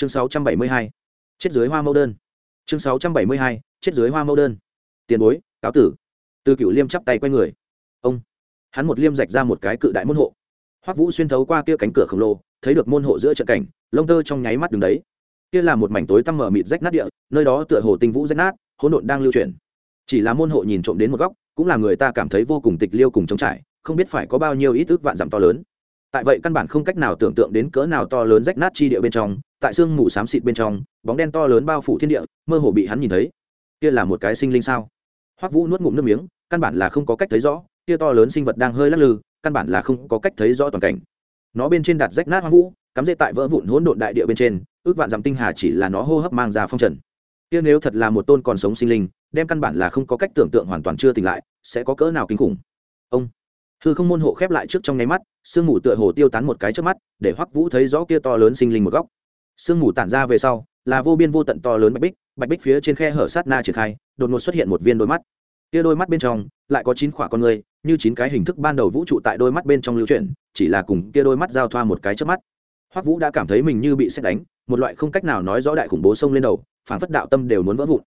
chương 672. chết dưới hoa mẫu đơn. Chương 672. chết dưới hoa mẫu đơn. Tiền bối, cáo tử. Từ cựu liêm chắp tay quay người. Ông. Hắn một liêm rạch ra một cái cự đại môn hộ. Hoắc vũ xuyên thấu qua kia cánh cửa khổng lồ, thấy được môn hộ giữa trận cảnh, lông tơ trong nháy mắt đứng đấy. Kia là một mảnh tối tăm mở mịt rách nát địa, nơi đó tựa hồ tinh vũ rách nát, hỗn độn đang lưu chuyển. Chỉ là môn hộ nhìn trộm đến một góc, cũng là người ta cảm thấy vô cùng tịch liêu cùng trống trải, không biết phải có bao nhiêu ít ước vạn dặm to lớn tại vậy căn bản không cách nào tưởng tượng đến cỡ nào to lớn rách nát chi địa bên trong, tại sương mù xám xịt bên trong, bóng đen to lớn bao phủ thiên địa, mơ hồ bị hắn nhìn thấy. Kia là một cái sinh linh sao? Hoắc vũ nuốt ngụm nước miếng, căn bản là không có cách thấy rõ, kia to lớn sinh vật đang hơi lắc lư, căn bản là không có cách thấy rõ toàn cảnh. Nó bên trên đặt rách nát hoang vũ, cắm dễ tại vỡ vụn hỗn độn đại địa bên trên, ước vạn dặm tinh hà chỉ là nó hô hấp mang ra phong trần. Kia nếu thật là một tôn còn sống sinh linh, đem căn bản là không có cách tưởng tượng hoàn toàn chưa tỉnh lại, sẽ có cỡ nào kinh khủng thư không môn hộ khép lại trước trong nháy mắt, sương mù tựa hồ tiêu tán một cái trước mắt, để hoắc vũ thấy rõ kia to lớn sinh linh một góc. Sương mù tản ra về sau, là vô biên vô tận to lớn bạch bích bạch bích phía trên khe hở sát na triển khai, đột ngột xuất hiện một viên đôi mắt. Kia đôi mắt bên trong, lại có chín khỏa con người, như chín cái hình thức ban đầu vũ trụ tại đôi mắt bên trong lưu chuyển, chỉ là cùng kia đôi mắt giao thoa một cái trước mắt. Hoắc vũ đã cảm thấy mình như bị xét đánh, một loại không cách nào nói rõ đại khủng bố sông lên đầu phản phất đạo tâm đều muốn vỡ vụn.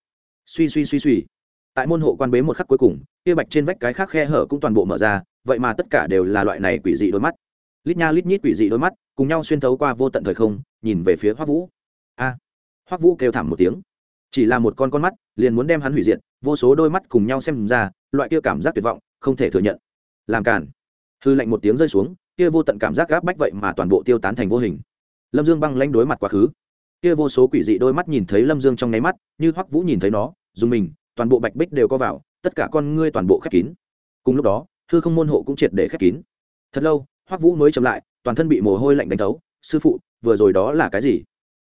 Suy suy suy suy. Tại môn hộ quan bế một khắc cuối cùng, kia bạch trên vách cái khác khe hở cũng toàn bộ mở ra vậy mà tất cả đều là loại này quỷ dị đôi mắt. Lít nha lít nhít quỷ dị đôi mắt, cùng nhau xuyên thấu qua vô tận thời không, nhìn về phía hoắc vũ. A! Hoắc vũ kêu thảm một tiếng. Chỉ là một con con mắt, liền muốn đem hắn hủy diệt, vô số đôi mắt cùng nhau xem ra, loại kia cảm giác tuyệt vọng, không thể thừa nhận. Làm cản hư lạnh một tiếng rơi xuống, kia vô tận cảm giác gáp bách vậy mà toàn bộ tiêu tán thành vô hình. Lâm dương băng lanh đối mặt quá khứ. Kia vô số quỷ dị đôi mắt nhìn thấy lâm dương trong nháy mắt, như hoắc vũ nhìn thấy nó, dùng mình, toàn bộ bạch bích đều có vào, tất cả con ngươi toàn bộ khép kín. Cùng lúc đó hư không môn hộ cũng triệt để khép kín. Thật lâu, hoắc vũ mới chậm lại, toàn thân bị mồ hôi lạnh đánh thấu. Sư phụ, vừa rồi đó là cái gì?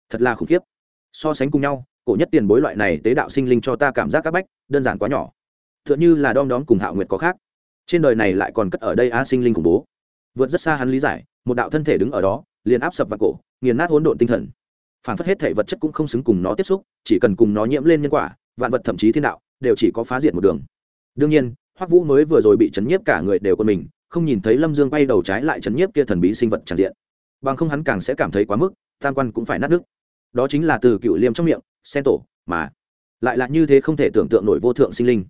Thật là khủng khiếp. So sánh cùng nhau, cổ nhất tiền bối loại này tế đạo sinh linh cho ta cảm giác các bách, đơn giản quá nhỏ. T h ư ợ n như là đom đóm cùng hạo nguyệt có khác. Trên đời này lại còn cất ở đây á sinh linh khủng bố. Vượt rất xa hắn lý giải, một đạo thân thể đứng ở đó, liền áp sập vào cổ, nghiền nát hỗn độn tinh thần. Phản phất hết thể vật chất cũng không xứng cùng nó tiếp xúc, chỉ cần cùng nó nhiễm lên nhân quả, vạn vật thậm chí thiên đạo, đều chỉ có phá diệt một đường. Đương nhiên hoắc vũ mới vừa rồi bị chấn nhiếp cả người đều quân mình, không nhìn thấy lâm dương bay đầu trái lại chấn nhiếp kia thần bí sinh vật tràn diện. Bằng không hắn càng sẽ cảm thấy quá mức, tam quan cũng phải nát nước. Đó chính là từ cựu liêm trong miệng, sen tổ, mà lại là như thế không thể tưởng tượng nổi vô thượng sinh linh.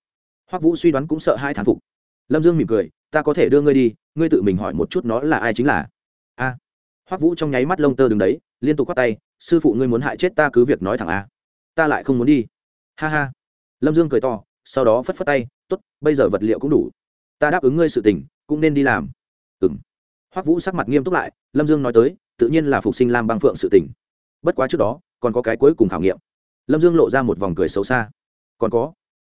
Hoắc vũ suy đoán cũng sợ hai thán phục. Lâm dương mỉm cười, ta có thể đưa ngươi đi, ngươi tự mình hỏi một chút nó là ai chính là. A. Hoắc vũ trong nháy mắt lông tơ đứng đấy, liên tục quát tay, sư phụ ngươi muốn hại chết ta cứ việc nói thẳng a, ta lại không muốn đi. Ha ha. Lâm dương cười to sau đó phất phất tay tốt, bây giờ vật liệu cũng đủ. Ta đáp ứng ngươi sự tình cũng nên đi làm. Ừ m hoắc vũ sắc mặt nghiêm túc lại lâm dương nói tới tự nhiên là phục sinh lam băng phượng sự tình. Bất quá trước đó còn có cái cuối cùng khảo nghiệm. Lâm dương lộ ra một vòng cười xấu xa. Còn có.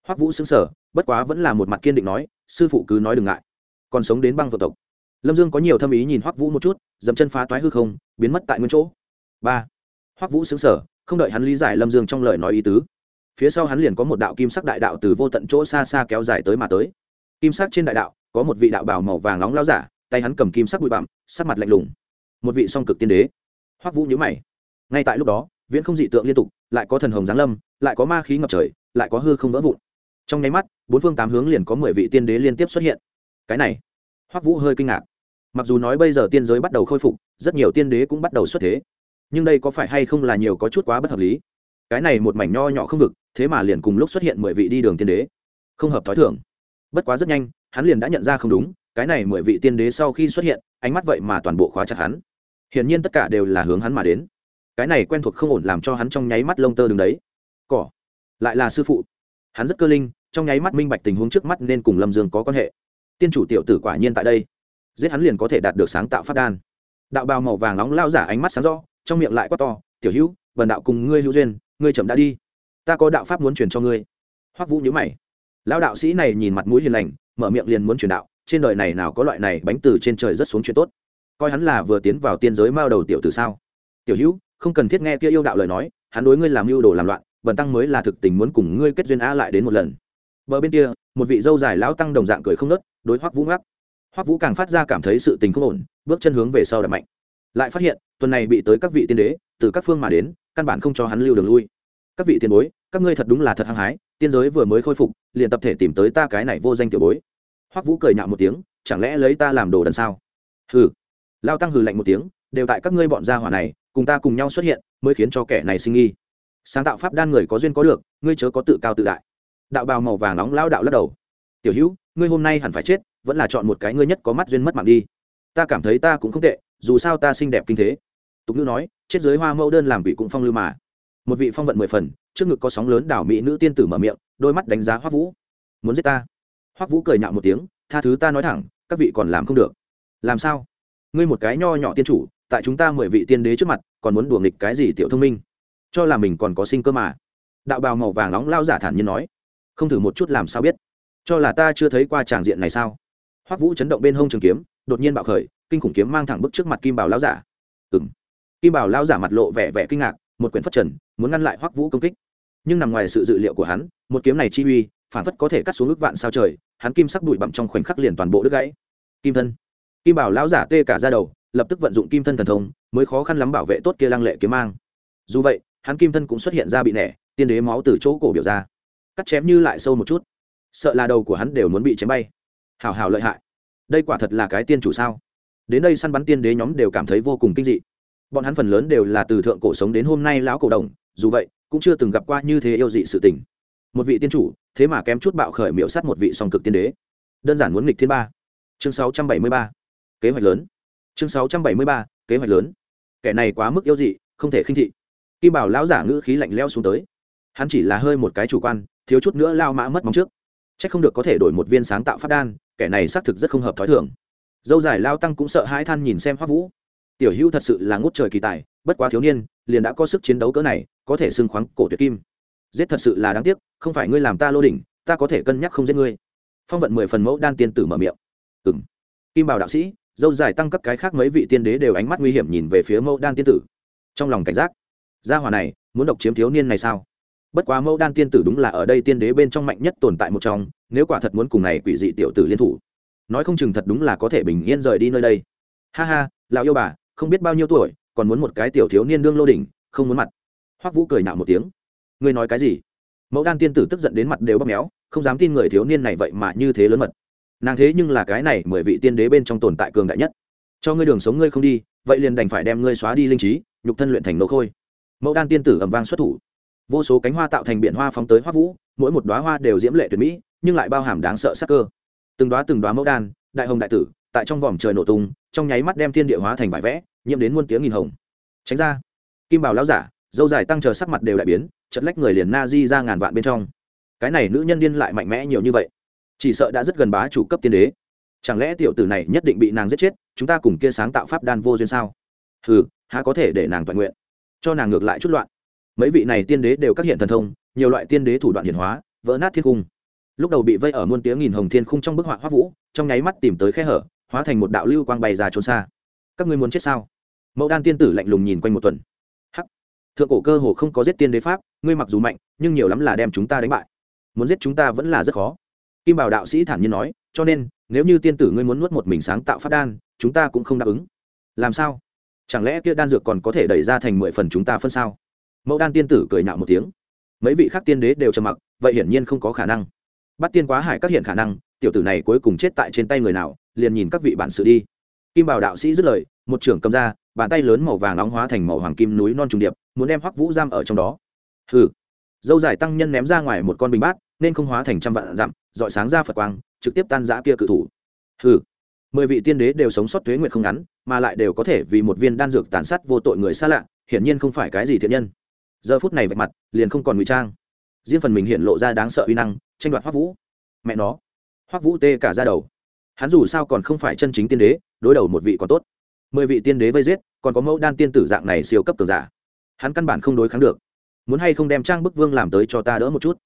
Hoắc vũ xứng sở bất quá vẫn là một mặt kiên định nói sư phụ cứ nói đừng ngại. Còn sống đến băng vợ tộc. Lâm dương có nhiều thâm ý nhìn hoắc vũ một chút dầm chân phá toái hư không biến mất tại nguyên chỗ. Ba. Hoắc vũ xứng sở không đợi hắn lý giải lâm dương trong lời nói ý tứ phía sau hắn liền có một đạo kim sắc đại đạo từ vô tận chỗ xa xa kéo dài tới mà tới. Kim sắc trên đại đạo, có một vị đạo bào màu vàng nóng lao giả, tay hắn cầm kim sắc bụi bặm, sắc mặt lạnh lùng. Một vị song cực tiên đế. Hoắc vũ nhíu mày. Ngay tại lúc đó, viễn không dị tượng liên tục, lại có thần hồng giáng lâm, lại có ma khí ngập trời, lại có hư không vỡ vụn. Trong nháy mắt, bốn phương tám hướng liền có mười vị tiên đế liên tiếp xuất hiện. Cái này, hoắc vũ hơi kinh ngạc. Mặc dù nói bây giờ tiên giới bắt đầu khôi phục, rất nhiều tiên đế cũng bắt đầu xuất thế. Nhưng đây có phải hay không là nhiều có chút quá bất hợp lý? Cái này một mảnh nho nhỏ không vực thế mà liền cùng lúc xuất hiện mười vị đi đường tiên đế. Không hợp t h ó i thưởng bất quá rất nhanh, hắn liền đã nhận ra không đúng, cái này mười vị tiên đế sau khi xuất hiện, ánh mắt vậy mà toàn bộ khóa chặt hắn. Hiển nhiên tất cả đều là hướng hắn mà đến. Cái này quen thuộc không ổn làm cho hắn trong nháy mắt lông tơ đứng đấy. Cỏ. Lại là sư phụ. Hắn rất cơ linh, trong nháy mắt minh bạch tình huống trước mắt nên cùng lâm dương có quan hệ. Tiên chủ tiểu tử quả nhiên tại đây. Giết hắn liền có thể đạt được sáng tạo phát đan. Đạo bào màu vàng nóng lao giả ánh mắt sáng rõ, trong miệng lại quát to, tiểu hữu vần đạo cùng ngươi hữu duyên, ngươi chậm đã đi ta có đạo pháp muốn truyền cho ngươi. Hoắc vũ nhớ mày. Lão đạo sĩ này nhìn mặt mũi hiền lành, mở miệng liền muốn truyền đạo, trên đời này nào có loại này bánh từ trên trời rất xuống chuyện tốt? Coi hắn là vừa tiến vào tiên giới mao đầu tiểu từ sao? Tiểu hữu, không cần thiết nghe kia yêu đạo lời nói, hắn đối ngươi làm mưu đồ làm loạn, bần tăng mới là thực tình muốn cùng ngươi kết duyên a lại đến một lần. Bờ bên kia, một vị dâu dài lão tăng đồng dạng cười không nớt, đối hoắc vũ ngắc. Hoắc vũ càng phát ra cảm thấy sự tình không ổn, bước chân hướng về sau đập mạnh. Lại phát hiện, tuần này bị tới các vị tiên đế, từ các phương mà đến, căn bản không cho hắn lưu đường lui các vị tiền bối, các ngươi thật đúng là thật hăng hái, tiên giới vừa mới khôi phục, liền tập thể tìm tới ta cái này vô danh tiểu bối. Hoắc vũ cười nhạo một tiếng, chẳng lẽ lấy ta làm đồ đần sao? Hừ. Lao tăng hừ lạnh một tiếng, đều tại các ngươi bọn gia hỏa này, cùng ta cùng nhau xuất hiện, mới khiến cho kẻ này sinh nghi. Sáng tạo pháp đan người có duyên có được, ngươi chớ có tự cao tự đại. Đạo bào màu vàng nóng lao đạo lắc đầu. Tiểu hữu, ngươi hôm nay hẳn phải chết, vẫn là chọn một cái ngươi nhất có mắt duyên mất mạng đi. Ta cảm thấy ta cũng không tệ, dù sao ta xinh đẹp kinh thế. Tục ngữ nói, chết dưới hoa mẫu đơn làm vị cũng phong lưu mà một vị phong vận mười phần, trước ngực có sóng lớn đảo mỹ nữ tiên tử mở miệng, đôi mắt đánh giá hoắc vũ. Muốn giết ta? Hoắc vũ cười nhạo một tiếng, tha thứ ta nói thẳng, các vị còn làm không được. Làm sao? Ngươi một cái nho nhỏ tiên chủ, tại chúng ta mười vị tiên đế trước mặt, còn muốn đùa nghịch cái gì tiểu thông minh? Cho là mình còn có sinh cơ mà. Đạo bào màu vàng nóng lao giả thản nhiên nói. Không thử một chút làm sao biết? Cho là ta chưa thấy qua tràng diện này sao? Hoắc vũ chấn động bên hông trường kiếm, đột nhiên bạo khởi, kinh khủng kiếm mang thẳng bức trước mặt kim bảo lao giả. Ừ m kim bảo lao giả mặt lộ vẻ vẻ kinh ngạc một quyển phất trần, muốn ngăn lại hoắc vũ công kích. Nhưng nằm ngoài sự dự liệu của hắn, một kiếm này chi uy, phản phất có thể cắt xuống ước vạn sao trời, hắn kim sắc bụi bặm trong khoảnh khắc liền toàn bộ đứt gãy. Kim thân. Kim bảo lão giả tê cả ra đầu, lập tức vận dụng kim thân thần thông, mới khó khăn lắm bảo vệ tốt kia lăng lệ kiếm mang. Dù vậy, hắn kim thân cũng xuất hiện ra bị nẻ, tiên đế máu từ chỗ cổ biểu ra. Cắt chém như lại sâu một chút. Sợ là đầu của hắn đều muốn bị chém bay. Hào hào lợi hại. Đây quả thật là cái tiên chủ sao? Đến đây săn bắn tiên đế nhóm đều cảm thấy vô cùng kinh dị bọn hắn phần lớn đều là từ thượng cổ sống đến hôm nay lão cổ đồng, dù vậy, cũng chưa từng gặp qua như thế yêu dị sự tình. Một vị tiên chủ, thế mà kém chút bạo khởi miễu sát một vị song cực tiên đế. Đơn giản muốn nghịch thiên ba. Chương sáu trăm bảy mươi ba. Kế hoạch lớn. Chương sáu trăm bảy mươi ba, kế hoạch lớn. Kẻ này quá mức yêu dị, không thể khinh thị. Kim bảo lão giả ngữ khí lạnh leo xuống tới. Hắn chỉ là hơi một cái chủ quan, thiếu chút nữa lao mã mất móng trước. C h ắ c không được có thể đổi một viên sáng tạo phát đan, kẻ này xác thực rất không hợp t h ó i thường. Dâu dài lao tăng cũng sợ hãi than nhìn xem hoác vũ tiểu hữu thật sự là ngút trời kỳ tài, bất quá thiếu niên, liền đã có sức chiến đấu cỡ này, có thể xưng khoáng cổ tuyệt kim. Giết thật sự là đáng tiếc, không phải ngươi làm ta lô đỉnh, ta có thể cân nhắc không giết ngươi. Phong vận mười phần mẫu đan tiên tử mở miệng. Ừng kim bảo đạo sĩ, dâu dài tăng cấp cái khác mấy vị tiên đế đều ánh mắt nguy hiểm nhìn về phía mẫu đan tiên tử. Trong lòng cảnh giác. Gia hỏa này, muốn độc chiếm thiếu niên này sao? Bất quá mẫu đan tiên tử đúng là ở đây tiên đế bên trong mạnh nhất tồn tại một trong, nếu quả thật muốn cùng này quỷ dị tiểu tử liên thủ. Nói không chừng thật đúng là có thể bình yên rời đi nơi đây. Ha ha, lão yêu bà không biết bao nhiêu tuổi, còn muốn một cái tiểu thiếu niên đương lô đỉnh, không muốn mặt. Hoắc vũ cười nạo một tiếng. Ngươi nói cái gì? Mẫu đan tiên tử tức giận đến mặt đều bóp méo, không dám tin người thiếu niên này vậy mà như thế lớn mật. Nàng thế nhưng là cái này mười vị tiên đế bên trong tồn tại cường đại nhất. Cho ngươi đường sống ngươi không đi, vậy liền đành phải đem ngươi xóa đi linh trí, nhục thân luyện thành nô khôi. Mẫu đan tiên tử ẩm vang xuất thủ. Vô số cánh hoa tạo thành biển hoa phóng tới hoa vũ, mỗi một đoá hoa đều diễm lệ tuyệt mỹ, nhưng lại bao hàm đáng sợ sắc cơ. Từng đoá từng đoá mẫu đan, đại hồng đại tử, tại trong vòm trời nổ tung trong nháy mắt đem thiên địa hóa thành vải vẽ, nhiễm đến muôn tiếng nghìn hồng. Tránh ra. Kim bảo lão giả, dâu dài tăng chờ sắc mặt đều đại biến, chật lách người liền na di ra ngàn vạn bên trong. Cái này nữ nhân điên lại mạnh mẽ nhiều như vậy, chỉ sợ đã rất gần bá chủ cấp tiên đế. Chẳng lẽ tiểu tử này nhất định bị nàng giết chết, chúng ta cùng kia sáng tạo pháp đan vô duyên sao? Hừ, há có thể để nàng toàn nguyện? Cho nàng ngược lại chút loạn. Mấy vị này tiên đế đều các hiện thần thông, nhiều loại tiên đế thủ đoạn hiển hóa, vỡ nát thiên cung. Lúc đầu bị vây ở muôn tiếng nghìn hồng thiên khung trong bức họa hoa vũ, trong nháy mắt tìm tới khe hở hóa thành một đạo lưu quang bay ra trốn xa. Các ngươi muốn chết sao? Mẫu đan tiên tử lạnh lùng nhìn quanh một tuần. Hắc. Thượng cổ cơ hồ không có giết tiên đế pháp, ngươi mặc dù mạnh, nhưng nhiều lắm là đem chúng ta đánh bại. Muốn giết chúng ta vẫn là rất khó. Kim bảo đạo sĩ thản nhiên nói, cho nên, nếu như tiên tử ngươi muốn nuốt một mình sáng tạo pháp đan, chúng ta cũng không đáp ứng. Làm sao? Chẳng lẽ kia đan dược còn có thể đẩy ra thành mười phần chúng ta phân sao? Mẫu đan tiên tử cười nhạo một tiếng. Mấy vị khác tiên đế đều trầm mặc, vậy hiển nhiên không có khả năng. Bắt tiên quá hải các hiện khả năng tiểu tử này cuối cùng chết tại trên tay người nào, liền nhìn các vị bản sự đi. Kim bảo đạo sĩ dứt lời, một trưởng cầm ra, bàn tay lớn màu vàng nóng hóa thành màu hoàng kim núi non trùng điệp, muốn đem hoắc vũ giam ở trong đó. Hừ. Dâu dài tăng nhân ném ra ngoài một con bình bát, nên không hóa thành trăm vạn dặm, dọi sáng ra phật quang, trực tiếp tan giã kia cự thủ. Hừ. Mười vị tiên đế đều sống sót tuế nguyện không ngắn, mà lại đều có thể vì một viên đan dược tàn sát vô tội người xa lạ, hiển nhiên không phải cái gì thiện nhân. Giờ phút này vạch mặt, liền không còn ngụy trang. Riêng phần mình hiện lộ ra đáng sợ uy năng, tranh đoạt hoắc vũ. Mẹ nó hoắc vũ tê cả ra đầu. Hắn dù sao còn không phải chân chính tiên đế, đối đầu một vị còn tốt. Mười vị tiên đế vây giết, còn có mẫu đan tiên tử dạng này siêu cấp cường giả. Hắn căn bản không đối kháng được. Muốn hay không đem trang bức vương làm tới cho ta đỡ một chút?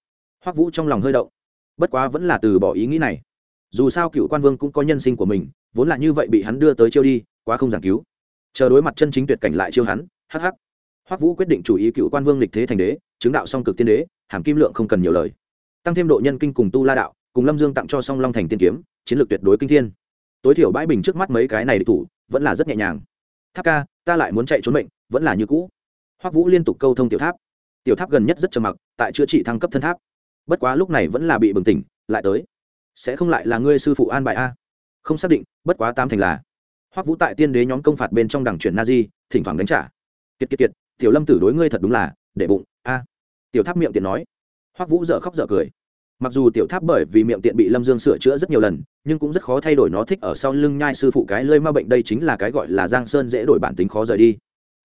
Hoắc vũ trong lòng hơi động. Bất quá vẫn là từ bỏ ý nghĩ này. Dù sao cựu quan vương cũng có nhân sinh của mình, vốn là như vậy bị hắn đưa tới chiêu đi, quá không giảng cứu. Chờ đối mặt chân chính tuyệt cảnh lại chiêu hắn hh hoắc vũ quyết định chủ ý cựu quan vương lịch thế thành đế, chứng đạo song cực tiên đế, hàm kim lượng không cần nhiều lời. Tăng thêm độ nhân kinh cùng tu la đạo cùng lâm dương tặng cho song long thành tiên kiếm, chiến lược tuyệt đối kinh thiên. Tối thiểu bãi bình trước mắt mấy cái này địch thủ, vẫn là rất nhẹ nhàng. Tháp ca, ta lại muốn chạy trốn mệnh, vẫn là như cũ. Hoắc vũ liên tục câu thông tiểu tháp. Tiểu tháp gần nhất rất trầm mặc, tại chữa trị thăng cấp thân tháp. Bất quá lúc này vẫn là bị bừng tỉnh, lại tới. Sẽ không lại là ngươi sư phụ an bài a? Không xác định, bất quá tam thành là. Hoắc vũ tại tiên đế nhóm công phạt bên trong đảng chuyển na di thỉnh thoảng đánh trả. Kiệt kiệt kiệt, tiểu lâm tử đối ngươi thật đúng là, để bụng, a. Tiểu tháp miệng tiện nói. Hoắc vũ dở khóc dở cười mặc dù tiểu tháp bởi vì miệng tiện bị lâm dương sửa chữa rất nhiều lần, nhưng cũng rất khó thay đổi nó thích ở sau lưng nhai sư phụ cái lơi ma bệnh đây chính là cái gọi là giang sơn dễ đổi bản tính khó rời đi.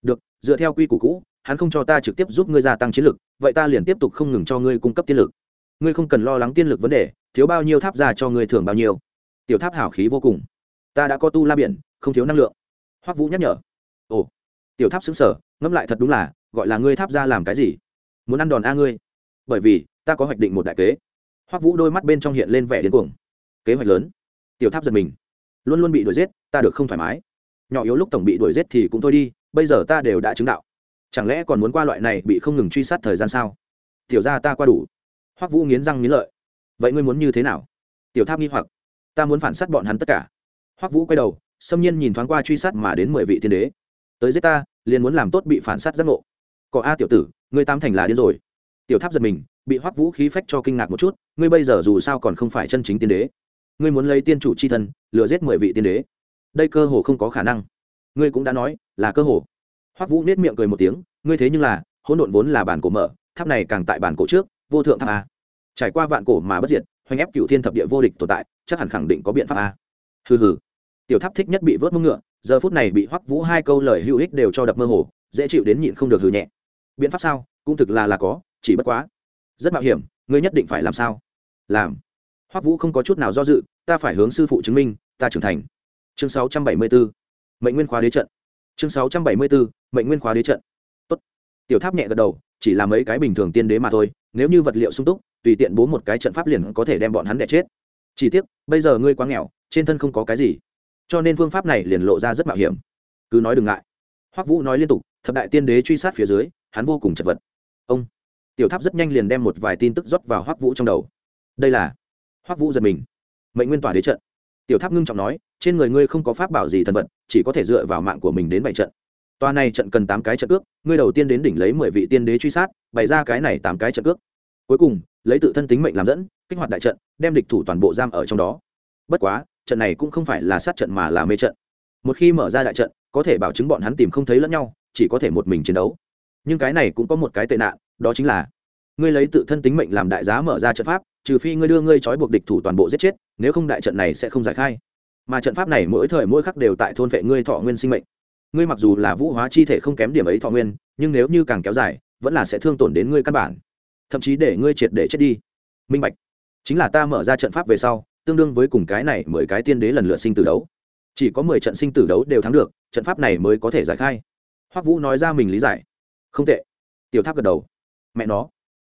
Được, dựa theo quy củ cũ, hắn không cho ta trực tiếp giúp ngươi gia tăng chiến lực, vậy ta liền tiếp tục không ngừng cho ngươi cung cấp tiên lực. Ngươi không cần lo lắng tiên lực vấn đề, thiếu bao nhiêu tháp ra cho ngươi thưởng bao nhiêu. Tiểu tháp hảo khí vô cùng. Ta đã có tu la biển, không thiếu năng lượng. Hoắc vũ nhắc nhở. Ồ. Tiểu tháp xứng sở ngẫm lại thật đúng là, gọi là ngươi tháp ra làm cái gì? Muốn ăn đòn a ngươi. Bởi vì, ta có hoạch định một đại kế hoắc vũ đôi mắt bên trong hiện lên vẻ điên cuồng kế hoạch lớn tiểu tháp giật mình luôn luôn bị đuổi giết, ta được không thoải mái. Nhỏ yếu lúc tổng bị đuổi giết thì cũng thôi đi, bây giờ ta đều đã chứng đạo. Chẳng lẽ còn muốn qua loại này bị không ngừng truy sát thời gian sao? Tiểu ra ta qua đủ. Hoắc vũ nghiến răng nghiến lợi. Vậy ngươi muốn như thế nào? Tiểu tháp nghi hoặc. Ta muốn phản sát bọn hắn tất cả. Hoắc vũ quay đầu, xâm nhiên nhìn thoáng qua truy sát mà đến mười vị thiên đế. Tới giết ta, liền muốn làm tốt bị phản sát giác ngộ. Có a tiểu tử, ngươi tam thành là điên rồi. Tiểu tháp giật mình bị hoắc vũ khí phách cho kinh ngạc một chút, ngươi bây giờ dù sao còn không phải chân chính tiên đế. Ngươi muốn lấy tiên chủ c h i thân, lừa giết mười vị tiên đế. Đây cơ hồ không có khả năng. Ngươi cũng đã nói, là cơ hồ. Hoắc vũ nết miệng cười một tiếng, ngươi thế nhưng là, hỗn độn vốn là bản cổ mở, tháp này càng tại bản cổ trước, vô thượng tháp a. Trải qua vạn cổ mà bất diệt, hoành ép cựu thiên thập địa vô địch tồn tại, chắc hẳn khẳng định có biện pháp a. Hừ hừ. Tiểu tháp thích nhất bị vớt mông ngựa, giờ phút này bị hoắc vũ hai câu lời hữu ích đều cho đập mơ hồ, dễ chịu đến nhịn không được hừ nhẹ. Biện pháp sao? Cũng thực là là có, chỉ bất quá rất mạo hiểm, ngươi nhất định phải làm sao? Làm. Hoắc vũ không có chút nào do dự, ta phải hướng sư phụ chứng minh, ta trưởng thành. Chương 674 mệnh nguyên khóa đế trận. Chương 674 mệnh nguyên khóa đế trận. Tốt. tiểu tháp nhẹ gật đầu, chỉ là mấy cái bình thường tiên đế mà thôi, nếu như vật liệu sung túc, tùy tiện bố một cái trận pháp liền có thể đem bọn hắn đẻ chết. Chỉ tiếc, bây giờ ngươi quá nghèo, trên thân không có cái gì. Cho nên phương pháp này liền lộ ra rất mạo hiểm. Cứ nói đừng ngại. Hoắc vũ nói liên tục, thập đại tiên đế truy sát phía dưới, hắn vô cùng chật vật. Ông tiểu tháp rất nhanh liền đem một vài tin tức rót vào hoắc vũ trong đầu. Đây là hoắc vũ giật mình. Mệnh nguyên tỏa đế trận. Tiểu tháp ngưng trọng nói, trên người ngươi không có pháp bảo gì thần vật, chỉ có thể dựa vào mạng của mình đến bảy trận. Toa này trận cần tám cái trận cước, ngươi đầu tiên đến đỉnh lấy mười vị tiên đế truy sát, bày ra cái này tám cái trận cước. Cuối cùng, lấy tự thân tính mệnh làm dẫn, kích hoạt đại trận, đem địch thủ toàn bộ giam ở trong đó. Bất quá, trận này cũng không phải là sát trận mà là mê trận. Một khi mở ra đại trận, có thể bảo chứng bọn hắn tìm không thấy lẫn nhau, chỉ có thể một mình chiến đấu. Nhưng cái này cũng có một cái tệ nạn đó chính là, ngươi lấy tự thân tính mệnh làm đại giá mở ra trận pháp, trừ phi ngươi đưa ngươi trói buộc địch thủ toàn bộ giết chết, nếu không đại trận này sẽ không giải khai. Mà trận pháp này mỗi thời mỗi khắc đều tại thôn vệ ngươi thọ nguyên sinh mệnh. Ngươi mặc dù là vũ hóa chi thể không kém điểm ấy thọ nguyên, nhưng nếu như càng kéo dài, vẫn là sẽ thương tổn đến ngươi căn bản. Thậm chí để ngươi triệt để chết đi. Minh bạch. Chính là ta mở ra trận pháp về sau, tương đương với cùng cái này mười cái tiên đế lần lượt sinh tử đấu. Chỉ có mười trận sinh tử đấu đều thắng được, trận pháp này mới có thể giải khai. Hoắc vũ nói ra mình lý giải. Không tệ. Tiểu tháp gật đầu mẹ nó.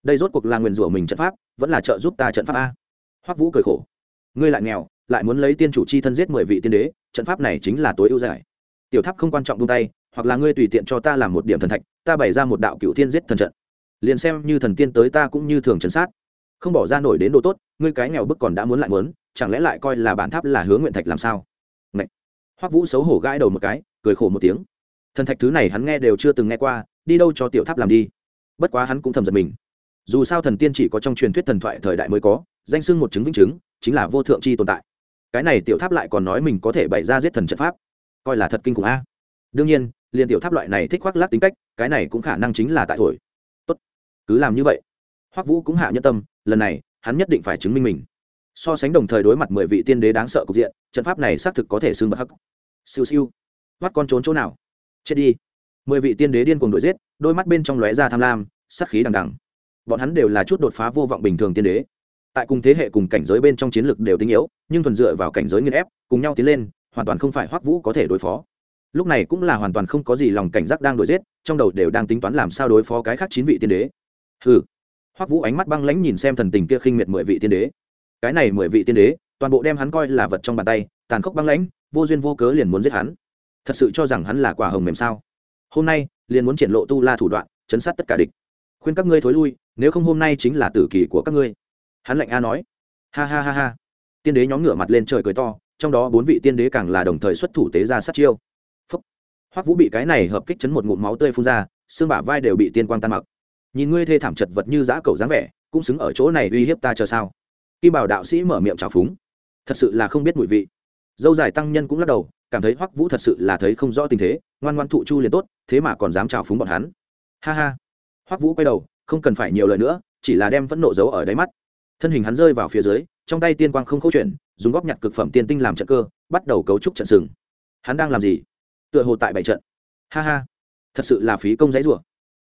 Đây rốt cuộc là nguyền rủa mình trận pháp, vẫn là trợ giúp ta trận pháp a. Hoắc vũ cười khổ. Ngươi lại nghèo, lại muốn lấy tiên chủ chi thân giết mười vị tiên đế, trận pháp này chính là tối ưu giải. Tiểu tháp không quan trọng tung tay, hoặc là ngươi tùy tiện cho ta làm một điểm thần thạch, ta bày ra một đạo cựu thiên giết thần trận. Liền xem như thần tiên tới ta cũng như thường chấn sát. Không bỏ ra nổi đến độ tốt, ngươi cái nghèo bức còn đã muốn lại muốn, chẳng lẽ lại coi là bản tháp là hướng nguyện thạch làm sao? Ngậy. hoắc vũ xấu hổ gãi đầu một cái, cười khổ một tiếng. Thần thạch thứ này hắn nghe đều chưa từng nghe qua, đi đâu cho tiểu tháp làm đi? Bất quá hắn cũng thầm giật mình. Dù sao thần tiên chỉ có trong truyền thuyết thần thoại thời đại mới có, danh sưng một chứng vĩnh chứng, chính là vô thượng c h i tồn tại. Cái này tiểu tháp lại còn nói mình có thể bày ra giết thần trận pháp. Coi là thật kinh khủng a. Đương nhiên, liền tiểu tháp loại này thích khoác lác tính cách, cái này cũng khả năng chính là tại thổi. Tốt. Cứ làm như vậy. Hoắc vũ cũng hạ nhân tâm, lần này, hắn nhất định phải chứng minh mình. So sánh đồng thời đối mặt mười vị tiên đế đáng sợ cục diện, trận pháp này xác thực có thể xưng bậc hắc. Siêu siêu. Hoắt con trốn chỗ nào? Chết đi mười vị tiên đế điên cuồng đuổi giết, đôi mắt bên trong lóe ra tham lam, sát khí đằng đằng. Bọn hắn đều là chút đột phá vô vọng bình thường tiên đế. Tại cùng thế hệ cùng cảnh giới bên trong chiến lược đều tinh yếu, nhưng thuần dựa vào cảnh giới nghiên ép, cùng nhau tiến lên, hoàn toàn không phải hoắc vũ có thể đối phó. Lúc này cũng là hoàn toàn không có gì lòng cảnh giác đang đuổi giết, trong đầu đều đang tính toán làm sao đối phó cái khác chín vị tiên đế. Hừ. Hoắc vũ ánh mắt băng lãnh nhìn xem thần tình kia khinh miệt mười vị tiên đế. Cái này mười vị tiên đế, toàn bộ đem hắn coi là vật trong bàn tay, tàn khốc băng lãnh, vô duyên vô cớ liền muốn giết hắn. Thật sự cho rằng hắn là quả hồng mềm sao? Hôm nay, liền muốn triển lộ tu la thủ đoạn, chấn sát tất cả địch. Khuyên các ngươi thối lui, nếu không hôm nay chính là tử kỳ của các ngươi. Hắn lạnh a nói. Ha ha ha ha. Tiên đế nhóm ngửa mặt lên trời cười to, trong đó bốn vị tiên đế càng là đồng thời xuất thủ tế ra sát chiêu. Phúc. Hoắc vũ bị cái này hợp kích chấn một ngụm máu tươi phun ra, xương bả vai đều bị tiên quang tan mặc. Nhìn ngươi thê thảm chật vật như giã cầu dáng vẻ, cũng xứng ở chỗ này uy hiếp ta chờ sao? Kim bảo đạo sĩ mở miệng trào phúng. Thật sự là không biết mùi vị. Dâu dài tăng nhân cũng lắc đầu cảm thấy hoắc vũ thật sự là thấy không rõ tình thế, ngoan ngoan thụ chu liền tốt, thế mà còn dám chào phúng bọn hắn. Ha ha. Hoắc vũ quay đầu, không cần phải nhiều lời nữa, chỉ là đem phẫn nộ giấu ở đáy mắt. Thân hình hắn rơi vào phía dưới, trong tay tiên quang không khâu chuyển, dùng góp nhặt cực phẩm tiên tinh làm trận cơ, bắt đầu cấu trúc trận sừng. Hắn đang làm gì? Tựa hồ tại bảy trận. Ha ha. Thật sự là phí công giấy rủa.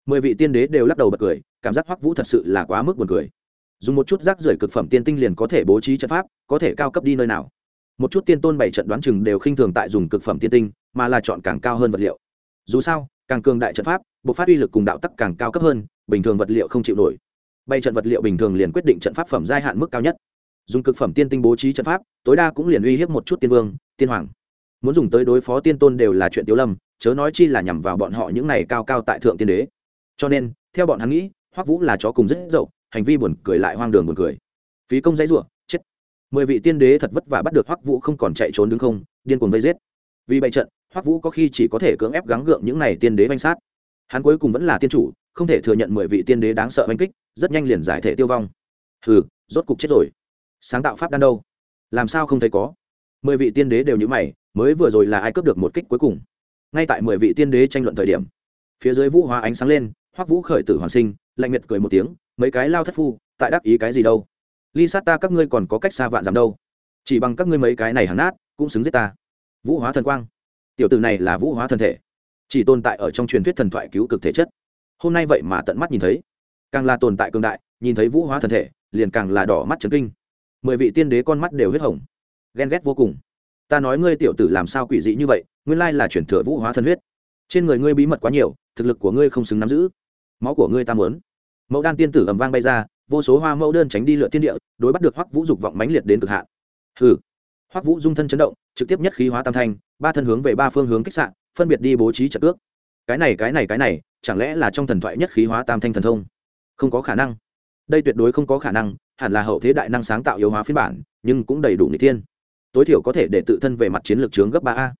Mười vị tiên đế đều lắc đầu bật cười, cảm giác hoắc vũ thật sự là quá mức buồn cười. Dùng một chút rác rưởi cực phẩm tiên tinh liền có thể bố trí trận pháp, có thể cao cấp đi nơi nào một chút tiên tôn bảy trận đoán chừng đều khinh thường tại dùng cực phẩm tiên tinh, mà là chọn càng cao hơn vật liệu. Dù sao, càng cường đại trận pháp buộc phát uy lực cùng đạo tắc càng cao cấp hơn, bình thường vật liệu không chịu nổi. Bảy trận vật liệu bình thường liền quyết định trận pháp phẩm giai hạn mức cao nhất. Dùng cực phẩm tiên tinh bố trí trận pháp, tối đa cũng liền uy hiếp một chút tiên vương, tiên hoàng. Muốn dùng tới đối phó tiên tôn đều là chuyện tiếu lâm, chớ nói chi là nhằm vào bọn họ những này cao cao tại thượng tiên đế. Cho nên, theo bọn hắn nghĩ, hoắc vũ là chó cùng rất dậu, hành vi buồn cười lại hoang đường buồn cười. Phí công dãy rủa mười vị tiên đế thật vất vả bắt được hoắc vũ không còn chạy trốn đứng không, điên cuồng vây giết. Vì bày trận, hoắc vũ có khi chỉ có thể cưỡng ép gắng gượng những này tiên đế vanh sát. Hắn cuối cùng vẫn là tiên chủ, không thể thừa nhận mười vị tiên đế đáng sợ oanh kích, rất nhanh liền giải thể tiêu vong. Hừ, rốt cục chết rồi. Sáng tạo pháp đan đâu? Làm sao không thấy có? Mười vị tiên đế đều như mày, mới vừa rồi là ai cướp được một kích cuối cùng? Ngay tại mười vị tiên đế tranh luận thời điểm, phía dưới vũ hóa ánh sáng lên, hoắc vũ khởi tử hoàn sinh, lạnh miệt cười một tiếng, mấy cái lao thất phu, tại đắc ý cái gì đâu? Ly sát ta các ngươi còn có cách xa vạn dặm đâu. Chỉ bằng các ngươi mấy cái này hàng nát, cũng xứng giết ta. Vũ hóa thần quang. Tiểu tử này là vũ hóa thần thể, chỉ tồn tại ở trong truyền thuyết thần thoại cứu cực thể chất. Hôm nay vậy mà tận mắt nhìn thấy. Càng là tồn tại cường đại, nhìn thấy vũ hóa thần thể, liền càng là đỏ mắt trấn kinh. Mười vị tiên đế con mắt đều huyết hồng. Ghen ghét vô cùng. Ta nói ngươi tiểu tử làm sao quỷ dị như vậy, nguyên lai là chuyển thừa vũ hóa thần huyết. Trên người ngươi bí mật quá nhiều, thực lực của ngươi không xứng nắm giữ. Máu của ngươi ta muốn. Mẫu đan tiên tử ầm vang bay ra vô số hoa mẫu đơn tránh đi lựa thiên địa, đối bắt được hoắc vũ dục vọng mãnh liệt đến cực hạn. Hừ. Hoắc vũ dung thân chấn động, trực tiếp nhất khí hóa tam thanh, ba thân hướng về ba phương hướng kích sạn phân biệt đi bố trí trận cước. Cái này cái này cái này, chẳng lẽ là trong thần thoại nhất khí hóa tam thanh thần thông? Không có khả năng. Đây tuyệt đối không có khả năng, hẳn là hậu thế đại năng sáng tạo yếu hóa phiên bản, nhưng cũng đầy đủ người thiên. Tối thiểu có thể để tự thân về mặt chiến lược chướng gấp ba a.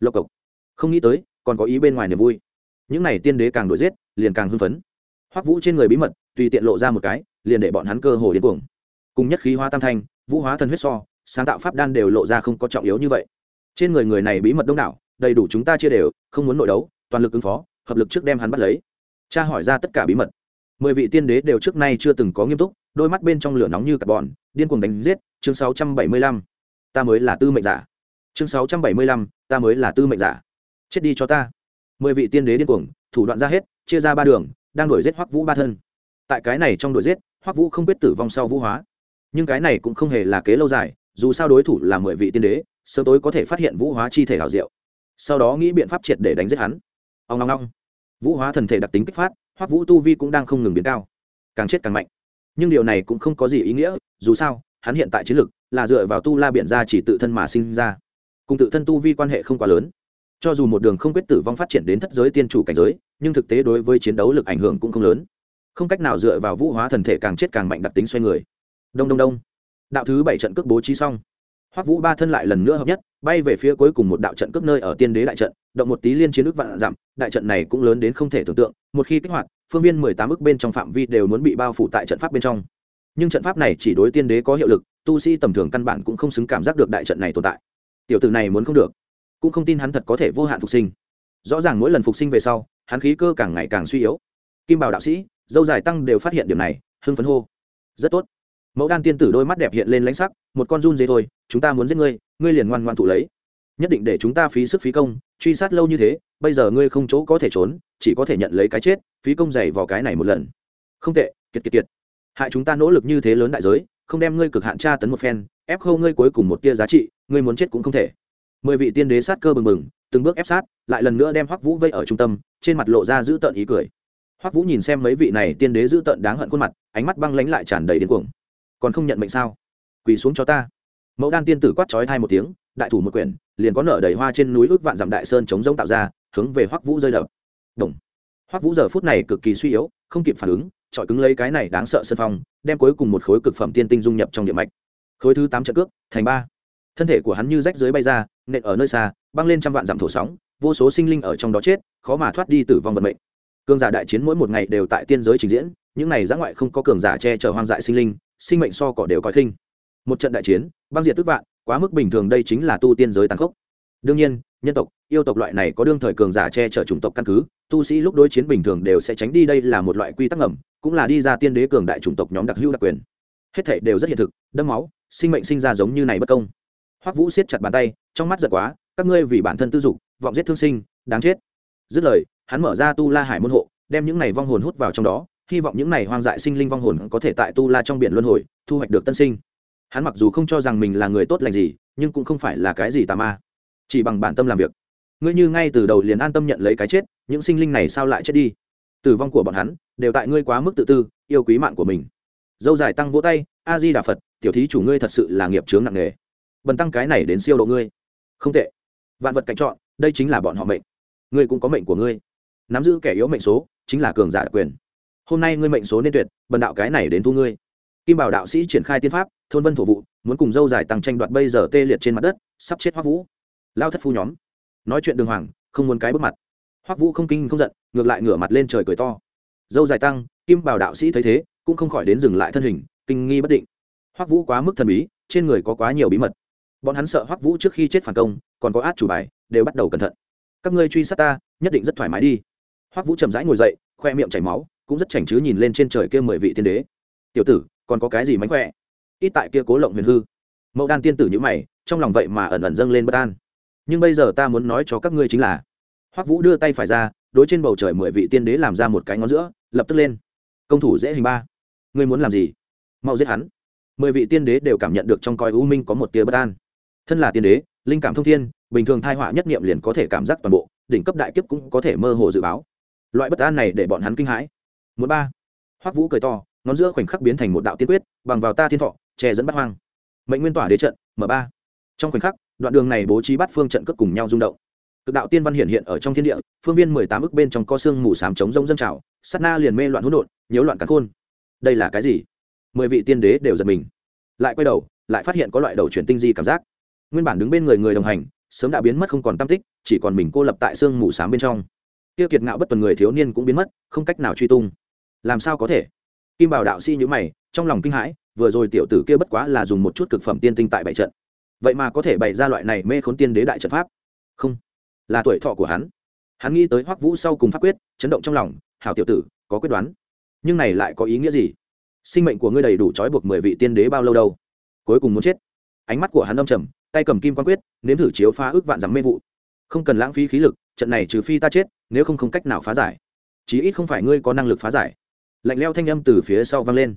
Lộc cộc. Không nghĩ tới, còn có ý bên ngoài niềm vui. Những này tiên đế càng đuổi giết, liền càng hưng phấn. Hoắc vũ trên người bí mật, tùy tiện lộ ra một cái liền để bọn hắn cơ hồ điên cuồng. Cùng nhất khí hóa tam thanh, vũ hóa thần huyết so, sáng tạo pháp đan đều lộ ra không có trọng yếu như vậy. Trên người người này bí mật đông đảo, đầy đủ chúng ta chia đều, không muốn nội đấu, toàn lực ứng phó, hợp lực trước đem hắn bắt lấy. Cha hỏi ra tất cả bí mật. Mười vị tiên đế đều trước nay chưa từng có nghiêm túc, đôi mắt bên trong lửa nóng như carbon bòn điên cuồng đánh giết, chương sáu trăm bảy mươi lăm. Ta mới là tư mệnh giả. Chương sáu trăm bảy mươi lăm, ta mới là tư mệnh giả. Chết đi cho ta. Mười vị tiên đế điên cuồng, thủ đoạn ra hết, chia ra ba đường, đang đuổi giết hoắc vũ ba thân. Tại cái này trong đuổi giết hoắc vũ không biết tử vong sau vũ hóa. Nhưng cái này cũng không hề là kế lâu dài, dù sao đối thủ là mười vị tiên đế, sớm tối có thể phát hiện vũ hóa chi thể hảo diệu. Sau đó nghĩ biện pháp triệt để đánh giết hắn. Ông long long vũ hóa thần thể đặc tính kích phát, hoắc vũ tu vi cũng đang không ngừng biến cao. Càng chết càng mạnh. Nhưng điều này cũng không có gì ý nghĩa, dù sao, hắn hiện tại chiến lực là dựa vào tu la biện ra chỉ tự thân mà sinh ra. Cùng tự thân tu vi quan hệ không quá lớn. Cho dù một đường không quyết tử vong phát triển đến thất giới tiên chủ cảnh giới, nhưng thực tế đối với chiến đấu lực ảnh hưởng cũng không lớn không cách nào dựa vào vũ hóa thần thể càng chết càng mạnh đặc tính xoay người. Đông đông đông. Đạo thứ bảy trận cước bố trí xong. Hoắc vũ ba thân lại lần nữa hợp nhất, bay về phía cuối cùng một đạo trận cước nơi ở tiên đế đại trận, động một tí liên chiến ước vạn dặm, đại trận này cũng lớn đến không thể tưởng tượng, một khi kích hoạt, phương viên mười tám ước bên trong phạm vi đều muốn bị bao phủ tại trận pháp bên trong. Nhưng trận pháp này chỉ đối tiên đế có hiệu lực, tu sĩ tầm thường căn bản cũng không xứng cảm giác được đại trận này tồn tại. Tiểu tử này muốn không được, cũng không tin hắn thật có thể vô hạn phục sinh. Rõ ràng mỗi lần phục sinh về sau, hắn khí cơ càng ngày càng suy yếu. Kim bảo đạo sĩ dâu dài tăng đều phát hiện điểm này, hưng phấn hô. Rất tốt. Mẫu đan tiên tử đôi mắt đẹp hiện lên lãnh sắc, một con run dê thôi, chúng ta muốn giết ngươi ngươi liền ngoan ngoan thụ lấy. Nhất định để chúng ta phí sức phí công, truy sát lâu như thế, bây giờ ngươi không chỗ có thể trốn, chỉ có thể nhận lấy cái chết, phí công dày vào cái này một lần. Không tệ, kiệt kiệt kiệt. Hại chúng ta nỗ lực như thế lớn đại giới, không đem ngươi cực hạn tra tấn một phen, ép khâu ngươi cuối cùng một tia giá trị, ngươi muốn chết cũng không thể. Mười vị tiên đế sát cơ bừng bừng, từng bước ép sát, lại lần nữa đem hoắc vũ vây ở trung tâm, trên mặt lộ ra giữ tợn ý cười hoắc vũ nhìn xem mấy vị này tiên đế giữ tợn đáng hận khuôn mặt, ánh mắt băng lánh lại tràn đầy điên cuồng. Còn không nhận mệnh sao? Quỳ xuống cho ta. Mẫu đan tiên tử quát chói thai một tiếng, đại thủ một quyển, liền có nở đầy hoa trên núi ước vạn dặm đại sơn chống rông tạo ra, hướng về hoắc vũ rơi đập. Đồng. Hoắc vũ giờ phút này cực kỳ suy yếu, không kịp phản ứng, chọi cứng lấy cái này đáng sợ sân phong, đem cuối cùng một khối cực phẩm tiên tinh dung nhập trong địa mạch. Khối thứ tám trận cước, thành ba. Thân thể của hắn như rách dưới bay ra, nện ở nơi xa, băng lên trăm vạn dặm thổ sóng, vô số sinh linh ở trong đó chết, khó mà thoát đi tử vong vận mệnh cường giả đại chiến mỗi một ngày đều tại tiên giới trình diễn, những này giã ngoại không có cường giả che chở hoang dại sinh linh, sinh mệnh so cỏ đều coi khinh. Một trận đại chiến, băng diệt tức vạn, quá mức bình thường đây chính là tu tiên giới tàn khốc. Đương nhiên, nhân tộc, yêu tộc loại này có đương thời cường giả che chở chủng tộc căn cứ, tu sĩ lúc đối chiến bình thường đều sẽ tránh đi đây là một loại quy tắc ngầm, cũng là đi ra tiên đế cường đại chủng tộc nhóm đặc hữu đặc quyền. Hết thể đều rất hiện thực đâm máu, sinh mệnh sinh ra giống như này bất công. Hoắc vũ siết chặt bàn tay, trong mắt giật quá, các ngươi vì bản thân tư dục, vọng giết thương sinh, đáng chết. Dứt lời hắn mở ra tu la hải môn hộ, đem những này vong hồn hút vào trong đó, hy vọng những này hoang dại sinh linh vong hồn có thể tại tu la trong biển luân hồi, thu hoạch được tân sinh. Hắn mặc dù không cho rằng mình là người tốt lành gì, nhưng cũng không phải là cái gì tà ma. Chỉ bằng bản tâm làm việc. Ngươi như ngay từ đầu liền an tâm nhận lấy cái chết, những sinh linh này sao lại chết đi? Tử vong của bọn hắn đều tại ngươi quá mức tự tư, yêu quý mạng của mình. Dâu dài tăng vỗ tay, a di đà phật, tiểu thí chủ ngươi thật sự là nghiệp chướng nặng nề. Bần tăng cái này đến siêu độ ngươi. Không tệ. Vạn vật cạnh chọn đây chính là bọn họ mệnh. Ngươi cũng có mệnh của ngươi nắm giữ kẻ yếu mệnh số, chính là cường giả quyền. Hôm nay ngươi mệnh số nên tuyệt, bần đạo cái này đến thu ngươi. Kim bảo đạo sĩ triển khai tiên pháp, thôn vân thổ vụ, muốn cùng dâu dài tăng tranh đoạt bây giờ tê liệt trên mặt đất, sắp chết hoắc vũ. Lao thất phu nhóm. Nói chuyện đường hoàng, không muốn cái bước mặt. Hoắc vũ không kinh không giận, ngược lại ngửa mặt lên trời cười to. Dâu dài tăng, kim bảo đạo sĩ thấy thế, cũng không khỏi đến dừng lại thân hình, kinh nghi bất định. Hoắc vũ quá mức thần bí, trên người có quá nhiều bí mật. Bọn hắn sợ hoắc vũ trước khi chết phản công, còn có át chủ bài, đều bắt đầu cẩn thận. Các ngươi truy sát ta, nhất định rất thoải mái đi hoắc vũ chậm rãi ngồi dậy, khoe miệng chảy máu, cũng rất chảnh chứ nhìn lên trên trời kia mười vị tiên đế. Tiểu tử, còn có cái gì mánh khỏe? Ít tại kia cố lộng huyền hư. Mẫu đan tiên tử như mày, trong lòng vậy mà ẩn ẩn dâng lên bất an. Nhưng bây giờ ta muốn nói cho các ngươi chính là hoắc vũ đưa tay phải ra, đối trên bầu trời mười vị tiên đế làm ra một cái ngón giữa, lập tức lên. Công thủ dễ hình ba. Ngươi muốn làm gì? Mau giết hắn. Mười vị tiên đế đều cảm nhận được trong coi u minh có một tia bất an. Thân là tiên đế, linh cảm thông thiên, bình thường thai họa nhất niệm liền có thể cảm giác toàn bộ, đỉnh cấp đại kiếp cũng có thể mơ hồ dự báo loại bất an này để bọn hắn kinh hãi. Một ba. Hoắc vũ cười to, ngón giữa khoảnh khắc biến thành một đạo tiên quyết, bằng vào ta thiên thọ, che dẫn bắt hoang. Mệnh nguyên tỏa đế trận m ba. Trong khoảnh khắc, đoạn đường này bố trí bắt phương trận cất cùng nhau rung động. Cực đạo tiên văn hiện hiện ở trong thiên địa, phương viên mười tám ức bên trong co xương mù sám chống rông dân trào, sát na liền mê loạn hỗn độn, nhiễu loạn cả khôn. Đây là cái gì? Mười vị tiên đế đều giật mình. Lại quay đầu, lại phát hiện có loại đầu chuyển tinh di cảm giác. Nguyên bản đứng bên người người đồng hành, sớm đã biến mất không còn tam tích, chỉ còn mình cô lập tại xương mù sám bên trong tiêu kiệt ngạo bất tuần người thiếu niên cũng biến mất, không cách nào truy tung. Làm sao có thể? Kim bảo đạo sĩ nhữ mày, trong lòng kinh hãi, vừa rồi tiểu tử kia bất quá là dùng một chút cực phẩm tiên tinh tại bảy trận. Vậy mà có thể bày ra loại này mê khốn tiên đế đại trận pháp? Không. Là tuổi thọ của hắn. Hắn nghĩ tới hoắc vũ sau cùng pháp quyết, chấn động trong lòng, hảo tiểu tử, có quyết đoán. Nhưng này lại có ý nghĩa gì? Sinh mệnh của ngươi đầy đủ trói buộc mười vị tiên đế bao lâu đâu? Cuối cùng muốn chết. Ánh mắt của hắn âm trầm, tay cầm kim quan quyết, nếm thử chiếu phá ước vạn dắm mê vụ. Không cần lãng phí khí lực, trận này trừ phi ta chết nếu không không cách nào phá giải. Chí ít không phải ngươi có năng lực phá giải. Lạnh leo thanh âm từ phía sau vang lên.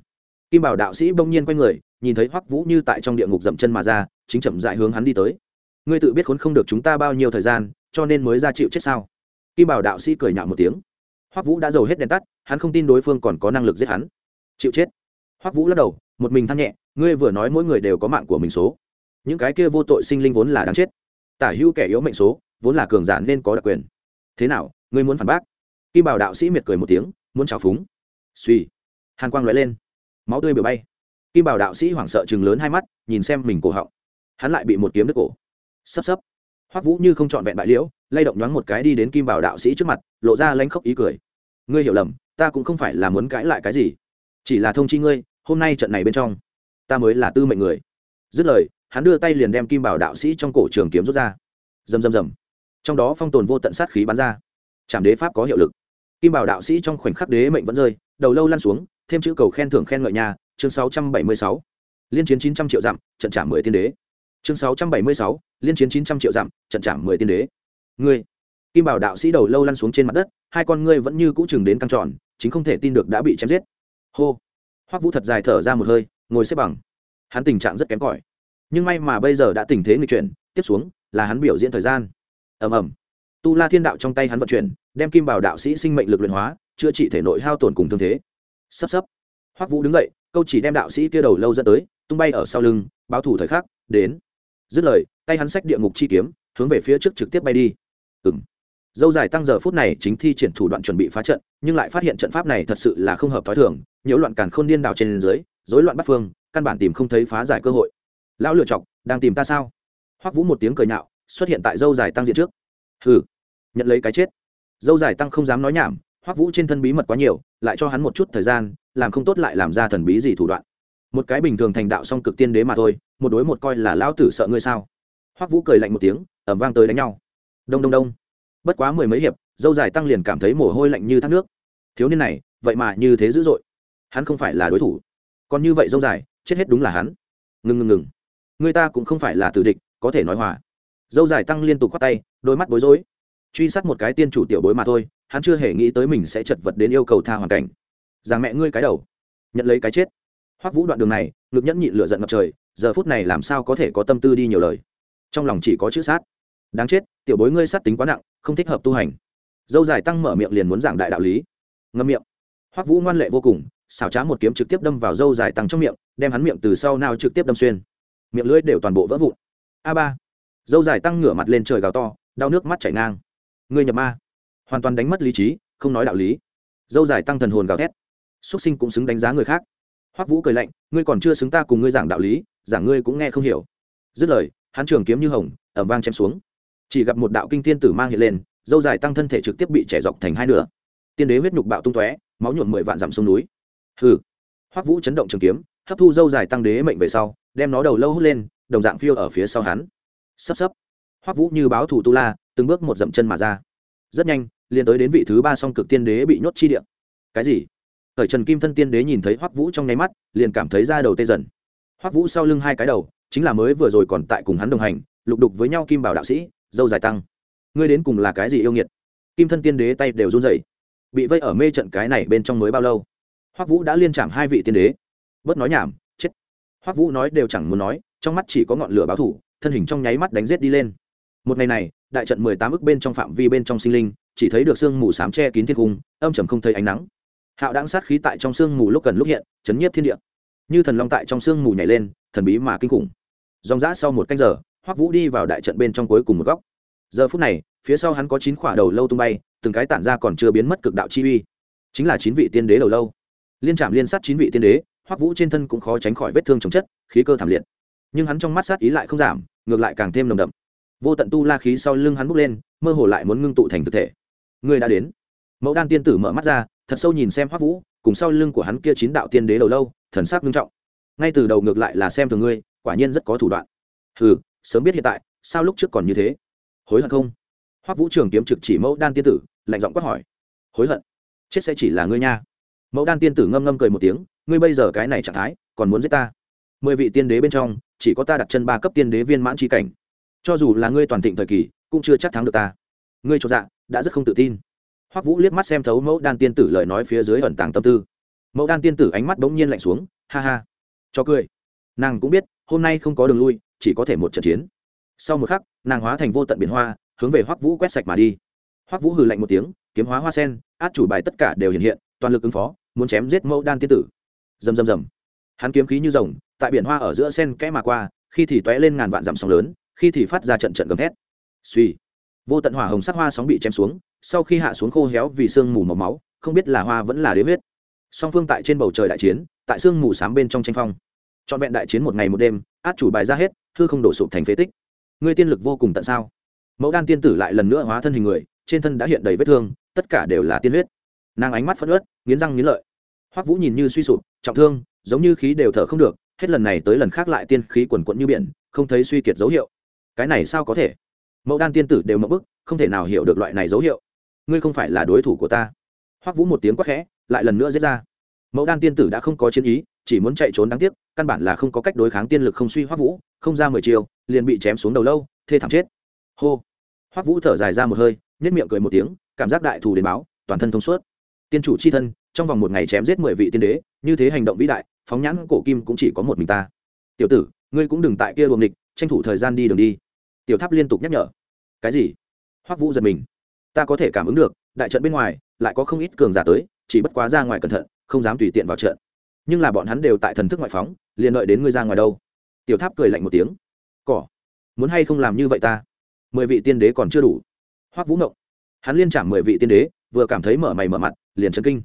Kim bảo đạo sĩ bỗng nhiên quay người, nhìn thấy hoắc vũ như tại trong địa ngục dậm chân mà ra, chính chậm dại hướng hắn đi tới. Ngươi tự biết khốn không được chúng ta bao nhiêu thời gian, cho nên mới ra chịu chết sao? Kim bảo đạo sĩ cười nhạo một tiếng. Hoắc vũ đã giàu hết đèn tắt, hắn không tin đối phương còn có năng lực giết hắn. Chịu chết. Hoắc vũ lắc đầu, một mình than nhẹ, ngươi vừa nói mỗi người đều có mạng của mình số. Những cái kia vô tội sinh linh vốn là đáng chết. Tả hữu kẻ yếu mệnh số, vốn là cường giả nên có đặc quyền. Thế nào ngươi muốn phản bác. Kim bảo đạo sĩ miệt cười một tiếng, muốn trào phúng. Suy. Hàn quang lóe lên. Máu tươi biểu bay. Kim bảo đạo sĩ hoảng sợ chừng lớn hai mắt, nhìn xem mình cổ họng. Hắn lại bị một kiếm đứt cổ. Sấp sấp. Hoắc vũ như không trọn vẹn bại liễu, lay động nhoáng một cái đi đến kim bảo đạo sĩ trước mặt, lộ ra lanh khóc ý cười. Ngươi hiểu lầm, ta cũng không phải là muốn cãi lại cái gì. Chỉ là thông chi ngươi, hôm nay trận này bên trong, ta mới là tư mệnh người. Dứt lời, hắn đưa tay liền đem kim bảo đạo sĩ trong cổ trường kiếm rút ra. Rầm rầm rầm. Trong đó phong tồn vô tận sát khí bắn ra trảm đế pháp có hiệu lực. Kim bảo đạo sĩ trong khoảnh khắc đế mệnh vẫn rơi, đầu lâu lăn xuống, thêm chữ cầu khen thưởng khen ngợi nhà, chương 676. liên chiến 900 triệu dặm, trận trả mười tiên đế. Chương 676. liên chiến 900 triệu dặm, trận trả mười tiên đế. Ngươi, kim bảo đạo sĩ đầu lâu lăn xuống trên mặt đất, hai con ngươi vẫn như cũ chừng đến căng tròn, chính không thể tin được đã bị chém giết. Hô. Hoắc vũ thật dài thở ra một hơi, ngồi xếp bằng. Hắn tình trạng rất kém cỏi. Nhưng may mà bây giờ đã tình thế người chuyển, tiếp xuống là hắn biểu diễn thời gian. Ầm ầm tu la thiên đạo trong tay hắn vận chuyển, đem kim bảo đạo sĩ sinh mệnh lực luyện hóa, chữa trị thể nội hao tổn cùng thương thế. Sắp sắp. Hoắc vũ đứng dậy, câu chỉ đem đạo sĩ kia đầu lâu dẫn tới, tung bay ở sau lưng, báo thủ thời khắc, đến. Dứt lời, tay hắn sách địa ngục chi kiếm, hướng về phía trước trực tiếp bay đi. Ừng dâu dài tăng giờ phút này chính thi triển thủ đoạn chuẩn bị phá trận, nhưng lại phát hiện trận pháp này thật sự là không hợp t h ó i thường, nhiễu loạn càn khôn điên đảo trên dưới, rối loạn bắt phương, căn bản tìm không thấy phá giải cơ hội. Lão lựa chọc, đang tìm ta sao? Hoắc vũ một tiếng cười nhạo, xuất hiện tại dâu dài tăng diện trước. Hừ nhận lấy cái chết. Dâu dài tăng không dám nói nhảm, hoắc vũ trên thân bí mật quá nhiều, lại cho hắn một chút thời gian, làm không tốt lại làm ra thần bí gì thủ đoạn. Một cái bình thường thành đạo song cực tiên đế mà thôi, một đối một coi là lão tử sợ ngươi sao? Hoắc vũ cười lạnh một tiếng ẩm vang tới đánh nhau. Đông đông đông. Bất quá mười mấy hiệp, dâu dài tăng liền cảm thấy mồ hôi lạnh như thác nước. Thiếu niên này, vậy mà như thế dữ dội. Hắn không phải là đối thủ. Còn như vậy dâu dài, chết hết đúng là hắn. Ngừng ngừng ngừng. Người ta cũng không phải là tử địch, có thể nói hòa. Dâu dài tăng liên tục khoác tay, đôi mắt bối rối truy sát một cái tiên chủ tiểu bối mà thôi, hắn chưa hề nghĩ tới mình sẽ chật vật đến yêu cầu tha hoàn cảnh. Rằng mẹ ngươi cái đầu. Nhận lấy cái chết. Hoắc vũ đoạn đường này, ngực nhẫn nhịn lửa giận ngập trời, giờ phút này làm sao có thể có tâm tư đi nhiều lời? Trong lòng chỉ có chữ sát. Đáng chết, tiểu bối ngươi sát tính quá nặng, không thích hợp tu hành. Dâu dài tăng mở miệng liền muốn giảng đại đạo lý. Ngâm miệng. Hoắc vũ ngoan lệ vô cùng, xảo trá một kiếm trực tiếp đâm vào dâu dài tăng trong miệng, đem hắn miệng từ sau nào trực tiếp đâm xuyên. Miệng lưỡi đều toàn bộ vỡ vụn. A ba. Dâu dài tăng ngửa mặt lên trời gào to, đau nước mắt chảy ngang ngươi nhập ma. Hoàn toàn đánh mất lý trí, không nói đạo lý. Dâu dài tăng thần hồn gào thét. Xuất sinh cũng xứng đánh giá người khác. Hoắc vũ cười lạnh, ngươi còn chưa xứng ta cùng ngươi giảng đạo lý, giảng ngươi cũng nghe không hiểu. Dứt lời, hắn trường kiếm như hồng ẩm vang chém xuống. Chỉ gặp một đạo kinh thiên tử mang hiện lên, dâu dài tăng thân thể trực tiếp bị trẻ dọc thành hai nửa. Tiên đế huyết nhục bạo tung tóe, máu nhuộm mười vạn dặm sông núi. Hừ. Hoắc vũ chấn động trường kiếm, hấp thu dâu dài tăng đế mệnh về sau, đem nó đầu lâu hút lên, đồng dạng phiêu ở phía sau hắn. Sắp sắp hoắc vũ như báo thủ tu la, từng bước một dậm chân mà ra. Rất nhanh, liền tới đến vị thứ ba song cực tiên đế bị nhốt chi điện cái gì? Thời trần kim thân tiên đế nhìn thấy hoắc vũ trong nháy mắt, liền cảm thấy da đầu tê dần. Hoắc vũ sau lưng hai cái đầu, chính là mới vừa rồi còn tại cùng hắn đồng hành, lục đục với nhau kim bảo đạo sĩ, dâu dài tăng. Ngươi đến cùng là cái gì yêu nghiệt? Kim thân tiên đế tay đều run rẩy, bị vây ở mê trận cái này bên trong mới bao lâu? Hoắc vũ đã liên chạm hai vị tiên đế. Bớt nói nhảm, chết. Hoắc vũ nói đều chẳng muốn nói, trong mắt chỉ có ngọn lửa báo thủ, thân hình trong nháy mắt đánh giết đi lên một ngày này, đại trận mười tám ức bên trong phạm vi bên trong sinh linh, chỉ thấy được sương mù s á m che kín thiên cung, âm trầm không thấy ánh nắng. Hạo đáng sát khí tại trong sương mù lúc gần lúc hiện, chấn nhiếp thiên địa. Như thần long tại trong sương mù nhảy lên, thần bí mà kinh khủng. Dòng dã sau một canh giờ, hoắc vũ đi vào đại trận bên trong cuối cùng một góc. Giờ phút này, phía sau hắn có chín khỏa đầu lâu tung bay, từng cái tản ra còn chưa biến mất cực đạo chi uy. Chính là chín vị tiên đế đầu lâu. Liên trạm liên sát chín vị tiên đế, hoắc vũ trên thân cũng khó tránh khỏi vết thương chồng chất, khí cơ thảm liệt. Nhưng hắn trong mắt sát ý lại không giảm, ngược lại càng thêm nồng đậm vô tận tu la khí sau lưng hắn bốc lên, mơ hồ lại muốn ngưng tụ thành thực thể. Người đã đến. Mẫu đan tiên tử mở mắt ra, thật sâu nhìn xem hoắc vũ, cùng sau lưng của hắn kia chín đạo tiên đế đầu lâu, thần sắc nghiêm trọng. Ngay từ đầu ngược lại là xem thường ngươi, quả nhiên rất có thủ đoạn. Hừ, sớm biết hiện tại, sao lúc trước còn như thế? Hối hận không? Hoắc vũ trường kiếm trực chỉ mẫu đan tiên tử, lạnh giọng quát hỏi. Hối hận? Chết sẽ chỉ là ngươi nha. Mẫu đan tiên tử ngâm ngâm cười một tiếng, ngươi bây giờ cái này trạng thái, còn muốn giết ta? Mười vị tiên đế bên trong, chỉ có ta đặt chân ba cấp tiên đế viên mãn tri cảnh cho dù là ngươi toàn thịnh thời kỳ, cũng chưa chắc thắng được ta. Ngươi cho dạ đã rất không tự tin. Hoắc vũ liếc mắt xem thấu mẫu đan tiên tử lời nói phía dưới ẩn tàng tâm tư. Mẫu đan tiên tử ánh mắt bỗng nhiên lạnh xuống, ha ha. Cho cười. Nàng cũng biết, hôm nay không có đường lui, chỉ có thể một trận chiến. Sau một khắc, nàng hóa thành vô tận biển hoa, hướng về hoắc vũ quét sạch mà đi. Hoắc vũ hừ lạnh một tiếng, kiếm hóa hoa sen, át chủ bài tất cả đều hiện hiện, toàn lực ứng phó, muốn chém giết mẫu đan tiên tử. Rầm rầm rầm. Hắn kiếm khí như rồng, tại biển hoa ở giữa sen kẽ mà qua, khi thì tóe lên ngàn vạn dặm sóng lớn khi thì phát ra trận trận gầm thét. Suy. Vô tận hỏa hồng sắc hoa sóng bị chém xuống, sau khi hạ xuống khô héo vì sương mù màu máu, không biết là hoa vẫn là đế huyết. Song phương tại trên bầu trời đại chiến, tại sương mù sám bên trong tranh phong. Trọn vẹn đại chiến một ngày một đêm, át chủ bài ra hết thư không đổ sụp thành phế tích. Ngươi tiên lực vô cùng tận sao? Mẫu đan tiên tử lại lần nữa hóa thân hình người, trên thân đã hiện đầy vết thương, tất cả đều là tiên huyết. Nàng ánh mắt phất ớt nghiến răng nghiến lợi. Hoắc vũ nhìn như suy sụp, trọng thương, giống như khí đều thở không được, hết lần này tới lần khác lại tiên khí quần quẫn như biển, không thấy suy kiệt dấu hiệu cái này sao có thể? Mẫu đan tiên tử đều mẫu bức, không thể nào hiểu được loại này dấu hiệu. Ngươi không phải là đối thủ của ta. Hoắc vũ một tiếng quát khẽ, lại lần nữa giết ra. Mẫu đan tiên tử đã không có chiến ý, chỉ muốn chạy trốn đáng tiếc, căn bản là không có cách đối kháng tiên lực không suy hoắc vũ, không ra mười chiều liền bị chém xuống đầu lâu, thê thảm chết. Hô. Hoắc vũ thở dài ra một hơi nhất miệng cười một tiếng, cảm giác đại thù đến báo, toàn thân thông suốt. Tiên chủ c h i thân, trong vòng một ngày chém giết mười vị tiên đế, như thế hành động vĩ đại, phóng nhãn cổ kim cũng chỉ có một mình ta. Tiểu tử, ngươi cũng đừng tại kia luồng địch, tranh thủ thời gian đi đường đi tiểu tháp liên tục nhắc nhở. Cái gì? Hoắc vũ giật mình. Ta có thể cảm ứng được, đại trận bên ngoài, lại có không ít cường giả tới, chỉ bất quá ra ngoài cẩn thận, không dám tùy tiện vào trận. Nhưng là bọn hắn đều tại thần thức ngoại phóng, liền đợi đến ngươi ra ngoài đâu. Tiểu tháp cười lạnh một tiếng. Cỏ, muốn hay không làm như vậy ta? Mười vị tiên đế còn chưa đủ. Hoắc vũ ngộng. Hắn liên trả mười vị tiên đế, vừa cảm thấy mở mày mở mặt, liền chấn kinh.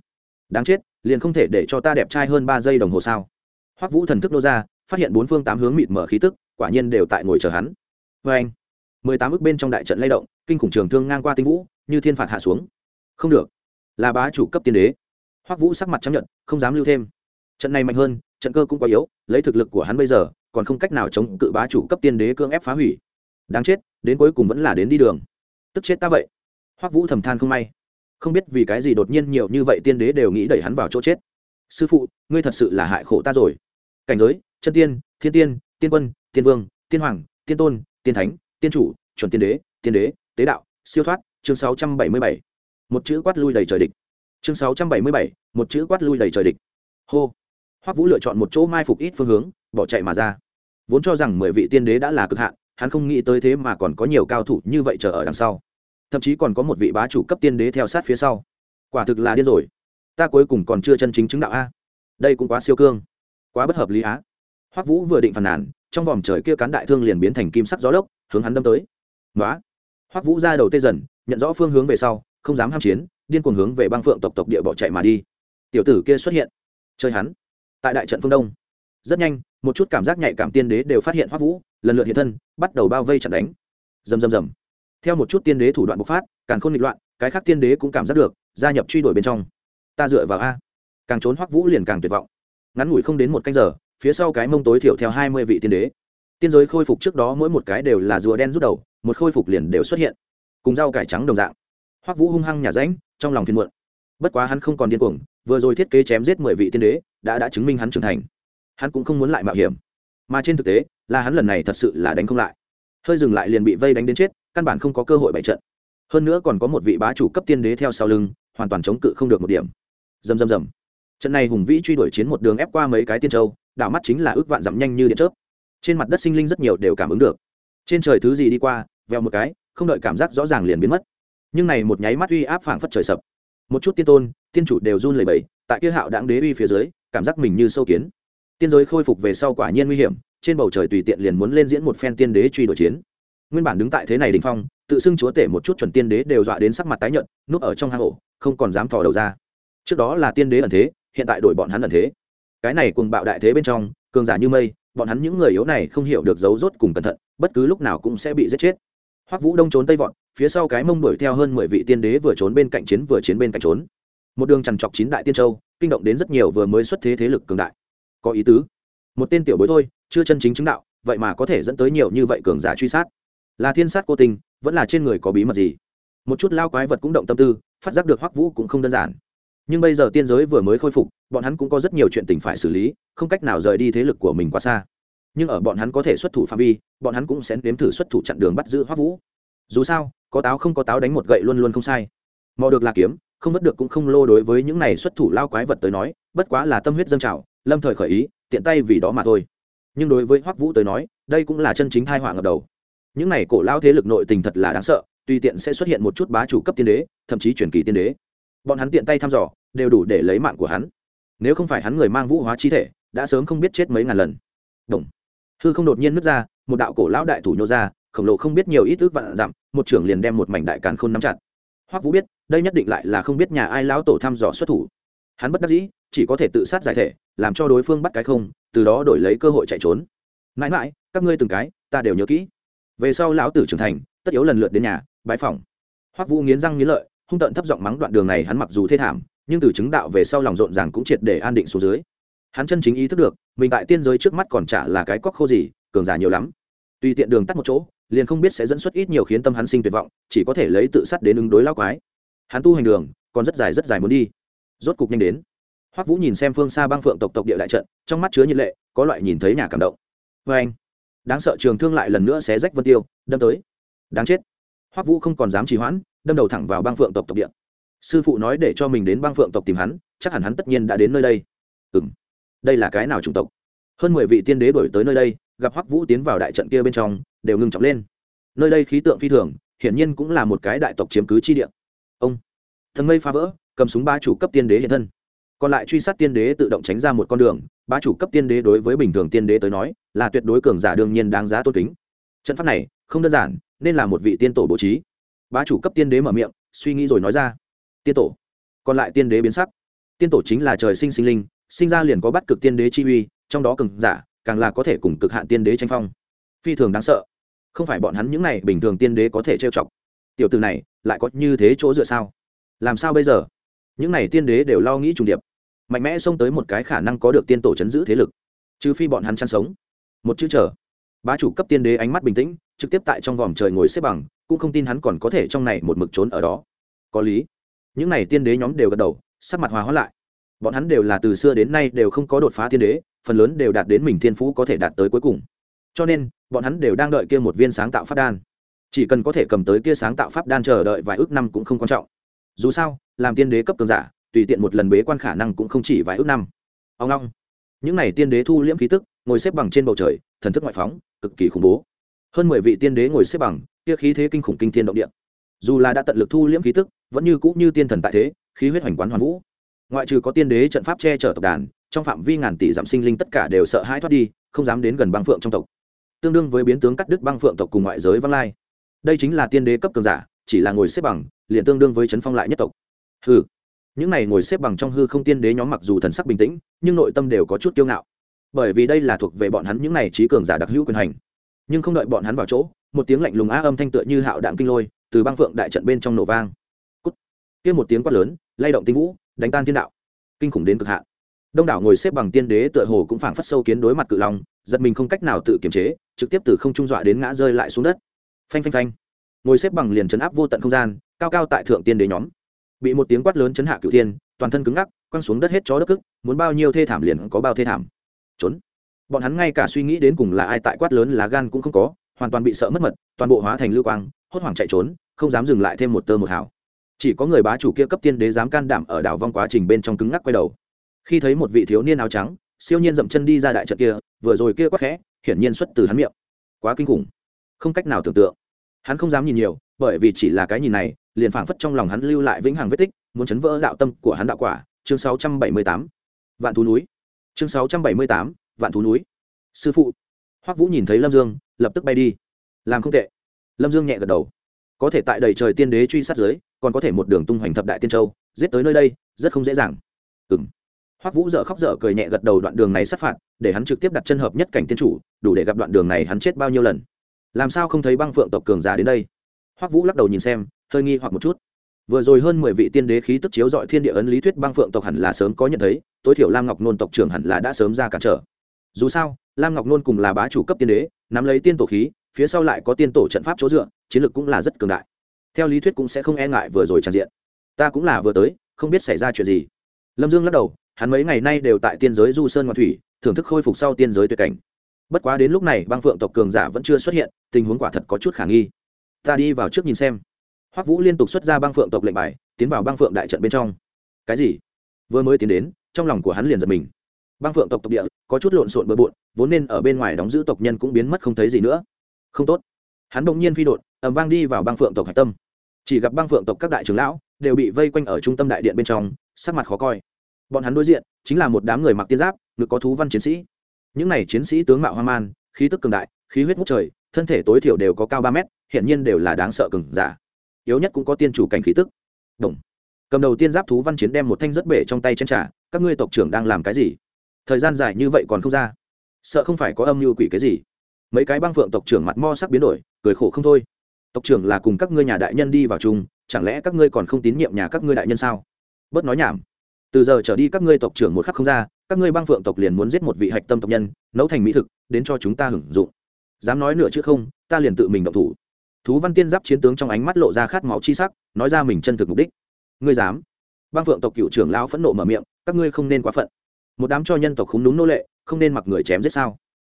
Đáng chết, liền không thể để cho ta đẹp trai hơn ba giây đồng hồ sao? Hoắc vũ thần thức nô ra, phát hiện bốn phương tám hướng mịt mở khí tức, quả nhiên đều tại ngồi chờ hắn vê anh. Mười tám ước bên trong đại trận lay động, kinh khủng trường thương ngang qua tinh vũ, như thiên phạt hạ xuống. Không được. Là bá chủ cấp tiên đế. Hoắc vũ sắc mặt chấp nhận không dám lưu thêm. Trận này mạnh hơn, trận cơ cũng quá yếu, lấy thực lực của hắn bây giờ, còn không cách nào chống cự bá chủ cấp tiên đế cương ép phá hủy. Đáng chết, đến cuối cùng vẫn là đến đi đường. Tức chết ta vậy. Hoắc vũ thầm than không may. Không biết vì cái gì đột nhiên nhiều như vậy tiên đế đều nghĩ đẩy hắn vào chỗ chết. Sư phụ, ngươi thật sự là hại khổ ta rồi. Cảnh giới, chân tiên, thiên tiên tiên quân, tiên vương, tiên hoàng, tiên tôn tiên thánh tiên chủ chuẩn tiên đế tiên đế tế đạo siêu thoát chương 677. một chữ quát lui đầy trời địch. Chương 677, một chữ quát lui đầy trời địch. Hô. Hoắc vũ lựa chọn một chỗ mai phục ít phương hướng bỏ chạy mà ra. Vốn cho rằng mười vị tiên đế đã là cực hạn hắn không nghĩ tới thế mà còn có nhiều cao thủ như vậy chờ ở đằng sau. Thậm chí còn có một vị bá chủ cấp tiên đế theo sát phía sau. Quả thực là điên rồi. Ta cuối cùng còn chưa chân chính chứng đạo a. Đây cũng quá siêu cương. Quá bất hợp lý á. Hoắc vũ vừa định phàn nàn trong vòng trời kia cán đại thương liền biến thành kim sắc gió lốc, hướng hắn đâm tới. Nói hoắc vũ ra đầu tê dần, nhận rõ phương hướng về sau, không dám ham chiến, điên cuồng hướng về băng phượng tộc tộc địa bỏ chạy mà đi. Tiểu tử kia xuất hiện. Chơi hắn. Tại đại trận phương đông. Rất nhanh, một chút cảm giác nhạy cảm tiên đế đều phát hiện hoắc vũ, lần lượt hiện thân, bắt đầu bao vây chặn đánh. Rầm rầm rầm. Theo một chút tiên đế thủ đoạn bộc phát, càng khôn nghịch loạn, cái khác tiên đế cũng cảm giác được, gia nhập truy đuổi bên trong. Ta dựa vào a. Càng trốn hoắc vũ liền càng tuyệt vọng. Ngắn ngủi không đến một canh giờ phía sau cái mông tối thiểu theo hai mươi vị tiên đế. Tiên giới khôi phục trước đó mỗi một cái đều là rùa đen rút đầu, một khôi phục liền đều xuất hiện. Cùng rau cải trắng đồng dạng. Hoắc vũ hung hăng nhả ránh trong lòng phiền muộn. Bất quá hắn không còn điên cuồng, vừa rồi thiết kế chém giết mười vị tiên đế, đã đã chứng minh hắn trưởng thành. Hắn cũng không muốn lại mạo hiểm. Mà trên thực tế, là hắn lần này thật sự là đánh không lại. Hơi dừng lại liền bị vây đánh đến chết, căn bản không có cơ hội bại trận. Hơn nữa còn có một vị bá chủ cấp tiên đế theo sau lưng, hoàn toàn chống cự không được một điểm. Dầm dầm dầm trận này hùng vĩ truy đuổi chiến một đường ép qua mấy cái tiên châu, đảo mắt chính là ước vạn dặm nhanh như điện chớp. Trên mặt đất sinh linh rất nhiều đều cảm ứng được. Trên trời thứ gì đi qua, veo một cái, không đợi cảm giác rõ ràng liền biến mất. Nhưng này một nháy mắt uy áp phảng phất trời sập. Một chút tiên tôn, tiên chủ đều run lẩy bẩy, tại kia hạo đáng đế uy phía dưới, cảm giác mình như sâu kiến. Tiên giới khôi phục về sau quả nhiên nguy hiểm, trên bầu trời tùy tiện liền muốn lên diễn một phen tiên đế truy đuổi chiến. Nguyên bản đứng tại thế này đình phong, tự xưng chúa tể một chút chuẩn tiên đế đều dọa đến sắc mặt tái nhợt, núp ở trong hang ổ, không còn dám thò đầu ra. Trước đó là tiên đế ẩn thế hiện tại đổi bọn hắn ẩn thế. Cái này cùng bạo đại thế bên trong, cường giả như mây, bọn hắn những người yếu này không hiểu được giấu rốt cùng cẩn thận, bất cứ lúc nào cũng sẽ bị giết chết. Hoắc vũ đông trốn tây vọt, phía sau cái mông đuổi theo hơn mười vị tiên đế vừa trốn bên cạnh chiến, vừa chiến bên cạnh trốn. Một đường chằn chọc chín đại tiên châu, kinh động đến rất nhiều vừa mới xuất thế thế lực cường đại. Có ý tứ. Một tên tiểu bối thôi, chưa chân chính chứng đạo, vậy mà có thể dẫn tới nhiều như vậy cường giả truy sát. Là thiên sát cô tình, vẫn là trên người có bí mật gì? Một chút lao quái vật cũng động tâm tư, phát giác được hoắc vũ cũng không đơn giản nhưng bây giờ tiên giới vừa mới khôi phục, bọn hắn cũng có rất nhiều chuyện tình phải xử lý, không cách nào rời đi thế lực của mình quá xa. Nhưng ở bọn hắn có thể xuất thủ phạm vi, bọn hắn cũng sẽ nếm thử xuất thủ chặn đường bắt giữ hoác vũ. Dù sao, có táo không có táo đánh một gậy luôn luôn không sai. Mò được là kiếm, không vất được cũng không lô đối với những này xuất thủ lao quái vật tới nói, bất quá là tâm huyết dâng trào, lâm thời khởi ý, tiện tay vì đó mà thôi. Nhưng đối với hoác vũ tới nói, đây cũng là chân chính thai họa ngập đầu. Những này cổ lao thế lực nội tình thật là đáng sợ, tùy tiện sẽ xuất hiện một chút bá chủ cấp tiên đế, thậm chí truyền kỳ tiên đế bọn hắn tiện tay thăm dò, đều đủ để lấy mạng của hắn. Nếu không phải hắn người mang vũ hóa chi thể, đã sớm không biết chết mấy ngàn lần. Đồng. hư không đột nhiên nứt ra, một đạo cổ lão đại thủ nhô ra, khổng lồ không biết nhiều ít ước vạn dặm, một trưởng liền đem một mảnh đại càn khôn nắm chặt. Hoắc vũ biết, đây nhất định lại là không biết nhà ai lão tổ thăm dò xuất thủ. Hắn bất đắc dĩ, chỉ có thể tự sát giải thể, làm cho đối phương bắt cái không, từ đó đổi lấy cơ hội chạy trốn. Mãi mãi, các ngươi từng cái, ta đều nhớ kỹ. Về sau lão tử trưởng thành, tất yếu lần lượt đến nhà bãi phòng hoắc vũ nghiến răng nghiến lợi hung tận thấp giọng mắng đoạn đường này hắn mặc dù thê thảm, nhưng từ chứng đạo về sau lòng rộn ràng cũng triệt để an định xuống dưới. Hắn chân chính ý thức được, mình tại tiên giới trước mắt còn chả là cái cóc khô gì, cường giả nhiều lắm. Tùy tiện đường tắt một chỗ, liền không biết sẽ dẫn xuất ít nhiều khiến tâm hắn sinh tuyệt vọng, chỉ có thể lấy tự sát đến ứng đối lao quái. Hắn tu hành đường, còn rất dài rất dài muốn đi. Rốt cục nhanh đến. Hoắc vũ nhìn xem phương xa băng phượng tộc tộc địa đại trận, trong mắt chứa nhiệt lệ, có loại nhìn thấy nhà cảm động. Vê anh, đáng sợ trường thương lại lần nữa xé rách vân tiêu, đâm tới. Đáng chết. Hoắc vũ không còn dám trì hoãn đâm đầu thẳng vào băng phượng tộc tộc địa. Sư phụ nói để cho mình đến băng phượng tộc tìm hắn, chắc hẳn hắn tất nhiên đã đến nơi đây. Ừ m đây là cái nào chủng tộc? Hơn mười vị tiên đế đổi tới nơi đây, gặp hoắc vũ tiến vào đại trận kia bên trong, đều ngưng trọng lên. Nơi đây khí tượng phi thường, hiển nhiên cũng là một cái đại tộc chiếm cứ chi địa. Ông. Thần mây phá vỡ, cầm súng ba chủ cấp tiên đế hiện thân. Còn lại truy sát tiên đế tự động tránh ra một con đường ba chủ cấp tiên đế đối với bình thường tiên đế tới nói, là tuyệt đối cường giả đương nhiên đáng giá tôn kính. Trận pháp này, không đơn giản, nên là một vị tiên tổ bố trí bá chủ cấp tiên đế mở miệng, suy nghĩ rồi nói ra. Tiên tổ. Còn lại tiên đế biến sắc. Tiên tổ chính là trời sinh sinh linh, sinh ra liền có bắt cực tiên đế chi uy, trong đó cường giả, càng là có thể cùng cực hạn tiên đế tranh phong. Phi thường đáng sợ. Không phải bọn hắn những này bình thường tiên đế có thể trêu chọc. Tiểu từ này, lại có như thế chỗ dựa sao? Làm sao bây giờ? Những này tiên đế đều lo nghĩ trùng điệp. Mạnh mẽ xông tới một cái khả năng có được tiên tổ chấn giữ thế lực. Trừ phi bọn hắn chăn sống. Một chữ chờ bá chủ cấp tiên đế ánh mắt bình tĩnh, trực tiếp tại trong vòm trời ngồi xếp bằng, cũng không tin hắn còn có thể trong này một mực trốn ở đó. Có lý. Những này tiên đế nhóm đều gật đầu, sắc mặt hòa hóa lại. Bọn hắn đều là từ xưa đến nay đều không có đột phá tiên đế, phần lớn đều đạt đến mình thiên phú có thể đạt tới cuối cùng. Cho nên, bọn hắn đều đang đợi kia một viên sáng tạo pháp đan. Chỉ cần có thể cầm tới kia sáng tạo pháp đan chờ đợi vài ước năm cũng không quan trọng. Dù sao, làm tiên đế cấp cường giả, tùy tiện một lần bế quan khả năng cũng không chỉ vài ước năm. Ông long. Những n à y tiên đế thu liễm khí tức, ngồi xếp bằng trên bầu trời, thần thức ngoại phóng cực kỳ khủng bố. Hơn mười vị tiên đế ngồi xếp bằng, kia khí thế kinh khủng kinh thiên động địa. Dù là đã tận lực thu liễm khí tức, vẫn như cũ như tiên thần tại thế, khí huyết hoành quán hoàn vũ. Ngoại trừ có tiên đế trận pháp che chở tộc đàn, trong phạm vi ngàn tỷ giảm sinh linh tất cả đều sợ hãi thoát đi, không dám đến gần băng phượng trong tộc. Tương đương với biến tướng cắt đứt băng phượng tộc cùng ngoại giới văn lai. Đây chính là tiên đế cấp cường giả, chỉ là ngồi xếp bằng, liền tương đương với chấn phong lại nhất tộc. Hư những này ngồi xếp bằng trong hư không tiên đế nhóm mặc dù thần sắc bình tĩnh, nhưng nội tâm đều có chút kiêu ngạo bởi vì đây là thuộc về bọn hắn những này trí cường giả đặc hữu quyền hành. Nhưng không đợi bọn hắn vào chỗ, một tiếng lạnh lùng á âm thanh tựa như hạo đạm kinh lôi, từ băng phượng đại trận bên trong nổ vang. Cút. Kia một tiếng quát lớn, lay động tinh vũ, đánh tan thiên đạo. Kinh khủng đến cực hạn. Đông đảo ngồi xếp bằng tiên đế tựa hồ cũng phảng phất sâu kiến đối mặt cự long, giật mình không cách nào tự kiềm chế, trực tiếp từ không trung dọa đến ngã rơi lại xuống đất. Phanh phanh phanh. Ngồi xếp bằng liền chấn áp vô tận không gian, cao cao tại thượng tiên đế nhóm. Bị một tiếng quát lớn chấn hạ cửu thiên, toàn thân cứng ngắc, quăng xuống đất hết chó đất cức, muốn bao nhiêu thê thảm liền có bao thê thảm trốn. Bọn hắn ngay cả suy nghĩ đến cùng là ai tại quát lớn lá gan cũng không có, hoàn toàn bị sợ mất mật, toàn bộ hóa thành lưu quang, hốt hoảng chạy trốn, không dám dừng lại thêm một tơ một hào. Chỉ có người bá chủ kia cấp tiên đế dám can đảm ở đảo vong quá trình bên trong cứng ngắc quay đầu. Khi thấy một vị thiếu niên áo trắng, siêu nhiên dậm chân đi ra đại trận kia, vừa rồi kia quắc khẽ, hiển nhiên xuất từ hắn miệng. Quá kinh khủng. Không cách nào tưởng tượng. Hắn không dám nhìn nhiều, bởi vì chỉ là cái nhìn này, liền phảng phất trong lòng hắn lưu lại vĩnh hằng vết tích, muốn chấn vỡ đạo tâm của hắn đạo quả. Chương 678 vạn thú núi chương 678 vạn thú núi. Sư phụ. Hoắc vũ nhìn thấy lâm dương, lập tức bay đi. Làm không tệ. Lâm dương nhẹ gật đầu. Có thể tại đầy trời tiên đế truy sát dưới, còn có thể một đường tung hoành thập đại tiên châu, giết tới nơi đây, rất không dễ dàng. Ừng hoắc vũ dở khóc dở cười nhẹ gật đầu đoạn đường này sát phạt, để hắn trực tiếp đặt chân hợp nhất cảnh tiên chủ, đủ để gặp đoạn đường này hắn chết bao nhiêu lần. Làm sao không thấy băng phượng tộc cường giả đến đây? Hoắc vũ lắc đầu nhìn xem, hơi nghi hoặc một chút vừa rồi hơn mười vị tiên đế khí tức chiếu dọi thiên địa ấn lý thuyết băng phượng tộc hẳn là sớm có nhận thấy, tối thiểu lam ngọc nôn tộc trưởng hẳn là đã sớm ra cản trở. Dù sao, lam ngọc nôn cùng là bá chủ cấp tiên đế, nắm lấy tiên tổ khí, phía sau lại có tiên tổ trận pháp chỗ dựa, chiến lược cũng là rất cường đại. Theo lý thuyết cũng sẽ không e ngại vừa rồi tràn diện. Ta cũng là vừa tới, không biết xảy ra chuyện gì. Lâm dương lắc đầu, hắn mấy ngày nay đều tại tiên giới du sơn ngoại thủy, thưởng thức khôi phục sau tiên giới tuyệt cảnh. Bất quá đến lúc này, băng phượng tộc cường giả vẫn chưa xuất hiện, tình huống quả thật có chút khả nghi. Ta đi vào trước nhìn xem hoắc vũ liên tục xuất ra băng phượng tộc lệnh bài tiến vào băng phượng đại trận bên trong cái gì vừa mới tiến đến trong lòng của hắn liền giật mình băng phượng tộc tộc địa có chút lộn xộn bừa bộn vốn nên ở bên ngoài đóng giữ tộc nhân cũng biến mất không thấy gì nữa không tốt hắn bỗng nhiên phi đột ẩm vang đi vào băng phượng tộc hạch tâm chỉ gặp băng phượng tộc các đại trưởng lão đều bị vây quanh ở trung tâm đại điện bên trong sắc mặt khó coi bọn hắn đối diện chính là một đám người mặc tiên giáp ngực có thú văn chiến sĩ những này chiến sĩ tướng mạo hoa man khí tức cường đại khí huyết ngút trời thân thể tối thiểu đều có cao ba mét hiện nhiên đều là đáng sợ cường giả yếu nhất cũng có tiên chủ cảnh khí tức. Đồng. cầm đầu tiên giáp thú văn chiến đem một thanh rất bể trong tay chân trả các ngươi tộc trưởng đang làm cái gì? Thời gian dài như vậy còn không ra. Sợ không phải có âm mưu quỷ cái gì. Mấy cái băng phượng tộc trưởng mặt mo sắc biến đổi, cười khổ không thôi. Tộc trưởng là cùng các ngươi nhà đại nhân đi vào chung, chẳng lẽ các ngươi còn không tín nhiệm nhà các ngươi đại nhân sao? Bớt nói nhảm. Từ giờ trở đi các ngươi tộc trưởng một khắc không ra, các ngươi băng phượng tộc liền muốn giết một vị hạch tâm tộc nhân, nấu thành mỹ thực, đến cho chúng ta hưởng dụng. Dám nói nửa chứ không, ta liền tự mình động thủ thú văn tiên giáp chiến tướng trong ánh mắt lộ ra khát máu chi sắc, nói ra mình chân thực mục đích. Ngươi dám? Bang phượng tộc cựu trưởng lão phẫn nộ mở miệng, các ngươi không nên quá phận. Một đám cho nhân tộc khúng đúng nô lệ, không nên mặc người chém giết sao?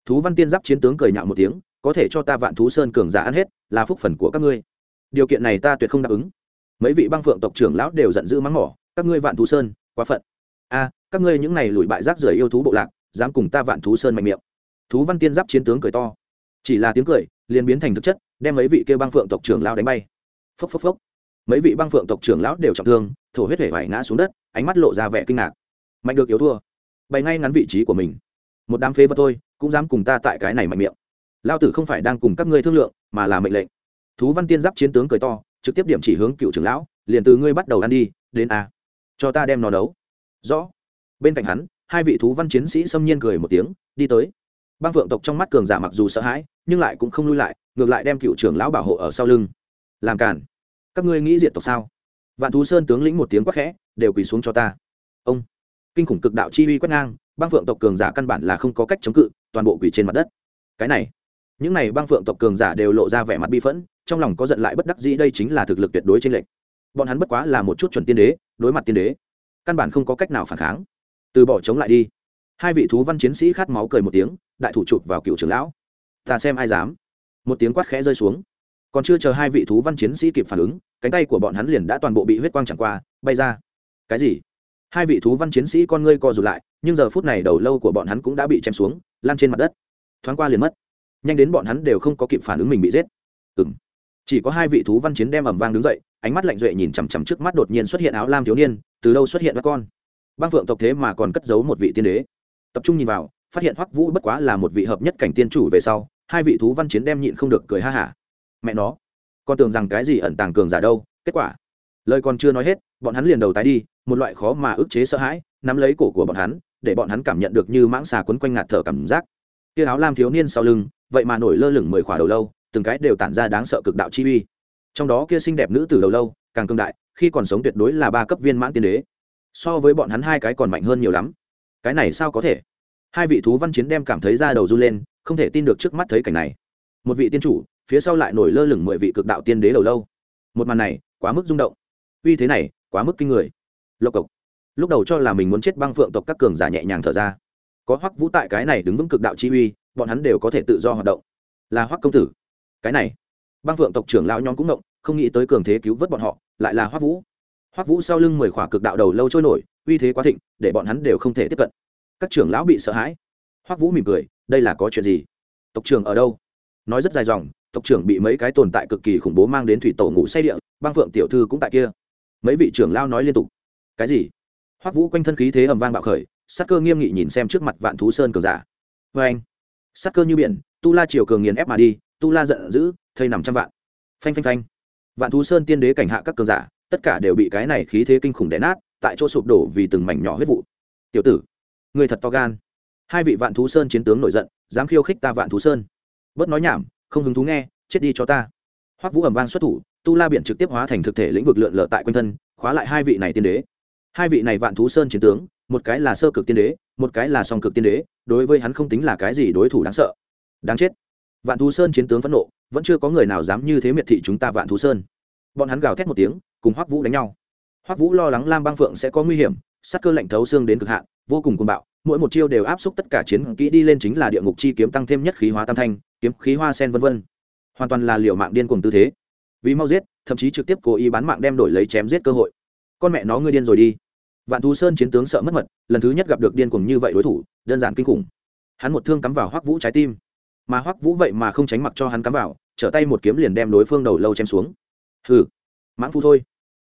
Thú văn tiên giáp chiến tướng cười nhạo một tiếng, có thể cho ta vạn thú sơn cường giả ăn hết, là phúc phần của các ngươi. Điều kiện này ta tuyệt không đáp ứng. Mấy vị bang phượng tộc trưởng lão đều giận dữ mắng mỏ, các ngươi vạn thú sơn, quá phận. A, các ngươi những này lùi bại rác rưởi yêu thú bộ lạc, dám cùng ta vạn thú sơn mạnh miệng. Thú văn tiên giáp chiến tướng cười to. Chỉ là tiếng cười, liền biến thành thực chất đem mấy vị kêu băng phượng tộc trưởng lao đánh bay. Phốc phốc phốc. Mấy vị băng phượng tộc trưởng lão đều trọng thương, thổ huyết hể vải ngã xuống đất, ánh mắt lộ ra vẻ kinh ngạc. Mạnh được yếu thua. Bày ngay ngắn vị trí của mình. Một đám phế vật thôi, cũng dám cùng ta tại cái này mạnh miệng. Lao tử không phải đang cùng các ngươi thương lượng, mà là mệnh lệnh. Thú văn tiên giáp chiến tướng cười to, trực tiếp điểm chỉ hướng cựu trưởng lão, liền từ ngươi bắt đầu ăn đi, đến a. Cho ta đem nó đấu rõ. Bên cạnh hắn, hai vị thú văn chiến sĩ xâm nhiên cười một tiếng, đi tới. Băng phượng tộc trong mắt cường giả mặc dù sợ hãi nhưng lại cũng không lui lại, ngược lại đem cựu trưởng lão bảo hộ ở sau lưng. Làm cản các ngươi nghĩ diệt tộc sao? Vạn thú sơn tướng lĩnh một tiếng quắc khẽ, đều quỳ xuống cho ta. Ông. Kinh khủng cực đạo chi uy quét ngang, băng phượng tộc cường giả căn bản là không có cách chống cự, toàn bộ quỳ trên mặt đất. Cái này. Những này băng phượng tộc cường giả đều lộ ra vẻ mặt bi phẫn, trong lòng có giận lại bất đắc dĩ, đây chính là thực lực tuyệt đối trên lệnh bọn hắn bất quá là một chút chuẩn tiên đế, đối mặt tiên đế, căn bản không có cách nào phản kháng. Từ bỏ chống lại đi. Hai vị thú văn chiến sĩ khát máu cười một tiếng, đại thủ chụp vào cựu trưởng lão ta xem ai dám. Một tiếng quát khẽ rơi xuống. Còn chưa chờ hai vị thú văn chiến sĩ kịp phản ứng, cánh tay của bọn hắn liền đã toàn bộ bị huyết quang chẳng qua, bay ra. Cái gì? Hai vị thú văn chiến sĩ con ngươi co rụt lại, nhưng giờ phút này đầu lâu của bọn hắn cũng đã bị chém xuống, lan trên mặt đất. Thoáng qua liền mất. Nhanh đến bọn hắn đều không có kịp phản ứng mình bị giết. Ừ m chỉ có hai vị thú văn chiến đem ẩm vang đứng dậy, ánh mắt lạnh duệ nhìn chằm chằm trước mắt đột nhiên xuất hiện áo lam thiếu niên, từ đâu xuất hiện các con? Băng phượng tộc thế mà còn cất giấu một vị tiên đế. Tập trung nhìn vào, phát hiện hoắc vũ bất quá là một vị hợp nhất cảnh tiên chủ về sau hai vị thú văn chiến đem nhịn không được cười ha hả. Mẹ nó, con tưởng rằng cái gì ẩn tàng cường giả đâu, kết quả. Lời còn chưa nói hết, bọn hắn liền đầu tái đi, một loại khó mà ức chế sợ hãi, nắm lấy cổ của bọn hắn, để bọn hắn cảm nhận được như mãng xà quấn quanh ngạt thở cảm giác. Tia áo lam thiếu niên sau lưng, vậy mà nổi lơ lửng mười khỏa đầu lâu, từng cái đều tản ra đáng sợ cực đạo chi uy. Trong đó kia xinh đẹp nữ từ đầu lâu, càng cương đại, khi còn sống tuyệt đối là ba cấp viên mãn tiên đế. So với bọn hắn hai cái còn mạnh hơn nhiều lắm. Cái này sao có thể? Hai vị thú văn chiến đem cảm thấy da đầu run lên không thể tin được trước mắt thấy cảnh này. Một vị tiên chủ, phía sau lại nổi lơ lửng mười vị cực đạo tiên đế đầu lâu. Một màn này, quá mức rung động. Uy thế này, quá mức kinh người. Lộc cộc. Lúc đầu cho là mình muốn chết băng phượng tộc các cường giả nhẹ nhàng thở ra. Có hoắc vũ tại cái này đứng vững cực đạo chi uy, bọn hắn đều có thể tự do hoạt động. Là hoắc công tử. Cái này. Băng phượng tộc trưởng lão nhóm cũng động, không nghĩ tới cường thế cứu vớt bọn họ, lại là hoắc vũ. Hoắc vũ sau lưng mười khỏa cực đạo đầu lâu trôi nổi, uy thế quá thịnh, để bọn hắn đều không thể tiếp cận. Các trưởng lão bị sợ hãi hoắc vũ mỉm cười, đây là có chuyện gì? Tộc trưởng ở đâu? Nói rất dài dòng, tộc trưởng bị mấy cái tồn tại cực kỳ khủng bố mang đến thủy tổ ngủ say địa băng phượng tiểu thư cũng tại kia. Mấy vị trưởng lao nói liên tục. Cái gì? Hoắc vũ quanh thân khí thế ầm vang bạo khởi sắc cơ nghiêm nghị nhìn xem trước mặt vạn thú sơn cường giả. Vê anh sắc cơ như biển, tu la triều cường nghiền ép mà đi, tu la giận dữ, thây nằm trăm vạn. Phanh phanh phanh. Vạn thú sơn tiên đế cảnh hạ các cường giả, tất cả đều bị cái này khí thế kinh khủng đè nát, tại chỗ sụp đổ vì từng mảnh nhỏ huyết vụ. Tiểu tử người thật to gan hai vị vạn thú sơn chiến tướng nổi giận, dám khiêu khích ta vạn thú sơn. Bớt nói nhảm, không hứng thú nghe, chết đi cho ta. Hoắc vũ ẩm vang xuất thủ, tu la biển trực tiếp hóa thành thực thể lĩnh vực lượn lờ tại quanh thân, khóa lại hai vị này tiên đế. Hai vị này vạn thú sơn chiến tướng, một cái là sơ cực tiên đế, một cái là song cực tiên đế, đối với hắn không tính là cái gì đối thủ đáng sợ. Đáng chết. Vạn thú sơn chiến tướng phẫn nộ, vẫn chưa có người nào dám như thế miệt thị chúng ta vạn thú sơn. Bọn hắn gào thét một tiếng, cùng hoắc vũ đánh nhau. Hoắc vũ lo lắng lam băng phượng sẽ có nguy hiểm sắc cơ lạnh thấu xương đến cực hạn, vô cùng cuồng bạo mỗi một chiêu đều áp xúc tất cả chiến kỹ đi lên chính là địa ngục chi kiếm tăng thêm nhất khí hóa tam thanh, kiếm khí hoa sen vân vân. Hoàn toàn là liều mạng điên cuồng tư thế. Vì mau giết, thậm chí trực tiếp cố ý bán mạng đem đổi lấy chém giết cơ hội. Con mẹ nó ngươi điên rồi đi. Vạn thú sơn chiến tướng sợ mất mật, lần thứ nhất gặp được điên cuồng như vậy đối thủ, đơn giản kinh khủng. Hắn một thương cắm vào hoắc vũ trái tim. Mà hoắc vũ vậy mà không tránh mặc cho hắn cắm vào, trở tay một kiếm liền đem đối phương đầu lâu chém xuống. Hừ mãn phu thôi.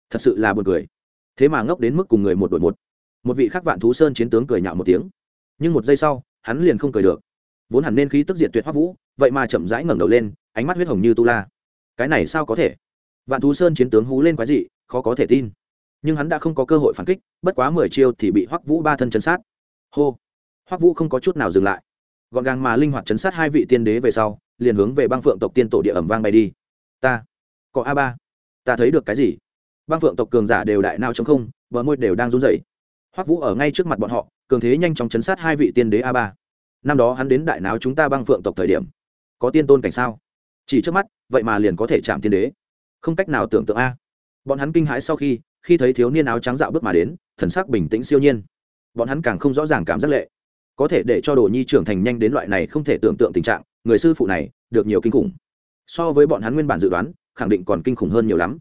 Thật sự là buồn cười. Thế mà ngốc đến mức cùng người một đội một một vị khác vạn thú sơn chiến tướng cười nhạo một tiếng. Nhưng một giây sau, hắn liền không cười được. Vốn hẳn nên khí tức diệt tuyệt hoắc vũ, vậy mà chậm rãi ngẩng đầu lên, ánh mắt huyết hồng như tu la. Cái này sao có thể? Vạn thú sơn chiến tướng hú lên quái dị, khó có thể tin. Nhưng hắn đã không có cơ hội phản kích, bất quá mười chiêu thì bị hoắc vũ ba thân chấn sát. Hô! Hoắc vũ không có chút nào dừng lại. Gọn gàng mà linh hoạt chấn sát hai vị tiên đế về sau, liền hướng về băng phượng tộc tiên tổ địa ẩm vang bay đi. Ta, có a ba. Ta thấy được cái gì? Băng phượng tộc cường giả đều đại nao chống không, bờ môi đều đang run rẩy hoắc vũ ở ngay trước mặt bọn họ, cường thế nhanh chóng chấn sát hai vị tiên đế a ba. Năm đó hắn đến đại náo chúng ta băng phượng tộc thời điểm, có tiên tôn cảnh sao? Chỉ trước mắt, vậy mà liền có thể chạm tiên đế. Không cách nào tưởng tượng a. Bọn hắn kinh hãi sau khi khi thấy thiếu niên áo trắng dạo bước mà đến, thần sắc bình tĩnh siêu nhiên. Bọn hắn càng không rõ ràng cảm giác lệ. Có thể để cho đồ nhi trưởng thành nhanh đến loại này không thể tưởng tượng tình trạng, người sư phụ này, được nhiều kinh khủng. So với bọn hắn nguyên bản dự đoán, khẳng định còn kinh khủng hơn nhiều lắm.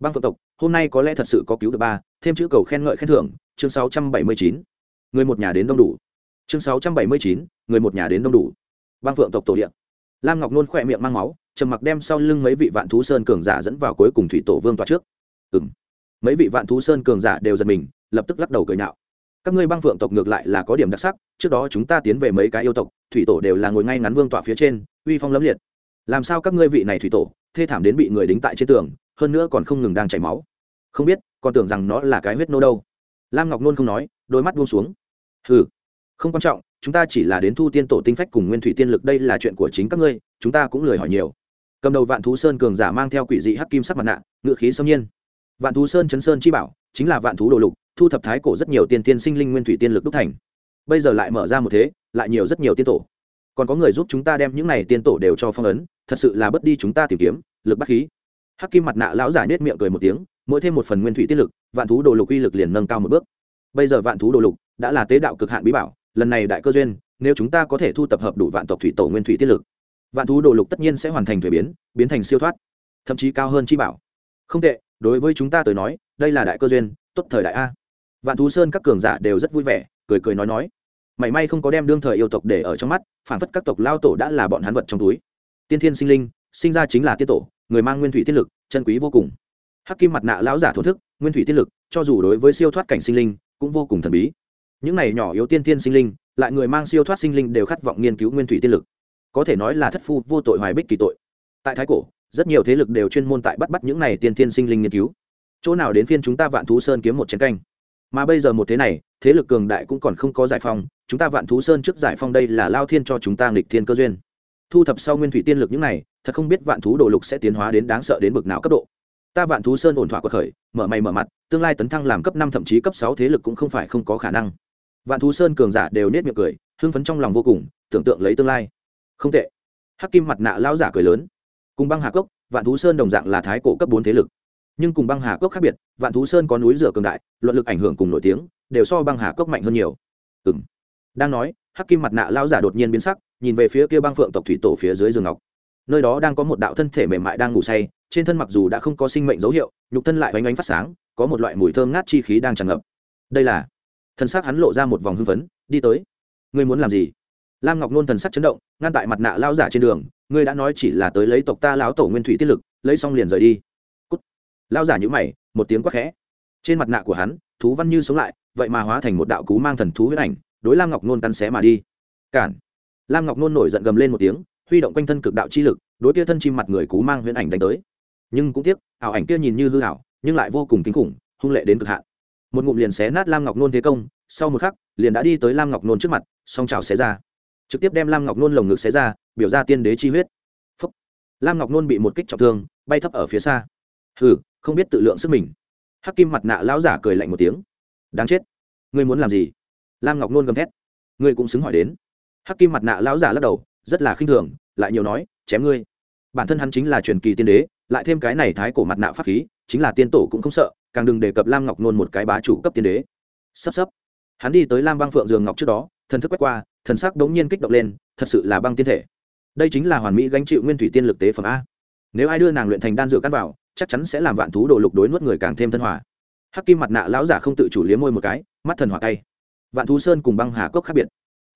Băng phượng tộc, hôm nay có lẽ thật sự có cứu được ba thêm chữ cầu khen ngợi khen thưởng chương 679. người một nhà đến đông đủ. Chương 679, người một nhà đến đông đủ. Bang phượng tộc tổ điện lam ngọc nôn khỏe miệng mang máu trầm mặc đem sau lưng mấy vị vạn thú sơn cường giả dẫn vào cuối cùng thủy tổ vương tòa trước. Ừ m mấy vị vạn thú sơn cường giả đều giật mình lập tức lắc đầu cười nhạo. Các ngươi băng phượng tộc ngược lại là có điểm đặc sắc trước đó chúng ta tiến về mấy cái yêu tộc thủy tổ đều là ngồi ngay ngắn vương tọa phía trên uy phong lẫm liệt. Làm sao các ngươi vị này thủy tổ thê thảm đến bị người đính tại trên tường hơn nữa còn không ngừng đang chảy máu? Không biết còn tưởng rằng nó là cái huyết nô đâu. Lam ngọc nôn không nói đôi mắt buông xuống. Hừ, không quan trọng chúng ta chỉ là đến thu tiên tổ tinh phách cùng nguyên thủy tiên lực đây là chuyện của chính các ngươi chúng ta cũng lười hỏi nhiều. Cầm đầu vạn thú sơn cường giả mang theo quỷ dị hắc kim sắc mặt nạ ngựa khí xâm nhiên. Vạn thú sơn chấn sơn chi bảo chính là vạn thú đồ lục thu thập thái cổ rất nhiều tiên tiên sinh linh nguyên thủy tiên lực đúc thành. Bây giờ lại mở ra một thế lại nhiều rất nhiều tiên tổ. Còn có người giúp chúng ta đem những này tiên tổ đều cho phong ấn thật sự là bất đi chúng ta tìm kiếm lực bắt khí. Hắc kim mặt nạ lão giả nết miệng cười một tiếng mỗi thêm một phần nguyên thủy tiết lực, vạn thú đồ lục uy lực liền nâng cao một bước. Bây giờ vạn thú đồ lục đã là tế đạo cực hạn bí bảo, lần này đại cơ duyên, nếu chúng ta có thể thu tập hợp đủ vạn tộc thủy tổ nguyên thủy tiết lực, vạn thú đồ lục tất nhiên sẽ hoàn thành thuế biến biến thành siêu thoát, thậm chí cao hơn chi bảo. Không tệ, đối với chúng ta tới nói, đây là đại cơ duyên, tốt thời đại a. Vạn thú sơn các cường giả đều rất vui vẻ, cười cười nói nói. Mảy may không có đem đương thời yêu tộc để ở trong mắt, phản phất các tộc lao tổ đã là bọn hắn vật trong túi. Tiên thiên sinh linh, sinh ra chính là tiết tổ, người mang nguyên thủy tiết lực, chân quý vô cùng hắc kim mặt nạ lão giả thổ thức, nguyên thủy tiên lực, cho dù đối với siêu thoát cảnh sinh linh, cũng vô cùng thần bí. Những này nhỏ yếu tiên tiên sinh linh, lại người mang siêu thoát sinh linh đều khát vọng nghiên cứu nguyên thủy tiên lực. Có thể nói là thất phu, vô tội hoài bích kỳ tội. Tại thái cổ, rất nhiều thế lực đều chuyên môn tại bắt bắt những này tiên tiên sinh linh nghiên cứu. Chỗ nào đến phiên chúng ta vạn thú sơn kiếm một chiến canh. Mà bây giờ một thế này, thế lực cường đại cũng còn không có giải phong chúng ta vạn thú sơn trước giải phong đây là lao thiên cho chúng ta nghịch thiên cơ duyên. Thu thập sau nguyên thủy tiên lực những này, thật không biết vạn thú đồ lục sẽ tiến hóa đến đáng sợ đến bực nào cấp độ ta vạn thú sơn ổn thỏa quật khởi, mở mày mở mặt, tương lai tấn thăng làm cấp năm thậm chí cấp sáu thế lực cũng không phải không có khả năng. Vạn thú sơn cường giả đều nết miệng cười, hưng phấn trong lòng vô cùng, tưởng tượng lấy tương lai. Không tệ. Hắc kim mặt nạ lao giả cười lớn. Cùng băng hà cốc, vạn thú sơn đồng dạng là thái cổ cấp bốn thế lực. Nhưng cùng băng hà cốc khác biệt, vạn thú sơn có núi rửa cường đại, luận lực ảnh hưởng cùng nổi tiếng, đều so băng hà cốc mạnh hơn nhiều. Ừ m đang nói, hắc kim mặt nạ lao giả đột nhiên biến sắc, nhìn về phía kia băng phượng tộc thủy tổ phía dưới giường ngọc. Nơi đó đang có một đạo thân thể mềm mại đang ngủ say trên thân mặc dù đã không có sinh mệnh dấu hiệu, nhục thân lại oanh oanh phát sáng, có một loại mùi thơm ngát chi khí đang tràn ngập. Đây là thân xác hắn lộ ra một vòng hưng phấn, đi tới. Ngươi muốn làm gì? Lam ngọc nôn thần sắc chấn động, ngăn tại mặt nạ lao giả trên đường, ngươi đã nói chỉ là tới lấy tộc ta lão tổ nguyên thủy tiết lực, lấy xong liền rời đi. Cút. lao giả nhữ mày, một tiếng quát khẽ. Trên mặt nạ của hắn, thú văn như sống lại, vậy mà hóa thành một đạo cú mang thần thú huyết ảnh, đối lam ngọc nôn cắn xé mà đi. Cản. Lam ngọc nôn nổi giận gầm lên một tiếng, huy động quanh thân cực đạo chi lực, đối kia thân chim mặt người cú mang huyễn ảnh đánh tới nhưng cũng tiếc, ảo ảnh kia nhìn như hư ảo, nhưng lại vô cùng kinh khủng, hung lệ đến cực hạn. Một ngụm liền xé nát lam ngọc nôn thế công, sau một khắc, liền đã đi tới lam ngọc nôn trước mặt, song trào xé ra. Trực tiếp đem lam ngọc nôn lồng ngực xé ra, biểu ra tiên đế chi huyết. Phúc. lam ngọc nôn bị một kích trọng thương, bay thấp ở phía xa. Hừ, không biết tự lượng sức mình. Hắc kim mặt nạ lão giả cười lạnh một tiếng. Đáng chết. Ngươi muốn làm gì? Lam ngọc nôn gầm thét. Ngươi cũng xứng hỏi đến. Hắc kim mặt nạ lão giả lắc đầu, rất là khinh thường, lại nhiều nói, chém ngươi. Bản thân hắn chính là truyền kỳ tiên đế lại thêm cái này thái cổ mặt nạ pháp khí, chính là tiên tổ cũng không sợ, càng đừng đề cập lam ngọc nôn một cái bá chủ cấp tiên đế. Sắp sắp. Hắn đi tới lam băng phượng giường ngọc trước đó, thần thức quét qua, thần sắc đống nhiên kích động lên, thật sự là băng tiên thể. Đây chính là hoàn mỹ gánh chịu nguyên thủy tiên lực tế phẩm a. Nếu ai đưa nàng luyện thành đan dược căn vào, chắc chắn sẽ làm vạn thú đồ lục đối nuốt người càng thêm thân hòa. Hắc kim mặt nạ lão giả không tự chủ liếm môi một cái, mắt thần hỏa tay. Vạn thú sơn cùng băng hà cốc khác biệt.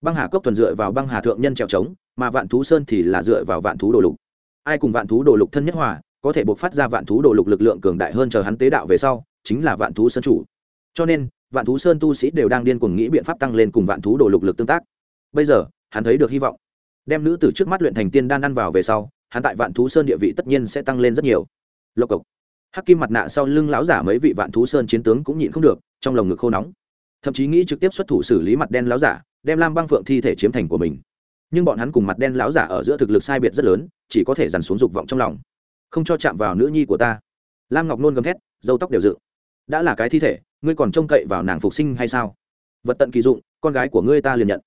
Băng hà cốc thuần dựa vào băng hà thượng nhân trèo trống, mà vạn thú sơn thì là dựa vào vạn thú đồ lục. Ai cùng vạn thú đồ lục thân nhất hòa có thể buộc phát ra vạn thú đồ lục lực lượng cường đại hơn chờ hắn tế đạo về sau, chính là vạn thú sơn chủ. Cho nên, vạn thú sơn tu sĩ đều đang điên cuồng nghĩ biện pháp tăng lên cùng vạn thú đồ lục lực tương tác. Bây giờ, hắn thấy được hy vọng. Đem nữ từ trước mắt luyện thành tiên đan ăn vào về sau, hắn tại vạn thú sơn địa vị tất nhiên sẽ tăng lên rất nhiều. Lộc cộc. Hắc kim mặt nạ sau lưng lão giả mấy vị vạn thú sơn chiến tướng cũng nhịn không được, trong lồng ngực khô nóng. Thậm chí nghĩ trực tiếp xuất thủ xử lý mặt đen lão giả, đem lam băng phượng thi thể chiếm thành của mình. Nhưng bọn hắn cùng mặt đen lão giả ở giữa thực lực sai biệt rất lớn, chỉ có thể dằn xuống dục vọng trong lòng không cho chạm vào nữ nhi của ta. Lam ngọc nôn gầm thét dâu tóc đều dự đã là cái thi thể, ngươi còn trông cậy vào nàng phục sinh hay sao? Vật tận kỳ dụng, con gái của ngươi ta liền nhận.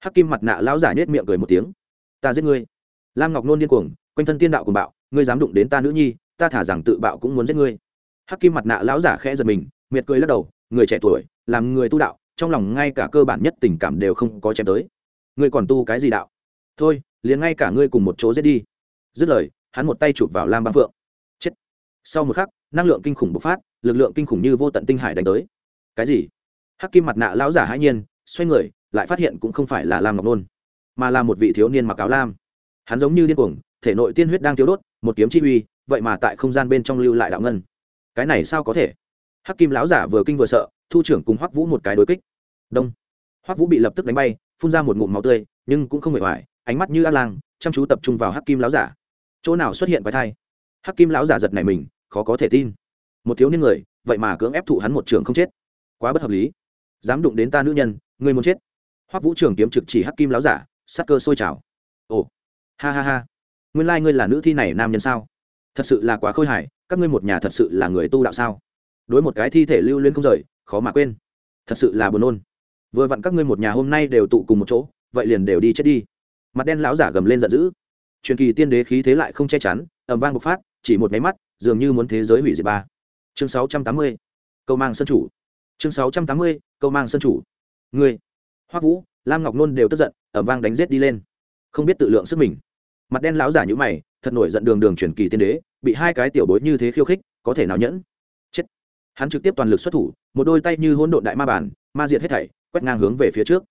Hắc kim mặt nạ lão giả nhét miệng cười một tiếng. Ta giết ngươi. Lam ngọc nôn điên cuồng, quanh thân tiên đạo cùng bạo, ngươi dám đụng đến ta nữ nhi, ta thả rằng tự bạo cũng muốn giết ngươi. Hắc kim mặt nạ lão giả khẽ giật mình, miệt cười lắc đầu, người trẻ tuổi, làm người tu đạo, trong lòng ngay cả cơ bản nhất tình cảm đều không có chém tới. Ngươi còn tu cái gì đạo? Thôi, liền ngay cả ngươi cùng một chỗ giết đi. Dứt lời hắn một tay chụp vào lam băng phượng. Chết. Sau một khắc, năng lượng kinh khủng bộc phát, lực lượng kinh khủng như vô tận tinh hải đánh tới. Cái gì? Hắc kim mặt nạ lão giả hãi nhiên, xoay người, lại phát hiện cũng không phải là lam ngọc nôn, mà là một vị thiếu niên mặc áo lam. Hắn giống như điên cuồng, thể nội tiên huyết đang thiếu đốt, một kiếm chi uy, vậy mà tại không gian bên trong lưu lại đạo ngân. Cái này sao có thể? Hắc kim lão giả vừa kinh vừa sợ, thu trưởng cùng hoắc vũ một cái đối kích. Đông. Hoắc vũ bị lập tức đánh bay, phun ra một ngụm máu tươi, nhưng cũng không hề hoài, ánh mắt như ác lang, chăm chú tập trung vào hắc kim lão giả chỗ nào xuất hiện quái thai? Hắc kim lão giả giật này mình, khó có thể tin. Một thiếu niên người, vậy mà cưỡng ép thụ hắn một trường không chết. Quá bất hợp lý. Dám đụng đến ta nữ nhân, ngươi muốn chết. Hoắc vũ trường kiếm trực chỉ hắc kim lão giả, sắc cơ sôi trào. Ồ, ha ha ha. Nguyên lai、like、ngươi là nữ thi này nam nhân sao? Thật sự là quá khôi hài, các ngươi một nhà thật sự là người tu đạo sao? Đối một cái thi thể lưu lên không rời, khó mà quên. Thật sự là buồn nôn. Vừa vặn các ngươi một nhà hôm nay đều tụ cùng một chỗ, vậy liền đều đi chết đi. Mặt đen lão giả gầm lên giận dữ truyền kỳ tiên đế khí thế lại không che chắn ẩm vang bộc phát, chỉ một máy mắt, dường như muốn thế giới hủy diệt ba. Chương sáu trăm tám mươi câu mang sân chủ. Chương sáu trăm tám mươi câu mang sân chủ. Người hoắc vũ, lam ngọc nôn đều tức giận ẩm vang đánh g đi lên. Không biết tự lượng sức mình. Mặt đen lão giả như mày, thật nổi giận đường đường truyền kỳ tiên đế, bị hai cái tiểu bối như thế khiêu khích, có thể nào nhẫn? Chết. Hắn trực tiếp toàn lực xuất thủ, một đôi tay như hỗn độn đại ma bản ma diệt hết thảy, quét ngang hướng về phía trước.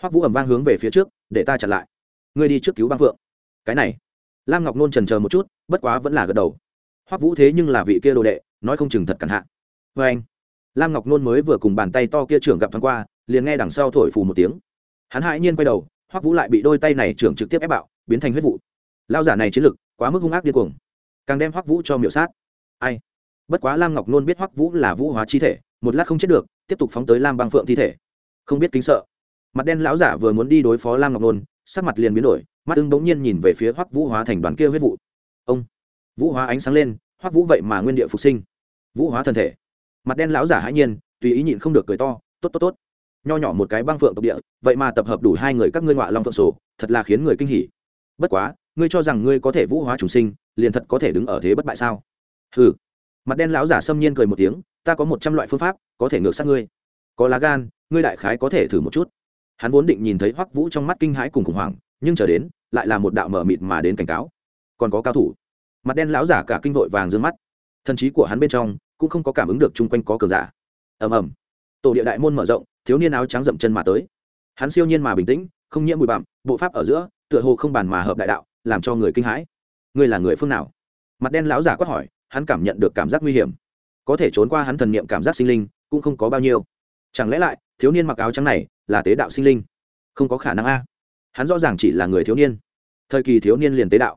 Hoắc vũ ẩm vang hướng về phía trước, để ta chặn lại. Ngươi đi trước cứu băng phượng cái này. Lam ngọc nôn trần chờ một chút, bất quá vẫn là gật đầu. Hoắc vũ thế nhưng là vị kia đồ đệ, nói không chừng thật cẳng hạ. Vê anh, lam ngọc nôn mới vừa cùng bàn tay to kia trưởng gặp thoáng qua, liền nghe đằng sau thổi phù một tiếng. Hắn hãi nhiên quay đầu, hoắc vũ lại bị đôi tay này trưởng trực tiếp ép bạo, biến thành huyết vụ. Lao giả này chiến lực, quá mức hung ác điên cuồng. Càng đem hoắc vũ cho miểu sát. Ai? Bất quá lam ngọc nôn biết hoắc vũ là vũ hóa chi thể, một lát không chết được, tiếp tục phóng tới lam băng phượng thi thể. Không biết kính sợ. Mặt đen lão giả vừa muốn đi đối phó lam ngọc nôn, sắc mặt liền biến đổi mắt ưng bỗng nhiên nhìn về phía hoắc vũ hóa thành đoàn kia huyết vụ. Ông, vũ hóa ánh sáng lên, hoắc vũ vậy mà nguyên địa phục sinh. Vũ hóa thân thể. Mặt đen lão giả hãi nhiên, tùy ý nhịn không được cười to, tốt tốt tốt. Nho nhỏ một cái băng phượng tộc địa, vậy mà tập hợp đủ hai người các ngươi ngoại long phượng sổ, thật là khiến người kinh hỉ. Bất quá, ngươi cho rằng ngươi có thể vũ hóa chủ sinh, liền thật có thể đứng ở thế bất bại sao? Hừ. Mặt đen lão giả xâm nhiên cười một tiếng, ta có một trăm loại phương pháp, có thể ngược sát ngươi. Có lá gan, ngươi đại khái có thể thử một chút. Hắn vốn định nhìn thấy hoắc vũ trong mắt kinh hãi cùng khủng hoảng, nhưng chờ đến lại là một đạo mở mịt mà đến cảnh cáo. Còn có cao thủ. Mặt đen lão giả cả kinh vội vàng d mắt. Thần trí của hắn bên trong cũng không có cảm ứng được chung quanh có cờ giả. Ầm ầm. Tổ địa đại môn mở rộng, thiếu niên áo trắng dậm chân mà tới. Hắn siêu nhiên mà bình tĩnh, không nhiễm bụi bặm, bộ pháp ở giữa, tựa hồ không bàn mà hợp đại đạo, làm cho người kinh hãi. Ngươi là người phương nào? Mặt đen lão giả quát hỏi, hắn cảm nhận được cảm giác nguy hiểm. Có thể trốn qua hắn thần niệm cảm giác sinh linh, cũng không có bao nhiêu. Chẳng lẽ lại, thiếu niên mặc áo trắng này là tế đạo sinh linh? Không có khả năng a hắn rõ ràng chỉ là người thiếu niên. Thời kỳ thiếu niên liền tế đạo.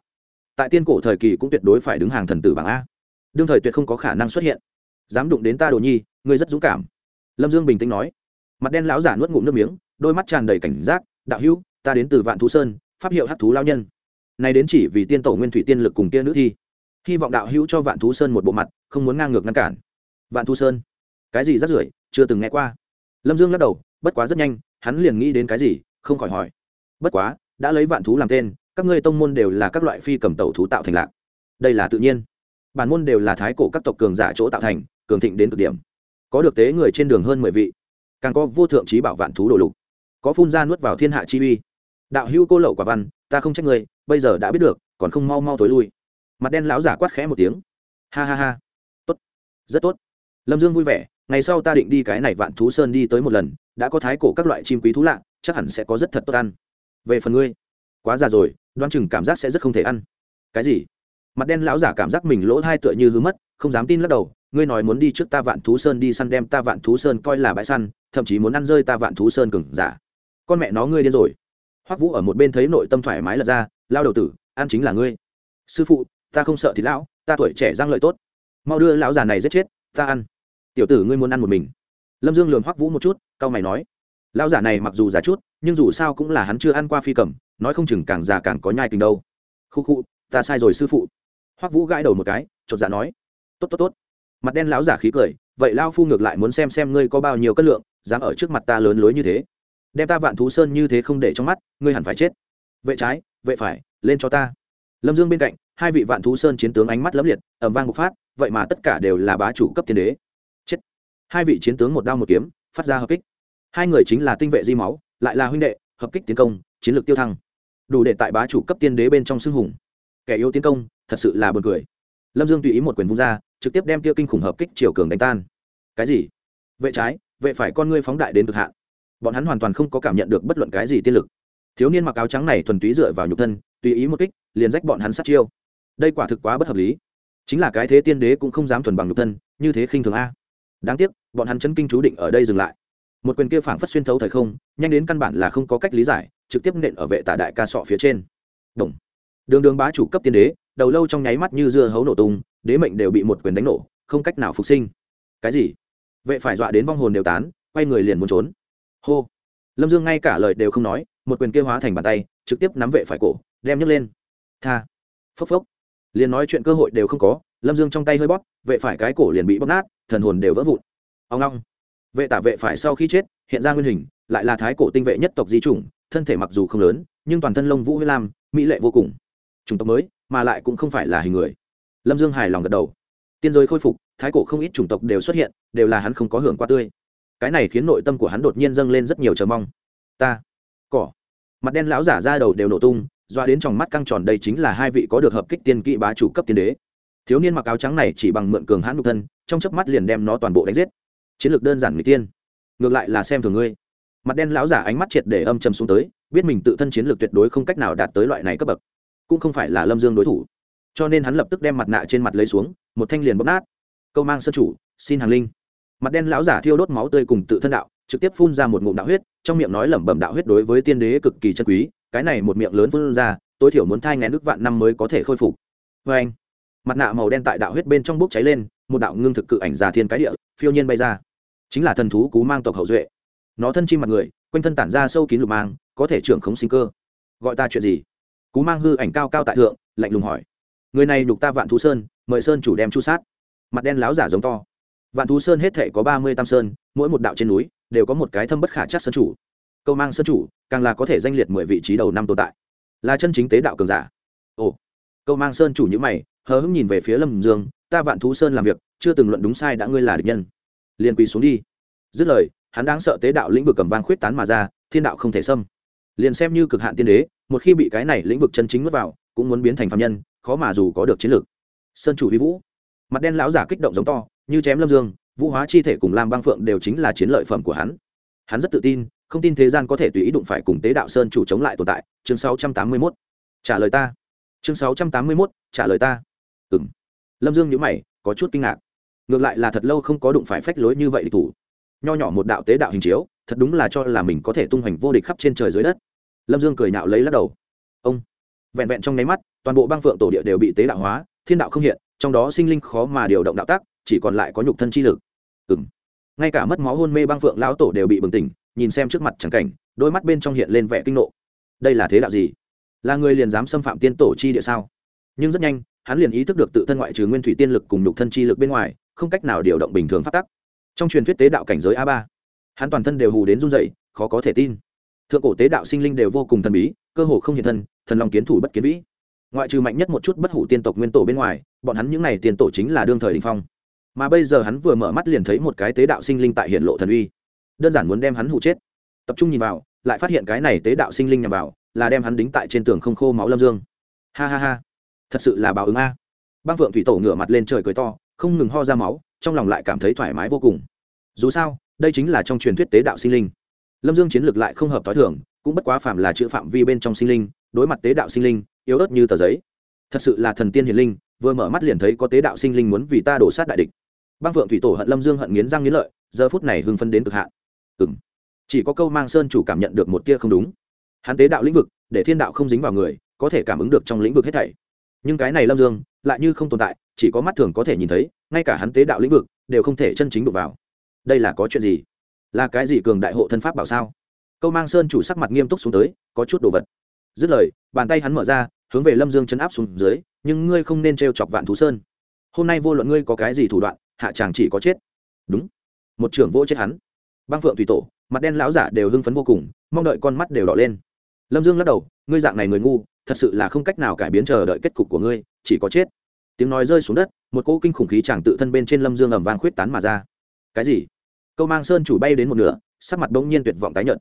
Tại tiên cổ thời kỳ cũng tuyệt đối phải đứng hàng thần tử bảng a. Đương thời tuyệt không có khả năng xuất hiện. Dám đụng đến ta đồ nhi, ngươi rất dũng cảm. Lâm dương bình tĩnh nói. Mặt đen lão giả nuốt ngụm nước miếng, đôi mắt tràn đầy cảnh giác, đạo hữu, ta đến từ vạn thú sơn, pháp hiệu hát thú lao nhân. Nay đến chỉ vì tiên tổ nguyên thủy tiên lực cùng tiên nữ thi. Hy vọng đạo hữu cho vạn thú sơn một bộ mặt, không muốn ngang ngược ngăn cản. Vạn thú sơn? Cái gì rắt rưởi? Chưa từng nghe qua. Lâm dương lắc đầu, bất quá rất nhanh, hắn liền nghĩ đến cái gì, không khỏi hỏi bất quá, đã lấy vạn thú làm tên, các ngươi tông môn đều là các loại phi cầm tẩu thú tạo thành lạc. Đây là tự nhiên. Bản môn đều là thái cổ các tộc cường giả chỗ tạo thành, cường thịnh đến cực điểm. Có được tế người trên đường hơn mười vị. Càng có vô thượng trí bảo vạn thú đồ lục. Có phun ra nuốt vào thiên hạ chi uy. Đạo hữu cô lậu quả văn, ta không trách người bây giờ đã biết được, còn không mau mau tối lui. Mặt đen lão giả quát khẽ một tiếng. Ha ha ha. Tốt. Rất tốt. Lâm dương vui vẻ, ngày sau ta định đi cái này vạn thú sơn đi tới một lần, đã có thái cổ các loại chim quý thú lạ, chắc hẳn sẽ có rất thật tốt ăn về phần ngươi. Quá già rồi đoan chừng cảm giác sẽ rất không thể ăn. Cái gì? Mặt đen lão giả cảm giác mình lỗ thai tựa như hứa mất, không dám tin lắc đầu, ngươi nói muốn đi trước ta vạn thú sơn đi săn đem ta vạn thú sơn coi là bãi săn, thậm chí muốn ăn rơi ta vạn thú sơn cừng giả. Con mẹ nó ngươi điên rồi. Hoắc vũ ở một bên thấy nội tâm thoải mái lật ra lao đầu tử, ăn chính là ngươi. Sư phụ, ta không sợ thì lão, ta tuổi trẻ giang lợi tốt. Mau đưa lão già này giết chết, ta ăn. Tiểu tử ngươi muốn ăn một mình. Lâm dương lường hoắc vũ một chút, cau mày nói lão giả này mặc dù già chút, nhưng dù sao cũng là hắn chưa ăn qua phi cầm, nói không chừng càng già càng có nhai tình đâu. Khu khu ta sai rồi sư phụ. Hoắc vũ gãi đầu một cái, chột dạ nói. Tốt tốt tốt. Mặt đen lão giả khí cười, vậy lao phu ngược lại muốn xem xem ngươi có bao nhiêu cân lượng, dám ở trước mặt ta lớn lối như thế. Đem ta vạn thú sơn như thế không để trong mắt, ngươi hẳn phải chết. Vệ trái, vệ phải, lên cho ta. Lâm dương bên cạnh, hai vị vạn thú sơn chiến tướng ánh mắt lấm liệt ẩm vang bộc phát, vậy mà tất cả đều là bá chủ cấp tiên đế. Chết. Hai vị chiến tướng một đao một kiếm, phát ra hợp kích hai người chính là tinh vệ di máu, lại là huynh đệ, hợp kích tiến công, chiến lược tiêu thăng. Đủ để tại bá chủ cấp tiên đế bên trong xưng hùng. Kẻ yếu tiến công, thật sự là buồn cười. Lâm dương tùy ý một quyền vung ra, trực tiếp đem tiêu kinh khủng hợp kích triều cường đánh tan. Cái gì? Vệ trái, vệ phải con ngươi phóng đại đến cực hạn. Bọn hắn hoàn toàn không có cảm nhận được bất luận cái gì tiên lực. Thiếu niên mặc áo trắng này thuần túy dựa vào nhục thân, tùy ý một kích, liền rách bọn hắn sát chiêu. Đây quả thực quá bất hợp lý. Chính là cái thế tiên đế cũng không dám thuần bằng nhục thân, như thế khinh thường a. Đáng tiếc, bọn hắn chân kinh chú định ở đây dừng lại một quyền kia phảng phất xuyên thấu thời không, nhanh đến căn bản là không có cách lý giải, trực tiếp nện ở vệ tả đại ca sọ phía trên. Đồng. đường đường bá chủ cấp tiên đế, đầu lâu trong nháy mắt như dưa hấu nổ tung, đế mệnh đều bị một quyền đánh nổ, không cách nào phục sinh. Cái gì? Vệ phải dọa đến vong hồn đều tán, quay người liền muốn trốn. Hô. Lâm dương ngay cả lời đều không nói, một quyền kia hóa thành bàn tay, trực tiếp nắm vệ phải cổ, đem nhấc lên. Tha. Phốc phốc. Liền nói chuyện cơ hội đều không có, lâm dương trong tay hơi bóp, vệ phải cái cổ liền bị bóp nát, thần hồn đều vỡ vụn. Ông long vệ tả vệ phải sau khi chết, hiện ra nguyên hình, lại là thái cổ tinh vệ nhất tộc di chủng, thân thể mặc dù không lớn, nhưng toàn thân lông vũ huyết lam, mỹ lệ vô cùng. Chủng tộc mới, mà lại cũng không phải là hình người. Lâm dương hài lòng gật đầu. Tiên giới khôi phục, thái cổ không ít chủng tộc đều xuất hiện, đều là hắn không có hưởng qua tươi. Cái này khiến nội tâm của hắn đột nhiên dâng lên rất nhiều chờ mong. Ta, cỏ. Mặt đen lão giả ra đầu đều nổ tung, doa đến trong mắt căng tròn đây chính là hai vị có được hợp kích tiên kỵ bá chủ cấp tiên đế. Thiếu niên mặc áo trắng này chỉ bằng mượn cường hãn nhục thân, trong chớp mắt liền đem nó toàn bộ đánh giết chiến lược đơn giản người tiên. Ngược lại là xem thường ngươi. Mặt đen lão giả ánh mắt triệt để âm trầm xuống tới, biết mình tự thân chiến lược tuyệt đối không cách nào đạt tới loại này cấp bậc, cũng không phải là lâm dương đối thủ. Cho nên hắn lập tức đem mặt nạ trên mặt lấy xuống, một thanh liền bóp nát. Câu mang sân chủ, xin hàng linh. Mặt đen lão giả thiêu đốt máu tươi cùng tự thân đạo, trực tiếp phun ra một ngụm đạo huyết, trong miệng nói lẩm bẩm đạo huyết đối với tiên đế cực kỳ chân quý, cái này một miệng lớn phun ra, tối thiểu muốn thai ngén nước vạn năm mới có thể khôi phục. Vê anh, mặt nạ màu đen tại đạo huyết bên trong bốc cháy lên, một đạo ngưng thực cự ảnh già thiên cái địa, phiêu nhiên bay ra chính là thần thú cú mang tộc hậu duệ. Nó thân chim mặt người, quanh thân tản ra sâu kín lục mang, có thể trưởng khống sinh cơ. Gọi ta chuyện gì? Cú mang hư ảnh cao cao tại thượng, lạnh lùng hỏi. Người này đục ta vạn thú sơn, mời sơn chủ đem chu sát. Mặt đen láo giả giống to. Vạn thú sơn hết thể có ba mươi tam sơn, mỗi một đạo trên núi đều có một cái thâm bất khả chắc sơn chủ. Câu mang sơn chủ, càng là có thể danh liệt mười vị trí đầu năm tồn tại. Là chân chính tế đạo cường giả. Ồ. Câu mang sơn chủ như mày, hờ hững nhìn về phía lâm dương, ta vạn thú sơn làm việc, chưa từng luận đúng sai đã ngươi là địch nhân liền quỳ xuống đi. Dứt lời hắn đáng sợ tế đạo lĩnh vực cầm vang khuyết tán mà ra thiên đạo không thể xâm. Liền xem như cực hạn tiên đế một khi bị cái này lĩnh vực chân chính mất vào cũng muốn biến thành phạm nhân khó mà dù có được chiến lược. Sơn chủ vi vũ. Mặt đen lão giả kích động giống to như chém lâm dương vũ hóa chi thể cùng lam băng phượng đều chính là chiến lợi phẩm của hắn. Hắn rất tự tin không tin thế gian có thể tùy ý đụng phải cùng tế đạo sơn chủ chống lại tồn tại. Chương 681. trả lời ta. Chương 681, trả lời ta. Ừng lâm dương nhữ mày có chút kinh ngạc ngược lại là thật lâu không có đụng phải phách lối như vậy địch thủ. Nho nhỏ một đạo tế đạo hình chiếu, thật đúng là cho là mình có thể tung hoành vô địch khắp trên trời dưới đất. Lâm dương cười nhạo lấy lắc đầu. Ông, vẹn vẹn trong nháy mắt, toàn bộ băng phượng tổ địa đều bị tế đạo hóa, thiên đạo không hiện, trong đó sinh linh khó mà điều động đạo tác, chỉ còn lại có nhục thân chi lực. Ừ m ngay cả mất máu hôn mê băng phượng lão tổ đều bị bừng tỉnh, nhìn xem trước mặt chẳng cảnh, đôi mắt bên trong hiện lên vẻ kinh nộ. Đây là thế đạo gì? Là người liền dám xâm phạm tiên tổ chi địa sao? Nhưng rất nhanh, hắn liền ý thức được tự thân ngoại trừ nguyên thủy tiên lực cùng nhục thân chi lực bên ngoài không cách nào điều động bình thường phát tắc. Trong truyền thuyết tế đạo cảnh giới a ba, hắn toàn thân đều hù đến run dậy khó có thể tin. Thượng cổ tế đạo sinh linh đều vô cùng thần bí, cơ hồ không hiện thân, thần lòng kiến thủ bất kiến vĩ. Ngoại trừ mạnh nhất một chút bất hủ tiên tộc nguyên tổ bên ngoài, bọn hắn những n à y tiên tổ chính là đương thời đình phong. Mà bây giờ hắn vừa mở mắt liền thấy một cái tế đạo sinh linh tại hiện lộ thần uy. Đơn giản muốn đem hắn hụ chết. Tập trung nhìn vào, lại phát hiện cái này tế đạo sinh linh nhằm vào, là đem hắn đính tại trên tường không khô máu lâm dương. Ha ha ha. Thật sự là báo ứng a. Băng phượng thủy tổ ngửa mặt lên trời cười to không ngừng ho ra máu, trong lòng lại cảm thấy thoải mái vô cùng. Dù sao, đây chính là trong truyền thuyết tế đạo sinh linh. Lâm dương chiến lược lại không hợp t h o i thưởng cũng bất quá phạm là chữ phạm vi bên trong sinh linh, đối mặt tế đạo sinh linh, yếu ớt như tờ giấy. Thật sự là thần tiên hiền linh, vừa mở mắt liền thấy có tế đạo sinh linh muốn vì ta đổ sát đại địch. Băng phượng thủy tổ hận lâm dương hận nghiến răng nghiến lợi, giờ phút này hưng phân đến cực hạn. Ừ m chỉ có câu mang sơn chủ cảm nhận được một tia không đúng. Hắn tế đạo lĩnh vực, để thiên đạo không dính vào người, có thể cảm ứng được trong lĩnh vực hết thảy. Nhưng cái này lâm dương, lại như không tồn tại chỉ có mắt thường có thể nhìn thấy, ngay cả hắn tế đạo lĩnh vực đều không thể chân chính đụng vào. Đây là có chuyện gì? Là cái gì cường đại hộ thân pháp bảo sao? Câu mang sơn chủ sắc mặt nghiêm túc xuống tới, có chút đồ vật. Dứt lời, bàn tay hắn mở ra, hướng về lâm dương chấn áp xuống dưới, nhưng ngươi không nên t chọc vạn thú sơn. Hôm nay vô luận ngươi có cái gì thủ đoạn, hạ chàng chỉ có chết. Đúng. Một trưởng vô chết hắn. Băng phượng thủy tổ, mặt đen lão giả đều hưng phấn vô cùng, mong đợi con mắt đều đỏ lên. Lâm dương lắc đầu, ngươi dạng này người ngu, thật sự là không cách nào cải biến chờ đợi kết cục của ngươi, chỉ có chết tiếng nói rơi xuống đất, một cỗ kinh khủng khí chàng tự thân bên trên lâm dương ẩm vang khuyết tán mà ra. Cái gì? Câu mang sơn chủ bay đến một nửa, sắc mặt bỗng nhiên tuyệt vọng tái nhợt.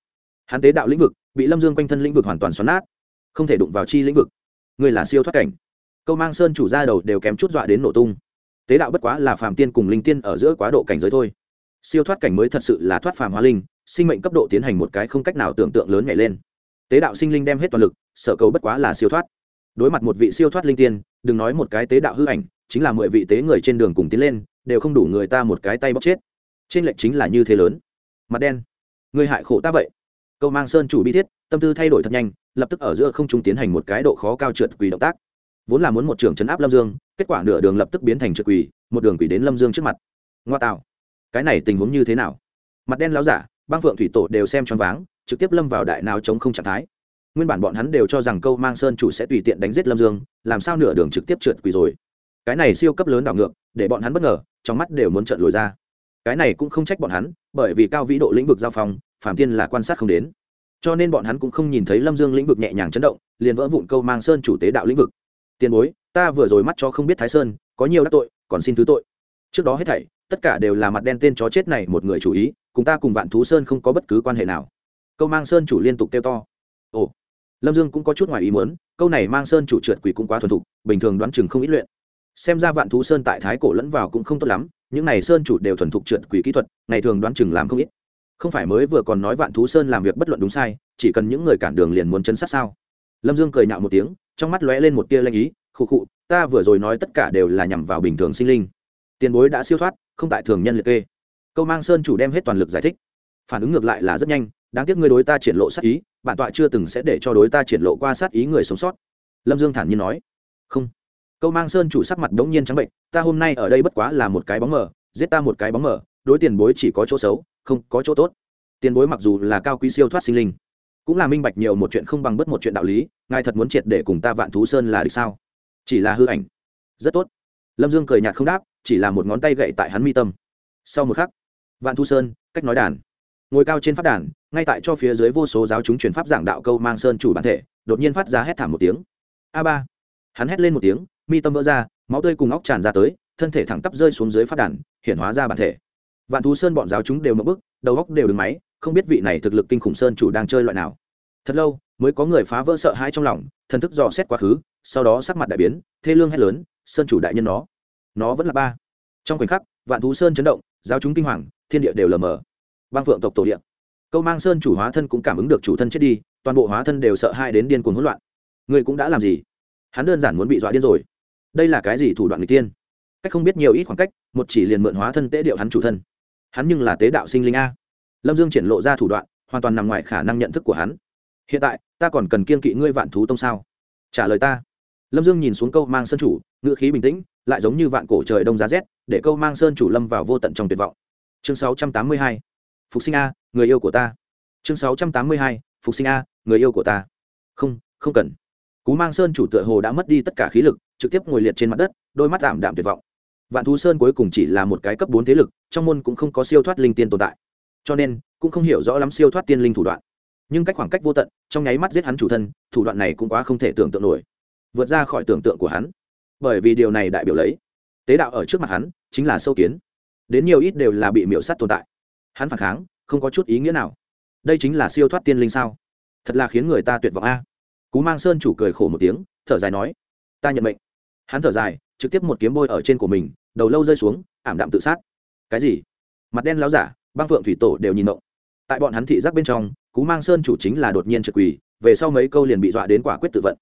Hắn tế đạo lĩnh vực, bị lâm dương quanh thân lĩnh vực hoàn toàn xoắn nát, không thể đụng vào chi lĩnh vực. Người là siêu thoát cảnh. Câu mang sơn chủ ra đầu đều kém chút dọa đến nổ tung. Tế đạo bất quá là phàm tiên cùng linh tiên ở giữa quá độ cảnh giới thôi. Siêu thoát cảnh mới thật sự là thoát phàm hóa linh, sinh mệnh cấp độ tiến hành một cái không cách nào tưởng tượng lớn nhảy lên. Tế đạo sinh linh đem hết toàn lực, sở cầu bất quá là siêu thoát đối mặt một vị siêu thoát linh tiên, đừng nói một cái tế đạo hư ảnh, chính là mười vị tế người trên đường cùng tiến lên, đều không đủ người ta một cái tay bóc chết. Trên lệnh chính là như thế lớn. Mặt đen. Người hại khổ ta vậy. Câu mang sơn chủ bi thiết, tâm tư thay đổi thật nhanh, lập tức ở giữa không trung tiến hành một cái độ khó cao trượt quỳ động tác. Vốn là muốn một trường chấn áp lâm dương, kết quả nửa đường lập tức biến thành trượt quỳ, một đường quỳ đến lâm dương trước mặt. Ngoa tạo. Cái này tình huống như thế nào? Mặt đen láo giả, băng phượng thủy tổ đều xem choáng váng, trực tiếp lâm vào đại nào chống không trạng thái nguyên bản bọn hắn đều cho rằng câu mang sơn chủ sẽ tùy tiện đánh giết lâm dương, làm sao nửa đường trực tiếp trượt quỳ rồi? Cái này siêu cấp lớn đảo ngược, để bọn hắn bất ngờ, trong mắt đều muốn trợn lồi ra. Cái này cũng không trách bọn hắn, bởi vì cao vĩ độ lĩnh vực giao phong, phạm tiên là quan sát không đến. Cho nên bọn hắn cũng không nhìn thấy lâm dương lĩnh vực nhẹ nhàng chấn động, liền vỡ vụn câu mang sơn chủ tế đạo lĩnh vực. Tiền bối, ta vừa rồi mắt cho không biết thái sơn, có nhiều đắc tội, còn xin thứ tội. Trước đó hết thảy, tất cả đều là mặt đen tên chó chết này một người chủ ý, cùng ta cùng vạn thú sơn không có bất cứ quan hệ nào. Câu mang sơn chủ liên tục kêu to. Ồ lâm dương cũng có chút ngoài ý muốn, câu này mang sơn chủ trượt quỷ cũng quá thuần thục, bình thường đoán chừng không ít luyện. Xem ra vạn thú sơn tại thái cổ lẫn vào cũng không tốt lắm, những này sơn chủ đều thuần thục trượt quỷ kỹ thuật, ngày thường đoán chừng làm không ít. Không phải mới vừa còn nói vạn thú sơn làm việc bất luận đúng sai, chỉ cần những người cản đường liền muốn chấn sát sao? Lâm dương cười nhạo một tiếng, trong mắt lóe lên một tia lanh ý, khụ khụ, ta vừa rồi nói tất cả đều là nhằm vào bình thường sinh linh. Tiền bối đã siêu thoát, không tại thường nhân liệt kê. Câu mang sơn chủ đem hết toàn lực giải thích. Phản ứng ngược lại là rất nhanh, đáng tiếc ngươi đối ta triển lộ sát ý bản tọa chưa từng sẽ để cho đối ta triển lộ qua sát ý người sống sót. Lâm dương thản nhiên nói. Không. Câu mang sơn chủ sắc mặt đống nhiên trắng bệnh, ta hôm nay ở đây bất quá là một cái bóng mờ, giết ta một cái bóng mờ, đối tiền bối chỉ có chỗ xấu, không có chỗ tốt. Tiền bối mặc dù là cao quý siêu thoát sinh linh, cũng là minh bạch nhiều một chuyện không bằng bất một chuyện đạo lý, ngài thật muốn triệt để cùng ta vạn thú sơn là được sao? Chỉ là hư ảnh. Rất tốt. Lâm dương cười nhạt không đáp, chỉ là một ngón tay gậy tại hắn mi tâm. Sau một khắc, vạn thu sơn, cách nói đàn. Ngồi cao trên phát đàn ngay tại cho phía dưới vô số giáo chúng truyền pháp giảng đạo câu mang sơn chủ bản thể, đột nhiên phát ra hét thảm một tiếng. A ba. Hắn hét lên một tiếng, mi tâm vỡ ra, máu tươi cùng óc tràn ra tới, thân thể thẳng tắp rơi xuống dưới phát đàn, hiện hóa ra bản thể. Vạn thú sơn bọn giáo chúng đều mập bức, đầu óc đều đứng máy, không biết vị này thực lực kinh khủng sơn chủ đang chơi loại nào. Thật lâu, mới có người phá vỡ sợ hãi trong lòng, thần thức dò xét quá khứ, sau đó sắc mặt đại biến, thê lương hét lớn, sơn chủ đại nhân nó nó vẫn là ba. Trong khoảnh khắc, vạn thú sơn chấn động, giáo chúng kinh hoàng, thiên địa đều lờ mờ. Bang phượng tộc tổ địa câu mang sơn chủ hóa thân cũng cảm ứng được chủ thân chết đi, toàn bộ hóa thân đều sợ hai đến điên cuồng hỗn loạn. Người cũng đã làm gì? Hắn đơn giản muốn bị dọa điên rồi. Đây là cái gì thủ đoạn người tiên? Cách không biết nhiều ít khoảng cách, một chỉ liền mượn hóa thân tế điệu hắn chủ thân. Hắn nhưng là tế đạo sinh linh a. Lâm dương triển lộ ra thủ đoạn, hoàn toàn nằm ngoài khả năng nhận thức của hắn. Hiện tại, ta còn cần kiên kỵ ngươi vạn thú tông sao? Trả lời ta. Lâm dương nhìn xuống câu mang sơn chủ, ngữ khí bình tĩnh, lại giống như vạn cổ trời đông giá rét, để câu mang sơn chủ lâm vào vô tận trong tuyệt vọng. Chương 682 phục sinh a, người yêu của ta. Chương 682. phục sinh a, người yêu của ta. Không không cần. Cú mang sơn chủ tựa hồ đã mất đi tất cả khí lực, trực tiếp ngồi liệt trên mặt đất, đôi mắt tạm đạm tuyệt vọng. Vạn thú sơn cuối cùng chỉ là một cái cấp bốn thế lực, trong môn cũng không có siêu thoát linh tiên tồn tại. Cho nên, cũng không hiểu rõ lắm siêu thoát tiên linh thủ đoạn. Nhưng cách khoảng cách vô tận, trong nháy mắt giết hắn chủ thân, thủ đoạn này cũng quá không thể tưởng tượng nổi. Vượt ra khỏi tưởng tượng của hắn. Bởi vì điều này đại biểu lấy. Tế đạo ở trước mặt hắn, chính là sâu kiến. Đến nhiều ít đều là bị miễu sắt tồn tại hắn phản kháng, không có chút ý nghĩa nào. Đây chính là siêu thoát tiên linh sao? Thật là khiến người ta tuyệt vọng a. Cú mang sơn chủ cười khổ một tiếng, thở dài nói, ta nhận mệnh. Hắn thở dài, trực tiếp một kiếm bôi ở trên của mình, đầu lâu rơi xuống, ảm đạm tự sát. Cái gì? Mặt đen láo giả, băng phượng thủy tổ đều nhìn động tại bọn hắn thị giác bên trong, cú mang sơn chủ chính là đột nhiên trực quỳ, về sau mấy câu liền bị dọa đến quả quyết tự vận.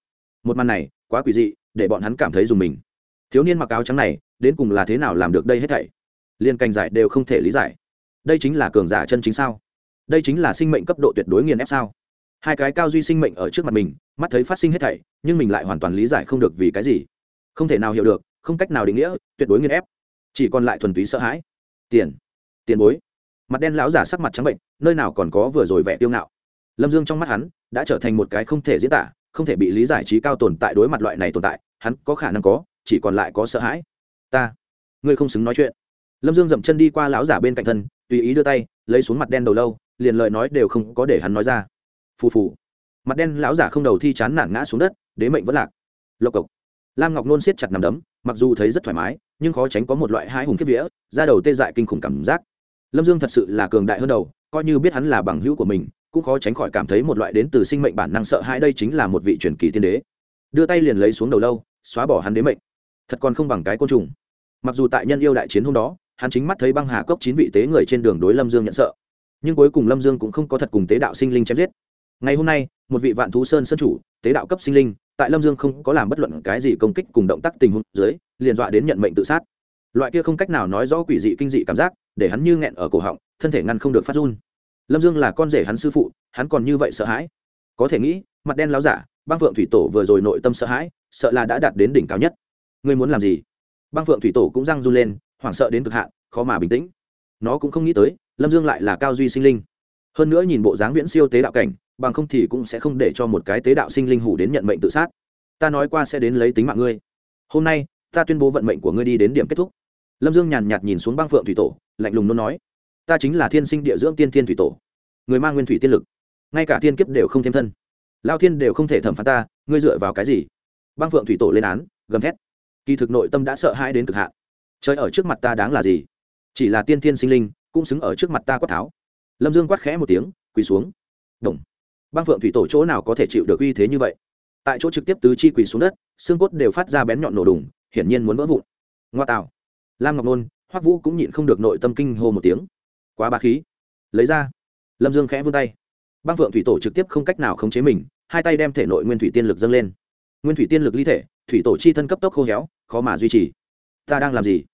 Một màn này, quá quỷ dị, để bọn hắn cảm thấy dùng mình. Thiếu niên mặc áo trắng này, đến cùng là thế nào làm được đây hết thảy? Liên canh giải đều không thể lý giải đây chính là cường giả chân chính sao? Đây chính là sinh mệnh cấp độ tuyệt đối nghiền ép sao? Hai cái cao duy sinh mệnh ở trước mặt mình, mắt thấy phát sinh hết thảy, nhưng mình lại hoàn toàn lý giải không được vì cái gì. Không thể nào hiểu được, không cách nào định nghĩa, tuyệt đối nghiền ép. Chỉ còn lại thuần túy sợ hãi. Tiền. Tiền bối. Mặt đen lão giả sắc mặt trắng bệnh, nơi nào còn có vừa rồi vẻ tiêu ngạo. Lâm dương trong mắt hắn đã trở thành một cái không thể diễn tả, không thể bị lý giải trí cao tồn tại đối mặt loại này tồn tại, hắn có khả năng có, chỉ còn lại có sợ hãi. Ta. Ngươi không xứng nói chuyện. Lâm dương dậm chân đi qua lão giả bên cạnh thân tùy ý đưa tay, lấy xuống mặt đen đầu lâu, liền lời nói đều không có để hắn nói ra. Phù phù. Mặt đen lão giả không đầu thi chán nản ngã xuống đất, đế mệnh vẫn lạc. Lộc cộc. Lam ngọc nôn siết chặt nằm đấm, mặc dù thấy rất thoải mái, nhưng khó tránh có một loại hai hùng kiếp vía ra đầu tê dại kinh khủng cảm giác. Lâm dương thật sự là cường đại hơn đầu, coi như biết hắn là bằng hữu của mình, cũng khó tránh khỏi cảm thấy một loại đến từ sinh mệnh bản năng sợ hãi đây chính là một vị truyền kỳ tiên đế. Đưa tay liền lấy xuống đầu lâu, xóa bỏ hắn đế mệnh. Thật còn không bằng cái côn trùng. Mặc dù tại nhân yêu đại chiến hôm đó hắn chính mắt thấy băng hà cốc chín vị tế người trên đường đối lâm dương nhận sợ. Nhưng cuối cùng lâm dương cũng không có thật cùng tế đạo sinh linh chém giết. Ngày hôm nay, một vị vạn thú sơn sơn chủ, tế đạo cấp sinh linh, tại lâm dương không có làm bất luận cái gì công kích cùng động tác tình huống dưới, liền dọa đến nhận mệnh tự sát. Loại kia không cách nào nói rõ quỷ dị kinh dị cảm giác, để hắn như nghẹn ở cổ họng, thân thể ngăn không được phát run. Lâm dương là con rể hắn sư phụ, hắn còn như vậy sợ hãi. Có thể nghĩ, mặt đen láo giả, băng phượng thủy tổ vừa rồi nội tâm sợ hãi, sợ là đã đạt đến đỉnh cao nhất. Ngươi muốn làm gì? Băng phượng thủy tổ cũng răng run lên hoảng sợ đến cực hạn, khó mà bình tĩnh. Nó cũng không nghĩ tới, lâm dương lại là cao duy sinh linh. Hơn nữa nhìn bộ dáng viễn siêu tế đạo cảnh, bằng không thì cũng sẽ không để cho một cái tế đạo sinh linh hủ đến nhận mệnh tự sát. Ta nói qua sẽ đến lấy tính mạng ngươi. Hôm nay, ta tuyên bố vận mệnh của ngươi đi đến điểm kết thúc. Lâm dương nhàn nhạt nhìn xuống băng phượng thủy tổ, lạnh lùng nôn nói, ta chính là thiên sinh địa dưỡng tiên thiên thủy tổ. Người mang nguyên thủy tiên lực. Ngay cả thiên kiếp đều không thêm thân. Lao thiên đều không thể thẩm phán ta, ngươi dựa vào cái gì? Băng phượng thủy tổ lên án, gầm thét. Kỳ thực nội tâm đã sợ hãi đến cực hạn trời ở trước mặt ta đáng là gì? Chỉ là tiên thiên sinh linh, cũng xứng ở trước mặt ta quát tháo. Lâm dương quát khẽ một tiếng, quỳ xuống. Đồng băng phượng thủy tổ chỗ nào có thể chịu được uy thế như vậy? Tại chỗ trực tiếp tứ chi quỳ xuống đất, xương cốt đều phát ra bén nhọn nổ đùng, hiển nhiên muốn vỡ vụn. Ngoa tạo. Lam ngọc nôn, hoắc vũ cũng nhịn không được nội tâm kinh hô một tiếng. Quá ba khí. Lấy ra. Lâm dương khẽ vươn tay. Băng phượng thủy tổ trực tiếp không cách nào khống chế mình, hai tay đem thể nội nguyên thủy tiên lực dâng lên. Nguyên thủy tiên lực ly thể, thủy tổ chi thân cấp tốc khô héo, khó mà duy trì. Ta đang làm gì?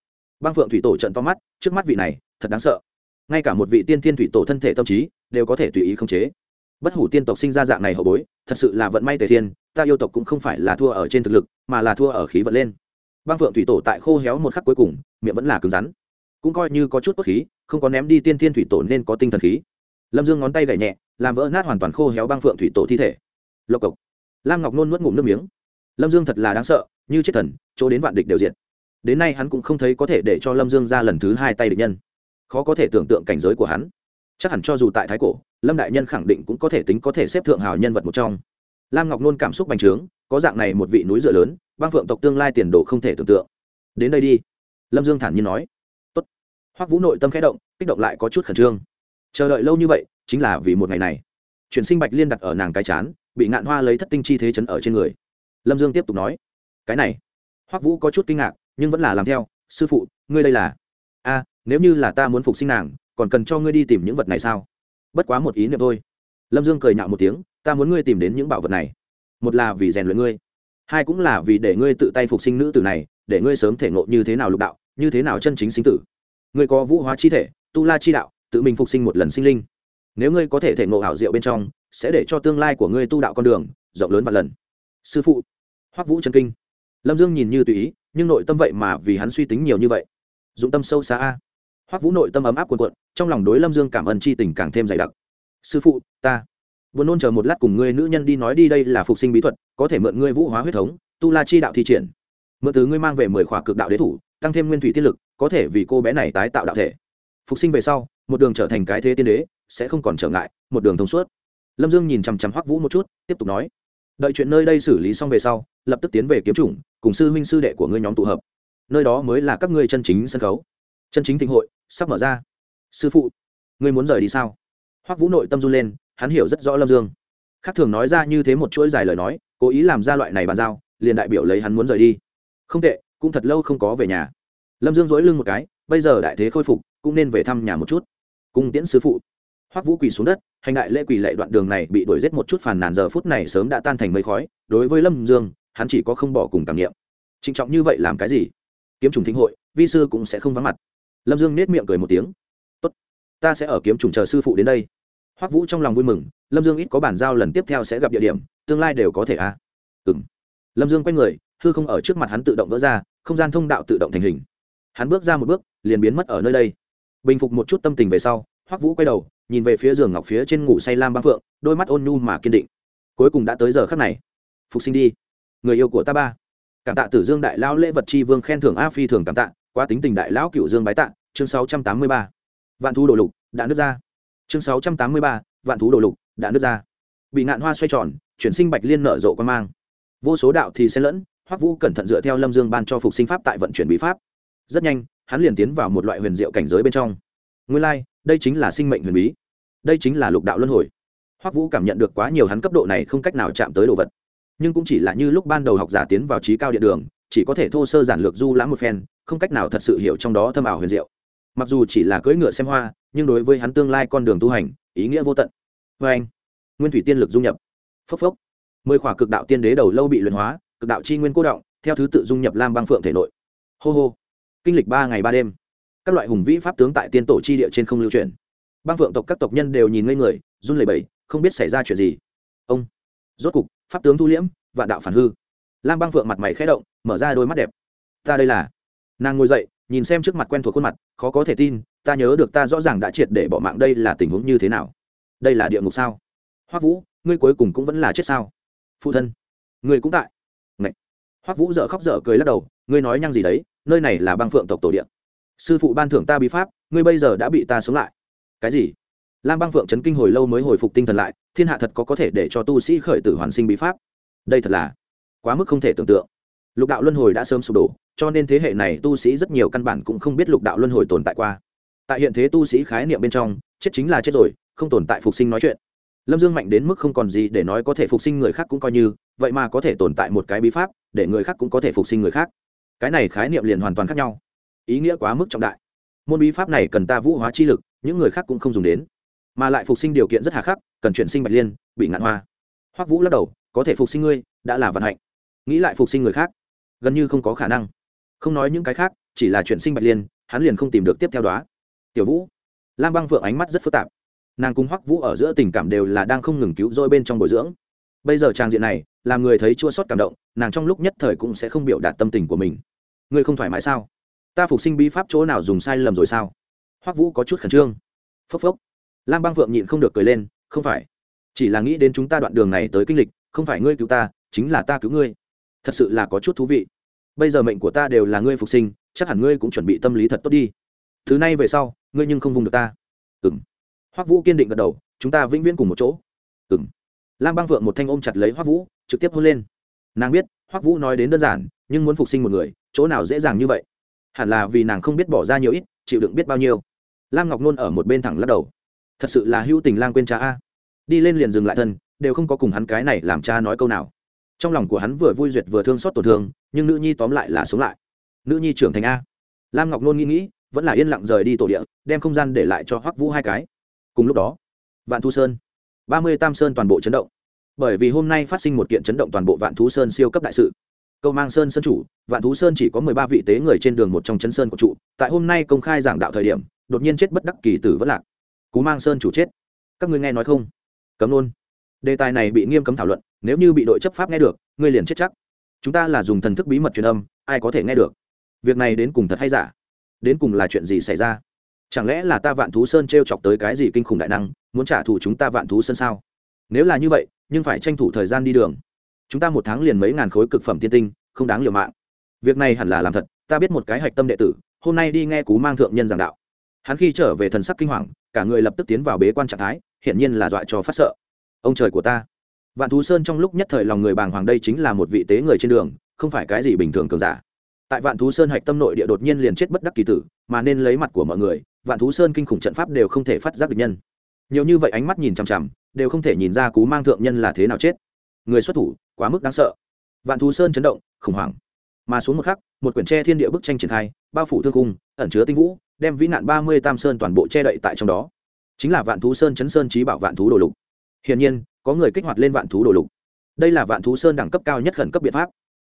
Băng phượng thủy tổ trận to mắt, trước mắt vị này, thật đáng sợ. Ngay cả một vị tiên thiên thủy tổ thân thể tâm trí, đều có thể tùy ý khống chế. Bất hủ tiên tộc sinh ra dạng này hậu bối, thật sự là vận may tề thiên, ta yêu tộc cũng không phải là thua ở trên thực lực, mà là thua ở khí vận lên. Băng phượng thủy tổ tại khô héo một khắc cuối cùng, miệng vẫn là cứng rắn. Cũng coi như có chút cốt khí, không có ném đi tiên thiên thủy tổ nên có tinh thần khí. Lâm dương ngón tay gảy nhẹ, làm vỡ nát hoàn toàn khô héo băng phượng thủy tổ thi thể. Lộc cộc. Lam ngọc nôn nuốt ngụm nước miếng. Lâm dương thật là đáng sợ, như chết thần, chỗ đến vạn địch đều diện đến nay hắn cũng không thấy có thể để cho lâm dương ra lần thứ hai tay địch nhân. Khó có thể tưởng tượng cảnh giới của hắn. Chắc hẳn cho dù tại thái cổ, lâm đại nhân khẳng định cũng có thể tính có thể xếp thượng hào nhân vật một trong. Lam ngọc nôn cảm xúc bành trướng, có dạng này một vị núi dựa lớn băng phượng tộc tương lai tiền đồ không thể tưởng tượng. Đến đây đi. Lâm dương thản nhiên nói. Tốt. hoắc vũ nội tâm khẽ động, kích động lại có chút khẩn trương. Chờ đợi lâu như vậy, chính là vì một ngày này. Chuyển sinh bạch liên đặt ở nàng cái chán, bị ngạn hoa lấy thất tinh chi thế chấn ở trên người. Lâm dương tiếp tục nói. Cái này. Hoắc vũ có chút kinh ngạc nhưng vẫn là làm theo, sư phụ, ngươi đây là? A, nếu như là ta muốn phục sinh nàng, còn cần cho ngươi đi tìm những vật này sao? Bất quá một ý niệm thôi. Lâm dương cười nhạo một tiếng, ta muốn ngươi tìm đến những bảo vật này. Một là vì rèn luyện ngươi, hai cũng là vì để ngươi tự tay phục sinh nữ tử này, để ngươi sớm thể ngộ như thế nào lục đạo, như thế nào chân chính sinh tử. Ngươi có vũ hóa chi thể, tu la chi đạo, tự mình phục sinh một lần sinh linh. Nếu ngươi có thể thể ngộ ảo diệu bên trong, sẽ để cho tương lai của ngươi tu đạo con đường rộng lớn và lần. Sư phụ. Hoắc vũ trần kinh lâm dương nhìn như tùy ý, nhưng nội tâm vậy mà vì hắn suy tính nhiều như vậy. Dụng tâm sâu xa a. Hoắc vũ nội tâm ấm áp cuồn cuộn, trong lòng đối lâm dương cảm ơn chi tình càng thêm dày đặc. Sư phụ, ta vừa nôn chờ một lát cùng ngươi nữ nhân đi nói đi, đây là phục sinh bí thuật, có thể mượn ngươi vũ hóa huyết thống, tu la chi đạo thi triển. Mượn từ ngươi mang về mười khỏa cực đạo đế thủ, tăng thêm nguyên thủy tiết lực, có thể vì cô bé này tái tạo đạo thể. Phục sinh về sau, một đường trở thành cái thế tiên đế, sẽ không còn trở ngại, một đường thông suốt. Lâm dương nhìn chằm chằm hoắc vũ một chút, tiếp tục nói. Đợi chuyện nơi đây xử lý xong về sau, lập tức tiến về kiếm chủng cùng sư huynh sư đệ của ngươi nhóm tụ hợp. Nơi đó mới là các ngươi chân chính sân khấu. Chân chính thịnh hội sắp mở ra. Sư phụ, ngươi muốn rời đi sao? Hoắc vũ nội tâm run lên, hắn hiểu rất rõ lâm dương. Khác thường nói ra như thế một chuỗi dài lời nói, cố ý làm ra loại này bàn giao, liền đại biểu lấy hắn muốn rời đi. Không tệ, cũng thật lâu không có về nhà. Lâm dương dỗi lưng một cái, bây giờ đại thế khôi phục, cũng nên về thăm nhà một chút. Cung tiễn sứ phụ. Hoắc vũ quỳ xuống đất, hành đại lễ quỳ lệ đoạn đường này bị đuổi giết một chút phàn nàn giờ phút này sớm đã tan thành mây khói. Đối với lâm dương hắn chỉ có không bỏ cùng cảm nghiệm. Trịnh trọng như vậy làm cái gì? Kiếm trùng thính hội, vi sư cũng sẽ không vắng mặt. Lâm dương nết miệng cười một tiếng. Tốt, ta sẽ ở kiếm trùng chờ sư phụ đến đây. Hoắc vũ trong lòng vui mừng, lâm dương ít có bản giao lần tiếp theo sẽ gặp địa điểm, tương lai đều có thể à? Ừ m lâm dương quay người, hư không ở trước mặt hắn tự động vỡ ra, không gian thông đạo tự động thành hình. Hắn bước ra một bước, liền biến mất ở nơi đây. Bình phục một chút tâm tình về sau, hoắc vũ quay đầu, nhìn về phía giường ngọc phía trên ngủ say lam băng phượng, đôi mắt ôn nhu mà kiên định. Cuối cùng đã tới giờ khắc này. Phục sinh đi người yêu của ta ba. Cảm tạ tử dương đại lão lễ vật chi vương khen thưởng a phi thường cảm tạ quá tính tình đại lão cựu dương bái tạ chương sáu trăm tám mươi ba. Vạn thú đồ lục đã nứt ra. Chương sáu trăm tám mươi ba vạn thú đồ lục đã nứt ra. Bị ngạn hoa xoay tròn chuyển sinh bạch liên nở rộ quan mang. Vô số đạo thì xen lẫn hoắc vũ cẩn thận dựa theo lâm dương ban cho phục sinh pháp tại vận chuyển bí pháp. Rất nhanh hắn liền tiến vào một loại huyền diệu cảnh giới bên trong. Nguyên lai、like, đây chính là sinh mệnh huyền bí. Đây chính là lục đạo luân hồi. Hoắc vũ cảm nhận được quá nhiều hắn cấp độ này không cách nào chạm tới đồ vật nhưng cũng chỉ là như lúc ban đầu học giả tiến vào trí cao điện đường, chỉ có thể thô sơ giản lược du lãm một phen, không cách nào thật sự hiểu trong đó thâm ảo huyền diệu. Mặc dù chỉ là cưỡi ngựa xem hoa, nhưng đối với hắn tương lai con đường tu hành, ý nghĩa vô tận. Vê anh, nguyên thủy tiên lực dung nhập. Phốc phốc. Mười khỏa cực đạo tiên đế đầu lâu bị luyện hóa, cực đạo chi nguyên cố động, theo thứ tự dung nhập lam băng phượng thể nội. Hô hô. Kinh lịch ba ngày ba đêm. Các loại hùng vĩ pháp tướng tại tiên tổ chi địa trên không lưu truyền băng phượng tộc các tộc nhân đều nhìn ngây người, run lẩy bẩy, không biết xảy ra chuyện gì. Ông. Rốt cục pháp tướng thu liễm, vạn đạo phản hư. Lam băng phượng mặt mày khẽ động, mở ra đôi mắt đẹp. Ta đây là. Nàng ngồi dậy, nhìn xem trước mặt quen thuộc khuôn mặt, khó có thể tin, ta nhớ được ta rõ ràng đã triệt để bỏ mạng đây là tình huống như thế nào. Đây là địa ngục sao? Hoắc vũ, ngươi cuối cùng cũng vẫn là chết sao? Phụ thân, ngươi cũng tại. Ngậy. hoắc vũ dở khóc dở cười lắc đầu, ngươi nói nhăng gì đấy, nơi này là băng phượng tộc tổ điện sư phụ ban thưởng ta bí pháp, ngươi bây giờ đã bị ta sống lại. Cái gì? Lam băng phượng chấn kinh hồi lâu mới hồi phục tinh thần lại, thiên hạ thật có có thể để cho tu sĩ khởi tử hoàn sinh bí pháp. Đây thật là quá mức không thể tưởng tượng. Lục đạo luân hồi đã sớm sụp đổ, cho nên thế hệ này tu sĩ rất nhiều căn bản cũng không biết lục đạo luân hồi tồn tại qua. Tại hiện thế tu sĩ khái niệm bên trong, chết chính là chết rồi, không tồn tại phục sinh nói chuyện. Lâm dương mạnh đến mức không còn gì để nói có thể phục sinh người khác cũng coi như, vậy mà có thể tồn tại một cái bí pháp, để người khác cũng có thể phục sinh người khác. Cái này khái niệm liền hoàn toàn khác nhau. Ý nghĩa quá mức trọng đại. Môn bí pháp này cần ta vũ hóa chi lực, những người khác cũng không dùng đến mà lại phục sinh điều kiện rất hà khắc, cần chuyển sinh bạch liên, bị ngạn hoa. Hoắc vũ lắc đầu, có thể phục sinh ngươi, đã là vận hạnh. Nghĩ lại phục sinh người khác, gần như không có khả năng. Không nói những cái khác, chỉ là chuyển sinh bạch liên, hắn liền không tìm được tiếp theo đó tiểu vũ, lam băng phượng ánh mắt rất phức tạp. Nàng cùng hoắc vũ ở giữa tình cảm đều là đang không ngừng cứu rỗi bên trong bồi dưỡng. Bây giờ trang diện này, làm người thấy chua sót cảm động, nàng trong lúc nhất thời cũng sẽ không biểu đạt tâm tình của mình. Ngươi không thoải mái sao? Ta phục sinh bí pháp chỗ nào dùng sai lầm rồi sao? Hoắc vũ có chút khẩn trương. Phốc phốc lam Bang phượng nhịn không được cười lên, không phải. Chỉ là nghĩ đến chúng ta đoạn đường này tới kinh lịch, không phải ngươi cứu ta, chính là ta cứu ngươi. Thật sự là có chút thú vị. Bây giờ mệnh của ta đều là ngươi phục sinh, chắc hẳn ngươi cũng chuẩn bị tâm lý thật tốt đi. Thứ này về sau, ngươi nhưng không vùng được ta. Ừng hoắc vũ kiên định gật đầu, chúng ta vĩnh viễn cùng một chỗ. Ừng lam Bang phượng một thanh ôm chặt lấy hoắc vũ, trực tiếp hôn lên. Nàng biết, hoắc vũ nói đến đơn giản, nhưng muốn phục sinh một người, chỗ nào dễ dàng như vậy? Hẳn là vì nàng không biết bỏ ra nhiều ít, chịu đựng biết bao nhiêu. Lam ngọc nôn ở một bên thẳng lắc đầu thật sự là hữu tình lang quên cha a. Đi lên liền dừng lại thân, đều không có cùng hắn cái này làm cha nói câu nào. Trong lòng của hắn vừa vui duyệt vừa thương xót tổn thương, nhưng nữ nhi tóm lại là sống lại. Nữ nhi trưởng thành a. Lam ngọc nôn nghĩ nghĩ, vẫn là yên lặng rời đi tổ địa, đem không gian để lại cho hoắc vũ hai cái. Cùng lúc đó, vạn thu sơn, ba mươi tam sơn toàn bộ chấn động. Bởi vì hôm nay phát sinh một kiện chấn động toàn bộ vạn thú sơn siêu cấp đại sự. Câu mang sơn sơn chủ, vạn thú sơn chỉ có mười ba vị tế người trên đường một trong chấn sơn của trụ, tại hôm nay công khai giảng đạo thời điểm, đột nhiên chết bất đắc kỳ tử vất lạc cú mang sơn chủ chết. Các ngươi nghe nói không? Cấm luôn. Đề tài này bị nghiêm cấm thảo luận, nếu như bị đội chấp pháp nghe được, ngươi liền chết chắc. Chúng ta là dùng thần thức bí mật truyền âm, ai có thể nghe được? Việc này đến cùng thật hay giả? Đến cùng là chuyện gì xảy ra? Chẳng lẽ là ta vạn thú sơn t r e o chọc tới cái gì kinh khủng đại năng, muốn trả thù chúng ta vạn thú sơn sao? Nếu là như vậy, nhưng phải tranh thủ thời gian đi đường. Chúng ta một tháng liền mấy ngàn khối cực phẩm tiên tinh, không đáng liều mạng. Việc này hẳn là làm thật, ta biết một cái hạch tâm đệ tử, hôm nay đi nghe cú mang thượng nhân giảng đạo hắn khi trở về thần sắc kinh hoàng, cả người lập tức tiến vào bế quan trạng thái, hiển nhiên là dọa cho phát sợ. Ông trời của ta. Vạn thú sơn trong lúc nhất thời lòng người bàng hoàng đây chính là một vị tế người trên đường, không phải cái gì bình thường cường giả. Tại vạn thú sơn hạch tâm nội địa đột nhiên liền chết bất đắc kỳ tử, mà nên lấy mặt của mọi người, vạn thú sơn kinh khủng trận pháp đều không thể phát giác được nhân. Nhiều như vậy ánh mắt nhìn chằm chằm, đều không thể nhìn ra cú mang thượng nhân là thế nào chết. Người xuất thủ, quá mức đáng sợ. Vạn thú sơn chấn động, khủng hoảng. Mà xuống một khắc, một quyển tre thiên địa bức tranh triển khai, bao phủ thương cung, ẩn chứa tinh vũ đem vĩ nạn ba mươi tam sơn toàn bộ che đậy tại trong đó. Chính là vạn thú sơn chấn sơn trí bảo vạn thú đồ lục. Hiển nhiên, có người kích hoạt lên vạn thú đồ lục. Đây là vạn thú sơn đẳng cấp cao nhất khẩn cấp biện pháp.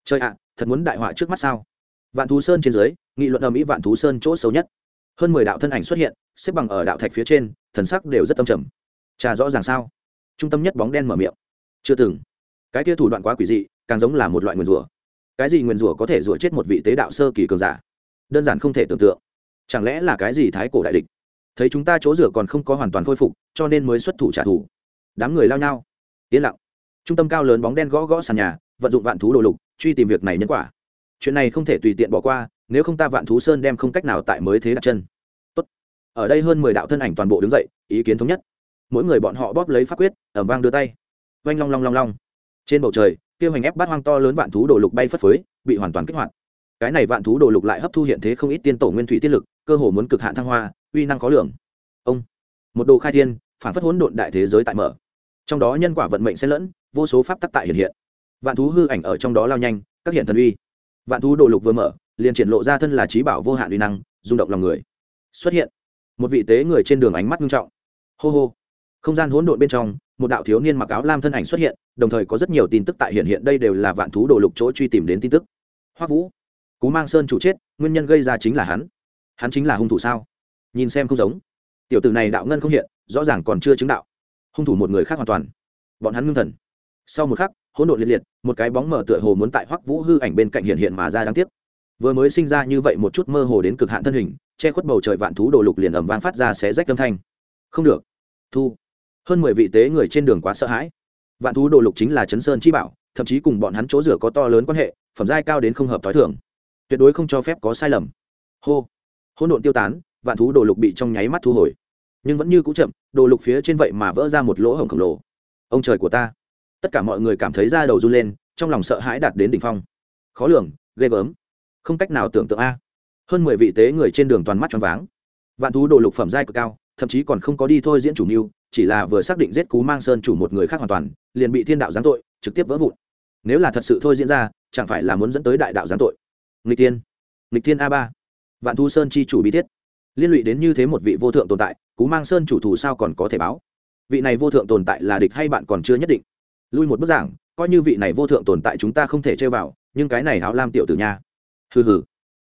Chơi ạ, thật muốn đại họa trước mắt sao? Vạn thú sơn trên dưới, nghị luận ầm ĩ vạn thú sơn chỗ xấu nhất. Hơn mười đạo thân ảnh xuất hiện, xếp bằng ở đạo thạch phía trên, thần sắc đều rất tâm trầm. Trà rõ ràng sao? Trung tâm nhất bóng đen mở miệng. Chưa từng. Cái kia thủ đoạn quá quỷ dị, càng giống là một loại nguyền rủa. Cái gì nguyền rủa có thể rủa chết một vị tế đạo sơ kỳ cường giả? Đơn giản không thể tưởng tượng chẳng lẽ là cái gì thái cổ đại địch? Thấy chúng ta chỗ rửa còn không có hoàn toàn khôi phục, cho nên mới xuất thủ trả thù. Đám người lao nhau. Yên lặng. Trung tâm cao lớn bóng đen gõ gõ sàn nhà, vận dụng vạn thú đồ lục, truy tìm việc này nhân quả. Chuyện này không thể tùy tiện bỏ qua, nếu không ta vạn thú sơn đem không cách nào tại mới thế đặt chân. Tốt. ở đây hơn mười đạo thân ảnh toàn bộ đứng dậy, ý kiến thống nhất. Mỗi người bọn họ bóp lấy pháp quyết ẩm vang đưa tay. Oanh long long long long. Trên bầu trời tiêu hành ép bát hoang to lớn vạn thú đồ lục bay phất phới, bị hoàn toàn kích hoạt. Cái này vạn thú đồ lục lại hấp thu hiện thế không ít tiên tổ nguyên thủy tiên lực cơ hồ muốn cực hạn thăng hoa, uy năng khó lường. Ông, một đồ khai thiên, phản phất hỗn độn đại thế giới tại mở. Trong đó nhân quả vận mệnh xen lẫn, vô số pháp tắc tại hiện hiện. Vạn thú hư ảnh ở trong đó lao nhanh, các hiện thần uy. Vạn thú đồ lục vừa mở, liền triển lộ ra thân là trí bảo vô hạn uy năng, rung động lòng người. Xuất hiện, một vị tế người trên đường ánh mắt nghiêm trọng. Hô hô. Không gian hỗn độn bên trong, một đạo thiếu niên mặc áo lam thân ảnh xuất hiện, đồng thời có rất nhiều tin tức tại hiện hiện, đây đều là vạn thú đồ lục chỗ truy tìm đến tin tức. Hoa vũ, cú mang sơn chủ chết, nguyên nhân gây ra chính là hắn hắn chính là hung thủ sao? Nhìn xem không giống. Tiểu tử này đạo ngân không hiện, rõ ràng còn chưa chứng đạo. Hung thủ một người khác hoàn toàn. Bọn hắn ngưng thần. Sau một khắc, hỗn độn liệt liệt, một cái bóng mở tựa hồ muốn tại hoắc vũ hư ảnh bên cạnh hiện hiện mà ra đáng tiếc. Vừa mới sinh ra như vậy một chút mơ hồ đến cực hạn thân hình, che khuất bầu trời vạn thú đồ lục liền ầm vang phát ra xé rách âm thanh. Không được. Thu. Hơn mười vị tế người trên đường quá sợ hãi. Vạn thú đồ lục chính là chấn sơn chi bảo, thậm chí cùng bọn hắn chỗ rửa có to lớn quan hệ, phẩm giai cao đến không hợp t h ó i thường. Tuyệt đối không cho phép có sai lầm. Hô hỗn độn tiêu tán, vạn thú đồ lục bị trong nháy mắt thu hồi. Nhưng vẫn như cũ chậm, đồ lục phía trên vậy mà vỡ ra một lỗ hổng khổng lồ. Ông trời của ta. Tất cả mọi người cảm thấy da đầu run lên, trong lòng sợ hãi đạt đến đỉnh phong. Khó lường, ghê gớm. Không cách nào tưởng tượng a. Hơn mười vị tế người trên đường toàn mắt tròn váng. Vạn thú đồ lục phẩm giai cực cao, thậm chí còn không có đi thôi diễn chủ mưu, chỉ là vừa xác định giết cú mang sơn chủ một người khác hoàn toàn, liền bị thiên đạo giáng tội, trực tiếp vỡ vụn. Nếu là thật sự thôi diễn ra, chẳng phải là muốn dẫn tới đại đạo giáng tội. Nghịch tiên nghịch tiên a ba vạn thu sơn chi chủ bí thiết. Liên lụy đến như thế một vị vô thượng tồn tại, cú mang sơn chủ thù sao còn có thể báo? Vị này vô thượng tồn tại là địch hay bạn còn chưa nhất định? Lui một bức giảng, coi như vị này vô thượng tồn tại chúng ta không thể chơi vào, nhưng cái này háo lam tiểu tử nha. Hừ hừ.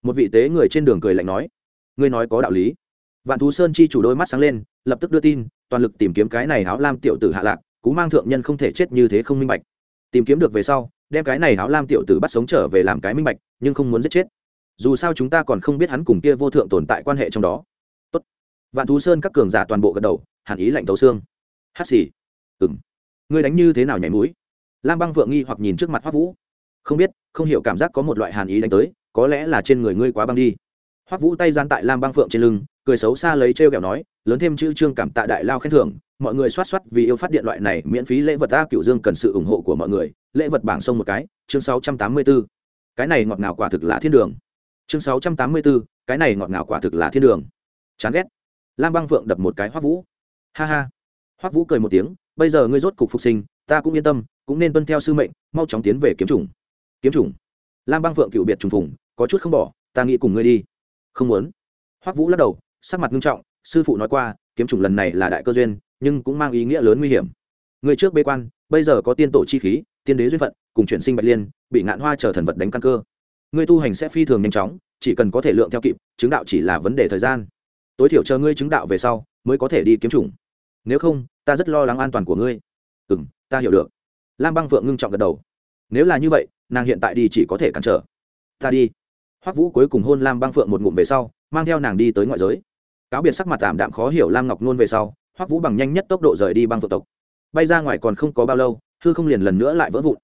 Một vị tế người trên đường cười lạnh nói. Ngươi nói có đạo lý. Vạn thú sơn chi chủ đôi mắt sáng lên, lập tức đưa tin, toàn lực tìm kiếm cái này háo lam tiểu tử hạ lạc, cú mang thượng nhân không thể chết như thế không minh bạch. Tìm kiếm được về sau, đem cái này háo lam tiểu tử bắt sống trở về làm cái minh bạch, nhưng không muốn giết chết dù sao chúng ta còn không biết hắn cùng kia vô thượng tồn tại quan hệ trong đó. Tốt. vạn thú sơn các cường giả toàn bộ gật đầu, hàn ý lạnh thấu xương. Hát xì. Ừng ngươi đánh như thế nào nhảy mũi? Lam băng vượng nghi hoặc nhìn trước mặt hoác vũ. Không biết, không hiểu cảm giác có một loại hàn ý đánh tới, có lẽ là trên người ngươi quá băng đi. Hoác vũ tay gian tại lam băng phượng trên lưng, cười xấu xa lấy trêu kẹo nói, lớn thêm chữ trương cảm tạ đại lao khen thưởng, mọi người xoát xoát vì yêu phát điện loại này miễn phí lễ vật ta cựu dương cần sự ủng hộ của mọi người, lễ vật bảng sông một cái, chương sáu trăm tám mươi 684. cái này ngọt ngào quả thực là thiên đường chương sáu trăm tám mươi 684, cái này ngọt ngào quả thực là thiên đường. Chán ghét. Lam băng Vượng đập một cái hoắc vũ. Ha ha. Hoắc vũ cười một tiếng bây giờ ngươi rốt cục phục sinh ta cũng yên tâm cũng nên tuân theo sư mệnh mau chóng tiến về kiếm trùng. kiếm trùng. lam băng Vượng cựu biệt trùng phùng có chút không bỏ ta nghĩ cùng ngươi đi. Không muốn. Hoắc vũ lắc đầu sắc mặt nghiêm trọng sư phụ nói qua kiếm trùng lần này là đại cơ duyên nhưng cũng mang ý nghĩa lớn nguy hiểm. Người trước bế quan bây giờ có tiên tổ chi khí tiên đế duyên phận cùng chuyển sinh bạch liên bị ngạn hoa chờ thần vật đánh căn cơ ngươi tu hành sẽ phi thường nhanh chóng, chỉ cần có thể lượng theo kịp, chứng đạo chỉ là vấn đề thời gian. Tối thiểu chờ ngươi chứng đạo về sau, mới có thể đi kiếm chủng. Nếu không, ta rất lo lắng an toàn của ngươi. Ừ m ta hiểu được. Lam băng phượng ngưng trọng gật đầu. Nếu là như vậy, nàng hiện tại đi chỉ có thể cản trở. Ta đi. Hoắc vũ cuối cùng hôn lam băng phượng một ngụm về sau, mang theo nàng đi tới ngoại giới. Cáo biệt sắc mặt tạm đạm khó hiểu lam ngọc nôn về sau, hoắc vũ bằng nhanh nhất tốc độ rời đi băng phượng tộc. Bay ra ngoài còn không có bao lâu, hư không liền lần nữa lại vỡ vụn.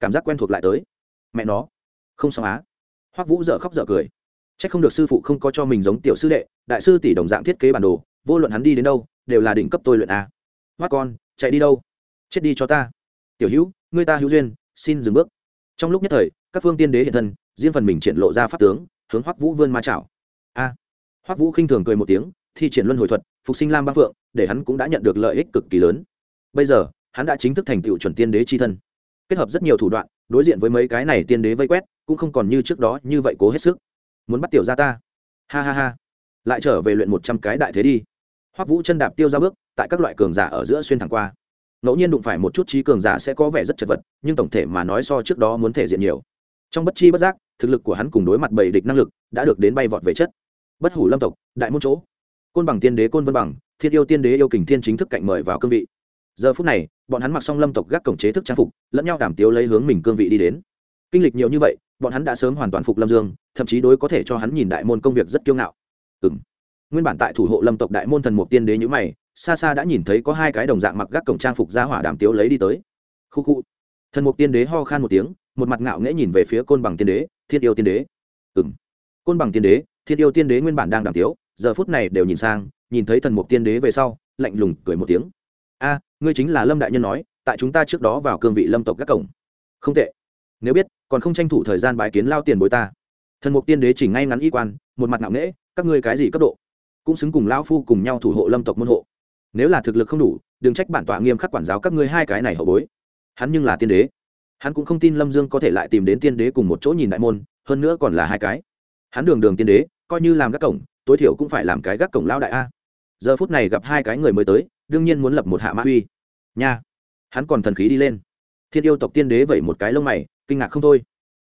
Cảm giác quen thuộc lại tới. Mẹ nó không xong á. Hoắc vũ dở khóc dở cười. C h ắ c không được sư phụ không có cho mình giống tiểu sư đệ, đại sư tỷ đồng dạng thiết kế bản đồ, vô luận hắn đi đến đâu, đều là đỉnh cấp tôi luyện a. Hoắc con, chạy đi đâu? Chết đi cho ta. Tiểu hữu người ta hữu duyên, xin dừng bước. Trong lúc nhất thời, các phương tiên đế hiện thân, riêng phần mình triển lộ ra pháp tướng, hướng hoắc vũ vươn ma chảo. A. Hoắc vũ khinh thường cười một tiếng, thi triển luân hồi thuật, phục sinh lam ba phượng, để hắn cũng đã nhận được lợi ích cực kỳ lớn. Bây giờ, hắn đã chính thức thành tựu chuẩn tiên đế chi thân kết hợp rất nhiều thủ đoạn, đối diện với mấy cái này tiên đế vây quét, cũng không còn như trước đó như vậy cố hết sức. Muốn bắt tiểu ra ta? Ha ha ha. Lại trở về luyện một trăm cái đại thế đi. Hoắc vũ chân đạp tiêu ra bước, tại các loại cường giả ở giữa xuyên thẳng qua. Ngẫu nhiên đụng phải một chút trí cường giả sẽ có vẻ rất chật vật, nhưng tổng thể mà nói so trước đó muốn thể diện nhiều. Trong bất chi bất giác, thực lực của hắn cùng đối mặt bầy địch năng lực đã được đến bay vọt về chất. Bất hủ lâm tộc, đại môn chỗ. Côn bằng tiên đế côn vân bằng, thiên yêu tiên đế yêu kình thiên chính thức cạnh mời vào cương vị. Giờ phút này bọn hắn mặc xong lâm tộc gác cổng chế thức trang phục, lẫn nhau đảm tiếu lấy hướng mình cương vị đi đến. Kinh lịch nhiều như vậy, bọn hắn đã sớm hoàn toàn phục lâm dương, thậm chí đối có thể cho hắn nhìn đại môn công việc rất kiêu ngạo. Ừ m nguyên bản tại thủ hộ lâm tộc đại môn thần mục tiên đế nhữ mày, xa xa đã nhìn thấy có hai cái đồng dạng mặc gác cổng trang phục ra hỏa đàm tiếu lấy đi tới. Khu khu. Thần mục tiên đế ho khan một tiếng, một mặt ngạo nghễ nhìn về phía côn bằng tiên đế, thiên yêu tiên đế. Ừ m côn bằng tiên đế, thiên yêu tiên đế nguyên bản đang đàm tiếu, giờ phút này đều nhìn sang, nhìn thấy thần mục tiên đế về sau, lạnh lùng cười một tiếng. A ngươi chính là lâm đại nhân nói, tại chúng ta trước đó vào cương vị lâm tộc các cổng. Không tệ. Nếu biết, còn không tranh thủ thời gian bái kiến lao tiền bối ta. Thần mục tiên đế chỉnh ngay ngắn y quan, một mặt ngạo nghễ, các ngươi cái gì cấp độ? Cũng xứng cùng lão phu cùng nhau thủ hộ lâm tộc môn hộ. Nếu là thực lực không đủ, đừng trách bản tọa nghiêm khắc quản giáo các ngươi hai cái này hậu bối. Hắn nhưng là tiên đế. Hắn cũng không tin lâm dương có thể lại tìm đến tiên đế cùng một chỗ nhìn đại môn, hơn nữa còn là hai cái. Hắn đường đường tiên đế, coi như làm gác cổng, tối thiểu cũng phải làm cái gác cổng lao đại a. Giờ phút này gặp hai cái người mới tới đương nhiên muốn lập một hạ mã uy. Nha. Hắn còn thần khí đi lên. Thiên yêu tộc tiên đế vẩy một cái lông mày, kinh ngạc không thôi.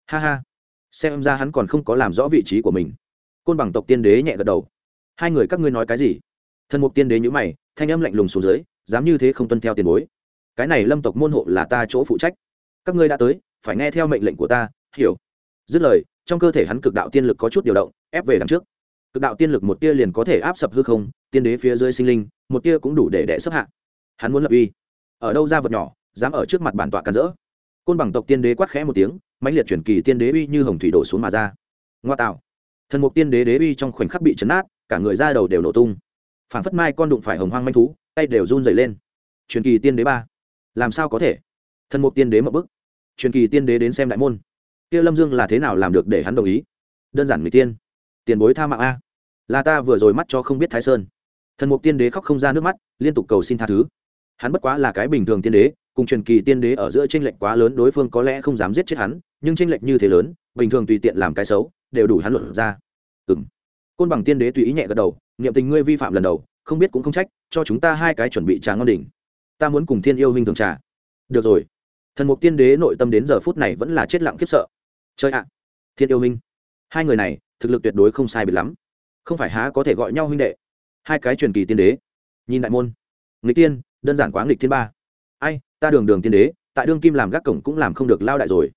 Ha ha. Xem ra hắn còn không có làm rõ vị trí của mình. Côn bằng tộc tiên đế nhẹ gật đầu. Hai người các ngươi nói cái gì? Thần mục tiên đế nhữ mày, thanh âm lạnh lùng xuống dưới, dám như thế không tuân theo tiền bối. Cái này lâm tộc môn hộ là ta chỗ phụ trách. Các ngươi đã tới, phải nghe theo mệnh lệnh của ta, hiểu. Dứt lời, trong cơ thể hắn cực đạo tiên lực có chút điều động, ép về đằng trước cực đạo tiên lực một tia liền có thể áp sập hư không, tiên đế phía dưới sinh linh, một tia cũng đủ để đẻ sấp hạ. Hắn muốn lập uy. Ở đâu ra vật nhỏ, dám ở trước mặt bản tọa cắn rỡ. Côn bằng tộc tiên đế quát khẽ một tiếng, mãnh liệt chuyển kỳ tiên đế uy như hồng thủy đổ xuống mà ra. Ngoa tạo. Thần mục tiên đế đế uy trong khoảnh khắc bị chấn át cả người ra đầu đều nổ tung. Phản phất mai con đụng phải hồng hoang manh thú, tay đều run dày lên. Truyền kỳ tiên đế ba. Làm sao có thể? Thần mục tiên đế mập bức truyền kỳ tiên đế đến xem đại môn. Kia lâm dương là thế nào làm được để hắn đồng ý? Đơn giản người tiên tiền bối tha mạng a. Là ta vừa rồi mắt cho không biết thái sơn. Thần mục tiên đế khóc không ra nước mắt, liên tục cầu xin tha thứ. Hắn bất quá là cái bình thường tiên đế, cùng truyền kỳ tiên đế ở giữa tranh lệch quá lớn đối phương có lẽ không dám giết chết hắn, nhưng tranh lệch như thế lớn, bình thường tùy tiện làm cái xấu, đều đủ hắn luận ra. Ừ m côn bằng tiên đế tùy ý nhẹ gật đầu, niệm tình ngươi vi phạm lần đầu, không biết cũng không trách, cho chúng ta hai cái chuẩn bị trà ngon đỉnh. Ta muốn cùng thiên yêu huynh thường trà. Được rồi. Thần mục tiên đế nội tâm đến giờ phút này vẫn là chết lặng khiếp sợ. Chơi ạ. Thiên yêu huynh. Hai người này thực lực tuyệt đối không sai biệt lắm. Không phải há có thể gọi nhau huynh đệ. Hai cái truyền kỳ tiên đế. Nhìn đại môn. Nghịch tiên, đơn giản quá nghịch thiên ba. Ai, ta đường đường tiên đế, tại đương kim làm gác cổng cũng làm không được lao đại rồi.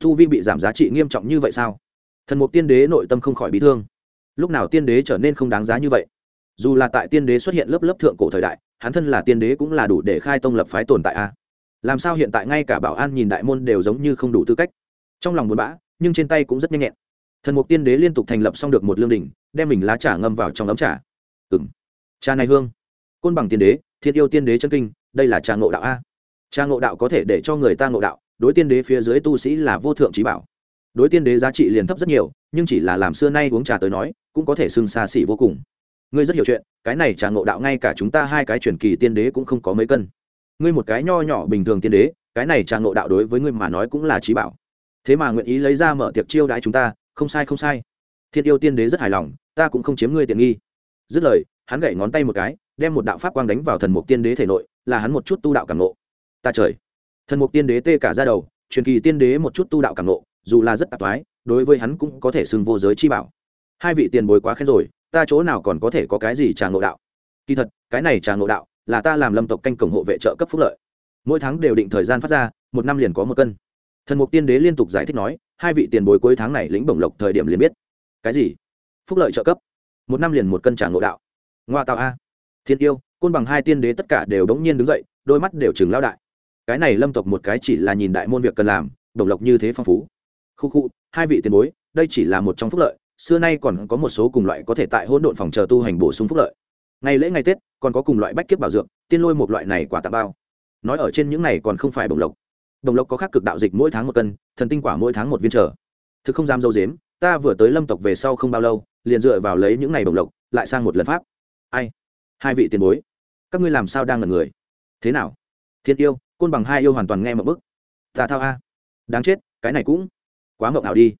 Thu vi bị giảm giá trị nghiêm trọng như vậy sao? Thần mục tiên đế nội tâm không khỏi bị thương. Lúc nào tiên đế trở nên không đáng giá như vậy? Dù là tại tiên đế xuất hiện lớp lớp thượng cổ thời đại, hắn thân là tiên đế cũng là đủ để khai tông lập phái tồn tại a. Làm sao hiện tại ngay cả bảo an nhìn đại môn đều giống như không đủ tư cách. Trong lòng buồn bã, nhưng trên tay cũng rất nhanh nhẹn thần mục tiên đế liên tục thành lập xong được một lương đình đem mình lá trà ngâm vào trong ấm trà. Ừ m trà này hương. Côn bằng tiên đế, thiên yêu tiên đế chân kinh, đây là trà ngộ đạo a. Trà ngộ đạo có thể để cho người ta ngộ đạo, đối tiên đế phía dưới tu sĩ là vô thượng trí bảo. Đối tiên đế giá trị liền thấp rất nhiều, nhưng chỉ là làm xưa nay uống trà tới nói, cũng có thể xưng xa xỉ vô cùng. Ngươi rất hiểu chuyện, cái này trà ngộ đạo ngay cả chúng ta hai cái truyền kỳ tiên đế cũng không có mấy cân. Ngươi một cái nho nhỏ bình thường tiên đế, cái này trà ngộ đạo đối với ngươi mà nói cũng là trí bảo. Thế mà nguyện ý lấy ra mở tiệc chiêu đãi chúng ta không sai không sai. Thiên yêu tiên đế rất hài lòng, ta cũng không chiếm ngươi tiện nghi. Dứt lời, hắn gậy ngón tay một cái, đem một đạo pháp quang đánh vào thần mục tiên đế thể nội, là hắn một chút tu đạo cảm nộ ta trời. Thần mục tiên đế tê cả ra đầu, truyền kỳ tiên đế một chút tu đạo cảm nộ dù là rất tạp thoái, đối với hắn cũng có thể xưng vô giới chi bảo. Hai vị tiền bối quá khen rồi, ta chỗ nào còn có thể có cái gì trà ngộ đạo? Kỳ thật, cái này trà ngộ đạo là ta làm lâm tộc canh cổng hộ vệ trợ cấp phúc lợi. Mỗi tháng đều định thời gian phát ra, một năm liền có một cân. Thần mục tiên đế liên tục giải thích nói hai vị tiền bối cuối tháng này lĩnh bổng lộc thời điểm liền biết. Cái gì? Phúc lợi trợ cấp. Một năm liền một cân trả ngộ đạo. Ngoa tạo a. Thiên yêu, côn bằng hai tiên đế tất cả đều đống nhiên đứng dậy, đôi mắt đều chừng lao đại. Cái này lâm tộc một cái chỉ là nhìn đại môn việc cần làm, bổng lộc như thế phong phú. Khu khu, hai vị tiền bối, đây chỉ là một trong phúc lợi, xưa nay còn có một số cùng loại có thể tại hỗn độn phòng chờ tu hành bổ sung phúc lợi. Ngày lễ ngày tết, còn có cùng loại bách kiếp bảo dược, tiên lôi một loại này quả tạ bao. Nói ở trên những này còn không phải bổng lộc đồng lộc có khác cực đạo dịch mỗi tháng một cân, thần tinh quả mỗi tháng một viên trở. Thực không dám dâu dếm, ta vừa tới lâm tộc về sau không bao lâu, liền dựa vào lấy những ngày đồng lộc, lại sang một lần pháp. Ai? Hai vị tiền bối. Các ngươi làm sao đang là người? Thế nào? Thiên yêu, côn bằng hai yêu hoàn toàn nghe một bức. Ta thao a. Đáng chết, cái này cũng quá mộng ảo đi.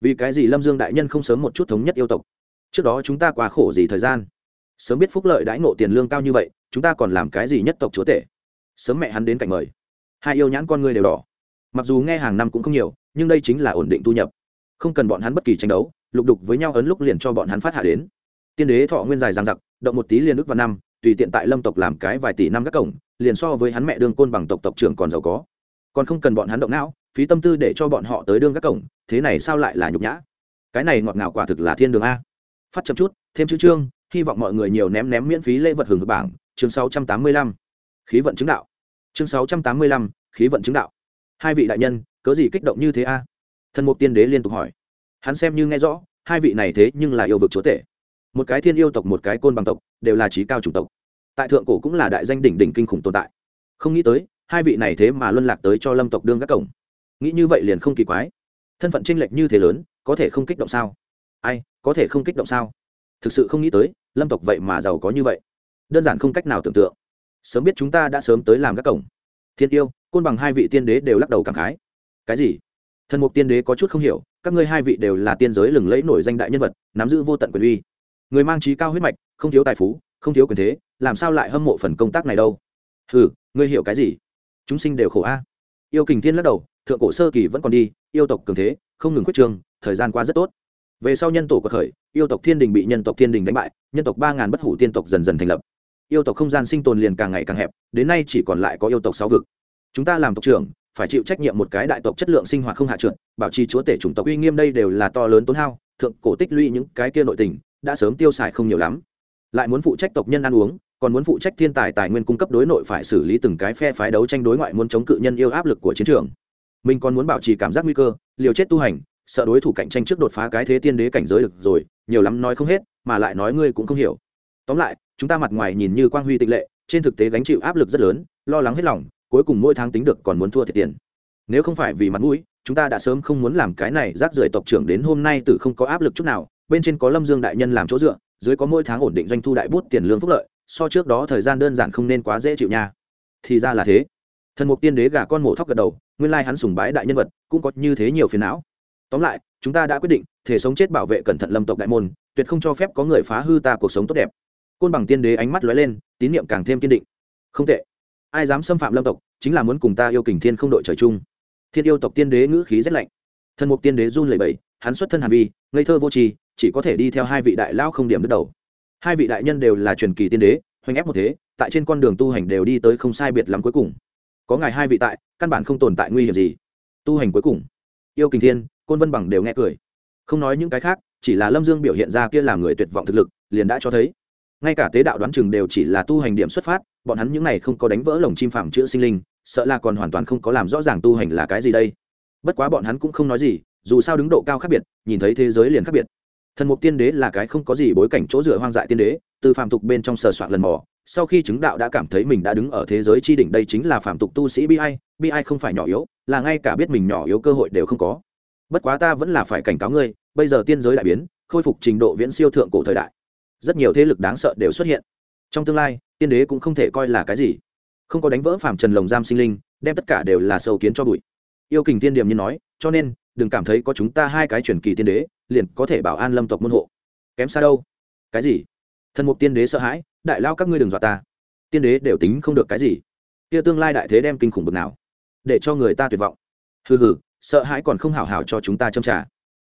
Vì cái gì lâm dương đại nhân không sớm một chút thống nhất yêu tộc? Trước đó chúng ta quá khổ gì thời gian? Sớm biết phúc lợi đãi ngộ tiền lương cao như vậy, chúng ta còn làm cái gì nhất tộc chúa tể? Sớm mẹ hắn đến cạnh mời hai yêu nhãn con người đều đỏ. Mặc dù nghe hàng năm cũng không nhiều, nhưng đây chính là ổn định thu nhập. Không cần bọn hắn bất kỳ tranh đấu, lục đục với nhau ấn lúc liền cho bọn hắn phát hạ đến. Tiên đế thọ nguyên dài giang giặc động một tí liền ước vào năm, tùy tiện tại lâm tộc làm cái vài tỷ năm các cổng, liền so với hắn mẹ đương côn bằng tộc tộc trưởng còn giàu có. Còn không cần bọn hắn động não, phí tâm tư để cho bọn họ tới đương các cổng, thế này sao lại là nhục nhã? Cái này ngọt ngào quả thực là thiên đường a. Phát chậm chút, thêm chữ chương, hy vọng mọi người nhiều ném ném miễn phí lễ vật hưởng bảng, chương sáu trăm tám mươi lăm. Khí vận chứng đạo chương sáu trăm tám mươi lăm, khí vận chứng đạo. Hai vị đại nhân, cớ gì kích động như thế a? Thần mục tiên đế liên tục hỏi. Hắn xem như nghe rõ, hai vị này thế nhưng là yêu vực chúa tể. Một cái thiên yêu tộc, một cái côn bằng tộc, đều là trí cao chủng tộc. Tại thượng cổ cũng là đại danh đỉnh đỉnh kinh khủng tồn tại. Không nghĩ tới, hai vị này thế mà luân lạc tới cho lâm tộc đương các cổng. Nghĩ như vậy liền không kỳ quái. Thân phận tranh lệch như thế lớn, có thể không kích động sao? Ai, có thể không kích động sao? Thực sự không nghĩ tới, lâm tộc vậy mà giàu có như vậy. Đơn giản không cách nào tưởng tượng sớm biết chúng ta đã sớm tới làm các cổng. Thiên yêu, côn bằng hai vị tiên đế đều lắc đầu cảm khái. Cái gì? Thần mục tiên đế có chút không hiểu, các ngươi hai vị đều là tiên giới lừng lẫy nổi danh đại nhân vật, nắm giữ vô tận quyền uy. Người mang trí cao huyết mạch, không thiếu tài phú, không thiếu quyền thế, làm sao lại hâm mộ phần công tác này đâu? Ừ ngươi hiểu cái gì? Chúng sinh đều khổ a. Yêu kình thiên lắc đầu, thượng cổ sơ kỳ vẫn còn đi, yêu tộc cường thế, không ngừng quyết trường, thời gian qua rất tốt. Về sau nhân tổ cuộc khởi, yêu tộc thiên đình bị nhân tộc thiên đình đánh bại, nhân tộc ba ngàn bất hủ tiên tộc dần dần thành lập yêu tộc không gian sinh tồn liền càng ngày càng hẹp, đến nay chỉ còn lại có yêu tộc sáu vực. Chúng ta làm tộc trưởng, phải chịu trách nhiệm một cái đại tộc chất lượng sinh hoạt không hạ trượt, bảo trì chúa tể chủng tộc uy nghiêm đây đều là to lớn tốn hao, thượng cổ tích lũy những cái kia nội tình, đã sớm tiêu xài không nhiều lắm. Lại muốn phụ trách tộc nhân ăn uống, còn muốn phụ trách thiên tài tài nguyên cung cấp đối nội phải xử lý từng cái phe phái đấu tranh đối ngoại muốn chống cự nhân yêu áp lực của chiến trường. Mình còn muốn bảo trì cảm giác nguy cơ, liều chết tu hành, sợ đối thủ cạnh tranh trước đột phá cái thế tiên đế cảnh giới được rồi, nhiều lắm nói không hết, mà lại nói ngươi cũng không hiểu. Tóm lại chúng ta mặt ngoài nhìn như quang huy tịch lệ, trên thực tế gánh chịu áp lực rất lớn, lo lắng hết lòng, cuối cùng mỗi tháng tính được còn muốn thua thiệt tiền. Nếu không phải vì mặt mũi, chúng ta đã sớm không muốn làm cái này rác rưởi tộc trưởng đến hôm nay từ không có áp lực chút nào, bên trên có lâm dương đại nhân làm chỗ dựa, dưới có mỗi tháng ổn định doanh thu đại bút tiền lương phúc lợi, so trước đó thời gian đơn giản không nên quá dễ chịu nha. Thì ra là thế. Thần mục tiên đế gà con mổ thóc gật đầu, nguyên lai hắn sùng bái đại nhân vật, cũng có như thế nhiều phiền não. Tóm lại, chúng ta đã quyết định, thể sống chết bảo vệ cẩn thận lâm tộc đại môn, tuyệt không cho phép có người phá hư ta cuộc sống tốt đẹp côn bằng tiên đế ánh mắt lóe lên, tín nhiệm càng thêm kiên định. Không tệ. Ai dám xâm phạm lâm tộc, chính là muốn cùng ta yêu kình thiên không đội trời chung. Thiên yêu tộc tiên đế ngữ khí rét lạnh. Thần mục tiên đế run lẩy bẩy, hắn xuất thân hàn vi, ngây thơ vô tri, chỉ có thể đi theo hai vị đại lao không điểm đứt đầu. Hai vị đại nhân đều là truyền kỳ tiên đế, hoành ép một thế, tại trên con đường tu hành đều đi tới không sai biệt lắm cuối cùng. Có ngài hai vị tại, căn bản không tồn tại nguy hiểm gì. Tu hành cuối cùng. Yêu kình thiên, côn vân bằng đều nghe cười. Không nói những cái khác, chỉ là lâm dương biểu hiện ra kia làm người tuyệt vọng thực lực, liền đã cho thấy ngay cả tế đạo đoán chừng đều chỉ là tu hành điểm xuất phát, bọn hắn những này không có đánh vỡ lồng chim phạm chữa sinh linh, sợ là còn hoàn toàn không có làm rõ ràng tu hành là cái gì đây. Bất quá bọn hắn cũng không nói gì, dù sao đứng độ cao khác biệt, nhìn thấy thế giới liền khác biệt. Thần mục tiên đế là cái không có gì bối cảnh chỗ dựa hoang dại tiên đế, từ phạm tục bên trong sờ soạn lần mò, sau khi chứng đạo đã cảm thấy mình đã đứng ở thế giới tri đỉnh đây chính là phạm tục tu sĩ bi ai bi ai không phải nhỏ yếu, là ngay cả biết mình nhỏ yếu cơ hội đều không có. Bất quá ta vẫn là phải cảnh cáo ngươi, bây giờ tiên giới đại biến, khôi phục trình độ viễn siêu thượng cổ thời đại rất nhiều thế lực đáng sợ đều xuất hiện. Trong tương lai, tiên đế cũng không thể coi là cái gì. Không có đánh vỡ phạm trần lồng giam sinh linh, đem tất cả đều là sâu kiến cho bụi. Yêu kình tiên điểm như nói, cho nên, đừng cảm thấy có chúng ta hai cái truyền kỳ tiên đế, liền có thể bảo an lâm tộc môn hộ. Kém xa đâu? Cái gì? Thần mục tiên đế sợ hãi, đại lao các ngươi đừng dọa ta. Tiên đế đều tính không được cái gì. Kia tương lai đại thế đem kinh khủng bực nào. Để cho người ta tuyệt vọng. Hừ hừ, sợ hãi còn không hảo hảo cho chúng ta châm trả.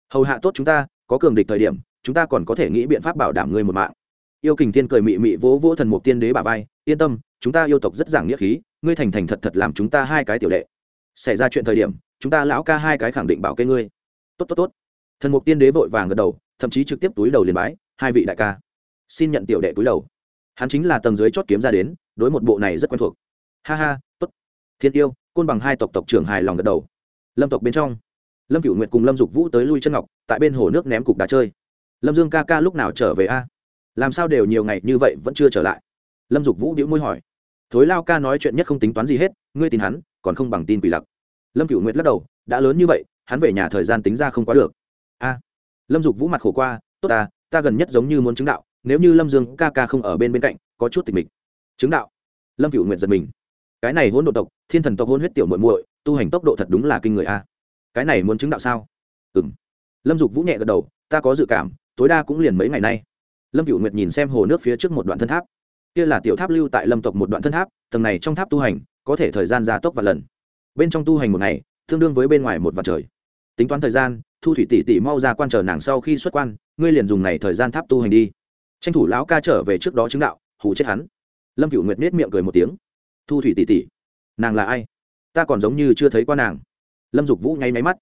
Hầu hạ tốt chúng ta, có cường địch thời điểm chúng ta còn có thể nghĩ biện pháp bảo đảm ngươi một mạng. Yêu kình tiên cười mị mị vỗ vỗ thần mục tiên đế bà vai, yên tâm, chúng ta yêu tộc rất giảng nghĩa khí, ngươi thành thành thật thật làm chúng ta hai cái tiểu đệ. Xảy ra chuyện thời điểm, chúng ta lão ca hai cái khẳng định bảo kê ngươi. Tốt tốt tốt. Thần mục tiên đế vội vàng gật đầu, thậm chí trực tiếp túi đầu liền bái, hai vị đại ca. Xin nhận tiểu đệ túi đầu. Hắn chính là tầng dưới chót kiếm ra đến, đối một bộ này rất quen thuộc. Ha ha, tốt. Thiên yêu, côn bằng hai tộc tộc trưởng hài lòng gật đầu. Lâm tộc bên trong, lâm cựu nguyệt cùng lâm dục vũ tới lui chân ngọc, tại bên hồ nước ném cục đá chơi lâm dương ca ca lúc nào trở về a? Làm sao đều nhiều ngày như vậy vẫn chưa trở lại? Lâm dục vũ đĩu môi hỏi. Thối lao ca nói chuyện nhất không tính toán gì hết, ngươi tin hắn, còn không bằng tin quỷ lặc lâm cựu nguyệt lắc đầu, đã lớn như vậy, hắn về nhà thời gian tính ra không quá được. A. Lâm dục vũ mặt khổ qua, tốt ta ta gần nhất giống như muốn chứng đạo, nếu như lâm dương ca ca không ở bên bên cạnh, có chút tình mình chứng đạo? Lâm cựu Nguyệt giật mình. Cái này hôn độ tộc, thiên thần tộc hôn huyết tiểu muội muội, tu hành tốc độ thật đúng là kinh người a. Cái này muốn chứng đạo sao? Ừ m lâm dục vũ nhẹ gật đầu, ta có dự cảm tối đa cũng liền mấy ngày nay. Lâm cựu nguyệt nhìn xem hồ nước phía trước một đoạn thân tháp. Kia là tiểu tháp lưu tại lâm tộc một đoạn thân tháp, tầng này trong tháp tu hành, có thể thời gian gia tốc và lần. Bên trong tu hành một ngày, tương đương với bên ngoài một vạn trời. Tính toán thời gian, thu thủy tỷ tỷ mau ra quan chờ nàng sau khi xuất quan, ngươi liền dùng này thời gian tháp tu hành đi. Tranh thủ lão ca trở về trước đó chứng đạo hủ chết hắn. Lâm cựu nguyệt nết miệng cười một tiếng. Thu thủy tỷ tỷ, nàng là ai? Ta còn giống như chưa thấy qua nàng. Lâm dục vũ nháy máy mắt.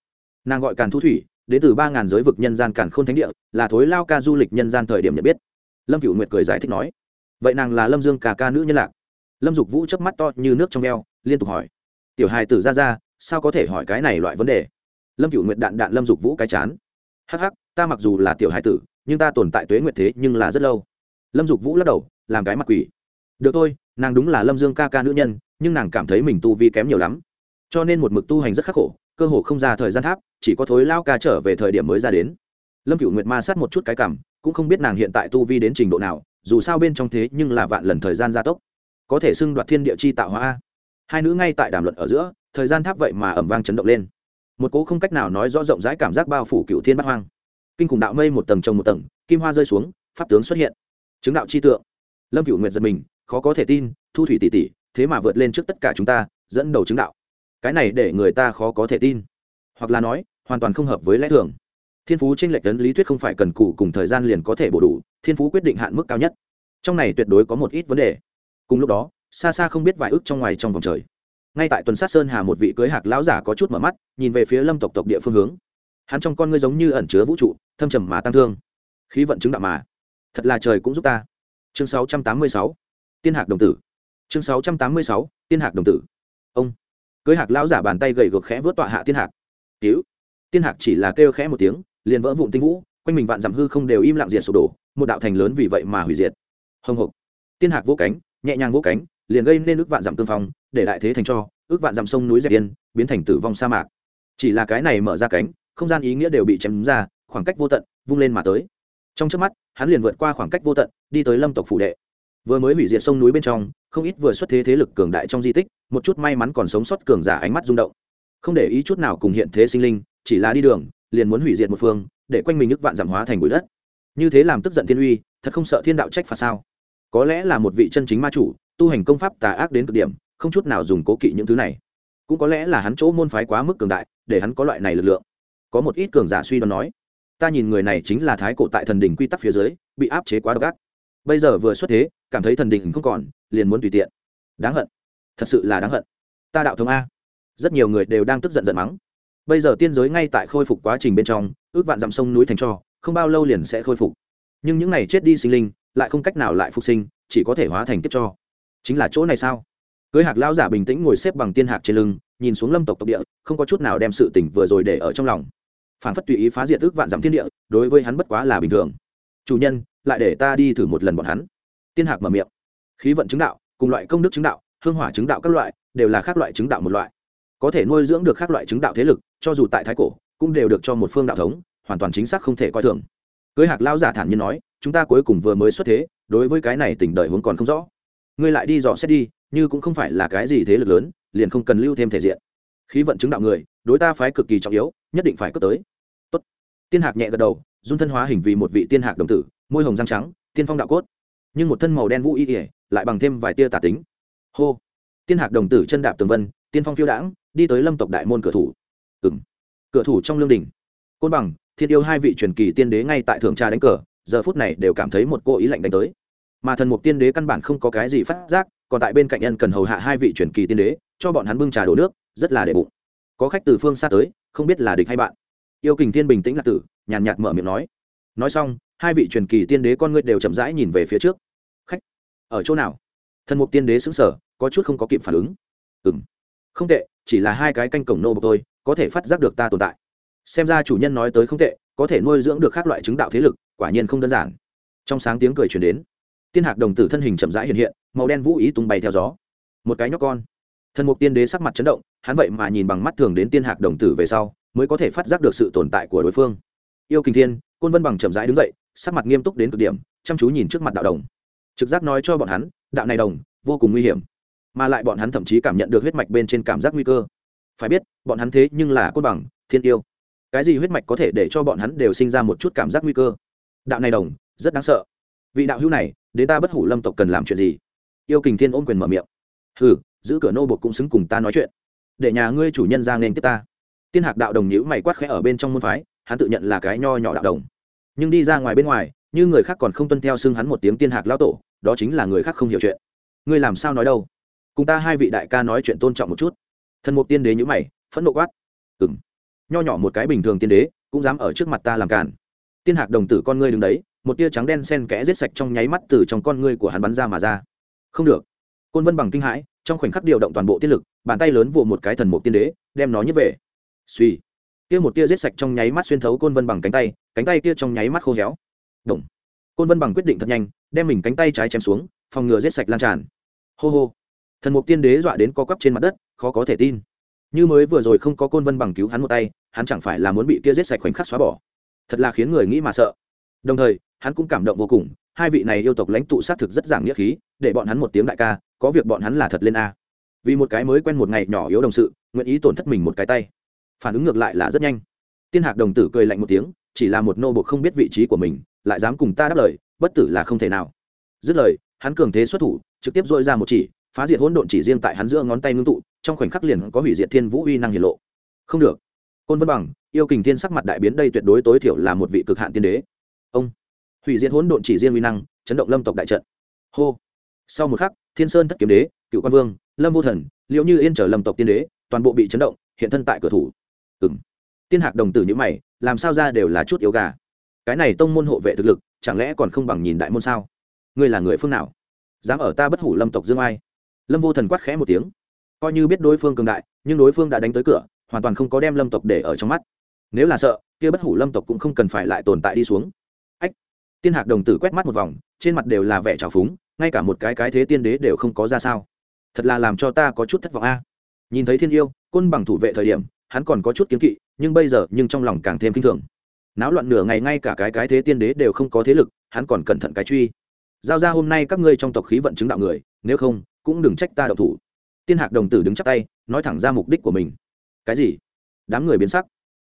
Nàng gọi càn thu thủy đến từ ba ngàn giới vực nhân gian cản k h ô n thánh địa, là thối lao ca du lịch nhân gian thời điểm nhận biết. Lâm cựu nguyệt cười giải thích nói, vậy nàng là lâm dương ca ca nữ nhân lạc. Lâm dục vũ chớp mắt to như nước trong e o liên tục hỏi, tiểu hài tử ra ra, sao có thể hỏi cái này loại vấn đề? Lâm cựu nguyệt đạn đạn lâm dục vũ cái chán, hắc hắc, ta mặc dù là tiểu hài tử, nhưng ta tồn tại tuế nguyệt thế nhưng là rất lâu. Lâm dục vũ lắc đầu, làm cái mặt quỷ. Được thôi, nàng đúng là lâm dương ca ca nữ nhân, nhưng nàng cảm thấy mình tu vi kém nhiều lắm, cho nên một mực tu hành rất khắc khổ, cơ hồ không ra thời gian tháp chỉ có thối lao ca trở về thời điểm mới ra đến. Lâm cựu nguyệt ma sát một chút cái cảm, cũng không biết nàng hiện tại tu vi đến trình độ nào, dù sao bên trong thế nhưng là vạn lần thời gian gia tốc. Có thể xưng đoạt thiên địa chi tạo hóa hai nữ ngay tại đàm luận ở giữa, thời gian tháp vậy mà ẩm vang chấn động lên. Một cố không cách nào nói rõ rộng rãi cảm giác bao phủ cựu thiên bắt hoang. Kinh khủng đạo mây một tầng trồng một tầng, kim hoa rơi xuống, pháp tướng xuất hiện. Chứng đạo chi tượng. Lâm cựu nguyệt giật mình, khó có thể tin, thu thủy tỷ tỷ thế mà vượt lên trước tất cả chúng ta, dẫn đầu chứng đạo. Cái này để người ta khó có thể tin. Hoặc là nói hoàn toàn không hợp với lẽ thường. Thiên phú tranh lệch tấn lý thuyết không phải cần cụ cùng thời gian liền có thể bổ đủ thiên phú quyết định hạn mức cao nhất. Trong này tuyệt đối có một ít vấn đề. Cùng lúc đó xa xa không biết vài ước trong ngoài trong vòng trời. Ngay tại tuần sát sơn hà một vị cưới hạc lão giả có chút mở mắt nhìn về phía lâm tộc tộc địa phương hướng. Hắn trong con ngươi giống như ẩn chứa vũ trụ thâm trầm mà tăng thương. Khí vận chứng đạo mà. Thật là trời cũng giúp ta. Chương 686, tiên hạc đồng tử. Chương 686, tiên hạc đồng tử. Ông. Cưới hạc lão giả bàn tay gầy gộc khẽ vớt tọa hạ tiên hạc. Cứu tiên hạc chỉ là kêu khẽ một tiếng, liền vỡ vụn tinh vũ, quanh mình vạn dặm hư không đều im lặng diệt sụp đổ, một đạo thành lớn vì vậy mà hủy diệt. Hồng hộc. Tiên hạc vỗ cánh, nhẹ nhàng vỗ cánh, liền gây nên ước vạn dặm tương phong, để đại thế thành cho, ước vạn dặm sông núi dẹp yên, biến thành tử vong sa mạc. Chỉ là cái này mở ra cánh, không gian ý nghĩa đều bị chém ra, khoảng cách vô tận, vung lên mà tới. Trong trước mắt, hắn liền vượt qua khoảng cách vô tận, đi tới lâm tộc phủ đệ. Vừa mới hủy diệt sông núi bên trong, không ít vừa xuất thế thế lực cường đại trong di tích, một chút may mắn còn sống sót cường giả ánh mắt rung động. Không để ý chút nào cùng hiện thế sinh linh chỉ là đi đường, liền muốn hủy diệt một phương, để quanh mình nước vạn giảm hóa thành bụi đất. Như thế làm tức giận thiên uy, thật không sợ thiên đạo trách phạt sao? Có lẽ là một vị chân chính ma chủ, tu hành công pháp tà ác đến cực điểm, không chút nào dùng cố kỵ những thứ này. Cũng có lẽ là hắn chỗ môn phái quá mức cường đại, để hắn có loại này lực lượng. Có một ít cường giả suy đoán nói, ta nhìn người này chính là thái cổ tại thần đình quy tắc phía dưới, bị áp chế quá độc ác. Bây giờ vừa xuất thế, cảm thấy thần đình không còn, liền muốn tùy tiện. Đáng hận. Thật sự là đáng hận. Ta đạo thống a. Rất nhiều người đều đang tức giận giận mắng bây giờ tiên giới ngay tại khôi phục quá trình bên trong, ước vạn dặm sông núi thành cho, không bao lâu liền sẽ khôi phục. Nhưng những này chết đi sinh linh, lại không cách nào lại phục sinh, chỉ có thể hóa thành kiếp cho. Chính là chỗ này sao? Cưới hạc lão giả bình tĩnh ngồi xếp bằng tiên hạc trên lưng, nhìn xuống lâm tộc tộc địa, không có chút nào đem sự tỉnh vừa rồi để ở trong lòng. Phản phất tùy ý phá diệt ước vạn dặm thiên địa, đối với hắn bất quá là bình thường. Chủ nhân, lại để ta đi thử một lần bọn hắn. Tiên hạc mở miệng. Khí vận chứng đạo, cùng loại công đức chứng đạo, hương hỏa chứng đạo các loại, đều là các loại chứng đạo một loại có thể nuôi dưỡng được các loại chứng đạo thế lực, cho dù tại thái cổ, cũng đều được cho một phương đạo thống, hoàn toàn chính xác không thể coi thường. Cưới hạc lao giả thản nhiên nói, chúng ta cuối cùng vừa mới xuất thế, đối với cái này tỉnh đời huống còn không rõ. Ngươi lại đi dò xét đi, như cũng không phải là cái gì thế lực lớn, liền không cần lưu thêm thể diện. Khí vận chứng đạo người, đối ta phái cực kỳ trọng yếu, nhất định phải cất tới. Tốt. tiên hạc nhẹ gật đầu dung thân hóa hình vì một vị tiên hạc đồng tử, môi hồng răng trắng, tiên phong đạo cốt, nhưng một thân màu đen vũ y ỉa lại bằng thêm vài tia tà tính. Hô. Tiên hạc đồng tử chân đạp tường vân tiên phong phiêu đãng, đi tới lâm tộc đại môn cửa thủ. Ừng cửa thủ trong lương đình. Côn bằng, thiên yêu hai vị truyền kỳ tiên đế ngay tại thượng trà đánh cờ, giờ phút này đều cảm thấy một cô ý lạnh đánh tới. Mà thần mục tiên đế căn bản không có cái gì phát giác, còn tại bên cạnh nhân cần hầu hạ hai vị truyền kỳ tiên đế, cho bọn hắn bưng trà đổ nước, rất là để bụng. Có khách từ phương xa tới, không biết là địch hay bạn. Yêu kình thiên bình tĩnh lạc tử, nhàn nhạt mở miệng nói. Nói xong, hai vị truyền kỳ tiên đế con ngươi đều chậm rãi nhìn về phía trước. Khách, ở chỗ nào? Thần mục tiên đế xứng sở có chút không có kịp phản ứng. Ừng không tệ, chỉ là hai cái canh cổng nô bộc tôi có thể phát giác được ta tồn tại. Xem ra chủ nhân nói tới không tệ, có thể nuôi dưỡng được các loại chứng đạo thế lực, quả nhiên không đơn giản. Trong sáng tiếng cười chuyển đến, tiên hạc đồng tử thân hình chậm rãi hiện hiện, màu đen vũ ý tung bay theo gió. Một cái nhóc con. Thần mục tiên đế sắc mặt chấn động, hắn vậy mà nhìn bằng mắt thường đến tiên hạc đồng tử về sau, mới có thể phát giác được sự tồn tại của đối phương. Yêu kinh thiên, côn vân bằng chậm rãi đứng dậy, sắc mặt nghiêm túc đến cực điểm, chăm chú nhìn trước mặt đạo đồng. Trực giác nói cho bọn hắn, đạo này đồng, vô cùng nguy hiểm mà lại bọn hắn thậm chí cảm nhận được huyết mạch bên trên cảm giác nguy cơ. Phải biết, bọn hắn thế nhưng là cốt bằng, thiên yêu. Cái gì huyết mạch có thể để cho bọn hắn đều sinh ra một chút cảm giác nguy cơ? Đạo này đồng, rất đáng sợ. Vị đạo hữu này, đến ta bất hủ lâm tộc cần làm chuyện gì? Yêu kình thiên ôm quyền mở miệng. Hừ, giữ cửa nô bột cũng xứng cùng ta nói chuyện. Để nhà ngươi chủ nhân ra nên tiếp ta. Tiên hạc đạo đồng nhữ mày quát khẽ ở bên trong môn phái, hắn tự nhận là cái nho nhỏ đạo đồng. Nhưng đi ra ngoài bên ngoài, như người khác còn không tuân theo xưng hắn một tiếng tiên hạc lao tổ, đó chính là người khác không hiểu chuyện. Ngươi làm sao nói đâu? Cùng ta hai vị đại ca nói chuyện tôn trọng một chút. Thần mục tiên đế nhữ mày, phẫn nộ quát. Ừ m nho nhỏ một cái bình thường tiên đế, cũng dám ở trước mặt ta làm càn. Tiên hạc đồng tử con ngươi đứng đấy, một tia trắng đen sen kẽ giết sạch trong nháy mắt từ trong con ngươi của hắn bắn ra mà ra. Không được. Côn vân bằng kinh hãi, trong khoảnh khắc điều động toàn bộ tiên lực, bàn tay lớn vụ một cái thần mục tiên đế, đem nó nhấc về. Suy tia một tia giết sạch trong nháy mắt xuyên thấu côn vân bằng cánh tay cánh tay tia trong nháy mắt khô héo. Động. côn vân bằng quyết định thật nhanh, đem mình cánh tay trái chém xuống, phòng ngừa giết sạch lan tràn. Hô hô thần mục tiên đế dọa đến co quắp trên mặt đất, khó có thể tin. Như mới vừa rồi không có côn vân bằng cứu hắn một tay, hắn chẳng phải là muốn bị kia giết sạch khoảnh khắc xóa bỏ. Thật là khiến người nghĩ mà sợ. Đồng thời, hắn cũng cảm động vô cùng, hai vị này yêu tộc lãnh tụ xác thực rất giảng nghĩa khí, để bọn hắn một tiếng đại ca, có việc bọn hắn là thật lên a. Vì một cái mới quen một ngày nhỏ yếu đồng sự, nguyện ý tổn thất mình một cái tay. Phản ứng ngược lại là rất nhanh. Tiên hạc đồng tử cười lạnh một tiếng, chỉ là một nô bộc không biết vị trí của mình, lại dám cùng ta đáp lời, bất tử là không thể nào. Dứt lời, hắn cường thế xuất thủ, trực tiếp dội ra một chỉ phá diệt hỗn độn chỉ riêng tại hắn giữa ngón tay ngưng tụ, trong khoảnh khắc liền có hủy diệt thiên vũ uy năng hiển lộ. Không được. Côn vân bằng, yêu kình thiên sắc mặt đại biến đây tuyệt đối tối thiểu là một vị cực hạn tiên đế. Ông. Hủy diệt hỗn độn chỉ riêng uy năng, chấn động lâm tộc đại trận. Hô. Sau một khắc, thiên sơn thất kiếm đế, cựu quan vương, lâm vô thần liệu như yên trở lâm tộc tiên đế, toàn bộ bị chấn động, hiện thân tại cửa thủ. Ừng tiên hạc đồng tử như mày, làm sao ra đều là chút yếu gà. Cái này tông môn hộ vệ thực lực, chẳng lẽ còn không bằng nhìn đại môn sao? Ngươi là người phương nào? Dám ở ta bất hủ lâm tộc dương ai? Lâm vô thần quát khẽ một tiếng. Coi như biết đối phương cường đại, nhưng đối phương đã đánh tới cửa, hoàn toàn không có đem lâm tộc để ở trong mắt. Nếu là sợ, kia bất hủ lâm tộc cũng không cần phải lại tồn tại đi xuống. Ách! Tiên hạc đồng tử quét mắt một vòng, trên mặt đều là vẻ trào phúng, ngay cả một cái cái thế tiên đế đều không có ra sao. Thật là làm cho ta có chút thất vọng a. Nhìn thấy thiên yêu, côn bằng thủ vệ thời điểm, hắn còn có chút kiếm kỵ, nhưng bây giờ nhưng trong lòng càng thêm kinh thường. Náo loạn nửa ngày ngay cả cái cái thế tiên đế đều không có thế lực, hắn còn cẩn thận cái truy. Giao ra hôm nay các ngươi trong tộc khí vận chứng đạo người, nếu không cũng đừng trách ta đậu thủ. Tiên hạc đồng tử đứng chắc tay, nói thẳng ra mục đích của mình. Cái gì? Đám người biến sắc.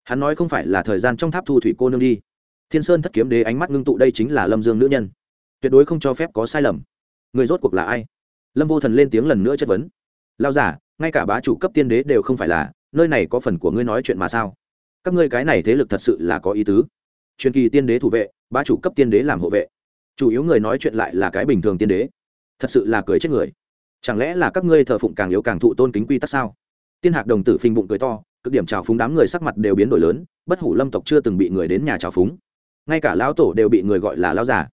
Hắn nói không phải là thời gian trong tháp thu thủy cô nương đi. Thiên sơn thất kiếm đế ánh mắt ngưng tụ đây chính là lâm dương nữ nhân. Tuyệt đối không cho phép có sai lầm. Người rốt cuộc là ai? Lâm vô thần lên tiếng lần nữa chất vấn. Lao giả, ngay cả bá chủ cấp tiên đế đều không phải là, nơi này có phần của ngươi nói chuyện mà sao? Các ngươi cái này thế lực thật sự là có ý tứ. Truyền kỳ tiên đế thủ vệ, bá chủ cấp tiên đế làm hộ vệ. Chủ yếu người nói chuyện lại là cái bình thường tiên đế. Thật sự là cười chết người chẳng lẽ là các ngươi thờ phụng càng yếu càng thụ tôn kính quy tắc sao? Tiên hạc đồng tử phình bụng cười to, cực điểm trào phúng đám người sắc mặt đều biến đổi lớn, bất hủ lâm tộc chưa từng bị người đến nhà trào phúng. Ngay cả lão tổ đều bị người gọi là lão giả.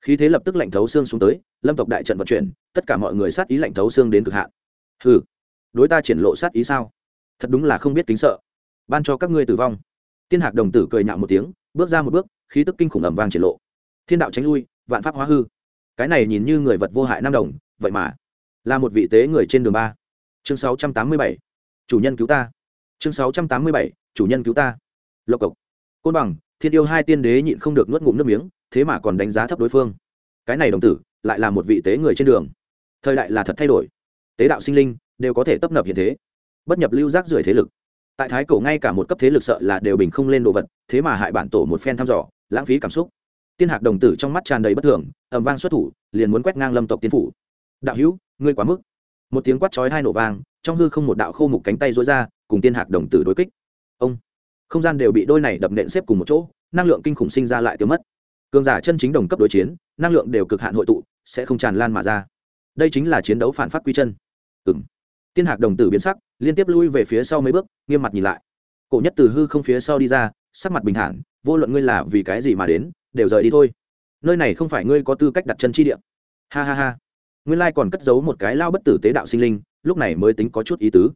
khí thế lập tức lạnh thấu xương xuống tới, lâm tộc đại trận vận chuyển, tất cả mọi người sát ý lạnh thấu xương đến cực hạn. Hừ, đối ta triển lộ sát ý sao? Thật đúng là không biết kính sợ. Ban cho các ngươi tử vong. Tiên hạc đồng tử cười nhạo một tiếng, bước ra một bước, khí tức kinh khủng ẩm vang triển lộ. Thiên đạo tránh lui, vạn pháp hóa hư. Cái này nhìn như người vật vô hại nam đồng, vậy mà là một vị tế người trên đường ba. Chương sáu trăm tám mươi bảy. Chủ nhân cứu ta. Chương sáu trăm tám mươi bảy. Chủ nhân cứu ta. Lộc cộc. Côn bằng, thiên yêu hai tiên đế nhịn không được nuốt ngụm nước miếng, thế mà còn đánh giá thấp đối phương. Cái này đồng tử, lại là một vị tế người trên đường. Thời đại là thật thay đổi. Tế đạo sinh linh đều có thể tấp nập hiện thế. Bất nhập lưu rác rưởi thế lực. Tại thái cổ ngay cả một cấp thế lực sợ là đều bình không lên đồ vật, thế mà hại bản tổ một phen thăm dò, lãng phí cảm xúc. Tiên hạc đồng tử trong mắt tràn đầy bất thường ẩm vang xuất thủ, liền muốn quét ngang lâm tộc tiên phủ đạo hữu, ngươi quá mức. Một tiếng quát chói hai nổ vang, trong hư không một đạo khô mục cánh tay rối ra, cùng tiên hạc đồng tử đối kích. Ông, không gian đều bị đôi này đập nện xếp cùng một chỗ, năng lượng kinh khủng sinh ra lại tiêu mất. Cường giả chân chính đồng cấp đối chiến, năng lượng đều cực hạn hội tụ, sẽ không tràn lan mà ra. Đây chính là chiến đấu phản phát quy chân. Ừng tiên hạc đồng tử biến sắc, liên tiếp lui về phía sau mấy bước, nghiêm mặt nhìn lại. Cổ nhất từ hư không phía sau đi ra, sắc mặt bình thản, vô luận ngươi là vì cái gì mà đến, đều rời đi thôi. Nơi này không phải ngươi có tư cách đặt chân chi địa. Ha ha ha nguyên lai còn cất giấu một cái lao bất tử tế đạo sinh linh, lúc này mới tính có chút ý tứ.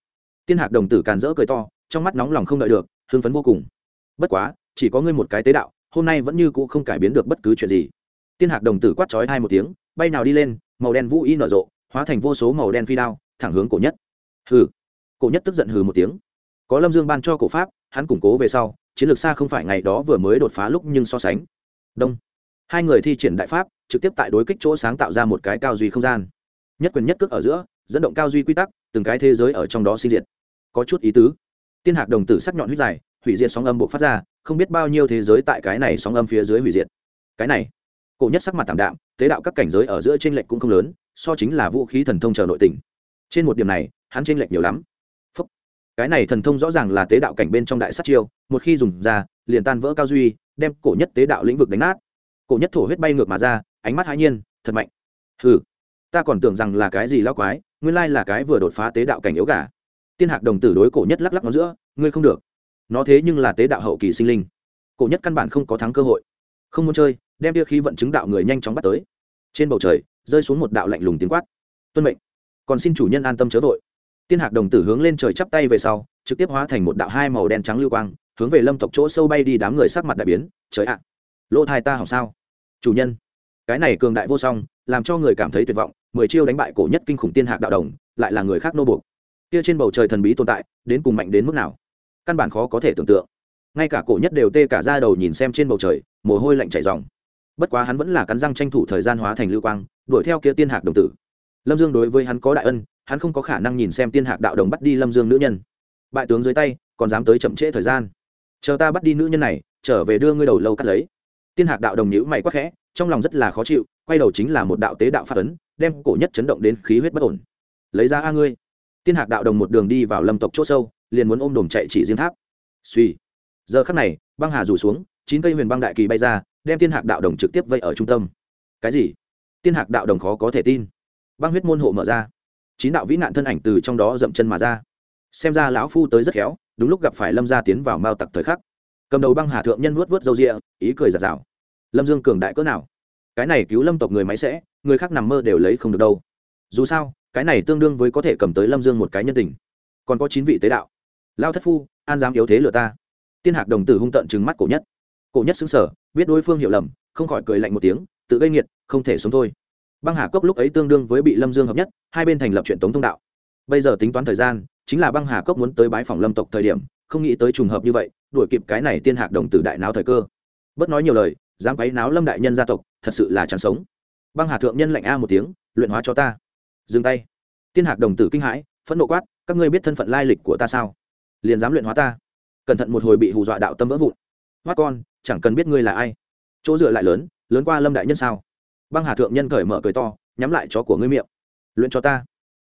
Tiên hạc đồng tử càn rỡ cười to, trong mắt nóng lòng không đợi được, hưng phấn vô cùng. Bất quá, chỉ có ngươi một cái tế đạo, hôm nay vẫn như cũ không cải biến được bất cứ chuyện gì. Tiên hạc đồng tử quát trói hai một tiếng, bay nào đi lên, màu đen vũ y nở rộ, hóa thành vô số màu đen phi đao, thẳng hướng cổ nhất. Hừ. Cổ nhất tức giận hừ một tiếng. Có lâm dương ban cho cổ pháp, hắn củng cố về sau, chiến lược xa không phải ngày đó vừa mới đột phá lúc nhưng so sánh. Đông. Hai người thi triển đại pháp trực tiếp tại đối kích chỗ sáng tạo ra một cái cao duy không gian. Nhất quyền nhất cước ở giữa, dẫn động cao duy quy tắc, từng cái thế giới ở trong đó sinh diệt. Có chút ý tứ. Tiên hạc đồng tử sắc nhọn huyết dài, hủy diệt sóng âm buộc phát ra, không biết bao nhiêu thế giới tại cái này sóng âm phía dưới hủy diệt. Cái này, cổ nhất sắc mặt tảm đạm, tế đạo các cảnh giới ở giữa t r ê n lệch cũng không lớn, so chính là vũ khí thần thông chờ nội tỉnh trên một điểm này, hắn t r ê n lệch nhiều lắm. Phúc. cái này thần thông rõ ràng là tế đạo cảnh bên trong đại sát chiêu, một khi dùng ra, liền tan vỡ cao duy, đem cổ nhất tế đạo lĩnh vực đánh nát. Cổ nhất thổ huyết bay ngược mà ra ánh mắt hãi nhiên, thật mạnh. Hừ, ta còn tưởng rằng là cái gì lao quái, nguyên lai là cái vừa đột phá tế đạo cảnh yếu gà. Tiên hạc đồng tử đối cổ nhất lắc lắc nó giữa, ngươi không được. Nó thế nhưng là tế đạo hậu kỳ sinh linh. Cổ nhất căn bản không có thắng cơ hội. Không muốn chơi, đem tia khí vận chứng đạo người nhanh chóng bắt tới. Trên bầu trời, rơi xuống một đạo lạnh lùng tiếng quát. Tuân mệnh. Còn xin chủ nhân an tâm chớ vội. Tiên hạc đồng tử hướng lên trời chắp tay về sau, trực tiếp hóa thành một đạo hai màu đen trắng lưu quang, hướng về lâm tộc chỗ sâu bay đi đám người sắc mặt đại biến. Trời ạ, lỗ thai ta hỏng sao? Chủ nhân cái này cường đại vô song, làm cho người cảm thấy tuyệt vọng, mười chiêu đánh bại cổ nhất kinh khủng tiên hạc đạo đồng, lại là người khác nô buộc. Kia trên bầu trời thần bí tồn tại, đến cùng mạnh đến mức nào? Căn bản khó có thể tưởng tượng. Ngay cả cổ nhất đều tê cả ra đầu nhìn xem trên bầu trời, mồ hôi lạnh chảy dòng bất quá hắn vẫn là cắn răng tranh thủ thời gian hóa thành lưu quang, đuổi theo kia tiên hạc đồng tử. Lâm dương đối với hắn có đại ân, hắn không có khả năng nhìn xem tiên hạc đạo đồng bắt đi lâm dương nữ nhân. Bại tướng dưới tay, còn dám tới chậm trễ thời gian. Chờ ta bắt đi nữ nhân này, trở về đưa ngươi đầu lâu cắt lấy. Tiên hạc đạo đồng nhữ mày quắc khẽ trong lòng rất là khó chịu, quay đầu chính là một đạo tế đạo phát ấn, đem cổ nhất chấn động đến khí huyết bất ổn. Lấy ra a ngươi. Tiên hạc đạo đồng một đường đi vào lâm tộc c h ỗ sâu, liền muốn ôm đồm chạy chỉ riêng tháp. Suy. Giờ khắc này, băng hà rủ xuống, chín cây huyền băng đại kỳ bay ra, đem tiên hạc đạo đồng trực tiếp vây ở trung tâm. Cái gì? Tiên hạc đạo đồng khó có thể tin. Băng huyết môn hộ mở ra. Chín đạo vĩ nạn thân ảnh từ trong đó dậm chân mà ra. Xem ra lão phu tới rất khéo, đúng lúc gặp phải lâm gia tiến vào mao tặc thời khắc. Cầm đầu băng hà thượng nhân vuốt vuốt râu rịa ý cười giạt rào lâm dương cường đại cỡ nào? Cái này cứu lâm tộc người máy sẽ, người khác nằm mơ đều lấy không được đâu. Dù sao, cái này tương đương với có thể cầm tới lâm dương một cái nhân tình. Còn có chín vị tế đạo. Lao thất phu, an dám yếu thế lừa ta. Tiên hạc đồng tử hung tận trừng mắt cổ nhất. Cổ nhất xứng sở biết đối phương hiểu lầm, không khỏi cười lạnh một tiếng, tự gây nghiệt, không thể sống thôi. Băng hà cốc lúc ấy tương đương với bị lâm dương hợp nhất, hai bên thành lập chuyện tống thông đạo. Bây giờ tính toán thời gian, chính là băng hà cốc muốn tới bái phòng lâm tộc thời điểm, không nghĩ tới trùng hợp như vậy, đuổi kịp cái này tiên hạc đồng tử đại não thời cơ. Bớt nói nhiều lời dám quấy náo lâm đại nhân gia tộc, thật sự là chẳng sống. Băng hà thượng nhân lạnh a một tiếng, luyện hóa cho ta. Dừng tay. Tiên hạc đồng tử kinh hãi, phẫn nộ quát, các ngươi biết thân phận lai lịch của ta sao? Liền dám luyện hóa ta. Cẩn thận một hồi bị hù dọa đạo tâm vỡ vụn. Hoát con, chẳng cần biết ngươi là ai. Chỗ dựa lại lớn lớn qua lâm đại nhân sao? Băng hà thượng nhân cởi mở cười to, nhắm lại chó của ngươi miệng. Luyện cho ta.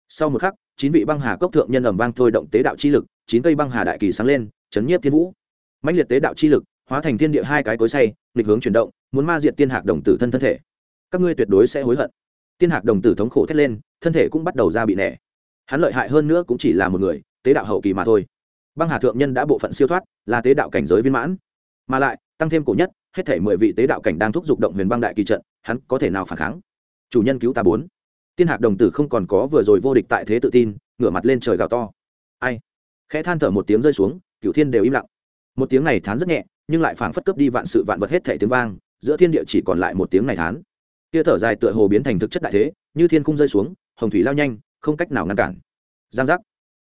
Sau một khắc, chín vị băng hà cốc thượng nhân ầm vang thôi động tế đạo chi lực, chín cây băng hà đại kỳ sáng lên, chấn nhiếp thiên vũ. Mạnh liệt tế đạo chi lực hóa thành thiên địa hai cái cối say lịch hướng chuyển động, muốn ma diệt tiên hạc đồng tử thân thân thể. Các ngươi tuyệt đối sẽ hối hận. Tiên hạc đồng tử thống khổ thét lên, thân thể cũng bắt đầu ra bị nẻ. Hắn lợi hại hơn nữa cũng chỉ là một người, tế đạo hậu kỳ mà thôi. Băng hà thượng nhân đã bộ phận siêu thoát, là tế đạo cảnh giới viên mãn. Mà lại, tăng thêm cổ nhất, hết thể mười vị tế đạo cảnh đang thúc giục động huyền băng đại kỳ trận, hắn có thể nào phản kháng? Chủ nhân cứu ta bốn. Tiên hạc đồng tử không còn có vừa rồi vô địch tại thế tự tin, ngửa mặt lên trời gào to. Ai? Khẽ than thở một tiếng rơi xuống, cửu thiên đều im lặng. Một tiếng này thán rất nhẹ nhưng lại phảng phất cướp đi vạn sự vạn vật hết thể tiếng vang, giữa thiên địa chỉ còn lại một tiếng này thán. Kia thở dài tựa hồ biến thành thực chất đại thế, như thiên cung rơi xuống, hồng thủy lao nhanh, không cách nào ngăn cản. Giang giác.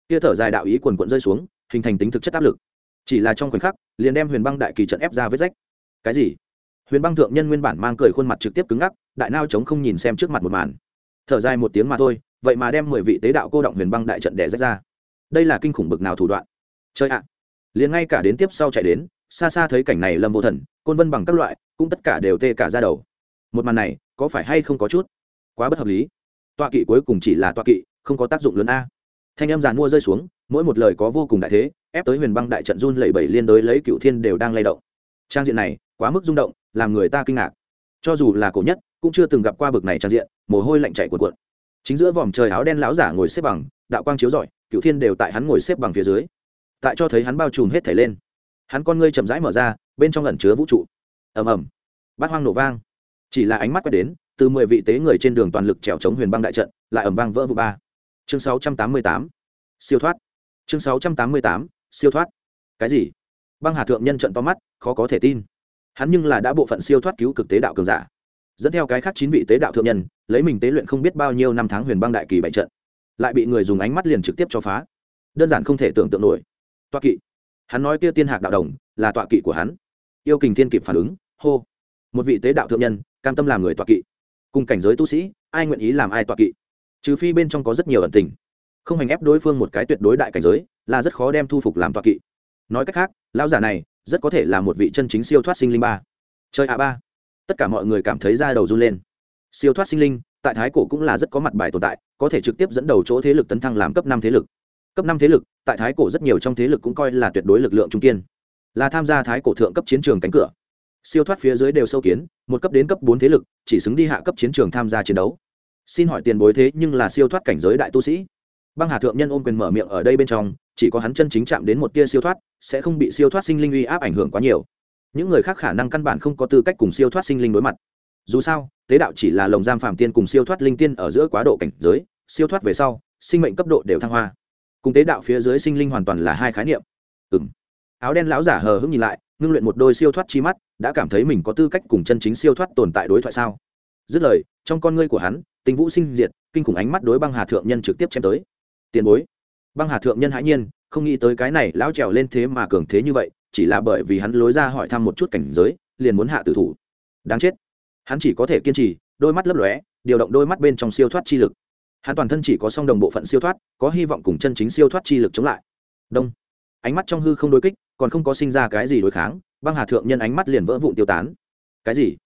Kia thở dài đạo ý quần quận rơi xuống, hình thành tính thực chất áp lực. Chỉ là trong khoảnh khắc, liền đem huyền băng đại kỳ trận ép ra vết rách. Cái gì? Huyền băng thượng nhân nguyên bản mang cười khuôn mặt trực tiếp cứng ngắc, đại nao chống không nhìn xem trước mặt một màn. Thở dài một tiếng mà thôi, vậy mà đem mười vị tế đạo cô động huyền băng đại trận đẻ rách ra. Đây là kinh khủng bực nào thủ đoạn? Chơi ạ. Liền ngay cả đến tiếp sau chạy đến xa xa thấy cảnh này lâm vô thần, côn vân bằng các loại, cũng tất cả đều tê cả ra đầu. Một màn này, có phải hay không có chút? Quá bất hợp lý. Tọa kỵ cuối cùng chỉ là tọa kỵ, không có tác dụng lớn a. Thanh em giàn mua rơi xuống, mỗi một lời có vô cùng đại thế, ép tới huyền băng đại trận run lẩy bẩy liên đối lấy cựu thiên đều đang lay động. Trang diện này, quá mức rung động, làm người ta kinh ngạc. Cho dù là cổ nhất, cũng chưa từng gặp qua bực này trang diện, mồ hôi lạnh chạy cuộn cuộn. Chính giữa vòm trời áo đen lão giả ngồi xếp bằng, đạo quang chiếu rọi, cựu thiên đều tại hắn ngồi xếp bằng phía dưới. Tại cho thấy hắn bao trùm hết thảy lên hắn con ngươi chậm rãi mở ra, bên trong ẩn chứa vũ trụ. Ầm ầm. Bát hoang nổ vang. Chỉ là ánh mắt quét đến, từ mười vị tế người trên đường toàn lực trèo chống huyền băng đại trận, lại ầm vang vỡ vụ ba. Chương sáu trăm tám mươi tám. Siêu thoát. Chương sáu trăm tám mươi tám. Siêu thoát. Cái gì? Băng hà thượng nhân trận to mắt, khó có thể tin. Hắn nhưng là đã bộ phận siêu thoát cứu cực tế đạo cường giả. Dẫn theo cái khác chín vị tế đạo thượng nhân, lấy mình tế luyện không biết bao nhiêu năm tháng huyền băng đại kỳ bại trận, lại bị người dùng ánh mắt liền trực tiếp cho phá. Đơn giản không thể tưởng tượng nổi. Toa kỵ hắn nói kia tiên hạc đạo đồng là tọa kỵ của hắn. Yêu kình thiên kịp phản ứng, hô. Một vị tế đạo thượng nhân, cam tâm làm người tọa kỵ. Cùng cảnh giới tu sĩ, ai nguyện ý làm ai tọa kỵ? Trừ phi bên trong có rất nhiều ẩn tình. Không hành ép đối phương một cái tuyệt đối đại cảnh giới, là rất khó đem thu phục làm tọa kỵ. Nói cách khác, lão giả này, rất có thể là một vị chân chính siêu thoát sinh linh ba. Chơi a ba. Tất cả mọi người cảm thấy da đầu run lên. Siêu thoát sinh linh, tại thái cổ cũng là rất có mặt bài tồn tại, có thể trực tiếp dẫn đầu chỗ thế lực tấn thăng làm cấp năm thế lực cấp năm thế lực, tại thái cổ rất nhiều trong thế lực cũng coi là tuyệt đối lực lượng trung kiên. Là tham gia thái cổ thượng cấp chiến trường cánh cửa. Siêu thoát phía dưới đều sâu kiến, một cấp đến cấp bốn thế lực, chỉ xứng đi hạ cấp chiến trường tham gia chiến đấu. Xin hỏi tiền bối thế nhưng là siêu thoát cảnh giới đại tu sĩ? Băng hà thượng nhân ôm quyền mở miệng ở đây bên trong, chỉ có hắn chân chính chạm đến một tia siêu thoát, sẽ không bị siêu thoát sinh linh uy áp ảnh hưởng quá nhiều. Những người khác khả năng căn bản không có tư cách cùng siêu thoát sinh linh đối mặt. Dù sao, tế đạo chỉ là lồng giam phạm tiên cùng siêu thoát linh tiên ở giữa quá độ cảnh giới, siêu thoát về sau, sinh mệnh cấp độ đều thăng hoa cùng tế đạo phía dưới sinh linh hoàn toàn là hai khái niệm. Ừng áo đen lão giả hờ hững nhìn lại, ngưng luyện một đôi siêu thoát chi mắt, đã cảm thấy mình có tư cách cùng chân chính siêu thoát tồn tại đối thoại sao? Dứt lời, trong con ngươi của hắn tình vũ sinh diệt, kinh khủng ánh mắt đối băng hà thượng nhân trực tiếp chém tới. Tiền bối. Băng hà thượng nhân hãi nhiên, không nghĩ tới cái này lão trèo lên thế mà cường thế như vậy, chỉ là bởi vì hắn lối ra hỏi thăm một chút cảnh giới, liền muốn hạ tử thủ. Đáng chết. Hắn chỉ có thể kiên trì, đôi mắt lấp lóe, điều động đôi mắt bên trong siêu thoát chi lực hắn toàn thân chỉ có song đồng bộ phận siêu thoát, có hy vọng cùng chân chính siêu thoát chi lực chống lại. Đông. Ánh mắt trong hư không đối kích, còn không có sinh ra cái gì đối kháng, băng hà thượng nhân ánh mắt liền vỡ vụn tiêu tán. Cái gì?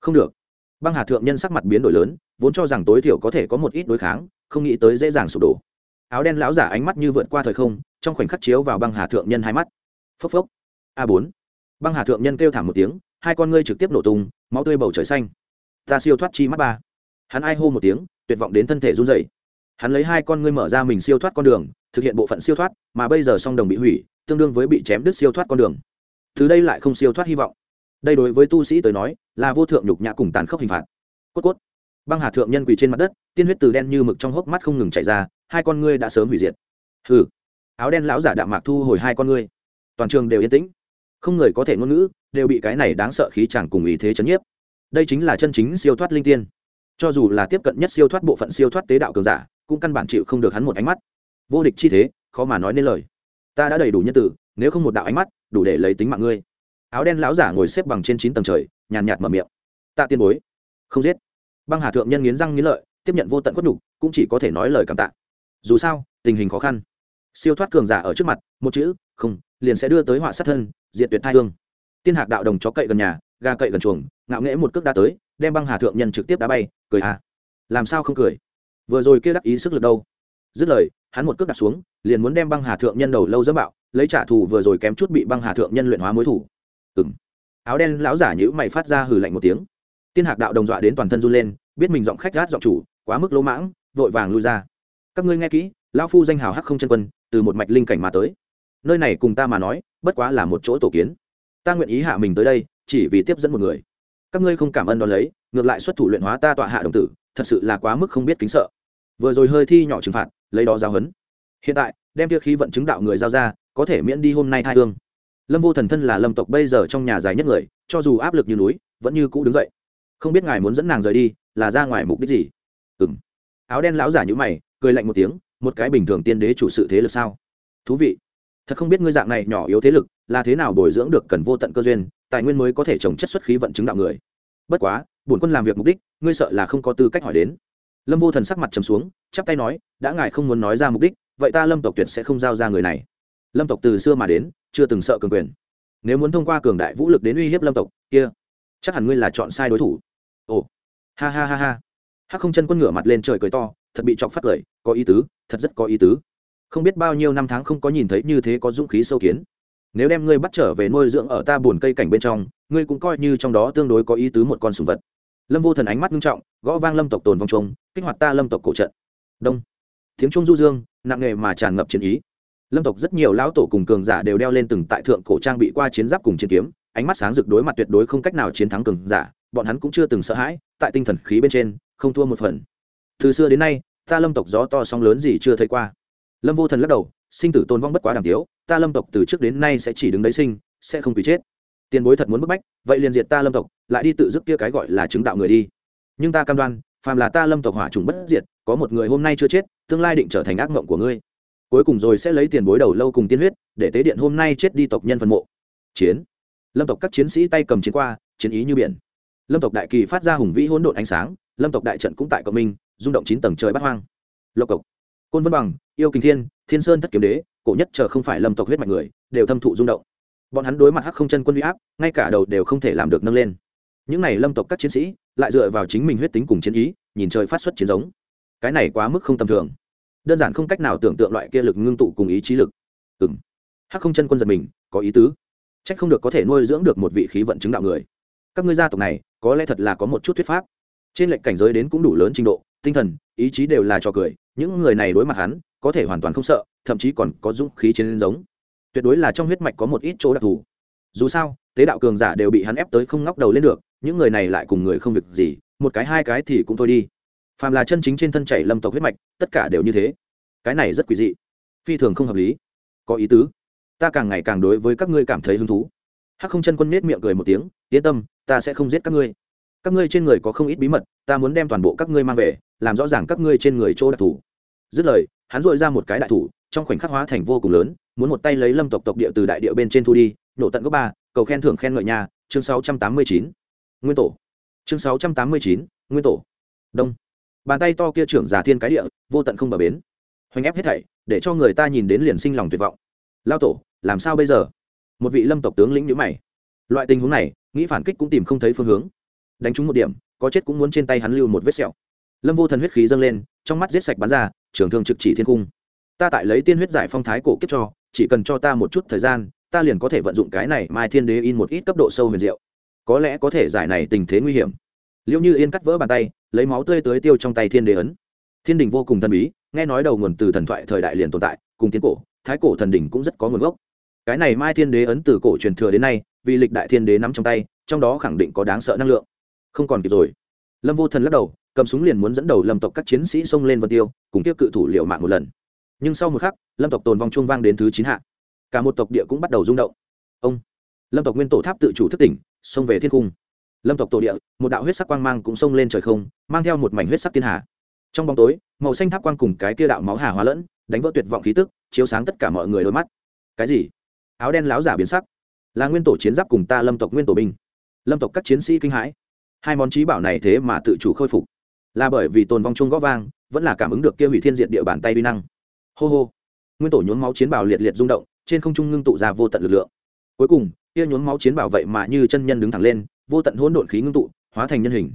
Không được. Băng hà thượng nhân sắc mặt biến đổi lớn, vốn cho rằng tối thiểu có thể có một ít đối kháng, không nghĩ tới dễ dàng sụp đổ. Áo đen lão giả ánh mắt như vượt qua thời không, trong khoảnh khắc chiếu vào băng hà thượng nhân hai mắt. Phốc phốc. A bốn. Băng hà thượng nhân kêu thảm một tiếng, hai con ngươi trực tiếp nổ tung, máu tươi bầu trời xanh. Ta siêu thoát chi mắt ba. Hắn ai hô một tiếng tuyệt vọng đến thân thể run rẩy. Hắn lấy hai con ngươi mở ra mình siêu thoát con đường, thực hiện bộ phận siêu thoát, mà bây giờ song đồng bị hủy, tương đương với bị chém đứt siêu thoát con đường. Từ đây lại không siêu thoát hy vọng. Đây đối với tu sĩ tới nói, là vô thượng nhục nhã cùng tàn khốc hình phạt. Cốt cốt. Băng hà thượng nhân quỳ trên mặt đất, tiên huyết từ đen như mực trong hốc mắt không ngừng chảy ra, hai con ngươi đã sớm hủy diệt. Hừ. Áo đen lão giả đạm mạc thu hồi hai con ngươi. Toàn trường đều yên tĩnh. Không người có thể ngôn ngữ, đều bị cái này đáng sợ khí chẳng cùng ý thế chấn nhiếp. Đây chính là chân chính siêu thoát linh tiên cho dù là tiếp cận nhất siêu thoát bộ phận siêu thoát tế đạo cường giả, cũng căn bản chịu không được hắn một ánh mắt. Vô địch chi thế, khó mà nói nên lời. Ta đã đầy đủ nhân tử, nếu không một đạo ánh mắt, đủ để lấy tính mạng ngươi. Áo đen lão giả ngồi xếp bằng trên chín tầng trời, nhàn nhạt mở miệng. Tạ tiên bối. Không giết. Băng hà thượng nhân nghiến răng nghiến lợi, tiếp nhận vô tận khuất nhục, cũng chỉ có thể nói lời cảm tạ. Dù sao, tình hình khó khăn. Siêu thoát cường giả ở trước mặt, một chữ, không, liền sẽ đưa tới họa sát thân, diệt tuyệt thai hương. Tiên hạc đạo đồng chó cậy gần nhà ga cậy gần chuồng, ngạo nghễ một cước đã tới, đem băng hà thượng nhân trực tiếp đá bay cười à. Làm sao không cười? Vừa rồi kia đắc ý sức lực đâu? Dứt lời, hắn một cước đặt xuống, liền muốn đem băng hà thượng nhân đầu lâu dẫm bạo, lấy trả thù vừa rồi kém chút bị băng hà thượng nhân luyện hóa mối thủ. Ừng áo đen lão giả nhữ mày phát ra hừ lạnh một tiếng. Tiên hạc đạo đồng dọa đến toàn thân run lên, biết mình giọng khách gát giọng chủ, quá mức lỗ mãng, vội vàng lui ra. Các ngươi nghe kỹ, lão phu danh hào hắc không chân quân, từ một mạch linh cảnh mà tới. Nơi này cùng ta mà nói, bất quá là một chỗ tổ kiến. Ta nguyện ý hạ mình tới đây, chỉ vì tiếp dẫn một người các ngươi không cảm ơn đón lấy, ngược lại xuất thủ luyện hóa ta tọa hạ đồng tử, thật sự là quá mức không biết kính sợ. Vừa rồi hơi thi nhỏ trừng phạt, lấy đó giao hấn hiện tại, đem kia khí vận chứng đạo người giao ra, có thể miễn đi hôm nay thai hương. Lâm vô thần thân là lâm tộc bây giờ trong nhà dài nhất người, cho dù áp lực như núi, vẫn như cũ đứng dậy. Không biết ngài muốn dẫn nàng rời đi, là ra ngoài mục đích gì? Ừ m áo đen lão giả nhữ mày, cười lạnh một tiếng, một cái bình thường tiên đế chủ sự thế lực sao? Thú vị. Thật không biết ngươi dạng này nhỏ yếu thế lực, là thế nào bồi dưỡng được cần vô tận cơ duyên tài nguyên mới có thể trồng chất xuất khí vận chứng đạo người. Bất quá, bổn quân làm việc mục đích, ngươi sợ là không có tư cách hỏi đến. Lâm vô thần sắc mặt trầm xuống, chắp tay nói, đã ngài không muốn nói ra mục đích, vậy ta lâm tộc tuyệt sẽ không giao ra người này. Lâm tộc từ xưa mà đến, chưa từng sợ cường quyền. Nếu muốn thông qua cường đại vũ lực đến uy hiếp lâm tộc, kia, chắc hẳn ngươi là chọn sai đối thủ. Ồ, ha ha ha ha. Hắc không chân quân ngửa mặt lên trời cười to, thật bị chọc phát cười, có ý tứ, thật rất có ý tứ. Không biết bao nhiêu năm tháng không có nhìn thấy như thế có dũng khí sâu kiến nếu đem ngươi bắt trở về nuôi dưỡng ở ta buồn cây cảnh bên trong, ngươi cũng coi như trong đó tương đối có ý tứ một con sùng vật. Lâm vô thần ánh mắt nghiêm trọng, gõ vang lâm tộc tồn vong trông kích hoạt ta lâm tộc cổ trận. Đông. Tiếng trung du dương, nặng nghề mà tràn ngập chiến ý. Lâm tộc rất nhiều lão tổ cùng cường giả đều đeo lên từng tại thượng cổ trang bị qua chiến giáp cùng chiến kiếm, ánh mắt sáng rực đối mặt tuyệt đối không cách nào chiến thắng cường giả, bọn hắn cũng chưa từng sợ hãi, tại tinh thần khí bên trên, không thua một phần. Từ xưa đến nay, ta lâm tộc gió to sóng lớn gì chưa thấy qua. Lâm vô thần lắc đầu, sinh tử tôn vong bất quá đàm tiếu ta lâm tộc từ trước đến nay sẽ chỉ đứng đấy sinh, sẽ không bị chết. Tiền bối thật muốn bức bách, vậy liền diệt ta lâm tộc, lại đi tự dứt kia cái gọi là chứng đạo người đi. Nhưng ta cam đoan, phàm là ta lâm tộc hỏa trùng bất diệt, có một người hôm nay chưa chết, tương lai định trở thành ác mộng của ngươi. Cuối cùng rồi sẽ lấy tiền bối đầu lâu cùng tiên huyết, để tế điện hôm nay chết đi tộc nhân phân mộ. Chiến. Lâm tộc các chiến sĩ tay cầm chiến qua, chiến ý như biển. Lâm tộc đại kỳ phát ra hùng vĩ hỗn độn ánh sáng, lâm tộc đại trận cũng tại cộng minh, rung động chín tầng trời bắt hoang. Lộc cộc. Côn vân bằng, yêu kinh thiên thiên sơn thất kiếm đế, cổ nhất chờ không phải lâm tộc huyết mạch người, đều thâm thụ rung động. Bọn hắn đối mặt hắc không chân quân huy áp, ngay cả đầu đều không thể làm được nâng lên. Những n à y lâm tộc các chiến sĩ, lại dựa vào chính mình huyết tính cùng chiến ý, nhìn trời phát xuất chiến giống. Cái này quá mức không tầm thường. Đơn giản không cách nào tưởng tượng loại kia lực ngưng tụ cùng ý chí lực. Ừ m hắc không chân quân giật mình, có ý tứ. C h ắ c không được có thể nuôi dưỡng được một vị khí vận chứng đạo người. Các ngươi gia tộc này, có lẽ thật là có một chút thuyết pháp. Trên lệnh cảnh giới đến cũng đủ lớn trình độ, tinh thần, ý chí đều là trò cười, những người này đối mặt hắn có thể hoàn toàn không sợ, thậm chí còn có dũng khí chiến giống. Tuyệt đối là trong huyết mạch có một ít chỗ đặc thù. Dù sao, tế đạo cường giả đều bị hắn ép tới không ngóc đầu lên được, những người này lại cùng người không việc gì, một cái hai cái thì cũng thôi đi. Phàm là chân chính trên thân chảy lâm tộc huyết mạch, tất cả đều như thế. Cái này rất quỷ dị. Phi thường không hợp lý. Có ý tứ. Ta càng ngày càng đối với các ngươi cảm thấy hứng thú. Hắc không chân quân nết miệng cười một tiếng, yên tâm, ta sẽ không giết các ngươi. Các ngươi trên người có không ít bí mật, ta muốn đem toàn bộ các ngươi mang về, làm rõ ràng các ngươi trên người chỗ đặc thù. Dứt lời hắn dội ra một cái đại thủ, trong khoảnh khắc hóa thành vô cùng lớn, muốn một tay lấy lâm tộc tộc địa từ đại địa bên trên thu đi, nổ tận gốc ba, cầu khen thưởng khen ngợi nhà, chương sáu trăm tám mươi chín, nguyên tổ. Chương sáu trăm tám mươi chín, nguyên tổ. Đông. Bàn tay to kia trưởng giả thiên cái địa, vô tận không bờ bến. Hoành ép hết thảy, để cho người ta nhìn đến liền sinh lòng tuyệt vọng. Lao tổ, làm sao bây giờ? Một vị lâm tộc tướng lĩnh nhữ mày. Loại tình huống này, nghĩ phản kích cũng tìm không thấy phương hướng. Đánh trúng một điểm, có chết cũng muốn trên tay hắn lưu một vết sẹo. Lâm vô thần huyết khí dâng lên trong mắt giết sạch bắn ra, trường thương trực chỉ thiên cung ta tại lấy tiên huyết giải phong thái cổ kiếp cho, chỉ cần cho ta một chút thời gian, ta liền có thể vận dụng cái này mai thiên đế in một ít cấp độ sâu huyền diệu. Có lẽ có thể giải này tình thế nguy hiểm. Liệu như yên cắt vỡ bàn tay, lấy máu tươi tới tiêu trong tay thiên đế ấn. Thiên đình vô cùng thần bí, nghe nói đầu nguồn từ thần thoại thời đại liền tồn tại, cùng tiến cổ, thái cổ thần đình cũng rất có nguồn gốc. Cái này mai thiên đế ấn từ cổ truyền thừa đến nay, vì lịch đại thiên đế nắm trong tay, trong đó khẳng định có đáng sợ năng lượng. Không còn kịp rồi. Lâm vô thần lắc đầu cầm súng liền muốn dẫn đầu lâm tộc các chiến sĩ xông lên vân tiêu, cùng tiếp cự thủ liệu mạng một lần. Nhưng sau một khắc, lâm tộc tồn vong chuông vang đến thứ chín hạ. Cả một tộc địa cũng bắt đầu rung động. Ông! Lâm tộc nguyên tổ tháp tự chủ thức tỉnh, xông về thiên cung. Lâm tộc tổ địa, một đạo huyết sắc quang mang cũng xông lên trời không, mang theo một mảnh huyết sắc thiên hà. Trong bóng tối, màu xanh tháp quang cùng cái kia đạo máu hà hóa lẫn, đánh vỡ tuyệt vọng khí tức, chiếu sáng tất cả mọi người đôi mắt. Cái gì? Áo đen láo giả biến sắc. Là nguyên tổ chiến giáp cùng ta lâm tộc nguyên tổ binh. Lâm tộc các chiến sĩ kinh hãi. Hai món trí bảo này thế mà tự chủ khôi phục là bởi vì tồn vong chung góp vang, vẫn là cảm ứng được kia hủy thiên diệt địa bàn tay uy năng. Hô hô. Nguyên tổ nhốn máu chiến bảo liệt liệt rung động, trên không trung ngưng tụ ra vô tận lực lượng. Cuối cùng, kia nhốn máu chiến bảo vậy mà như chân nhân đứng thẳng lên, vô tận hỗn độn khí ngưng tụ, hóa thành nhân hình.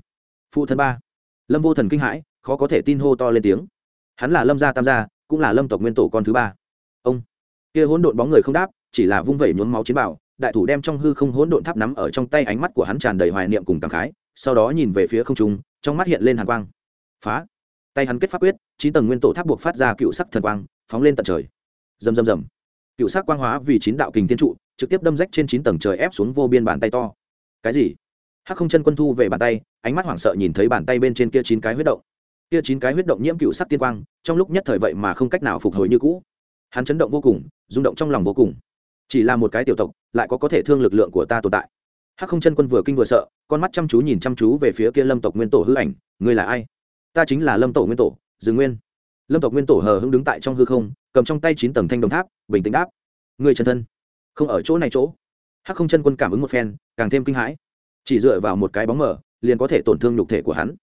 Phụ thân ba. Lâm vô thần kinh hãi, khó có thể tin hô to lên tiếng. Hắn là lâm gia tam gia, cũng là lâm tộc nguyên tổ con thứ ba. Ông. Kia hỗn độn bóng người không đáp, chỉ là vung vẩy nhốn máu chiến bảo đại thủ đem trong hư không hỗn độn tháp nắm ở trong tay ánh mắt của hắn tràn đầy hoài niệm cùng cảm khái, sau đó nhìn về phía không trung trong mắt hiện lên hàn quang. Phá. Tay hắn kết pháp quyết chín tầng nguyên tổ tháp buộc phát ra cựu sắc thần quang, phóng lên tận trời. Rầm rầm rầm. Cựu sắc quang hóa vì chín đạo kình thiên trụ, trực tiếp đâm rách trên chín tầng trời ép xuống vô biên bàn tay to. Cái gì? Hắc không chân quân thu về bàn tay, ánh mắt hoảng sợ nhìn thấy bàn tay bên trên kia chín cái huyết động. Kia chín cái huyết động nhiễm cựu sắc tiên quang, trong lúc nhất thời vậy mà không cách nào phục hồi như cũ. Hắn chấn động vô cùng, rung động trong lòng vô cùng. Chỉ là một cái tiểu tộc, lại có có thể thương lực lượng của ta tồn tại hắc không chân quân vừa kinh vừa sợ, con mắt chăm chú nhìn chăm chú về phía kia lâm tộc nguyên tổ hư ảnh, ngươi là ai? Ta chính là lâm tổ nguyên tổ dừng nguyên. Lâm tộc nguyên tổ hờ hững đứng tại trong hư không, cầm trong tay chín tầng thanh đồng tháp, bình tĩnh đáp người chân thân, không ở chỗ này chỗ. Hắc không chân quân cảm ứng một phen, càng thêm kinh hãi. Chỉ dựa vào một cái bóng mở liền có thể tổn thương nhục thể của hắn.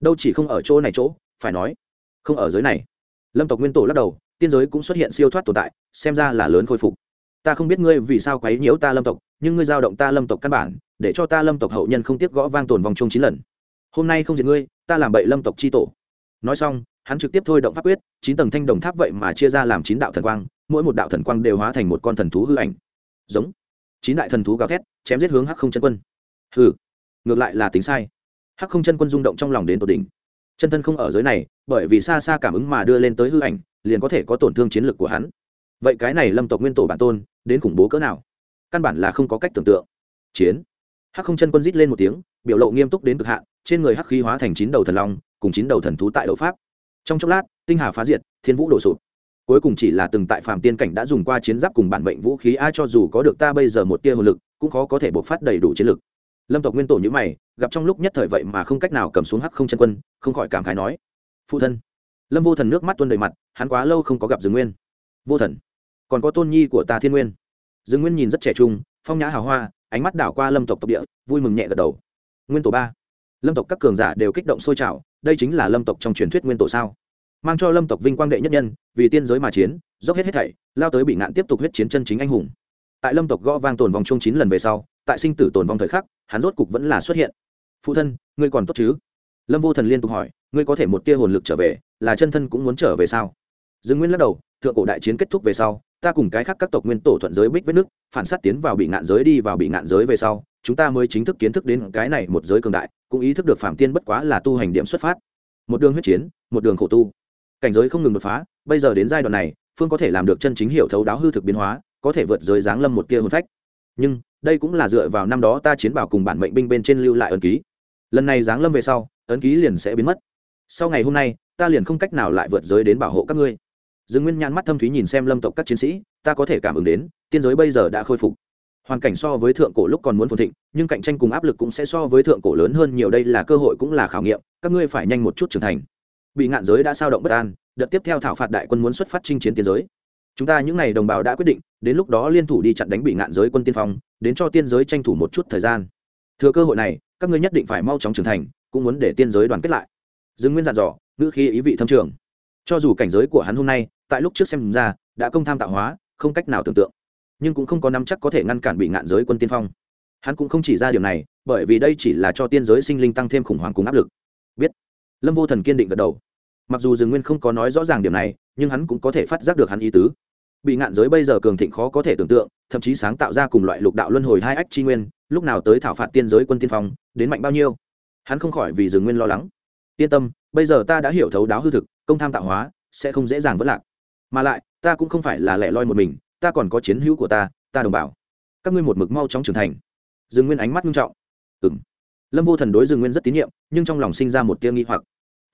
Đâu chỉ không ở chỗ này chỗ, phải nói, không ở giới này. Lâm tộc nguyên tổ lắc đầu, tiên giới cũng xuất hiện siêu thoát tồn tại, xem ra là lớn khôi phục. Ta không biết ngươi vì sao quấy nhiễu ta lâm tộc, nhưng ngươi giao động ta lâm tộc căn bản để cho ta lâm tộc hậu nhân không tiếc gõ vang tồn vòng chung chín lần. Hôm nay không diệt ngươi, ta làm bậy lâm tộc chi tổ. Nói xong, hắn trực tiếp thôi động pháp quyết, chín tầng thanh đồng tháp vậy mà chia ra làm chín đạo thần quang, mỗi một đạo thần quang đều hóa thành một con thần thú hư ảnh. Giống. Chín đại thần thú gào thét, chém giết hướng hắc không chân quân. Hừ. Ngược lại là tính sai. Hắc không chân quân rung động trong lòng đến tột đỉnh. Chân thân không ở giới này, bởi vì xa xa cảm ứng mà đưa lên tới hư ảnh, liền có thể có tổn thương chiến lược của hắn. Vậy cái này lâm tộc nguyên tổ bản tôn, đến khủng bố cỡ nào? Căn bản là không có cách tưởng tượng. Chiến hắc không chân quân rít lên một tiếng, biểu lộ nghiêm túc đến cực hạn, trên người hắc khí hóa thành chín đầu thần long, cùng chín đầu thần thú tại đấu pháp. Trong chốc lát, tinh hà phá diệt, thiên vũ đổ sụp. Cuối cùng chỉ là từng tại phàm tiên cảnh đã dùng qua chiến giáp cùng bản mệnh vũ khí, ai cho dù có được ta bây giờ một tia hồn lực, cũng khó có thể bộc phát đầy đủ chiến lực. Lâm tộc nguyên tổ như mày, gặp trong lúc nhất thời vậy mà không cách nào cầm xuống hắc không chân quân, không khỏi cảm khái nói, phụ thân. Lâm vô thần nước mắt tuôn đầy mặt, hắn quá lâu không có gặp dương nguyên. Vô thần, còn có tôn nhi của ta thiên nguyên. Dương nguyên nhìn rất trẻ trung, phong nhã hào hoa ánh mắt đảo qua lâm tộc tộc địa, vui mừng nhẹ gật đầu. Nguyên tổ ba. Lâm tộc các cường giả đều kích động sôi trào, đây chính là lâm tộc trong truyền thuyết nguyên tổ sao? Mang cho lâm tộc vinh quang đệ nhất nhân, vì tiên giới mà chiến, dốc hết hết thảy, lao tới bị ngạn tiếp tục huyết chiến chân chính anh hùng. Tại lâm tộc gõ vang tồn vòng chung chín lần về sau, tại sinh tử tồn vong thời khắc, hắn rốt cục vẫn là xuất hiện. Phụ thân, ngươi còn tốt chứ? Lâm vô thần liên tục hỏi, ngươi có thể một tia hồn lực trở về, là chân thân cũng muốn trở về sao? Dương nguyên lắc đầu, thượng cổ đại chiến kết thúc về sau ta cùng cái khác các tộc nguyên tổ thuận giới bích vết nước, phản sát tiến vào bị ngạn giới đi vào bị ngạn giới về sau, chúng ta mới chính thức kiến thức đến cái này một giới cường đại, cũng ý thức được phạm tiên bất quá là tu hành điểm xuất phát. Một đường huyết chiến, một đường khổ tu. Cảnh giới không ngừng đột phá, bây giờ đến giai đoạn này, phương có thể làm được chân chính hiểu thấu đáo hư thực biến hóa, có thể vượt giới giáng lâm một kia hôn phách. Nhưng, đây cũng là dựa vào năm đó ta chiến bảo cùng bản mệnh binh bên trên lưu lại ấn ký. Lần này giáng lâm về sau, ấn ký liền sẽ biến mất. Sau ngày hôm nay, ta liền không cách nào lại vượt giới đến bảo hộ các ngươi dương nguyên nhãn mắt thâm thúy nhìn xem lâm tộc các chiến sĩ, ta có thể cảm ứng đến, tiên giới bây giờ đã khôi phục. Hoàn cảnh so với thượng cổ lúc còn muốn phồn thịnh, nhưng cạnh tranh cùng áp lực cũng sẽ so với thượng cổ lớn hơn nhiều, đây là cơ hội cũng là khảo nghiệm, các ngươi phải nhanh một chút trưởng thành. Bị ngạn giới đã sao động bất an, đợt tiếp theo thảo phạt đại quân muốn xuất phát chinh chiến tiên giới. Chúng ta những n à y đồng bào đã quyết định, đến lúc đó liên thủ đi chặn đánh bị ngạn giới quân tiên phong, đến cho tiên giới tranh thủ một chút thời gian. Thừa cơ hội này, các ngươi nhất định phải mau chóng trưởng thành, cũng muốn để tiên giới đoàn kết lại. Dương nguyên dặn dò, ngữ khi ý vị thâm trường cho dù cảnh giới của hắn hôm nay, tại lúc trước xem ra, đã công tham tạo hóa, không cách nào tưởng tượng. Nhưng cũng không có nắm chắc có thể ngăn cản bị ngạn giới quân tiên phong. Hắn cũng không chỉ ra điều này, bởi vì đây chỉ là cho tiên giới sinh linh tăng thêm khủng hoảng cùng áp lực. Biết. Lâm vô thần kiên định gật đầu. Mặc dù dương nguyên không có nói rõ ràng điều này, nhưng hắn cũng có thể phát giác được hắn ý tứ. Bị ngạn giới bây giờ cường thịnh khó có thể tưởng tượng, thậm chí sáng tạo ra cùng loại lục đạo luân hồi hai ách tri nguyên, lúc nào tới thảo phạt tiên giới quân tiên phong, đến mạnh bao nhiêu? Hắn không khỏi vì dương nguyên lo lắng. Yên tâm, bây giờ ta đã hiểu thấu đáo hư thực công tham tạo hóa, sẽ không dễ dàng vất lạc. Mà lại, ta cũng không phải là lẻ loi một mình, ta còn có chiến hữu của ta ta đồng bảo các ngươi một mực mau chóng trưởng thành. Dương nguyên ánh mắt nghiêm trọng. Ừng lâm vô thần đối dương nguyên rất tín nhiệm, nhưng trong lòng sinh ra một tia nghi hoặc.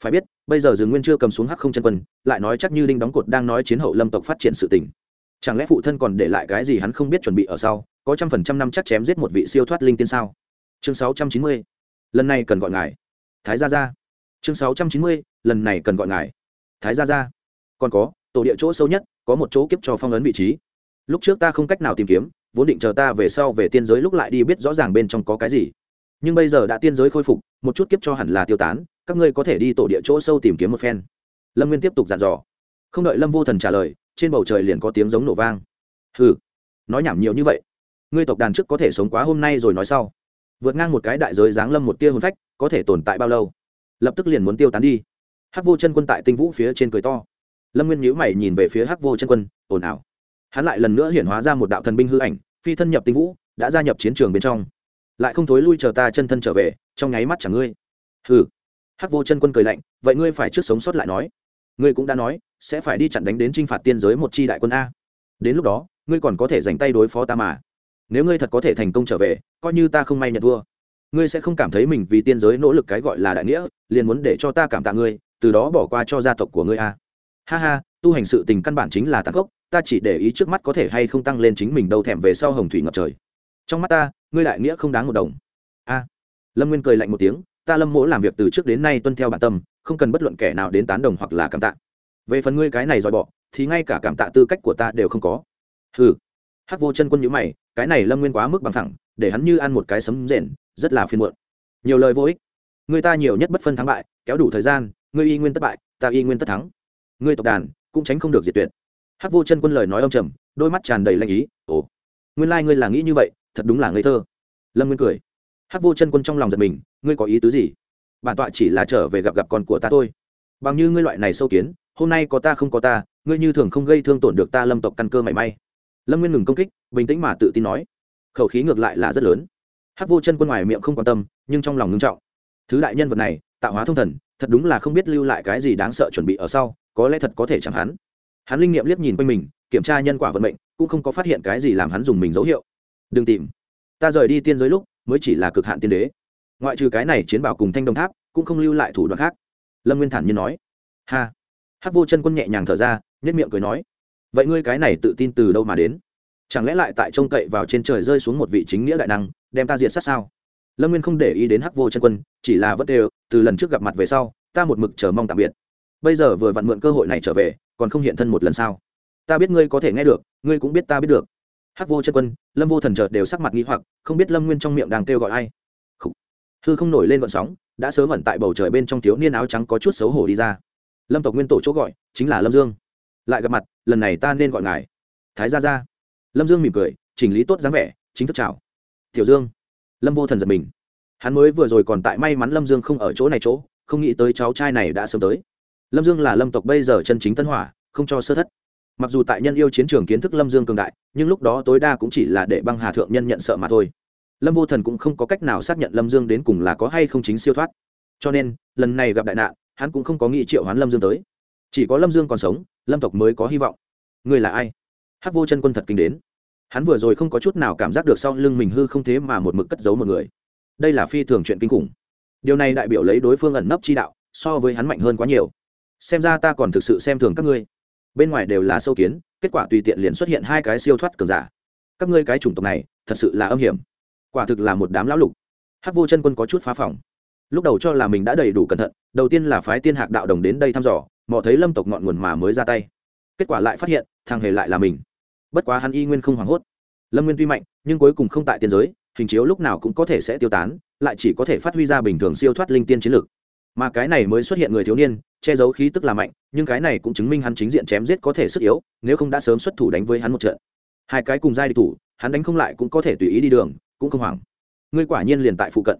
Phải biết, bây giờ dương nguyên chưa cầm xuống hắc không chân quân, lại nói chắc như đinh đóng cột đang nói chiến hậu lâm tộc phát triển sự tình. Chẳng lẽ phụ thân còn để lại cái gì hắn không biết chuẩn bị ở sau, có trăm phần trăm năm chắc chém giết một vị siêu thoát linh tiên sao? Chương sáu trăm chín mươi. Lần này cần gọi ngài. Thái gia gia. Chương sáu trăm chín mươi, lần này cần gọi ngài thái gia gia. Còn có, tổ địa chỗ sâu nhất, có một chỗ kiếp cho phong ấn vị trí. Lúc trước ta không cách nào tìm kiếm, vốn định chờ ta về sau về tiên giới lúc lại đi biết rõ ràng bên trong có cái gì. Nhưng bây giờ đã tiên giới khôi phục, một chút kiếp cho hẳn là tiêu tán, các ngươi có thể đi tổ địa chỗ sâu tìm kiếm một phen. Lâm nguyên tiếp tục dặn dò. Không đợi lâm vô thần trả lời, trên bầu trời liền có tiếng giống nổ vang. Hừ, nói nhảm nhiều như vậy. Ngươi tộc đàn trước có thể sống quá hôm nay rồi nói sau. Vượt ngang một cái đại giới giáng lâm một tia hồn phách, có thể tồn tại bao lâu? Lập tức liền muốn tiêu tán đi hắc vô chân quân tại tinh vũ phía trên cười to. Lâm nguyên nhữ mày nhìn về phía hắc vô chân quân, ồn ào. Hắn lại lần nữa hiển hóa ra một đạo thần binh hư ảnh, phi thân nhập tinh vũ, đã gia nhập chiến trường bên trong. Lại không thối lui chờ ta chân thân trở về, trong nháy mắt chẳng ngươi. Hừ. Hắc vô chân quân cười lạnh, vậy ngươi phải trước sống sót lại nói. Ngươi cũng đã nói, sẽ phải đi chặn đánh đến t r i n h phạt tiên giới một chi đại quân a. Đến lúc đó, ngươi còn có thể dành tay đối phó ta mà. Nếu ngươi thật có thể thành công trở về, coi như ta không may nhận thua. Ngươi sẽ không cảm thấy mình vì tiên giới nỗ lực cái gọi là đại nghĩa, liền muốn để cho ta cảm tạ ngươi từ đó bỏ qua cho gia tộc của ngươi a. Ha ha, tu hành sự tình căn bản chính là tăng gốc ta chỉ để ý trước mắt có thể hay không tăng lên chính mình đâu thèm về sau hồng thủy ngập trời. Trong mắt ta, ngươi đại nghĩa không đáng một đồng. A. Lâm nguyên cười lạnh một tiếng, ta lâm mỗ làm việc từ trước đến nay tuân theo bản tâm, không cần bất luận kẻ nào đến tán đồng hoặc là cảm tạ. Về phần ngươi cái này dòi bỏ thì ngay cả cảm tạ tư cách của ta đều không có. Ừ hát vô chân quân nhữ mày, cái này lâm nguyên quá mức bằng thẳng, để hắn như ăn một cái sấm rền, rất là phiền muộn. Nhiều lời vô ích. Người ta nhiều nhất bất phân thắng bại, kéo đủ thời gian ngươi y nguyên thất bại, ta y nguyên tất thắng. Ngươi tộc đàn, cũng tránh không được diệt tuyệt. Hắc vô chân quân lời nói ông trầm, đôi mắt tràn đầy lanh ý, ồ, nguyên lai、like、ngươi là nghĩ như vậy, thật đúng là ngây thơ. Lâm nguyên cười. Hắc vô chân quân trong lòng giật mình, ngươi có ý tứ gì? Bản tọa chỉ là trở về gặp gặp con của ta thôi. Bằng như ngươi loại này sâu kiến, hôm nay có ta không có ta, ngươi như thường không gây thương tổn được ta lâm tộc căn cơ mảy may. Lâm nguyên ngừng công kích, bình tĩnh mà tự tin nói, khẩu khí ngược lại là rất lớn. Hắc vô chân quân ngoài miệng không quan tâm, nhưng trong lòng ngưng trọng. Thứ đại nhân vật này, tạo hóa thông thần thật đúng là không biết lưu lại cái gì đáng sợ chuẩn bị ở sau, có lẽ thật có thể chẳng hắn. Hắn linh nghiệm liếc nhìn quanh mình, kiểm tra nhân quả vận mệnh, cũng không có phát hiện cái gì làm hắn dùng mình dấu hiệu. Đừng tìm. Ta rời đi tiên giới lúc, mới chỉ là cực hạn tiên đế. Ngoại trừ cái này chiến bảo cùng thanh đồng tháp, cũng không lưu lại thủ đoạn khác. Lâm nguyên thản nhiên nói. Ha. Hắc vô chân quân nhẹ nhàng thở ra nhất miệng cười nói. Vậy ngươi cái này tự tin từ đâu mà đến? Chẳng lẽ lại tại trông cậy vào trên trời rơi xuống một vị chính nghĩa đại năng, đem ta diệt sát sao? Lâm nguyên không để ý đến hắc vô chân quân chỉ là vẫn đều, từ lần trước gặp mặt về sau, ta một mực chờ mong tạm biệt. Bây giờ vừa vặn mượn cơ hội này trở về, còn không hiện thân một lần sao? Ta biết ngươi có thể nghe được, ngươi cũng biết ta biết được. Hắc vô chân quân, lâm vô thần chợt đều sắc mặt nghi hoặc, không biết lâm nguyên trong miệng đang kêu gọi ai. Hư không nổi lên vận sóng, đã sớm ẩn tại bầu trời bên trong thiếu niên áo trắng có chút xấu hổ đi ra. Lâm tộc nguyên tổ chỗ gọi, chính là lâm dương. Lại gặp mặt, lần này ta nên gọi ngài. Thái gia gia. Lâm dương mỉm cười, chỉnh lý tốt dáng vẻ, chính thức chào. Tiểu dương lâm vô thần giật mình. Hắn mới vừa rồi còn tại may mắn lâm dương không ở chỗ này chỗ, không nghĩ tới cháu trai này đã sớm tới. Lâm dương là lâm tộc bây giờ chân chính tân hỏa, không cho sơ thất. Mặc dù tại nhân yêu chiến trường kiến thức lâm dương cường đại, nhưng lúc đó tối đa cũng chỉ là để băng hà thượng nhân nhận sợ mà thôi. Lâm vô thần cũng không có cách nào xác nhận lâm dương đến cùng là có hay không chính siêu thoát. Cho nên, lần này gặp đại nạn, hắn cũng không có nghĩ triệu hoán lâm dương tới. Chỉ có lâm dương còn sống, lâm tộc mới có hy vọng. Người là ai? Hắc vô chân quân thật kinh đến hắn vừa rồi không có chút nào cảm giác được sau lưng mình hư không thế mà một mực cất giấu một người. Đây là phi thường chuyện kinh khủng. Điều này đại biểu lấy đối phương ẩn nấp chi đạo, so với hắn mạnh hơn quá nhiều. Xem ra ta còn thực sự xem thường các ngươi. Bên ngoài đều là sâu kiến, kết quả tùy tiện liền xuất hiện hai cái siêu thoát cường giả. Các ngươi cái chủng tộc này, thật sự là âm hiểm. Quả thực là một đám lão lục. Hắc vô chân quân có chút phá phòng. Lúc đầu cho là mình đã đầy đủ cẩn thận, đầu tiên là phái tiên hạc đạo đồng đến đây thăm dò, mò thấy lâm tộc ngọn nguồn mà mới ra tay. Kết quả lại phát hiện, thằng hề lại là mình bất quá hắn y nguyên không hoảng hốt. Lâm nguyên tuy mạnh, nhưng cuối cùng không tại tiên giới, hình chiếu lúc nào cũng có thể sẽ tiêu tán, lại chỉ có thể phát huy ra bình thường siêu thoát linh tiên chiến lược mà cái này mới xuất hiện người thiếu niên, che giấu khí tức là mạnh, nhưng cái này cũng chứng minh hắn chính diện chém giết có thể sức yếu, nếu không đã sớm xuất thủ đánh với hắn một trận. Hai cái cùng giai địch thủ, hắn đánh không lại cũng có thể tùy ý đi đường, cũng không hoảng. Ngươi quả nhiên liền tại phụ cận.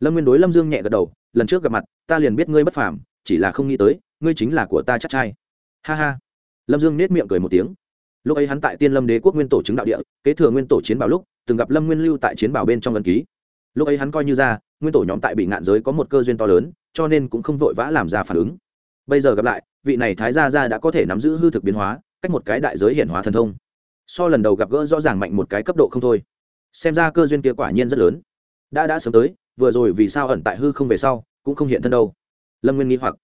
Lâm nguyên đối lâm dương nhẹ gật đầu, lần trước gặp mặt, ta liền biết ngươi bất phàm, chỉ là không nghĩ tới, ngươi chính là của ta chắc trai. Ha ha. Lâm dương nết miệng cười một tiếng lúc ấy hắn tại tiên lâm đế quốc nguyên tổ chứng đạo địa, kế thừa nguyên tổ chiến bảo lúc, từng gặp lâm nguyên lưu tại chiến bảo bên trong ân ký. Lúc ấy hắn coi như ra, nguyên tổ nhóm tại bị ngạn giới có một cơ duyên to lớn, cho nên cũng không vội vã làm ra phản ứng. Bây giờ gặp lại, vị này thái gia gia đã có thể nắm giữ hư thực biến hóa, cách một cái đại giới hiển hóa thần thông. So lần đầu gặp gỡ rõ ràng mạnh một cái cấp độ không thôi. Xem ra cơ duyên kia quả nhiên rất lớn. Đã đã sớm tới, vừa rồi vì sao ẩn tại hư không về sau, cũng không hiện thân đâu. Lâm nguyên nghĩ hoặc.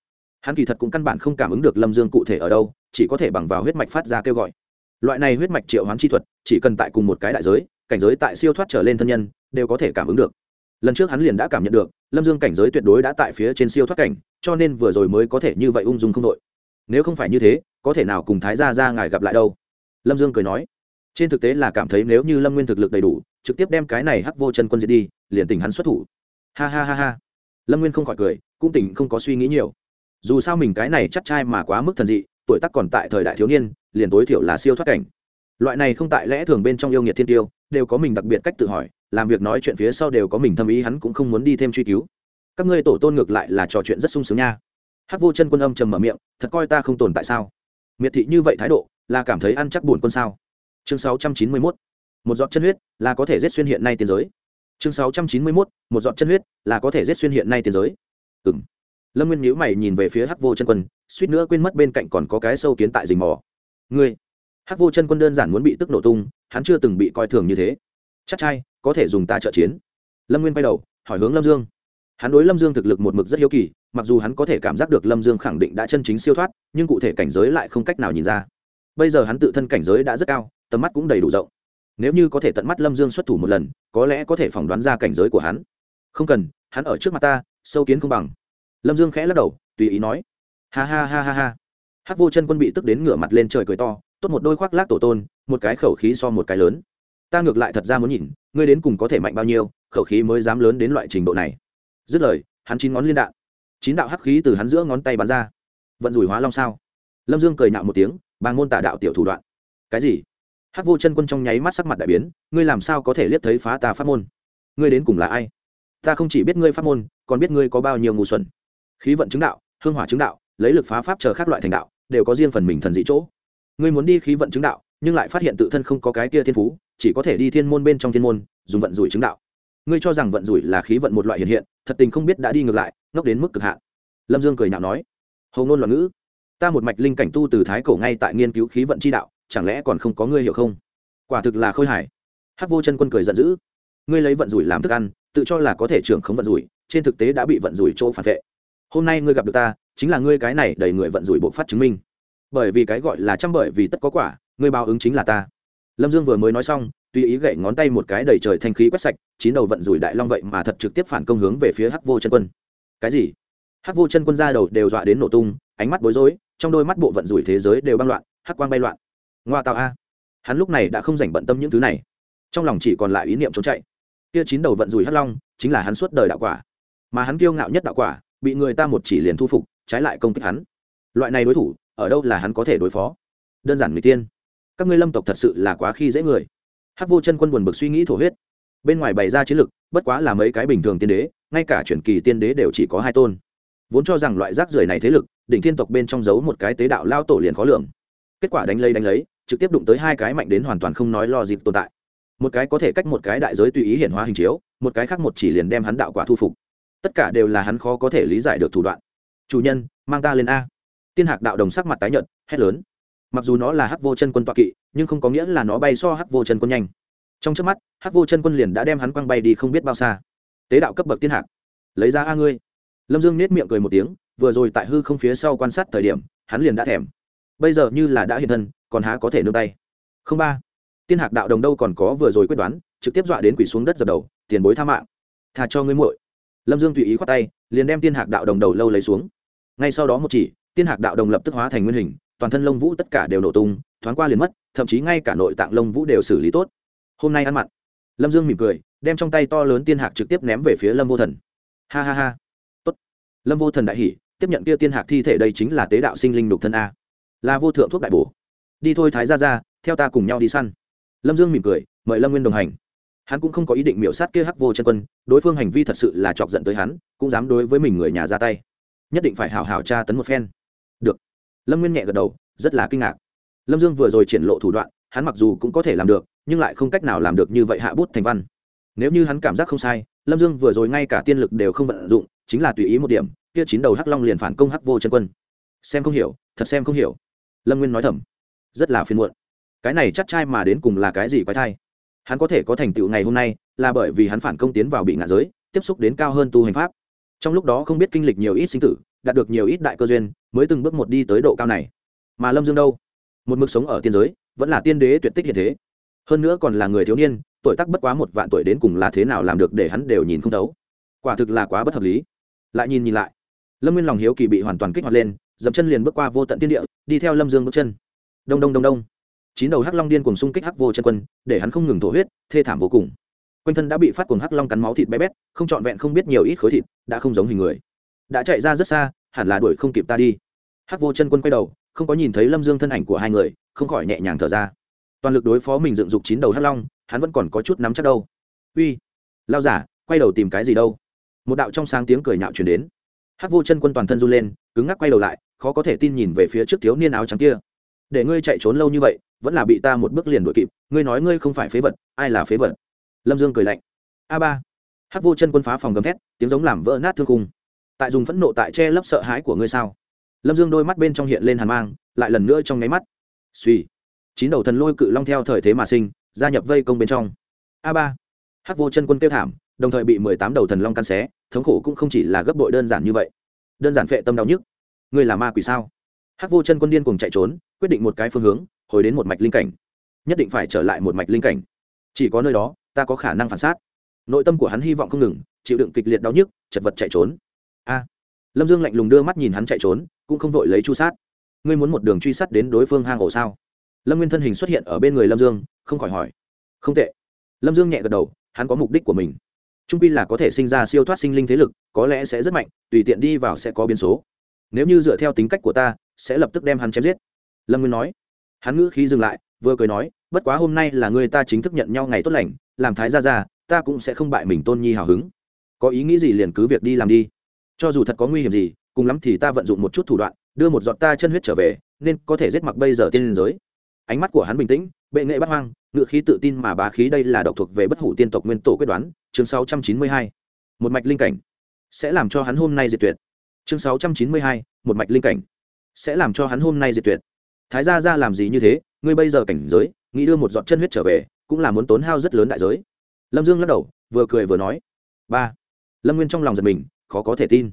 Hắn kỳ thật cũng căn bản không cảm ứng được lâm dương cụ thể ở đâu, chỉ có thể bằng vào huyết mạch phát ra kêu gọi loại này huyết mạch triệu hoán chi thuật, chỉ cần tại cùng một cái đại giới, cảnh giới tại siêu thoát trở lên thân nhân, đều có thể cảm ứng được. Lần trước hắn liền đã cảm nhận được, lâm dương cảnh giới tuyệt đối đã tại phía trên siêu thoát cảnh, cho nên vừa rồi mới có thể như vậy ung dung không đội. Nếu không phải như thế, có thể nào cùng thái gia ra ngài gặp lại đâu? Lâm dương cười nói. Trên thực tế là cảm thấy nếu như lâm nguyên thực lực đầy đủ, trực tiếp đem cái này hắc vô chân quân diệt đi, liền tỉnh hắn xuất thủ. Ha ha ha ha. Lâm nguyên không khỏi cười, cũng tỉnh không có suy nghĩ nhiều. Dù sao mình cái này chắc trai mà quá mức thần dị tuổi tác còn tại thời đại thiếu niên, liền tối thiểu là siêu thoát cảnh. Loại này không tại lẽ thường bên trong yêu nghiệt thiên tiêu, đều có mình đặc biệt cách tự hỏi, làm việc nói chuyện phía sau đều có mình thâm ý, hắn cũng không muốn đi thêm truy cứu. Các ngươi tổ tôn ngược lại là trò chuyện rất sung sướng nha. Hắc vô chân quân âm trầm mở miệng, thật coi ta không tồn tại sao? Miệt thị như vậy thái độ, là cảm thấy ăn chắc buồn quân sao? Chương 691. một giọt chân huyết, là có thể giết xuyên hiện nay tiền giới. Chương 691. một giọt chân huyết, là có thể giết xuyên hiện nay tiền giới. Ừ lâm nguyên nhữ mày nhìn về phía hắc vô chân quân suýt nữa quên mất bên cạnh còn có cái sâu kiến tại rình mò ngươi hắc vô chân quân đơn giản muốn bị tức nổ tung hắn chưa từng bị coi thường như thế chắc trai có thể dùng ta trợ chiến lâm nguyên bay đầu hỏi hướng lâm dương hắn đối lâm dương thực lực một mực rất hiếu kỳ mặc dù hắn có thể cảm giác được lâm dương khẳng định đã chân chính siêu thoát nhưng cụ thể cảnh giới lại không cách nào nhìn ra bây giờ hắn tự thân cảnh giới đã rất cao tầm mắt cũng đầy đủ rộng nếu như có thể tận mắt lâm dương xuất thủ một lần có lẽ có thể phỏng đoán ra cảnh giới của hắn không cần hắn ở trước mặt ta sâu kiến không bằng lâm dương khẽ lắc đầu, tùy ý nói, ha ha ha ha ha. Hát vô chân quân bị tức đến ngửa mặt lên trời cười to, tốt một đôi khoác lác tổ tôn, một cái khẩu khí so một cái lớn. Ta ngược lại thật ra muốn nhìn, ngươi đến cùng có thể mạnh bao nhiêu, khẩu khí mới dám lớn đến loại trình độ này. Dứt lời, hắn chín ngón liên đạn, chín đạo hắc khí từ hắn giữa ngón tay bắn ra. Vận rủi hóa long sao? Lâm dương cười nạo một tiếng bằng môn tả đạo tiểu thủ đoạn. Cái gì? Hắc vô chân quân trong nháy mắt sắc mặt đại biến, ngươi làm sao có thể liếc thấy phá ta pháp môn? Ngươi đến cùng là ai? Ta không chỉ biết ngươi pháp môn, còn biết ngươi có bao nhiêu ngu xuẩn khí vận chứng đạo, hương hỏa chứng đạo, lấy lực phá pháp chờ các loại thành đạo, đều có riêng phần mình thần dị chỗ. Ngươi muốn đi khí vận chứng đạo, nhưng lại phát hiện tự thân không có cái kia thiên phú, chỉ có thể đi thiên môn bên trong thiên môn, dùng vận rủi chứng đạo. Ngươi cho rằng vận rủi là khí vận một loại hiện hiện, thật tình không biết đã đi ngược lại, ngốc đến mức cực hạn. Lâm dương cười nhạo nói, hầu ngôn loạn ngữ, ta một mạch linh cảnh tu từ thái cổ ngay tại nghiên cứu khí vận chi đạo, chẳng lẽ còn không có ngươi hiểu không? Quả thực là khôi hài. Hắc vô chân quân cười giận dữ, ngươi lấy vận rủi làm thức ăn, tự cho là có thể trưởng không vận rủi, trên thực tế đã bị vận rủi chỗ phản vệ hôm nay ngươi gặp được ta, chính là ngươi cái này đầy người vận rủi bộ phát chứng minh. Bởi vì cái gọi là trăm bởi vì tất có quả, ngươi báo ứng chính là ta. Lâm dương vừa mới nói xong, tùy ý gậy ngón tay một cái đầy trời thanh khí quét sạch, chín đầu vận rủi đại long vậy mà thật trực tiếp phản công hướng về phía hắc vô chân quân. Cái gì? Hắc vô chân quân ra đầu đều dọa đến nổ tung, ánh mắt bối rối, trong đôi mắt bộ vận rủi thế giới đều băng loạn, hắc quang bay loạn. Ngoa tạo a. Hắn lúc này đã không dành bận tâm những thứ này. Trong lòng chỉ còn lại ý niệm trốn chạy. Kia chín đầu vận rủi hắc long, chính là hắn suốt đời đạo quả. Mà hắn kiêu ngạo nhất đạo quả bị người ta một chỉ liền thu phục, trái lại công kích hắn. Loại này đối thủ, ở đâu là hắn có thể đối phó? Đơn giản người tiên các ngươi lâm tộc thật sự là quá khi dễ người. Hắc vô chân quân buồn bực suy nghĩ thổ huyết. Bên ngoài bày ra chiến lực, bất quá là mấy cái bình thường tiên đế, ngay cả chuyển kỳ tiên đế đều chỉ có hai tôn. Vốn cho rằng loại rác rưởi này thế lực, đỉnh thiên tộc bên trong giấu một cái tế đạo lao tổ liền khó lường. Kết quả đánh lấy đánh lấy, trực tiếp đụng tới hai cái mạnh đến hoàn toàn không nói lo dịp tồn tại. Một cái có thể cách một cái đại giới tùy ý hiển hóa hình chiếu, một cái khác một chỉ liền đem hắn đạo quả thu phục tất cả đều là hắn khó có thể lý giải được thủ đoạn. Chủ nhân, mang ta lên a. Tiên hạc đạo đồng sắc mặt tái nhợt, hét lớn. Mặc dù nó là hắc vô chân quân toạ kỵ, nhưng không có nghĩa là nó bay so hắc vô chân quân nhanh. Trong trước mắt, hắc vô chân quân liền đã đem hắn quăng bay đi không biết bao xa. Tế đạo cấp bậc tiên hạc. Lấy ra a ngươi. Lâm dương nết miệng cười một tiếng, vừa rồi tại hư không phía sau quan sát thời điểm, hắn liền đã thèm. Bây giờ như là đã hiện thân, còn há có thể nương tay. Không ba. Tiên hạc đạo đồng đâu còn có vừa rồi quyết đoán, trực tiếp dọa đến quỷ xuống đất dập đầu, tiền bối tha mạng. Thà cho ngươi muội lâm dương tùy ý khoát tay, liền đem tiên hạc đạo đồng đầu lâu lấy xuống. Ngay sau đó một chỉ, tiên hạc đạo đồng lập tức hóa thành nguyên hình, toàn thân lông vũ tất cả đều nổ tung, thoáng qua liền mất, thậm chí ngay cả nội tạng lông vũ đều xử lý tốt. Hôm nay ăn mặn. Lâm dương mỉm cười, đem trong tay to lớn tiên hạc trực tiếp ném về phía lâm vô thần. Ha ha ha. Tốt. Lâm vô thần đại hỉ, tiếp nhận kia tiên hạc thi thể đây chính là tế đạo sinh linh đục thân a. Là vô thượng thuốc đại bổ. Đi thôi thái ra ra theo ta cùng nhau đi săn. Lâm dương mỉm cười, mời lâm nguyên đồng hành hắn cũng không có ý định miểu sát kia hắc vô chân quân, đối phương hành vi thật sự là chọc giận tới hắn, cũng dám đối với mình người nhà ra tay. Nhất định phải hào hào tra tấn một phen. Được. Lâm nguyên nhẹ gật đầu, rất là kinh ngạc. Lâm dương vừa rồi triển lộ thủ đoạn, hắn mặc dù cũng có thể làm được, nhưng lại không cách nào làm được như vậy hạ bút thành văn. Nếu như hắn cảm giác không sai, lâm dương vừa rồi ngay cả tiên lực đều không vận dụng, chính là tùy ý một điểm, kia chín đầu hắc long liền phản công hắc vô chân quân. Xem không hiểu, thật xem không hiểu. Lâm nguyên nói thầm. Rất là phiền muộn. Cái này chắc trai mà đến cùng là cái gì quái thai? Hắn có thể có thành tựu ngày hôm nay là bởi vì hắn phản công tiến vào bị ngạn giới, tiếp xúc đến cao hơn tu hành pháp. Trong lúc đó không biết kinh lịch nhiều ít sinh tử, đạt được nhiều ít đại cơ duyên, mới từng bước một đi tới độ cao này. Mà lâm dương đâu? Một mực sống ở tiên giới, vẫn là tiên đế tuyệt tích hiện thế. Hơn nữa còn là người thiếu niên, tuổi tác bất quá một vạn tuổi đến cùng là thế nào làm được để hắn đều nhìn không thấu. Quả thực là quá bất hợp lý. Lại nhìn nhìn lại, lâm nguyên lòng hiếu kỳ bị hoàn toàn kích hoạt lên, dậm chân liền bước qua vô tận tiên địa, đi theo lâm dương bước chân. Đông đông đông đông chín đầu hắc long điên cùng xung kích hắc vô chân quân, để hắn không ngừng thổ huyết, thê thảm vô cùng. Quanh thân đã bị phát cuồng hắc long cắn máu thịt bé bét, không trọn vẹn không biết nhiều ít khối thịt, đã không giống hình người. Đã chạy ra rất xa, hẳn là đuổi không kịp ta đi. Hắc vô chân quân quay đầu, không có nhìn thấy lâm dương thân ảnh của hai người, không khỏi nhẹ nhàng thở ra. Toàn lực đối phó mình dựng dục chín đầu hắc long, hắn vẫn còn có chút nắm chắc đâu. Uy, lao giả, quay đầu tìm cái gì đâu? Một đạo trong sáng tiếng cười nhạo truyền đến. Hắc vô chân quân toàn thân run lên, cứng ngắc quay đầu lại, khó có thể tin nhìn về phía trước thiếu niên áo trắng kia. Để ngươi chạy trốn lâu như vậy vẫn là bị ta một bước liền đuổi kịp, ngươi nói ngươi không phải phế vật, ai là phế vật? Lâm dương cười lạnh. A ba. Hắc vô chân quân phá phòng gầm thét, tiếng giống làm vỡ nát thương khung. Tại dùng phẫn nộ tại che lấp sợ hãi của ngươi sao? Lâm dương đôi mắt bên trong hiện lên hàn mang, lại lần nữa trong nháy mắt. Suy chín đầu thần lôi cự long theo thời thế mà sinh, gia nhập vây công bên trong. A ba. Hắc vô chân quân kêu thảm, đồng thời bị mười tám đầu thần long căn xé, thống khổ cũng không chỉ là gấp bội đơn giản như vậy. Đơn giản phệ tâm đau nhức. Ngươi là ma quỷ sao? Hắc vô chân quân điên cùng chạy trốn, quyết định một cái phương hướng hồi đến một mạch linh cảnh. Nhất định phải trở lại một mạch linh cảnh. Chỉ có nơi đó, ta có khả năng phản xác nội tâm của hắn hy vọng không ngừng, chịu đựng kịch liệt đau nhức, chật vật chạy trốn. A. Lâm dương lạnh lùng đưa mắt nhìn hắn chạy trốn, cũng không vội lấy chu sát. Ngươi muốn một đường truy sát đến đối phương hang ổ sao? Lâm nguyên thân hình xuất hiện ở bên người lâm dương, không khỏi hỏi. Không tệ. Lâm dương nhẹ gật đầu, hắn có mục đích của mình. Trung pi là có thể sinh ra siêu thoát sinh linh thế lực, có lẽ sẽ rất mạnh, tùy tiện đi vào sẽ có biến số. Nếu như dựa theo tính cách của ta, sẽ lập tức đem hắn chém giết. Lâm nguyên nói hắn ngữ khí dừng lại, vừa cười nói, bất quá hôm nay là người ta chính thức nhận nhau ngày tốt lành, làm thái ra ra ta cũng sẽ không bại mình tôn nhi hào hứng. Có ý nghĩ gì liền cứ việc đi làm đi. Cho dù thật có nguy hiểm gì, cùng lắm thì ta vận dụng một chút thủ đoạn, đưa một giọt ta chân huyết trở về, nên có thể giết mặc bây giờ tiên liên giới. Ánh mắt của hắn bình tĩnh, bệ nghệ bắt hoang ngự khí tự tin mà bá khí đây là độc thuộc về bất hủ tiên tộc nguyên tổ quyết đoán, chương 692. một mạch linh cảnh. Sẽ làm cho hắn hôm nay diệt tuyệt. Chương 692. một mạch linh cảnh. Sẽ làm cho hắn hôm nay diệt tuyệt thái gia ra làm gì như thế? Ngươi bây giờ cảnh giới, nghĩ đưa một giọt chân huyết trở về, cũng là muốn tốn hao rất lớn đại giới. Lâm dương lắc đầu, vừa cười vừa nói. Ba. Lâm nguyên trong lòng giật mình, khó có thể tin.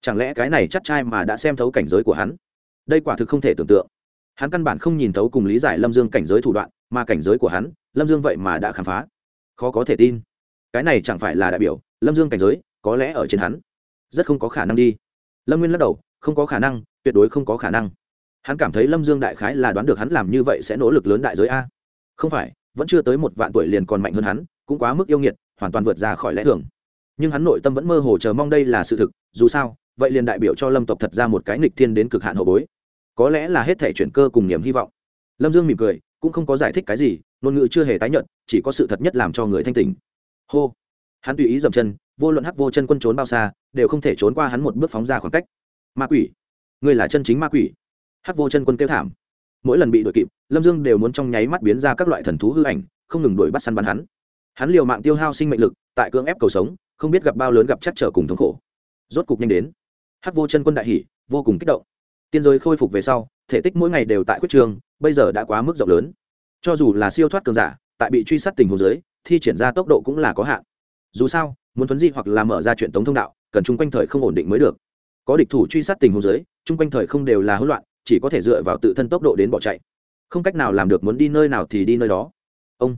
Chẳng lẽ cái này chắc trai mà đã xem thấu cảnh giới của hắn? Đây quả thực không thể tưởng tượng. Hắn căn bản không nhìn thấu cùng lý giải lâm dương cảnh giới thủ đoạn, mà cảnh giới của hắn, lâm dương vậy mà đã khám phá. Khó có thể tin. Cái này chẳng phải là đại biểu, lâm dương cảnh giới, có lẽ ở trên hắn. Rất không có khả năng đi. Lâm nguyên lắc đầu, không có khả năng, tuyệt đối không có khả năng hắn cảm thấy lâm dương đại khái là đoán được hắn làm như vậy sẽ nỗ lực lớn đại giới a. Không phải, vẫn chưa tới một vạn tuổi liền còn mạnh hơn hắn, cũng quá mức yêu nghiệt, hoàn toàn vượt ra khỏi lẽ thường. Nhưng hắn nội tâm vẫn mơ hồ chờ mong đây là sự thực, dù sao, vậy liền đại biểu cho lâm tộc thật ra một cái nghịch thiên đến cực hạn hậu bối. Có lẽ là hết thể chuyển cơ cùng niềm hy vọng. Lâm dương mỉm cười, cũng không có giải thích cái gì, ngôn ngữ chưa hề tái nhận chỉ có sự thật nhất làm cho người thanh tình hô. Hắn tùy ý dậm chân, vô luận hắc vô chân quân trốn bao xa, đều không thể trốn qua hắn một bước phóng ra khoảng cách. Ma quỷ. Ngươi là chân chính ma quỷ hắc vô chân quân kêu thảm. Mỗi lần bị đuổi kịp, lâm dương đều muốn trong nháy mắt biến ra các loại thần thú hư ảnh, không ngừng đuổi bắt săn bắn hắn. Hắn liều mạng tiêu hao sinh mệnh lực, tại cưỡng ép cầu sống, không biết gặp bao lớn gặp chắc trở cùng thống khổ. Rốt cục nhanh đến, hắc vô chân quân đại hỷ vô cùng kích động. Tiên giới khôi phục về sau, thể tích mỗi ngày đều tại quyết trường, bây giờ đã quá mức rộng lớn. Cho dù là siêu thoát cường giả, tại bị truy sát tình hồ dưới, thi triển ra tốc độ cũng là có hạn. Dù sao, muốn thuấn di hoặc là mở ra chuyện tống thông đạo, cần chung quanh thời không ổn định mới được. Có địch thủ truy sát tình hồ dưới, chung quanh thời không đều là hỗn loạn chỉ có thể dựa vào tự thân tốc độ đến bỏ chạy. Không cách nào làm được muốn đi nơi nào thì đi nơi đó. Ông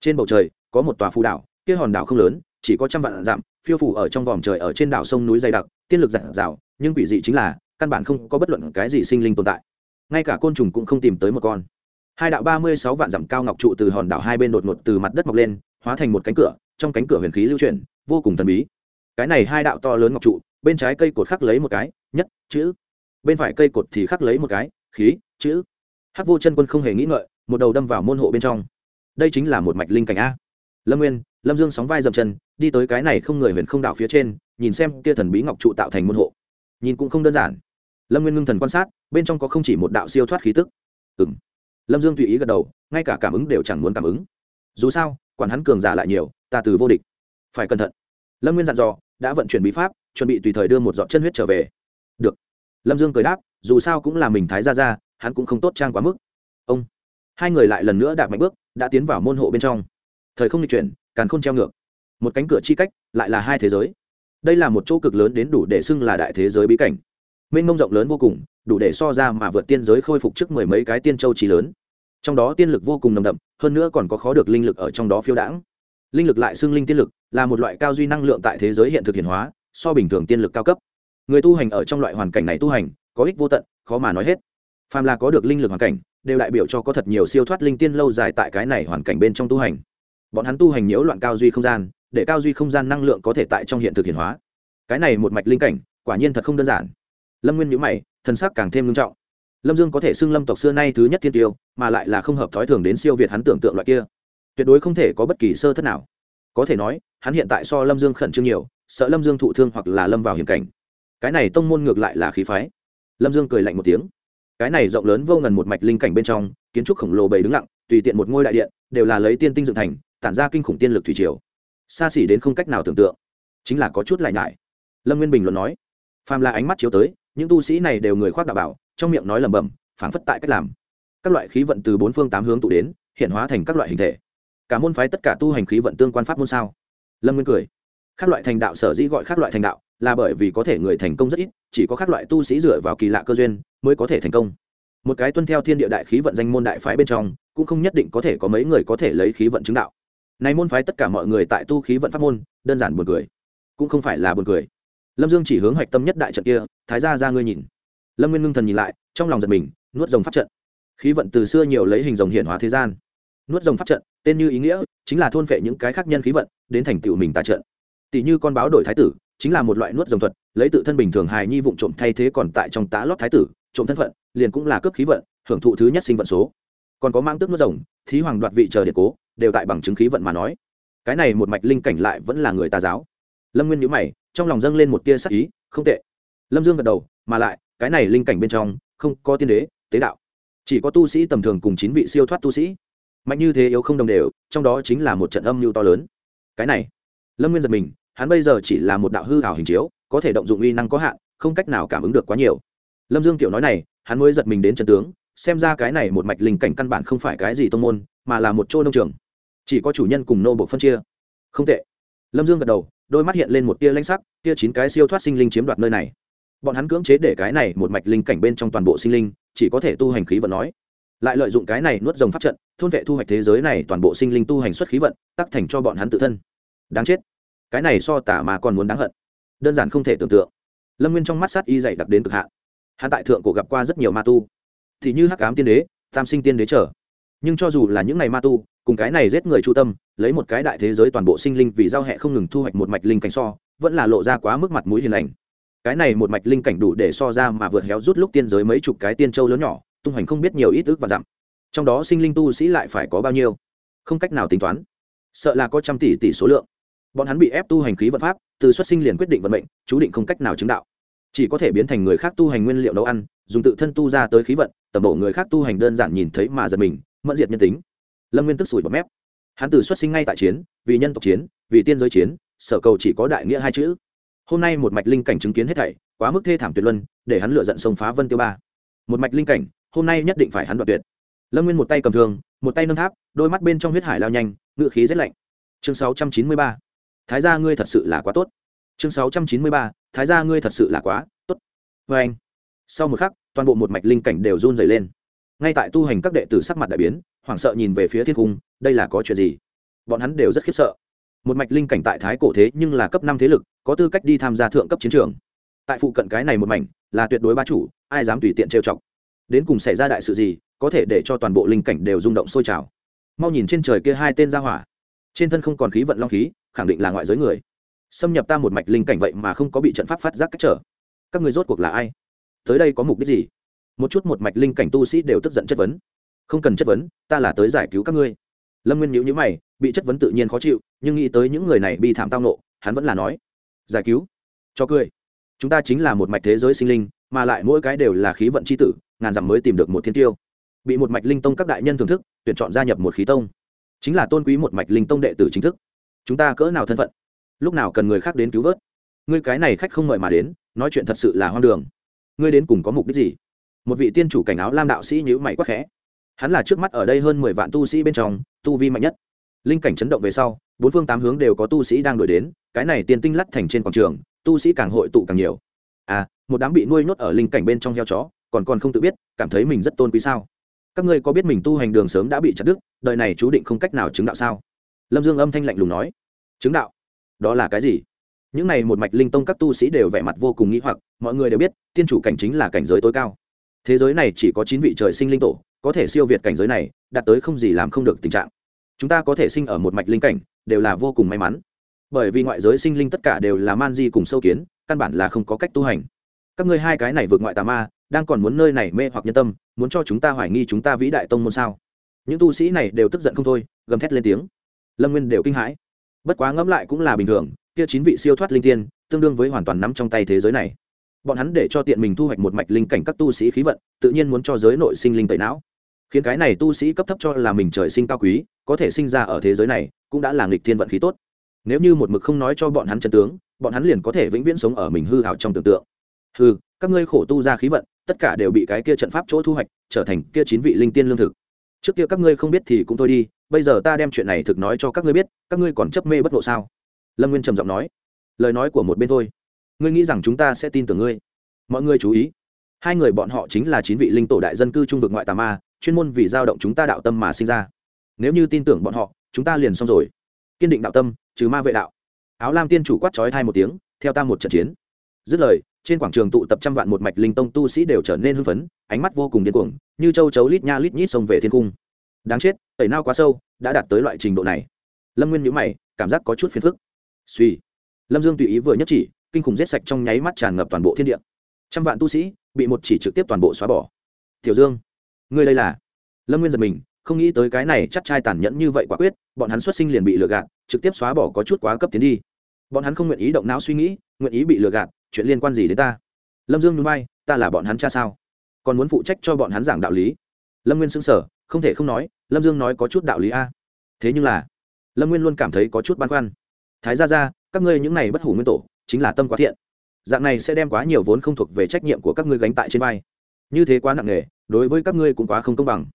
trên bầu trời có một tòa phù đảo kia hòn đảo không lớn chỉ có trăm vạn dặm phiêu phủ ở trong vòm trời ở trên đảo sông núi dày đặc tiên lực giản dạo, nhưng quỷ dị chính là căn bản không có bất luận cái gì sinh linh tồn tại. Ngay cả côn trùng cũng không tìm tới một con. Hai đạo ba mươi sáu vạn dặm cao ngọc trụ từ hòn đảo hai bên đột ngột từ mặt đất mọc lên hóa thành một cánh cửa trong cánh cửa huyền khí lưu chuyển vô cùng thần bí. Cái này hai đạo to lớn ngọc trụ bên trái cây cột khắc lấy một cái nhất chữ bên phải cây cột thì khắc lấy một cái, khí, chữ. Hắc vô chân quân không hề nghĩ ngợi, một đầu đâm vào môn hộ bên trong. Đây chính là một mạch linh cảnh a. Lâm nguyên, lâm dương sóng vai dậm chân, đi tới cái này không người huyền không đảo phía trên, nhìn xem kia thần bí ngọc trụ tạo thành môn hộ. Nhìn cũng không đơn giản. Lâm nguyên ngưng thần quan sát, bên trong có không chỉ một đạo siêu thoát khí tức. Ừ m lâm dương tùy ý gật đầu, ngay cả cảm ứng đều chẳng muốn cảm ứng. Dù sao, quản hắn cường giả lại nhiều, ta từ vô địch. Phải cẩn thận. Lâm nguyên dặn dò, đã vận chuyển bí pháp, chuẩn bị tùy thời đưa một giọt chân huyết trở về lâm dương cười đáp, dù sao cũng là mình thái ra ra hắn cũng không tốt trang quá mức. Ông, hai người lại lần nữa đạp mạnh bước, đã tiến vào môn hộ bên trong. Thời không di chuyển, càn k h ô n treo ngược. Một cánh cửa chi cách, lại là hai thế giới. Đây là một chỗ cực lớn đến đủ để xưng là đại thế giới bí cảnh. Mênh mông rộng lớn vô cùng, đủ để so ra mà vượt tiên giới khôi phục trước mười mấy cái tiên châu trí lớn. Trong đó tiên lực vô cùng nồng đậm, hơn nữa còn có khó được linh lực ở trong đó phiêu đãng. Linh lực lại xưng linh tiên lực, là một loại cao duy năng lượng tại thế giới hiện thực hiện hóa, so bình thường tiên lực cao cấp người tu hành ở trong loại hoàn cảnh này tu hành, có ích vô tận, khó mà nói hết. Phàm là có được linh lực hoàn cảnh, đều đại biểu cho có thật nhiều siêu thoát linh tiên lâu dài tại cái này hoàn cảnh bên trong tu hành. Bọn hắn tu hành nhiễu loạn cao duy không gian, để cao duy không gian năng lượng có thể tại trong hiện thực hiện hóa. Cái này một mạch linh cảnh, quả nhiên thật không đơn giản. Lâm nguyên nhữ mày, thân xác càng thêm nghiêm trọng. Lâm dương có thể xưng lâm tộc xưa nay thứ nhất thiên tiêu, mà lại là không hợp thói thường đến siêu việt hắn tưởng tượng loại kia. Tuyệt đối không thể có bất kỳ sơ thất nào. Có thể nói, hắn hiện tại so lâm dương khẩn trương nhiều, sợ lâm dương thụ thương hoặc là lâm vào hiểm cảnh cái này tông môn ngược lại là khí phái. Lâm dương cười lạnh một tiếng. Cái này rộng lớn vô ngần một mạch linh cảnh bên trong, kiến trúc khổng lồ bầy đứng lặng, tùy tiện một ngôi đại điện, đều là lấy tiên tinh dựng thành, tản ra kinh khủng tiên lực thủy triều. Xa xỉ đến không cách nào tưởng tượng. Chính là có chút lại nhải. Lâm nguyên bình luận nói, phàm là ánh mắt chiếu tới, những tu sĩ này đều người khoác đạo bảo, trong miệng nói lẩm bẩm, phảng phất tại cách làm. Các loại khí vận từ bốn phương tám hướng tụ đến, hiện hóa thành các loại hình thể. Cả môn phái tất cả tu hành khí vận tương quan pháp môn sao? Lâm nguyên cười. Các loại thành đạo sở dĩ gọi các loại thành đạo là bởi vì có thể người thành công rất ít, chỉ có các loại tu sĩ dựa vào kỳ lạ cơ duyên mới có thể thành công. Một cái tuân theo thiên địa đại khí vận danh môn đại phái bên trong, cũng không nhất định có thể có mấy người có thể lấy khí vận chứng đạo. Này môn phái tất cả mọi người tại tu khí vận pháp môn, đơn giản buồn cười. Cũng không phải là buồn cười. Lâm dương chỉ hướng hoạch tâm nhất đại trận kia, thái ra ra ngươi nhìn. Lâm nguyên ngưng thần nhìn lại, trong lòng giật mình, nuốt rồng pháp trận. Khí vận từ xưa nhiều lấy hình rồng hiển hóa thế gian. Nuốt rồng pháp trận, tên như ý nghĩa, chính là thôn phệ những cái khác nhân khí vận, đến thành tựu mình tà trận. Tỷ như con báo đổi thái tử chính là một loại nuốt rồng thuật, lấy tự thân bình thường hài nhi vụng trộm thay thế còn tại trong tá lót thái tử, trộm thân phận, liền cũng là cướp khí vận, hưởng thụ thứ nhất sinh vận số. Còn có mang tước nuốt rồng, thí hoàng đoạt vị chờ điện cố, đều tại bằng chứng khí vận mà nói. Cái này một mạch linh cảnh lại vẫn là người tà giáo. Lâm nguyên nhữ mày, trong lòng dâng lên một tia sắc ý, không tệ. Lâm dương gật đầu, mà lại, cái này linh cảnh bên trong, không có tiên đế, tế đạo. Chỉ có tu sĩ tầm thường cùng chín vị siêu thoát tu sĩ. Mạnh như thế yếu không đồng đều, trong đó chính là một trận âm mưu to lớn. Cái này, lâm nguyên giật mình hắn bây giờ chỉ là một đạo hư hảo hình chiếu, có thể động dụng uy năng có hạn, không cách nào cảm ứng được quá nhiều. Lâm dương tiểu nói này, hắn mới giật mình đến trần tướng, xem ra cái này một mạch linh cảnh căn bản không phải cái gì tông môn, mà là một chỗ nông trường. Chỉ có chủ nhân cùng nô bộ phân chia. Không tệ. Lâm dương gật đầu, đôi mắt hiện lên một tia lanh sắc tia chín cái siêu thoát sinh linh chiếm đoạt nơi này. Bọn hắn cưỡng chế để cái này một mạch linh cảnh bên trong toàn bộ sinh linh, chỉ có thể tu hành khí vận nói. Lại lợi dụng cái này nuốt dòng pháp trận, thôn vệ thu hoạch thế giới này toàn bộ sinh linh tu hành xuất khí vận, tắc thành cho bọn hắn tự thân. Đáng chết cái này so tả mà còn muốn đáng hận. Đơn giản không thể tưởng tượng. Lâm nguyên trong mắt sát y dày đặc đến cực hạn. Hạ tại thượng cổ gặp qua rất nhiều ma tu. Thì như hắc ám tiên đế, tam sinh tiên đế trở. Nhưng cho dù là những ngày ma tu, cùng cái này giết người chu tâm, lấy một cái đại thế giới toàn bộ sinh linh vì giao hẹ không ngừng thu hoạch một mạch linh cảnh so, vẫn là lộ ra quá mức mặt mũi hiền lành. Cái này một mạch linh cảnh đủ để so ra mà vượt héo rút lúc tiên giới mấy chục cái tiên châu lớn nhỏ, tung hoành không biết nhiều ít ước và dặm. Trong đó sinh linh tu sĩ lại phải có bao nhiêu? Không cách nào tính toán. Sợ là có trăm tỷ tỷ số lượng bọn hắn bị ép tu hành khí vận pháp, từ xuất sinh liền quyết định vận mệnh, chú định không cách nào chứng đạo. Chỉ có thể biến thành người khác tu hành nguyên liệu nấu ăn, dùng tự thân tu ra tới khí vận, tầm độ người khác tu hành đơn giản nhìn thấy mà giật mình, mẫn diệt nhân tính. Lâm nguyên tức sủi bọt mép. Hắn từ xuất sinh ngay tại chiến, vì nhân tộc chiến, vì tiên giới chiến, sở cầu chỉ có đại nghĩa hai chữ. Hôm nay một mạch linh cảnh chứng kiến hết thảy, quá mức thê thảm tuyệt luân, để hắn lựa giận sông phá vân tiêu ba. Một mạch linh cảnh, hôm nay nhất định phải hắn đoạt tuyệt. Lâm nguyên một tay cầm thương, một tay nâng tháp, đôi mắt bên trong huyết hải lao nhanh, ngự khí rét lạnh. Chương sáu trăm chín mươi ba thái gia ngươi thật sự là quá tốt. Chương sáu trăm chín mươi ba, thái gia ngươi thật sự là quá tốt. Vê anh. Sau một khắc, toàn bộ một mạch linh cảnh đều run dày lên. Ngay tại tu hành các đệ tử sắc mặt đại biến, hoảng sợ nhìn về phía thiên cung, đây là có chuyện gì? Bọn hắn đều rất khiếp sợ. Một mạch linh cảnh tại thái cổ thế nhưng là cấp năm thế lực, có tư cách đi tham gia thượng cấp chiến trường. Tại phụ cận cái này một mảnh, là tuyệt đối ba chủ, ai dám tùy tiện trêu chọc. Đến cùng xảy ra đại sự gì, có thể để cho toàn bộ linh cảnh đều rung động sôi trào. Mau nhìn trên trời kia hai tên ra hỏa. Trên thân không còn khí vận long khí khẳng định là ngoại giới người. Xâm nhập ta một mạch linh cảnh vậy mà không có bị trận pháp phát giác cách trở. Các người rốt cuộc là ai? Tới đây có mục đích gì? Một chút một mạch linh cảnh tu sĩ đều tức giận chất vấn. Không cần chất vấn, ta là tới giải cứu các ngươi. Lâm nguyên nhữ nhữ mày, bị chất vấn tự nhiên khó chịu, nhưng nghĩ tới những người này bị thảm tao nộ, hắn vẫn là nói, giải cứu? Cho cười. Chúng ta chính là một mạch thế giới sinh linh, mà lại mỗi cái đều là khí vận c h i tử, ngàn dặm mới tìm được một thiên tiêu. Bị một mạch linh tông các đại nhân thưởng thức, tuyển chọn gia nhập một khí tông. Chính là tôn quý một mạch linh tông đệ tử chính thức chúng ta cỡ nào thân phận? Lúc nào cần người khác đến cứu vớt? Ngươi cái này khách không mời mà đến, nói chuyện thật sự là hoang đường. Ngươi đến cùng có mục đích gì? Một vị tiên chủ cảnh áo lam đạo sĩ nhữ mày quắc khẽ. Hắn là trước mắt ở đây hơn mười vạn tu sĩ bên trong, tu vi mạnh nhất. Linh cảnh chấn động về sau, bốn phương tám hướng đều có tu sĩ đang đổi đến, cái này tiên tinh lắt thành trên quảng trường, tu sĩ càng hội tụ càng nhiều. À một đám bị nuôi nhốt ở linh cảnh bên trong heo chó, còn còn không tự biết, cảm thấy mình rất tôn quý sao? Các ngươi có biết mình tu hành đường sớm đã bị chặt đứt, đời này chú định không cách nào chứng đạo sao? Lâm dương âm thanh lạnh lùng nói, chứng đạo? Đó là cái gì? Những này một mạch linh tông các tu sĩ đều vẻ mặt vô cùng nghĩ hoặc, mọi người đều biết, tiên chủ cảnh chính là cảnh giới tối cao. Thế giới này chỉ có chín vị trời sinh linh tổ, có thể siêu việt cảnh giới này, đạt tới không gì làm không được tình trạng. Chúng ta có thể sinh ở một mạch linh cảnh, đều là vô cùng may mắn. Bởi vì ngoại giới sinh linh tất cả đều là man di cùng sâu kiến, căn bản là không có cách tu hành. Các ngươi hai cái này vượt ngoại tà ma, đang còn muốn nơi này mê hoặc nhân tâm, muốn cho chúng ta hoài nghi chúng ta vĩ đại tông môn sao? Những tu sĩ này đều tức giận không thôi, gầm thét lên tiếng lâm nguyên đều kinh hãi bất quá ngẫm lại cũng là bình thường kia chín vị siêu thoát linh tiên tương đương với hoàn toàn nắm trong tay thế giới này bọn hắn để cho tiện mình thu hoạch một mạch linh cảnh các tu sĩ khí vận tự nhiên muốn cho giới nội sinh linh tẩy não khiến cái này tu sĩ cấp thấp cho là mình trời sinh cao quý có thể sinh ra ở thế giới này cũng đã là nghịch thiên vận khí tốt nếu như một mực không nói cho bọn hắn chân tướng bọn hắn liền có thể vĩnh viễn sống ở mình hư hào trong tưởng tượng hư các ngươi khổ tu ra khí vận tất cả đều bị cái kia trận pháp chỗ thu hoạch trở thành kia chín vị linh tiên lương thực trước kia các ngươi không biết thì cũng thôi đi, bây giờ ta đem chuyện này thực nói cho các ngươi biết, các ngươi còn chấp mê bất lộ sao? Lâm nguyên trầm giọng nói. Lời nói của một bên thôi. Ngươi nghĩ rằng chúng ta sẽ tin tưởng ngươi. Mọi người chú ý. Hai người bọn họ chính là chín vị linh tổ đại dân cư trung vực ngoại tà ma, chuyên môn vì giao động chúng ta đạo tâm mà sinh ra. Nếu như tin tưởng bọn họ, chúng ta liền xong rồi. Kiên định đạo tâm, trừ ma vệ đạo. Áo lam tiên chủ quát trói thai một tiếng, theo ta một trận chiến. Dứt lời trên quảng trường tụ tập trăm vạn một mạch linh tông tu sĩ đều trở nên hưng phấn, ánh mắt vô cùng điên cuồng, như châu chấu lít nha lít nhít xông về thiên cung. Đáng chết, tẩy nao quá sâu, đã đạt tới loại trình độ này. Lâm nguyên nhữ mày, cảm giác có chút phiền phức. Suy. Lâm dương tùy ý vừa nhất chỉ, kinh khủng giết sạch trong nháy mắt tràn ngập toàn bộ thiên địa. Trăm vạn tu sĩ bị một chỉ trực tiếp toàn bộ xóa bỏ. Tiểu dương, ngươi đây là? Lâm nguyên giật mình, không nghĩ tới cái này chắc trai tàn nhẫn như vậy quả quyết, bọn hắn xuất sinh liền bị lừa gạt, trực tiếp xóa bỏ có chút quá cấp tiến đi. Bọn hắn không nguyện ý động não suy nghĩ, nguyện ý bị lừa gạt chuyện liên quan gì đến ta? Lâm dương núi bay ta là bọn hắn cha sao? Còn muốn phụ trách cho bọn hắn giảng đạo lý. Lâm nguyên xứng sở không thể không nói, lâm dương nói có chút đạo lý a. Thế nhưng là, lâm nguyên luôn cảm thấy có chút băn khoăn. Thái ra ra các ngươi những này bất hủ nguyên tổ, chính là tâm quá thiện. Dạng này sẽ đem quá nhiều vốn không thuộc về trách nhiệm của các ngươi gánh tại trên vai. Như thế quá nặng nề, đối với các ngươi cũng quá không công bằng.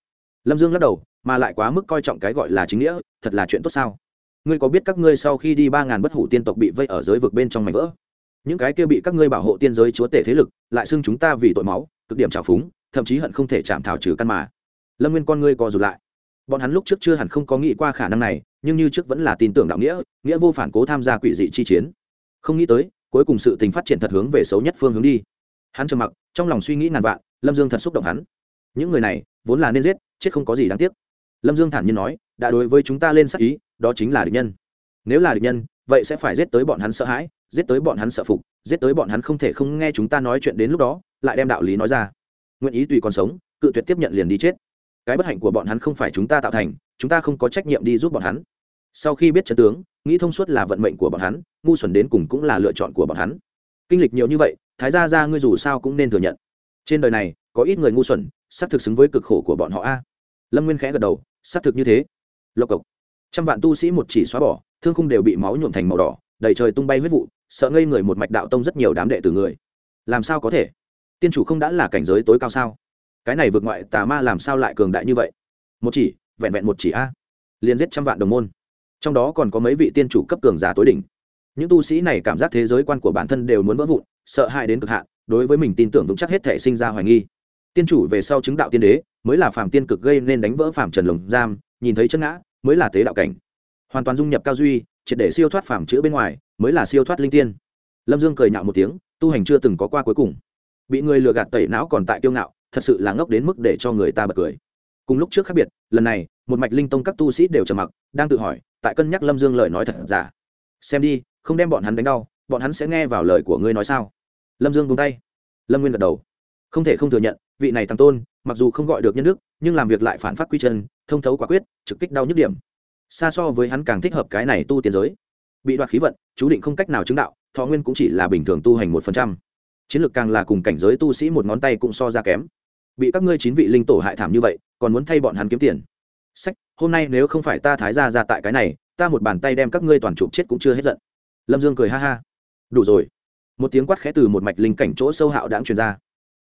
Lâm dương lắc đầu, mà lại quá mức coi trọng cái gọi là chính nghĩa, thật là chuyện tốt sao? Ngươi có biết các ngươi sau khi đi ba ngàn bất hủ tiên tộc bị vây ở giới vực bên trong mảnh vỡ? Những cái kia bị các ngươi bảo hộ tiên giới chúa tể thế lực, lại xưng chúng ta vì tội máu, cực điểm trào phúng, thậm chí hận không thể chạm thảo trừ căn mà. Lâm nguyên con ngươi co rụt lại. Bọn hắn lúc trước chưa hẳn không có nghĩ qua khả năng này, nhưng như trước vẫn là tin tưởng đạo nghĩa nghĩa vô phản cố tham gia quỷ dị chi chiến. Không nghĩ tới, cuối cùng sự tình phát triển thật hướng về xấu nhất phương hướng đi. Hắn trầm mặc, trong lòng suy nghĩ ngàn vạn, lâm dương thật xúc động hắn. Những người này, vốn là nên giết, chết không có gì đáng tiếc. Lâm dương thản nhiên nói, đã đối với chúng ta lên sắc ý, đó chính là địch nhân. Nếu là địch nhân, vậy sẽ phải giết tới bọn hắn sợ hãi giết tới bọn hắn sợ phục, giết tới bọn hắn không thể không nghe chúng ta nói chuyện đến lúc đó, lại đem đạo lý nói ra. Nguyện ý tùy còn sống, cự tuyệt tiếp nhận liền đi chết. Cái bất hạnh của bọn hắn không phải chúng ta tạo thành, chúng ta không có trách nhiệm đi giúp bọn hắn. Sau khi biết chân tướng, nghĩ thông suốt là vận mệnh của bọn hắn, ngu xuẩn đến cùng cũng là lựa chọn của bọn hắn. Kinh lịch nhiều như vậy, thái gia ra ngươi dù sao cũng nên thừa nhận. Trên đời này, có ít người ngu xuẩn, xác thực xứng với cực khổ của bọn họ a. Lâm nguyên khẽ gật đầu, xác thực như thế. Lộc cộc. Trăm vạn tu sĩ một chỉ xóa bỏ, thương khung đều bị máu nhuộm thành màu đỏ, đầy trời tung bay huyết vụ sợ ngây người một mạch đạo tông rất nhiều đám đệ tử người. Làm sao có thể? Tiên chủ không đã là cảnh giới tối cao sao? Cái này vượt ngoại tà ma làm sao lại cường đại như vậy? Một chỉ, vẹn vẹn một chỉ a. Liền giết trăm vạn đồng môn. Trong đó còn có mấy vị tiên chủ cấp cường giả tối đỉnh. Những tu sĩ này cảm giác thế giới quan của bản thân đều muốn vỡ vụn, sợ hãi đến cực hạn, đối với mình tin tưởng vững chắc hết thể sinh ra hoài nghi. Tiên chủ về sau chứng đạo tiên đế, mới là phàm tiên cực gây nên đánh vỡ phàm trần lồng giam, nhìn thấy chân ngã, mới là tế đạo cảnh. Hoàn toàn dung nhập cao duy, triệt để siêu thoát phàm chữa bên ngoài mới là siêu thoát linh tiên. Lâm dương cười nhạo một tiếng, tu hành chưa từng có qua cuối cùng. Bị người lừa gạt tẩy não còn tại tiêu ngạo, thật sự là ngốc đến mức để cho người ta bật cười. Cùng lúc trước khác biệt, lần này, một mạch linh tông các tu sĩ đều trầm mặc, đang tự hỏi, tại cân nhắc lâm dương lời nói thật giả. Xem đi, không đem bọn hắn đánh đau, bọn hắn sẽ nghe vào lời của ngươi nói sao? Lâm dương buông tay. Lâm nguyên gật đầu. Không thể không thừa nhận, vị này tăng tôn, mặc dù không gọi được nhân đức, nhưng làm việc lại phản phát quy chân, thông thấu quả quyết, trực kích đau nhức điểm. Xa so với hắn càng thích hợp cái này tu tiến giới bị đoạt khí vận, chú định không cách nào chứng đạo, thọ nguyên cũng chỉ là bình thường tu hành một phần trăm. Chiến lược càng là cùng cảnh giới tu sĩ một ngón tay cũng so ra kém. Bị các ngươi chín vị linh tổ hại thảm như vậy, còn muốn thay bọn hắn kiếm tiền. Sách, hôm nay nếu không phải ta thái ra ra tại cái này, ta một bàn tay đem các ngươi toàn chụp chết cũng chưa hết giận. Lâm dương cười ha ha. Đủ rồi. Một tiếng quát khẽ từ một mạch linh cảnh chỗ sâu hạo đãng truyền ra.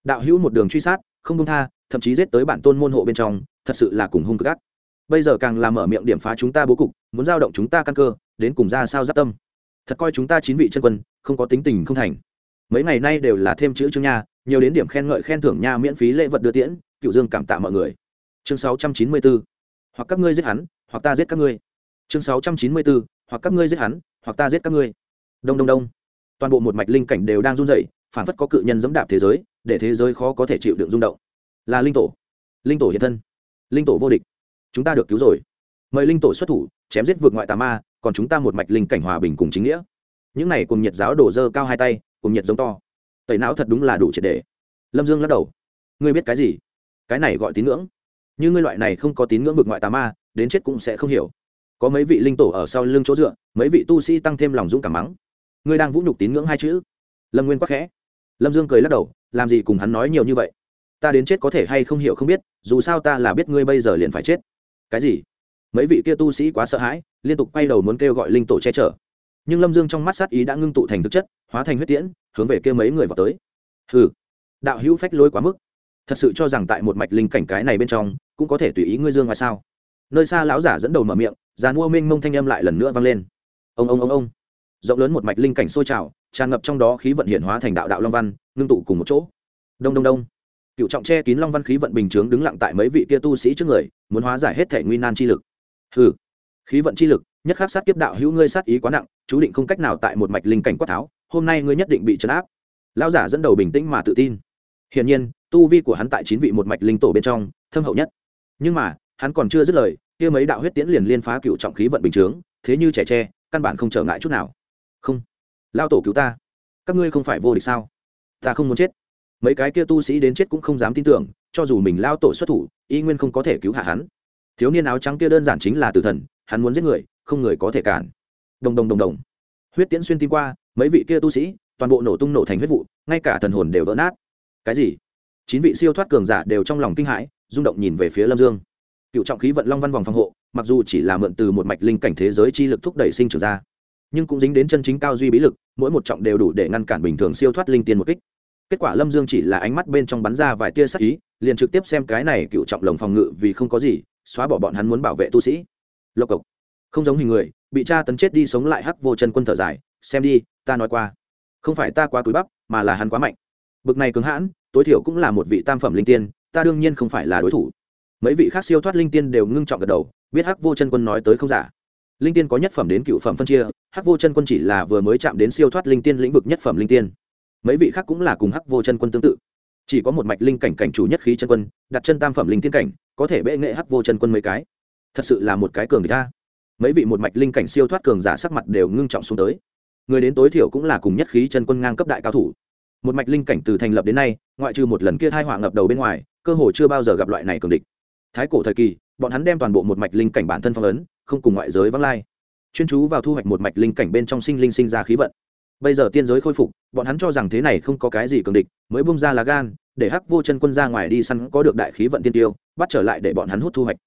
Đạo hữu một đường truy sát, không công tha, thậm chí giết tới bản tôn môn hộ bên trong, thật sự là cùng hung cực ác. Bây giờ càng làm mở miệng điểm phá chúng ta bố cục, muốn giao động chúng ta căn cơ đến cùng ra sao giáp tâm. Thật coi chúng ta chín vị chân quân, không có tính tình không thành. Mấy ngày nay đều là thêm chữ chương nha, nhiều đến điểm khen ngợi khen thưởng nha miễn phí lễ vật đưa tiễn, cựu dương cảm tạ mọi người. Chương sáu trăm chín mươi bốn hoặc các ngươi giết hắn, hoặc ta giết các ngươi. Chương sáu trăm chín mươi bốn hoặc các ngươi giết hắn, hoặc ta giết các ngươi. Đông đông đông. Toàn bộ một mạch linh cảnh đều đang run rẩy, phản phất có cự nhân dẫm đạp thế giới, để thế giới khó có thể chịu đựng rung động. Là linh tổ. Linh tổ hiện thân. Linh tổ vô địch. Chúng ta được cứu rồi. Mời linh tổ xuất thủ, chém giết vượt ngoại tà ma còn chúng ta một mạch linh cảnh hòa bình cùng chính nghĩa. Những này cùng nhiệt giáo đổ dơ cao hai tay, cùng nhiệt giống to. Tẩy não thật đúng là đủ triệt để. Lâm dương lắc đầu. Ngươi biết cái gì? Cái này gọi tín ngưỡng. Như ngươi loại này không có tín ngưỡng vực ngoại tà ma, đến chết cũng sẽ không hiểu. Có mấy vị linh tổ ở sau lưng chỗ dựa, mấy vị tu sĩ tăng thêm lòng dũng cảm mắng. Ngươi đang vũ nhục tín ngưỡng hai chữ. Lâm nguyên quắc khẽ. Lâm dương cười lắc đầu, làm gì cùng hắn nói nhiều như vậy? Ta đến chết có thể hay không hiểu không biết, dù sao ta là biết ngươi bây giờ liền phải chết. Cái gì? Mấy vị kia tu sĩ quá sợ hãi, liên tục quay đầu muốn kêu gọi linh tổ che chở. Nhưng lâm dương trong mắt sát ý đã ngưng tụ thành thực chất, hóa thành huyết tiễn, hướng về kia mấy người vào tới. Hừ, đạo hữu phách lối quá mức. Thật sự cho rằng tại một mạch linh cảnh cái này bên trong, cũng có thể tùy ý ngươi dương ngoài sao? Nơi xa lão giả dẫn đầu mở miệng giàn mua minh mông thanh âm lại lần nữa vang lên. Ông ông ông ông. Rộng lớn một mạch linh cảnh sôi trào, tràn ngập trong đó khí vận hiển hóa thành đạo đạo long văn, ngưng tụ cùng một chỗ. Đông đông đông. Cựu trọng che kín long văn khí vận bình chướng đứng lặng tại mấy vị kia tu sĩ trước người, muốn hóa giải hết thể nguy nan chi lực hừ, khí vận chi lực, nhất khắc sát kiếp đạo hữu ngươi sát ý quá nặng, chú định không cách nào tại một mạch linh cảnh quát tháo, hôm nay ngươi nhất định bị trấn áp. Lão giả dẫn đầu bình tĩnh mà tự tin. Hiển nhiên, tu vi của hắn tại chín vị một mạch linh tổ bên trong, thâm hậu nhất. Nhưng mà, hắn còn chưa dứt lời, kia mấy đạo huyết tiễn liền liên phá cựu trọng khí vận bình chướng, thế như trẻ tre, căn bản không trở ngại chút nào. Không lao tổ cứu ta. Các ngươi không phải vô địch sao? Ta không muốn chết. Mấy cái kia tu sĩ đến chết cũng không dám tin tưởng, cho dù mình lao tổ xuất thủ, y nguyên không có thể cứu hạ hắn thiếu niên áo trắng kia đơn giản chính là tử thần, hắn muốn giết người, không người có thể cản. Đồng đồng đồng đồng. Huyết tiễn xuyên tim qua, mấy vị kia tu sĩ, toàn bộ nổ tung nổ thành huyết vụ, ngay cả thần hồn đều vỡ nát. Cái gì? Chín vị siêu thoát cường giả đều trong lòng kinh hãi, rung động nhìn về phía lâm dương. Cựu trọng khí vận long văn vòng phòng hộ, mặc dù chỉ là mượn từ một mạch linh cảnh thế giới chi lực thúc đẩy sinh trưởng ra, nhưng cũng dính đến chân chính cao duy bí lực, mỗi một trọng đều đủ để ngăn cản bình thường siêu thoát linh tiên một kích. Kết quả lâm dương chỉ là ánh mắt bên trong bắn ra vài tia sắc ý, liền trực tiếp xem cái này cựu trọng lồng phòng ngự vì không có gì xóa bỏ bọn hắn muốn bảo vệ tu sĩ. Lộc cộc. Không giống hình người, bị cha tấn chết đi sống lại hắc vô chân quân thở dài, xem đi, ta nói qua. Không phải ta quá cúi bắp, mà là hắn quá mạnh. Bực này cứng hãn, tối thiểu cũng là một vị tam phẩm linh tiên, ta đương nhiên không phải là đối thủ. Mấy vị khác siêu thoát linh tiên đều ngưng trọng gật đầu, biết hắc vô chân quân nói tới không giả. Linh tiên có nhất phẩm đến cựu phẩm phân chia, hắc vô chân quân chỉ là vừa mới chạm đến siêu thoát linh tiên lĩnh vực nhất phẩm linh tiên. Mấy vị khác cũng là cùng hắc vô chân quân tương tự. Chỉ có một mạch linh cảnh cảnh chủ nhất khí chân quân, đặt chân tam phẩm linh tiên cảnh có thể bệ nghệ hắc vô chân quân mấy cái. Thật sự là một cái cường địch ta mấy vị một mạch linh cảnh siêu thoát cường giả sắc mặt đều ngưng trọng xuống tới. Người đến tối thiểu cũng là cùng nhất khí chân quân ngang cấp đại cao thủ. Một mạch linh cảnh từ thành lập đến nay, ngoại trừ một lần kia thai họa ngập đầu bên ngoài, cơ hồ chưa bao giờ gặp loại này cường địch. Thái cổ thời kỳ, bọn hắn đem toàn bộ một mạch linh cảnh bản thân phong ấn, không cùng ngoại giới vắng lai. Chuyên chú vào thu hoạch một mạch linh cảnh bên trong sinh linh sinh ra khí vận. Bây giờ tiên giới khôi phục, bọn hắn cho rằng thế này không có cái gì cường địch, mới bung ra lá gan, để hắc vô chân quân ra ngoài đi săn có được đại khí vận tiên tiêu bắt trở lại để bọn hắn hút thu hoạch.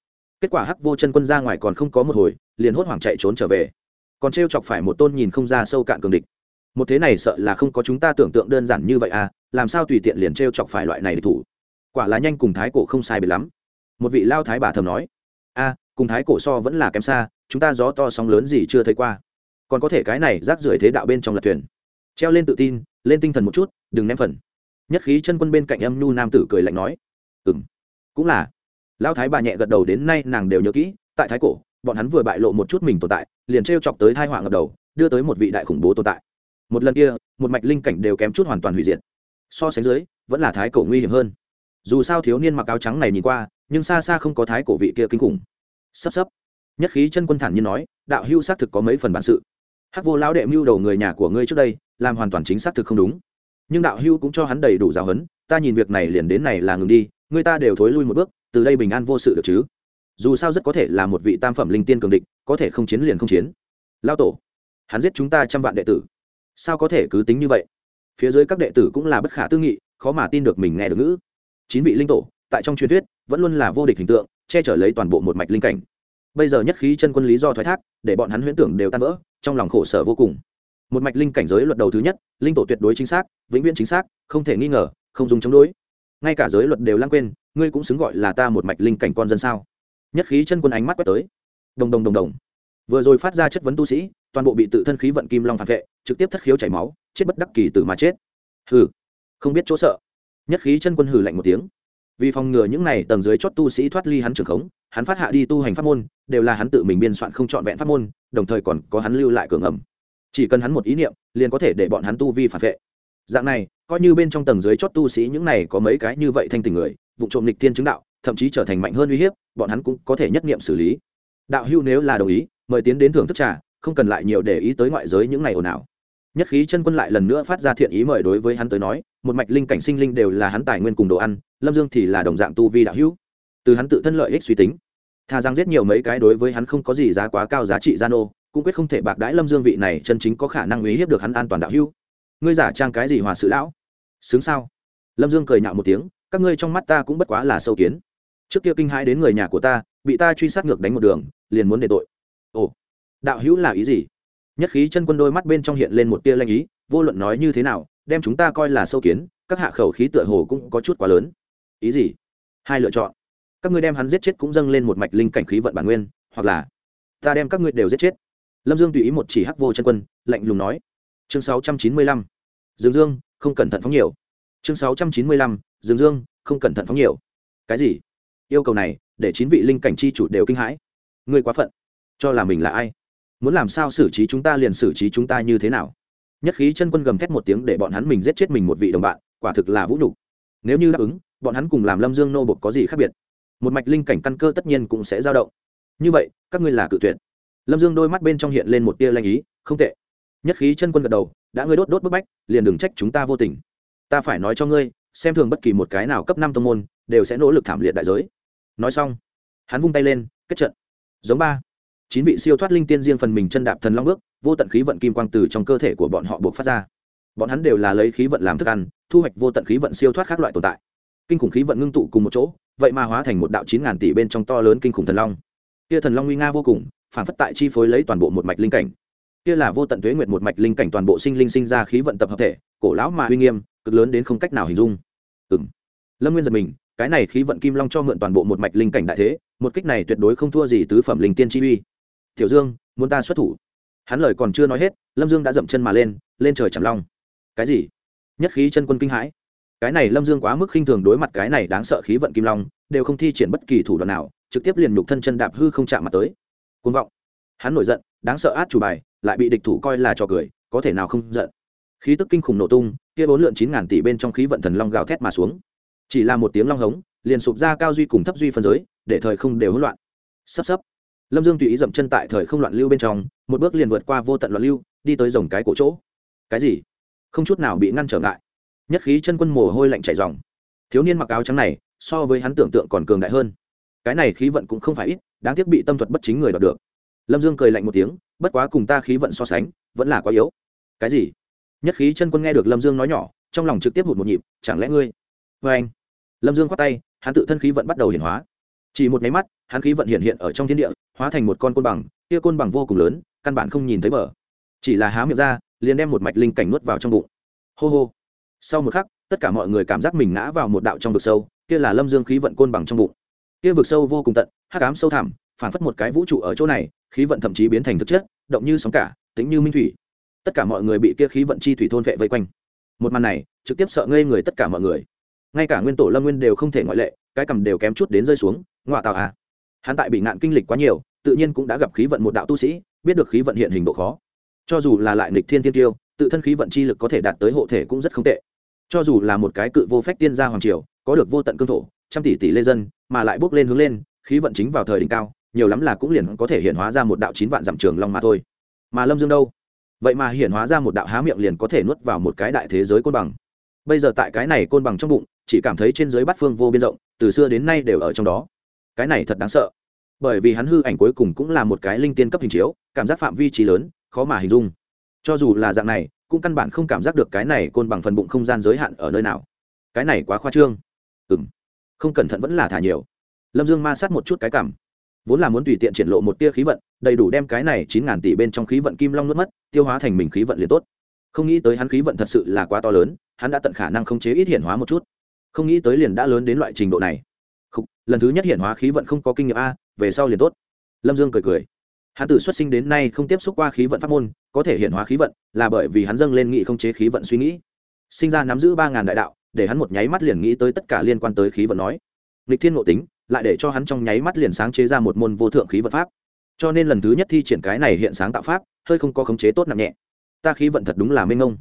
Kết quả hắc vô chân quân ra ngoài còn không có một hồi, liền hốt hoảng chạy trốn trở về. Còn t chọc phải một tôn nhìn không ra sâu cạn cường địch. Một thế này sợ là không có chúng ta tưởng tượng đơn giản như vậy à làm sao tùy tiện liền t chọc phải loại này địch thủ? Quả là nhanh cùng thái cổ không sai biệt lắm. Một vị lao thái bà thầm nói, a, cùng thái cổ so vẫn là kém xa, chúng ta gió to sóng lớn gì chưa thấy qua. Còn có thể cái này rác rưởi thế đạo bên trong lật thuyền. Treo lên tự tin, lên tinh thần một chút, đừng ném phần. Nhất khí chân quân bên cạnh âm nhu nam tử cười lạnh nói ừ m cũng là lão thái bà nhẹ gật đầu đến nay nàng đều nhớ kỹ, tại thái cổ, bọn hắn vừa bại lộ một chút mình tồn tại, liền t r e o chọc tới thai họa ngập đầu, đưa tới một vị đại khủng bố tồn tại. Một lần kia, một mạch linh cảnh đều kém chút hoàn toàn hủy diệt. So sánh dưới, vẫn là thái cổ nguy hiểm hơn. Dù sao thiếu niên mặc áo trắng này nhìn qua, nhưng xa xa không có thái cổ vị kia kinh khủng. Sắp sắp nhất khí chân quân thản nhiên nói, đạo hưu xác thực có mấy phần bản sự. Hắc vô lão đệ mưu đầu người nhà của ngươi trước đây, làm hoàn toàn chính xác thực không đúng. Nhưng đạo hưu cũng cho hắn đầy đủ giáo huấn, ta nhìn việc này liền đến này là ngừng đi, người ta đều thối lui một bước từ đây bình an vô sự được chứ? Dù sao rất có thể là một vị tam phẩm linh tiên cường địch, có thể không chiến liền không chiến. Lao tổ, hắn giết chúng ta trăm vạn đệ tử. Sao có thể cứ tính như vậy? Phía dưới các đệ tử cũng là bất khả tư nghị, khó mà tin được mình nghe được ngữ. Chín vị linh tổ, tại trong truyền thuyết, vẫn luôn là vô địch hình tượng, che chở lấy toàn bộ một mạch linh cảnh. Bây giờ nhất khí chân quân lý do thoái thác, để bọn hắn huyễn tưởng đều tan vỡ, trong lòng khổ sở vô cùng. Một mạch linh cảnh giới luật đầu thứ nhất, linh tổ tuyệt đối chính xác, vĩnh viễn chính xác, không thể nghi ngờ, không dùng chống đối ngay cả giới luật đều lãng quên, ngươi cũng xứng gọi là ta một mạch linh cảnh con dân sao? Nhất khí chân quân ánh mắt quét tới. Đồng đồng đồng đồng. Vừa rồi phát ra chất vấn tu sĩ, toàn bộ bị tự thân khí vận kim long phản vệ, trực tiếp thất khiếu chảy máu, chết bất đắc kỳ tử mà chết. Hừ, không biết chỗ sợ. Nhất khí chân quân hừ lạnh một tiếng. Vì phòng ngừa những này tầng dưới chót tu sĩ thoát ly hắn trường khống, hắn phát hạ đi tu hành pháp môn, đều là hắn tự mình biên soạn không trọn vẹn pháp môn, đồng thời còn có hắn lưu lại cường ẩm. Chỉ cần hắn một ý niệm, liền có thể để bọn hắn tu vi phản vệ dạng này, coi như bên trong tầng dưới chót tu sĩ những này có mấy cái như vậy thanh tình người, vụ trộm lịch tiên chứng đạo, thậm chí trở thành mạnh hơn uy hiếp, bọn hắn cũng có thể nhất nghiệm xử lý. Đạo hưu nếu là đồng ý, mời tiến đến thưởng thức trà, không cần lại nhiều để ý tới ngoại giới những ngày ồn ào. Nhất khí chân quân lại lần nữa phát ra thiện ý mời đối với hắn tới nói, một mạch linh cảnh sinh linh đều là hắn tài nguyên cùng đồ ăn, lâm dương thì là đồng dạng tu vi đạo hữu. Từ hắn tự thân lợi ích suy tính thà rằng giết nhiều mấy cái đối với hắn không có gì giá quá cao giá trị gia nô cũng quyết không thể bạc đãi lâm dương vị này chân chính có khả năng uy hiếp được hắn an toàn đạo hữu ngươi giả trang cái gì hòa sự lão? Xứng sao? Lâm dương cười nhạo một tiếng, các ngươi trong mắt ta cũng bất quá là sâu kiến. Trước kia kinh hãi đến người nhà của ta, bị ta truy sát ngược đánh một đường, liền muốn để tội. Ồ, đạo hữu là ý gì? Nhất khí chân quân đôi mắt bên trong hiện lên một tia lanh ý, vô luận nói như thế nào, đem chúng ta coi là sâu kiến, các hạ khẩu khí tựa hồ cũng có chút quá lớn. Ý gì? Hai lựa chọn. Các ngươi đem hắn giết chết cũng dâng lên một mạch linh cảnh khí vận bản nguyên, hoặc là ta đem các ngươi đều giết chết. Lâm dương tùy ý một chỉ hắc vô chân quân, lạnh lùng nói chương sáu trăm chín mươi lăm. Dương dương, không cẩn thận phóng nhiều. Chương sáu trăm chín mươi lăm, dương dương, không cẩn thận phóng nhiều. Cái gì? Yêu cầu này, để chín vị linh cảnh chi chủ đều kinh hãi. Ngươi quá phận. Cho là mình là ai? Muốn làm sao xử trí chúng ta liền xử trí chúng ta như thế nào? Nhất khí chân quân gầm thét một tiếng để bọn hắn mình giết chết mình một vị đồng bạn, quả thực là vũ nhục. Nếu như đáp ứng, bọn hắn cùng làm lâm dương nô bộc có gì khác biệt? Một mạch linh cảnh căn cơ tất nhiên cũng sẽ dao động. Như vậy, các ngươi là cự tuyệt. Lâm dương đôi mắt bên trong hiện lên một tia lanh ý, không tệ nhất khí chân quân gật đầu, đã ngươi đốt đốt bức bách, liền đừng trách chúng ta vô tình. Ta phải nói cho ngươi, xem thường bất kỳ một cái nào cấp năm tông môn, đều sẽ nỗ lực thảm liệt đại giới. Nói xong, hắn vung tay lên, kết trận. Giống ba. Chín vị siêu thoát linh tiên riêng phần mình chân đạp thần long bước, vô tận khí vận kim quang từ trong cơ thể của bọn họ buộc phát ra. Bọn hắn đều là lấy khí vận làm thức ăn, thu hoạch vô tận khí vận siêu thoát các loại tồn tại. Kinh khủng khí vận ngưng tụ cùng một chỗ, vậy mà hóa thành một đạo chín ngàn tỷ bên trong to lớn kinh khủng thần long. Kia thần long nguy nga vô cùng, phản phất tại chi phối lấy toàn bộ một mạch linh cảnh kia là vô tận tuế nguyệt một mạch linh cảnh toàn bộ sinh linh sinh ra khí vận tập hợp thể, cổ lão mà uy nghiêm, cực lớn đến không cách nào hình dung. Ừng lâm nguyên giật mình, cái này khí vận kim long cho mượn toàn bộ một mạch linh cảnh đại thế, một kích này tuyệt đối không thua gì tứ phẩm linh tiên chi uy. Tiểu dương, muốn ta xuất thủ? Hắn lời còn chưa nói hết, lâm dương đã dậm chân mà lên lên trời chẳng long. Cái gì? Nhất khí chân quân kinh hãi. Cái này lâm dương quá mức khinh thường đối mặt cái này đáng sợ khí vận kim long, đều không thi triển bất kỳ thủ đoạn nào, trực tiếp liền nhục thân chân đạp hư không chạm mặt tới. Côn vọng. Hắn nổi giận đáng sợ át chủ bài, lại bị địch thủ coi là trò cười, có thể nào không giận. Khí tức kinh khủng nổ tung, kia bốn lượn chín ngàn tỷ bên trong khí vận thần long gào thét mà xuống. Chỉ là một tiếng long hống, liền sụp ra cao duy cùng thấp duy phân giới, để thời không đều hỗn loạn. Sắp sắp. Lâm dương tùy ý dậm chân tại thời không loạn lưu bên trong, một bước liền vượt qua vô tận loạn lưu, đi tới dòng cái cổ chỗ. Cái gì? Không chút nào bị ngăn trở ngại. Nhất khí chân quân mồ hôi lạnh chảy dòng thiếu niên mặc áo trắng này, so với hắn tưởng tượng còn cường đại hơn. Cái này khí vận cũng không phải ít, đáng tiếc bị tâm thuật bất chính người đoạt được lâm dương cười lạnh một tiếng, bất quá cùng ta khí vận so sánh, vẫn là quá yếu. Cái gì? Nhất khí chân quân nghe được lâm dương nói nhỏ, trong lòng trực tiếp hụt một nhịp, chẳng lẽ ngươi? Vê anh. Lâm dương khoát tay, hắn tự thân khí vận bắt đầu hiển hóa. Chỉ một máy mắt, hắn khí vận hiện hiện ở trong thiên địa, hóa thành một con côn bằng, kia côn bằng vô cùng lớn, căn bản không nhìn thấy bờ. Chỉ là há miệng ra, liền đem một mạch linh cảnh nuốt vào trong bụng. Hô hô. Sau một khắc, tất cả mọi người cảm giác mình ngã vào một đạo trong vực sâu, kia là lâm dương khí vận côn bằng trong bụng. Kia vực sâu vô cùng tận, hắc ám sâu thẳm phản phất một cái vũ trụ ở chỗ này, khí vận thậm chí biến thành thực chất, động như sóng cả, tính như minh thủy. Tất cả mọi người bị kia khí vận chi thủy thôn vệ vây quanh. Một màn này, trực tiếp sợ ngây người tất cả mọi người. Ngay cả nguyên tổ lâm nguyên đều không thể ngoại lệ, cái cầm đều kém chút đến rơi xuống ngoạ tạo à. Hắn tại bị nạn kinh lịch quá nhiều, tự nhiên cũng đã gặp khí vận một đạo tu sĩ, biết được khí vận hiện hình độ khó. Cho dù là lại nịch thiên thiên tiêu, tự thân khí vận chi lực có thể đạt tới hộ thể cũng rất không tệ. Cho dù là một cái cự vô phách tiên gia hoàng triều, có được vô tận cương thổ, trăm tỷ tỷ lê dân, mà lại bước lên hướng lên, khí vận chính vào thời đỉnh cao nhiều lắm là cũng liền có thể hiện hóa ra một đạo chín vạn dặm trường long mà thôi. Mà lâm dương đâu? Vậy mà hiện hóa ra một đạo há miệng liền có thể nuốt vào một cái đại thế giới côn bằng. Bây giờ tại cái này côn bằng trong bụng, chỉ cảm thấy trên dưới bát phương vô biên rộng, từ xưa đến nay đều ở trong đó. Cái này thật đáng sợ. Bởi vì hắn hư ảnh cuối cùng cũng là một cái linh tiên cấp hình chiếu, cảm giác phạm vi trí lớn, khó mà hình dung. Cho dù là dạng này, cũng căn bản không cảm giác được cái này côn bằng phần bụng không gian giới hạn ở nơi nào. Cái này quá khoa trương. Ừ m không cẩn thận vẫn là thả nhiều. Lâm dương ma sát một chút cái cảm vốn là muốn tùy tiện triển lộ một tia khí vận đầy đủ đem cái này chín ngàn tỷ bên trong khí vận kim long nuốt mất tiêu hóa thành mình khí vận liền tốt. Không nghĩ tới hắn khí vận thật sự là quá to lớn hắn đã tận khả năng khống chế ít hiển hóa một chút. Không nghĩ tới liền đã lớn đến loại trình độ này. Không, lần thứ nhất hiển hóa khí vận không có kinh nghiệm a về sau liền tốt. Lâm dương cười cười. Hắn từ xuất sinh đến nay không tiếp xúc qua khí vận pháp môn có thể hiển hóa khí vận là bởi vì hắn dâng lên nghị không chế khí vận suy nghĩ. Sinh ra nắm giữ ba ngàn đại đạo để hắn một nháy mắt liền nghĩ tới tất cả liên quan tới khí vận nói. Nghịch thiên ngộ tính lại để cho hắn trong nháy mắt liền sáng chế ra một môn vô thượng khí vận pháp. Cho nên lần thứ nhất thi triển cái này hiện sáng tạo pháp, hơi không có khống chế tốt nặng nhẹ. Ta khí vận thật đúng là mênh ngông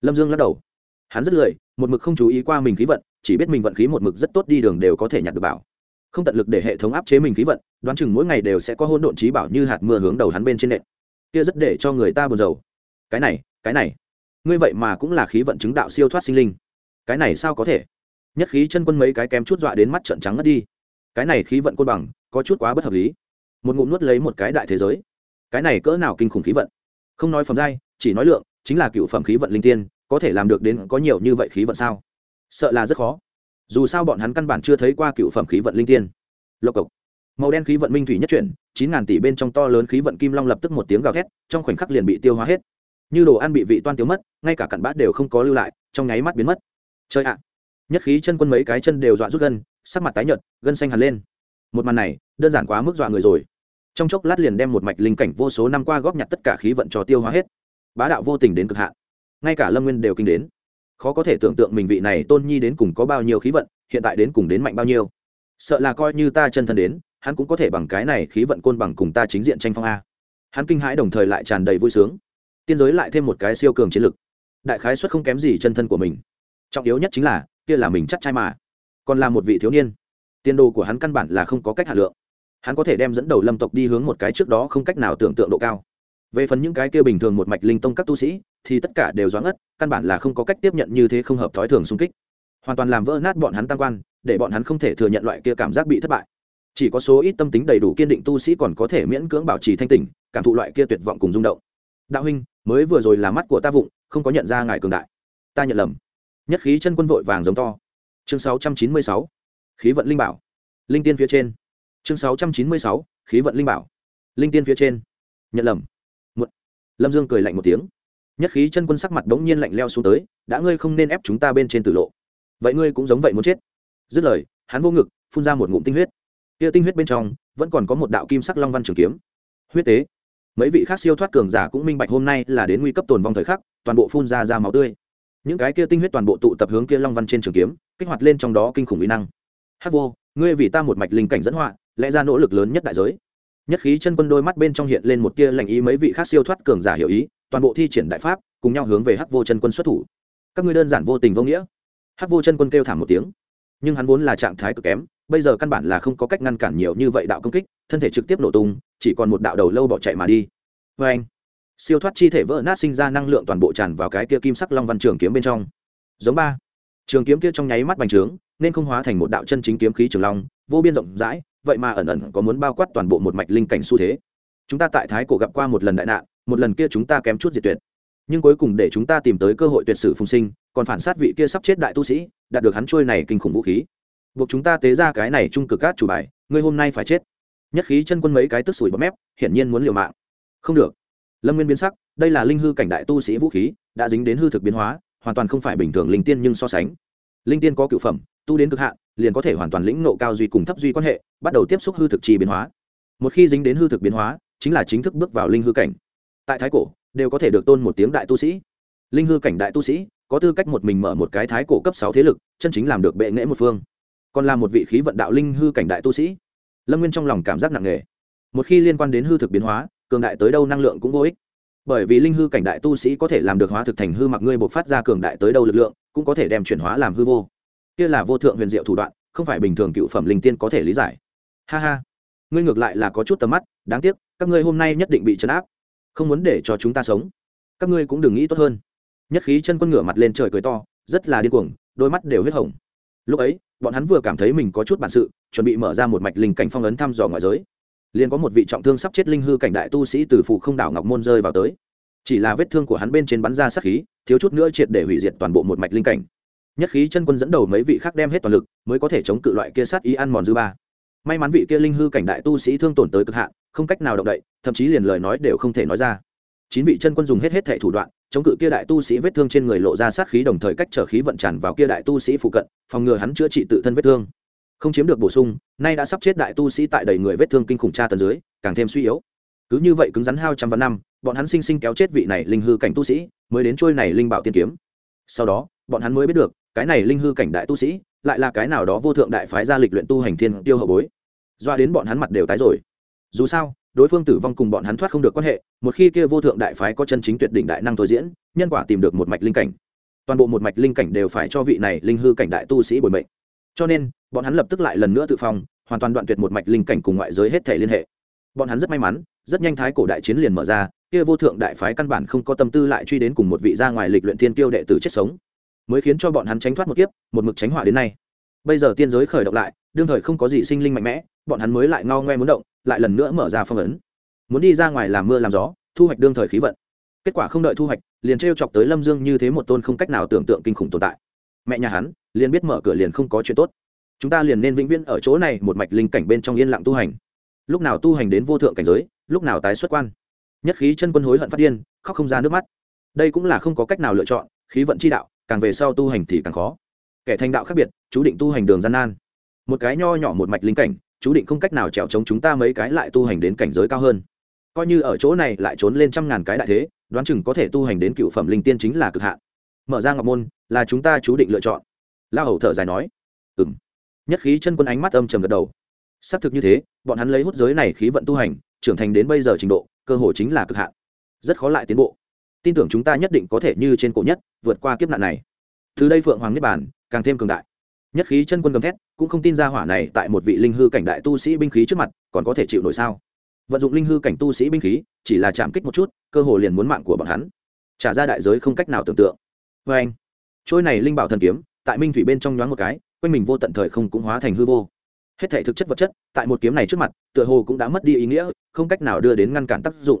lâm dương lắc đầu. Hắn rất lười, một mực không chú ý qua mình khí vận, chỉ biết mình vận khí một mực rất tốt đi đường đều có thể nhặt được bảo. Không tận lực để hệ thống áp chế mình khí vận, đoán chừng mỗi ngày đều sẽ có hôn độn trí bảo như hạt mưa hướng đầu hắn bên trên nệm kia rất để cho người ta buồn rầu. Cái này cái này. Ngươi vậy mà cũng là khí vận chứng đạo siêu thoát sinh linh. Cái này sao có thể? Nhất khí chân quân mấy cái kém chút dọa đến mắt trợn trắng ngất đi cái này khí vận côn bằng, có chút quá bất hợp lý. Một ngụm nuốt lấy một cái đại thế giới. Cái này cỡ nào kinh khủng khí vận? Không nói phẩm giai, chỉ nói lượng, chính là cựu phẩm khí vận linh tiên, có thể làm được đến có nhiều như vậy khí vận sao? Sợ là rất khó. Dù sao bọn hắn căn bản chưa thấy qua cựu phẩm khí vận linh tiên. Lộc cộc. Màu đen khí vận minh thủy nhất chuyển, chín ngàn tỷ bên trong to lớn khí vận kim long lập tức một tiếng gào thét, trong khoảnh khắc liền bị tiêu hóa hết. Như đồ ăn bị vị toan tiêu mất, ngay cả cặn bát đều không có lưu lại, trong nháy mắt biến mất. Chơi ạ. Nhất khí chân quân mấy cái chân đều dọa rút gân sắc mặt tái nhợt, gân xanh hẳn lên. Một màn này, đơn giản quá mức dọa người rồi. Trong chốc lát liền đem một mạch linh cảnh vô số năm qua góp nhặt tất cả khí vận cho tiêu hóa hết. Bá đạo vô tình đến cực hạn. Ngay cả lâm nguyên đều kinh đến. Khó có thể tưởng tượng mình vị này tôn nhi đến cùng có bao nhiêu khí vận, hiện tại đến cùng đến mạnh bao nhiêu. Sợ là coi như ta chân thân đến, hắn cũng có thể bằng cái này khí vận côn bằng cùng ta chính diện tranh phong a. Hắn kinh hãi đồng thời lại tràn đầy vui sướng. Tiên giới lại thêm một cái siêu cường chiến lực. Đại khái suất không kém gì chân thân của mình. Trọng yếu nhất chính là, kia là mình chắc trai mà còn là một vị thiếu niên. Tiên đồ của hắn căn bản là không có cách hạ lượng. Hắn có thể đem dẫn đầu lâm tộc đi hướng một cái trước đó không cách nào tưởng tượng độ cao. Về phần những cái kia bình thường một mạch linh tông các tu sĩ, thì tất cả đều doãn ất, căn bản là không có cách tiếp nhận như thế không hợp thói thường xung kích. Hoàn toàn làm vỡ nát bọn hắn tăng quan, để bọn hắn không thể thừa nhận loại kia cảm giác bị thất bại. Chỉ có số ít tâm tính đầy đủ kiên định tu sĩ còn có thể miễn cưỡng bảo trì thanh tỉnh, cảm thụ loại kia tuyệt vọng cùng rung động. Đạo huynh, mới vừa rồi là mắt của ta vụng, không có nhận ra ngài cường đại. Ta nhận lầm. Nhất khí chân quân vội vàng giống to chương 696. khí vận linh bảo. Linh tiên phía trên. Chương 696. khí vận linh bảo. Linh tiên phía trên. Nhận lầm. Một lâm dương cười lạnh một tiếng. Nhất khí chân quân sắc mặt bỗng nhiên lạnh leo xuống tới, đã ngươi không nên ép chúng ta bên trên tử lộ. Vậy ngươi cũng giống vậy muốn chết. Dứt lời, hắn vô ngực, phun ra một ngụm tinh huyết. Kia tinh huyết bên trong, vẫn còn có một đạo kim sắc long văn trường kiếm. Huyết tế. Mấy vị khác siêu thoát cường giả cũng minh bạch hôm nay là đến nguy cấp tồn vong thời khắc, toàn bộ phun ra ra máu tươi. Những cái kia tinh huyết toàn bộ tụ tập hướng kia long văn trên trường kiếm kích hoạt lên trong đó kinh khủng uy năng. Hát vô, ngươi vì ta một mạch linh cảnh dẫn họa, lẽ ra nỗ lực lớn nhất đại giới. Nhất khí chân quân đôi mắt bên trong hiện lên một tia lạnh ý mấy vị khác siêu thoát cường giả hiểu ý, toàn bộ thi triển đại pháp, cùng nhau hướng về hắc vô chân quân xuất thủ. Các ngươi đơn giản vô tình vô nghĩa. Hắc vô chân quân kêu thảm một tiếng. Nhưng hắn vốn là trạng thái cực kém, bây giờ căn bản là không có cách ngăn cản nhiều như vậy đạo công kích, thân thể trực tiếp nổ tung, chỉ còn một đạo đầu lâu bỏ chạy mà đi. Vê anh, siêu thoát chi thể vỡ nát sinh ra năng lượng toàn bộ tràn vào cái kia kim sắc long văn trường kiếm bên trong. Giống ba trường kiếm kia trong nháy mắt bành trướng, nên không hóa thành một đạo chân chính kiếm khí trường long, vô biên rộng rãi, vậy mà ẩn ẩn có muốn bao quát toàn bộ một mạch linh cảnh xu thế. Chúng ta tại thái cổ gặp qua một lần đại nạn, một lần kia chúng ta kém chút diệt tuyệt. Nhưng cuối cùng để chúng ta tìm tới cơ hội tuyệt sử phùng sinh, còn phản sát vị kia sắp chết đại tu sĩ, đạt được hắn trôi này kinh khủng vũ khí. Buộc chúng ta tế ra cái này trung cực cát chủ bài, ngươi hôm nay phải chết. Nhất khí chân quân mấy cái tức sủi bấm mép, hiển nhiên muốn liều mạng. Không được. Lâm nguyên biến sắc, đây là linh hư cảnh đại tu sĩ vũ khí, đã dính đến hư thực biến hóa hoàn toàn không phải bình thường linh tiên nhưng so sánh. Linh tiên có cựu phẩm, tu đến cực hạn, liền có thể hoàn toàn lĩnh nộ cao duy cùng thấp duy quan hệ, bắt đầu tiếp xúc hư thực trì biến hóa. Một khi dính đến hư thực biến hóa, chính là chính thức bước vào linh hư cảnh. Tại thái cổ, đều có thể được tôn một tiếng đại tu sĩ. Linh hư cảnh đại tu sĩ, có tư cách một mình mở một cái thái cổ cấp sáu thế lực, chân chính làm được bệ nghễ một phương. Còn là một vị khí vận đạo linh hư cảnh đại tu sĩ. Lâm nguyên trong lòng cảm giác nặng nề. Một khi liên quan đến hư thực biến hóa, cường đại tới đâu năng lượng cũng vô ích bởi vì linh hư cảnh đại tu sĩ có thể làm được hóa thực thành hư mặc ngươi bộc phát ra cường đại tới đâu lực lượng, cũng có thể đem chuyển hóa làm hư vô. Kia là vô thượng huyền diệu thủ đoạn, không phải bình thường cựu phẩm linh tiên có thể lý giải. Ha ha. Ngươi ngược lại là có chút tầm mắt, đáng tiếc, các ngươi hôm nay nhất định bị chấn áp. Không muốn để cho chúng ta sống. Các ngươi cũng đừng nghĩ tốt hơn. Nhất khí chân quân ngửa mặt lên trời cười to, rất là điên cuồng, đôi mắt đều huyết hồng. Lúc ấy, bọn hắn vừa cảm thấy mình có chút bản sự, chuẩn bị mở ra một mạch linh cảnh phong ấn thăm dò ngoại giới liền có một vị trọng thương sắp chết linh hư cảnh đại tu sĩ từ phủ không đảo ngọc môn rơi vào tới. Chỉ là vết thương của hắn bên trên bắn ra sát khí, thiếu chút nữa triệt để hủy diệt toàn bộ một mạch linh cảnh. Nhất khí chân quân dẫn đầu mấy vị khác đem hết toàn lực, mới có thể chống cự loại kia sát ý ăn mòn dư ba. May mắn vị kia linh hư cảnh đại tu sĩ thương tổn tới cực hạn, không cách nào động đậy, thậm chí liền lời nói đều không thể nói ra. Chín vị chân quân dùng hết hết thể thủ đoạn, chống cự kia đại tu sĩ vết thương trên người lộ ra sát khí đồng thời cách trở khí vận tràn vào kia đại tu sĩ phụ cận, phòng ngừa hắn chữa trị tự thân vết thương không chiếm được bổ sung, nay đã sắp chết đại tu sĩ tại đầy người vết thương kinh khủng tra tần dưới, càng thêm suy yếu. Cứ như vậy cứng rắn hao trăm vạn năm, bọn hắn sinh sinh kéo chết vị này linh hư cảnh tu sĩ, mới đến trôi này linh bảo tiên kiếm. Sau đó, bọn hắn mới biết được, cái này linh hư cảnh đại tu sĩ, lại là cái nào đó vô thượng đại phái gia lịch luyện tu hành thiên tiêu hậu bối. Doa đến bọn hắn mặt đều tái rồi. Dù sao, đối phương tử vong cùng bọn hắn thoát không được quan hệ, một khi kia vô thượng đại phái có chân chính tuyệt đỉnh đại năng thôi diễn, nhân quả tìm được một mạch linh cảnh. Toàn bộ một mạch linh cảnh đều phải cho vị này linh hư cảnh đại tu sĩ bồi mệnh. Cho nên bọn hắn lập tức lại lần nữa tự phong, hoàn toàn đoạn tuyệt một mạch linh cảnh cùng ngoại giới hết thể liên hệ. Bọn hắn rất may mắn, rất nhanh thái cổ đại chiến liền mở ra, kia vô thượng đại phái căn bản không có tâm tư lại truy đến cùng một vị ra ngoài lịch luyện thiên tiêu đệ tử chết sống, mới khiến cho bọn hắn tránh thoát một kiếp, một mực tránh họa đến nay. Bây giờ tiên giới khởi động lại, đương thời không có gì sinh linh mạnh mẽ, bọn hắn mới lại ngao ngoe muốn động, lại lần nữa mở ra phong ấn. Muốn đi ra ngoài làm mưa làm gió, thu hoạch đương thời khí vận. Kết quả không đợi thu hoạch, liền t chọc tới lâm dương như thế một tôn không cách nào tưởng tượng kinh khủng tồn tại. Mẹ nhà hắn, liền biết mở cửa liền không có chuyện tốt chúng ta liền nên vĩnh viễn ở chỗ này một mạch linh cảnh bên trong yên lặng tu hành. Lúc nào tu hành đến vô thượng cảnh giới, lúc nào tái xuất quan. Nhất khí chân quân hối hận phát điên, khóc không ra nước mắt. Đây cũng là không có cách nào lựa chọn, khí vận chi đạo, càng về sau tu hành thì càng khó. Kẻ thành đạo khác biệt, chú định tu hành đường gian nan. Một cái nho nhỏ một mạch linh cảnh, chú định không cách nào trèo chống chúng ta mấy cái lại tu hành đến cảnh giới cao hơn. Coi như ở chỗ này lại trốn lên trăm ngàn cái đại thế, đoán chừng có thể tu hành đến cựu phẩm linh tiên chính là cực hạn. Mở ra ngọc môn, là chúng ta chú định lựa chọn. La hầu thở dài nói ừ m nhất khí chân quân ánh mắt âm trầm gật đầu. Xác thực như thế, bọn hắn lấy hút giới này khí vận tu hành, trưởng thành đến bây giờ trình độ, cơ hội chính là cực hạn. Rất khó lại tiến bộ. Tin tưởng chúng ta nhất định có thể như trên cổ nhất, vượt qua kiếp nạn này. Từ đây phượng hoàng niết bàn, càng thêm cường đại. Nhất khí chân quân gầm thét, cũng không tin ra hỏa này tại một vị linh hư cảnh đại tu sĩ binh khí trước mặt, còn có thể chịu nổi sao? Vận dụng linh hư cảnh tu sĩ binh khí, chỉ là chạm kích một chút, cơ hồ liền muốn mạng của bọn hắn. Trả ra đại giới không cách nào tưởng tượng. Vê anh trôi này linh bảo thần kiếm, tại minh thủy bên trong nhoáng một cái quanh mình vô tận thời không cũng hóa thành hư vô. Hết thể thực chất vật chất, tại một kiếm này trước mặt, tựa hồ cũng đã mất đi ý nghĩa, không cách nào đưa đến ngăn cản tác dụng.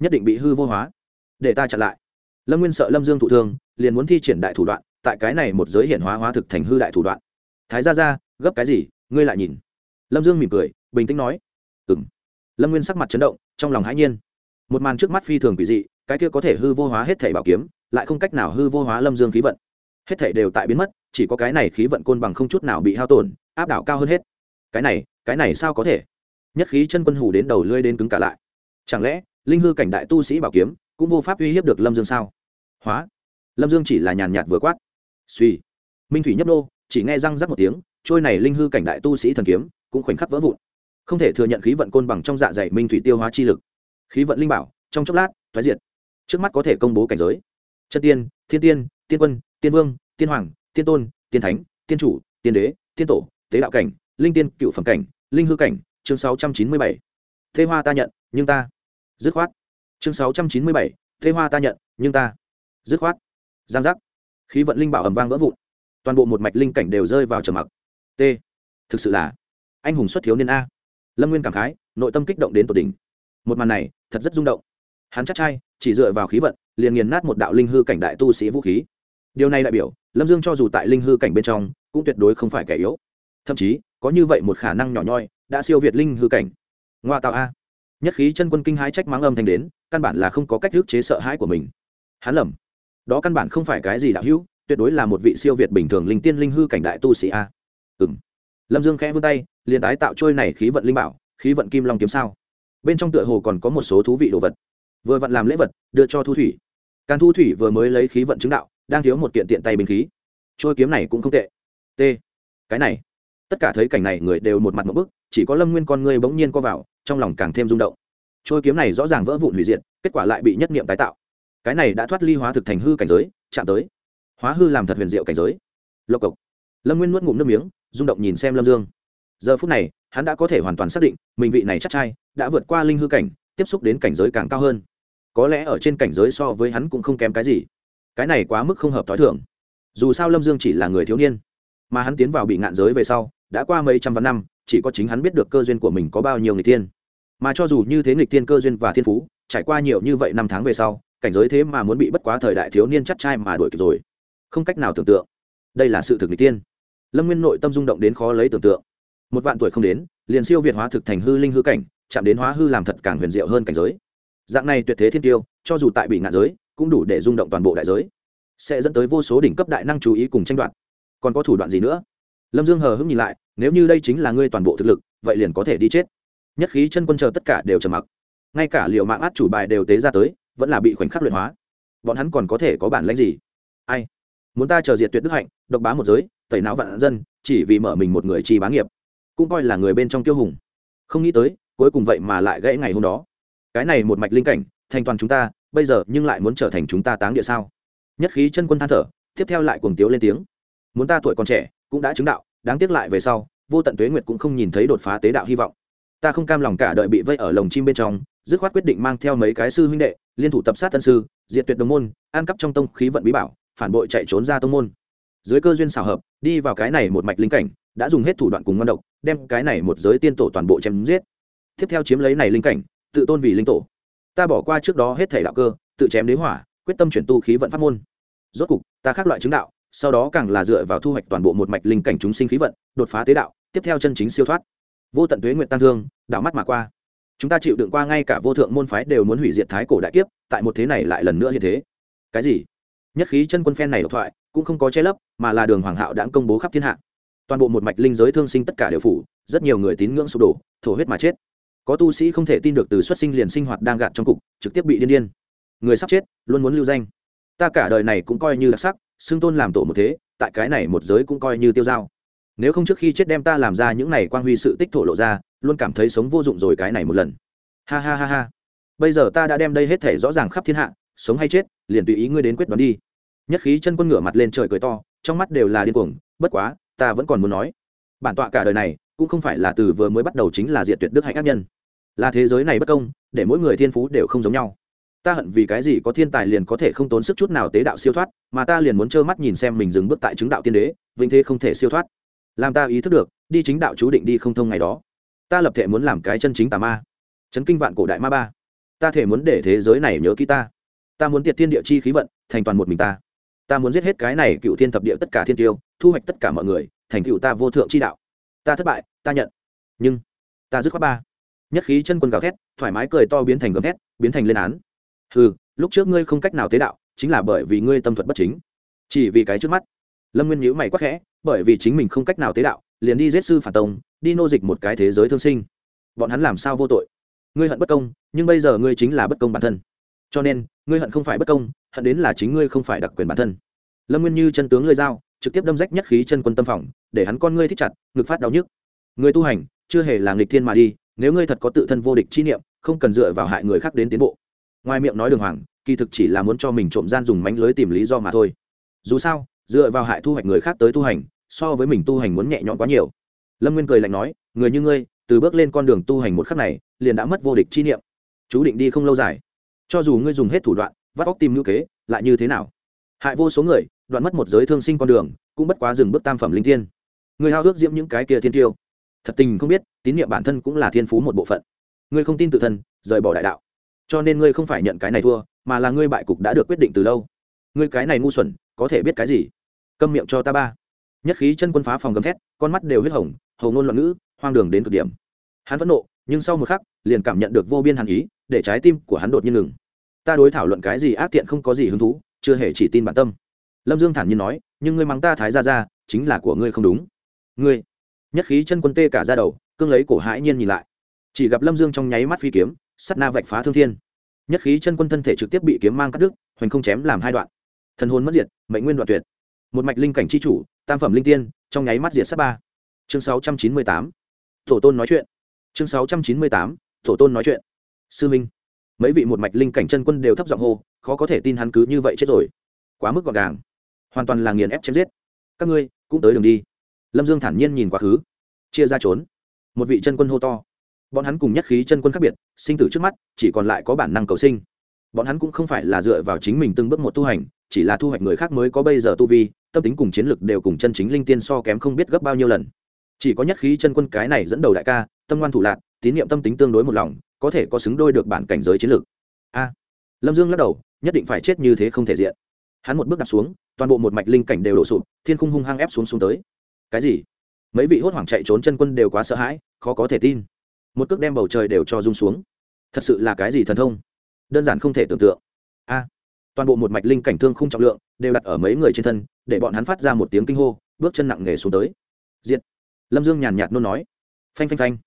Nhất định bị hư vô hóa. Để ta chặn lại. Lâm nguyên sợ lâm dương thụ thương, liền muốn thi triển đại thủ đoạn, tại cái này một giới hiển hóa hóa thực thành hư đại thủ đoạn. Thái ra ra gấp cái gì, ngươi lại nhìn. Lâm dương mỉm cười, bình tĩnh nói. Ừ m lâm nguyên sắc mặt chấn động, trong lòng hãi nhiên. Một màn trước mắt phi thường quỷ dị, cái kia có thể hư vô hóa hết thể bảo kiếm, lại không cách nào hư vô hóa lâm dương khí vận. Hết thể đều tại biến mất chỉ có cái này khí vận côn bằng không chút nào bị hao tổn, áp đảo cao hơn hết. Cái này cái này sao có thể? Nhất khí chân quân hủ đến đầu lưỡi đến cứng cả lại. Chẳng lẽ, linh hư cảnh đại tu sĩ bảo kiếm cũng vô pháp uy hiếp được lâm dương sao? Hóa, lâm dương chỉ là nhàn nhạt vừa quát. Suy, minh thủy nhấp nô, chỉ nghe răng rắc một tiếng, trôi này linh hư cảnh đại tu sĩ thần kiếm cũng khoảnh khắc vỡ vụn. Không thể thừa nhận khí vận côn bằng trong dạ dày minh thủy tiêu hóa chi lực. Khí vận linh bảo, trong chốc lát, thoái diệt. Trước mắt có thể công bố cảnh giới. Chân tiên, thiên tiên tiên quân, tiên vương, tiên hoàng tiên tôn, tiên thánh, tiên chủ, tiên đế, tiên tổ, tế đạo cảnh, linh tiên, cựu phẩm cảnh, linh hư cảnh, chương sáu trăm chín mươi bảy. Thế hoa ta nhận, nhưng ta. Dứt khoát. Chương sáu trăm chín mươi bảy thế hoa ta nhận, nhưng ta. Dứt khoát. Giang giác. Khí vận linh bảo ầm vang vỡ vụn. Toàn bộ một mạch linh cảnh đều rơi vào trầm mặc. T. Thực sự là anh hùng xuất thiếu niên a. Lâm nguyên cảm khái, nội tâm kích động đến tột đỉnh. Một màn này thật rất rung động. Hắn chắc chai, chỉ dựa vào khí vận, liền nghiền nát một đạo linh hư cảnh đại tu sĩ vũ khí điều này đại biểu, lâm dương cho dù tại linh hư cảnh bên trong, cũng tuyệt đối không phải kẻ yếu. Thậm chí, có như vậy một khả năng nhỏ nhoi, đã siêu việt linh hư cảnh. Ngoa tạo a. Nhất khí chân quân kinh hãi trách mắng âm thanh đến, căn bản là không có cách thức chế sợ hãi của mình. Hắn lầm. Đó căn bản không phải cái gì đạo hữu, tuyệt đối là một vị siêu việt bình thường linh tiên linh hư cảnh đại tu sĩ a. Ừ m lâm dương khẽ vươn tay, liền tái tạo trôi này khí vận linh bảo, khí vận kim long kiếm sao. Bên trong tựa hồ còn có một số thú vị đồ vật. Vừa vặn làm lễ vật, đưa cho thu thủy. Càn thu thủy vừa mới lấy khí vận chứng đạo đang thiếu một kiện tiện tay bình khí. Trôi kiếm này cũng không tệ. T. Cái này. Tất cả thấy cảnh này người đều một mặt một bức, chỉ có lâm nguyên con ngươi bỗng nhiên co vào, trong lòng càng thêm rung động. Trôi kiếm này rõ ràng vỡ vụn hủy diệt, kết quả lại bị nhất nghiệm tái tạo. Cái này đã thoát ly hóa thực thành hư cảnh giới, chạm tới. Hóa hư làm thật huyền diệu cảnh giới. Lộc cộc. Lâm nguyên nuốt ngụm nước miếng, rung động nhìn xem lâm dương. Giờ phút này, hắn đã có thể hoàn toàn xác định, mình vị này chắc chai đã vượt qua linh hư cảnh, tiếp xúc đến cảnh giới càng cao hơn. Có lẽ ở trên cảnh giới so với hắn cũng không kém cái gì cái này quá mức không hợp t h ó i thưởng dù sao lâm dương chỉ là người thiếu niên, mà hắn tiến vào bị ngạn giới về sau, đã qua mấy trăm vạn năm, chỉ có chính hắn biết được cơ duyên của mình có bao nhiêu người tiên mà cho dù như thế nghịch tiên cơ duyên và thiên phú, trải qua nhiều như vậy năm tháng về sau, cảnh giới thế mà muốn bị bất quá thời đại thiếu niên chắc trai mà đuổi kịp rồi. Không cách nào tưởng tượng. Đây là sự thực nghịch tiên lâm nguyên nội tâm rung động đến khó lấy tưởng tượng. Một vạn tuổi không đến, liền siêu việt hóa thực thành hư linh hư cảnh, chạm đến hóa hư làm thật càng huyền diệu hơn cảnh giới. Dạng này tuyệt thế thiên tiêu, cho dù tại bị ngạn giới cũng đủ để rung động toàn bộ đại giới. Sẽ dẫn tới vô số đỉnh cấp đại năng chú ý cùng tranh đoạt. Còn có thủ đoạn gì nữa? Lâm dương hờ hững nhìn lại, nếu như đây chính là ngươi toàn bộ thực lực, vậy liền có thể đi chết. Nhất khí chân quân chờ tất cả đều trầm mặc. Ngay cả liệu mạng át chủ bài đều tế ra tới, vẫn là bị khoảnh khắc luyện hóa. Bọn hắn còn có thể có bản lãnh gì? Ai? Muốn ta chờ diệt tuyệt đức hạnh, độc bá một giới, tẩy não vạn dân, chỉ vì mở mình một người chi bá nghiệp. Cũng coi là người bên trong tiêu hùng. Không nghĩ tới, cuối cùng vậy mà lại gãy ngày hôm đó. Cái này một mạch linh cảnh, thành toàn chúng ta bây giờ nhưng lại muốn trở thành chúng ta táng địa sao? Nhất khí chân quân than thở, tiếp theo lại cuồng tiếu lên tiếng. Muốn ta tuổi còn trẻ, cũng đã chứng đạo, đáng tiếc lại về sau, vô tận tuế nguyệt cũng không nhìn thấy đột phá tế đạo hy vọng. Ta không cam lòng cả đợi bị vây ở lồng chim bên trong, dứt khoát quyết định mang theo mấy cái sư huynh đệ, liên thủ tập sát tân sư, diệt tuyệt đồng môn, an cắp trong tông khí vận bí bảo, phản bội chạy trốn ra tông môn. Dưới cơ duyên xảo hợp, đi vào cái này một mạch linh cảnh, đã dùng hết thủ đoạn cùng ngon độc, đem cái này một giới tiên tổ toàn bộ chém giết. Tiếp theo chiếm lấy này linh cảnh, tự tôn vì linh tổ ta bỏ qua trước đó hết thể đạo cơ, tự chém đế hỏa, quyết tâm chuyển tu khí vận pháp môn. Rốt cục, ta khác loại chứng đạo, sau đó càng là dựa vào thu hoạch toàn bộ một mạch linh cảnh chúng sinh khí vận, đột phá tế đạo, tiếp theo chân chính siêu thoát. Vô tận tuế nguyện tăng thương, đạo mắt mà qua. Chúng ta chịu đựng qua ngay cả vô thượng môn phái đều muốn hủy diệt thái cổ đại kiếp, tại một thế này lại lần nữa như thế. Cái gì? Nhất khí chân quân phen này độc thoại, cũng không có che lấp, mà là đường hoàng hạo đã công bố khắp thiên hạ. Toàn bộ một mạch linh giới thương sinh tất cả đều phủ, rất nhiều người tín ngưỡng sụp đổ, thổ huyết mà chết có tu sĩ không thể tin được từ xuất sinh liền sinh hoạt đang gạt trong cục, trực tiếp bị điên điên. Người sắp chết, luôn muốn lưu danh. Ta cả đời này cũng coi như đặc sắc, xưng tôn làm tổ một thế, tại cái này một giới cũng coi như tiêu dao. Nếu không trước khi chết đem ta làm ra những này quan huy sự tích thổ lộ ra, luôn cảm thấy sống vô dụng rồi cái này một lần. Ha ha ha ha. Bây giờ ta đã đem đây hết thể rõ ràng khắp thiên hạ, sống hay chết, liền tùy ý ngươi đến quyết đoán đi. Nhất khí chân quân ngửa mặt lên trời cười to, trong mắt đều là điên cuồng, bất quá, ta vẫn còn muốn nói. Bản tọa cả đời này cũng không phải là từ vừa mới bắt đầu chính là diệt tuyệt đức hạnh ác nhân. Là thế giới này bất công, để mỗi người thiên phú đều không giống nhau. Ta hận vì cái gì có thiên tài liền có thể không tốn sức chút nào tế đạo siêu thoát, mà ta liền muốn trơ mắt nhìn xem mình dừng bước tại chứng đạo tiên đế, vĩnh thế không thể siêu thoát. Làm ta ý thức được, đi chính đạo chú định đi không thông ngày đó. Ta lập thể muốn làm cái chân chính tà ma. Chấn kinh vạn cổ đại ma ba. Ta thể muốn để thế giới này nhớ kỹ ta. Ta muốn tiệt thiên địa chi khí vận, thành toàn một mình ta. Ta muốn giết hết cái này cựu thiên thập địa tất cả thiên tiêu, thu hoạch tất cả mọi người, thành cựu ta vô thượng chi đạo ta thất bại, ta nhận. Nhưng, ta dứt khoát ba. Nhất khí chân quân gào thét, thoải mái cười to biến thành gầm thét, biến thành lên án. Ừ lúc trước ngươi không cách nào tế đạo, chính là bởi vì ngươi tâm thuật bất chính. Chỉ vì cái trước mắt. Lâm nguyên nhữ mày quắc khẽ, bởi vì chính mình không cách nào tế đạo, liền đi giết sư phản tông, đi nô dịch một cái thế giới thương sinh. Bọn hắn làm sao vô tội? Ngươi hận bất công, nhưng bây giờ ngươi chính là bất công bản thân. Cho nên, ngươi hận không phải bất công, hận đến là chính ngươi không phải đặc quyền bản thân. Lâm nguyên như chân tướng lơi dao, trực tiếp đâm rách nhất khí chân quân tâm phòng để hắn con ngươi thích chặt, ngực phát đau nhức. Người tu hành, chưa hề là nghịch thiên mà đi, nếu ngươi thật có tự thân vô địch chi niệm, không cần dựa vào hại người khác đến tiến bộ. Ngoài miệng nói đường hoàng, kỳ thực chỉ là muốn cho mình trộm gian dùng mánh lưới tìm lý do mà thôi. Dù sao, dựa vào hại thu hoạch người khác tới tu hành, so với mình tu hành muốn nhẹ nhõm quá nhiều. Lâm nguyên cười lạnh nói, người như ngươi, từ bước lên con đường tu hành một khắc này, liền đã mất vô địch chi niệm. Chú định đi không lâu dài. Cho dù ngươi dùng hết thủ đoạn, vắt óc tìm ngữ kế, lại như thế nào? Hại vô số người, đoạn mất một giới thương sinh con đường, cũng bất quá dừng bước tam phẩm linh thiên người hao ước diễm những cái kia thiên tiêu. Thật tình không biết, tín nhiệm bản thân cũng là thiên phú một bộ phận. Ngươi không tin tự thân, rời bỏ đại đạo. Cho nên ngươi không phải nhận cái này thua, mà là ngươi bại cục đã được quyết định từ lâu. Ngươi cái này ngu xuẩn, có thể biết cái gì? Câm miệng cho ta ba. Nhất khí chân quân phá phòng gầm thét, con mắt đều huyết hồng, hầu ngôn loạn ngữ, hoang đường đến cực điểm. Hắn phẫn nộ, nhưng sau một khắc, liền cảm nhận được vô biên hàn ý, để trái tim của hắn đột nhiên ngừng. Ta đối thảo luận cái gì ác tiện không có gì hứng thú, chưa hề chỉ tin bản tâm. Lâm dương thản nhiên nói, nhưng ngươi mắng ta thái ra ra chính là của ngươi không đúng ngươi, nhất khí chân quân tê cả ra đầu, cương lấy cổ hãi nhiên nhìn lại. Chỉ gặp lâm dương trong nháy mắt phi kiếm, sắt na vạch phá thương thiên. Nhất khí chân quân thân thể trực tiếp bị kiếm mang cắt đứt, hoành không chém làm hai đoạn. Thần hồn mất diệt, mệnh nguyên đoạn tuyệt. Một mạch linh cảnh c h i chủ, tam phẩm linh tiên, trong nháy mắt diệt sắt ba. Chương sáu trăm chín mươi tám. Tổ tôn nói chuyện. Chương sáu trăm chín mươi tám. Tổ tôn nói chuyện. Sư minh. Mấy vị một mạch linh cảnh chân quân đều thấp giọng hô, khó có thể tin hắn cứ như vậy chết rồi. Quá mức gọn gàng. Hoàn toàn là nghiền ép chém giết. Các ngươi cũng tới đường đi lâm dương thản nhiên nhìn quá khứ, chia ra trốn. Một vị chân quân hô to. Bọn hắn cùng nhất khí chân quân khác biệt, sinh tử trước mắt, chỉ còn lại có bản năng cầu sinh. Bọn hắn cũng không phải là dựa vào chính mình từng bước một tu hành, chỉ là thu hoạch người khác mới có bây giờ tu vi, tâm tính cùng chiến lực đều cùng chân chính linh tiên so kém không biết gấp bao nhiêu lần. Chỉ có nhất khí chân quân cái này dẫn đầu đại ca, tâm ngoan thủ lạc, tín nhiệm tâm tính tương đối một lòng, có thể có xứng đôi được bản cảnh giới chiến lược a. Lâm dương lắc đầu, nhất định phải chết như thế không thể diện. Hắn một bước đặt xuống, toàn bộ một mạch linh cảnh đều đổ sụp, thiên khung hung hăng ép xuống xuống tới cái gì? Mấy vị hốt hoảng chạy trốn chân quân đều quá sợ hãi, khó có thể tin. Một cước đem bầu trời đều cho rung xuống. Thật sự là cái gì thần thông? Đơn giản không thể tưởng tượng. A, toàn bộ một mạch linh cảnh thương không trọng lượng đều đặt ở mấy người trên thân, để bọn hắn phát ra một tiếng kinh hô, bước chân nặng nề xuống tới. Diện lâm dương nhàn nhạt nôn nói. Phanh phanh phanh.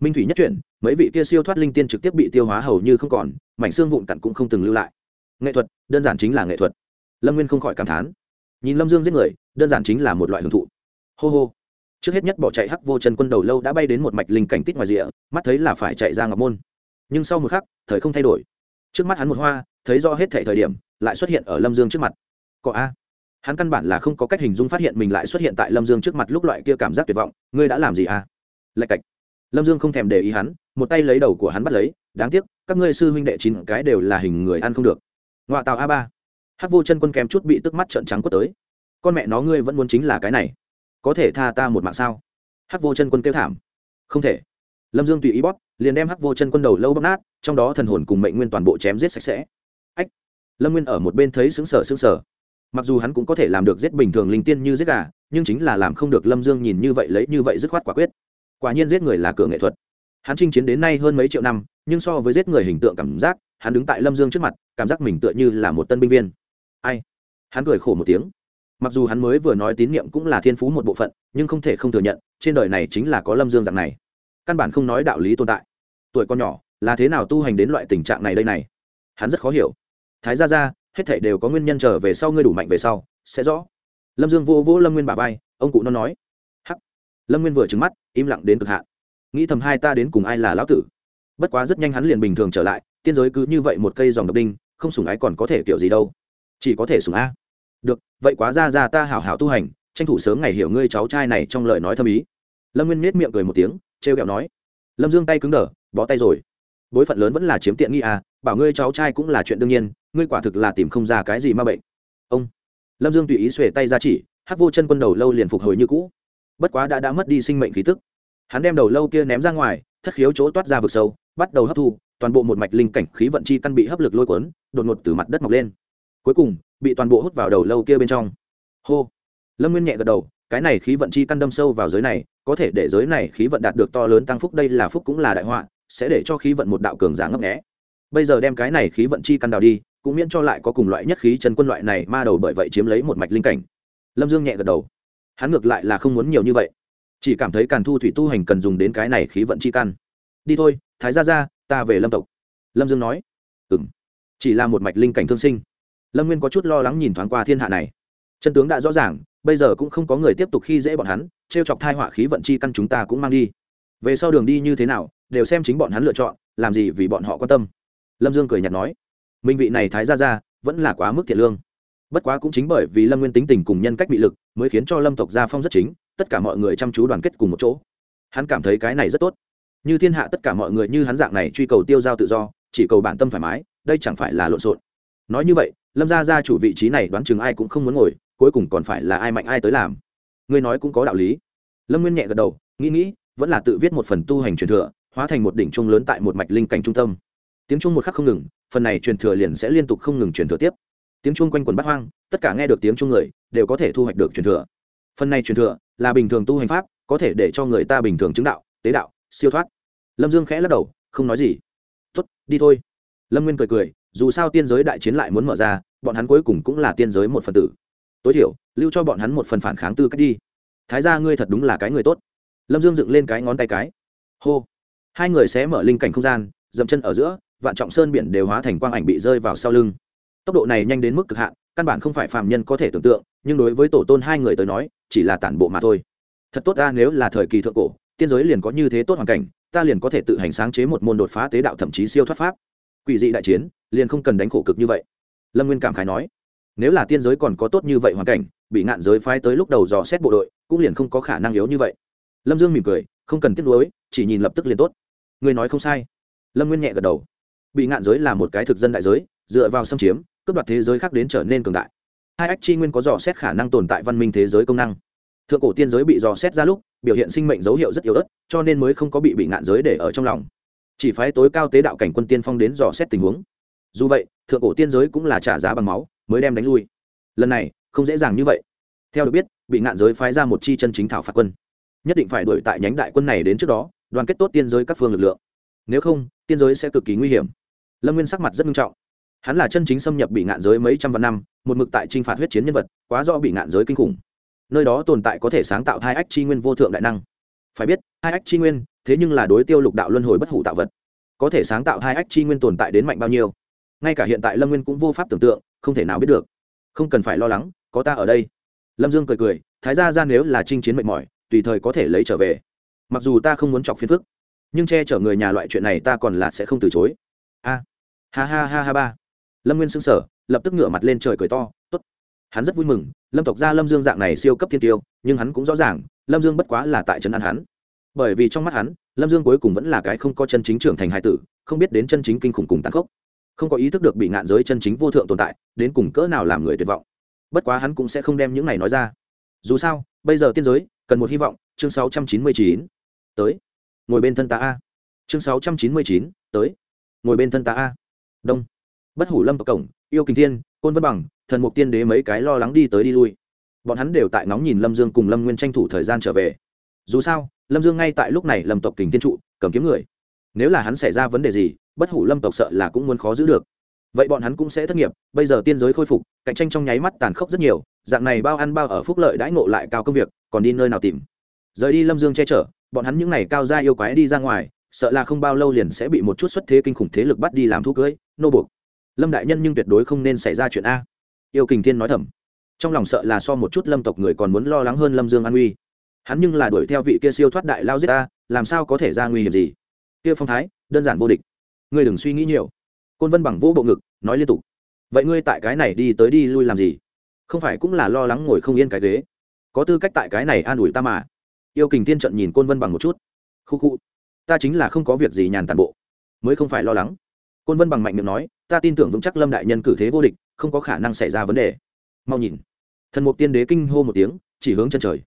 Minh thủy nhất chuyển, mấy vị kia siêu thoát linh tiên trực tiếp bị tiêu hóa hầu như không còn, mảnh xương vụn cặn cũng không từng lưu lại. Nghệ thuật, đơn giản chính là nghệ thuật. Lâm nguyên không khỏi cảm thán. Nhìn lâm dương giết người, đơn giản chính là một loại hưởng thụ hô hô. Trước hết nhất bỏ chạy hắc vô chân quân đầu lâu đã bay đến một mạch linh cảnh tít ngoài rìa, mắt thấy là phải chạy ra ngọc môn. Nhưng sau một khắc, thời không thay đổi. Trước mắt hắn một hoa, thấy do hết thể thời điểm, lại xuất hiện ở lâm dương trước mặt. Có a. Hắn căn bản là không có cách hình dung phát hiện mình lại xuất hiện tại lâm dương trước mặt lúc loại kia cảm giác tuyệt vọng, ngươi đã làm gì a? Lạch cạch. Lâm dương không thèm để ý hắn, một tay lấy đầu của hắn bắt lấy, đáng tiếc, các ngươi sư huynh đệ chín cái đều là hình người ăn không được. Ngoại tàu a ba. Hát vô chân quân kèm chút bị tức mắt trợn trắng quất tới. Con mẹ nó ngươi vẫn muốn chính là cái này có thể tha ta một mạng sao? Hắc vô chân quân kêu thảm. Không thể. Lâm dương tùy ý bóp, liền đem hắc vô chân quân đầu lâu bóp nát, trong đó thần hồn cùng mệnh nguyên toàn bộ chém giết sạch sẽ. Ách. Lâm nguyên ở một bên thấy xứng sở xứng sở mặc dù hắn cũng có thể làm được giết bình thường linh tiên như giết gà, nhưng chính là làm không được lâm dương nhìn như vậy lấy như vậy dứt khoát quả quyết. Quả nhiên giết người là cửa nghệ thuật. Hắn chinh chiến đến nay hơn mấy triệu năm, nhưng so với giết người hình tượng cảm giác, hắn đứng tại lâm dương trước mặt, cảm giác mình tựa như là một tân binh viên. Ai? Hắn cười khổ một tiếng mặc dù hắn mới vừa nói tín nhiệm cũng là thiên phú một bộ phận, nhưng không thể không thừa nhận, trên đời này chính là có lâm dương dạng này. Căn bản không nói đạo lý tồn tại. Tuổi con nhỏ, là thế nào tu hành đến loại tình trạng này đây này? Hắn rất khó hiểu. Thái ra ra hết thảy đều có nguyên nhân trở về sau ngươi đủ mạnh về sau, sẽ rõ. Lâm dương vô vỗ lâm nguyên bà vai, ông cụ nó nói. Hắc. Lâm nguyên vừa trứng mắt, im lặng đến cực hạn. Nghĩ thầm hai ta đến cùng ai là lão tử? Bất quá rất nhanh hắn liền bình thường trở lại, tiên giới cứ như vậy một cây dòng độc đinh, không sủng ái còn có thể kiểu gì đâu. Chỉ có thể sủng a được, vậy quá ra ra ta hảo hảo tu hành, tranh thủ sớm ngày hiểu ngươi cháu trai này trong lời nói thâm ý. Lâm nguyên nết miệng cười một tiếng, trêu kẹo nói. Lâm dương tay cứng đờ, bó tay rồi. Bối phận lớn vẫn là chiếm tiện nghi à bảo ngươi cháu trai cũng là chuyện đương nhiên, ngươi quả thực là tìm không ra cái gì ma bệnh. Ông. Lâm dương tùy ý xuề tay ra chỉ, hắc vô chân quân đầu lâu liền phục hồi như cũ. Bất quá đã đã mất đi sinh mệnh khí tức. Hắn đem đầu lâu kia ném ra ngoài, thất khiếu chỗ toát ra vực sâu, bắt đầu hấp thu, toàn bộ một mạch linh cảnh khí vận chi căn bị hấp lực lôi cuốn, đột ngột từ mặt đất mọc lên cuối cùng bị toàn bộ hút vào đầu lâu kia bên trong. Hô. Lâm nguyên nhẹ gật đầu, cái này khí vận chi căn đâm sâu vào giới này, có thể để giới này khí vận đạt được to lớn tăng phúc, đây là phúc cũng là đại họa, sẽ để cho khí vận một đạo cường giả ngấp nghé. Bây giờ đem cái này khí vận chi căn đào đi, cũng miễn cho lại có cùng loại nhất khí chân quân loại này ma đầu bởi vậy chiếm lấy một mạch linh cảnh. Lâm dương nhẹ gật đầu. Hắn ngược lại là không muốn nhiều như vậy. Chỉ cảm thấy càn thu thủy tu hành cần dùng đến cái này khí vận chi căn. Đi thôi, thái ra ra ta về lâm tộc. Lâm dương nói. Ừ m chỉ là một mạch linh cảnh thương sinh lâm nguyên có chút lo lắng nhìn thoáng qua thiên hạ này. Chân tướng đã rõ ràng, bây giờ cũng không có người tiếp tục khi dễ bọn hắn t r e o chọc thai họa khí vận chi căn chúng ta cũng mang đi. Về sau đường đi như thế nào, đều xem chính bọn hắn lựa chọn, làm gì vì bọn họ quan tâm. Lâm dương cười nhạt nói, minh vị này thái ra ra vẫn là quá mức thiện lương. Bất quá cũng chính bởi vì lâm nguyên tính tình cùng nhân cách bị lực, mới khiến cho lâm tộc gia phong rất chính, tất cả mọi người chăm chú đoàn kết cùng một chỗ. Hắn cảm thấy cái này rất tốt. Như thiên hạ tất cả mọi người như hắn dạng này truy cầu tiêu giao tự do, chỉ cầu bản tâm thoải mái, đây chẳng phải là lộn xộn. Nói như vậy lâm gia gia chủ vị trí này đoán chừng ai cũng không muốn ngồi, cuối cùng còn phải là ai mạnh ai tới làm. Ngươi nói cũng có đạo lý. Lâm nguyên nhẹ gật đầu, nghĩ nghĩ, vẫn là tự viết một phần tu hành truyền thừa, hóa thành một đỉnh trung lớn tại một mạch linh cảnh trung tâm. Tiếng trung một khắc không ngừng, phần này truyền thừa liền sẽ liên tục không ngừng truyền thừa tiếp. Tiếng trung quanh quần bắt hoang, tất cả nghe được tiếng trung người, đều có thể thu hoạch được truyền thừa. Phần này truyền thừa, là bình thường tu hành pháp, có thể để cho người ta bình thường chứng đạo, tế đạo, siêu thoát. Lâm dương khẽ lắc đầu, không nói gì. Tuất đi thôi. Lâm nguyên cười cười dù sao tiên giới đại chiến lại muốn mở ra, bọn hắn cuối cùng cũng là tiên giới một phần tử. Tối thiểu, lưu cho bọn hắn một phần phản kháng tư cách đi. Thái ra ngươi thật đúng là cái người tốt. Lâm dương dựng lên cái ngón tay cái. Hô. Hai người sẽ mở linh cảnh không gian, dậm chân ở giữa, vạn trọng sơn biển đều hóa thành quang ảnh bị rơi vào sau lưng. Tốc độ này nhanh đến mức cực hạn, căn bản không phải phạm nhân có thể tưởng tượng, nhưng đối với tổ tôn hai người tới nói, chỉ là tản bộ mà thôi. Thật tốt ta, nếu là thời kỳ thượng cổ, tiên giới liền có như thế tốt hoàn cảnh, ta liền có thể tự hành sáng chế một môn đột phá tế đạo thậm chí siêu thoát pháp quỷ dị đại chiến, liền không cần đánh khổ cực như vậy. Lâm nguyên cảm khái nói. Nếu là tiên giới còn có tốt như vậy hoàn cảnh, bị ngạn giới phái tới lúc đầu dò xét bộ đội, cũng liền không có khả năng yếu như vậy. Lâm dương mỉm cười, không cần tiếp nối chỉ nhìn lập tức liền tốt. Người nói không sai. Lâm nguyên nhẹ gật đầu. Bị ngạn giới là một cái thực dân đại giới, dựa vào xâm chiếm, cướp đoạt thế giới khác đến trở nên cường đại. Hai ách chi nguyên có dò xét khả năng tồn tại văn minh thế giới công năng. Thượng cổ tiên giới bị dò xét ra lúc, biểu hiện sinh mệnh dấu hiệu rất yếu ớt, cho nên mới không có bị bị ngạn giới để ở trong lòng chỉ phái tối cao tế đạo cảnh quân tiên phong đến dò xét tình huống. Dù vậy, thượng cổ tiên giới cũng là trả giá bằng máu, mới đem đánh lui. Lần này, không dễ dàng như vậy. Theo được biết, bị ngạn giới phái ra một chi chân chính thảo phạt quân. Nhất định phải đuổi tại nhánh đại quân này đến trước đó, đoàn kết tốt tiên giới các phương lực lượng. Nếu không, tiên giới sẽ cực kỳ nguy hiểm. Lâm nguyên sắc mặt rất nghiêm trọng. Hắn là chân chính xâm nhập bị ngạn giới mấy trăm vạn năm, một mực tại t r i n h phạt huyết chiến nhân vật, quá do bị ngạn giới kinh khủng. Nơi đó tồn tại có thể sáng tạo hai ách chi nguyên vô thượng đại năng. Phải biết, hai ách chi nguyên thế nhưng là đối tiêu lục đạo luân hồi bất hủ tạo vật, có thể sáng tạo hai ách chi nguyên tồn tại đến mạnh bao nhiêu? Ngay cả hiện tại lâm nguyên cũng vô pháp tưởng tượng, không thể nào biết được. Không cần phải lo lắng, có ta ở đây. Lâm dương cười cười, thái gia ra nếu là chinh chiến mệt mỏi, tùy thời có thể lấy trở về. Mặc dù ta không muốn chọc phiền phức, nhưng che chở người nhà loại chuyện này ta còn là sẽ không từ chối. A, ha ha ha ha ba. Lâm nguyên xưng sở lập tức ngửa mặt lên trời cười to, tốt. Hắn rất vui mừng, lâm tộc gia lâm dương dạng này siêu cấp thiên tiêu, nhưng hắn cũng rõ ràng, lâm dương bất quá là tại trấn an hắn bởi vì trong mắt hắn lâm dương cuối cùng vẫn là cái không có chân chính trưởng thành hai tử không biết đến chân chính kinh khủng cùng tàn khốc. Không có ý thức được bị ngạn giới chân chính vô thượng tồn tại đến cùng cỡ nào làm người tuyệt vọng. Bất quá hắn cũng sẽ không đem những này nói ra. Dù sao bây giờ tiên giới cần một hy vọng chương 699. tới. Ngồi bên thân ta a. Chương 699, tới. Ngồi bên thân ta a. Đông. Bất hủ lâm vào cổng yêu kinh thiên côn vân bằng thần mục tiên đế mấy cái lo lắng đi tới đi lui. Bọn hắn đều tại nóng nhìn lâm dương cùng lâm nguyên tranh thủ thời gian trở về. Dù sao lâm dương ngay tại lúc này lâm tộc kình thiên trụ, cầm kiếm người. Nếu là hắn xảy ra vấn đề gì, bất hủ lâm tộc sợ là cũng muốn khó giữ được. Vậy bọn hắn cũng sẽ thất nghiệp, bây giờ tiên giới khôi phục, cạnh tranh trong nháy mắt tàn khốc rất nhiều, dạng này bao ăn bao ở phúc lợi đãi ngộ lại cao công việc, còn đi nơi nào tìm? Rời đi lâm dương che chở, bọn hắn những n à y cao ra yêu quái đi ra ngoài, sợ là không bao lâu liền sẽ bị một chút xuất thế kinh khủng thế lực bắt đi làm thu cưới, nô buộc. Lâm đại nhân nhưng tuyệt đối không nên xảy ra chuyện a. Yêu kình thiên nói thầm. Trong lòng sợ là so một chút lâm tộc người còn muốn lo lắng hơn lâm dương an uy hắn nhưng là đuổi theo vị kia siêu thoát đại lao giết ta, làm sao có thể ra nguy hiểm gì? Kia phong thái, đơn giản vô địch. Ngươi đừng suy nghĩ nhiều. Côn vân bằng vỗ bộ ngực, nói liên tục. Vậy ngươi tại cái này đi tới đi lui làm gì? Không phải cũng là lo lắng ngồi không yên cái ghế? Có tư cách tại cái này an ủi ta mà. Yêu kình tiên trận nhìn côn vân bằng một chút. Khu khu, ta chính là không có việc gì nhàn tàn bộ. Mới không phải lo lắng. Côn vân bằng mạnh miệng nói, ta tin tưởng vững chắc lâm đại nhân cử thế vô địch, không có khả năng xảy ra vấn đề. Mau nhìn. Thần mục tiên đế kinh hô một tiếng, chỉ hướng chân trời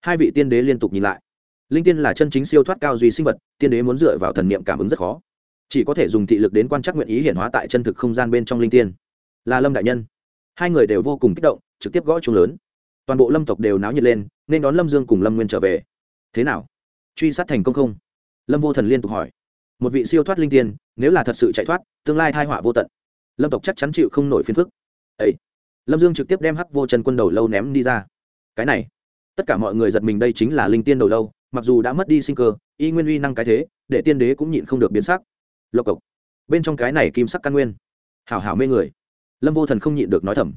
hai vị tiên đế liên tục nhìn lại. Linh tiên là chân chính siêu thoát cao duy sinh vật, tiên đế muốn dựa vào thần niệm cảm ứng rất khó. Chỉ có thể dùng thị lực đến quan trắc nguyện ý hiển hóa tại chân thực không gian bên trong linh tiên. Là lâm đại nhân. Hai người đều vô cùng kích động, trực tiếp gõ chung lớn. Toàn bộ lâm tộc đều náo nhiệt lên, nên đón lâm dương cùng lâm nguyên trở về. Thế nào? Truy sát thành công không? Lâm vô thần liên tục hỏi. Một vị siêu thoát linh tiên, nếu là thật sự chạy thoát, tương lai thai họa vô tận. Lâm tộc chắc chắn chịu không nổi phiền phức. Ấy. Lâm dương trực tiếp đem hắc vô chân quân đầu lâu ném đi ra. Cái này tất cả mọi người giật mình đây chính là linh tiên đầu lâu, mặc dù đã mất đi sinh cơ, y nguyên uy năng cái thế, để tiên đế cũng nhịn không được biến sắc. Lộc cộc. Bên trong cái này kim sắc căn nguyên. Hảo hảo mê người. Lâm vô thần không nhịn được nói thầm.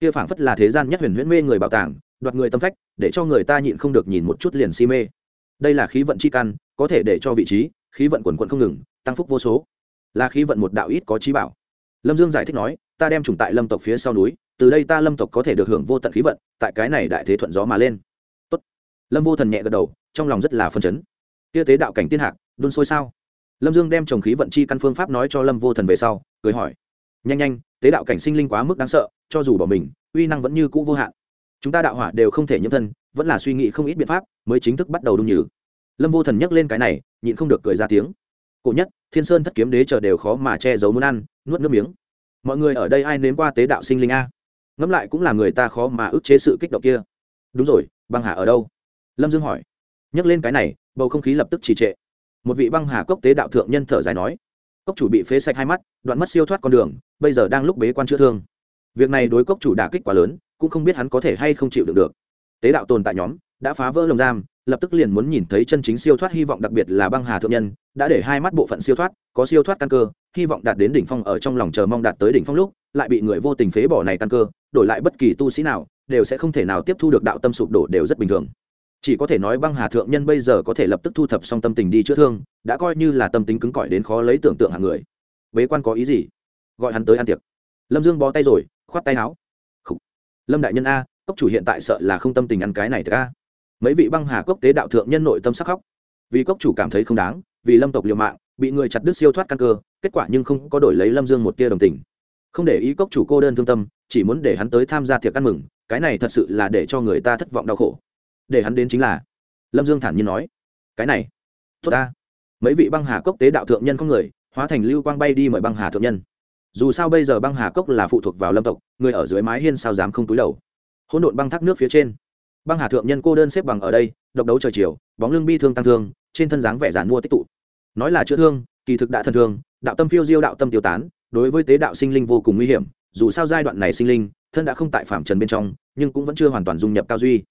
Kia phảng phất là thế gian nhất huyền huyễn mê người bảo tàng, đoạt người tâm phách, để cho người ta nhịn không được nhìn một chút liền si mê. Đây là khí vận chi căn, có thể để cho vị trí, khí vận quần quận không ngừng, tăng phúc vô số. Là khí vận một đạo ít có trí bảo. Lâm dương giải thích nói, ta đem trùng tại lâm tộc phía sau núi, từ đây ta lâm tộc có thể được hưởng vô tận khí vận, tại cái này đại thế thuận gió mà lên lâm vô thần nhẹ gật đầu, trong lòng rất là phân chấn. Tia tế đạo cảnh tiên hạc, đun sôi sao? Lâm dương đem trồng khí vận chi căn phương pháp nói cho lâm vô thần về sau, cười hỏi. Nhanh nhanh, tế đạo cảnh sinh linh quá mức đáng sợ, cho dù bỏ mình, uy năng vẫn như cũ vô hạn. Chúng ta đạo hỏa đều không thể nhiễm thân, vẫn là suy nghĩ không ít biện pháp, mới chính thức bắt đầu đúng nhử lâm vô thần nhắc lên cái này, nhịn không được cười ra tiếng. Cổ nhất, thiên sơn thất kiếm đế chờ đều khó mà che giấu muốn ăn, nuốt nước miếng. Mọi người ở đây ai nếm qua tế đạo sinh linh a? Ngẫm lại cũng là người ta khó mà ức chế sự kích động kia. Đúng rồi, băng hà ở đâu? Lâm dương hỏi. Nhắc lên cái này, bầu không khí lập tức trì trệ. Một vị băng hà cốc tế đạo thượng nhân thở dài nói. Cốc chủ bị phế sạch hai mắt, đoạn mất siêu thoát con đường, bây giờ đang lúc bế quan chữa thương. Việc này đối cốc chủ đả kích quá lớn, cũng không biết hắn có thể hay không chịu được được. Tế đạo tồn tại nhóm, đã phá vỡ lồng giam, lập tức liền muốn nhìn thấy chân chính siêu thoát hy vọng, đặc biệt là băng hà thượng nhân, đã để hai mắt bộ phận siêu thoát, có siêu thoát căn cơ, hy vọng đạt đến đỉnh phong ở trong lòng chờ mong đạt tới đỉnh phong lúc, lại bị người vô tình phế bỏ này căn cơ, đổi lại bất kỳ tu sĩ nào, đều sẽ không thể nào tiếp thu được đạo tâm sụp đổ đều rất bình thường chỉ có thể nói băng hà thượng nhân bây giờ có thể lập tức thu thập xong tâm tình đi chữa thương, đã coi như là tâm tính cứng cỏi đến khó lấy tưởng tượng hàng người. Bế quan có ý gì? Gọi hắn tới ăn tiệc. Lâm dương bó tay rồi, khoát tay áo. Lâm đại nhân a, cốc chủ hiện tại sợ là không tâm tình ăn cái này thật a. Mấy vị băng hà cốc tế đạo thượng nhân nội tâm sắc khóc. Vì cốc chủ cảm thấy không đáng, vì lâm tộc liều mạng, bị người chặt đứt siêu thoát căn cơ, kết quả nhưng không có đổi lấy lâm dương một tia đồng tình. Không để ý cốc chủ cô đơn thương tâm, chỉ muốn để hắn tới tham gia tiệc ăn mừng, cái này thật sự là để cho người ta thất vọng đau khổ để hắn đến chính là lâm dương thản nhiên nói cái này tốt ta mấy vị băng hà cốc tế đạo thượng nhân có người hóa thành lưu quang bay đi mời băng hà thượng nhân dù sao bây giờ băng hà cốc là phụ thuộc vào lâm tộc người ở dưới mái hiên sao dám không túi đầu hỗn độn băng thác nước phía trên băng hà thượng nhân cô đơn xếp bằng ở đây độc đấu trời chiều bóng lưng bi thương tăng thương trên thân dáng vẻ giản mua tích tụ nói là chữa thương kỳ thực đã thân thương đạo tâm phiêu diêu đạo tâm tiêu tán đối với tế đạo sinh linh vô cùng nguy hiểm dù sao giai đoạn này sinh linh thân đã không tại phạm trần bên trong nhưng cũng vẫn chưa hoàn toàn dung nhập cao duy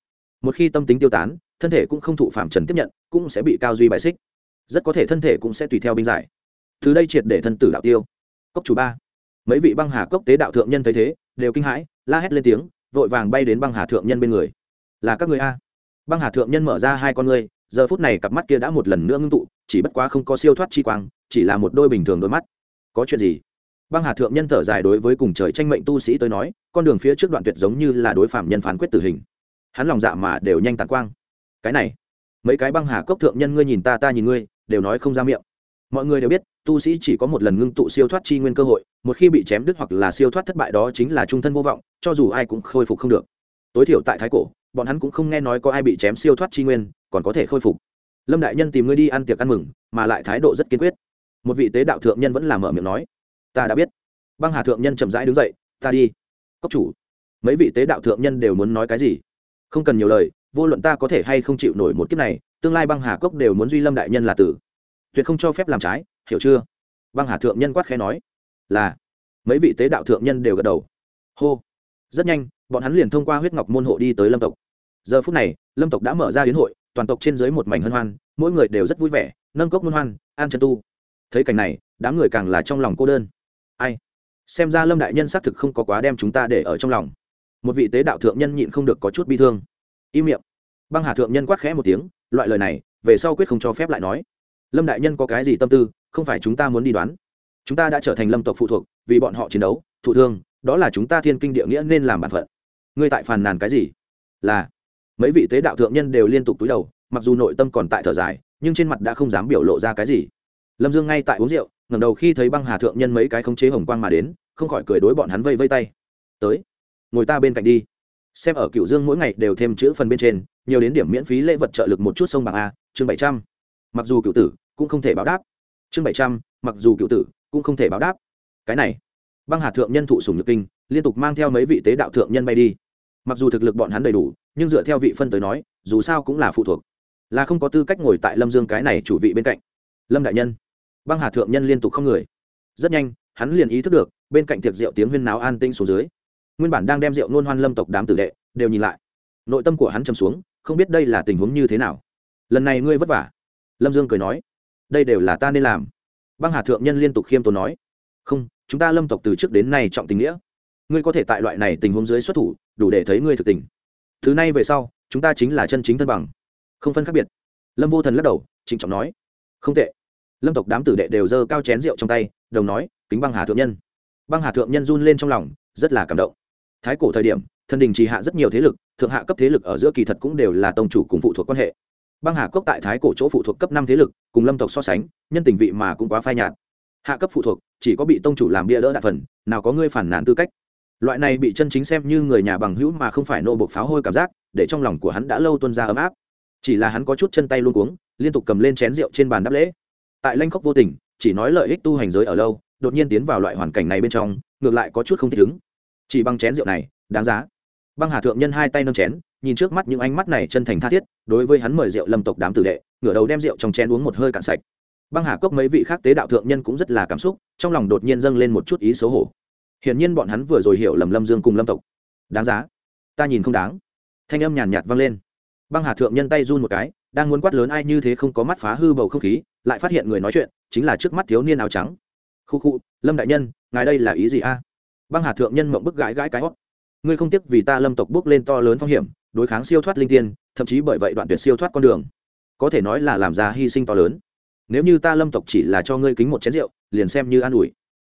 một khi tâm tính tiêu tán, thân thể cũng không thụ phạm trần tiếp nhận, cũng sẽ bị cao duy bài xích. Rất có thể thân thể cũng sẽ tùy theo binh giải. Từ đây triệt để thân tử đạo tiêu. Cốc chủ ba. Mấy vị băng hà cốc tế đạo thượng nhân thấy thế, đều kinh hãi, la hét lên tiếng, vội vàng bay đến băng hà thượng nhân bên người. Là các người a? Băng hà thượng nhân mở ra hai con ngươi, giờ phút này cặp mắt kia đã một lần nữa ngưng tụ, chỉ bất quá không có siêu thoát chi quang, chỉ là một đôi bình thường đôi mắt. Có chuyện gì? Băng hà thượng nhân thở dài đối với cùng trời tranh mệnh tu sĩ tới nói, con đường phía trước đoạn tuyệt giống như là đối phạm nhân phán quyết tử hình hắn lòng dạ mà đều nhanh tàn quang. Cái này, mấy cái băng hà cốc thượng nhân ngươi nhìn ta ta nhìn ngươi, đều nói không ra miệng. Mọi người đều biết, tu sĩ chỉ có một lần ngưng tụ siêu thoát chi nguyên cơ hội, một khi bị chém đứt hoặc là siêu thoát thất bại đó chính là trung thân vô vọng, cho dù ai cũng khôi phục không được. Tối thiểu tại thái cổ, bọn hắn cũng không nghe nói có ai bị chém siêu thoát chi nguyên, còn có thể khôi phục. Lâm đại nhân tìm ngươi đi ăn tiệc ăn mừng, mà lại thái độ rất kiên quyết. Một vị tế đạo thượng nhân vẫn làm mở miệng nói, ta đã biết. Băng hà thượng nhân chậm rãi đứng dậy, ta đi, cốc chủ. Mấy vị tế đạo thượng nhân đều muốn nói cái gì? Không cần nhiều lời, vô luận ta có thể hay không chịu nổi một kiếp này, tương lai băng hà cốc đều muốn duy lâm đại nhân là tử. Tuyệt không cho phép làm trái, hiểu chưa? Băng hà thượng nhân quát khẽ nói. Là. Mấy vị tế đạo thượng nhân đều gật đầu. Hô. Rất nhanh, bọn hắn liền thông qua huyết ngọc môn hộ đi tới lâm tộc. Giờ phút này, lâm tộc đã mở ra hiến hội, toàn tộc trên dưới một mảnh hân hoan, mỗi người đều rất vui vẻ, nâng cốc môn hoan, an chân tu. Thấy cảnh này, đám người càng là trong lòng cô đơn. Ai? Xem ra lâm đại nhân xác thực không có quá đem chúng ta để ở trong lòng một vị tế đạo thượng nhân nhịn không được có chút bi thương. Im miệng. Băng hà thượng nhân quát khẽ một tiếng, loại lời này, về sau quyết không cho phép lại nói. Lâm đại nhân có cái gì tâm tư, không phải chúng ta muốn đi đoán. Chúng ta đã trở thành lâm tộc phụ thuộc, vì bọn họ chiến đấu, thụ thương, đó là chúng ta thiên kinh địa nghĩa nên làm bản phận. Ngươi tại phàn nàn cái gì? Là, mấy vị tế đạo thượng nhân đều liên tục túi đầu, mặc dù nội tâm còn tại thở dài, nhưng trên mặt đã không dám biểu lộ ra cái gì. Lâm dương ngay tại uống rượu, ngẩng đầu khi thấy băng hà thượng nhân mấy cái khống chế hồng quang mà đến, không khỏi cười đối bọn hắn vây vây tay. Tới ngồi ta bên cạnh đi. Xem ở cựu dương mỗi ngày đều thêm chữ phần bên trên, nhiều đến điểm miễn phí lễ vật trợ lực một chút sông bằng a, chương bảy trăm. Mặc dù cựu tử cũng không thể báo đáp. Chương bảy trăm, mặc dù cựu tử cũng không thể báo đáp. Cái này, băng hà thượng nhân thụ sùng nhược kinh, liên tục mang theo mấy vị tế đạo thượng nhân bay đi. Mặc dù thực lực bọn hắn đầy đủ, nhưng dựa theo vị phân tới nói, dù sao cũng là phụ thuộc. Là không có tư cách ngồi tại lâm dương cái này chủ vị bên cạnh. Lâm đại nhân. Băng hà thượng nhân liên tục không người. Rất nhanh, hắn liền ý thức được, bên cạnh tiệc rượu tiếng huyên náo an tinh xuống dưới nguyên bản đang đem rượu nôn hoan lâm tộc đám tử đệ đều nhìn lại. Nội tâm của hắn trầm xuống, không biết đây là tình huống như thế nào. Lần này ngươi vất vả. Lâm dương cười nói, đây đều là ta nên làm. Băng hà thượng nhân liên tục khiêm tốn nói, không, chúng ta lâm tộc từ trước đến nay trọng tình nghĩa. Ngươi có thể tại loại này tình huống dưới xuất thủ, đủ để thấy ngươi thực tình. Thứ này về sau, chúng ta chính là chân chính thân bằng. Không phân khác biệt. Lâm vô thần lắc đầu, trịnh trọng nói, không tệ. Lâm tộc đám tử đệ đều giơ cao chén rượu trong tay, đồng nói, kính băng hà thượng nhân. Băng hà thượng nhân run lên trong lòng, rất là cảm động thái cổ thời điểm, thần đình trì hạ rất nhiều thế lực, thượng hạ cấp thế lực ở giữa kỳ thật cũng đều là tông chủ cùng phụ thuộc quan hệ. Băng hà cốc tại thái cổ chỗ phụ thuộc cấp năm thế lực, cùng lâm tộc so sánh, nhân tình vị mà cũng quá phai nhạt. Hạ cấp phụ thuộc, chỉ có bị tông chủ làm bia đỡ đạ phần, nào có ngươi phản nàn tư cách. Loại này bị chân chính xem như người nhà bằng hữu mà không phải nô bộc pháo hôi cảm giác, để trong lòng của hắn đã lâu tuân ra ấm áp. Chỉ là hắn có chút chân tay luôn cuống, liên tục cầm lên chén rượu trên bàn đáp lễ. Tại lanh khóc vô tình, chỉ nói lợi ích tu hành giới ở lâu, đột nhiên tiến vào loại hoàn cảnh này bên trong, ngược lại có chút không thích ứng chỉ bằng chén rượu này, đáng giá. Băng hà thượng nhân hai tay nâng chén, nhìn trước mắt những ánh mắt này chân thành tha thiết, đối với hắn mời rượu lâm tộc đám tử đệ, ngửa đầu đem rượu trong chén uống một hơi cạn sạch. Băng hà cốc mấy vị khác tế đạo thượng nhân cũng rất là cảm xúc, trong lòng đột nhiên dâng lên một chút ý xấu hổ. Hiển nhiên bọn hắn vừa rồi hiểu lầm lâm dương cùng lâm tộc. Đáng giá. Ta nhìn không đáng. Thanh âm nhàn nhạt vang lên. Băng hà thượng nhân tay run một cái, đang muốn quát lớn ai như thế không có mắt phá hư bầu không khí, lại phát hiện người nói chuyện, chính là trước mắt thiếu niên áo trắng. Khu khu, lâm đại nhân, ngài đây là ý gì a? Băng hà thượng nhân mộng bức gãi gãi cái hót. Ngươi không tiếc vì ta lâm tộc bước lên to lớn phong hiểm, đối kháng siêu thoát linh tiên, thậm chí bởi vậy đoạn tuyệt siêu thoát con đường. Có thể nói là làm ra hy sinh to lớn. Nếu như ta lâm tộc chỉ là cho ngươi kính một chén rượu, liền xem như an ủi.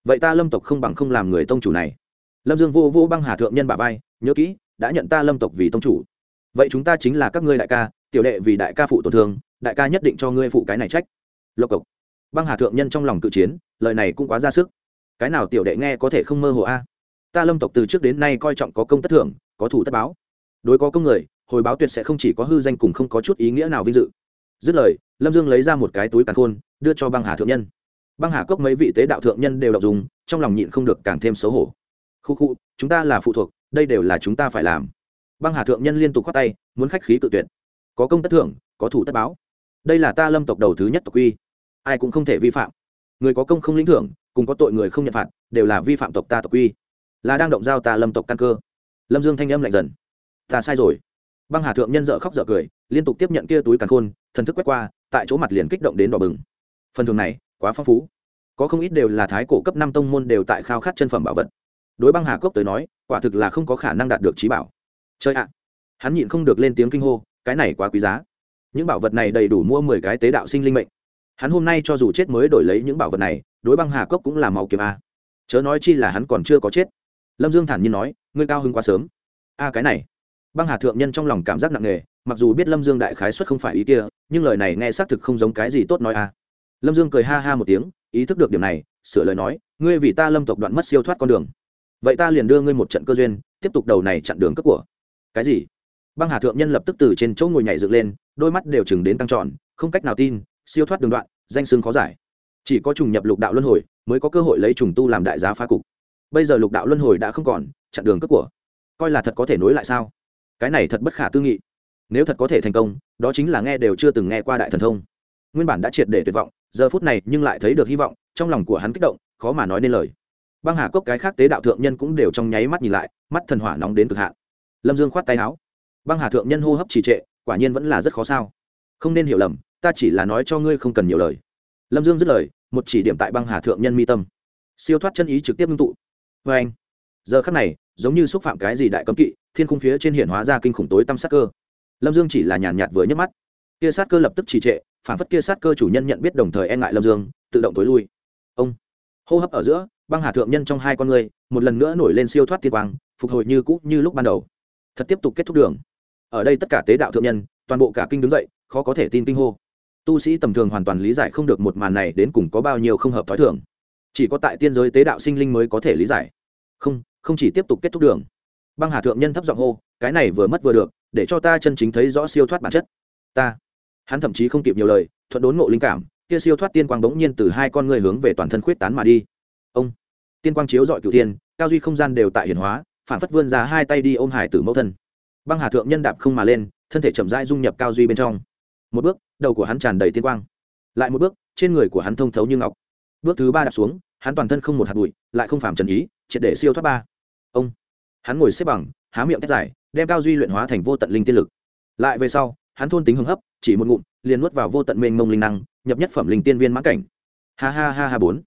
Vậy ta lâm tộc không bằng không làm người tông chủ này. Lâm dương vô vô băng hà thượng nhân bà vai, nhớ kỹ, đã nhận ta lâm tộc vì tông chủ. Vậy chúng ta chính là các ngươi đại ca, tiểu đệ vì đại ca phụ tổn thương, đại ca nhất định cho ngươi phụ cái này trách. Lộc cộc. Băng hà thượng nhân trong lòng cự chiến, lời này cũng quá ra sức cái nào tiểu đệ nghe có thể không mơ hồ a? Ta lâm tộc từ trước đến nay coi trọng có công tất thưởng, có thủ tất báo. Đối có công người, hồi báo tuyệt sẽ không chỉ có hư danh cùng không có chút ý nghĩa nào vinh dự. Dứt lời, lâm dương lấy ra một cái túi càn khôn, đưa cho băng hà thượng nhân. Băng hà cốc mấy vị tế đạo thượng nhân đều đọc dùng, trong lòng nhịn không được càng thêm xấu hổ. Khu khu, chúng ta là phụ thuộc, đây đều là chúng ta phải làm. Băng hà thượng nhân liên tục khoát tay, muốn khách khí tự tuyệt. Có công tất thưởng, có thủ tất báo. Đây là ta lâm tộc đầu thứ nhất tộc quy. Ai cũng không thể vi phạm. Người có công không lĩnh thưởng cùng có tội người không nhận phạt, đều là vi phạm tộc ta tộc quy. Là đang động giao ta lâm tộc căn cơ. Lâm dương thanh âm lạnh dần. Ta sai rồi. Băng hà thượng nhân dợ khóc dợ cười, liên tục tiếp nhận kia túi càn khôn, thần thức quét qua, tại chỗ mặt liền kích động đến đỏ bừng. Phần thường này, quá phong phú. Có không ít đều là thái cổ cấp năm tông môn đều tại khao khát chân phẩm bảo vật. Đối băng hà cốc tới nói, quả thực là không có khả năng đạt được trí bảo. Chơi ạ. Hắn nhịn không được lên tiếng kinh hô, cái này quá quý giá. Những bảo vật này đầy đủ mua mười cái tế đạo sinh linh mệnh. Hắn hôm nay cho dù chết mới đổi lấy những bảo vật này đối băng hà cốc cũng là máu kiếm a. Chớ nói chi là hắn còn chưa có chết. Lâm dương thản nhiên nói, ngươi cao hưng quá sớm. A, cái này. Băng hà thượng nhân trong lòng cảm giác nặng nề, mặc dù biết lâm dương đại khái xuất không phải ý kia, nhưng lời này nghe xác thực không giống cái gì tốt nói a. Lâm dương cười ha ha một tiếng, ý thức được điểm này, sửa lời nói, ngươi vì ta lâm tộc đoạn mất siêu thoát con đường. Vậy ta liền đưa ngươi một trận cơ duyên, tiếp tục đầu này chặn đường cấp của. Cái gì? Băng hà thượng nhân lập tức từ trên chỗ ngồi nhảy dựng lên, đôi mắt đều chừng đến tăng tròn không cách nào tin, siêu thoát đường đoạn, danh xưng khó giải chỉ có trùng nhập lục đạo luân hồi mới có cơ hội lấy trùng tu làm đại giá phá cục. Bây giờ lục đạo luân hồi đã không còn, chặn đường cất của. Coi là thật có thể nối lại sao? Cái này thật bất khả tư nghị. Nếu thật có thể thành công, đó chính là nghe đều chưa từng nghe qua đại thần thông. Nguyên bản đã triệt để tuyệt vọng, giờ phút này nhưng lại thấy được hy vọng, trong lòng của hắn kích động, khó mà nói nên lời. Băng hà cốc cái khác tế đạo thượng nhân cũng đều trong nháy mắt nhìn lại, mắt thần hỏa nóng đến cực hạn. Lâm dương khoát tay áo. Băng hà thượng nhân hô hấp trì trệ, quả nhiên vẫn là rất khó sao. Không nên hiểu lầm, ta chỉ là nói cho ngươi không cần nhiều lời lâm dương dứt lời, một chỉ điểm tại băng hà thượng nhân mi tâm. Siêu thoát chân ý trực tiếp ngưng tụ. Vê anh, giờ khắc này, giống như xúc phạm cái gì đại cấm kỵ, thiên khung phía trên hiển hóa ra kinh khủng tối tăm sát cơ. Lâm dương chỉ là nhàn nhạt vừa nhấc mắt. Kia sát cơ lập tức trì trệ, phản phất kia sát cơ chủ nhân nhận biết đồng thời e ngại lâm dương, tự động tối lui. Ông, hô hấp ở giữa, băng hà thượng nhân trong hai con người, một lần nữa nổi lên siêu thoát tiên quang, phục hồi như cũ như lúc ban đầu. Thật tiếp tục kết thúc đường. Ở đây tất cả tế đạo thượng nhân, toàn bộ cả kinh đứng dậy, khó có thể tin kinh hô tu sĩ tầm thường hoàn toàn lý giải không được một màn này đến cùng có bao nhiêu không hợp t h ó i thường. Chỉ có tại tiên giới tế đạo sinh linh mới có thể lý giải. Không không chỉ tiếp tục kết thúc đường. Băng hà thượng nhân thấp giọng hô, cái này vừa mất vừa được, để cho ta chân chính thấy rõ siêu thoát bản chất. Ta, hắn thậm chí không kịp nhiều lời, thuận đốn ngộ linh cảm, kia siêu thoát tiên quang bỗng nhiên từ hai con người hướng về toàn thân khuyết tán mà đi. Ông, tiên quang chiếu dọi cửu tiên cao duy không gian đều tại hiển hóa, phản phất vươn ra hai tay đi ôm hải tử mẫu thân. Băng hà thượng nhân đạp không mà lên, thân thể chậm rãi dung nhập cao duy bên trong một bước, đầu của hắn tràn đầy tiên quang. Lại một bước, trên người của hắn thông thấu như ngọc. Bước thứ ba đặt xuống, hắn toàn thân không một hạt bụi, lại không phạm trần ý, triệt để siêu thoát ba. Ông! Hắn ngồi xếp bằng, há miệng tét dài, đem cao duy luyện hóa thành vô tận linh tiên lực. Lại về sau, hắn thôn tính hưng hấp, chỉ một ngụm, liền nuốt vào vô tận mênh mông linh năng, nhập nhất phẩm linh tiên viên mãn cảnh. Ha ha ha ha bốn.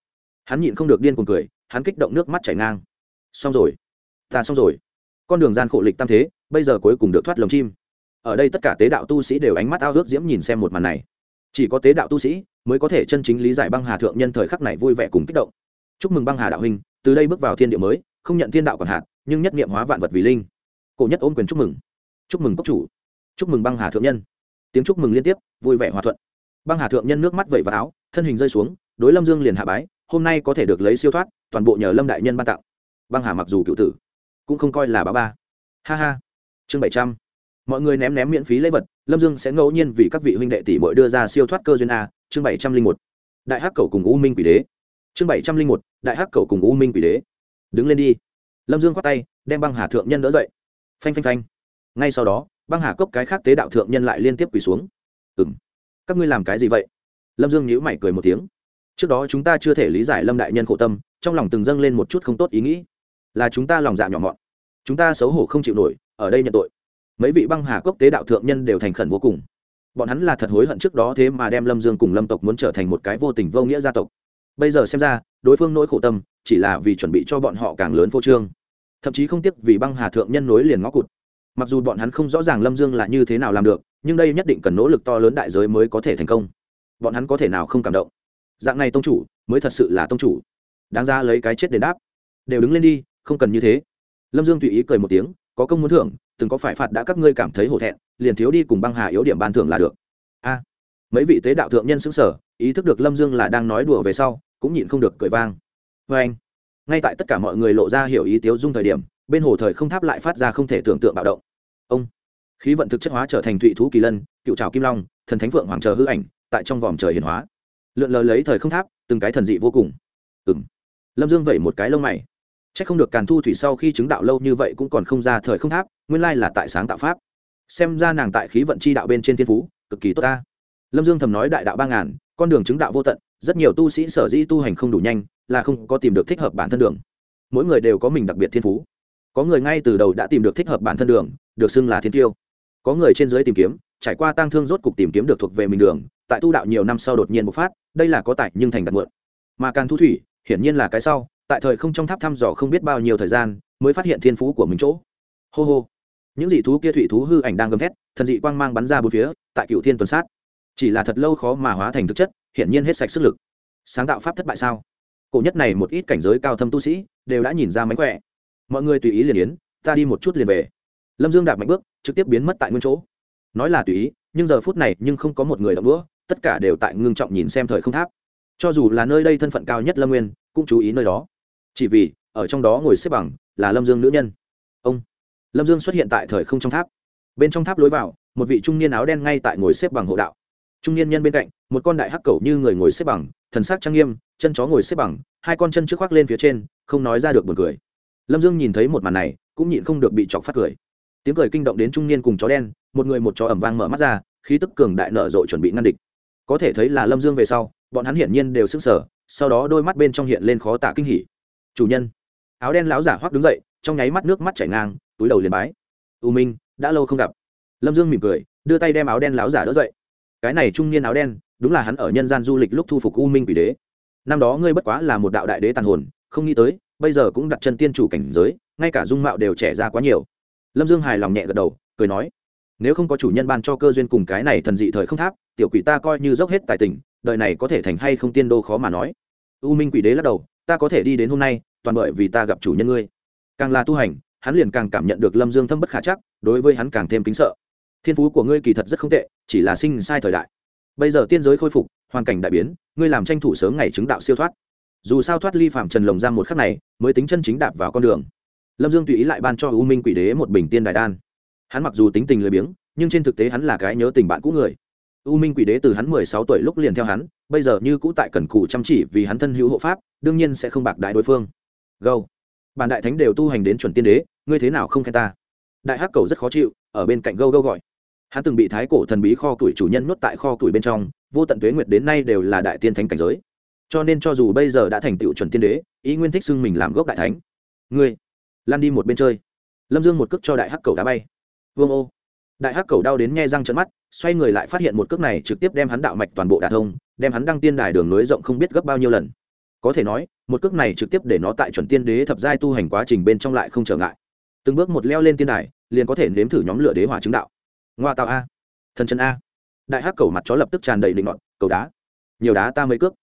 Hắn nhịn không được điên cuồng cười, hắn kích động nước mắt chảy ngang. Xong rồi. Ta xong rồi. Con đường gian khổ lịch tam thế, bây giờ cuối cùng được thoát lồng chim ở đây tất cả tế đạo tu sĩ đều ánh mắt ao ước diễm nhìn xem một màn này. Chỉ có tế đạo tu sĩ mới có thể chân chính lý giải băng hà thượng nhân thời khắc này vui vẻ cùng kích động. Chúc mừng băng hà đạo huynh, từ đây bước vào thiên địa mới, không nhận thiên đạo còn hạt nhưng nhất niệm hóa vạn vật vì linh. Cổ nhất ôm quyền chúc mừng. Chúc mừng cốc chủ. Chúc mừng băng hà thượng nhân. Tiếng chúc mừng liên tiếp, vui vẻ hòa thuận. Băng hà thượng nhân nước mắt vẩy vào áo, thân hình rơi xuống, đối lâm dương liền hạ bái, hôm nay có thể được lấy siêu thoát, toàn bộ nhờ lâm đại nhân ban tặng. Băng hà mặc dù cựu tử, cũng không coi là bá ba. Ha ha. Chương bảy trăm mọi người ném ném miễn phí lễ vật, lâm dương sẽ ngẫu nhiên vì các vị huynh đệ tỷ mội đưa ra siêu thoát cơ duyên a, chương bảy trăm linh một. Đại hắc cầu cùng u minh quỷ đế. Chương bảy trăm linh một, đại hắc cầu cùng u minh quỷ đế. Đứng lên đi. Lâm dương khoát tay, đem băng hà thượng nhân đỡ dậy. Phanh phanh phanh. Ngay sau đó, băng hà cốc cái khác tế đạo thượng nhân lại liên tiếp quỳ xuống. Ừ m các ngươi làm cái gì vậy? Lâm dương nhíu mày cười một tiếng. Trước đó chúng ta chưa thể lý giải lâm đại nhân khổ tâm, trong lòng từng dâng lên một chút không tốt ý nghĩ. Là chúng ta lòng dạ nhỏ mọn. Chúng ta xấu hổ không chịu nổi, ở đây nhận tội mấy vị băng hà cốc tế đạo thượng nhân đều thành khẩn vô cùng. Bọn hắn là thật hối hận trước đó thế mà đem lâm dương cùng lâm tộc muốn trở thành một cái vô tình vô nghĩa gia tộc. Bây giờ xem ra, đối phương nỗi khổ tâm chỉ là vì chuẩn bị cho bọn họ càng lớn phô trương. Thậm chí không tiếc vì băng hà thượng nhân nối liền ngõ cụt. Mặc dù bọn hắn không rõ ràng lâm dương là như thế nào làm được, nhưng đây nhất định cần nỗ lực to lớn đại giới mới có thể thành công. Bọn hắn có thể nào không cảm động? Dạng này tông chủ, mới thật sự là tông chủ. Đáng ra lấy cái chết đền đáp. Đều đứng lên đi, không cần như thế. Lâm dương tùy ý cười một tiếng, có công muốn thưởng từng có phải phạt đã các ngươi cảm thấy hổ thẹn, liền thiếu đi cùng băng hà yếu điểm ban thưởng là được. A. Mấy vị tế đạo thượng nhân xứng sở ý thức được lâm dương là đang nói đùa về sau, cũng nhịn không được cười vang. Vê anh, ngay tại tất cả mọi người lộ ra hiểu ý tiếu dung thời điểm, bên hồ thời không tháp lại phát ra không thể tưởng tượng bạo động. Ông, khí vận thực chất hóa trở thành thụy thú kỳ lân, cựu trào kim long, thần thánh phượng hoàng chờ hư ảnh, tại trong vòm trời hiền hóa. Lượn lờ lấy thời không tháp, từng cái thần dị vô cùng. Ừng lâm dương vẩy một cái lông mày. C h ắ c không được càn thu thủy sau khi chứng đạo lâu như vậy cũng còn không ra thời không tháp nguyên lai là tại sáng tạo pháp. Xem ra nàng tại khí vận chi đạo bên trên thiên phú, cực kỳ tốt ta. Lâm dương thầm nói đại đạo ba ngàn, con đường chứng đạo vô tận, rất nhiều tu sĩ sở dĩ tu hành không đủ nhanh, là không có tìm được thích hợp bản thân đường. Mỗi người đều có mình đặc biệt thiên phú. Có người ngay từ đầu đã tìm được thích hợp bản thân đường, được xưng là thiên tiêu. Có người trên giới tìm kiếm, trải qua tang thương rốt cục tìm kiếm được thuộc về mình đường, tại tu đạo nhiều năm sau đột nhiên bộc phát, đây là có tại nhưng thành đặt mượn mà càng thu thủy, hiển nhiên là cái sau, tại thời không trong tháp thăm dò không biết bao nhiêu thời gian, mới phát hiện thiên phú của mình chỗ. Hô hô những dị thú kia thủy thú hư ảnh đang gầm thét, thần dị quang mang bắn ra bốn phía, tại cựu thiên tuần sát. Chỉ là thật lâu khó mà hóa thành thực chất, hiển nhiên hết sạch sức lực. Sáng tạo pháp thất bại sao? Cổ nhất này một ít cảnh giới cao thâm tu sĩ đều đã nhìn ra mánh khỏe. Mọi người tùy ý liền yến, ta đi một chút liền về. Lâm dương đạp mạnh bước, trực tiếp biến mất tại nguyên chỗ. Nói là tùy ý, nhưng giờ phút này nhưng không có một người đ đũa, tất cả đều tại ngưng trọng nhìn xem thời không tháp. Cho dù là nơi đây thân phận cao nhất lâm nguyên, cũng chú ý nơi đó. Chỉ vì, ở trong đó ngồi xếp bằng là lâm dương nữ nhân. Ông lâm dương xuất hiện tại thời không trong tháp. Bên trong tháp lối vào, một vị trung niên áo đen ngay tại ngồi xếp bằng hộ đạo. Trung niên nhân bên cạnh, một con đại hắc cầu như người ngồi xếp bằng, thần sắc trang nghiêm, chân chó ngồi xếp bằng, hai con chân trước khoác lên phía trên, không nói ra được buồn cười. Lâm dương nhìn thấy một màn này, cũng nhịn không được bị chọc phát cười. Tiếng cười kinh động đến trung niên cùng chó đen, một người một chó ẩm vang mở mắt ra, khí tức cường đại nở rộ chuẩn bị ngăn địch. Có thể thấy là lâm dương về sau, bọn hắn hiển nhiên đều s sở sau đó đôi mắt bên trong hiện lên khó tả kinh hỉ. Chủ nhân. Áo đen láo giả hoắc đứng dậy trong nháy mắt nước mắt chảy ngang, túi đầu liền bái. U minh, đã lâu không gặp. Lâm dương mỉm cười, đưa tay đem áo đen láo giả đỡ dậy. Cái này trung niên áo đen, đúng là hắn ở nhân gian du lịch lúc thu phục u minh quỷ đế. Năm đó ngươi bất quá là một đạo đại đế tàn hồn, không nghĩ tới, bây giờ cũng đặt chân tiên chủ cảnh giới, ngay cả dung mạo đều trẻ ra quá nhiều. Lâm dương hài lòng nhẹ gật đầu, cười nói, nếu không có chủ nhân ban cho cơ duyên cùng cái này thần dị thời không tháp, tiểu quỷ ta coi như dốc hết tài tình, đời này có thể thành hay không tiên đô khó mà nói. U minh quỷ đế lắc đầu, ta có thể đi đến hôm nay, toàn bởi vì ta gặp chủ nhân ngươi càng là tu hành, hắn liền càng cảm nhận được lâm dương thâm bất khả chắc, đối với hắn càng thêm kính sợ. Thiên phú của ngươi kỳ thật rất không tệ, chỉ là sinh sai thời đại. Bây giờ tiên giới khôi phục, hoàn cảnh đại biến, ngươi làm tranh thủ sớm ngày chứng đạo siêu thoát. Dù sao thoát ly phạm trần lồng giam một khắc này, mới tính chân chính đạp vào con đường. Lâm dương tùy ý lại ban cho u minh quỷ đế một bình tiên đại đan. Hắn mặc dù tính tình lười biếng, nhưng trên thực tế hắn là cái nhớ tình bạn cũ người. U minh quỷ đế từ hắn mười sáu tuổi lúc liền theo hắn, bây giờ như cũ tại cần cù chăm chỉ vì hắn thân hữu hộ pháp, đương nhiên sẽ không bạc đại đối phương. Gâu bản đại thánh đều tu hành đến chuẩn tiên đế, ngươi thế nào không khen ta? Đại hắc cầu rất khó chịu, ở bên cạnh gâu gâu gọi. Hắn từng bị thái cổ thần bí kho tuổi chủ nhân nuốt tại kho tuổi bên trong, vô tận tuế nguyệt đến nay đều là đại tiên thánh cảnh giới. Cho nên cho dù bây giờ đã thành tựu chuẩn tiên đế, ý nguyên thích xưng mình làm gốc đại thánh. Ngươi lan đi một bên chơi. Lâm dương một cước cho đại hắc cầu đá bay. Vương ô. Đại hắc cầu đau đến nghe răng trận mắt, xoay người lại phát hiện một cước này trực tiếp đem hắn đạo mạch toàn bộ đà thông, đem hắn đăng tiên đài đường nối rộng không biết gấp bao nhiêu lần có thể nói, một cước này trực tiếp để nó tại chuẩn tiên đế thập giai tu hành quá trình bên trong lại không trở ngại. Từng bước một leo lên tiên đài, liền có thể nếm thử nhóm lửa đế hỏa chứng đạo. Ngoa tạo a. Thần chân a. Đại hắc cầu mặt chó lập tức tràn đầy định ngọn cầu đá. Nhiều đá ta mới cước.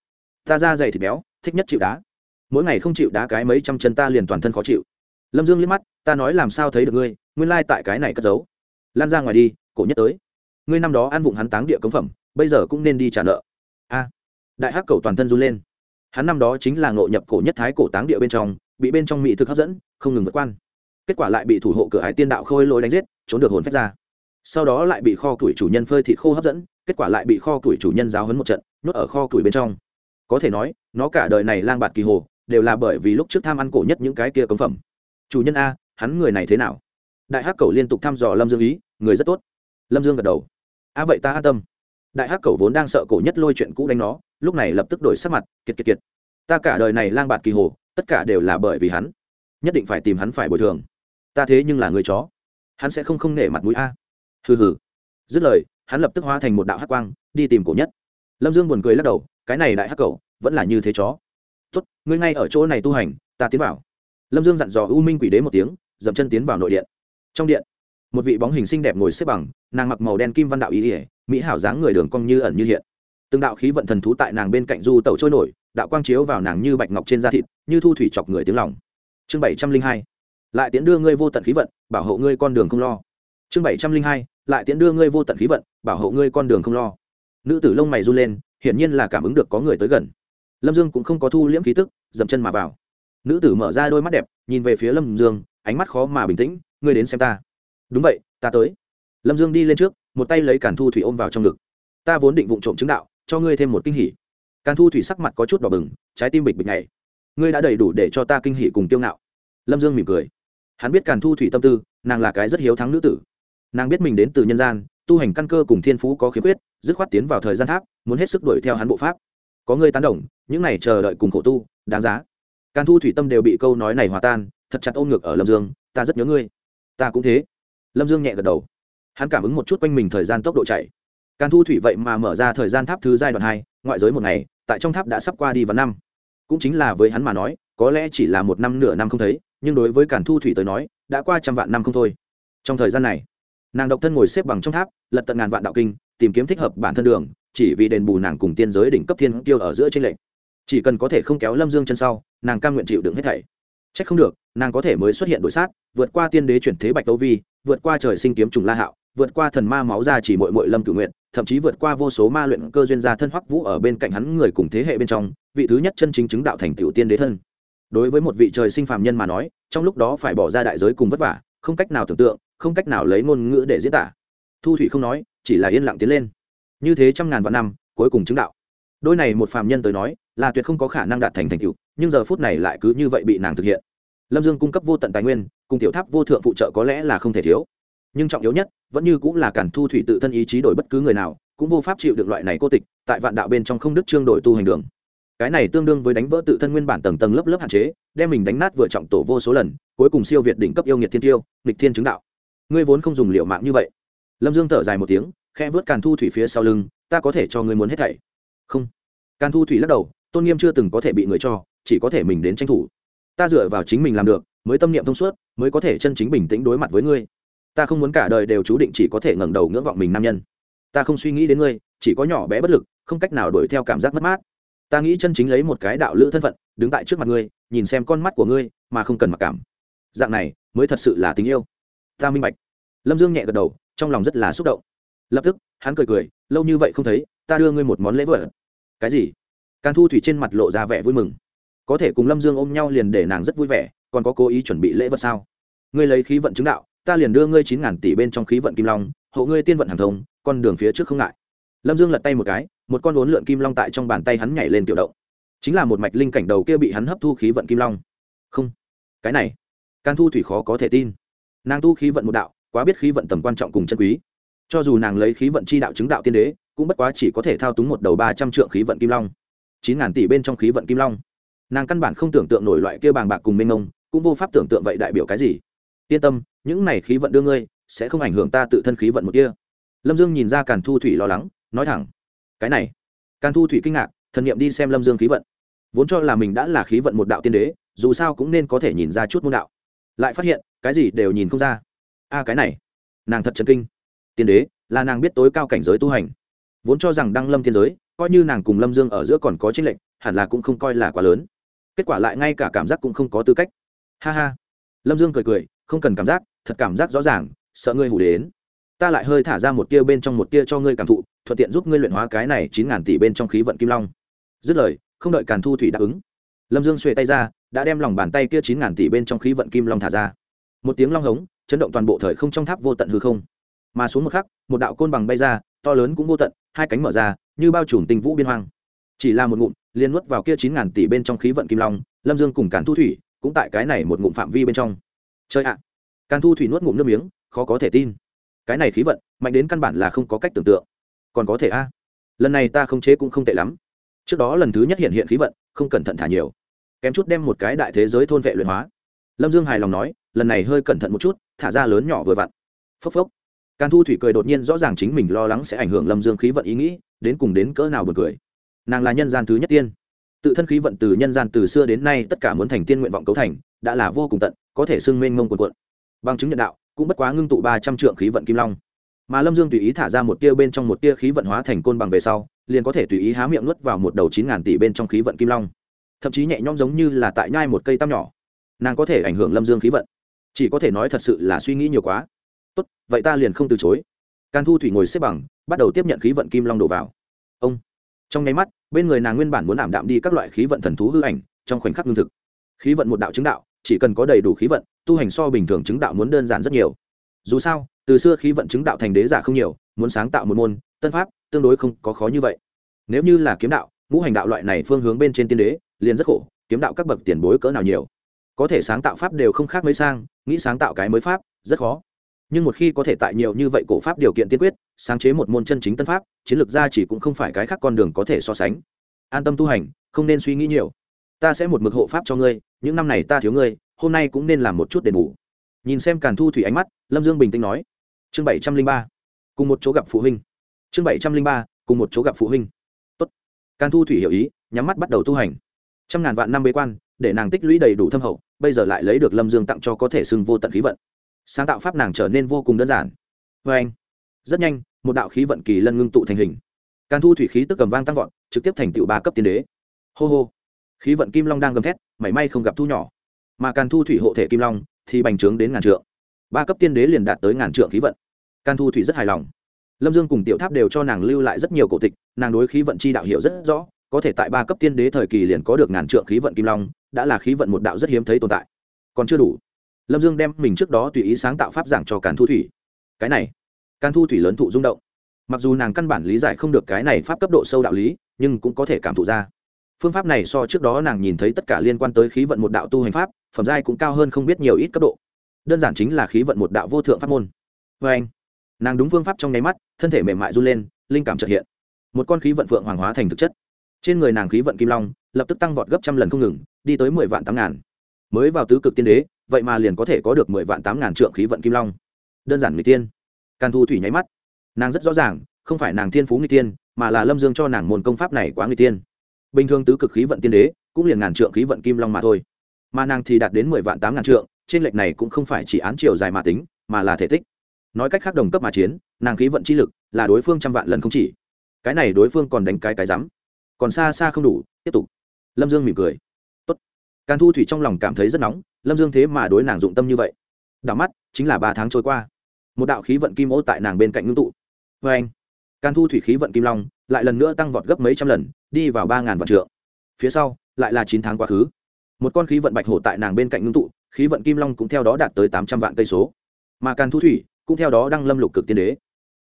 Ta ra dày thịt béo, thích nhất chịu đá. Mỗi ngày không chịu đá cái mấy trăm chân ta liền toàn thân khó chịu. Lâm dương liếc mắt, ta nói làm sao thấy được ngươi, nguyên lai tại cái này cất giấu. Lan ra ngoài đi, cổ nhất tới. Ngươi năm đó ăn vụng hắn táng địa cống phẩm, bây giờ cũng nên đi trả nợ. A. Đại hắc cầu toàn thân run lên hắn năm đó chính là ngộ nhập cổ nhất thái cổ táng địa bên trong, bị bên trong mỹ thực hấp dẫn, không ngừng vượt quan. Kết quả lại bị thủ hộ cửa hải tiên đạo khôi lỗi đánh giết, trốn được hồn phách ra. Sau đó lại bị kho tuổi chủ nhân phơi thịt khô hấp dẫn, kết quả lại bị kho tuổi chủ nhân giáo hấn một trận, nhốt ở kho tuổi bên trong. Có thể nói, nó cả đời này lang bạt kỳ hồ, đều là bởi vì lúc trước tham ăn cổ nhất những cái kia cống phẩm. Chủ nhân a, hắn người này thế nào? Đại hắc cầu liên tục thăm dò lâm dương ý, người rất tốt. Lâm dương gật đầu. A vậy ta an tâm. Đại hắc cầu vốn đang sợ cổ nhất lôi chuyện cũ đánh nó lúc này lập tức đổi sắc mặt, kiệt kiệt kiệt. Ta cả đời này lang bạt kỳ hồ, tất cả đều là bởi vì hắn. Nhất định phải tìm hắn phải bồi thường. Ta thế nhưng là người chó. Hắn sẽ không không nể mặt mũi a. Hừ hừ. Dứt lời, hắn lập tức hóa thành một đạo hắc quang, đi tìm cổ nhất. Lâm dương buồn cười lắc đầu, cái này đại hắc cầu vẫn là như thế chó. Tốt, ngươi ngay ở chỗ này tu hành, ta tiến vào. Lâm dương dặn dò u minh quỷ đế một tiếng, dậm chân tiến vào nội điện. Trong điện, một vị bóng hình xinh đẹp ngồi xếp bằng, nàng mặc màu đen kim văn đạo ý ỉa mỹ hảo dáng người đường cong như ẩn như hiện từng đạo khí vận thần thú tại nàng bên cạnh du tẩu trôi nổi, đạo quang chiếu vào nàng như bạch ngọc trên da thịt, như thu thủy chọc người tiếng lòng. Chương bảy trăm linh hai, lại tiễn đưa ngươi vô tận khí vận, bảo hộ ngươi con đường không lo. Chương bảy trăm linh hai, lại tiễn đưa ngươi vô tận khí vận, bảo hộ ngươi con đường không lo. Nữ tử lông mày run lên, hiển nhiên là cảm ứng được có người tới gần. Lâm dương cũng không có thu liễm khí tức, dậm chân mà vào. Nữ tử mở ra đôi mắt đẹp, nhìn về phía lâm dương, ánh mắt khó mà bình tĩnh, ngươi đến xem ta. Đúng vậy, ta tới. Lâm dương đi lên trước, một tay lấy cản thu thủy ôm vào trong ngực. Ta vốn định vụ trộm chứng đạo cho ngươi thêm một kinh hỉ. Càn thu thủy sắc mặt có chút đỏ bừng, trái tim bịch bịch nhảy. Ngươi đã đầy đủ để cho ta kinh hỉ cùng tiêu ngạo. Lâm dương mỉm cười. Hắn biết càn thu thủy tâm tư, nàng là cái rất hiếu thắng nữ tử. Nàng biết mình đến từ nhân gian, tu hành căn cơ cùng thiên phú có khiếm khuyết, dứt khoát tiến vào thời gian tháp, muốn hết sức đuổi theo hắn bộ pháp. Có người tán đồng, những này chờ đợi cùng khổ tu, đáng giá. Càn thu thủy tâm đều bị câu nói này hòa tan, thật chặt ôm ngược ở lâm dương, ta rất nhớ ngươi. Ta cũng thế. Lâm dương nhẹ gật đầu. Hắn cảm ứng một chút quanh mình thời gian tốc độ chạy càn thu thủy vậy mà mở ra thời gian tháp thứ giai đoạn hai, ngoại giới một ngày, tại trong tháp đã sắp qua đi vào năm. Cũng chính là với hắn mà nói, có lẽ chỉ là một năm nửa năm không thấy, nhưng đối với cản thu thủy tới nói, đã qua trăm vạn năm không thôi. Trong thời gian này, nàng độc thân ngồi xếp bằng trong tháp, lật tận ngàn vạn đạo kinh, tìm kiếm thích hợp bản thân đường, chỉ vì đền bù nàng cùng tiên giới đỉnh cấp thiên kiêu ở giữa trên lệnh chỉ cần có thể không kéo lâm dương chân sau, nàng cam nguyện chịu đựng hết thảy. C h ắ c không được, nàng có thể mới xuất hiện đối sát, vượt qua tiên đế chuyển thế bạch đấu vi, vượt qua trời sinh kiếm trùng la hạo vượt qua thần ma máu ra chỉ mội mội lâm cử nguyện thậm chí vượt qua vô số ma luyện cơ duyên gia thân hoắc vũ ở bên cạnh hắn người cùng thế hệ bên trong, vị thứ nhất chân chính chứng đạo thành tiểu tiên đế thân. Đối với một vị trời sinh phàm nhân mà nói, trong lúc đó phải bỏ ra đại giới cùng vất vả, không cách nào tưởng tượng, không cách nào lấy ngôn ngữ để diễn tả. Thu thủy không nói, chỉ là yên lặng tiến lên. Như thế trăm ngàn vạn năm, cuối cùng chứng đạo. Đôi này một phàm nhân tới nói, là tuyệt không có khả năng đạt thành thành tựu, nhưng giờ phút này lại cứ như vậy bị nàng thực hiện. Lâm dương cung cấp vô tận tài nguyên, cùng tiểu tháp vô thượng phụ trợ có lẽ là không thể thiếu nhưng trọng yếu nhất, vẫn như cũng là cản thu thủy tự thân ý chí đổi bất cứ người nào, cũng vô pháp chịu được loại này cô tịch, tại vạn đạo bên trong không đức trương đổi tu hành đường. Cái này tương đương với đánh vỡ tự thân nguyên bản tầng tầng lớp lớp hạn chế, đem mình đánh nát vừa trọng tổ vô số lần, cuối cùng siêu việt đỉnh cấp yêu nghiệt thiên tiêu, nghịch thiên chứng đạo. Ngươi vốn không dùng liệu mạng như vậy. Lâm dương thở dài một tiếng khe vớt càn thu thủy phía sau lưng, ta có thể cho ngươi muốn hết thảy. Không. Càn thu thủy lắc đầu, tôn nghiêm chưa từng có thể bị người cho, chỉ có thể mình đến tranh thủ. Ta dựa vào chính mình làm được, mới tâm niệm thông suốt, mới có thể chân chính bình tĩnh đối mặt với ngươi ta không muốn cả đời đều chú định chỉ có thể ngẩng đầu ngưỡng vọng mình nam nhân. Ta không suy nghĩ đến ngươi, chỉ có nhỏ bé bất lực, không cách nào đuổi theo cảm giác mất mát. Ta nghĩ chân chính lấy một cái đạo lữ thân phận, đứng tại trước mặt ngươi, nhìn xem con mắt của ngươi, mà không cần mặc cảm. Dạng này, mới thật sự là tình yêu. Ta minh bạch. Lâm dương nhẹ gật đầu, trong lòng rất là xúc động. Lập tức, hắn cười cười, lâu như vậy không thấy, ta đưa ngươi một món lễ vật. Cái gì? Can thu thủy trên mặt lộ ra vẻ vui mừng. Có thể cùng lâm dương ôm nhau liền để nàng rất vui vẻ, còn có cố ý chuẩn bị lễ vật sao? Ngươi lấy khí vận chứng đạo ta liền đưa ngươi chín ngàn tỷ bên trong khí vận kim long, hộ ngươi tiên vận hàng thông, con đường phía trước không ngại. Lâm dương lật tay một cái, một con uốn lượn kim long tại trong bàn tay hắn nhảy lên tiểu động. Chính là một mạch linh cảnh đầu kia bị hắn hấp thu khí vận kim long. Không, cái này, can thu thủy khó có thể tin. Nàng tu khí vận một đạo, quá biết khí vận tầm quan trọng cùng chân quý. Cho dù nàng lấy khí vận chi đạo chứng đạo tiên đế, cũng bất quá chỉ có thể thao túng một đầu ba trăm triệu khí vận kim long. Chín ngàn tỷ bên trong khí vận kim long. Nàng căn bản không tưởng tượng nổi loại kia bàng bạc cùng mênh mông, cũng vô pháp tưởng tượng vậy đại biểu cái gì yên tâm, những này khí vận đưa ngươi, sẽ không ảnh hưởng ta tự thân khí vận một kia. Lâm dương nhìn ra càn thu thủy lo lắng, nói thẳng, cái này. Càn thu thủy kinh ngạc, thần nghiệm đi xem lâm dương khí vận. Vốn cho là mình đã là khí vận một đạo tiên đế, dù sao cũng nên có thể nhìn ra chút môn đạo. Lại phát hiện, cái gì đều nhìn không ra. A, cái này. Nàng thật chấn kinh. Tiên đế, là nàng biết tối cao cảnh giới tu hành. Vốn cho rằng đăng lâm thiên giới, coi như nàng cùng lâm dương ở giữa còn có tranh lệnh hẳn là cũng không coi là quá lớn. Kết quả lại ngay cả cảm giác cũng không có tư cách. Ha ha. Lâm dương cười cười không cần cảm giác, thật cảm giác rõ ràng, sợ ngươi hủ đến. Ta lại hơi thả ra một tia bên trong một tia cho ngươi cảm thụ, thuận tiện giúp ngươi luyện hóa cái này chín ngàn tỷ bên trong khí vận kim long. Dứt lời, không đợi càn thu thủy đáp ứng, lâm dương xuề tay ra, đã đem lòng bàn tay kia chín ngàn tỷ bên trong khí vận kim long thả ra. Một tiếng long hống, chấn động toàn bộ thời không trong tháp vô tận hư không. Mà xuống một khắc, một đạo côn bằng bay ra, to lớn cũng vô tận, hai cánh mở ra, như bao trùm tình vũ biên hoang. Chỉ là một ngụm liên nuốt vào kia chín ngàn tỷ bên trong khí vận kim long, lâm dương cùng càn thu thủy cũng tại cái này một ngụm phạm vi bên trong chơi ạ. Càn thu thủy nuốt ngụm nước miếng, khó có thể tin. Cái này khí vận, mạnh đến căn bản là không có cách tưởng tượng. Còn có thể a. Lần này ta không chế cũng không tệ lắm. Trước đó lần thứ nhất hiện hiện khí vận, không cẩn thận thả nhiều. Kém chút đem một cái đại thế giới thôn vệ luyện hóa. Lâm dương hài lòng nói, lần này hơi cẩn thận một chút, thả ra lớn nhỏ vừa vặn. Phốc phốc. Càn thu thủy cười đột nhiên rõ ràng chính mình lo lắng sẽ ảnh hưởng lâm dương khí vận ý nghĩ, đến cùng đến cỡ nào bật cười. Nàng là nhân gian thứ nhất tiên. Tự thân khí vận từ nhân gian từ xưa đến nay tất cả muốn thành tiên nguyện vọng cấu thành, đã là vô cùng tận có thể xưng mênh mông quần quận bằng chứng nhận đạo, cũng bất quá ngưng tụ ba trăm trượng khí vận kim long. Mà lâm dương tùy ý thả ra một tia bên trong một tia khí vận hóa thành côn bằng về sau, liền có thể tùy ý há miệng nuốt vào một đầu chín ngàn tỷ bên trong khí vận kim long. Thậm chí nhẹ nhõm giống như là tại nhai một cây tăm nhỏ. Nàng có thể ảnh hưởng lâm dương khí vận. Chỉ có thể nói thật sự là suy nghĩ nhiều quá. Tốt, vậy ta liền không từ chối. Can thu thủy ngồi xếp bằng, bắt đầu tiếp nhận khí vận kim long đổ vào. Ông. Trong nháy mắt, bên người nàng nguyên bản muốn ảm đạm đi các loại khí vận thần thú hư ảnh, trong khoảnh khắc lương thực. Khí vận một đạo chứng đạo chỉ cần có đầy đủ khí vận, tu hành so bình thường chứng đạo muốn đơn giản rất nhiều. Dù sao, từ xưa khí vận chứng đạo thành đế giả không nhiều, muốn sáng tạo một môn, tân pháp, tương đối không có khó như vậy. Nếu như là kiếm đạo, ngũ hành đạo loại này phương hướng bên trên tiên đế, liền rất khổ, kiếm đạo các bậc tiền bối cỡ nào nhiều. Có thể sáng tạo pháp đều không khác mấy sang, nghĩ sáng tạo cái mới pháp, rất khó. Nhưng một khi có thể tại nhiều như vậy cổ pháp điều kiện tiên quyết, sáng chế một môn chân chính tân pháp, chiến lược gia chỉ cũng không phải cái khác con đường có thể so sánh. An tâm tu hành, không nên suy nghĩ nhiều ta sẽ một mực hộ pháp cho ngươi, những năm này ta thiếu ngươi, hôm nay cũng nên làm một chút đền bù. Nhìn xem càn thu thủy ánh mắt, lâm dương bình tĩnh nói. Chương bảy trăm linh ba, cùng một chỗ gặp phụ huynh. Chương bảy trăm linh ba, cùng một chỗ gặp phụ huynh. Tốt. càn thu thủy hiểu ý, nhắm mắt bắt đầu tu hành. Trăm ngàn vạn năm bế quan, để nàng tích lũy đầy đủ thâm hậu, bây giờ lại lấy được lâm dương tặng cho có thể xưng vô tận khí vận. Sáng tạo pháp nàng trở nên vô cùng đơn giản. Vê anh. Rất nhanh, một đạo khí vận kỳ lân ngưng tụ thành hình. Càn thu thủy khí tức cầm vang tăng vọt, trực tiếp thành tựu ba cấp tiên đế. Hô hô khí vận kim long đang gầm thét, mảy may không gặp thu nhỏ. Mà càn thu thủy hộ thể kim long thì bành trướng đến ngàn trượng. Ba cấp tiên đế liền đạt tới ngàn trượng khí vận. Càn thu thủy rất hài lòng. Lâm dương cùng tiểu tháp đều cho nàng lưu lại rất nhiều cổ tịch, nàng đối khí vận chi đạo hiểu rất rõ, có thể tại ba cấp tiên đế thời kỳ liền có được ngàn trượng khí vận kim long, đã là khí vận một đạo rất hiếm thấy tồn tại. Còn chưa đủ. Lâm dương đem mình trước đó tùy ý sáng tạo pháp giảng cho càn thu thủy. Cái này, càn thu thủy lớn thụ rung động. Mặc dù nàng căn bản lý giải không được cái này pháp cấp độ sâu đạo lý, nhưng cũng có thể cảm thụ ra phương pháp này so trước đó nàng nhìn thấy tất cả liên quan tới khí vận một đạo tu hành pháp, phẩm giai cũng cao hơn không biết nhiều ít cấp độ. Đơn giản chính là khí vận một đạo vô thượng pháp môn. Vê anh, nàng đúng phương pháp trong nháy mắt, thân thể mềm mại run lên, linh cảm trật hiện. Một con khí vận phượng hoàng hóa thành thực chất. Trên người nàng khí vận kim long, lập tức tăng vọt gấp trăm lần không ngừng, đi tới mười vạn tám ngàn. Mới vào tứ cực tiên đế, vậy mà liền có thể có được mười vạn tám ngàn trượng khí vận kim long. Đơn giản người tiên. Càn thu thủy nháy mắt. Nàng rất rõ ràng, không phải nàng thiên phú người tiên, mà là lâm dương cho nàng môn công pháp này quá người tiên bình thường tứ cực khí vận tiên đế, cũng liền ngàn trượng khí vận kim long mà thôi. Mà nàng thì đạt đến mười vạn tám ngàn trượng, trên lệch này cũng không phải chỉ án chiều dài mà tính, mà là thể tích. Nói cách khác đồng cấp mà chiến, nàng khí vận chi lực là đối phương trăm vạn lần không chỉ. Cái này đối phương còn đánh cái cái rắm. Còn xa xa không đủ, tiếp tục. Lâm dương mỉm cười. Tốt. càn thu thủy trong lòng cảm thấy rất nóng, lâm dương thế mà đối nàng dụng tâm như vậy. Đảo mắt, chính là ba tháng trôi qua. Một đạo khí vận kim ô tại nàng bên cạnh ngưng tụ. Vê anh Can thu thủy khí vận kim long, lại lần nữa tăng vọt gấp mấy trăm lần, đi vào ba ngàn vạn trượng. Phía sau, lại là chín tháng quá khứ. Một con khí vận bạch hổ tại nàng bên cạnh ngưng tụ, khí vận kim long cũng theo đó đạt tới tám trăm vạn cây số. Mà Can thu thủy cũng theo đó đăng lâm lục cực tiên đế.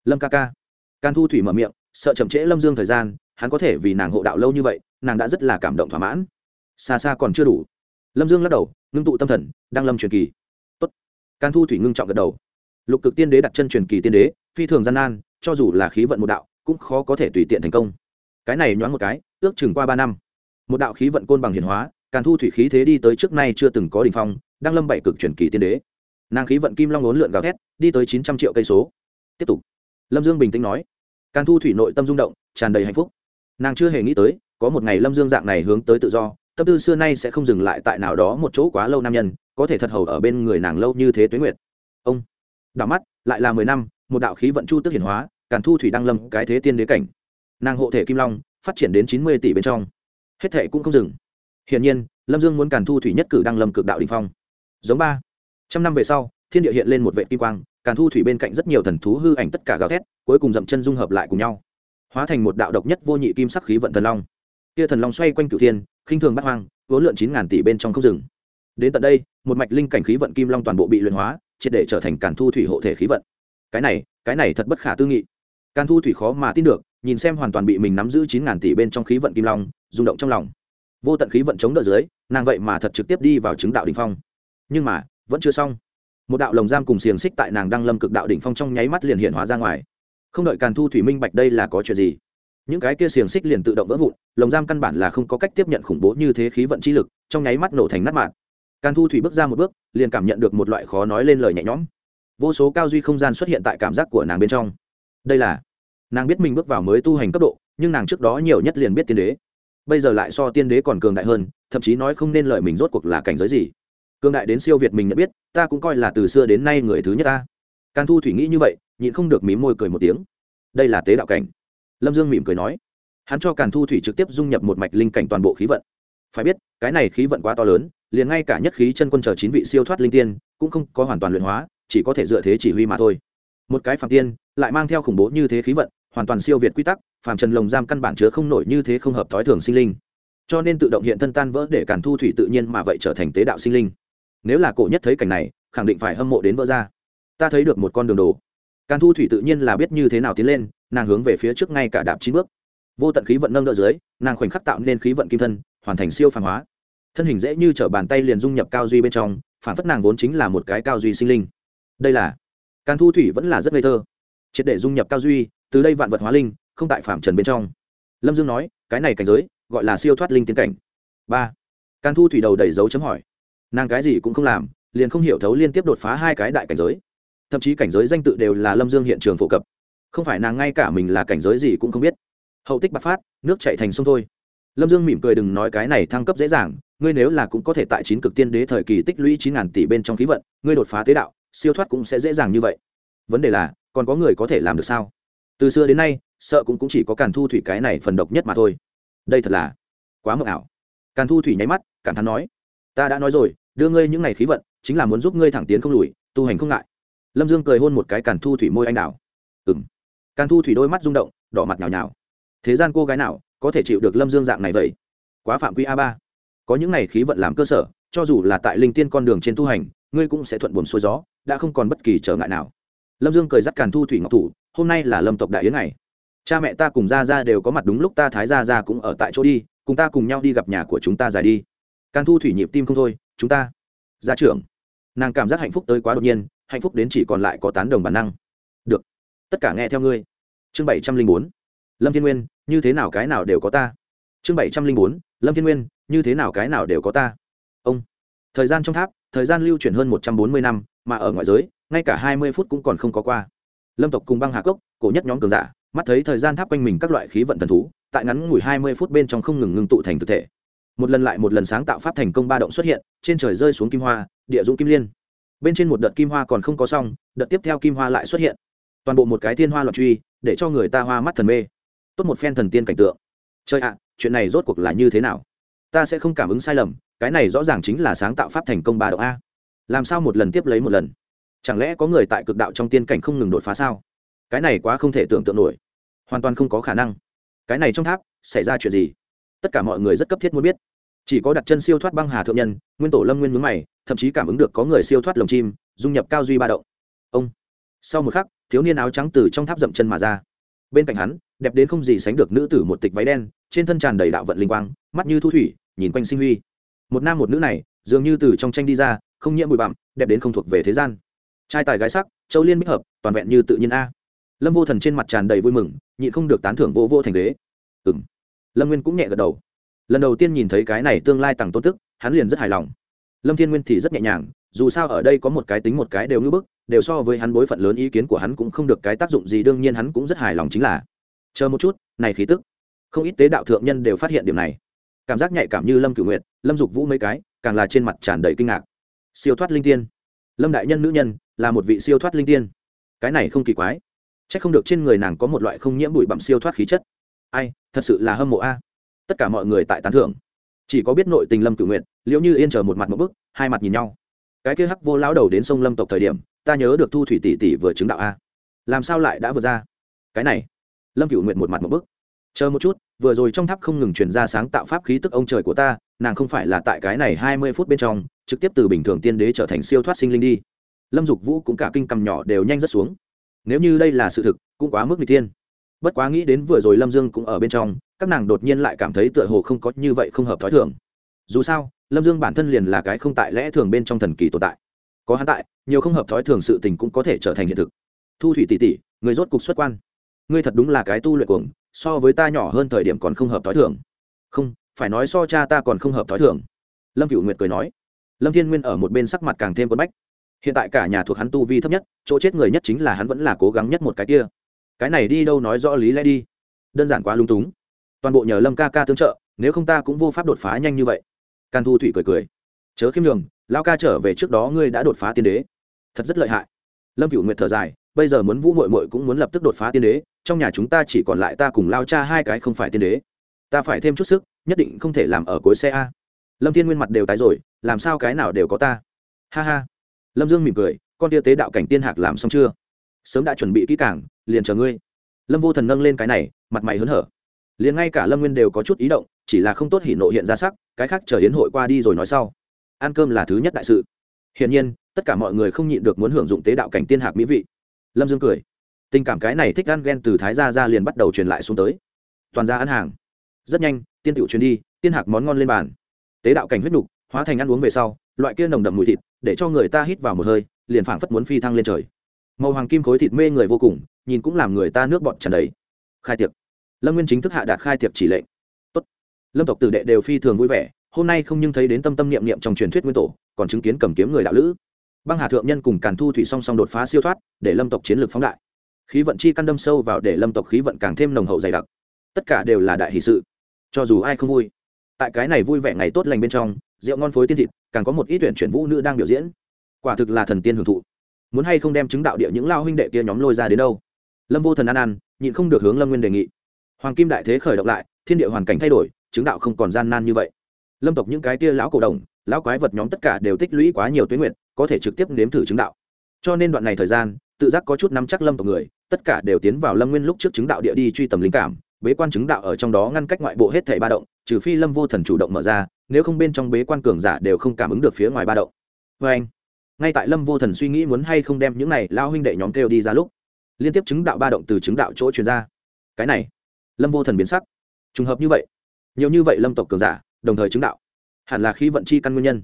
Lâm ca ca. Can thu thủy mở miệng, sợ chậm trễ lâm dương thời gian, hắn có thể vì nàng hộ đạo lâu như vậy, nàng đã rất là cảm động thỏa mãn. Xa xa còn chưa đủ. Lâm dương lắc đầu, ngưng tụ tâm thần, đang lâm truyền kỳ. Tốt. Can thu thủy ngưng trọng gật đầu lục cực tiên đế đặt chân truyền kỳ tiên đế, phi thường gian nan, cho dù là khí vận một đạo, cũng khó có thể tùy tiện thành công. Cái này nhoáng một cái, ước chừng qua ba năm. Một đạo khí vận côn bằng hiển hóa, càn thu thủy khí thế đi tới trước nay chưa từng có đình phong, đang lâm bảy cực truyền kỳ tiên đế. Nàng khí vận kim long lốn lượn gào thét, đi tới chín trăm triệu cây số. Tiếp tục. Lâm dương bình tĩnh nói. Càn thu thủy nội tâm rung động, tràn đầy hạnh phúc. Nàng chưa hề nghĩ tới, có một ngày lâm dương dạng này hướng tới tự do, tâm tư xưa nay sẽ không dừng lại tại nào đó một chỗ quá lâu nam nhân, có thể thật hầu ở bên người nàng lâu như thế tuế nguyệt. Ông đạo mắt, lại là mười năm, một đạo khí vận chu tức hiển hóa, càn thu thủy đăng lâm cái thế tiên đế cảnh. Nàng hộ thể kim long, phát triển đến chín mươi tỷ bên trong. Hết thệ cũng không dừng. Hiển nhiên, lâm dương muốn càn thu thủy nhất cử đăng lâm cực đạo đình phong. Giống ba, trăm năm về sau, thiên địa hiện lên một vệ kim quang, càn thu thủy bên cạnh rất nhiều thần thú hư ảnh tất cả gào thét, cuối cùng dậm chân dung hợp lại cùng nhau. Hóa thành một đạo độc nhất vô nhị kim sắc khí vận thần long. Kia thần long xoay quanh cửu thiên, khinh thường bắt hoang, vốn lượn chín ngàn tỷ bên trong không rừng đến tận đây, một mạch linh cảnh khí vận kim long toàn bộ bị luyện hóa triệt để trở thành càn thu thủy hộ thể khí vận. Cái này cái này thật bất khả tư nghị. Càn thu thủy khó mà tin được, nhìn xem hoàn toàn bị mình nắm giữ chín ngàn tỷ bên trong khí vận kim long, rung động trong lòng. Vô tận khí vận chống đỡ dưới, nàng vậy mà thật trực tiếp đi vào chứng đạo đỉnh phong. Nhưng mà, vẫn chưa xong. Một đạo lồng giam cùng xiềng xích tại nàng đăng lâm cực đạo đỉnh phong trong nháy mắt liền hiện hóa ra ngoài. Không đợi càn thu thủy minh bạch đây là có chuyện gì, những cái kia xiềng xích liền tự động vỡ vụn, lồng giam căn bản là không có cách tiếp nhận khủng bố như thế khí vận chi lực, trong nháy mắt nổ thành nát mạng càn thu thủy bước ra một bước, liền cảm nhận được một loại khó nói lên lời nhẹ nhõm. Vô số cao duy không gian xuất hiện tại cảm giác của nàng bên trong. Đây là, nàng biết mình bước vào mới tu hành cấp độ, nhưng nàng trước đó nhiều nhất liền biết tiên đế. Bây giờ lại so tiên đế còn cường đại hơn, thậm chí nói không nên lợi mình rốt cuộc là cảnh giới gì. Cường đại đến siêu việt mình nhận biết, ta cũng coi là từ xưa đến nay người thứ nhất ta. Càn thu thủy nghĩ như vậy, nhịn không được mím môi cười một tiếng. Đây là tế đạo cảnh. Lâm dương mỉm cười nói. Hắn cho càn thu thủy trực tiếp dung nhập một mạch linh cảnh toàn bộ khí vận. Phải biết, cái này khí vận quá to lớn liền ngay cả nhất khí chân quân chờ chín vị siêu thoát linh tiên cũng không có hoàn toàn luyện hóa, chỉ có thể dựa thế chỉ huy mà thôi. Một cái phạm tiên lại mang theo khủng bố như thế khí vận, hoàn toàn siêu việt quy tắc, phàm trần lồng giam căn bản chứa không nổi như thế không hợp thói thường sinh linh. Cho nên tự động hiện thân tan vỡ để càn thu thủy tự nhiên mà vậy trở thành tế đạo sinh linh. Nếu là cổ nhất thấy cảnh này, khẳng định phải hâm mộ đến vỡ ra. Ta thấy được một con đường đồ. Càn thu thủy tự nhiên là biết như thế nào tiến lên, nàng hướng về phía trước ngay cả đạp chín bước. Vô tận khí vận nâng đỡ dưới, nàng khoảnh khắc tạo nên khí vận kim thân, hoàn thành siêu phàm hóa thân hình dễ như t r ở bàn tay liền dung nhập cao duy bên trong, phản phất nàng vốn chính là một cái cao duy sinh linh. Đây là, càn thu thủy vẫn là rất ngây thơ. Triệt để dung nhập cao duy, từ đây vạn vật hóa linh, không tại phạm trần bên trong. Lâm dương nói, cái này cảnh giới, gọi là siêu thoát linh tiến cảnh. Ba, càn thu thủy đầu đẩy dấu chấm hỏi. Nàng cái gì cũng không làm, liền không hiểu thấu liên tiếp đột phá hai cái đại cảnh giới. Thậm chí cảnh giới danh tự đều là lâm dương hiện trường phổ cập. Không phải nàng ngay cả mình là cảnh giới gì cũng không biết. Hậu tích bạc phát, nước chạy thành sông thôi lâm dương mỉm cười đừng nói cái này thăng cấp dễ dàng ngươi nếu là cũng có thể tại chín cực tiên đế thời kỳ tích lũy chín ngàn tỷ bên trong khí vận ngươi đột phá tế đạo siêu thoát cũng sẽ dễ dàng như vậy. Vấn đề là còn có người có thể làm được sao? Từ xưa đến nay sợ cũng, cũng chỉ có càn thu thủy cái này phần độc nhất mà thôi. Đây thật là quá mộng ảo. Càn thu thủy nháy mắt cảm thán nói ta đã nói rồi đưa ngươi những ngày khí vận chính là muốn giúp ngươi thẳng tiến không lùi tu hành không ngại. Lâm dương cười hôn một cái càn thu thủy môi anh đào ừng càn thu thủy đôi mắt rung động đỏ mặt nhào nhào. Thế gian cô gái nào có thể chịu được lâm dương dạng này vậy? Quá phạm quy a ba. Có những này khí vận làm cơ sở, cho dù là tại linh tiên con đường trên tu hành, ngươi cũng sẽ thuận buồm xuôi gió, đã không còn bất kỳ trở ngại nào. Lâm dương cười dắt càn thu thủy ngọc thủ, hôm nay là lâm tộc đại yến này cha mẹ ta cùng ra ra đều có mặt đúng lúc ta thái ra ra cũng ở tại chỗ đi, cùng ta cùng nhau đi gặp nhà của chúng ta dài đi. Càn thu thủy nhịp tim không thôi, chúng ta. Gia trưởng. Nàng cảm giác hạnh phúc tới quá đột nhiên, hạnh phúc đến chỉ còn lại có tán đồng bản năng. Được. Tất cả nghe theo ngươi. Chương bảy trăm linh bốn lâm thiên nguyên, như thế nào cái nào đều có ta. Chương bảy trăm linh bốn, lâm thiên nguyên, như thế nào cái nào đều có ta. Ông. Thời gian trong tháp, thời gian lưu chuyển hơn một trăm bốn mươi năm, mà ở ngoại giới, ngay cả hai mươi phút cũng còn không có qua. Lâm tộc cùng băng hà cốc, cổ nhất nhóm cường giả, mắt thấy thời gian tháp quanh mình các loại khí vận thần thú, tại ngắn ngủi hai mươi phút bên trong không ngừng ngưng tụ thành thực thể. Một lần lại một lần sáng tạo pháp thành công ba động xuất hiện, trên trời rơi xuống kim hoa, địa dũng kim liên. Bên trên một đợt kim hoa còn không có xong, đợt tiếp theo kim hoa lại xuất hiện. Toàn bộ một cái thiên hoa loạn truy, để cho người ta hoa mắt thần mê tốt một phen thần tiên cảnh tượng. Chơi ạ, chuyện này rốt cuộc là như thế nào? Ta sẽ không cảm ứng sai lầm, cái này rõ ràng chính là sáng tạo pháp thành công ba độ a. Làm sao một lần tiếp lấy một lần? Chẳng lẽ có người tại cực đạo trong tiên cảnh không ngừng đột phá sao? Cái này quá không thể tưởng tượng nổi. Hoàn toàn không có khả năng. Cái này trong tháp, xảy ra chuyện gì? Tất cả mọi người rất cấp thiết muốn biết. Chỉ có đặt chân siêu thoát băng hà thượng nhân, nguyên tổ lâm nguyên mướn mày, thậm chí cảm ứng được có người siêu thoát lồng chim, dung nhập cao duy ba động. Ông, sau một khắc, thiếu niên áo trắng từ trong tháp dậm chân mà ra bên cạnh hắn, đẹp đến không gì sánh được nữ tử một tịch váy đen, trên thân tràn đầy đạo vận linh quang, mắt như thu thủy, nhìn quanh sinh huy. Một nam một nữ này, dường như từ trong tranh đi ra, không nhiễm bụi bặm, đẹp đến không thuộc về thế gian. Trai tài gái sắc, châu liên bích hợp, toàn vẹn như tự nhiên a. Lâm vô thần trên mặt tràn đầy vui mừng, nhịn không được tán thưởng vô vô thành đế. Ừng lâm nguyên cũng nhẹ gật đầu. Lần đầu tiên nhìn thấy cái này tương lai tặng tôn tức, hắn liền rất hài lòng lâm thiên nguyên thì rất nhẹ nhàng, dù sao ở đây có một cái tính một cái đều ngưỡng bức, đều so với hắn bối phận lớn, ý kiến của hắn cũng không được cái tác dụng gì, đương nhiên hắn cũng rất hài lòng chính là. Chờ một chút, này khí tức. Không ít tế đạo thượng nhân đều phát hiện điểm này. Cảm giác nhạy cảm như lâm cửu nguyệt, lâm dục vũ mấy cái, càng là trên mặt tràn đầy kinh ngạc. Siêu thoát linh tiên. Lâm đại nhân nữ nhân, là một vị siêu thoát linh tiên. Cái này không kỳ quái. C h ắ c không được trên người nàng có một loại không nhiễm bụi bặm siêu thoát khí chất. Ai, thật sự là hâm mộ a. Tất cả mọi người tại tán thưởng chỉ có biết nội tình lâm cự nguyện liễu như yên chờ một mặt một bức, hai mặt nhìn nhau. Cái kia hắc vô lão đầu đến sông lâm tộc thời điểm, ta nhớ được thu thủy tỷ tỷ vừa chứng đạo a. Làm sao lại đã vượt ra? Cái này, lâm cựu nguyện một mặt một bức. Chờ một chút, vừa rồi trong tháp không ngừng truyền ra sáng tạo pháp khí tức ông trời của ta, nàng không phải là tại cái này hai mươi phút bên trong, trực tiếp từ bình thường tiên đế trở thành siêu thoát sinh linh đi. Lâm dục vũ cũng cả kinh cầm nhỏ đều nhanh rất xuống. Nếu như đây là sự thực, cũng quá mức người tiên bất quá nghĩ đến vừa rồi lâm dương cũng ở bên trong, các nàng đột nhiên lại cảm thấy tựa hồ không có như vậy không hợp t h ó i thường. Dù sao, lâm dương bản thân liền là cái không tại lẽ thường bên trong thần kỳ tồn tại. Có hắn tại, nhiều không hợp thói thường sự tình cũng có thể trở thành hiện thực. Thu thủy tỷ tỷ, người rốt cục xuất quan. Ngươi thật đúng là cái tu luyện cuồng, so với ta nhỏ hơn thời điểm còn không hợp thói thường. Không, phải nói so cha ta còn không hợp thói thường. Lâm cựu nguyệt cười nói. Lâm thiên nguyên ở một bên sắc mặt càng thêm quân bách. Hiện tại cả nhà thuộc hắn tu vi thấp nhất, chỗ chết người nhất chính là hắn vẫn là cố gắng nhất một cái kia cái này đi đâu nói rõ lý lẽ đi. Đơn giản quá lung túng. Toàn bộ nhờ lâm ca ca tương trợ, nếu không ta cũng vô pháp đột phá nhanh như vậy. Can thu thủy cười cười. Chớ khiêm nhường lao ca trở về trước đó ngươi đã đột phá tiên đế. Thật rất lợi hại. Lâm cựu nguyệt thở dài, bây giờ muốn vũ mội mội cũng muốn lập tức đột phá tiên đế, trong nhà chúng ta chỉ còn lại ta cùng lao cha hai cái không phải tiên đế. Ta phải thêm chút sức, nhất định không thể làm ở cuối xe a. Lâm thiên nguyên mặt đều tái rồi, làm sao cái nào đều có ta. Ha ha. Lâm dương mỉm cười, con tia tế đạo cảnh tiên hạc làm xong chưa? Sớm đã chuẩn bị kỹ càng liền chờ ngươi. Lâm vô thần nâng lên cái này, mặt mày hớn hở. Liền ngay cả lâm nguyên đều có chút ý động, chỉ là không tốt hỉ nộ hiện ra sắc, cái khác chờ hiến hội qua đi rồi nói sau. Ăn cơm là thứ nhất đại sự. Hiển nhiên, tất cả mọi người không nhịn được muốn hưởng dụng tế đạo cảnh tiên hạc mỹ vị. Lâm dương cười. Tình cảm cái này thích ăn ghen từ thái gia ra liền bắt đầu truyền lại xuống tới. Toàn ra ăn hàng. Rất nhanh, tiên tiểu truyền đi, tiên hạc món ngon lên bàn. Tế đạo cảnh huyết nục, hóa thành ăn uống về sau, loại kia nồng đậm mùi thịt, để cho người ta hít vào một hơi, liền phảng phất muốn phi thăng lên trời. Màu hoàng kim khối thịt mê người vô cùng nhìn cũng làm người ta nước bọt tràn đầy. Khai tiệc. Lâm nguyên chính thức hạ đạt khai tiệc chỉ lệnh. Tốt. lâm tộc tử đệ đều phi thường vui vẻ, hôm nay không nhưng thấy đến tâm tâm niệm niệm trong truyền thuyết nguyên tổ, còn chứng kiến cầm kiếm người đạo lữ. Băng hà thượng nhân cùng càn thu thủy song song đột phá siêu thoát, để lâm tộc chiến lược phóng đại. Khí vận chi căn đâm sâu vào để lâm tộc khí vận càng thêm nồng hậu dày đặc. Tất cả đều là đại hỷ sự. Cho dù ai không vui, tại cái này vui vẻ ngày tốt lành bên trong, rượu ngon phối tiên thịt, càng có một ít tuyển chuyển vũ nữ đang biểu diễn. Quả thực là thần tiên hưởng thụ. Muốn hay không đem chứng đạo địa những lao huynh đệ kia nhóm lôi ra đến đâu? Lâm vô thần ăn ăn nhịn không được hướng lâm nguyên đề nghị. Hoàng kim đại thế khởi động lại, thiên địa hoàn cảnh thay đổi, chứng đạo không còn gian nan như vậy. Lâm tộc những cái tia lão cổ đồng, lão quái vật nhóm tất cả đều tích lũy quá nhiều tuyến nguyện có thể trực tiếp nếm thử chứng đạo. Cho nên đoạn này thời gian, tự giác có chút nắm chắc lâm tộc người, tất cả đều tiến vào lâm nguyên lúc trước chứng đạo địa đi truy tầm linh cảm, bế quan chứng đạo ở trong đó ngăn cách ngoại bộ hết thảy ba động, trừ phi lâm vô thần chủ động mở ra, nếu không bên trong bế quan cường giả đều không cảm ứng được phía ngoài ba động. Vê anh ngay tại lâm vô thần suy nghĩ muốn hay không đem những này lao huynh đệ nhóm kêu đi ra lúc liên tiếp chứng đạo ba động từ chứng đạo chỗ truyền ra. Cái này, lâm vô thần biến sắc. Trùng hợp như vậy, nhiều như vậy lâm tộc cường giả, đồng thời chứng đạo. Hẳn là khí vận chi căn nguyên nhân.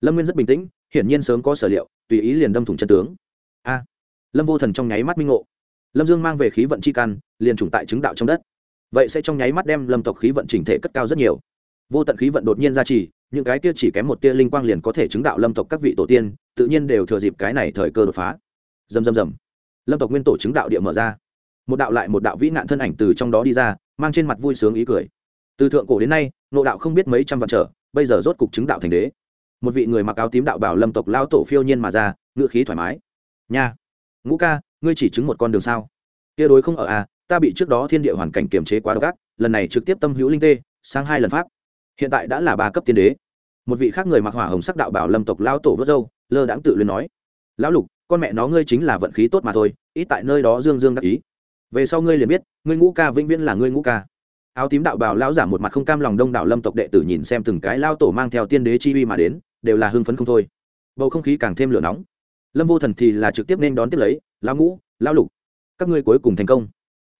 Lâm nguyên rất bình tĩnh, hiển nhiên sớm có sở liệu, tùy ý liền đâm thủng chân tướng. A, lâm vô thần trong nháy mắt minh ngộ. Lâm dương mang về khí vận chi căn, liền trùng tại chứng đạo trong đất. Vậy sẽ trong nháy mắt đem lâm tộc khí vận chỉnh thể cất cao rất nhiều. Vô tận khí vận đột nhiên ra trì, những cái kia chỉ kém một tia linh quang liền có thể chứng đạo lâm tộc các vị tổ tiên, tự nhiên đều thừa dịp cái này thời cơ đột phá. Dầm dầm dầm lâm tộc nguyên tổ chứng đạo địa mở ra. Một đạo lại một đạo vĩ nạn thân ảnh từ trong đó đi ra, mang trên mặt vui sướng ý cười. Từ thượng cổ đến nay, nộ đạo không biết mấy trăm vạn trở, bây giờ rốt cục chứng đạo thành đế. Một vị người mặc áo tím đạo bảo lâm tộc lao tổ phiêu nhiên mà ra ngựa khí thoải mái. Nha, ngũ ca, ngươi chỉ chứng một con đường sao? Kia đối không ở à ta bị trước đó thiên địa hoàn cảnh kiềm chế quá độc ác, lần này trực tiếp tâm hữu linh tê, sang hai lần pháp. Hiện tại đã là ba cấp tiên đế. Một vị khác người mặc hỏa hồng sắc đạo bảo lâm tộc lao tổ vớt dâu lơ đãng tự luyến nói. Lão lục, con mẹ nó ngươi chính là vận khí tốt mà thôi ít tại nơi đó dương dương đắc ý. Về sau ngươi liền biết, ngươi ngũ ca vĩnh viễn là ngươi ngũ ca. Áo tím đạo bào lão giả một mặt không cam lòng đông đảo lâm tộc đệ tử nhìn xem từng cái lao tổ mang theo tiên đế chi uy mà đến, đều là hưng phấn không thôi. Bầu không khí càng thêm lửa nóng. Lâm vô thần thì là trực tiếp nên đón tiếp lấy, lão ngũ, lão lục, các ngươi cuối cùng thành công.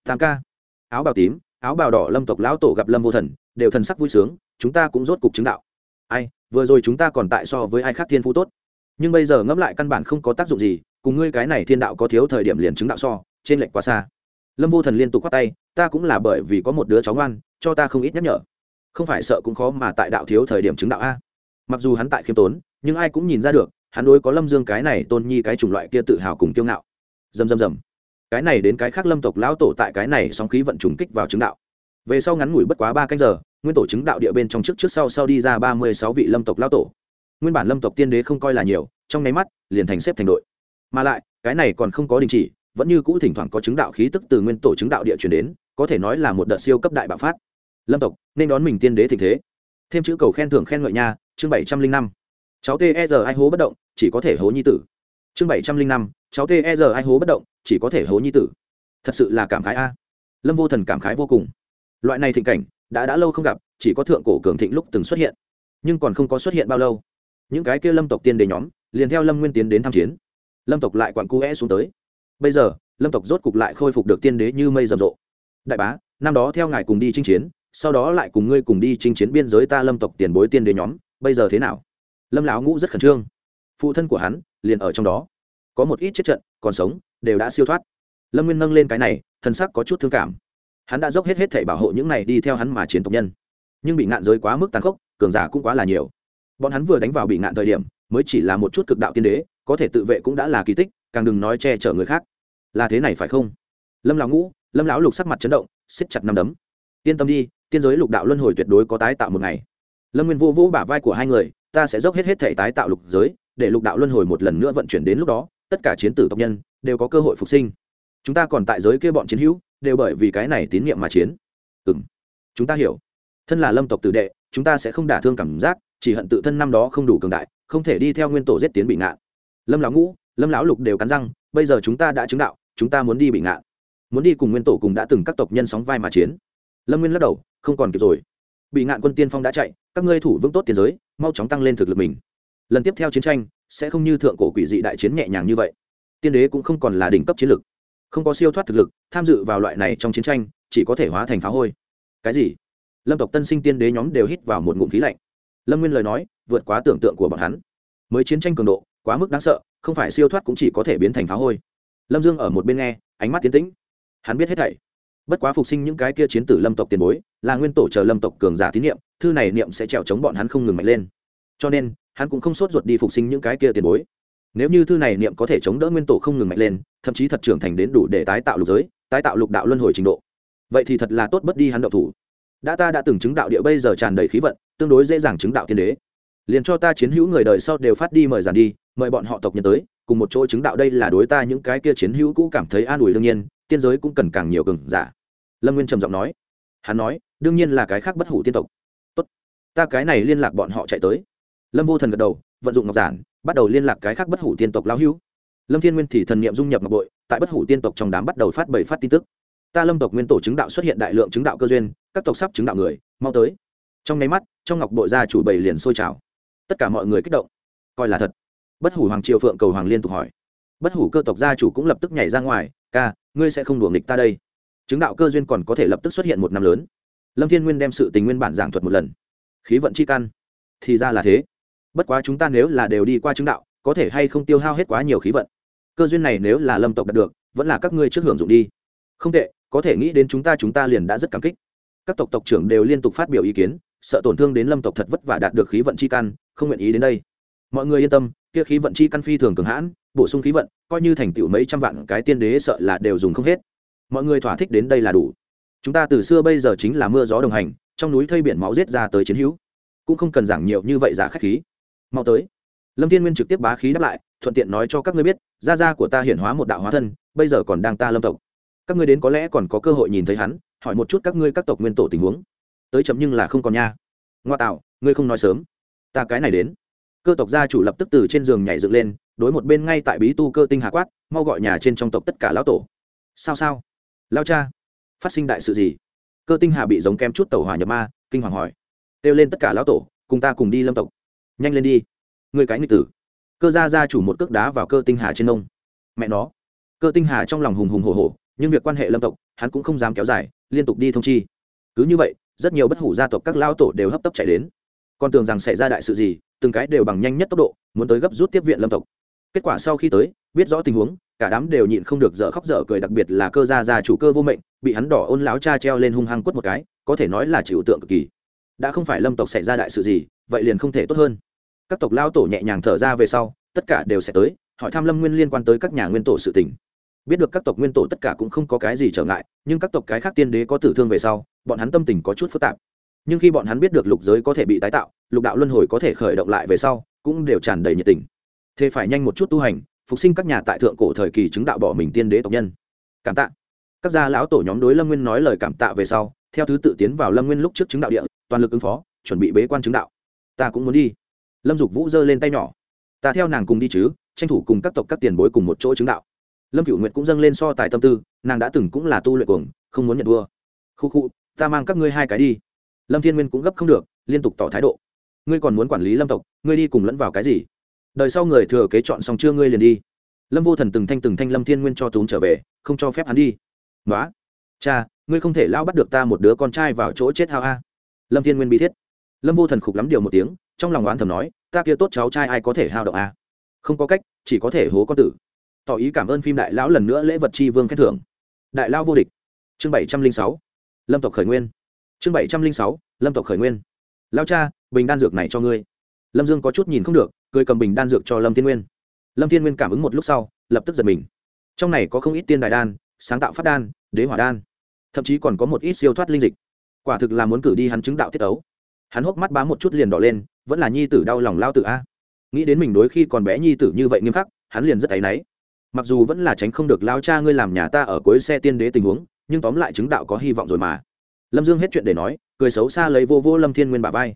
Tam ca. Áo bào tím, áo bào đỏ lâm tộc lão tổ gặp lâm vô thần, đều thần sắc vui sướng, chúng ta cũng rốt cục chứng đạo. Ai, vừa rồi chúng ta còn tại so với ai khác thiên phú tốt. Nhưng bây giờ ngẫm lại căn bản không có tác dụng gì cùng ngươi cái này thiên đạo có thiếu thời điểm liền chứng đạo so, trên lệnh quá xa. Lâm vô thần liên tục khoát tay, ta cũng là bởi vì có một đứa cháu ngoan, cho ta không ít nhắc nhở. Không phải sợ cũng khó mà tại đạo thiếu thời điểm chứng đạo a. Mặc dù hắn tại khiêm tốn, nhưng ai cũng nhìn ra được, hắn đối có lâm dương cái này, tôn nhi cái chủng loại kia tự hào cùng kiêu ngạo. Dầm dầm dầm cái này đến cái khác lâm tộc lão tổ tại cái này sóng khí vận trùng kích vào chứng đạo. Về sau ngắn ngủi bất quá ba canh giờ, nguyên tổ chứng đạo địa bên trong trước trước sau sau đi ra ba mươi sáu vị lâm tộc lão tổ. Nguyên bản lâm tộc tiên đế không coi là nhiều, trong nháy mắt, liền thành xếp thành đội mà lại, cái này còn không có đình chỉ, vẫn như cũ thỉnh thoảng có chứng đạo khí tức từ nguyên tổ chứng đạo địa chuyển đến, có thể nói là một đợt siêu cấp đại bạo phát. Lâm tộc, nên đón mình tiên đế tình thế. Thêm chữ cầu khen thưởng khen ngợi nha, chương bảy trăm linh năm. Cháu t e r ai hố bất động, chỉ có thể hố nhi tử. Chương bảy trăm linh năm, cháu t e r ai hố bất động, chỉ có thể hố nhi tử. Thật sự là cảm khái a. Lâm vô thần cảm khái vô cùng. Loại này thịnh cảnh, đã đã lâu không gặp, chỉ có thượng cổ cường thịnh lúc từng xuất hiện. Nhưng còn không có xuất hiện bao lâu. Những cái kia lâm tộc tiên đế nhóm, liền theo lâm nguyên tiến đến tham chiến lâm tộc lại quặn cũ é xuống tới. Bây giờ, lâm tộc rốt cục lại khôi phục được tiên đế như mây rầm rộ. Đại bá, năm đó theo ngài cùng đi chinh chiến, sau đó lại cùng ngươi cùng đi chinh chiến biên giới ta lâm tộc tiền bối tiên đế nhóm, bây giờ thế nào? Lâm lão ngũ rất khẩn trương. Phụ thân của hắn liền ở trong đó. Có một ít chết trận, còn sống, đều đã siêu thoát. Lâm nguyên nâng lên cái này thân sắc có chút thương cảm. Hắn đã dốc hết hết thể bảo hộ những này đi theo hắn mà chiến tộc nhân. Nhưng bị ngạn giới quá mức tàn khốc, cường giả cũng quá là nhiều. Bọn hắn vừa đánh vào bị ngạn thời điểm, mới chỉ là một chút cực đạo tiên đế có thể tự vệ cũng đã là kỳ tích, càng đừng nói che chở người khác. Là thế này phải không? Lâm lão ngũ, lâm lão lục sắc mặt chấn động, siết chặt năm đấm. Yên tâm đi, tiên giới lục đạo luân hồi tuyệt đối có tái tạo một ngày. Lâm nguyên vô vũ bả vai của hai người, ta sẽ dốc hết hết thể tái tạo lục giới, để lục đạo luân hồi một lần nữa vận chuyển đến lúc đó, tất cả chiến tử tộc nhân đều có cơ hội phục sinh. Chúng ta còn tại giới kia bọn chiến hữu, đều bởi vì cái này tín nhiệm mà chiến. Ừ m chúng ta hiểu. Thân là lâm tộc tử đệ, chúng ta sẽ không đả thương cảm giác, chỉ hận tự thân năm đó không đủ cường đại, không thể đi theo nguyên tổ giết tiến bị nạn lâm lão ngũ, lâm lão lục đều cắn răng, bây giờ chúng ta đã chứng đạo, chúng ta muốn đi bị ngạn muốn đi cùng nguyên tổ cùng đã từng các tộc nhân sóng vai mà chiến. Lâm nguyên lắc đầu, không còn kịp rồi. Bị ngạn quân tiên phong đã chạy, các ngươi thủ vững tốt tiền giới, mau chóng tăng lên thực lực mình. Lần tiếp theo chiến tranh, sẽ không như thượng cổ quỷ dị đại chiến nhẹ nhàng như vậy. Tiên đế cũng không còn là đỉnh cấp chiến lực. Không có siêu thoát thực lực, tham dự vào loại này trong chiến tranh, chỉ có thể hóa thành phá hôi. Cái gì? Lâm tộc tân sinh tiên đế nhóm đều hít vào một ngụm khí lạnh. Lâm nguyên lời nói, vượt quá tưởng tượng của bọn hắn. Mới chiến tranh cường độ quá mức đáng sợ, không phải siêu thoát cũng chỉ có thể biến thành phá hôi. Lâm dương ở một bên nghe, ánh mắt tiến tĩnh. Hắn biết hết thảy. Bất quá phục sinh những cái kia chiến tử lâm tộc tiền bối, là nguyên tổ chờ lâm tộc cường giả tín nhiệm thư này niệm sẽ trèo chống bọn hắn không ngừng mạnh lên. Cho nên, hắn cũng không sốt ruột đi phục sinh những cái kia tiền bối. Nếu như thư này niệm có thể chống đỡ nguyên tổ không ngừng mạnh lên, thậm chí thật trưởng thành đến đủ để tái tạo lục giới, tái tạo lục đạo luân hồi trình độ. Vậy thì thật là tốt bất đi hắn đậu thủ. Đã ta đã từng chứng đạo địa bây giờ tràn đầy khí vận, tương đối dễ dàng chứng đạo tiên đế. Liền cho ta chiến hữu người đời sau đều phát đi mời giản đi mời bọn họ tộc nhân tới, cùng một chỗ chứng đạo đây là đối ta những cái kia chiến hữu cũ cảm thấy an ủi đương nhiên, tiên giới cũng cần càng nhiều cường giả. Lâm nguyên trầm giọng nói. Hắn nói, đương nhiên là cái khác bất hủ tiên tộc. Tốt, ta cái này liên lạc bọn họ chạy tới. Lâm vô thần gật đầu, vận dụng ngọc giản, bắt đầu liên lạc cái khác bất hủ tiên tộc lao hữu. Lâm thiên nguyên thì thần niệm dung nhập ngọc bội, tại bất hủ tiên tộc trong đám bắt đầu phát bảy phát tin tức. Ta lâm tộc nguyên tổ chứng đạo xuất hiện đại lượng chứng đạo cơ duyên, các tộc sắp chứng đạo người, mau tới. Trong nháy mắt, trong ngọc bội gia chủ bảy liền sôi trào. Tất cả mọi người kích động. Coi là thật bất hủ hoàng triều phượng cầu hoàng liên tục hỏi. Bất hủ cơ tộc gia chủ cũng lập tức nhảy ra ngoài, ca, ngươi sẽ không đùa nghịch ta đây. Chứng đạo cơ duyên còn có thể lập tức xuất hiện một năm lớn. Lâm thiên nguyên đem sự tình nguyên bản giảng thuật một lần. Khí vận chi căn. Thì ra là thế. Bất quá chúng ta nếu là đều đi qua chứng đạo, có thể hay không tiêu hao hết quá nhiều khí vận? Cơ duyên này nếu là lâm tộc đạt được, vẫn là các ngươi trước hưởng dụng đi. Không tệ, có thể nghĩ đến chúng ta chúng ta liền đã rất cảm kích. Các tộc tộc trưởng đều liên tục phát biểu ý kiến, sợ tổn thương đến lâm tộc thật vất vả đạt được khí vận chi căn, không nguyện ý đến đây. Mọi người yên tâm kia khí vận chi căn phi thường cường hãn, bổ sung khí vận, coi như thành tựu mấy trăm vạn cái tiên đế sợ là đều dùng không hết. Mọi người thỏa thích đến đây là đủ. Chúng ta từ xưa bây giờ chính là mưa gió đồng hành, trong núi thây biển máu giết ra tới chiến hữu. Cũng không cần giảng nhiều như vậy giả khách khí. Mau tới. Lâm thiên nguyên trực tiếp bá khí đáp lại, thuận tiện nói cho các ngươi biết, gia gia của ta hiển hóa một đạo hóa thân, bây giờ còn đang ta lâm tộc. Các ngươi đến có lẽ còn có cơ hội nhìn thấy hắn, hỏi một chút các ngươi các tộc nguyên tổ tình huống. Tới chậm nhưng là không còn nha. Ngoa tạo, ngươi không nói sớm. Ta cái này đến cơ tộc gia chủ lập tức từ trên giường nhảy dựng lên, đối một bên ngay tại bí tu cơ tinh hà quát, mau gọi nhà trên trong tộc tất cả lão tổ. Sao sao? Lao cha, phát sinh đại sự gì? Cơ tinh hà bị giống kem chút tàu hỏa nhập ma, kinh hoàng hỏi. Kêu lên tất cả lão tổ, cùng ta cùng đi lâm tộc. Nhanh lên đi. Người cái nghịch tử. Cơ gia gia chủ một cước đá vào cơ tinh hà trên nông. Mẹ nó. Cơ tinh hà trong lòng hùng hùng hổ hổ, nhưng việc quan hệ lâm tộc, hắn cũng không dám kéo dài, liên tục đi thông chi. Cứ như vậy, rất nhiều bất hủ gia tộc các lão tổ đều hấp tấp chạy đến còn tưởng rằng xảy ra đại sự gì, từng cái đều bằng nhanh nhất tốc độ, muốn tới gấp rút tiếp viện lâm tộc. Kết quả sau khi tới, biết rõ tình huống, cả đám đều nhịn không được dở khóc dở cười, đặc biệt là cơ gia gia chủ cơ vô mệnh, bị hắn đỏ ôn láo cha treo lên hung hăng quất một cái, có thể nói là chịu tượng cực kỳ. Đã không phải lâm tộc xảy ra đại sự gì, vậy liền không thể tốt hơn. Các tộc lao tổ nhẹ nhàng thở ra về sau, tất cả đều sẽ tới, hỏi thăm lâm nguyên liên quan tới các nhà nguyên tổ sự tình. Biết được các tộc nguyên tổ tất cả cũng không có cái gì trở ngại, nhưng các tộc cái khác tiên đế có tử thương về sau, bọn hắn tâm tình có chút phức tạp nhưng khi bọn hắn biết được lục giới có thể bị tái tạo, lục đạo luân hồi có thể khởi động lại về sau, cũng đều tràn đầy nhiệt tình. Thế phải nhanh một chút tu hành, phục sinh các nhà tại thượng cổ thời kỳ chứng đạo bỏ mình tiên đế tộc nhân. Cảm tạ. Các gia lão tổ nhóm đối lâm nguyên nói lời cảm tạ về sau, theo thứ tự tiến vào lâm nguyên lúc trước chứng đạo địa, toàn lực ứng phó, chuẩn bị bế quan chứng đạo. Ta cũng muốn đi. Lâm dục vũ giơ lên tay nhỏ. Ta theo nàng cùng đi chứ, tranh thủ cùng các tộc các tiền bối cùng một chỗ chứng đạo. Lâm cựu nguyệt cũng dâng lên so tài tâm tư, nàng đã từng cũng là tu luyện cuồng, không muốn nhận vua. khu khu, ta mang các ngươi hai cái đi lâm thiên nguyên cũng gấp không được, liên tục tỏ thái độ. Ngươi còn muốn quản lý lâm tộc, ngươi đi cùng lẫn vào cái gì? Đời sau người thừa kế chọn xong chưa ngươi liền đi. Lâm vô thần từng thanh từng thanh lâm thiên nguyên cho túm trở về, không cho phép hắn đi. Nói cha, ngươi không thể lao bắt được ta một đứa con trai vào chỗ chết hao a. Lâm thiên nguyên bi thiết. Lâm vô thần khục lắm điều một tiếng, trong lòng oán thầm nói, ta kia tốt cháu trai ai có thể hao động a? Không có cách, chỉ có thể hố con tử. Tỏ ý cảm ơn phim đại lão lần nữa lễ vật tri vương khen thưởng. Đại lao vô địch. Chương bảy trăm linh sáu. Lâm tộc khởi nguyên chương bảy trăm linh sáu, lâm tộc khởi nguyên. Lao cha, bình đan dược này cho ngươi. Lâm dương có chút nhìn không được, cười cầm bình đan dược cho lâm thiên nguyên. Lâm thiên nguyên cảm ứng một lúc sau, lập tức giật mình. Trong này có không ít tiên đại đan, sáng tạo phát đan, đế hỏa đan. Thậm chí còn có một ít siêu thoát linh dịch. Quả thực là muốn cử đi hắn chứng đạo tiết ấu. Hắn hốc mắt bám một chút liền đỏ lên, vẫn là nhi tử đau lòng lao tử a. Nghĩ đến mình đối khi còn bé nhi tử như vậy nghiêm khắc, hắn liền rất áy náy. Mặc dù vẫn là tránh không được lao cha ngươi làm nhà ta ở cuối xe tiên đế tình huống, nhưng tóm lại chứng đạo có hy vọng rồi mà lâm dương hết chuyện để nói, cười xấu xa lấy vô vô lâm thiên nguyên bà vai.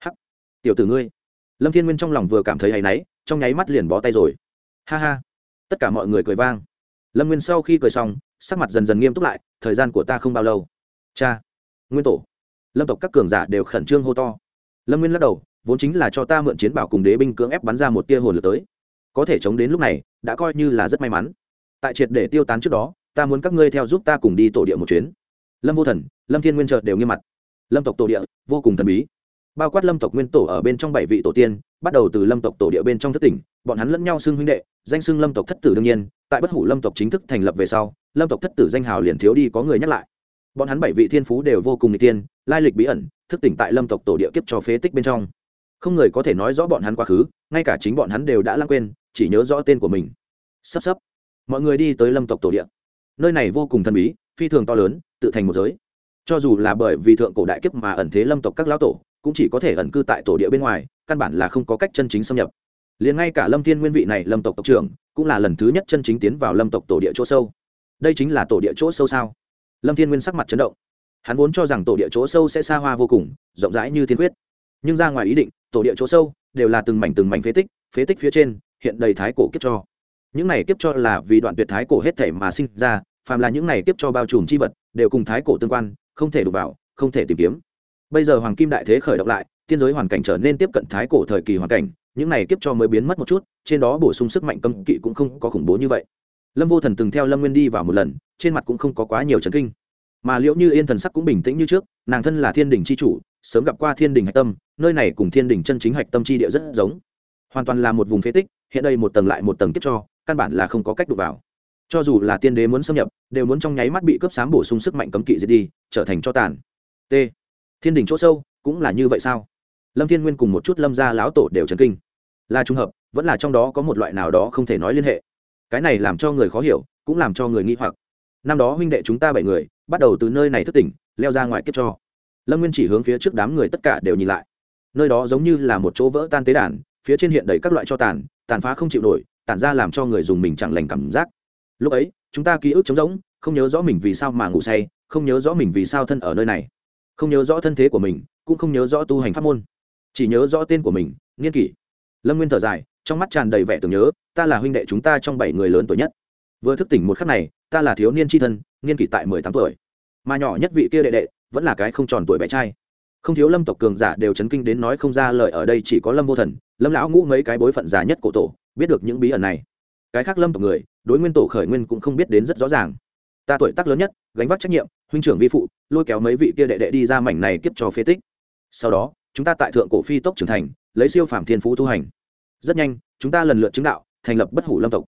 Hắc, tiểu tử ngươi. Lâm thiên nguyên trong lòng vừa cảm thấy hay náy, trong nháy mắt liền bó tay rồi. Ha ha. Tất cả mọi người cười vang. Lâm nguyên sau khi cười xong, sắc mặt dần dần nghiêm túc lại, thời gian của ta không bao lâu. Cha. Nguyên tổ. Lâm tộc các cường giả đều khẩn trương hô to. Lâm nguyên lắc đầu, vốn chính là cho ta mượn chiến bảo cùng đế binh cưỡng ép bắn ra một tia hồn lửa tới. Có thể chống đến lúc này, đã coi như là rất may mắn. Tại triệt để tiêu tán trước đó, ta muốn các ngươi theo giúp ta cùng đi tổ địa một chuyến lâm vô thần, lâm thiên nguyên trợt đều nghiêm mặt. Lâm tộc tổ địa, vô cùng thần bí. Bao quát lâm tộc nguyên tổ ở bên trong bảy vị tổ tiên, bắt đầu từ lâm tộc tổ địa bên trong thất tỉnh, bọn hắn lẫn nhau xưng huynh đệ, danh xưng lâm tộc thất tử đương nhiên, tại bất hủ lâm tộc chính thức thành lập về sau, lâm tộc thất tử danh hào liền thiếu đi có người nhắc lại. Bọn hắn bảy vị thiên phú đều vô cùng n tiên lai lịch bí ẩn, thức tỉnh tại lâm tộc tổ địa kiếp cho phế tích bên trong. Không người có thể nói rõ bọn hắn quá khứ, ngay cả chính bọn hắn đều đã lãng quên, chỉ nhớ rõ tên của mình. Sắp sắp, mọi người đi tới lâm tộc tổ địa. Nơi này vô cùng thần bí, phi thường to lớn tự thành một giới. Cho dù là bởi vì thượng cổ đại kiếp mà ẩn thế lâm tộc các lão tổ, cũng chỉ có thể ẩn cư tại tổ địa bên ngoài, căn bản là không có cách chân chính xâm nhập. Liền ngay cả lâm thiên nguyên vị này lâm tộc tộc trưởng, cũng là lần thứ nhất chân chính tiến vào lâm tộc tổ địa chỗ sâu. Đây chính là tổ địa chỗ sâu sao? Lâm thiên nguyên sắc mặt chấn động. Hắn vốn cho rằng tổ địa chỗ sâu sẽ xa hoa vô cùng, rộng rãi như thiên quyết. Nhưng ra ngoài ý định, tổ địa chỗ sâu đều là từng mảnh từng mảnh phế tích phế tích phía trên hiện đầy thái cổ kiếp cho. Những này kiếp cho là vì đoạn tuyệt thái cổ hết thể mà sinh ra, phàm là những này kiếp cho bao trùm chi vật đều cùng thái cổ tương quan, không thể đụng vào, không thể tìm kiếm. Bây giờ hoàng kim đại thế khởi động lại, tiên giới hoàn cảnh trở nên tiếp cận thái cổ thời kỳ hoàn cảnh, những này kiếp cho mới biến mất một chút, trên đó bổ sung sức mạnh cấm kỵ cũng không có khủng bố như vậy. Lâm vô thần từng theo lâm nguyên đi vào một lần, trên mặt cũng không có quá nhiều trấn kinh. Mà liệu như yên thần sắc cũng bình tĩnh như trước, nàng thân là thiên đình c h i chủ, sớm gặp qua thiên đình hạch tâm, nơi này cùng thiên đình chân chính hạch tâm c h i địa rất giống. Hoàn toàn là một vùng phế tích, hiện đây một tầng lại một tầng kiếp cho, căn bản là không có cách đụng vào cho dù là tiên đế muốn xâm nhập, đều muốn trong nháy mắt bị cướp sám bổ sung sức mạnh cấm kỵ diệt đi, trở thành cho tàn. T. Thiên đình chỗ sâu, cũng là như vậy sao? Lâm thiên nguyên cùng một chút lâm gia láo tổ đều chấn kinh. Là trùng hợp, vẫn là trong đó có một loại nào đó không thể nói liên hệ. Cái này làm cho người khó hiểu, cũng làm cho người nghĩ hoặc. Năm đó huynh đệ chúng ta bảy người, bắt đầu từ nơi này thức tỉnh, leo ra ngoài kiếp cho. Lâm nguyên chỉ hướng phía trước đám người tất cả đều nhìn lại. Nơi đó giống như là một chỗ vỡ tan tế đàn, phía trên hiện đầy các loại cho tàn tàn phá không chịu nổi tàn ra làm cho người dùng mình chẳng lành cảm giác lúc ấy, chúng ta ký ức trống rỗng, không nhớ rõ mình vì sao mà ngủ say, không nhớ rõ mình vì sao thân ở nơi này. Không nhớ rõ thân thế của mình, cũng không nhớ rõ tu hành pháp môn. Chỉ nhớ rõ tên của mình, nghiên kỷ. Lâm nguyên thở dài, trong mắt tràn đầy vẻ tưởng nhớ, ta là huynh đệ chúng ta trong bảy người lớn tuổi nhất. Vừa thức tỉnh một khắc này, ta là thiếu niên tri thân niên kỷ tại mười tám tuổi. Mà nhỏ nhất vị kia đệ đệ, vẫn là cái không tròn tuổi bé trai. Không thiếu lâm tộc cường giả đều chấn kinh đến nói không ra lời, ở đây chỉ có lâm vô thần, lâm lão ngũ mấy cái bối phận già nhất cổ tổ, biết được những bí ẩn này cái khác lâm tộc người, đối nguyên tổ khởi nguyên cũng không biết đến rất rõ ràng. Ta tuổi tác lớn nhất, gánh vác trách nhiệm, huynh trưởng vi phụ, lôi kéo mấy vị kia đệ đệ đi ra mảnh này kiếp cho phế tích. Sau đó, chúng ta tại thượng cổ phi tốc trưởng thành, lấy siêu phàm thiên phú tu hành. Rất nhanh, chúng ta lần lượt chứng đạo, thành lập bất hủ lâm tộc.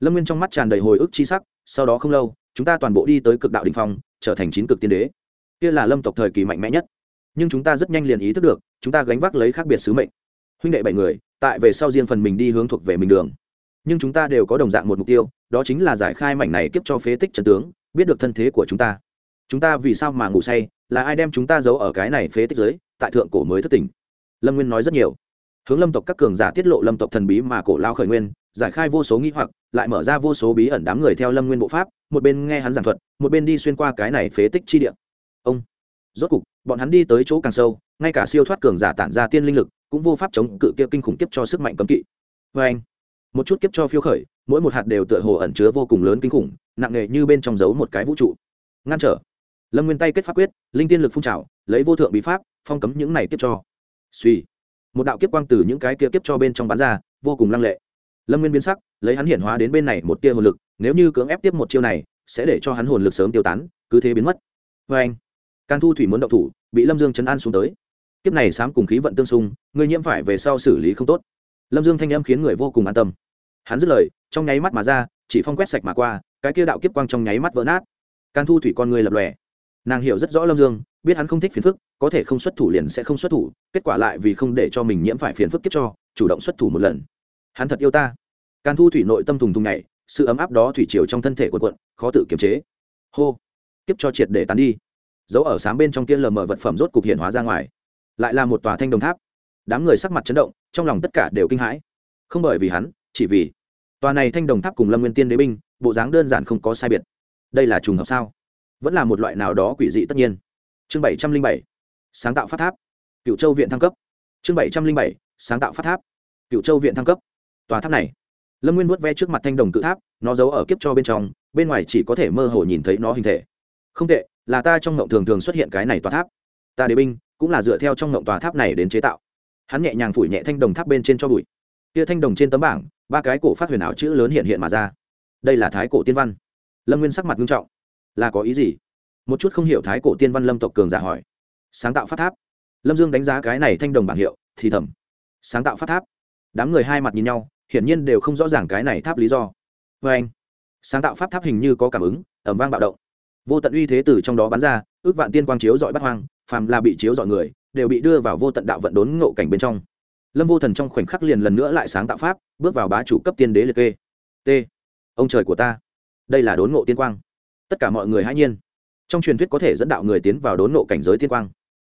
Lâm nguyên trong mắt tràn đầy hồi ức c sắc, sau đó không lâu, chúng ta toàn bộ đi tới cực đạo đình phong, trở thành chín cực tiên đế. Kia là lâm tộc thời kỳ mạnh mẽ nhất. Nhưng chúng ta rất nhanh liền ý thức được, chúng ta gánh vác lấy khác biệt sứ mệnh. Huynh đệ bảy người, tại về sau riêng phần mình đi hướng thuộc về mình đường nhưng chúng ta đều có đồng dạng một mục tiêu, đó chính là giải khai mảnh này kiếp cho phế tích trần tướng, biết được thân thế của chúng ta. Chúng ta vì sao mà ngủ say, là ai đem chúng ta giấu ở cái này phế tích giới tại thượng cổ mới thất tỉnh. Lâm nguyên nói rất nhiều. Hướng lâm tộc các cường giả tiết lộ lâm tộc thần bí mà cổ lao khởi nguyên, giải khai vô số nghi hoặc, lại mở ra vô số bí ẩn đám người theo lâm nguyên bộ pháp, một bên nghe hắn giảng thuật, một bên đi xuyên qua cái này phế tích chi địa. Ông. Rốt cục, bọn hắn đi tới chỗ càng sâu, ngay cả siêu thoát cường giả tản ra tiên linh lực, cũng vô pháp chống cự kia kinh khủng kiếp cho sức mạnh cấm kỵ. Vê anh một chút kiếp cho phiêu khởi, mỗi một hạt đều tựa hồ ẩn chứa vô cùng lớn kinh khủng, nặng nề như bên trong giấu một cái vũ trụ. Ngăn trở. Lâm nguyên tay kết pháp quyết, linh tiên lực phun trào, lấy vô thượng bí pháp, phong cấm những này kiếp cho. Suy một đạo kiếp quang từ những cái kia kiếp cho bên trong bán ra, vô cùng lăng lệ. Lâm nguyên biến sắc, lấy hắn hiển hóa đến bên này một tia hồn lực, nếu như cưỡng ép tiếp một chiêu này, sẽ để cho hắn hồn lực sớm tiêu tán, cứ thế biến mất. Vê anh can thu thủy muốn động thủ, bị lâm dương chấn an xuống tới. Kiếp này sám cùng khí vận tương xung, người nhiễm phải về sau xử lý không tốt lâm dương thanh âm khiến người vô cùng an tâm. Hắn dứt lời, trong nháy mắt mà ra, chỉ phong quét sạch mà qua, cái kia đạo kiếp quang trong nháy mắt vỡ nát. Can thu thủy con người lập lòe. Nàng hiểu rất rõ lâm dương, biết hắn không thích phiền phức, có thể không xuất thủ liền sẽ không xuất thủ, kết quả lại vì không để cho mình nhiễm phải phiền phức kiếp cho, chủ động xuất thủ một lần. Hắn thật yêu ta. Can thu thủy nội tâm thùng thùng này sự ấm áp đó thủy chiều trong thân thể quần quận khó tự kiềm chế. Hô. Kiếp cho triệt để tán đi. Dấu ở sáng bên trong kia lờ mờ vật phẩm rốt cục hiện hóa ra ngoài. Lại là một tòa thanh đồng tháp đám người sắc mặt chấn động, trong lòng tất cả đều kinh hãi. Không bởi vì hắn, chỉ vì tòa này thanh đồng tháp cùng lâm nguyên tiên đế binh, bộ dáng đơn giản không có sai biệt. Đây là trùng hợp sao? Vẫn là một loại nào đó quỷ dị tất nhiên. Chương bảy trăm linh bảy, sáng tạo phát tháp. Cựu châu viện thăng cấp. Chương bảy trăm linh bảy, sáng tạo phát tháp. Cựu châu viện thăng cấp. Tòa tháp này. Lâm nguyên vuốt ve trước mặt thanh đồng cự tháp, nó giấu ở kiếp cho bên trong, bên ngoài chỉ có thể mơ hồ nhìn thấy nó hình thể. Không tệ, là ta trong ngộng thường thường xuất hiện cái này tòa tháp. Ta đế binh, cũng là dựa theo trong ngộng tòa tháp này đến chế tạo hắn nhẹ nhàng phủi nhẹ thanh đồng tháp bên trên cho bụi. Kia thanh đồng trên tấm bảng, ba cái cổ phát huyền ảo chữ lớn hiện hiện mà ra. Đây là thái cổ tiên văn. Lâm nguyên sắc mặt nghiêm trọng. Là có ý gì? Một chút không hiểu thái cổ tiên văn lâm tộc cường giả hỏi. Sáng tạo phát tháp. Lâm dương đánh giá cái này thanh đồng bảng hiệu, thì thầm. Sáng tạo phát tháp. Đám người hai mặt nhìn nhau, hiển nhiên đều không rõ ràng cái này tháp lý do. Vê anh, sáng tạo pháp tháp hình như có cảm ứng, ẩm vang bạo động. Vô tận uy thế từ trong đó bắn ra, ước vạn tiên quang chiếu dọi bắt hoang, phàm là bị chiếu dọi người đều bị đưa vào vô tận đạo vận đốn ngộ cảnh bên trong. Lâm vô thần trong khoảnh khắc liền lần nữa lại sáng tạo pháp bước vào bá chủ cấp tiên đế liệt kê. T. Ông trời của ta. Đây là đốn ngộ tiên quang. Tất cả mọi người hãy nhiên. Trong truyền thuyết có thể dẫn đạo người tiến vào đốn ngộ cảnh giới tiên quang.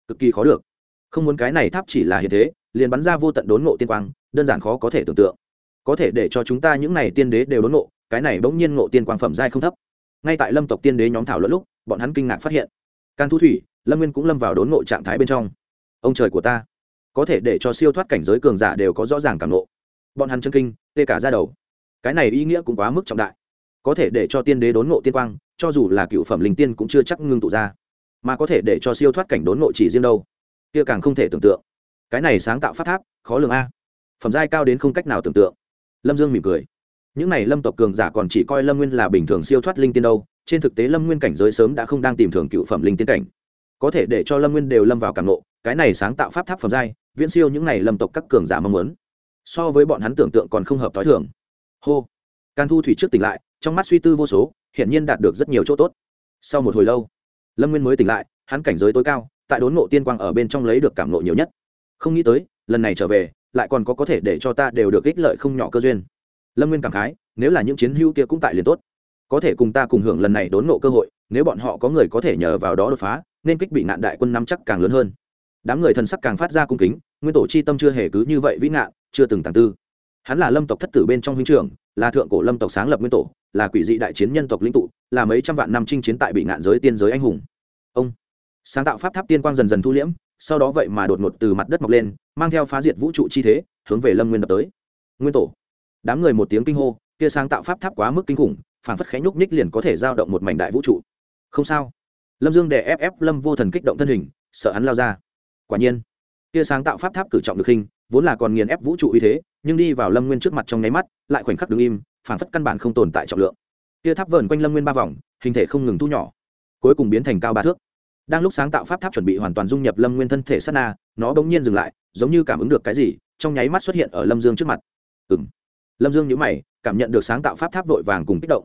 Cực kỳ khó được. Không muốn cái này tháp chỉ là hiện thế liền bắn ra vô tận đốn ngộ tiên quang đơn giản khó có thể tưởng tượng. Có thể để cho chúng ta những này tiên đế đều đốn ngộ, cái này bỗng nhiên ngộ tiên quang phẩm giai không thấp. Ngay tại lâm tộc tiên đế nhóm thảo luận lúc bọn hắn kinh ngạc phát hiện. Can thu thủy lâm nguyên cũng lâm vào đốn ngộ trạng thái bên trong ông trời của ta. Có thể để cho siêu thoát cảnh giới cường giả đều có rõ ràng cảm ngộ. Bọn hắn chân kinh, tê cả ra đầu. Cái này ý nghĩa cũng quá mức trọng đại. Có thể để cho tiên đế đốn ngộ tiên quang, cho dù là cựu phẩm linh tiên cũng chưa chắc ngưng tụ ra. Mà có thể để cho siêu thoát cảnh đốn ngộ chỉ riêng đâu. Kia càng không thể tưởng tượng. Cái này sáng tạo phát tháp, khó lường a. Phẩm giai cao đến không cách nào tưởng tượng. Lâm dương mỉm cười. Những này lâm tộc cường giả còn chỉ coi lâm nguyên là bình thường siêu thoát linh tiên đâu. Trên thực tế lâm nguyên cảnh giới sớm đã không đang tìm thường cựu phẩm linh tiên cảnh. Có thể để cho lâm nguyên đều lâm vào cảm nộ cái này sáng tạo pháp tháp phẩm giai, viễn siêu những này lâm tộc các cường giả mong muốn. So với bọn hắn tưởng tượng còn không hợp t h ó i thường. Hô. Can thu thủy trước tỉnh lại, trong mắt suy tư vô số, hiển nhiên đạt được rất nhiều chỗ tốt. Sau một hồi lâu, lâm nguyên mới tỉnh lại, hắn cảnh giới tối cao, tại đốn ngộ tiên quang ở bên trong lấy được cảm nộ nhiều nhất. Không nghĩ tới, lần này trở về, lại còn có có thể để cho ta đều được ích lợi không nhỏ cơ duyên. Lâm nguyên cảm khái, nếu là những chiến hữu kia cũng tại liền tốt. Có thể cùng ta cùng hưởng lần này đốn nộ cơ hội, nếu bọn họ có người có thể nhờ vào đó đột phá, nên kích bị nạn đại quân nắm chắc càng lớn hơn đám người thần sắc càng phát ra cung kính, nguyên tổ chi tâm chưa hề cứ như vậy vĩ ngạn, chưa từng tàng tư. Hắn là lâm tộc thất tử bên trong huynh trưởng, là thượng cổ lâm tộc sáng lập nguyên tổ, là quỷ dị đại chiến nhân tộc lĩnh tụ, là mấy trăm vạn năm chinh chiến tại bị nạn giới tiên giới anh hùng. Ông. Sáng tạo pháp tháp tiên quang dần dần thu liễm, sau đó vậy mà đột ngột từ mặt đất mọc lên, mang theo phá diệt vũ trụ chi thế, hướng về lâm nguyên đập tới. Nguyên tổ. Đám người một tiếng kinh hô, kia sáng tạo pháp tháp quá mức kinh khủng phản phất khẽ nhúc nhích liền có thể giao động một mảnh đại vũ trụ. Không sao. Lâm dương đè ép ép lâm vô thần kích động thân hình, sợ hắn lao ra quả nhiên kia sáng tạo pháp tháp cử trọng được hình, vốn là còn nghiền ép vũ trụ uy thế, nhưng đi vào lâm nguyên trước mặt trong nháy mắt, lại khoảnh khắc đứng im phản phất căn bản không tồn tại trọng lượng. Kia tháp vờn quanh lâm nguyên ba vòng, hình thể không ngừng thu nhỏ, cuối cùng biến thành cao ba thước. Đang lúc sáng tạo pháp tháp chuẩn bị hoàn toàn dung nhập lâm nguyên thân thể sát na, nó bỗng nhiên dừng lại, giống như cảm ứng được cái gì, trong nháy mắt xuất hiện ở lâm dương trước mặt. Ừng lâm dương nhữ mày, cảm nhận được sáng tạo pháp tháp vội vàng cùng kích động.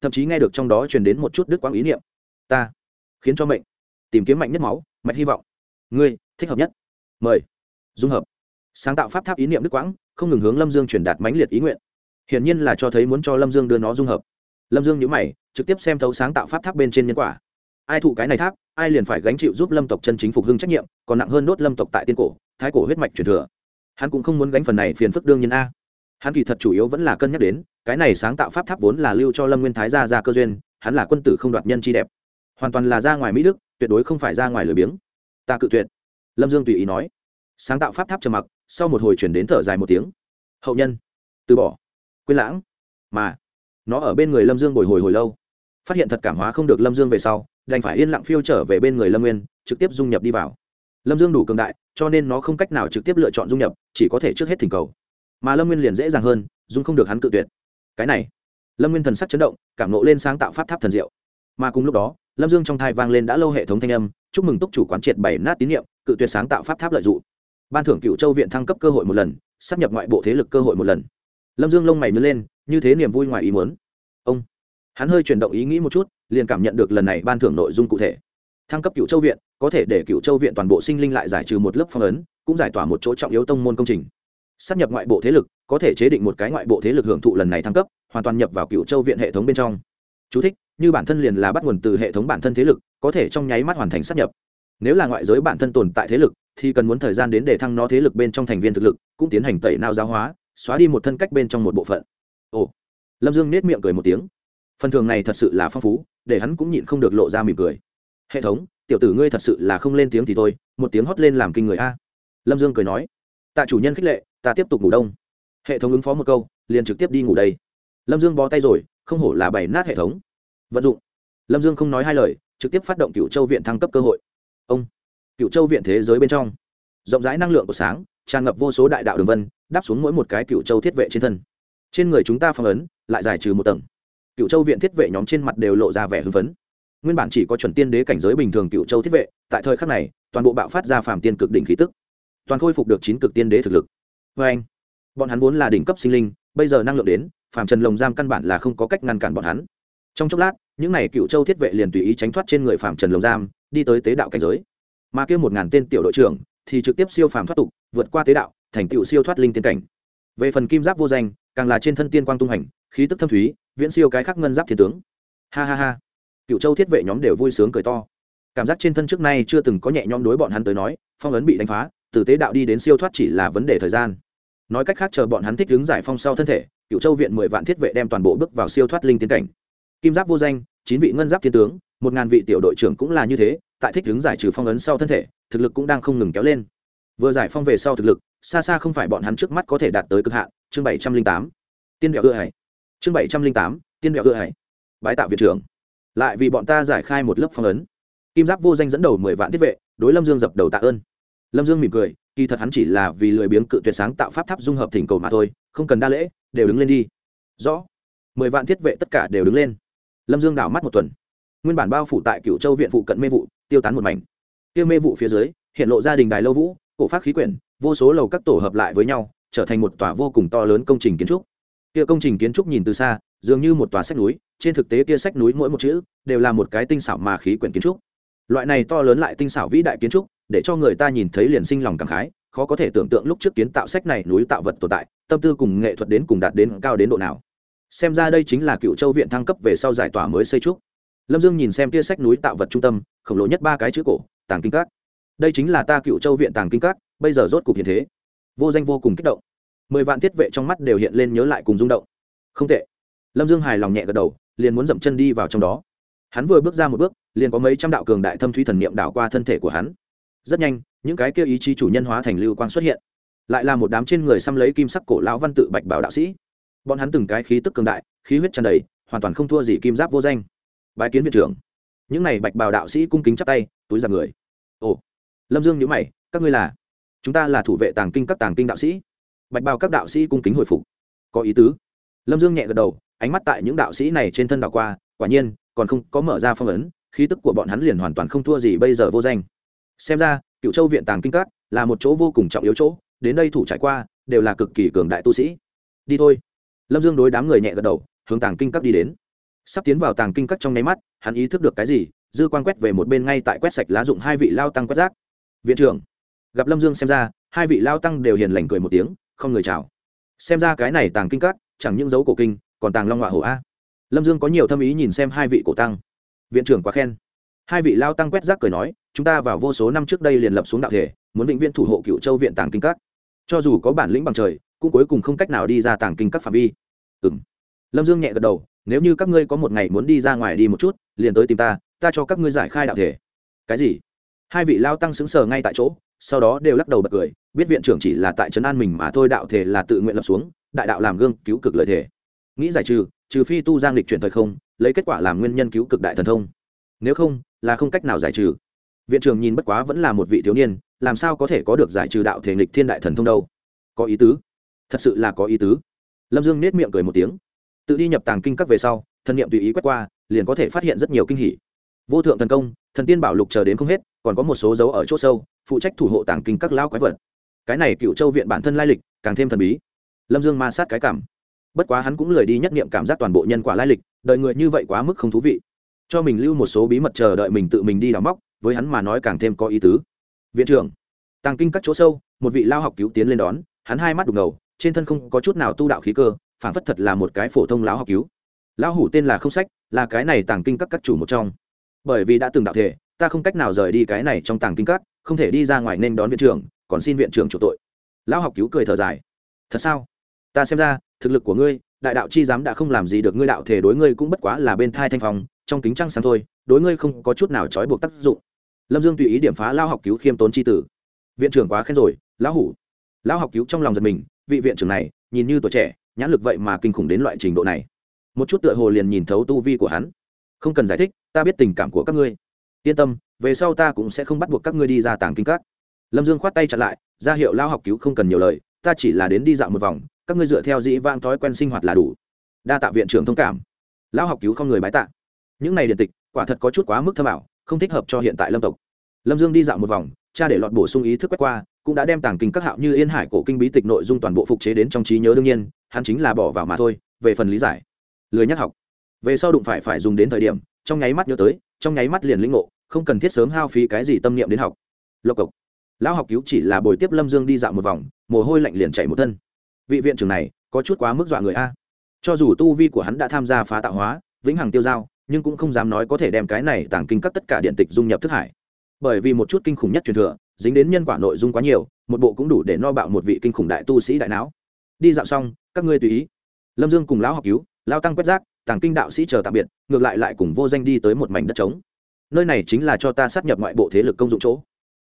Thậm chí nghe được trong đó truyền đến một chút đức quang ý niệm. Ta khiến cho mệnh, tìm kiếm mạnh nhất máu, mạch hy vọng ngươi, thích hợp nhất. Mời. Dung hợp. Sáng tạo pháp tháp ý niệm đức quãng, không ngừng hướng lâm dương truyền đạt mãnh liệt ý nguyện. Hiển nhiên là cho thấy muốn cho lâm dương đưa nó dung hợp. Lâm dương nhữ mày, trực tiếp xem thấu sáng tạo pháp tháp bên trên nhân quả. Ai thụ cái này tháp, ai liền phải gánh chịu giúp lâm tộc chân chính phục hưng trách nhiệm, còn nặng hơn đốt lâm tộc tại tiên cổ, thái cổ huyết mạch truyền thừa. Hắn cũng không muốn gánh phần này phiền phức đương nhiên a. Hắn kỳ thật chủ yếu vẫn là cân nhắc đến, cái này sáng tạo pháp tháp vốn là lưu cho lâm nguyên thái gia ra cơ duyên, hắn là quân tử không đoạt nhân chi đẹp. Hoàn toàn là ra ngoài mỹ đức, tuyệt đối không phải ra ngoài lười biếng ta cự tuyệt. Lâm dương tùy ý nói. Sáng tạo pháp tháp trầm mặc, sau một hồi chuyển đến thở dài một tiếng. Hậu nhân, từ bỏ. Quên lãng. Mà, nó ở bên người lâm dương bồi hồi hồi lâu. Phát hiện thật cảm hóa không được lâm dương về sau, đành phải yên lặng phiêu trở về bên người lâm nguyên, trực tiếp dung nhập đi vào. Lâm dương đủ cường đại, cho nên nó không cách nào trực tiếp lựa chọn dung nhập, chỉ có thể trước hết thỉnh cầu. Mà lâm nguyên liền dễ dàng hơn, dung không được hắn cự tuyệt. Cái này, lâm nguyên thần sắc chấn động, cảm nộ lên sáng tạo pháp tháp thần diệu. Mà cùng lúc đó lâm dương trong thai vang lên đã lâu hệ thống thanh âm chúc mừng túc chủ quán triệt bảy nát tín nhiệm cự tuyệt sáng tạo pháp tháp lợi dụng. Ban thưởng cựu châu viện thăng cấp cơ hội một lần sắp nhập ngoại bộ thế lực cơ hội một lần. Lâm dương lông mày nhớ lên như thế niềm vui ngoài ý muốn. Ông hắn hơi chuyển động ý nghĩ một chút liền cảm nhận được lần này ban thưởng nội dung cụ thể. Thăng cấp cựu châu viện có thể để cựu châu viện toàn bộ sinh linh lại giải trừ một lớp phong ấn cũng giải tỏa một chỗ trọng yếu tông môn công trình. Sắp nhập ngoại bộ thế lực có thể chế định một cái ngoại bộ thế lực hưởng thụ lần này thăng cấp hoàn toàn nhập vào cựu châu viện hệ thống bên trong. Chú thích, như bản thân liền là bắt nguồn từ hệ thống bản thân thế lực, có thể trong nháy mắt hoàn thành sắp nhập. Nếu là ngoại giới bản thân tồn tại thế lực, thì cần muốn thời gian đến để thăng nó thế lực bên trong thành viên thực lực, cũng tiến hành tẩy nao giáo hóa, xóa đi một thân cách bên trong một bộ phận. Ồ. Lâm dương nết miệng cười một tiếng. Phần thường này thật sự là phong phú, để hắn cũng nhịn không được lộ ra mỉm cười. Hệ thống, tiểu tử ngươi thật sự là không lên tiếng thì thôi, một tiếng hót lên làm kinh người a. Lâm dương cười nói. Tạ chủ nhân khích lệ, ta tiếp tục ngủ đông. Hệ thống ứng phó một câu, liền trực tiếp đi ngủ đây. Lâm dương bó tay rồi, không hổ là bảy nát hệ thống vận dụng. Lâm dương không nói hai lời, trực tiếp phát động cựu châu viện thăng cấp cơ hội. Ông cựu châu viện thế giới bên trong, rộng rãi năng lượng của sáng, tràn ngập vô số đại đạo đường vân, đáp xuống mỗi một cái cựu châu thiết vệ trên thân. Trên người chúng ta phong ấn, lại giải trừ một tầng. Cựu châu viện thiết vệ nhóm trên mặt đều lộ ra vẻ hưng phấn. Nguyên bản chỉ có chuẩn tiên đế cảnh giới bình thường cựu châu thiết vệ, tại thời khắc này, toàn bộ bạo phát ra phàm tiên cực đỉnh khí tức. Toàn khôi phục được chín cực tiên đế thực lực. Vê anh, bọn hắn vốn là đỉnh cấp sinh linh, bây giờ năng lượng đến, phàm trần lồng giam căn bản là không có cách ngăn cản bọn hắn trong chốc lát, những n à y cựu châu thiết vệ liền tùy ý tránh thoát trên người phạm trần lồng giam, đi tới tế đạo cảnh giới. Mà kêu một ngàn tên tiểu đội trưởng thì trực tiếp siêu phàm thoát tục, vượt qua tế đạo, thành tựu siêu thoát linh tiên cảnh. Về phần kim giáp vô danh, càng là trên thân tiên quang tung hành, khí tức thâm thúy, viễn siêu cái khắc ngân giáp thiên tướng. Ha ha ha. Cựu châu thiết vệ nhóm đều vui sướng cười to. Cảm giác trên thân trước nay chưa từng có nhẹ nhõm đối bọn hắn tới nói, phong ấn bị đánh phá, từ tế đạo đi đến siêu thoát chỉ là vấn đề thời gian. Nói cách khác chờ bọn hắn thích đứng giải phong sau thân thể, cựu châu viện mười vạn thiết vệ đem toàn bộ bước vào siêu thoát linh tiến cảnh kim giáp vô danh, chín vị ngân giáp thiên tướng, một ngàn vị tiểu đội trưởng cũng là như thế, tại thích đứng giải trừ phong ấn sau thân thể, thực lực cũng đang không ngừng kéo lên. Vừa giải phong về sau thực lực, xa xa không phải bọn hắn trước mắt có thể đạt tới cực hạn, chương bảy trăm linh tám. Tiên mẹo ưa hải. Chương bảy trăm linh tám, tiên mẹo ưa hải. Bái tạo viện trưởng. Lại vì bọn ta giải khai một lớp phong ấn. Kim giáp vô danh dẫn đầu mười vạn thiết vệ, đối lâm dương dập đầu tạ ơn. Lâm dương mỉm cười, kỳ thật hắn chỉ là vì lười biếng cự tuyệt sáng tạo pháp tháp dung hợp thỉnh cầu mà thôi, không cần đa lễ, đều đứng lên đi. Rõ. Mười vạn thiết vệ tất cả đều đứng lên lâm dương đảo mắt một tuần. Nguyên bản bao phủ tại cựu châu viện phụ cận mê vụ, tiêu tán một mảnh. Tiêu mê vụ phía dưới, hiện lộ gia đình đài lâu vũ, cổ phát khí quyển, vô số lầu các tổ hợp lại với nhau, trở thành một tòa vô cùng to lớn công trình kiến trúc. Kia công trình kiến trúc nhìn từ xa, dường như một tòa sách núi, trên thực tế kia sách núi mỗi một chữ đều là một cái tinh xảo mà khí quyển kiến trúc. Loại này to lớn lại tinh xảo vĩ đại kiến trúc, để cho người ta nhìn thấy liền sinh lòng cảm khái, khó có thể tưởng tượng lúc trước kiến tạo sách này núi tạo vật tồn tại, tâm tư cùng nghệ thuật đến cùng đạt đến cao đến độ nào xem ra đây chính là cựu châu viện thăng cấp về sau giải tỏa mới xây trúc. Lâm dương nhìn xem kia sách núi tạo vật trung tâm, khổng lồ nhất ba cái chữ cổ, tàng kinh các. Đây chính là ta cựu châu viện tàng kinh các, bây giờ rốt cục hiện thế. Vô danh vô cùng kích động. Mười vạn thiết vệ trong mắt đều hiện lên nhớ lại cùng rung động. Không tệ. Lâm dương hài lòng nhẹ gật đầu, liền muốn dậm chân đi vào trong đó. Hắn vừa bước ra một bước, liền có mấy trăm đạo cường đại thâm thúy thần niệm đảo qua thân thể của hắn. Rất nhanh, những cái kia ý chí chủ nhân hóa thành lưu quang xuất hiện. Lại là một đám trên người xăm lấy kim sắc cổ lão văn tự bạch bảo đạo sĩ bọn hắn từng cái khí tức cường đại, khí huyết tràn đầy, hoàn toàn không thua gì kim giáp vô danh. Bài kiến viện trưởng. Những này bạch bào đạo sĩ cung kính chắp tay, túi giặc người. Ồ, lâm dương nhữ mày, các ngươi là? Chúng ta là thủ vệ tàng kinh các tàng kinh đạo sĩ. Bạch bào các đạo sĩ cung kính hồi phục. Có ý tứ. Lâm dương nhẹ gật đầu, ánh mắt tại những đạo sĩ này trên thân đảo qua, quả nhiên, còn không có mở ra phong ấn, khí tức của bọn hắn liền hoàn toàn không thua gì bây giờ vô danh. Xem ra, cựu châu viện tàng kinh các là một chỗ vô cùng trọng yếu chỗ, đến đây thủ trải qua, đều là cực kỳ cường đại tu sĩ. Đi thôi lâm dương đối đám người nhẹ gật đầu, hướng tàng kinh các đi đến. Sắp tiến vào tàng kinh các trong nháy mắt, hắn ý thức được cái gì, dư quan quét về một bên ngay tại quét sạch lá dụng hai vị lao tăng quét rác. Viện trưởng, gặp lâm dương xem ra, hai vị lao tăng đều hiền lành cười một tiếng, không người chào. Xem ra cái này tàng kinh các, chẳng những dấu cổ kinh, còn tàng long họa hổ a. Lâm dương có nhiều thâm ý nhìn xem hai vị cổ tăng. Viện trưởng quá khen. Hai vị lao tăng quét rác cười nói, chúng ta vào vô số năm trước đây liền lập xuống đạo thể, muốn định viên thủ hộ cựu châu viện tàng kinh các. Cho dù có bản lĩnh bằng trời cũng cuối cùng không cách nào đi ra tàng kinh các phạm vi. Ừ m lâm dương nhẹ gật đầu, nếu như các ngươi có một ngày muốn đi ra ngoài đi một chút, liền tới tìm ta ta cho các ngươi giải khai đạo thể. Cái gì? Hai vị lao tăng xứng sờ ngay tại chỗ, sau đó đều lắc đầu bật cười, biết viện trưởng chỉ là tại trấn an mình mà thôi, đạo thể là tự nguyện lập xuống, đại đạo làm gương, cứu cực lợi thể. Nghĩ giải trừ trừ phi tu giang lịch chuyển thời không, lấy kết quả làm nguyên nhân cứu cực đại thần thông. Nếu không, là không cách nào giải trừ. Viện trưởng nhìn bất quá vẫn là một vị thiếu niên, làm sao có thể có được giải trừ đạo thể nghịch thiên đại thần thông đâu? Có ý tứ thật sự là có ý tứ. Lâm dương nết miệng cười một tiếng. Tự đi nhập tàng kinh các về sau, thần niệm tùy ý quét qua, liền có thể phát hiện rất nhiều kinh hỉ. Vô thượng thần công, thần tiên bảo lục chờ đến không hết, còn có một số dấu ở chỗ sâu, phụ trách thủ hộ tàng kinh các lao quái vật. Cái này cựu châu viện bản thân lai lịch, càng thêm thần bí. Lâm dương ma sát cái cảm. Bất quá hắn cũng lười đi nhất nghiệm cảm giác toàn bộ nhân quả lai lịch đợi người như vậy quá mức không thú vị. Cho mình lưu một số bí mật chờ đợi mình tự mình đi đào móc, với hắn mà nói càng thêm có ý tứ. Viện trưởng, tàng kinh các chỗ sâu, một vị lao học cứu tiến lên đón, hắn hai mắt đục ngầu trên thân không có chút nào tu đạo khí cơ phản phất thật là một cái phổ thông lão học cứu. Lão hủ tên là không sách, là cái này tàng kinh các các chủ một trong. Bởi vì đã từng đạo thể, ta không cách nào rời đi cái này trong tàng kinh các, không thể đi ra ngoài nên đón viện trưởng, còn xin viện trưởng chủ tội. Lão học cứu cười thở dài. Thật sao? Ta xem ra, thực lực của ngươi, đại đạo chi giám đã không làm gì được ngươi đạo thể đối ngươi cũng bất quá là bên thai thanh phong, trong kính trăng sáng thôi, đối ngươi không có chút nào trói buộc tác dụng. Lâm dương tùy ý điểm phá lao học cứu khiêm tốn c h i tử. Viện trưởng quá khen rồi, lão hủ. Lão học cứu trong lòng giật mình vị viện trưởng này, nhìn như tuổi trẻ, nhãn lực vậy mà kinh khủng đến loại trình độ này. Một chút tựa hồ liền nhìn thấu tu vi của hắn. Không cần giải thích, ta biết tình cảm của các ngươi. Yên tâm, về sau ta cũng sẽ không bắt buộc các ngươi đi ra tàng kinh các. Lâm dương khoát tay chặt lại, ra hiệu lao học cứu không cần nhiều lời, ta chỉ là đến đi dạo một vòng, các ngươi dựa theo dĩ vang thói quen sinh hoạt là đủ. Đa tạ viện trưởng thông cảm. Lão học cứu không người bái tạ. Những này điện tịch, quả thật có chút quá mức thâm ảo, không thích hợp cho hiện tại lâm tộc. Lâm dương đi dạo một vòng, cha để lọt bổ sung ý thức quét qua cũng đã đem tàng kinh các hạo như yên hải cổ kinh bí tịch nội dung toàn bộ phục chế đến trong trí nhớ đương nhiên, hắn chính là bỏ vào mà thôi, về phần lý giải, lười nhắc học. Về sau đụng phải phải dùng đến thời điểm, trong nháy mắt nhớ tới, trong nháy mắt liền lĩnh ngộ, không cần thiết sớm hao phí cái gì tâm niệm đến học. Lộc cộc. Lão học cứu chỉ là bồi tiếp lâm dương đi dạo một vòng, mồ hôi lạnh liền chạy một thân. Vị viện trưởng này, có chút quá mức dọa người a. Cho dù tu vi của hắn đã tham gia phá tạo hóa, vĩnh hằng tiêu dao, nhưng cũng không dám nói có thể đem cái này tàng kinh các tất cả điện tịch dung nhập thức hải. Bởi vì một chút kinh khủng nhất truyền thừa dính đến nhân quả nội dung quá nhiều, một bộ cũng đủ để no bạo một vị kinh khủng đại tu sĩ đại não. Đi dạo xong, các ngươi tùy ý. Lâm dương cùng lão học cứu lao tăng quét rác, tàng kinh đạo sĩ chờ tạm biệt, ngược lại lại cùng vô danh đi tới một mảnh đất trống. Nơi này chính là cho ta sát nhập ngoại bộ thế lực công dụng chỗ.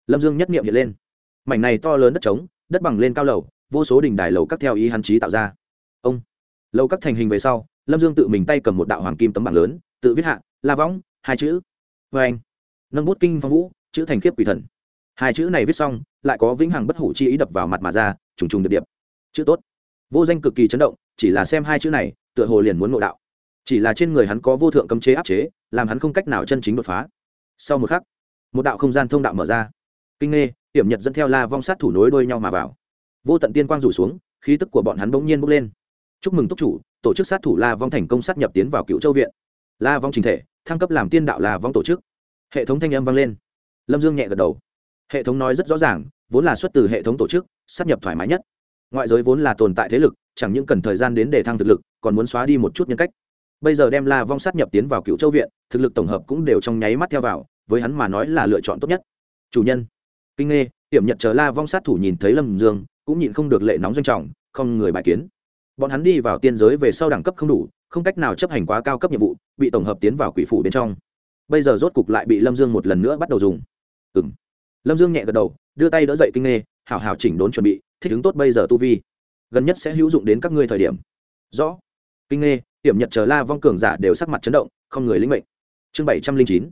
Lâm dương nhất nghiệm hiện lên. Mảnh này to lớn đất trống, đất bằng lên cao lầu, vô số đỉnh đài lầu các theo ý hắn trí tạo ra. Ông. Lầu các thành hình về sau, lâm dương tự mình tay cầm một đạo hoàng kim tấm bảng lớn, tự viết hạ, la võng, hai chữ. Vê anh. Nâng bút kinh phong vũ, chữ thành khiếp quỷ thần hai chữ này viết xong, lại có vĩnh hằng bất hủ chi ý đập vào mặt mà ra, trùng trùng điệp điệp. Chữ tốt. Vô danh cực kỳ chấn động, chỉ là xem hai chữ này, tựa hồ liền muốn ngộ đạo. Chỉ là trên người hắn có vô thượng cấm chế áp chế, làm hắn không cách nào chân chính đột phá. Sau một khắc, một đạo không gian thông đạo mở ra. Kinh nghe, hiểm nhật dẫn theo la vong sát thủ nối đuôi nhau mà vào. Vô tận tiên quang rủ xuống, khí tức của bọn hắn bỗng nhiên bốc lên. Chúc mừng túc chủ, tổ chức sát thủ la vong thành công sát nhập tiến vào cựu châu viện. La vong trình thể, thăng cấp làm tiên đạo la vong tổ chức. Hệ thống thanh âm vang lên. Lâm dương nhẹ gật đầu hệ thống nói rất rõ ràng, vốn là xuất từ hệ thống tổ chức sát nhập thoải mái nhất. Ngoại giới vốn là tồn tại thế lực, chẳng những cần thời gian đến để thăng thực lực, còn muốn xóa đi một chút nhân cách. Bây giờ đem la vong sát nhập tiến vào cựu châu viện, thực lực tổng hợp cũng đều trong nháy mắt theo vào, với hắn mà nói là lựa chọn tốt nhất. Chủ nhân, kinh nghe hiểm nhật chờ la vong sát thủ nhìn thấy lâm dương, cũng nhịn không được lệ nóng doanh trọng, không người bài kiến. Bọn hắn đi vào tiên giới về sau đẳng cấp không đủ, không cách nào chấp hành quá cao cấp nhiệm vụ, bị tổng hợp tiến vào quỷ phủ bên trong. Bây giờ rốt cục lại bị lâm dương một lần nữa bắt đầu dùng. Ừ m lâm dương nhẹ gật đầu, đưa tay đỡ dậy kinh nghê, hảo hảo chỉnh đốn chuẩn bị, thích ứng tốt bây giờ tu vi. Gần nhất sẽ hữu dụng đến các ngươi thời điểm. Rõ. Kinh nghê, hiểm nhật chờ la vong cường giả đều sắc mặt chấn động, không người lĩnh mệnh. Chương bảy trăm linh chín,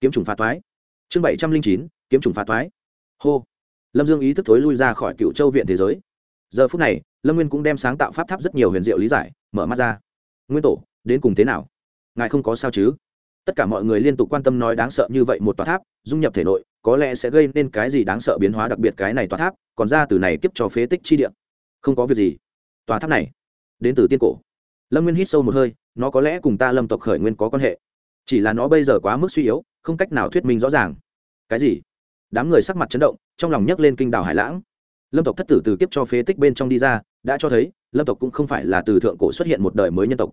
kiếm trùng phá toái. chương bảy trăm linh chín, kiếm trùng phá toái. hô. Lâm dương ý thức thối lui ra khỏi cựu châu viện thế giới. Giờ phút này, lâm nguyên cũng đem sáng tạo pháp tháp rất nhiều huyền diệu lý giải, mở mắt ra. Nguyên tổ, đến cùng thế nào? Ngài không có sao chứ? Tất cả mọi người liên tục quan tâm nói đáng sợ như vậy một tòa tháp, dung nhập thể nội, có lẽ sẽ gây nên cái gì đáng sợ biến hóa đặc biệt cái này tòa tháp, còn ra từ này kiếp cho phế tích chi địa. Không có việc gì. Tòa tháp này, đến từ tiên cổ. Lâm nguyên hít sâu một hơi, nó có lẽ cùng ta lâm tộc khởi nguyên có quan hệ. Chỉ là nó bây giờ quá mức suy yếu, không cách nào thuyết minh rõ ràng. Cái gì? Đám người sắc mặt chấn động, trong lòng nhấc lên kinh đảo hải lãng. Lâm tộc thất tử từ kiếp cho phế tích bên trong đi ra, đã cho thấy, lâm tộc cũng không phải là từ thượng cổ xuất hiện một đời mới nhân tộc,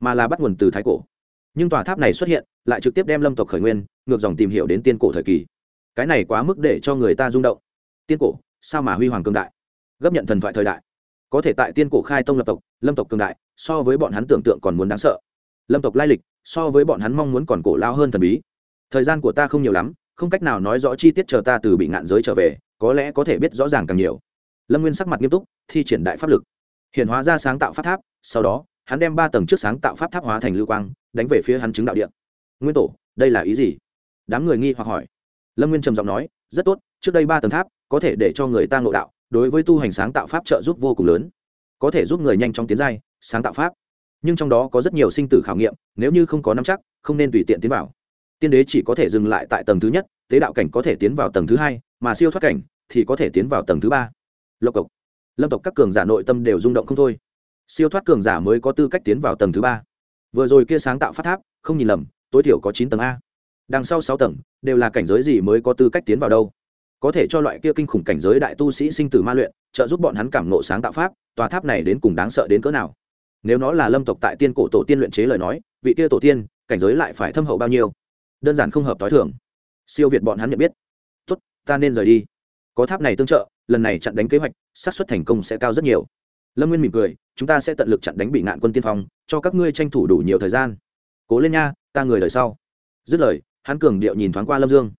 mà là bắt nguồn từ thái cổ nhưng tòa tháp này xuất hiện lại trực tiếp đem lâm tộc khởi nguyên, ngược dòng tìm hiểu đến tiên cổ thời kỳ. Cái này quá mức để cho người ta rung động. Tiên cổ, sao mà huy hoàng cường đại? Gấp nhận thần thoại thời đại. Có thể tại tiên cổ khai tông lập tộc, lâm tộc cường đại, so với bọn hắn tưởng tượng còn muốn đáng sợ. Lâm tộc lai lịch, so với bọn hắn mong muốn còn cổ lao hơn thần bí. Thời gian của ta không nhiều lắm, không cách nào nói rõ chi tiết chờ ta từ bị ngạn giới trở về, có lẽ có thể biết rõ ràng càng nhiều. Lâm nguyên sắc mặt nghiêm túc, thi triển đại pháp lực. Hiện hóa ra sáng tạo pháp tháp, sau đó hắn đem ba tầng trước sáng tạo pháp tháp hóa thành lưu quang, đánh về phía hắn chứng đạo điện nguyên tổ, đây là ý gì? Đám người nghi hoặc hỏi. Lâm nguyên trầm giọng nói, rất tốt, trước đây ba tầng tháp có thể để cho người ta ngộ đạo, đối với tu hành sáng tạo pháp trợ giúp vô cùng lớn. Có thể giúp người nhanh chóng tiến giai, sáng tạo pháp. Nhưng trong đó có rất nhiều sinh tử khảo nghiệm, nếu như không có nắm chắc, không nên tùy tiện tiến vào. Tiên đế chỉ có thể dừng lại tại tầng thứ nhất, tế đạo cảnh có thể tiến vào tầng thứ hai, mà siêu thoát cảnh thì có thể tiến vào tầng thứ ba. Lộc cộc. Lâm tộc các cường giả nội tâm đều rung động không thôi siêu thoát cường giả mới có tư cách tiến vào tầng thứ ba. Vừa rồi kia sáng tạo phát tháp, không nhìn lầm, tối thiểu có chín tầng a. Đằng sau sáu tầng, đều là cảnh giới gì mới có tư cách tiến vào đâu. Có thể cho loại kia kinh khủng cảnh giới đại tu sĩ sinh tử ma luyện, trợ giúp bọn hắn cảm nộ sáng tạo pháp, tòa tháp này đến cùng đáng sợ đến cỡ nào. Nếu nó là lâm tộc tại tiên cổ tổ tiên luyện chế lời nói, vị kia tổ tiên, cảnh giới lại phải thâm hậu bao nhiêu? Đơn giản không hợp t h i thường. Siêu việt bọn hắn nhận biết. Tốt, ta nên rời đi. Có tháp này tương trợ, lần này chặn đánh kế hoạch, xác suất thành công sẽ cao rất nhiều lâm nguyên mỉm cười, chúng ta sẽ tận lực chặn đánh bị ngạn quân tiên phong, cho các ngươi tranh thủ đủ nhiều thời gian. Cố lên nha, ta người đời sau. Dứt lời, hắn cường điệu nhìn thoáng qua lâm dương.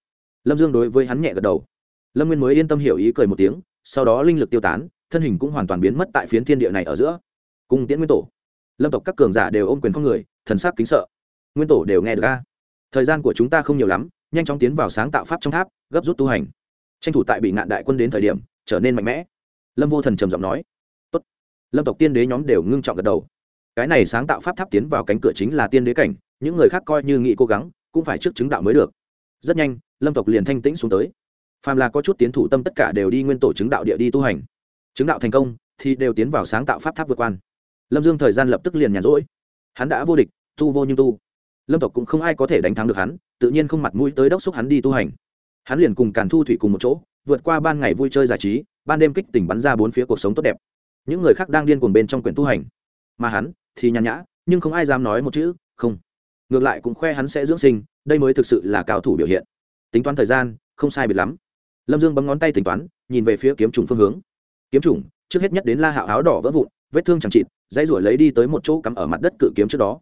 Lâm dương đối với hắn nhẹ gật đầu. Lâm nguyên mới yên tâm hiểu ý cười một tiếng, sau đó linh lực tiêu tán, thân hình cũng hoàn toàn biến mất tại phiến thiên địa này ở giữa. Cung tiễn nguyên tổ. Lâm tộc các cường giả đều ôm quyền con người, thần sắc kính sợ. Nguyên tổ đều nghe được ca thời gian của chúng ta không nhiều lắm, nhanh chóng tiến vào sáng tạo pháp trong tháp, gấp rút tu hành. Tranh thủ tại bị ngạn đại quân đến thời điểm, trở nên mạnh mẽ. Lâm vô thần trầm giọng nói lâm tộc tiên đế nhóm đều ngưng trọng gật đầu. Cái này sáng tạo pháp tháp tiến vào cánh cửa chính là tiên đế cảnh, những người khác coi như nghị cố gắng, cũng phải trước chứng đạo mới được. Rất nhanh, lâm tộc liền thanh tĩnh xuống tới. Phàm là có chút tiến thủ tâm tất cả đều đi nguyên tổ chứng đạo địa đi tu hành. Chứng đạo thành công, thì đều tiến vào sáng tạo pháp tháp vượt quan. Lâm dương thời gian lập tức liền nhàn rỗi. Hắn đã vô địch, tu vô nhưng tu. Lâm tộc cũng không ai có thể đánh thắng được hắn, tự nhiên không mặt mũi tới đốc xúc hắn đi tu hành. Hắn liền cùng càn thu thủy cùng một chỗ, vượt qua ban ngày vui chơi giải trí, ban đêm kích tỉnh bắn ra bốn phía cuộc sống tốt đẹp những người khác đang điên cuồng bên trong quyển tu hành. Mà hắn thì nhàn nhã, nhưng không ai dám nói một chữ, không. Ngược lại cũng khoe hắn sẽ dưỡng sinh, đây mới thực sự là cao thủ biểu hiện. Tính toán thời gian, không sai biệt lắm. Lâm dương bấm ngón tay tính toán, nhìn về phía kiếm trùng phương hướng. Kiếm trùng trước hết nhất đến la hạo áo đỏ vỡ vụn, vết thương chẳng chịt, dãy ruổi lấy đi tới một chỗ cắm ở mặt đất cự kiếm trước đó.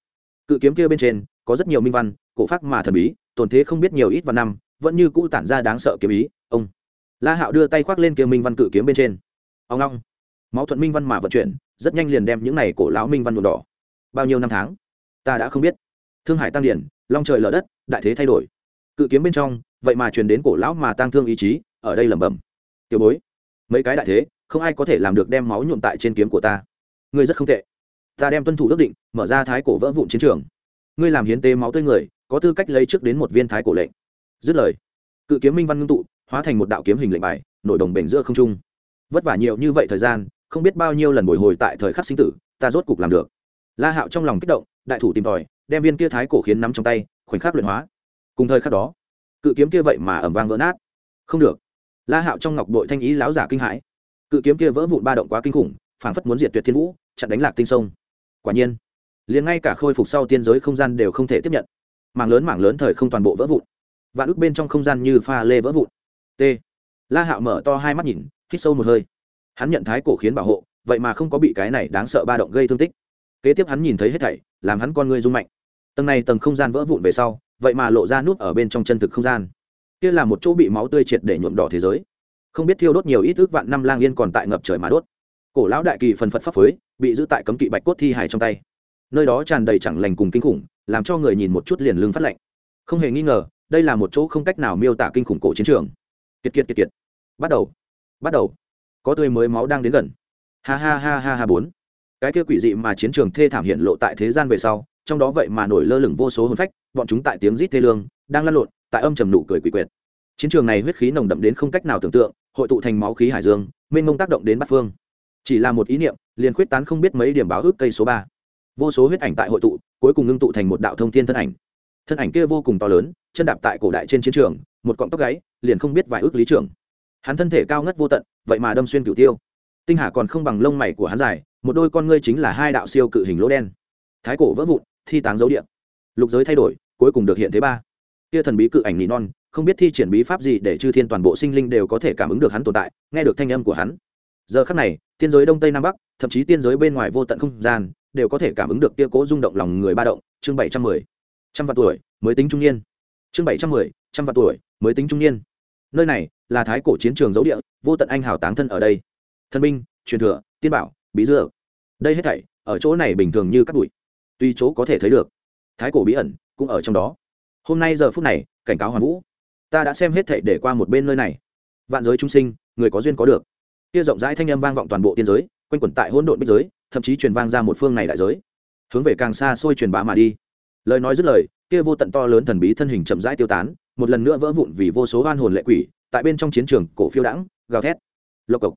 Cự kiếm kia bên trên, có rất nhiều minh văn, cổ pháp mà thần bí, tồn thế không biết nhiều ít và năm, vẫn như cũ tản ra đáng sợ kiếm ý. Ông. La hạo đưa tay khoác lên kia minh văn cự kiếm bên trên. Ông long máu thuận minh văn mà vận chuyển, rất nhanh liền đem những này cổ lão minh văn nhuộm đỏ. Bao nhiêu năm tháng? Ta đã không biết. Thương hải tăng điển, long trời lở đất, đại thế thay đổi. Cự kiếm bên trong, vậy mà truyền đến cổ lão mà tăng thương ý chí, ở đây lẩm bẩm. Tiểu bối, mấy cái đại thế, không ai có thể làm được đem máu nhuộm tại trên kiếm của ta. Ngươi rất không tệ. Ta đem tuân thủ ước định, mở ra thái cổ vỡ vụn chiến trường. Ngươi làm hiến tế máu tươi người, có tư cách lấy trước đến một viên thái cổ lệnh. Dứt lời, cự kiếm minh văn ngưng tụ, hóa thành một đạo kiếm hình lệnh bài, nổi đồng bể giữa không trung. Vất vả nhiều như vậy thời gian không biết bao nhiêu lần bồi hồi tại thời khắc sinh tử, ta rốt cục làm được. La hạo trong lòng kích động, đại thủ tìm tòi, đem viên kia thái cổ khiến nắm trong tay, khoảnh khắc luyện hóa. Cùng thời khắc đó, cự kiếm kia vậy mà ẩm vang vỡ nát. Không được. La hạo trong ngọc đội thanh ý láo giả kinh hãi. Cự kiếm kia vỡ vụn ba động quá kinh khủng, phảng phất muốn diệt tuyệt thiên vũ, chặn đánh lạc tinh sông. Quả nhiên, liền ngay cả khôi phục sau tiên giới không gian đều không thể tiếp nhận. Mảng lớn mảng lớn thời không toàn bộ vỡ vụn. Vạn ức bên trong không gian như pha lê vỡ vụn. T. La hạo mở to hai mắt nhìn, hít sâu một hơi hắn nhận thái cổ khiến bảo hộ, vậy mà không có bị cái này đáng sợ ba động gây thương tích. Kế tiếp hắn nhìn thấy hết thảy, làm hắn con người rung mạnh. Tầng này tầng không gian vỡ vụn về sau, vậy mà lộ ra nút ở bên trong chân thực không gian. Kia là một chỗ bị máu tươi triệt để nhuộm đỏ thế giới. Không biết thiêu đốt nhiều ít ước vạn năm lang yên còn tại ngập trời mà đốt. Cổ lão đại kỳ phần phật pháp phới bị giữ tại cấm kỵ bạch cốt thi hài trong tay. Nơi đó tràn đầy chẳng lành cùng kinh khủng, làm cho người nhìn một chút liền lưng phát lạnh. Không hề nghi ngờ, đây là một chỗ không cách nào miêu tả kinh khủng cổ chiến trường. Kiệt kiệt kiệt kiệt. Bắt đầu. Bắt đầu có tươi mới máu đang đến gần. Ha ha ha ha ha bốn. Cái kia quỷ dị mà chiến trường thê thảm hiện lộ tại thế gian về sau, trong đó vậy mà nổi lơ lửng vô số hồn phách, bọn chúng tại tiếng rít thê lương, đang lăn lộn, tại âm trầm nụ cười quỷ quyệt. Chiến trường này huyết khí nồng đậm đến không cách nào tưởng tượng, hội tụ thành máu khí hải dương, mênh mông tác động đến bát phương. Chỉ là một ý niệm, liền khuyết tán không biết mấy điểm báo ước cây số ba. Vô số huyết ảnh tại hội tụ, cuối cùng ngưng tụ thành một đạo thông thiên thân ảnh. Thân ảnh kia vô cùng to lớn, chân đạp tại cổ đại trên chiến trường, một cọng tóc gáy, liền không biết vài ước lý trưởng hắn thân thể cao ngất vô tận, vậy mà đâm xuyên cửu tiêu. Tinh hà còn không bằng lông mày của hắn dài, một đôi con ngươi chính là hai đạo siêu cự hình lỗ đen. Thái cổ vỡ vụn, thi táng dấu điện lục giới thay đổi, cuối cùng được hiện thế ba. Kia thần bí cự ảnh nỉ non, không biết thi triển bí pháp gì để chư thiên toàn bộ sinh linh đều có thể cảm ứng được hắn tồn tại, nghe được thanh âm của hắn. Giờ khắc này, tiên giới đông tây nam bắc, thậm chí tiên giới bên ngoài vô tận không gian, đều có thể cảm ứng được kia cố rung động lòng người ba động. Chương bảy trăm mười. Trăm vạn tuổi, mới tính trung niên. Chương bảy trăm mười, trăm vạn tuổi, mới tính trung niên nơi này là thái cổ chiến trường dấu địa, vô tận anh hào táng thân ở đây. Thân binh, truyền thừa, tiên bảo, bí dựa đây hết thảy ở chỗ này bình thường như cắt bụi. Tuy chỗ có thể thấy được, thái cổ bí ẩn cũng ở trong đó. Hôm nay giờ phút này, cảnh cáo hoàn vũ, ta đã xem hết thảy để qua một bên nơi này. Vạn giới trung sinh, người có duyên có được. Kia rộng rãi thanh âm vang vọng toàn bộ tiên giới, quanh quẩn tại hỗn độn biên giới, thậm chí truyền vang ra một phương này đại giới. Hướng về càng xa xôi truyền bá mà đi. Lời nói dứt lời, kia vô tận to lớn thần bí thân hình chậm rãi tiêu tán một lần nữa vỡ vụn vì vô số oan hồn lệ quỷ, tại bên trong chiến trường cổ phiêu đãng, gào thét. Lộc cộc.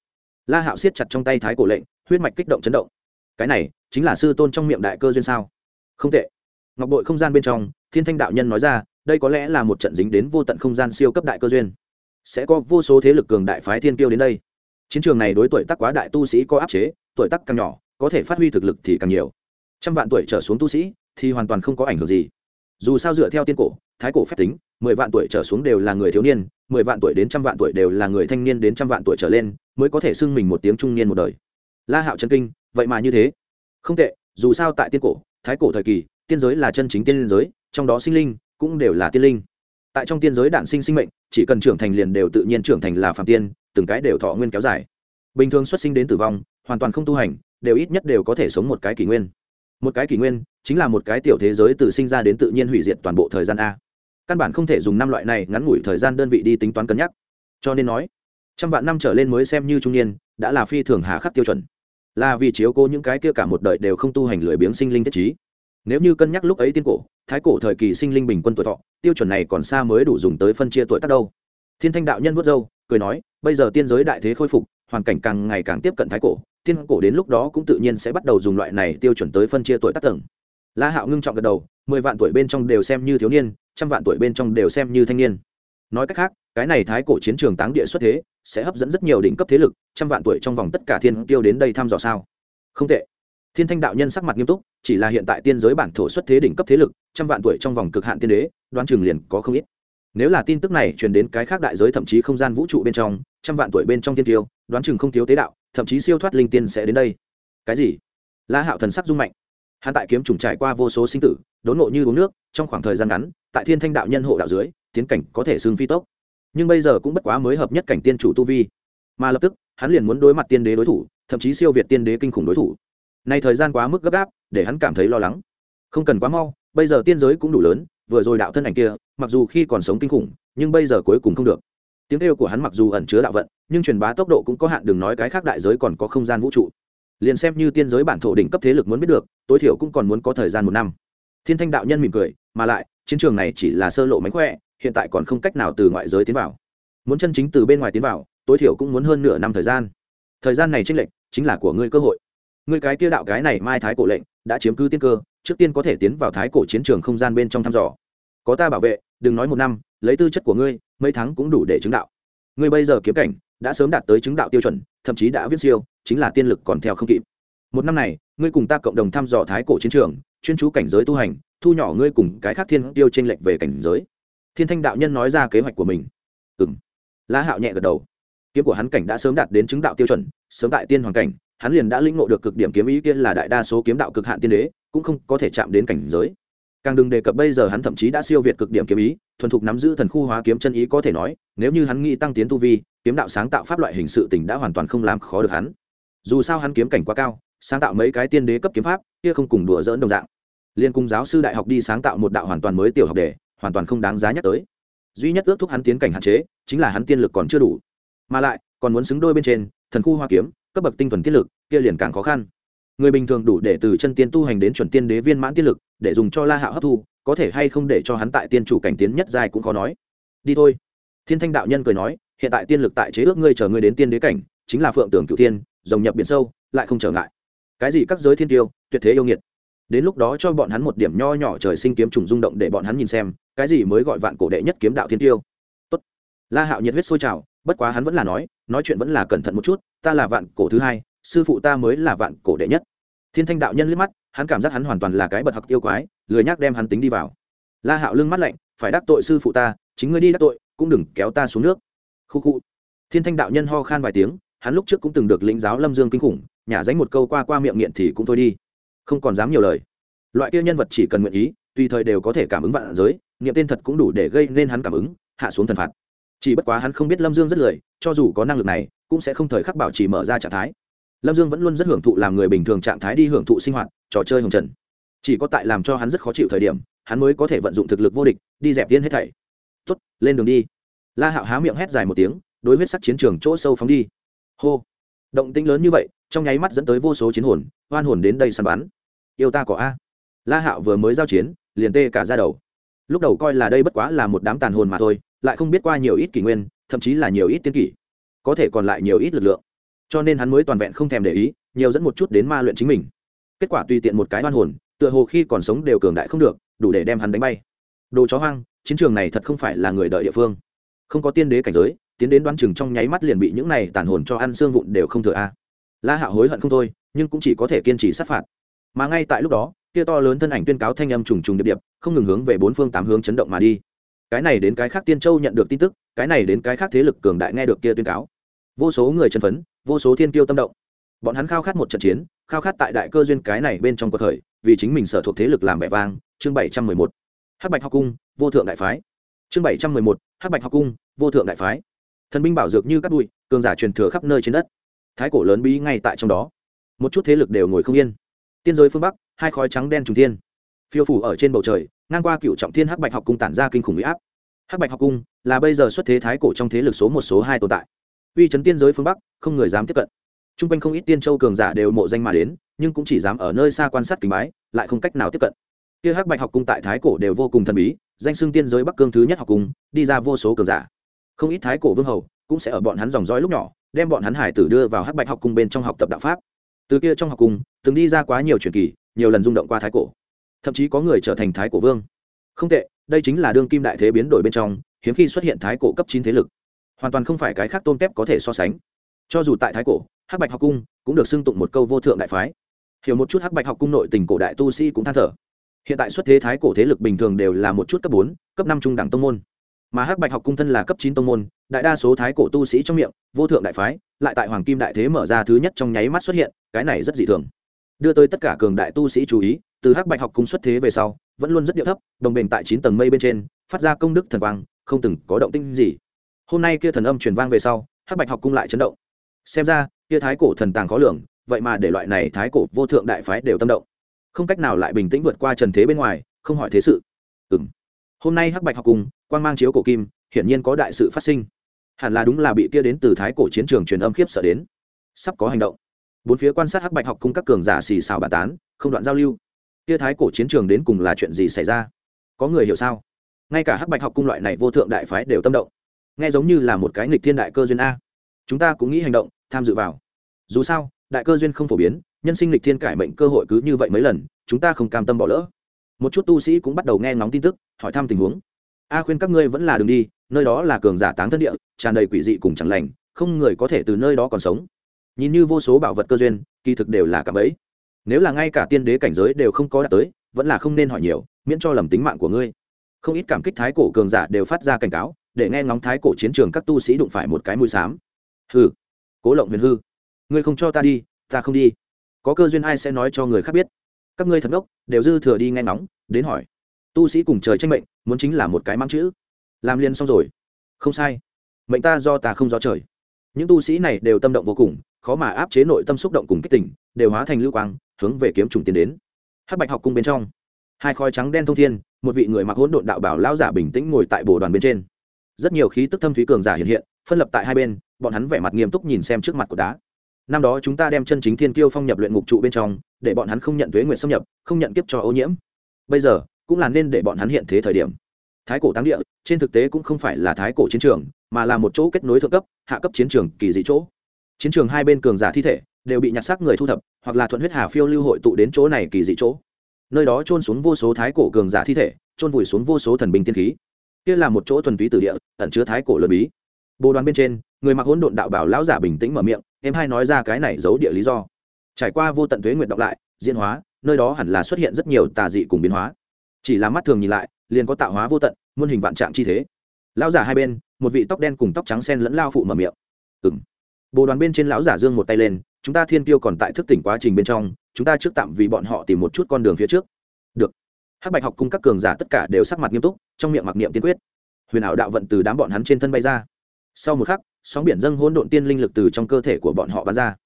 La hạo siết chặt trong tay thái cổ lệnh, huyết mạch kích động chấn động. Cái này, chính là sư tôn trong miệng đại cơ duyên sao? Không tệ. Ngọc bội không gian bên trong, thiên thanh đạo nhân nói ra, đây có lẽ là một trận dính đến vô tận không gian siêu cấp đại cơ duyên. Sẽ có vô số thế lực cường đại phái thiên tiêu đến đây. Chiến trường này đối tuổi tác quá đại tu sĩ có áp chế, tuổi tác càng nhỏ, có thể phát huy thực lực thì càng nhiều. Trăm vạn tuổi trở xuống tu sĩ, thì hoàn toàn không có ảnh hưởng gì. Dù sao dựa theo tiên cổ, thái cổ phép tính mười vạn tuổi trở xuống đều là người thiếu niên, mười vạn tuổi đến trăm vạn tuổi đều là người thanh niên đến trăm vạn tuổi trở lên mới có thể xưng mình một tiếng trung niên một đời. La hạo chân kinh, vậy mà như thế. Không tệ, dù sao tại tiên cổ, thái cổ thời kỳ, tiên giới là chân chính tiên giới, trong đó sinh linh cũng đều là tiên linh. Tại trong tiên giới đản sinh sinh mệnh, chỉ cần trưởng thành liền đều tự nhiên trưởng thành là phạm tiên, từng cái đều thọ nguyên kéo dài. Bình thường xuất sinh đến tử vong, hoàn toàn không tu hành, đều ít nhất đều có thể sống một cái kỷ nguyên. Một cái kỷ nguyên chính là một cái tiểu thế giới từ sinh ra đến tự nhiên hủy diệt toàn bộ thời gian a căn bản không thể dùng năm loại này ngắn ngủi thời gian đơn vị đi tính toán cân nhắc. Cho nên nói, trăm vạn năm trở lên mới xem như trung niên, đã là phi thường hà khắc tiêu chuẩn. Là vì chiếu cố những cái kia cả một đời đều không tu hành lười biếng sinh linh thiết trí. Nếu như cân nhắc lúc ấy tiên cổ, thái cổ thời kỳ sinh linh bình quân tuổi thọ, tiêu chuẩn này còn xa mới đủ dùng tới phân chia tuổi tác đâu. Thiên thanh đạo nhân vớt dâu cười nói, bây giờ tiên giới đại thế khôi phục, hoàn cảnh càng ngày càng tiếp cận thái cổ, tiên cổ đến lúc đó cũng tự nhiên sẽ bắt đầu dùng loại này tiêu chuẩn tới phân chia tuổi tác tầng la hạo ngưng trọng gật đầu, mười vạn tuổi bên trong đều xem như thiếu niên, trăm vạn tuổi bên trong đều xem như thanh niên. Nói cách khác, cái này thái cổ chiến trường táng địa xuất thế, sẽ hấp dẫn rất nhiều đỉnh cấp thế lực, trăm vạn tuổi trong vòng tất cả thiên tiêu đến đây thăm dò sao? Không tệ. Thiên thanh đạo nhân sắc mặt nghiêm túc, chỉ là hiện tại tiên giới bản thổ xuất thế đỉnh cấp thế lực, trăm vạn tuổi trong vòng cực hạn tiên đế, đoán chừng liền có không ít. Nếu là tin tức này truyền đến cái khác đại giới thậm chí không gian vũ trụ bên trong, trăm vạn tuổi bên trong tiên tiêu, đoán chừng không thiếu tế đạo, thậm chí siêu thoát linh tiên sẽ đến đây. Cái gì? La hạo thần sắc rung mạnh hắn tại kiếm trùng trải qua vô số sinh tử, đốn nộ như uống nước, trong khoảng thời gian ngắn, tại thiên thanh đạo nhân hộ đạo dưới, tiến cảnh có thể xương phi tốc. Nhưng bây giờ cũng bất quá mới hợp nhất cảnh tiên chủ tu vi. Mà lập tức, hắn liền muốn đối mặt tiên đế đối thủ, thậm chí siêu việt tiên đế kinh khủng đối thủ. Nay thời gian quá mức gấp gáp, để hắn cảm thấy lo lắng. Không cần quá mau, bây giờ tiên giới cũng đủ lớn, vừa rồi đạo thân ảnh kia, mặc dù khi còn sống kinh khủng, nhưng bây giờ cuối cùng không được. Tiếng kêu của hắn mặc dù ẩn chứa đạo vận, nhưng truyền bá tốc độ cũng có hạn, đừng nói cái khác đại giới còn có không gian vũ trụ liền xem như tiên giới bản thổ đỉnh cấp thế lực muốn biết được, tối thiểu cũng còn muốn có thời gian một năm. Thiên thanh đạo nhân mỉm cười, mà lại, chiến trường này chỉ là sơ lộ mánh khỏe, hiện tại còn không cách nào từ ngoại giới tiến vào. Muốn chân chính từ bên ngoài tiến vào, tối thiểu cũng muốn hơn nửa năm thời gian. Thời gian này tranh lệch chính là của ngươi cơ hội. Ngươi cái kia đạo cái này mai thái cổ lệnh, đã chiếm cứ tiên cơ, trước tiên có thể tiến vào thái cổ chiến trường không gian bên trong thăm dò. Có ta bảo vệ, đừng nói một năm, lấy tư chất của ngươi, mấy tháng cũng đủ để chứng đạo. Ngươi bây giờ kiếm cảnh đã sớm đạt tới chứng đạo tiêu chuẩn, thậm chí đã viết siêu, chính là tiên lực còn theo không kịp. Một năm này, ngươi cùng ta cộng đồng thăm dò thái cổ chiến trường, chuyên chú cảnh giới tu hành, thu nhỏ ngươi cùng cái khác thiên tiêu t r ê n lệch về cảnh giới. Thiên thanh đạo nhân nói ra kế hoạch của mình. Ừ m la hạo nhẹ gật đầu. Kiếm của hắn cảnh đã sớm đạt đến chứng đạo tiêu chuẩn, sớm tại tiên hoàng cảnh, hắn liền đã lĩnh ngộ được cực điểm kiếm ý kia là đại đa số kiếm đạo cực hạn tiên đế, cũng không có thể chạm đến cảnh giới càng đừng đề cập bây giờ hắn thậm chí đã siêu việt cực điểm kiếm ý, thuần thục nắm giữ thần khu hóa kiếm chân ý có thể nói, nếu như hắn nghĩ tăng tiến tu vi, kiếm đạo sáng tạo pháp loại hình sự tình đã hoàn toàn không làm khó được hắn. Dù sao hắn kiếm cảnh quá cao, sáng tạo mấy cái tiên đế cấp kiếm pháp, kia không cùng đùa dỡn đồng dạng. Liên cung giáo sư đại học đi sáng tạo một đạo hoàn toàn mới tiểu học đề, hoàn toàn không đáng giá nhắc tới. Duy nhất ước thúc hắn tiến cảnh hạn chế, chính là hắn tiên lực còn chưa đủ. Mà lại, còn muốn xứng đôi bên trên, thần khu hoa kiếm, cấp bậc tinh thuần tiết lực, kia liền càng khó khăn. Người bình thường đủ để từ chân tiên tu hành đến chuẩn tiên đế viên mãn tiết lực để dùng cho la hạo hấp thu, có thể hay không để cho hắn tại tiên chủ cảnh tiến nhất giai cũng khó nói. Đi thôi. Thiên thanh đạo nhân cười nói, hiện tại tiên lực tại chế ước ngươi chờ ngươi đến tiên đế cảnh, chính là phượng tưởng cựu tiên rồng nhập biển sâu, lại không trở ngại. Cái gì các giới thiên tiêu, tuyệt thế yêu nghiệt. Đến lúc đó cho bọn hắn một điểm nho nhỏ trời sinh kiếm trùng rung động để bọn hắn nhìn xem, cái gì mới gọi vạn cổ đệ nhất kiếm đạo thiên tiêu. Tốt. la hạo nhiệt huyết sôi trào, bất quá hắn vẫn là nói nói chuyện vẫn là cẩn thận một chút, ta là vạn cổ thứ hai, sư phụ ta mới là vạn cổ đệ nhất thiên thanh đạo nhân liếc mắt, hắn cảm giác hắn hoàn toàn là cái bật học yêu quái, lười nhác đem hắn tính đi vào. La hạo lưng mắt lạnh, phải đắc tội sư phụ ta, chính ngươi đi đắc tội, cũng đừng kéo ta xuống nước. Khu khu. Thiên thanh đạo nhân ho khan vài tiếng, hắn lúc trước cũng từng được lĩnh giáo lâm dương kinh khủng, nhả dánh một câu qua qua miệng nghiện thì cũng thôi đi. Không còn dám nhiều lời. Loại kia nhân vật chỉ cần nguyện ý, tùy thời đều có thể cảm ứng vạn giới nghiệm tên thật cũng đủ để gây nên hắn cảm ứng, hạ xuống thần phạt. Chỉ bất quá hắn không biết lâm dương rất lười, cho dù có năng lực này, cũng sẽ không thời khắc bảo trì mở ra trạng thái lâm dương vẫn luôn rất hưởng thụ làm người bình thường trạng thái đi hưởng thụ sinh hoạt, trò chơi hồng trần. Chỉ có tại làm cho hắn rất khó chịu thời điểm, hắn mới có thể vận dụng thực lực vô địch, đi dẹp tiên hết thảy. Tuất lên đường đi. La hạo há miệng hét dài một tiếng, đối huyết sắc chiến trường chỗ sâu phóng đi. Hô. Động tĩnh lớn như vậy, trong nháy mắt dẫn tới vô số chiến hồn, oan hồn đến đây săn bắn. Yêu ta có a. La hạo vừa mới giao chiến, liền tê cả ra đầu. Lúc đầu coi là đây bất quá là một đám tàn hồn mà thôi, lại không biết qua nhiều ít kỷ nguyên, thậm chí là nhiều ít tiên kỷ. Có thể còn lại nhiều ít lực lượng cho nên hắn mới toàn vẹn không thèm để ý, nhiều dẫn một chút đến ma luyện chính mình. Kết quả tùy tiện một cái oan hồn, tựa hồ khi còn sống đều cường đại không được, đủ để đem hắn đánh bay. Đồ chó hoang, chiến trường này thật không phải là người đợi địa phương. Không có tiên đế cảnh giới, tiến đến đoán chừng trong nháy mắt liền bị những này tàn hồn cho ăn xương vụn đều không thừa a. La hạo hối hận không thôi, nhưng cũng chỉ có thể kiên trì sát phạt. Mà ngay tại lúc đó, kia to lớn thân ảnh tuyên cáo thanh âm trùng trùng điệp điệp, không ngừng hướng về bốn phương tám hướng chấn động mà đi. Cái này đến cái khác tiên châu nhận được tin tức, cái này đến cái khác thế lực cường đại nghe được kia tuyên cáo. Vô số người chân phấn vô số thiên kiêu tâm động. Bọn hắn khao khát một trận chiến, khao khát tại đại cơ duyên cái này bên trong cuộc khởi, vì chính mình sở thuộc thế lực làm vẻ vang, chương bảy trăm mười một. Hắc bạch học cung, vô thượng đại phái. Chương bảy trăm mười một, hắc bạch học cung, vô thượng đại phái. Thần binh bảo dược như cắt bụi, cường giả truyền thừa khắp nơi trên đất. Thái cổ lớn bí ngay tại trong đó. Một chút thế lực đều ngồi không yên. Tiên giới phương bắc, hai khói trắng đen trùng thiên. Phiêu phủ ở trên bầu trời, ngang qua cựu trọng thiên hắc bạch học cung tản ra kinh khủng huy áp. Hắc bạch học cung là bây giờ xuất thế thái cổ trong thế lực số một, số hai tồn tại uy chấn tiên giới phương bắc, không người dám tiếp cận. T r u n g quanh không ít tiên châu cường giả đều mộ danh mà đến, nhưng cũng chỉ dám ở nơi xa quan sát kính bái, lại không cách nào tiếp cận. Kia hắc bạch học cung tại thái cổ đều vô cùng thần bí, danh xưng tiên giới bắc cương thứ nhất học cung, đi ra vô số cường giả. Không ít thái cổ vương hầu cũng sẽ ở bọn hắn dòng dõi lúc nhỏ, đem bọn hắn hải tử đưa vào hắc bạch học cung bên trong học tập đạo pháp. Từ kia trong học cung, từng đi ra quá nhiều truyền kỳ, nhiều lần rung động qua thái cổ. Thậm chí có người trở thành thái cổ vương. Không tệ, đây chính là đương kim đại thế biến đổi bên trong, hiếm khi xuất hiện thái cổ cấp chín thế lực hoàn toàn không phải cái khác tôn kép có thể so sánh. Cho dù tại thái cổ, hắc bạch học cung cũng được xưng tụng một câu vô thượng đại phái. Hiểu một chút hắc bạch học cung nội tình cổ đại tu sĩ cũng than thở. Hiện tại xuất thế thái cổ thế lực bình thường đều là một chút cấp bốn, cấp năm trung đẳng tông môn. Mà hắc bạch học cung thân là cấp chín tông môn, đại đa số thái cổ tu sĩ trong miệng, vô thượng đại phái, lại tại hoàng kim đại thế mở ra thứ nhất trong nháy mắt xuất hiện, cái này rất dị thường. Đưa tới tất cả cường đại tu sĩ chú ý, từ hắc bạch học cung xuất thế về sau, vẫn luôn rất điệu thấp, đồng bền tại chín tầng mây bên trên, phát ra công đức thần quang, không từng có động tinh gì hôm nay kia thần âm truyền vang về sau, hắc bạch học cung lại chấn động. Xem ra, kia thái cổ thần tàng khó lường, vậy mà để loại này thái cổ vô thượng đại phái đều tâm động. Không cách nào lại bình tĩnh vượt qua trần thế bên ngoài, không hỏi thế sự. Ừ m hôm nay hắc bạch học Cung quan g mang chiếu cổ kim, hiển nhiên có đại sự phát sinh. Hẳn là đúng là bị kia đến từ thái cổ chiến trường truyền âm khiếp sợ đến. Sắp có hành động. Bốn phía quan sát hắc bạch học cung các cường giả xì xào bà tán, không đoạn giao lưu. Kia thái cổ chiến trường đến cùng là chuyện gì xảy ra? Có người hiểu sao? Ngay cả hắc bạch học cung loại này vô thượng đại phái đều tâm động nghe giống như là một cái nghịch thiên đại cơ duyên a. Chúng ta cũng nghĩ hành động, tham dự vào. Dù sao, đại cơ duyên không phổ biến, nhân sinh lịch thiên cải mệnh cơ hội cứ như vậy mấy lần, chúng ta không cam tâm bỏ lỡ. Một chút tu sĩ cũng bắt đầu nghe ngóng tin tức, hỏi thăm tình huống. A khuyên các ngươi vẫn là đường đi, nơi đó là cường giả táng thân địa, tràn đầy quỷ dị cùng chẳng lành, không người có thể từ nơi đó còn sống. Nhìn như vô số bảo vật cơ duyên, kỳ thực đều là cả bẫy. Nếu là ngay cả tiên đế cảnh giới đều không có đạt tới, vẫn là không nên hỏi nhiều, miễn cho lầm tính mạng của ngươi. Không ít cảm kích thái cổ cường giả đều phát ra cảnh cáo để nghe ngóng thái cổ chiến trường các tu sĩ đụng phải một cái mũi xám. Hư cố lộng huyền hư, ngươi không cho ta đi, ta không đi. Có cơ duyên ai sẽ nói cho người khác biết? Các ngươi thật ngốc đều dư thừa đi nghe ngóng, đến hỏi. Tu sĩ cùng trời tranh mệnh, muốn chính là một cái mang chữ. Làm liền xong rồi. Không sai. Mệnh ta do ta không do trời. Những tu sĩ này đều tâm động vô cùng, khó mà áp chế nội tâm xúc động cùng kích tỉnh đều hóa thành lưu quang, hướng về kiếm trùng tiến đến. Hát bạch học cung bên trong, hai khói trắng đen thông thiên, một vị người mặc hỗn độn đạo bảo lão giả bình tĩnh ngồi tại bồ đoàn bên trên rất nhiều khí tức thâm thúy cường giả hiện hiện, phân lập tại hai bên, bọn hắn vẻ mặt nghiêm túc nhìn xem trước mặt của đá. Năm đó chúng ta đem chân chính thiên kiêu phong nhập luyện ngục trụ bên trong, để bọn hắn không nhận thuế nguyện xâm nhập, không nhận kiếp cho ô nhiễm. Bây giờ, cũng là nên để bọn hắn hiện thế thời điểm. Thái cổ táng địa, trên thực tế cũng không phải là thái cổ chiến trường, mà là một chỗ kết nối thượng cấp, hạ cấp chiến trường kỳ dị chỗ. Chiến trường hai bên cường giả thi thể, đều bị nhặt xác người thu thập, hoặc là thuận huyết hà phiêu lưu hội tụ đến chỗ này kỳ dị chỗ. Nơi đó trôn xuống vô số thái cổ cường giả thi thể trôn vùi xuống vô số thần binh tiên khí kia là một chỗ thuần túy tử địa, ẩn chứa thái cổ lớn bí. Bồ đoàn bên trên, người mặc hỗn độn đạo bảo lão giả bình tĩnh mở miệng, em hai nói ra cái này giấu địa lý do. Trải qua vô tận thuế nguyện đọc lại, diễn hóa, nơi đó hẳn là xuất hiện rất nhiều tà dị cùng biến hóa. Chỉ là mắt thường nhìn lại, liền có tạo hóa vô tận, muôn hình vạn trạng chi thế. Lão giả hai bên, một vị tóc đen cùng tóc trắng sen lẫn lao phụ mở miệng. Ừng bồ đoàn bên trên lão giả dương một tay lên, chúng ta thiên tiêu còn tại thức tỉnh quá trình bên trong, chúng ta trước tạm vì bọn họ tìm một chút con đường phía trước. Được hắc bạch học cung các cường giả tất cả đều sắc mặt nghiêm túc, trong miệng mặc niệm tiên quyết. Huyền ảo đạo vận từ đám bọn hắn trên thân bay ra. Sau một khắc, sóng biển dâng hỗn độn tiên linh lực từ trong cơ thể của bọn họ bắn ra.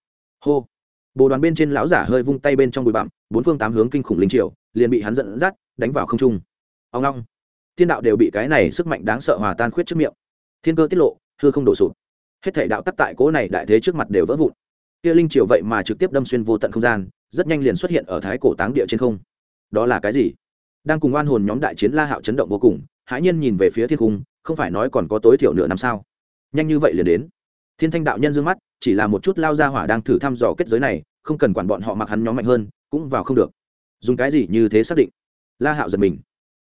Hô! Bồ đoàn bên trên lão giả hơi vung tay bên trong bụi bặm, bốn phương tám hướng kinh khủng linh triều, liền bị hắn dẫn dắt, đánh vào không trung. Ông long thiên đạo đều bị cái này sức mạnh đáng sợ hòa tan khuyết trước miệng. Thiên cơ tiết lộ, hư không đổ sụp. Hết thể đạo tắc tại cố này đại thế trước mặt đều vỡ vụn. Kia linh triều vậy mà trực tiếp đâm xuyên vô tận không gian, rất nhanh liền xuất hiện ở thái cổ táng địa trên không. Đó là cái gì? Đang cùng oan hồn nhóm đại chiến la hạo chấn động vô cùng, hãi nhiên nhìn về phía thiên cung, không phải nói còn có tối thiểu nửa năm sao? Nhanh như vậy liền đến. Thiên thanh đạo nhân d ư ơ n g mắt, chỉ là một chút lao ra hỏa đang thử thăm dò kết giới này, không cần quản bọn họ mặc hắn nhóm mạnh hơn, cũng vào không được. Dùng cái gì như thế xác định? La hạo giật mình.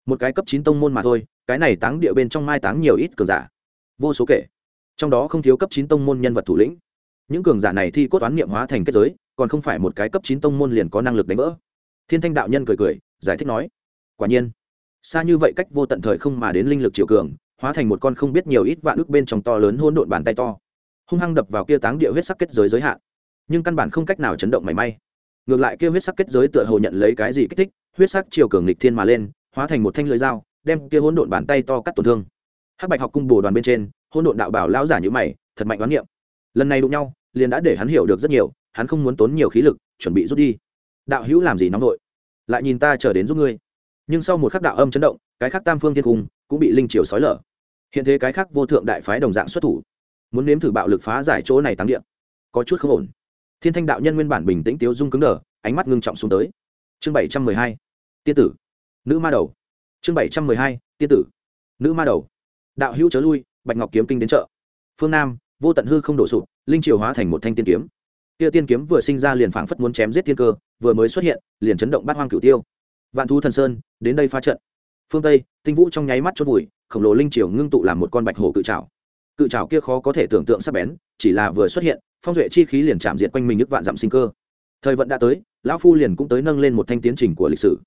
Một cái cấp chín tông môn mà thôi, cái này táng địa bên trong mai táng nhiều ít cường giả. Vô số kể. Trong đó không thiếu cấp chín tông môn nhân vật thủ lĩnh. Những cường giả này thi cốt toán niệm hóa thành kết giới, còn không phải một cái cấp chín tông môn liền có năng lực đánh vỡ. Thiên thanh đạo nhân cười cười, giải thích nói quả nhiên, xa như vậy cách vô tận thời không mà đến linh lực triều cường, hóa thành một con không biết nhiều ít vạn ước bên trong to lớn hôn độn bàn tay to. Hung hăng đập vào kia táng địa huyết sắc kết giới giới hạn. Nhưng căn bản không cách nào chấn động mảy may. Ngược lại kia huyết sắc kết giới tựa hồ nhận lấy cái gì kích thích, huyết sắc chiều cường nghịch thiên mà lên, hóa thành một thanh lưới dao, đem kia hỗn độn bàn tay to cắt tổn thương. Hắc bạch học cung bồ đoàn bên trên, hỗn độn đạo bảo lão giả như mày, thật mạnh đoán niệm. Lần này đụng nhau, liền đã để hắn hiểu được rất nhiều, hắn không muốn tốn nhiều khí lực, chuẩn bị rút đi. Đạo hữu làm gì nóng vội? Lại nhìn ta chờ đến giúp ngươi nhưng sau một khắc đạo âm chấn động, cái khác tam phương thiên cung cũng bị linh triều sói lở. Hiện thế cái khác vô thượng đại phái đồng dạng xuất thủ, muốn nếm thử bạo lực phá giải chỗ này tăng điện có chút không ổn. Thiên thanh đạo nhân nguyên bản bình tĩnh tiếu dung cứng đờ, ánh mắt ngưng trọng xuống tới. Chương bảy trăm mười hai, tiên tử. Nữ ma đầu. Chương bảy trăm mười hai, tiên tử. Nữ ma đầu. Đạo hữu chớ lui, bạch ngọc kiếm kinh đến chợ. Phương nam, vô tận hư không đổ sụp, linh triều hóa thành một thanh tiên kiếm. Kia tiên kiếm vừa sinh ra liền phảng phất muốn chém giết tiên cơ, vừa mới xuất hiện, liền chấn động bát hoang cửu tiêu. Vạn thú thần sơn đến đây pha trận. Phương tây, tinh vũ trong nháy mắt chốt vùi, khổng lồ linh triều ngưng tụ làm một con bạch hổ cự trào cự trào kia khó có thể tưởng tượng sắp bén, chỉ là vừa xuất hiện, phong duệ chi khí liền chạm diệt quanh mình nước vạn dặm sinh cơ. Thời vận đã tới, lão phu liền cũng tới nâng lên một thanh tiến trình của lịch sử.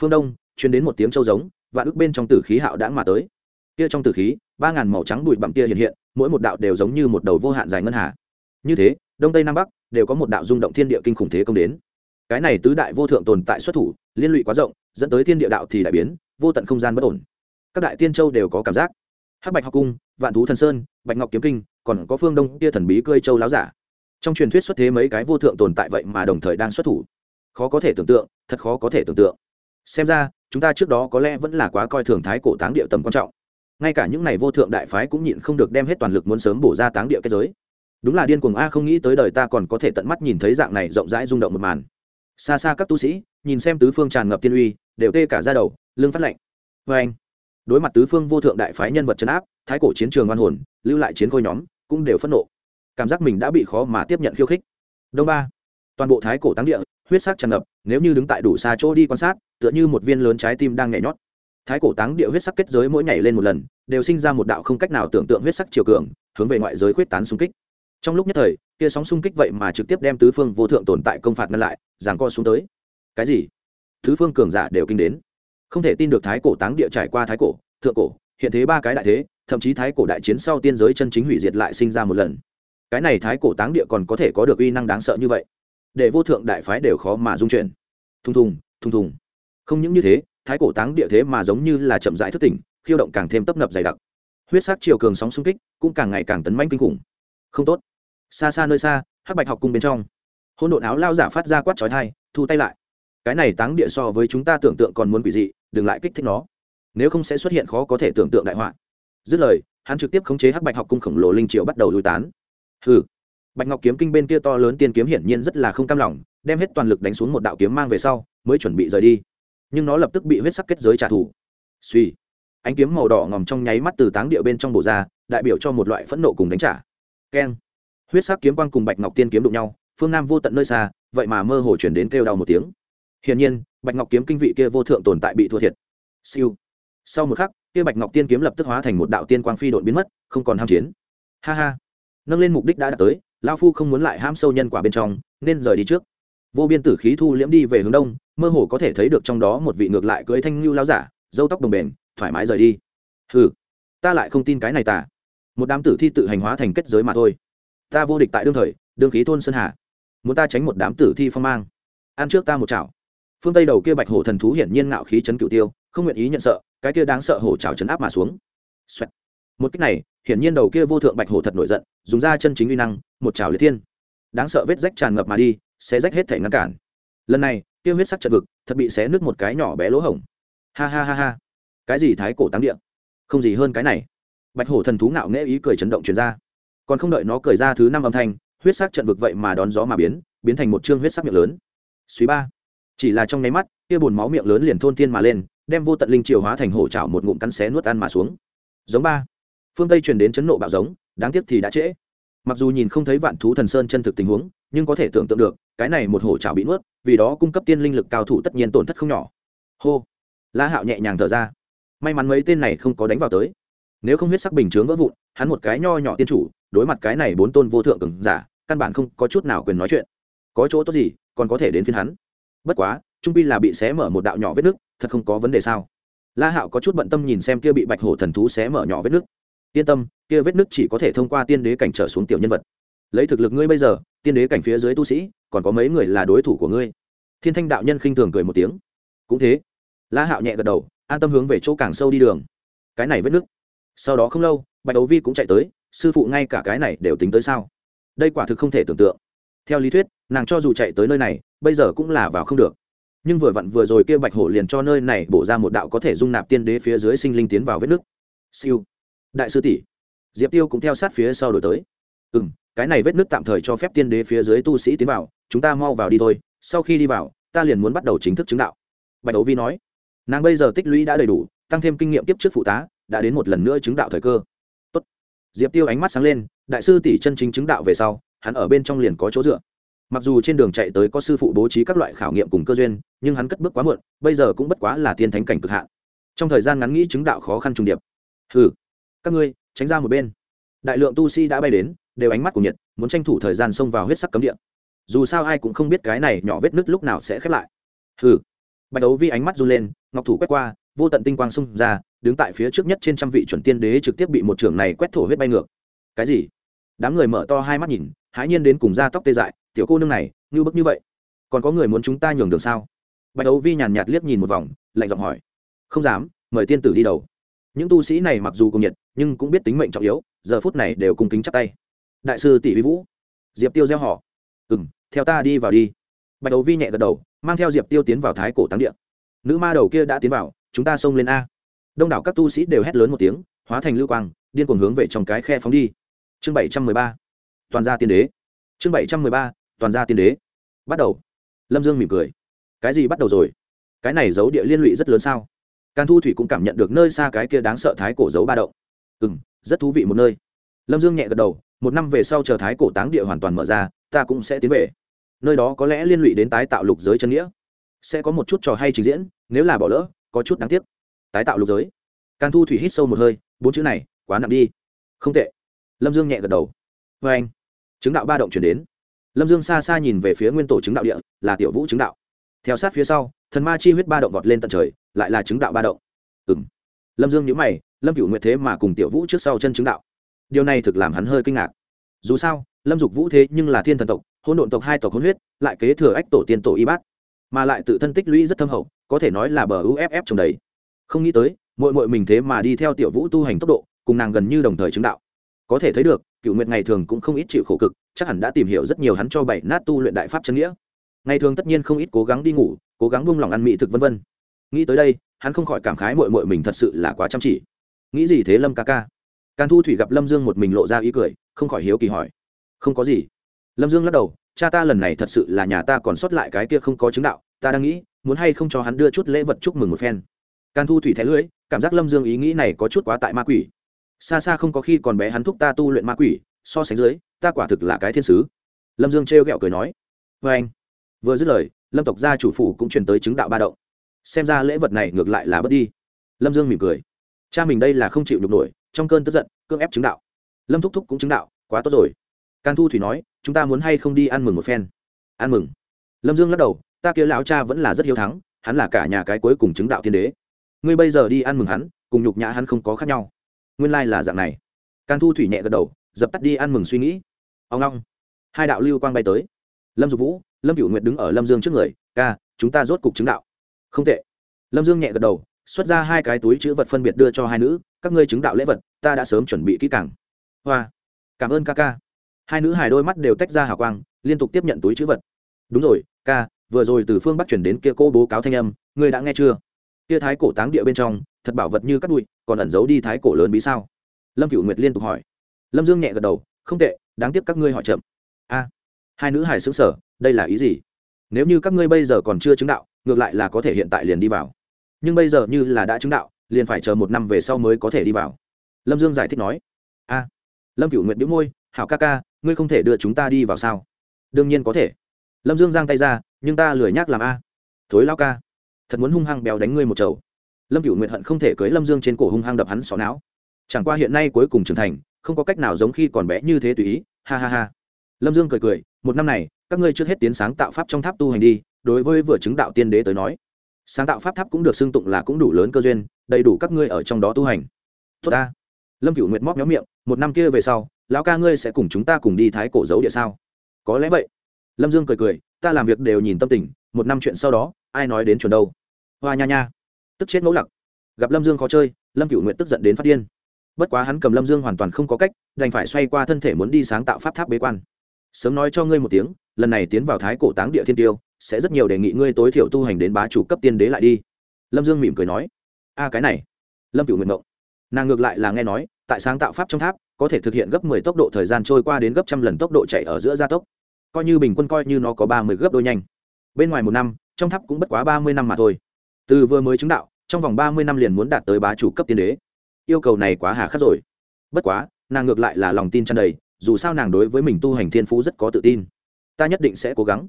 Phương đông chuyến đến một tiếng châu giống và ức bên trong tử khí hạo đãng mà tới. Kia trong tử khí, ba ngàn màu trắng bụi bặm tia hiện hiện, mỗi một đạo đều giống như một đầu vô hạn dài ngân hà. Như thế, đông tây nam bắc, đều có một đạo rung động thiên địa kinh khủng thế công đến. Cái này tứ đại vô thượng tồn tại xuất thủ liên lụy quá rộng, dẫn tới thiên địa đạo thì đại biến, vô tận không gian bất ổn. Các đại tiên châu đều có cảm giác. Hắc bạch học cung, vạn thú thần sơn, bạch ngọc kiếm kinh, còn có phương đông kia thần bí cơi châu láo giả. Trong truyền thuyết xuất thế mấy cái vô thượng tồn tại vậy mà đồng thời đang xuất thủ. Khó có thể tưởng tượng, thật khó có thể tưởng tượng. Xem ra, chúng ta trước đó có lẽ vẫn là quá coi thường thái cổ táng địa tầm quan trọng. Ngay cả những này vô thượng đại phái cũng nhịn không được đem hết toàn lực muốn sớm bổ ra táng địa kết giới. Đúng là điên cuồng a, không nghĩ tới đời ta còn có thể tận mắt nhìn thấy dạng này rộng rãi rung động một màn. Xa xa các tu sĩ nhìn xem tứ phương tràn ngập tiên uy, đều tê cả ra đầu, lưng phát lạnh. Vê anh, đối mặt tứ phương vô thượng đại phái nhân vật chấn áp, thái cổ chiến trường oan hồn, lưu lại chiến khôi nhóm, cũng đều phẫn nộ. Cảm giác mình đã bị khó mà tiếp nhận khiêu khích. Đông ba, toàn bộ thái cổ táng địa, huyết sắc tràn ngập, nếu như đứng tại đủ xa chỗ đi quan sát, tựa như một viên lớn trái tim đang nhảy nhót. Thái cổ táng địa huyết sắc kết giới mỗi nhảy lên một lần, đều sinh ra một đạo không cách nào tưởng tượng huyết sắc chiều cường, hướng về ngoại giới khuyết tán xung kích. Trong lúc nhất thời, kia sóng xung kích vậy mà trực tiếp đem tứ phương vô thượng tồn tại công phạt ngăn lại, giằng co xuống tới cái gì? Thứ phương cường giả đều kinh đến. Không thể tin được thái cổ táng địa trải qua thái cổ, thượng cổ, hiện thế ba cái đại thế, thậm chí thái cổ đại chiến sau tiên giới chân chính hủy diệt lại sinh ra một lần. Cái này thái cổ táng địa còn có thể có được uy năng đáng sợ như vậy? Để vô thượng đại phái đều khó mà dung chuyển. Thùng thùng thùng thùng. Không những như thế, thái cổ táng địa thế mà giống như là chậm rãi thức tỉnh, khiêu động càng thêm tấp nập dày đặc. Huyết sắc chiều cường sóng xung kích, cũng càng ngày càng tấn manh kinh khủng. Không tốt. Xa xa nơi xa, hắc bạch học cung bên trong. Hôn độn áo lao giả phát ra quát trói thai thu tay lại cái này táng địa so với chúng ta tưởng tượng còn muốn quỷ dị, đừng lại kích thích nó. Nếu không sẽ xuất hiện khó có thể tưởng tượng đại họa. Dứt lời, hắn trực tiếp khống chế hắc bạch học cung khổng lồ linh triệu bắt đầu lui tán. Hừ. Bạch ngọc kiếm kinh bên kia to lớn tiên kiếm hiển nhiên rất là không cam lòng, đem hết toàn lực đánh xuống một đạo kiếm mang về sau, mới chuẩn bị rời đi. Nhưng nó lập tức bị huyết sắc kết giới trả thù. Suy ánh kiếm màu đỏ ngòm trong nháy mắt từ táng địa bên trong bổ ra, đại biểu cho một loại phẫn nộ cùng đánh trả. Keng. Huyết sắc kiếm quang cùng bạch ngọc tiên kiếm đụng nhau, phương nam vô tận nơi xa, vậy mà mơ hồ chuyển đến kêu đau một tiếng hiển nhiên, bạch ngọc kiếm kinh vị kia vô thượng tồn tại bị thua thiệt. Siêu. Sau một khắc, kia bạch ngọc tiên kiếm lập tức hóa thành một đạo tiên quang phi độn biến mất, không còn ham chiến. Ha ha. Nâng lên mục đích đã đạt tới lao phu không muốn lại ham sâu nhân quả bên trong, nên rời đi trước. Vô biên tử khí thu liễm đi về hướng đông, mơ hồ có thể thấy được trong đó một vị ngược lại cưới thanh lưu lao giả dâu tóc đồng bền, thoải mái rời đi. Hừ, ta lại không tin cái này tả một đám tử thi tự hành hóa thành kết giới mà thôi. Ta vô địch tại đương thời, đương khí thôn sơn hà. Muốn ta tránh một đám tử thi phong mang. Ăn trước ta một chảo phương tây đầu kia bạch hổ thần thú hiển nhiên ngạo khí chấn cựu tiêu, không nguyện ý nhận sợ, cái kia đáng sợ hổ chảo chấn áp mà xuống、Xoẹt. một cách này, hiển nhiên đầu kia vô thượng bạch hổ thật nổi giận, dùng ra chân chính uy năng, một chảo liệt thiên. Đáng sợ vết rách tràn ngập mà đi, sẽ rách hết thể ngăn cản. Lần này kia huyết sắc trận vực, thật bị xé nứt một cái nhỏ bé lỗ hổng. Ha ha ha ha. Cái gì thái cổ táng địa? Không gì hơn cái này. Bạch hổ thần thú ngạo nghễ ý cười chấn động truyền ra. Còn không đợi nó cười ra thứ năm âm thanh, huyết sắc trận vực vậy mà đón gió mà biến biến thành một chương huyết sắc miệng lớn. Suy ba chỉ là trong nháy mắt, kia bùn máu miệng lớn liền thôn tiên mà lên, đem vô tận linh triều hóa thành hổ chảo một ngụm cắn xé nuốt ăn mà xuống. Giống ba. Phương tây truyền đến chấn nộ bạo giống, đáng tiếc thì đã trễ. Mặc dù nhìn không thấy vạn thú thần sơn chân thực tình huống, nhưng có thể tưởng tượng được, cái này một hổ chảo bị nuốt, vì đó cung cấp tiên linh lực cao thủ tất nhiên tổn thất không nhỏ. Hô. La hạo nhẹ nhàng thở ra. May mắn mấy tên này không có đánh vào tới. Nếu không huyết sắc bình chướng vỡ vụn, hắn một cái nho nhỏ tiên chủ, đối mặt cái này bốn tôn vô thượng cường giả, căn bản không có chút nào quyền nói chuyện. Có chỗ tốt gì, còn có thể đến phiên hắn bất quá, trung pi là bị xé mở một đạo nhỏ vết nước thật không có vấn đề sao? La hạo có chút bận tâm nhìn xem kia bị bạch hổ thần thú xé mở nhỏ vết nước yên tâm, kia vết nước chỉ có thể thông qua tiên đế cảnh trở xuống tiểu nhân vật. Lấy thực lực ngươi bây giờ, tiên đế cảnh phía dưới tu sĩ, còn có mấy người là đối thủ của ngươi? Thiên thanh đạo nhân khinh thường cười một tiếng. Cũng thế. La hạo nhẹ gật đầu, an tâm hướng về chỗ càng sâu đi đường. Cái này vết nước sau đó không lâu, bạch đấu vi cũng chạy tới, sư phụ ngay cả cái này đều tính tới sao? Đây quả thực không thể tưởng tượng theo lý thuyết, nàng cho dù chạy tới nơi này, bây giờ cũng là vào không được. Nhưng vừa vặn vừa rồi kia bạch hổ liền cho nơi này bổ ra một đạo có thể dung nạp tiên đế phía dưới sinh linh tiến vào vết nước. Siêu. Đại sư tỷ. Diệp tiêu cũng theo sát phía sau đổi tới. Ừ m cái này vết nước tạm thời cho phép tiên đế phía dưới tu sĩ tiến vào, chúng ta mau vào đi thôi, sau khi đi vào, ta liền muốn bắt đầu chính thức chứng đạo. Bạch đấu vi nói. Nàng bây giờ tích lũy đã đầy đủ, tăng thêm kinh nghiệm tiếp trước phụ tá, đã đến một lần nữa chứng đạo thời cơ. Tốt. diệp tiêu ánh mắt sáng lên, đại sư tỷ chân chính chứng đạo về sau hắn ở bên trong liền có chỗ dựa. Mặc dù trên đường chạy tới có sư phụ bố trí các loại khảo nghiệm cùng cơ duyên, nhưng hắn cất bước quá muộn, bây giờ cũng bất quá là tiên thánh cảnh cực hạn. Trong thời gian ngắn nghĩ chứng đạo khó khăn trùng điệp. Hừ, các ngươi, tránh ra một bên. Đại lượng tu sĩ đã bay đến, đều ánh mắt của nhiệt, muốn tranh thủ thời gian xông vào huyết sắc cấm địa. Dù sao ai cũng không biết cái này nhỏ vết nứt lúc nào sẽ khép lại. Hừ. Bạch đấu vi ánh mắt run lên, ngọc thủ quét qua, vô tận tinh quang xung ra, đứng tại phía trước nhất trên trăm vị chuẩn tiên đế trực tiếp bị một trưởng này quét thổ huyết bay ngược. Cái gì? Đám người mở to hai mắt nhìn hãi nhiên đến cùng da tóc tê dại, tiểu cô nương này, như bức như vậy, còn có người muốn chúng ta nhường đường sao? Bạch đấu vi nhàn nhạt liếc nhìn một vòng, lạnh giọng hỏi, không dám, mời tiên tử đi đầu. Những tu sĩ này mặc dù cùng nhiệt, nhưng cũng biết tính mệnh trọng yếu, giờ phút này đều cùng kính chắp tay. Đại sư tỷ vi vũ, diệp tiêu gieo họ. Ừ m theo ta đi vào đi. Bạch đấu vi nhẹ gật đầu, mang theo diệp tiêu tiến vào thái cổ táng địa. Nữ ma đầu kia đã tiến vào, chúng ta xông lên a. Đông đảo các tu sĩ đều hét lớn một tiếng, hóa thành lưu quang, điên cuồng hướng về trong cái khe phóng đi. Chương bảy trăm mười ba toàn gia tiên đế. Chương bảy trăm mười ba, toàn gia tiên đế. Bắt đầu. Lâm dương mỉm cười. Cái gì bắt đầu rồi? Cái này giấu địa liên lụy rất lớn sao? Càn thu thủy cũng cảm nhận được nơi xa cái kia đáng sợ thái cổ giấu ba động. Ừ m rất thú vị một nơi. Lâm dương nhẹ gật đầu, một năm về sau chờ thái cổ táng địa hoàn toàn mở ra, ta cũng sẽ tiến về. Nơi đó có lẽ liên lụy đến tái tạo lục giới chân nghĩa. Sẽ có một chút trò hay trình diễn, nếu là bỏ lỡ, có chút đáng tiếc. Tái tạo lục giới. Càn thu thủy hít sâu một hơi, bốn chữ này, quá nặng đi. Không tệ. Lâm dương nhẹ gật đầu. Vê anh chứng đạo ba động chuyển đến. Lâm dương xa xa nhìn về phía nguyên tổ chứng đạo địa, là tiểu vũ chứng đạo. Theo sát phía sau, thần ma chi huyết ba động vọt lên tận trời, lại là chứng đạo ba động. Ừ m lâm dương nhữ mày, lâm cựu nguyệt thế mà cùng tiểu vũ trước sau chân chứng đạo. Điều này thực làm hắn hơi kinh ngạc. Dù sao, lâm dục vũ thế nhưng là thiên thần tộc hôn độn tộc hai tộc hôn huyết, lại kế thừa ách tổ tiên tổ y bát, mà lại tự thân tích lũy rất thâm hậu, có thể nói là bờ uff trồng đầy. Không nghĩ tới mội mội mình thế mà đi theo tiểu vũ tu hành tốc độ, cùng nàng gần như đồng thời chứng đạo. Có thể thấy được cựu nguyệt ngày thường cũng không ít chịu khổ cực, chắc hẳn đã tìm hiểu rất nhiều hắn cho bảy nát tu luyện đại pháp chân nghĩa. Ngày thường tất nhiên không ít cố gắng đi ngủ, cố gắng buông lỏng ăn mỹ thực vân vân. Nghĩ tới đây, hắn không khỏi cảm khái mội mội mình thật sự là quá chăm chỉ. Nghĩ gì thế lâm ca ca? Càn thu thủy gặp lâm dương một mình lộ ra ý cười, không khỏi hiếu kỳ hỏi. Không có gì. Lâm dương lắc đầu, cha ta lần này thật sự là nhà ta còn sót lại cái kia không có chứng đạo, ta đang nghĩ, muốn hay không cho hắn đưa chút lễ vật chúc mừng một phen. Càn thu thủy thẻ lưỡi, cảm giác lâm dương ý nghĩ này có chút quá tại ma quỷ xa xa không có khi còn bé hắn thúc ta tu luyện ma quỷ, so sánh dưới, ta quả thực là cái thiên sứ. Lâm dương trêu ghẹo cười nói vê anh. Vừa dứt lời, lâm tộc gia chủ phủ cũng truyền tới chứng đạo ba động. Xem ra lễ vật này ngược lại là bớt đi. Lâm dương mỉm cười, cha mình đây là không chịu nhục nổi, trong cơn tức giận, cưỡng ép chứng đạo. Lâm thúc thúc cũng chứng đạo, quá tốt rồi. Can thu thủy nói, chúng ta muốn hay không đi ăn mừng một phen? Ăn mừng? Lâm dương lắc đầu, ta kia lão cha vẫn là rất hiếu thắng, hắn là cả nhà cái cuối cùng chứng đạo thiên đế. Ngươi bây giờ đi ăn mừng hắn, cùng nhục nhã hắn không có khác nhau nguyên lai là dạng này. Càn thu thủy nhẹ gật đầu, dập tắt đi ăn mừng suy nghĩ. Ông long, hai đạo lưu quang bay tới. Lâm dục vũ, lâm cựu nguyệt đứng ở lâm dương trước người, ca, chúng ta rốt cục chứng đạo. Không tệ. Lâm dương nhẹ gật đầu, xuất ra hai cái túi chữ vật phân biệt đưa cho hai nữ, các ngươi chứng đạo lễ vật, ta đã sớm chuẩn bị kỹ càng. Hoa, cảm ơn ca ca. Hai nữ hài đôi mắt đều tách ra hào quang, liên tục tiếp nhận túi chữ vật. Đúng rồi, ca, vừa rồi từ phương bắc chuyển đến kia cô bố cáo thanh âm, ngươi đã nghe chưa? Kia thái cổ táng địa bên trong, thật bảo vật như cắt bụi còn ẩn giấu đi thái cổ lớn bí sao? Lâm cựu nguyệt liên tục hỏi. Lâm dương nhẹ gật đầu, không tệ, đáng tiếc các ngươi hỏi chậm. A, hai nữ hải xứng sở đây là ý gì? Nếu như các ngươi bây giờ còn chưa chứng đạo, ngược lại là có thể hiện tại liền đi vào. Nhưng bây giờ như là đã chứng đạo, liền phải chờ một năm về sau mới có thể đi vào. Lâm dương giải thích nói. A, lâm cựu nguyệt biếu môi, hảo ca ca, ngươi không thể đưa chúng ta đi vào sao? Đương nhiên có thể. Lâm dương giang tay ra, nhưng ta lười nhác làm a. Thối lao ca thật muốn hung hăng béo đánh ngươi một chầu. Lâm cựu nguyệt hận không thể cưới lâm dương trên cổ hung hăng đập hắn xó não. Chẳng qua hiện nay cuối cùng trưởng thành, không có cách nào giống khi còn bé như thế tùy ý, ha ha ha. Lâm dương cười cười, một năm này, các ngươi trước hết tiến sáng tạo pháp trong tháp tu hành đi, đối với vừa chứng đạo tiên đế tới nói. Sáng tạo pháp tháp cũng được xưng tụng là cũng đủ lớn cơ duyên, đầy đủ các ngươi ở trong đó tu hành. Tốt ta. Lâm cựu nguyệt móc méo miệng, một năm kia về sau, lão ca ngươi sẽ cùng chúng ta cùng đi thái cổ giấu địa sao? Có lẽ vậy. Lâm dương cười cười, ta làm việc đều nhìn tâm tình, một năm chuyện sau đó ai nói đến chuẩn đâu? Hoa nha nha. Tức chết ngẫu lặc. Gặp lâm dương khó chơi, lâm cựu nguyện tức giận đến phát điên. Bất quá hắn cầm lâm dương hoàn toàn không có cách, đành phải xoay qua thân thể muốn đi sáng tạo pháp tháp bế quan. Sớm nói cho ngươi một tiếng, lần này tiến vào thái cổ táng địa thiên tiêu, sẽ rất nhiều đề nghị ngươi tối thiểu tu hành đến bá chủ cấp tiên đế lại đi. Lâm dương mỉm cười nói, a, cái này. Lâm cựu nguyện mộng nàng ngược lại là nghe nói, tại sáng tạo pháp trong tháp, có thể thực hiện gấp mười tốc độ thời gian trôi qua đến gấp trăm lần tốc độ chạy ở giữa gia tốc. Coi như bình quân coi như nó có ba mươi gấp đôi nhanh. Bên ngoài một năm trong tháp cũng bất quá ba mươi năm mà thôi. Từ vừa mới chứng đạo, trong vòng ba mươi năm liền muốn đạt tới bá chủ cấp tiên đế. Yêu cầu này quá hà khắc rồi. Bất quá, nàng ngược lại là lòng tin tràn đầy, dù sao nàng đối với mình tu hành thiên phú rất có tự tin. Ta nhất định sẽ cố gắng.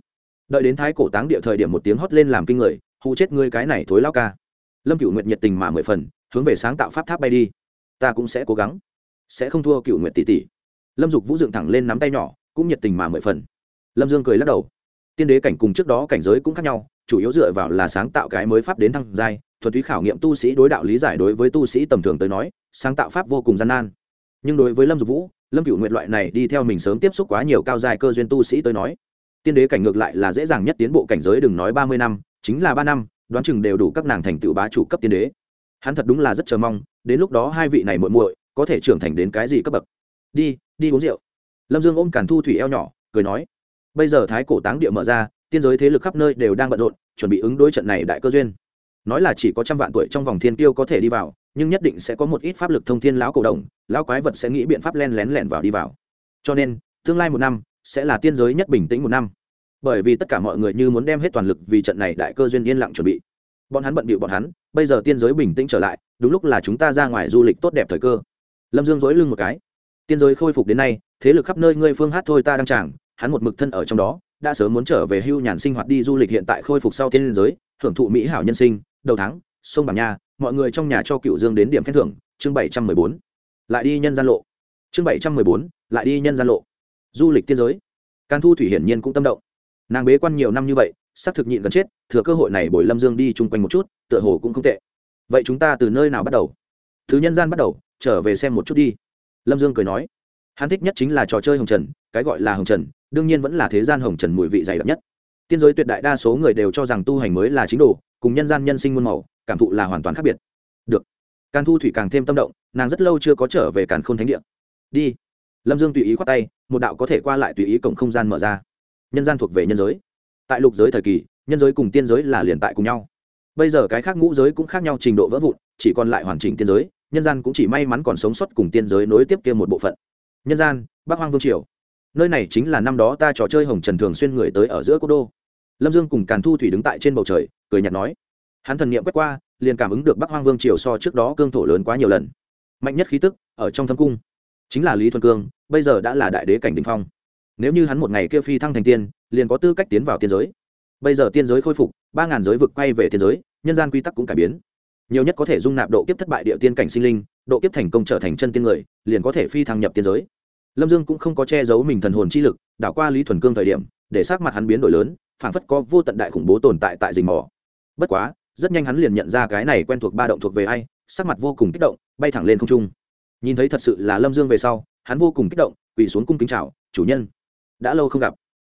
Đợi đến thái cổ táng địa thời điểm một tiếng hót lên làm kinh người hụ chết ngươi cái này thối lao ca. Lâm cựu nguyệt nhiệt tình mà mười phần, hướng về sáng tạo pháp tháp bay đi. Ta cũng sẽ cố gắng. Sẽ không thua cựu nguyệt tỷ tỷ. Lâm dục vũ dựng thẳng lên nắm tay nhỏ, cũng nhiệt tình mà mười phần. Lâm dương cười lắc đầu. Tiên đế cảnh cùng trước đó cảnh giới cũng khác nhau chủ yếu dựa vào là sáng tạo cái mới pháp đến thăng giai Thuật túy khảo nghiệm tu sĩ đối đạo lý giải đối với tu sĩ tầm thường tới nói, sáng tạo pháp vô cùng gian nan. Nhưng đối với lâm dục vũ, lâm cựu nguyện loại này đi theo mình sớm tiếp xúc quá nhiều cao dài cơ duyên tu sĩ tới nói, tiên đế cảnh ngược lại là dễ dàng nhất tiến bộ cảnh giới đừng nói ba mươi năm, chính là ba năm, đoán chừng đều đủ các nàng thành tựu bá chủ cấp tiên đế. Hắn thật đúng là rất chờ mong, đến lúc đó hai vị này muội muội có thể trưởng thành đến cái gì cấp bậc. Đi đi uống rượu. Lâm dương ôm càn thu thủy eo nhỏ, cười nói, bây giờ thái cổ táng địa mở ra tiên giới thế lực khắp nơi đều đang bận rộn, chuẩn bị ứng đối trận này đại cơ duyên. Nói là chỉ có trăm vạn tuổi trong vòng thiên tiêu có thể đi vào, nhưng nhất định sẽ có một ít pháp lực thông thiên lão cổ đồng lão quái vật sẽ nghĩ biện pháp len lén lẻn vào đi vào. Cho nên, tương lai một năm sẽ là tiên giới nhất bình tĩnh một năm. Bởi vì tất cả mọi người như muốn đem hết toàn lực vì trận này đại cơ duyên yên lặng chuẩn bị. Bọn hắn bận bịu bọn hắn, bây giờ tiên giới bình tĩnh trở lại, đúng lúc là chúng ta ra ngoài du lịch tốt đẹp thời cơ. Lâm dương dối lưng một cái. Tiên giới khôi phục đến nay, thế lực khắp nơi ngươi phương hát thôi ta đang chàng hắn một mực thân ở trong đó đã sớm muốn trở về hưu nhàn sinh hoạt đi du lịch hiện tại khôi phục sau tiên giới, hưởng thụ mỹ hảo nhân sinh, đầu tháng, sông bảng nha, mọi người trong nhà cho cựu dương đến điểm khen thưởng, chương bảy trăm mười bốn. Lại đi nhân gian lộ. Chương bảy trăm mười bốn, lại đi nhân gian lộ. Du lịch tiên giới. Can thu thủy hiển nhiên cũng tâm động. Nàng bế quan nhiều năm như vậy, xác thực nhịn gần chết, thừa cơ hội này bồi lâm dương đi chung quanh một chút, tựa hồ cũng không tệ. Vậy chúng ta từ nơi nào bắt đầu? Thứ nhân gian bắt đầu, trở về xem một chút đi. Lâm dương cười nói. Hắn thích nhất chính là trò chơi hồng trần, cái gọi là hồng trần đương nhiên vẫn là thế gian hồng trần mùi vị dày đặc nhất. Tiên giới tuyệt đại đa số người đều cho rằng tu hành mới là chính đồ, cùng nhân gian nhân sinh muôn màu, cảm thụ là hoàn toàn khác biệt. Được. Càn thu thủy càng thêm tâm động, nàng rất lâu chưa có trở về càn k h ô n thánh địa. Đi. Lâm dương tùy ý khoát tay, một đạo có thể qua lại tùy ý cổng không gian mở ra. Nhân gian thuộc về nhân giới. Tại lục giới thời kỳ, nhân giới cùng tiên giới là liền tại cùng nhau. Bây giờ cái khác ngũ giới cũng khác nhau trình độ vỡ vụn, chỉ còn lại hoàn chỉnh tiên giới, nhân gian cũng chỉ may mắn còn sống sót cùng tiên giới nối tiếp kia một bộ phận. Nhân gian, bắc hoang vương triều nơi này chính là năm đó ta trò chơi hồng trần thường xuyên người tới ở giữa cố đô. Lâm dương cùng càn thu thủy đứng tại trên bầu trời, cười nhạt nói. Hắn thần niệm quét qua, liền cảm ứng được bắc hoang vương triều so trước đó cương thổ lớn quá nhiều lần. Mạnh nhất khí tức, ở trong thâm cung, chính là lý thuần cương, bây giờ đã là đại đế cảnh đình phong. Nếu như hắn một ngày kêu phi thăng thành tiên, liền có tư cách tiến vào tiên giới. Bây giờ tiên giới khôi phục, ba ngàn giới vực quay về tiên giới, nhân gian quy tắc cũng cải biến. Nhiều nhất có thể dung nạp độ kiếp thất bại địa tiên cảnh sinh linh, độ kiếp thành công trở thành chân tiên người, liền có thể phi thăng nhập tiên giới lâm dương cũng không có che giấu mình thần hồn chi lực, đảo qua lý thuần cương thời điểm, để sắc mặt hắn biến đổi lớn, phảng phất có vô tận đại khủng bố tồn tại tại rình mỏ. bất quá, rất nhanh hắn liền nhận ra cái này quen thuộc ba động thuộc về ai, sắc mặt vô cùng kích động, bay thẳng lên không trung. Nhìn thấy thật sự là lâm dương về sau, hắn vô cùng kích động, quỳ xuống cung kính chào, chủ nhân, đã lâu không gặp.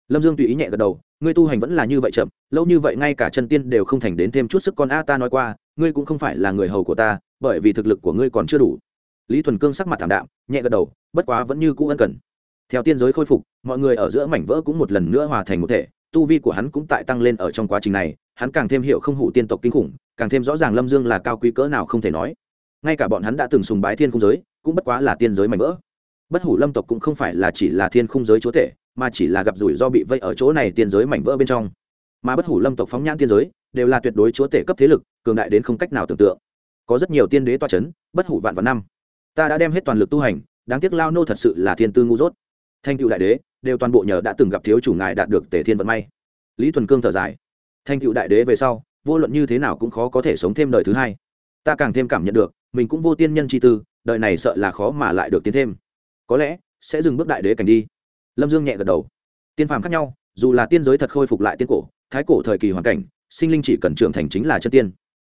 Lâm dương tùy ý nhẹ gật đầu, ngươi tu hành vẫn là như vậy chậm, lâu như vậy ngay cả chân tiên đều không thành đến thêm chút sức con a ta nói qua, ngươi cũng không phải là người hầu của ta, bởi vì thực lực của ngươi còn chưa đủ lý thuần cương sắc mặt thảm đạm, nhẹ gật đầu, bất quá vẫn như cũ ân cần. Theo tiên giới khôi phục, mọi người ở giữa mảnh vỡ cũng một lần nữa hòa thành một thể, tu vi của hắn cũng tại tăng lên ở trong quá trình này, hắn càng thêm hiểu không hủ tiên tộc kinh khủng, càng thêm rõ ràng lâm dương là cao quý cỡ nào không thể nói. Ngay cả bọn hắn đã từng sùng bái thiên khung giới, cũng bất quá là tiên giới mảnh vỡ. Bất hủ lâm tộc cũng không phải là chỉ là thiên khung giới chúa tể, mà chỉ là gặp rủi do bị vây ở chỗ này tiên giới mảnh vỡ bên trong. Mà bất hủ lâm tộc phóng nhãn tiên giới, đều là tuyệt đối chúa tể cấp thế lực, cường đại đến không cách nào tưởng tượng. Có rất nhiều tiên đế toa c h ấ n bất hủ vạn vạn năm ta đã đem hết toàn lực tu hành, đáng tiếc lao nô thật sự là thiên tư ngu dốt. Thanh cựu đại đế, đều toàn bộ nhờ đã từng gặp thiếu chủ ngài đạt được Tề thiên vận may. Lý thuần cương thở dài. Thanh cựu đại đế về sau, vô luận như thế nào cũng khó có thể sống thêm đời thứ hai. Ta càng thêm cảm nhận được, mình cũng vô tiên nhân chi tư, đời này sợ là khó mà lại được tiến thêm. Có lẽ, sẽ dừng bước đại đế cảnh đi. Lâm dương nhẹ gật đầu. Tiên phàm khác nhau, dù là tiên giới thật khôi phục lại tiên cổ, thái cổ thời kỳ hoàn cảnh, sinh linh chỉ cần trưởng thành chính là chân tiên.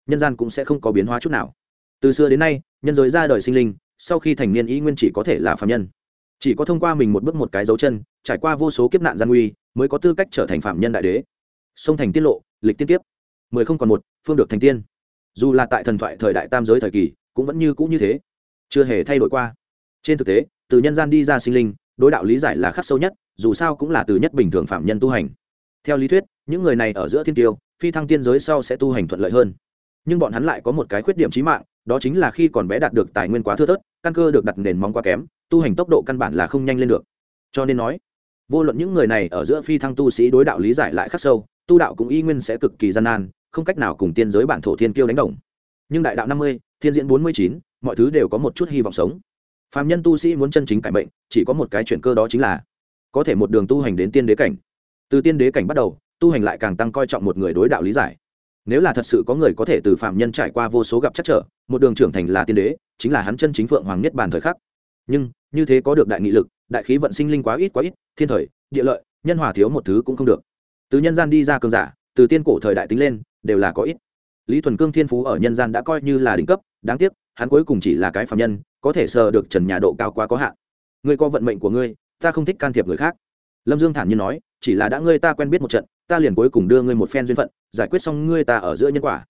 Nhân gian cũng sẽ không có biến hóa chút nào. Từ xưa đến nay, nhân giới ra đời sinh linh sau khi thành niên ý nguyên chỉ có thể là phạm nhân. Chỉ có thông qua mình một bước một cái dấu chân, trải qua vô số kiếp nạn gian nguy, mới có tư cách trở thành phạm nhân đại đế. Sông thành tiết lộ, lịch tiên tiếp mười không còn một, phương được thành tiên. Dù là tại thần thoại thời đại tam giới thời kỳ, cũng vẫn như cũ như thế. Chưa hề thay đổi qua. Trên thực tế, từ nhân gian đi ra sinh linh, đối đạo lý giải là khắc sâu nhất, dù sao cũng là từ nhất bình thường phạm nhân tu hành. Theo lý thuyết, những người này ở giữa thiên tiêu, phi thăng tiên giới sau sẽ tu hành thuận lợi hơn. Nhưng bọn hắn lại có một cái khuyết điểm trí mạng đó chính là khi còn bé đạt được tài nguyên quá thưa thớt, căn cơ được đặt nền móng quá kém, tu hành tốc độ căn bản là không nhanh lên được. Cho nên nói, vô luận những người này ở giữa phi thăng tu sĩ đối đạo lý giải lại khắc sâu, tu đạo cũng y nguyên sẽ cực kỳ gian nan, không cách nào cùng tiên giới bản thổ thiên kiêu đánh đồng. Nhưng đại đạo năm mươi, thiên diễn bốn mươi chín, mọi thứ đều có một chút hy vọng sống. Phạm nhân tu sĩ muốn chân chính cải mệnh, chỉ có một cái chuyện cơ đó chính là có thể một đường tu hành đến tiên đế cảnh. Từ tiên đế cảnh bắt đầu, tu hành lại càng tăng coi trọng một người đối đạo lý giải nếu là thật sự có người có thể từ phạm nhân trải qua vô số gặp chắc trở, một đường trưởng thành là tiên đế, chính là hắn chân chính phượng hoàng nhất bàn thời khắc. Nhưng, như thế có được đại nghị lực, đại khí vận sinh linh quá ít quá ít, thiên thời, địa lợi, nhân hòa thiếu một thứ cũng không được. Từ nhân gian đi ra cường giả, từ tiên cổ thời đại tính lên, đều là có ít. Lý thuần cương thiên phú ở nhân gian đã coi như là đỉnh cấp, đáng tiếc, hắn cuối cùng chỉ là cái phạm nhân, có thể sờ được trần nhà độ cao quá có hạn. Ngươi có vận mệnh của ngươi, ta không thích can thiệp người khác lâm dương thản nhiên nói chỉ là đã ngươi ta quen biết một trận ta liền cuối cùng đưa ngươi một phen duyên phận giải quyết xong ngươi ta ở giữa nhân quả.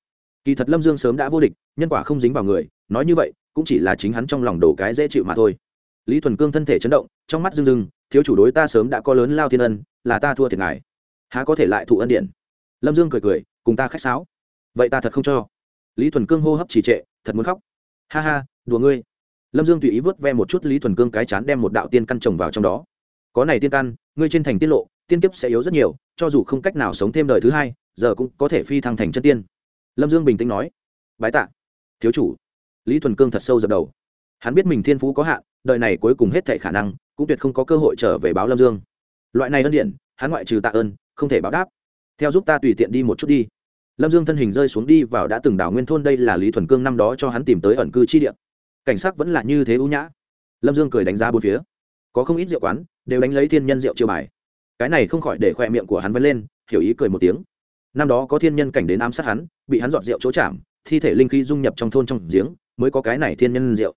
Kỳ thật lâm dương sớm đã vô địch nhân quả không dính vào người nói như vậy cũng chỉ là chính hắn trong lòng đổ cái dễ chịu mà thôi. Lý thuần cương thân thể chấn động trong mắt dưng dưng, thiếu chủ đối ta sớm đã có lớn lao thiên ân là ta thua thiệt ngài. Há có thể lại thụ ân điện? Lâm dương cười cười cùng ta khách sáo. Vậy ta thật không cho. Lý thuần cương hô hấp trì trệ thật muốn khóc. Ha ha đùa ngươi. Lâm dương tùy ý vớt ve một chút lý thuần cương cái chán đem một đạo tiên căn trồng vào trong đó có này tiên căn ngươi trên thành tiết lộ, tiên kiếp sẽ yếu rất nhiều, cho dù không cách nào sống thêm đời thứ hai, giờ cũng có thể phi thăng thành chân tiên. Lâm dương bình tĩnh nói. Bái tạ, thiếu chủ. Lý thuần cương thật sâu dập đầu. Hắn biết mình thiên phú có hạn, đời này cuối cùng hết thệ khả năng, cũng tuyệt không có cơ hội trở về báo lâm dương. Loại này ân điện hắn ngoại trừ tạ ơn, không thể báo đáp. Theo giúp ta tùy tiện đi một chút đi. Lâm dương thân hình rơi xuống đi vào đã từng đảo nguyên thôn, đây là lý thuần cương năm đó cho hắn tìm tới ẩn cư chi địa. Cảnh sắc vẫn là như thế ưu nhã. Lâm dương cười đánh giá bốn phía có không ít rượu quán, đều đánh lấy thiên nhân rượu chiêu bài. Cái này không khỏi để khoe miệng của hắn vân lên, hiểu ý cười một tiếng. Năm đó có thiên nhân cảnh đến ám sát hắn, bị hắn dọn rượu chỗ chạm, thi thể linh khí dung nhập trong thôn trong giếng, mới có cái này thiên nhân rượu.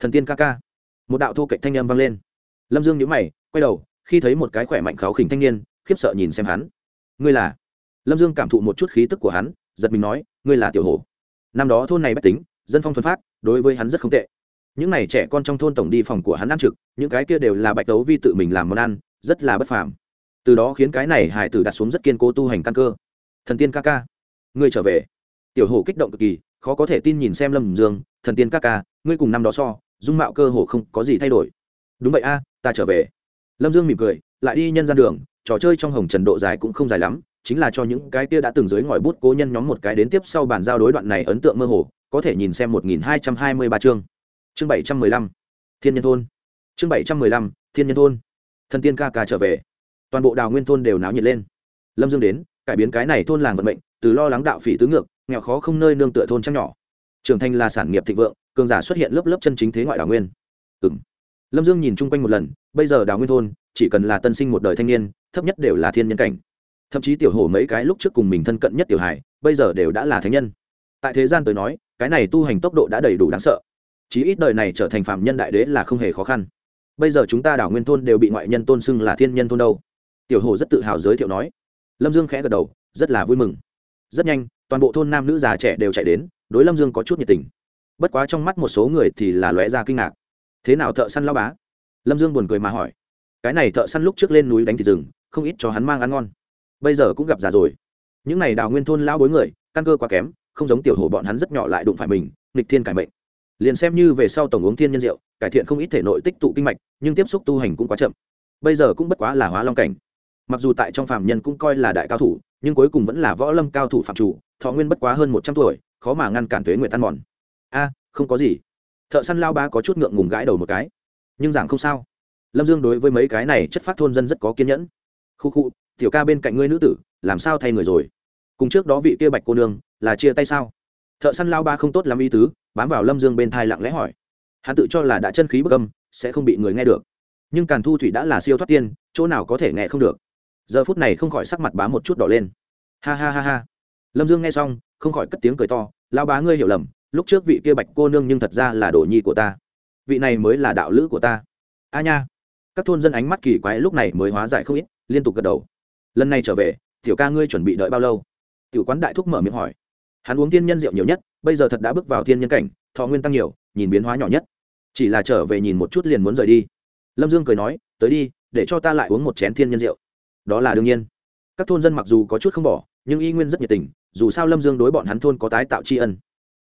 Thần tiên ca ca. Một đạo thô cạnh thanh âm vang lên. Lâm dương nhíu mày, quay đầu, khi thấy một cái khỏe mạnh kháo khỉnh thanh niên, khiếp sợ nhìn xem hắn. Ngươi là? Lâm dương cảm thụ một chút khí tức của hắn, giật mình nói, ngươi là tiểu hổ. Năm đó thôn này bách tính, dân phong thuần phát, đối với hắn rất không tệ những n à y trẻ con trong thôn tổng đi phòng của hắn ăn trực, những cái kia đều là bạch đấu vi tự mình làm món ăn, rất là bất phàm. Từ đó khiến cái này hải tử đặt xuống rất kiên cố tu hành căn cơ. Thần tiên ca ca, ngươi trở về. Tiểu hổ kích động cực kỳ, khó có thể tin nhìn xem lâm dương, thần tiên ca ca, ngươi cùng năm đó so, dung mạo cơ hồ không có gì thay đổi. Đúng vậy a, ta trở về. Lâm dương mỉm cười, lại đi nhân gian đường, trò chơi trong hồng trần độ dài cũng không dài lắm, chính là cho những cái kia đã từng dưới ngòi bút cố nhân nhóm một cái đến tiếp sau bàn giao đối đoạn này ấn tượng mơ hồ, có thể nhìn xem một nghìn hai trăm hai mươi ba chương chương bảy trăm mười lăm, thiên nhân thôn. Chương bảy trăm mười lăm, thiên nhân thôn. Thần tiên ca ca trở về. Toàn bộ đào nguyên thôn đều náo nhiệt lên. Lâm dương đến, cải biến cái này thôn làng vận mệnh, từ lo lắng đạo phỉ tứ ngược, nghèo khó không nơi nương tựa thôn trăng nhỏ. Trưởng thành là sản nghiệp thịnh vượng, cường giả xuất hiện lớp lớp chân chính thế ngoại đào nguyên. Ừ m lâm dương nhìn chung quanh một lần, bây giờ đào nguyên thôn, chỉ cần là tân sinh một đời thanh niên, thấp nhất đều là thiên nhân cảnh. Thậm chí tiểu hổ mấy cái lúc trước cùng mình thân cận nhất tiểu hải bây giờ đều đã là thánh nhân. Tại thế gian tới nói, cái này tu hành tốc độ đã đầy đủ đáng sợ chí ít đời này trở thành phạm nhân đại đế là không hề khó khăn. Bây giờ chúng ta đảo nguyên thôn đều bị ngoại nhân tôn xưng là thiên nhân thôn đâu. Tiểu hồ rất tự hào giới thiệu nói. Lâm dương khẽ gật đầu, rất là vui mừng. Rất nhanh, toàn bộ thôn nam nữ già trẻ đều chạy đến, đối lâm dương có chút nhiệt tình. Bất quá trong mắt một số người thì là lóe ra kinh ngạc. Thế nào thợ săn lao bá? Lâm dương buồn cười mà hỏi. Cái này thợ săn lúc trước lên núi đánh thịt rừng, không ít cho hắn mang ăn ngon. Bây giờ cũng gặp già rồi. Những n à y đào nguyên thôn lao bối người, căn cơ quá kém, không giống tiểu hồ bọn hắn rất nhỏ lại đụng phải mình, nghịch thiên cải mệnh liền xem như về sau tổng uống thiên nhân rượu, cải thiện không ít thể nội tích tụ kinh mạch, nhưng tiếp xúc tu hành cũng quá chậm. Bây giờ cũng bất quá là hóa long cảnh. Mặc dù tại trong phạm nhân cũng coi là đại cao thủ, nhưng cuối cùng vẫn là võ lâm cao thủ phạm chủ, thọ nguyên bất quá hơn một trăm tuổi, khó mà ngăn cản tuế nguyện tan mòn. A, không có gì. Thợ săn lao ba có chút ngượng ngùng gãi đầu một cái. Nhưng giảng không sao. Lâm dương đối với mấy cái này chất phát thôn dân rất có kiên nhẫn. Khu khu, tiểu ca bên cạnh ngươi nữ tử, làm sao thay người rồi? Cùng trước đó vị kia bạch cô nương, là chia tay sao? Thợ săn lao ba không tốt lắm ý tứ bám vào lâm dương bên thai lặng lẽ hỏi. Hắn tự cho là đã chân khí bất âm, sẽ không bị người nghe được. Nhưng càn thu thủy đã là siêu thoát tiên, chỗ nào có thể nghe không được. Giờ phút này không khỏi sắc mặt bá một chút đỏ lên. Ha ha ha ha. Lâm dương nghe xong, không khỏi cất tiếng cười to lao bá ngươi hiểu lầm, lúc trước vị kia bạch cô nương nhưng thật ra là đồ nhi của ta. Vị này mới là đạo lữ của ta. A nha. Các thôn dân ánh mắt kỳ quái lúc này mới hóa giải không ít, liên tục gật đầu. Lần này trở về, tiểu ca ngươi chuẩn bị đợi bao lâu? Tiểu quán đại thúc mở miệng hỏi hắn uống thiên nhân rượu nhiều nhất, bây giờ thật đã bước vào thiên nhân cảnh, thọ nguyên tăng nhiều, nhìn biến hóa nhỏ nhất. Chỉ là trở về nhìn một chút liền muốn rời đi. Lâm dương cười nói, tới đi, để cho ta lại uống một chén thiên nhân rượu. Đó là đương nhiên. Các thôn dân mặc dù có chút không bỏ, nhưng y nguyên rất nhiệt tình, dù sao lâm dương đối bọn hắn thôn có tái tạo tri ân.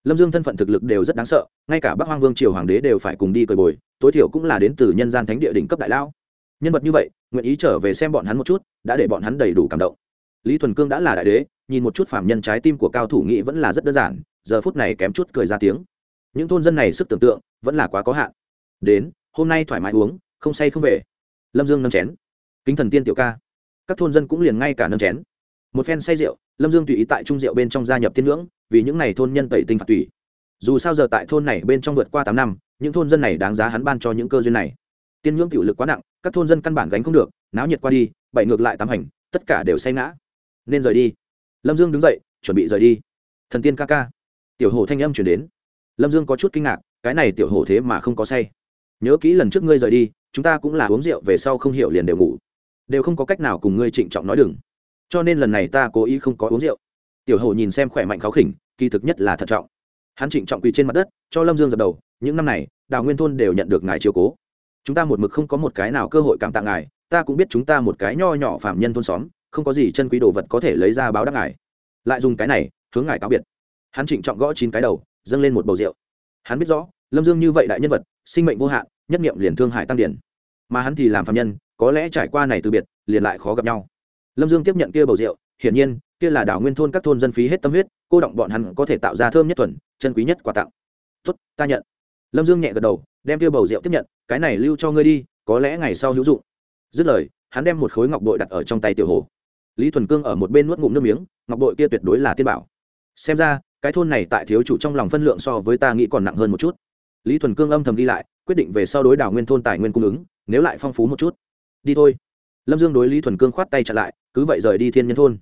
Lâm dương thân phận thực lực đều rất đáng sợ, ngay cả bắc hoang vương triều hoàng đế đều phải cùng đi cởi bồi, tối thiểu cũng là đến từ nhân gian thánh địa đỉnh cấp đại lão nhân vật như vậy, nguyện ý trở về xem bọn hắn một chút, đã để bọn hắn đầy đủ cảm động. Lý thuần cương đã là đại đế nhìn một chút phạm nhân trái tim của cao thủ nghĩ vẫn là rất đơn giản, giờ phút này kém chút cười ra tiếng. Những thôn dân này sức tưởng tượng vẫn là quá có hạn. Đến, hôm nay thoải mái uống, không say không về. Lâm dương nâng chén. Kính thần tiên tiểu ca. Các thôn dân cũng liền ngay cả nâng chén. Một phen say rượu, lâm dương tùy ý tại trung rượu bên trong gia nhập tiên ngưỡng, vì những n à y thôn nhân tẩy tinh phạt tùy dù sao giờ tại thôn này bên trong vượt qua tám năm, những thôn dân này đáng giá hắn ban cho những cơ duyên này. Tiên ngưỡng tiểu lực quá nặng, các thôn dân căn bản gánh không được, náo nhiệt qua đi bảy ngược lại tám hành, tất cả đều say ngã. Nên rời đi lâm dương đứng dậy, chuẩn bị rời đi. Thần tiên ca ca. Tiểu hổ thanh âm chuyển đến. Lâm dương có chút kinh ngạc, cái này tiểu hổ thế mà không có say. Nhớ kỹ lần trước ngươi rời đi, chúng ta cũng là uống rượu, về sau không hiểu liền đều ngủ. Đều không có cách nào cùng ngươi trịnh trọng nói đừng. Cho nên lần này ta cố ý không có uống rượu. Tiểu hổ nhìn xem khỏe mạnh khó khỉnh, kỳ thực nhất là thận trọng. Hắn trịnh trọng quỳ trên mặt đất, cho lâm dương dập đầu, những năm này, đào nguyên thôn đều nhận được ngài chiều cố. Chúng ta một mực không có một cái nào cơ hội cảm tạ ngài, ta cũng biết chúng ta một cái nho nhỏ phạm nhân thôn xóm không có gì chân quý đồ vật có thể lấy ra báo đáp ngài. Lại dùng cái này hướng ngài cáo biệt. Hắn trịnh trọng gõ chín cái đầu dâng lên một bầu rượu. Hắn biết rõ lâm dương như vậy đại nhân vật sinh mệnh vô hạn nhất nghiệm liền thương hải tăng điển. Mà hắn thì làm phạm nhân có lẽ trải qua này từ biệt liền lại khó gặp nhau. Lâm dương tiếp nhận kia bầu rượu hiển nhiên kia là đảo nguyên thôn các thôn dân phí hết tâm huyết cô động bọn hắn có thể tạo ra thơm nhất thuần chân quý nhất quà tặng. Tuất, ta nhận. Lâm dương nhẹ gật đầu đem kia bầu rượu tiếp nhận cái này lưu cho ngươi đi có lẽ ngày sau hữu dụng. Dứt lời hắn đem một khối ngọc bội đặt ở trong tay tiểu hồ lý thuần cương ở một bên nuốt ngụm nước miếng, ngọc bội kia tuyệt đối là tiên bảo. Xem ra, cái thôn này tại thiếu chủ trong lòng phân lượng so với ta nghĩ còn nặng hơn một chút. Lý thuần cương âm thầm đi lại, quyết định về sau đối đảo nguyên thôn tài nguyên cung ứng, nếu lại phong phú một chút. Đi thôi. Lâm dương đối lý thuần cương khoát tay chặn lại, cứ vậy rời đi thiên nhân thôn.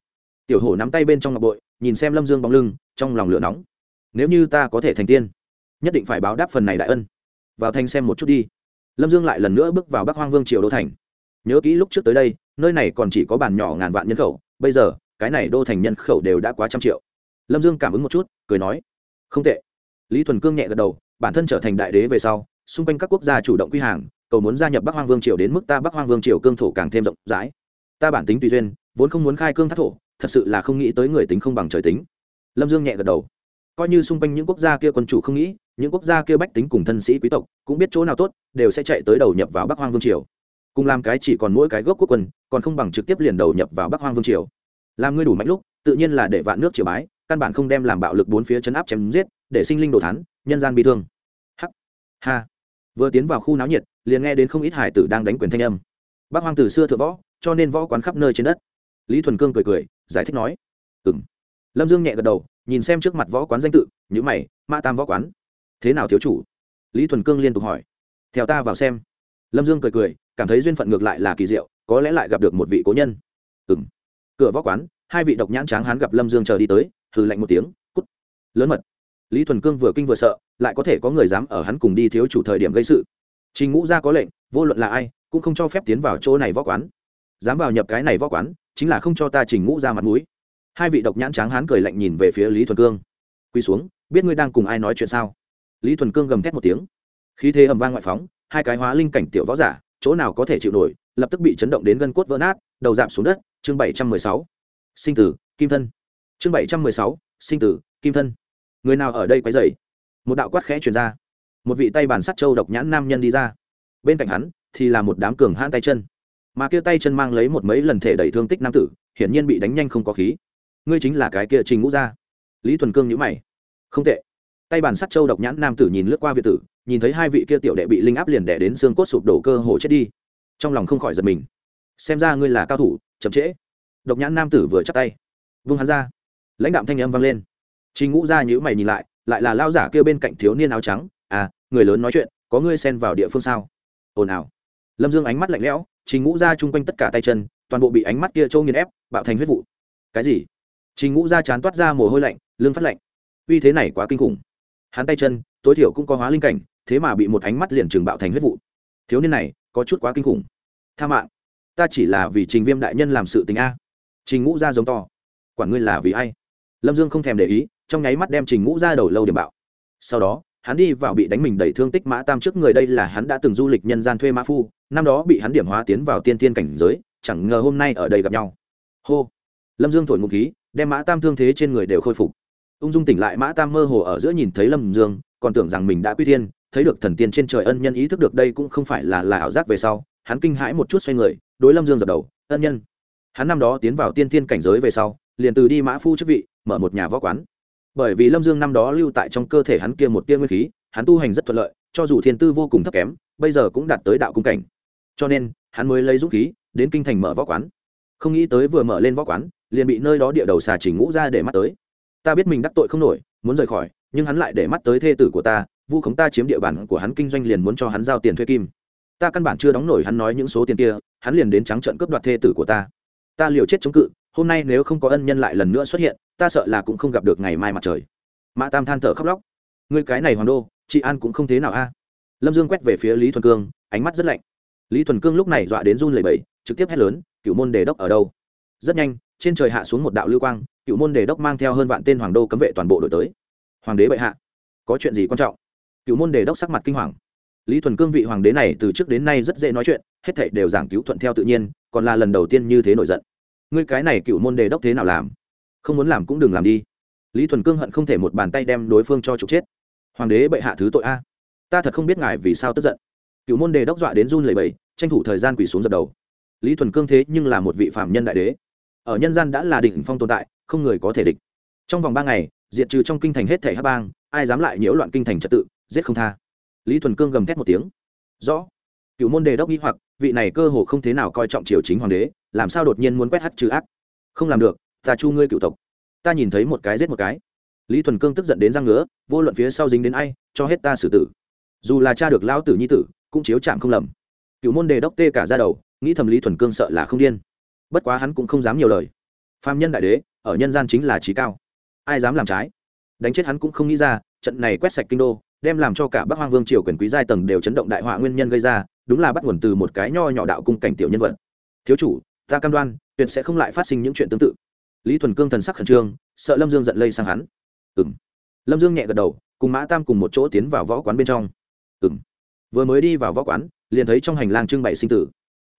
Tiểu hổ nắm tay bên trong ngọc bội, nhìn xem lâm dương bóng lưng, trong lòng lửa nóng. Nếu như ta có thể thành tiên, nhất định phải báo đáp phần này đại ân. Vào thành xem một chút đi. Lâm dương lại lần nữa bước vào bắc hoang vương triều đô thành. Nhớ kỹ lúc trước tới đây nơi này còn chỉ có bàn nhỏ ngàn vạn nhân khẩu, bây giờ, cái này đô thành nhân khẩu đều đã quá trăm triệu. Lâm dương cảm ứng một chút, cười nói, không tệ. Lý thuần cương nhẹ gật đầu, bản thân trở thành đại đế về sau, xung quanh các quốc gia chủ động quy hàng, cầu muốn gia nhập bắc hoang vương triều đến mức ta bắc hoang vương triều cương thổ càng thêm rộng rãi. Ta bản tính tùy duyên, vốn không muốn khai cương thác thổ, thật sự là không nghĩ tới người tính không bằng trời tính. Lâm dương nhẹ gật đầu. Coi như xung quanh những quốc gia kia quân chủ không nghĩ, những quốc gia kia bách tính cùng thân sĩ quý tộc, cũng biết chỗ nào tốt, đều sẽ chạy tới đầu nhập vào bắc hoang vương triều cùng làm cái chỉ còn mỗi cái gốc quốc quân, còn không bằng trực tiếp liền đầu nhập vào bắc hoang vương triều. Làm ngươi đủ mạnh lúc, tự nhiên là để vạn nước triều bái, căn bản không đem làm bạo lực bốn phía chấn áp chém giết, để sinh linh đồ thắn nhân gian bị thương. Hắc. Ha. Vừa tiến vào khu náo nhiệt, liền nghe đến không ít hải tử đang đánh quyền thanh âm. Bác hoang từ xưa thượng võ, cho nên võ quán khắp nơi trên đất. Lý thuần cương cười cười, giải thích nói. Ừ m lâm dương nhẹ gật đầu, nhìn xem trước mặt võ quán danh tự nhữ mày, ma tam võ quán. Thế nào thiếu chủ? Lý thuần cương liên tục hỏi. Theo ta vào xem. Lâm dương cười cười cảm thấy duyên phận ngược lại là kỳ diệu, có lẽ lại gặp được một vị cố nhân. Ừng cửa võ quán, hai vị độc nhãn tráng hán gặp lâm dương chờ đi tới, hừ lạnh một tiếng, cút. Lớn mật. Lý thuần cương vừa kinh vừa sợ, lại có thể có người dám ở hắn cùng đi thiếu chủ thời điểm gây sự. Trình ngũ gia có lệnh, vô luận là ai, cũng không cho phép tiến vào chỗ này võ quán. Dám vào nhập cái này võ quán, chính là không cho ta trình ngũ ra mặt mũi. Hai vị độc nhãn tráng hán cười lạnh nhìn về phía lý thuần cương. Quỳ xuống, biết ngươi đang cùng ai nói chuyện sao? Lý thuần cương gầm thét một tiếng. Khí thế ầm vang ngoại phóng, hai cái hóa linh cảnh tiểu võ giả chỗ nào có thể chịu nổi, lập tức bị chấn động đến gân cốt vỡ nát, đầu giảm xuống đất, chương bảy trăm mười sáu, sinh tử, kim thân. Chương bảy trăm mười sáu, sinh tử, kim thân. Người nào ở đây quấy dày một đạo quát khẽ truyền ra. Một vị tay bàn sắt châu độc nhãn nam nhân đi ra. Bên cạnh hắn thì là một đám cường hãn tay chân. Mà kia tay chân mang lấy một mấy lần thể đẩy thương tích nam tử, hiển nhiên bị đánh nhanh không có khí. Ngươi chính là cái kia trình ngũ gia. Lý thuần cương nhữ mày. Không tệ tay bàn sắt châu độc nhãn nam tử nhìn lướt qua việt tử, nhìn thấy hai vị kia tiểu đệ bị linh áp liền đẻ đến xương cốt sụp đổ cơ hồ chết đi. Trong lòng không khỏi giật mình. Xem ra ngươi là cao thủ, chậm trễ. Độc nhãn nam tử vừa chắp tay, vung hắn ra. Lãnh đạm thanh âm vang lên. Trình ngũ gia nhữ mày nhìn lại lại là lao giả kia bên cạnh thiếu niên áo trắng. À người lớn nói chuyện, có ngươi xen vào địa phương sao? Ồn ào. Lâm dương ánh mắt lạnh lẽo trình ngũ ra chung quanh tất cả tay chân, toàn bộ bị ánh mắt kia trâu nghiền ép, bạo thành huyết vụ. Cái gì? Trình ngũ ra chán toát ra mồ hôi lạnh lương phát lạnh. Uy thế này quá kinh khủng hắn tay chân, tối thiểu cũng có hóa linh cảnh, thế mà bị một ánh mắt liền trường bạo thành huyết vụ. Thiếu niên này, có chút quá kinh khủng. Tha mạng. Ta chỉ là vì trình viêm đại nhân làm sự tình a. Trình ngũ ra giống to. Quản ngươi là vì ai? Lâm dương không thèm để ý, trong nháy mắt đem trình ngũ ra đầu lâu điểm bạo. Sau đó, hắn đi vào bị đánh mình đầy thương tích mã tam trước người đây là hắn đã từng du lịch nhân gian thuê mã phu, năm đó bị hắn điểm hóa tiến vào tiên tiên cảnh giới, chẳng ngờ hôm nay ở đây gặp nhau. Hô. Lâm dương thổi ngụ khí, đem mã tam thương thế trên người đều khôi phục ung dung tỉnh lại mã tam mơ hồ ở giữa nhìn thấy lâm dương, còn tưởng rằng mình đã quy thiên, thấy được thần tiên trên trời ân nhân ý thức được đây cũng không phải là là ảo giác về sau, hắn kinh hãi một chút xoay người, đối lâm dương dập đầu, ân nhân. Hắn năm đó tiến vào tiên tiên cảnh giới về sau, liền từ đi mã phu chức vị, mở một nhà võ quán. Bởi vì lâm dương năm đó lưu tại trong cơ thể hắn kia một tia nguyên khí, hắn tu hành rất thuận lợi, cho dù thiên tư vô cùng thấp kém, bây giờ cũng đạt tới đạo cung cảnh. Cho nên, hắn mới lấy dũng khí, đến kinh thành mở võ quán. Không nghĩ tới vừa mở lên võ quán, liền bị nơi đó địa đầu xà chỉnh ngũ ra để mắt tới ta biết mình đắc tội không nổi, muốn rời khỏi, nhưng hắn lại để mắt tới thê tử của ta, vu khống ta chiếm địa bàn của hắn kinh doanh liền muốn cho hắn giao tiền thuê kim. Ta căn bản chưa đóng nổi hắn nói những số tiền kia, hắn liền đến trắng trận cướp đoạt thê tử của ta. Ta liều chết chống cự, hôm nay nếu không có ân nhân lại lần nữa xuất hiện, ta sợ là cũng không gặp được ngày mai mặt trời. Mã tam than thở khóc lóc. Người cái này hoàng đô, chị an cũng không thế nào a. Lâm dương quét về phía lý thuần cương, ánh mắt rất lạnh. Lý thuần cương lúc này dọa đến run lẩy bẩy, trực tiếp hét lớn cựu môn đề đốc ở đâu? Rất nhanh, trên trời hạ xuống một đạo lưu quang cựu môn đề đốc mang theo hơn vạn tên hoàng đô cấm vệ toàn bộ đổi tới. Hoàng đế bệ hạ có chuyện gì quan trọng? Cựu môn đề đốc sắc mặt kinh hoàng. Lý thuần cương vị hoàng đế này từ trước đến nay rất dễ nói chuyện hết thảy đều giảng cứu thuận theo tự nhiên còn là lần đầu tiên như thế nổi giận. Ngươi cái này cựu môn đề đốc thế nào làm? Không muốn làm cũng đừng làm đi. Lý thuần cương hận không thể một bàn tay đem đối phương cho trục chết. Hoàng đế bệ hạ thứ tội a. Ta thật không biết ngài vì sao tức giận. Cựu môn đề đốc dọa đến run lẩy bẩy, tranh thủ thời gian quỳ xuống dập đầu. Lý thuần cương thế nhưng là một vị phạm nhân đại đế. Ở nhân gian đã là đỉnh phong tồn tại không người có thể địch. Trong vòng ba ngày, diệt trừ trong kinh thành hết thể hát bang, ai dám lại nhiễu loạn kinh thành trật tự, giết không tha. Lý thuần cương gầm thét một tiếng. Rõ. Cựu môn đề đốc nghĩ hoặc, vị này cơ hồ không thế nào coi trọng triều chính hoàng đế, làm sao đột nhiên muốn quét hát trừ ác? Không làm được, ta chu ngươi cựu tộc. Ta nhìn thấy một cái giết một cái. Lý thuần cương tức giận đến răng ngứa, vô luận phía sau dính đến ai, cho hết ta xử tử. Dù là cha được lão tử nhi tử, cũng chiếu chạm không lầm. Cựu môn đề đốc tê cả ra đầu, nghĩ thầm lý thuần cương sợ là không điên. Bất quá hắn cũng không dám nhiều lời. Phạm nhân đại đế ở nhân gian chính là trí cao. Ai dám làm trái? Đánh chết hắn cũng không nghĩ ra, trận này quét sạch kinh đô, đem làm cho cả bắc hoang vương triều quyền quý giai tầng đều chấn động đại họa nguyên nhân gây ra, đúng là bắt nguồn từ một cái nho nhỏ đạo cung cảnh tiểu nhân vật. Thiếu chủ, ta cam đoan, tuyệt sẽ không lại phát sinh những chuyện tương tự. Lý thuần cương thần sắc khẩn trương, sợ lâm dương giận lây sang hắn. Ừ m lâm dương nhẹ gật đầu, cùng mã tam cùng một chỗ tiến vào võ quán bên trong. Ừ m vừa mới đi vào võ quán, liền thấy trong hành lang trưng bày sinh tử.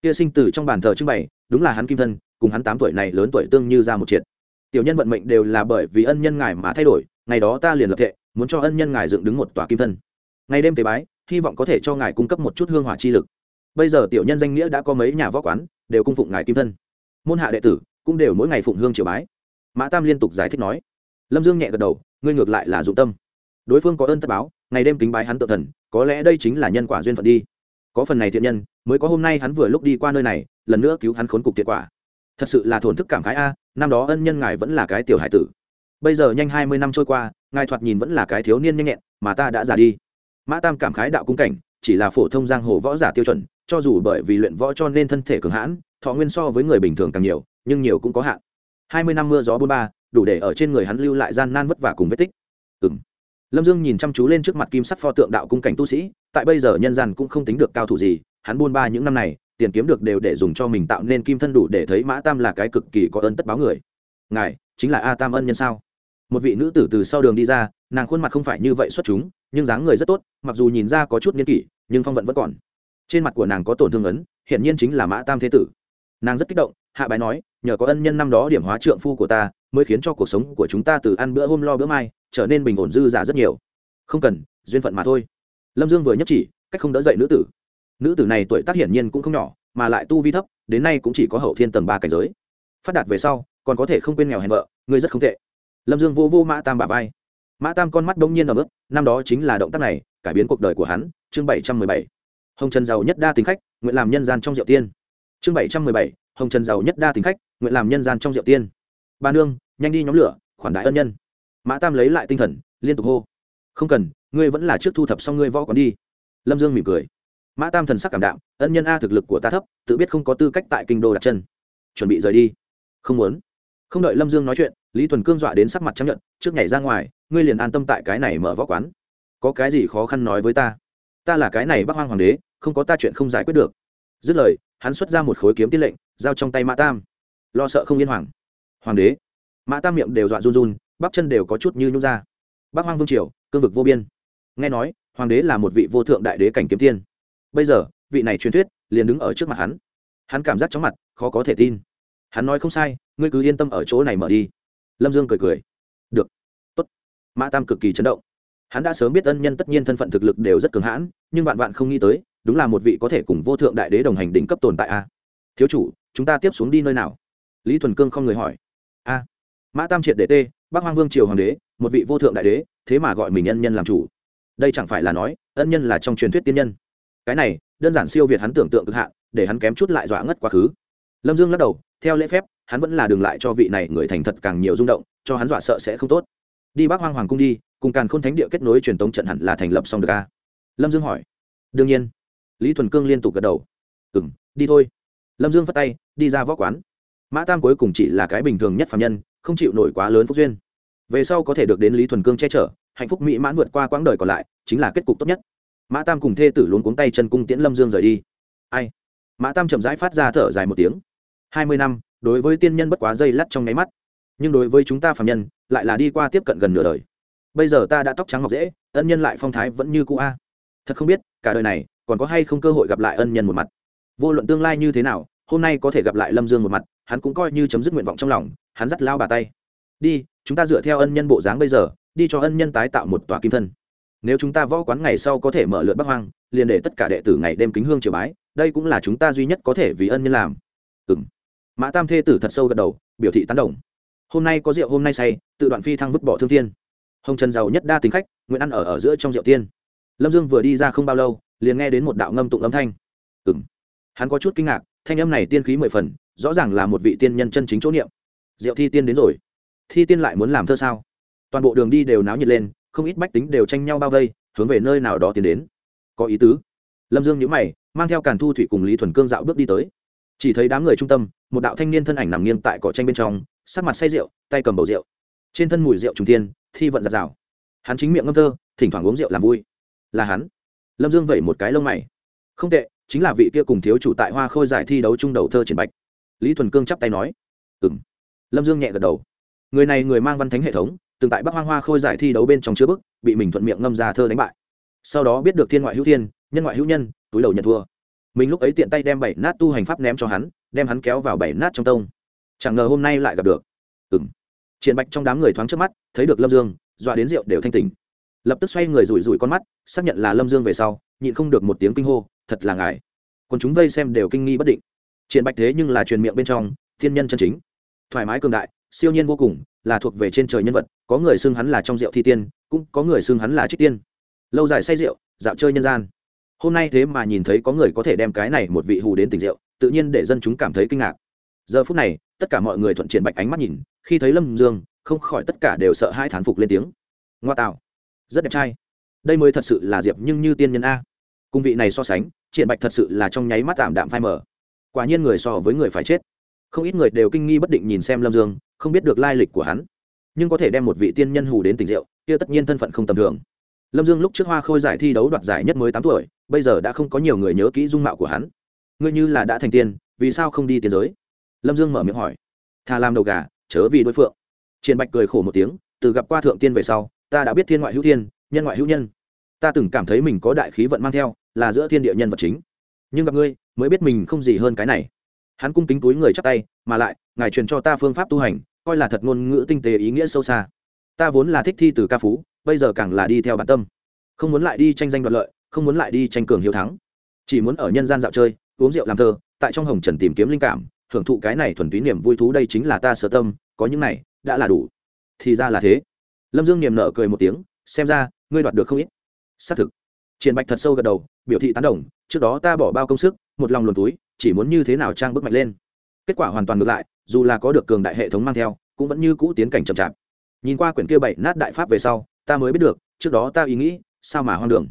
Kia sinh tử trong bàn thờ trưng bày, đúng là hắn kim thân, cùng hắn tám tuổi này lớn tuổi tương như ra một triệt tiểu nhân vận mệnh đều là bởi vì ân nhân ngài mà thay đổi, ngày đó ta liền lập thệ, muốn cho ân nhân ngài dựng đứng một tòa kim thân. Ngày đêm tế bái, hy vọng có thể cho ngài cung cấp một chút hương hỏa chi lực. Bây giờ tiểu nhân danh nghĩa đã có mấy nhà võ quán, đều cung phụng ngài kim thân. Môn hạ đệ tử cũng đều mỗi ngày phụng hương triều bái. Mã tam liên tục giải thích nói. Lâm dương nhẹ gật đầu, ngươi ngược lại là dụng tâm. Đối phương có ơn tất báo, ngày đêm kính bái hắn tự thần, có lẽ đây chính là nhân quả duyên phận đi. Có phần này thiện nhân, mới có hôm nay hắn vừa lúc đi qua nơi này, lần nữa cứu hắn khốn cục thiệt quả thật sự là thổn thức cảm khái a, năm đó ân nhân ngài vẫn là cái tiểu hải tử. Bây giờ nhanh hai mươi năm trôi qua, ngài thoạt nhìn vẫn là cái thiếu niên nhanh nhẹn, mà ta đã già đi. Mã tam cảm khái đạo cung cảnh, chỉ là phổ thông giang hồ võ giả tiêu chuẩn, cho dù bởi vì luyện võ cho nên thân thể cường hãn, thọ nguyên so với người bình thường càng nhiều, nhưng nhiều cũng có hạn. Hai mươi năm mưa gió bôn ba, đủ để ở trên người hắn lưu lại gian nan vất vả cùng vết tích. Ừ m lâm dương nhìn chăm chú lên trước mặt kim sắc pho tượng đạo cung cảnh tu sĩ, tại bây giờ nhân gian cũng không tính được cao thủ gì, hắn buôn ba những năm này tiền kiếm được đều để dùng cho mình tạo nên kim thân đủ để thấy mã tam là cái cực kỳ có ơn tất báo người. Ngài, chính là a tam ân nhân sao? Một vị nữ tử từ sau đường đi ra, nàng khuôn mặt không phải như vậy xuất chúng, nhưng dáng người rất tốt, mặc dù nhìn ra có chút nghiên kỷ, nhưng phong vận vẫn còn. Trên mặt của nàng có tổn thương ấn, hiển nhiên chính là mã tam thế tử. Nàng rất kích động, hạ bái nói, nhờ có ân nhân năm đó điểm hóa trượng phu của ta, mới khiến cho cuộc sống của chúng ta từ ăn bữa hôm lo bữa mai, trở nên bình ổn dư giả rất nhiều. Không cần, duyên phận mà thôi. Lâm dương vừa nhất chỉ, cách không đỡ dậy nữ tử nữ tử này tuổi tác hiển nhiên cũng không nhỏ, mà lại tu vi thấp, đến nay cũng chỉ có hậu thiên tầng ba cảnh giới. Phát đạt về sau, còn có thể không quên nghèo hèn vợ ngươi rất không tệ. Lâm dương vô vô mã tam bà vai. Mã tam con mắt đông nhiên ở mức năm đó chính là động tác này, cải biến cuộc đời của hắn, chương bảy trăm mười bảy. Hồng trần giàu nhất đa tính khách, nguyện làm nhân gian trong rượu tiên. Chương bảy trăm mười bảy, hồng trần giàu nhất đa tính khách, nguyện làm nhân gian trong rượu tiên. Ba nương, nhanh đi nhóm lửa, khoản đại ân nhân. Mã tam lấy lại tinh thần, liên tục hô. Không cần, ngươi vẫn là trước thu thập xong ngươi võ còn đi. Lâm dương mỉm cười mã tam thần sắc cảm đạm, ân nhân a thực lực của ta thấp, tự biết không có tư cách tại kinh đô đặt chân. Chuẩn bị rời đi. Không muốn. Không đợi lâm dương nói chuyện, lý thuần cương dọa đến sắc mặt chấp nhận trước nhảy ra ngoài, ngươi liền an tâm tại cái này mở võ quán. Có cái gì khó khăn nói với ta? Ta là cái này bắc hoang hoàng đế, không có ta chuyện không giải quyết được. Dứt lời, hắn xuất ra một khối kiếm tiết lệnh, giao trong tay mã tam. Lo sợ không yên hoàng. Hoàng đế. Mã tam miệng đều dọa run run, bắp chân đều có chút như nhút ra. Bắc hoang vương triều, cương vực vô biên. Nghe nói, hoàng đế là một vị vô thượng đại đế cảnh kiếm tiên bây giờ, vị này truyền thuyết liền đứng ở trước mặt hắn. Hắn cảm giác chóng mặt, khó có thể tin. Hắn nói không sai, ngươi cứ yên tâm ở chỗ này mở đi. Lâm dương cười cười. Được. Tốt. Mã tam cực kỳ chấn động. Hắn đã sớm biết ân nhân tất nhiên thân phận thực lực đều rất cường hãn, nhưng vạn vạn không nghĩ tới, đúng là một vị có thể cùng vô thượng đại đế đồng hành đỉnh cấp tồn tại a. Thiếu chủ, chúng ta tiếp xuống đi nơi nào? Lý thuần cương không người hỏi. A. Mã tam triệt đệ tê, bắc hoang vương triều hoàng đế, một vị vô thượng đại đế, thế mà gọi mình ân nhân làm chủ. Đây chẳng phải là nói, ân nhân là trong truyền thuyết tiên nhân cái này, đơn giản siêu việt hắn tưởng tượng cực hạn, để hắn kém chút lại dọa ngất quá khứ. Lâm dương lắc đầu, theo lễ phép, hắn vẫn là đường lại cho vị này người thành thật càng nhiều rung động, cho hắn dọa sợ sẽ không tốt. Đi bắc hoang hoàng cung đi, cùng càn khôn thánh địa kết nối truyền tống trận hẳn là thành lập xong được a lâm dương hỏi. Đương nhiên. Lý thuần cương liên tục gật đầu. Ừ m đi thôi. Lâm dương phất tay, đi ra võ quán. Mã tam cuối cùng chỉ là cái bình thường nhất phạm nhân, không chịu nổi quá lớn phúc duyên. Về sau có thể được đến lý thuần cương che chở, hạnh phúc mỹ mãn vượt qua quãng đời còn lại, chính là kết cục tốt nhất mã tam cùng thê tử luôn cuống tay chân cung tiễn lâm dương rời đi. Ai? Mã tam chậm rãi phát ra thở dài một tiếng. Hai mươi năm, đối với tiên nhân bất quá dây lắt trong nháy mắt. Nhưng đối với chúng ta phạm nhân, lại là đi qua tiếp cận gần nửa đời. Bây giờ ta đã tóc trắng ngọc dễ, ân nhân lại phong thái vẫn như cũ a. Thật không biết, cả đời này, còn có hay không cơ hội gặp lại ân nhân một mặt? Vô luận tương lai như thế nào, hôm nay có thể gặp lại lâm dương một mặt, hắn cũng coi như chấm dứt nguyện vọng trong lòng, hắn dắt lao bà tay. Đi, chúng ta dựa theo ân nhân bộ dáng bây giờ, đi cho ân nhân tái tạo một tòa kim thân nếu chúng ta võ quán ngày sau có thể mở lượt bắc hoang, liền để tất cả đệ tử ngày đêm kính hương triều bái, đây cũng là chúng ta duy nhất có thể vì ân nhân làm. Ừ m mã tam thê tử thật sâu gật đầu, biểu thị tán đồng. Hôm nay có rượu, hôm nay say, tự đoạn phi thăng vứt bỏ thương thiên. Hồng trần giàu nhất đa tính khách, nguyện ăn ở ở giữa trong rượu tiên. Lâm dương vừa đi ra không bao lâu, liền nghe đến một đạo ngâm tụng âm thanh. Ừ m hắn có chút kinh ngạc, thanh âm này tiên khí mười phần, rõ ràng là một vị tiên nhân chân chính chỗ niệm. Rượu thi tiên đến rồi. Thi tiên lại muốn làm thơ sao? Toàn bộ đường đi đều náo nhiệt lên không ít bách tính đều tranh nhau bao vây, hướng về nơi nào đó tiến đến. Có ý tứ. Lâm dương nhữ mày, mang theo càn thu thủy cùng lý thuần cương dạo bước đi tới. Chỉ thấy đám người trung tâm, một đạo thanh niên thân ảnh nằm nghiêng tại cỏ tranh bên trong, sắc mặt say rượu, tay cầm bầu rượu. Trên thân mùi rượu trung thiên, thi vận giặt rào. Hắn chính miệng ngâm thơ, thỉnh thoảng uống rượu làm vui. Là hắn. Lâm dương vẩy một cái lông mày. Không tệ, chính là vị kia cùng thiếu chủ tại hoa khôi giải thi đấu trung đầu thơ triển bạch. Lý thuần cương chắp tay nói. Ừ m lâm dương nhẹ gật đầu. Người này người mang văn thánh hệ thống từng tại bắc hoang hoa khôi giải thi đấu bên trong chứa bức, bị mình thuận miệng ngâm ra thơ đánh bại. Sau đó biết được thiên ngoại hữu thiên, nhân ngoại hữu nhân, túi đầu nhận thua. Mình lúc ấy tiện tay đem bảy nát tu hành pháp ném cho hắn, đem hắn kéo vào bảy nát trong tông. Chẳng ngờ hôm nay lại gặp được. Ừng triển bạch trong đám người thoáng trước mắt, thấy được lâm dương, dọa đến rượu đều thanh tỉnh. Lập tức xoay người rủi rủi con mắt, xác nhận là lâm dương về sau, nhịn không được một tiếng kinh hô, thật là ngài. Còn chúng vây xem đều kinh nghi bất định. Triển bạch thế nhưng là truyền miệng bên trong, thiên nhân chân chính. Thoải mái cường đại, siêu nhiên vô cùng là thuộc về trên trời nhân vật, có người xưng hắn là trong rượu thi tiên, cũng có người xưng hắn là trích tiên. Lâu dài say rượu, dạo chơi nhân gian. Hôm nay thế mà nhìn thấy có người có thể đem cái này một vị hù đến tỉnh rượu, tự nhiên để dân chúng cảm thấy kinh ngạc. Giờ phút này, tất cả mọi người thuận triển bạch ánh mắt nhìn, khi thấy lâm dương, không khỏi tất cả đều sợ hai thán phục lên tiếng. Ngoa tạo. Rất đẹp trai. Đây mới thật sự là diệp nhưng như tiên nhân a. Cung vị này so sánh, triển bạch thật sự là trong nháy mắt tạm đạm phai mờ. Quả nhiên người so với người phải chết. Không ít người đều kinh nghi bất định nhìn xem lâm dương không biết được lai lịch của hắn. Nhưng có thể đem một vị tiên nhân hù đến tình rượu, kia tất nhiên thân phận không tầm thường. Lâm dương lúc trước hoa khôi giải thi đấu đoạt giải nhất mới tám tuổi, bây giờ đã không có nhiều người nhớ kỹ dung mạo của hắn. Ngươi như là đã thành tiên, vì sao không đi tiên giới? Lâm dương mở miệng hỏi. Thà làm đầu gà, chớ vì đối phượng. Triền bạch cười khổ một tiếng, từ gặp qua thượng tiên về sau, ta đã biết thiên ngoại hữu thiên, nhân ngoại hữu nhân. Ta từng cảm thấy mình có đại khí vận mang theo, là giữa thiên địa nhân vật chính. Nhưng gặp ngươi, mới biết mình không gì hơn cái này. Hắn cung kính túi người chắc tay, mà lại, ngài truyền cho ta phương pháp tu hành coi là thật ngôn ngữ tinh tế ý nghĩa sâu xa. Ta vốn là thích thi từ ca phú, bây giờ càng là đi theo bản tâm. Không muốn lại đi tranh danh đoạt lợi, không muốn lại đi tranh cường hiếu thắng. Chỉ muốn ở nhân gian dạo chơi, uống rượu làm thơ, tại trong hồng trần tìm kiếm linh cảm, hưởng thụ cái này thuần túy niềm vui thú đây chính là ta sở tâm, có những này, đã là đủ. Thì ra là thế. Lâm dương niềm nở cười một tiếng, xem ra, ngươi đoạt được không ít. Xác thực. Triển bạch thật sâu gật đầu, biểu thị tán đồng, trước đó ta bỏ bao công sức, một lòng luồn túi, chỉ muốn như thế nào trang bức mạnh lên. Kết quả hoàn toàn ngược lại dù là có được cường đại hệ thống mang theo cũng vẫn như cũ tiến cảnh chậm chạp. Nhìn qua quyển kia bảy nát đại pháp về sau ta mới biết được trước đó ta ý nghĩ sao mà hoang đường.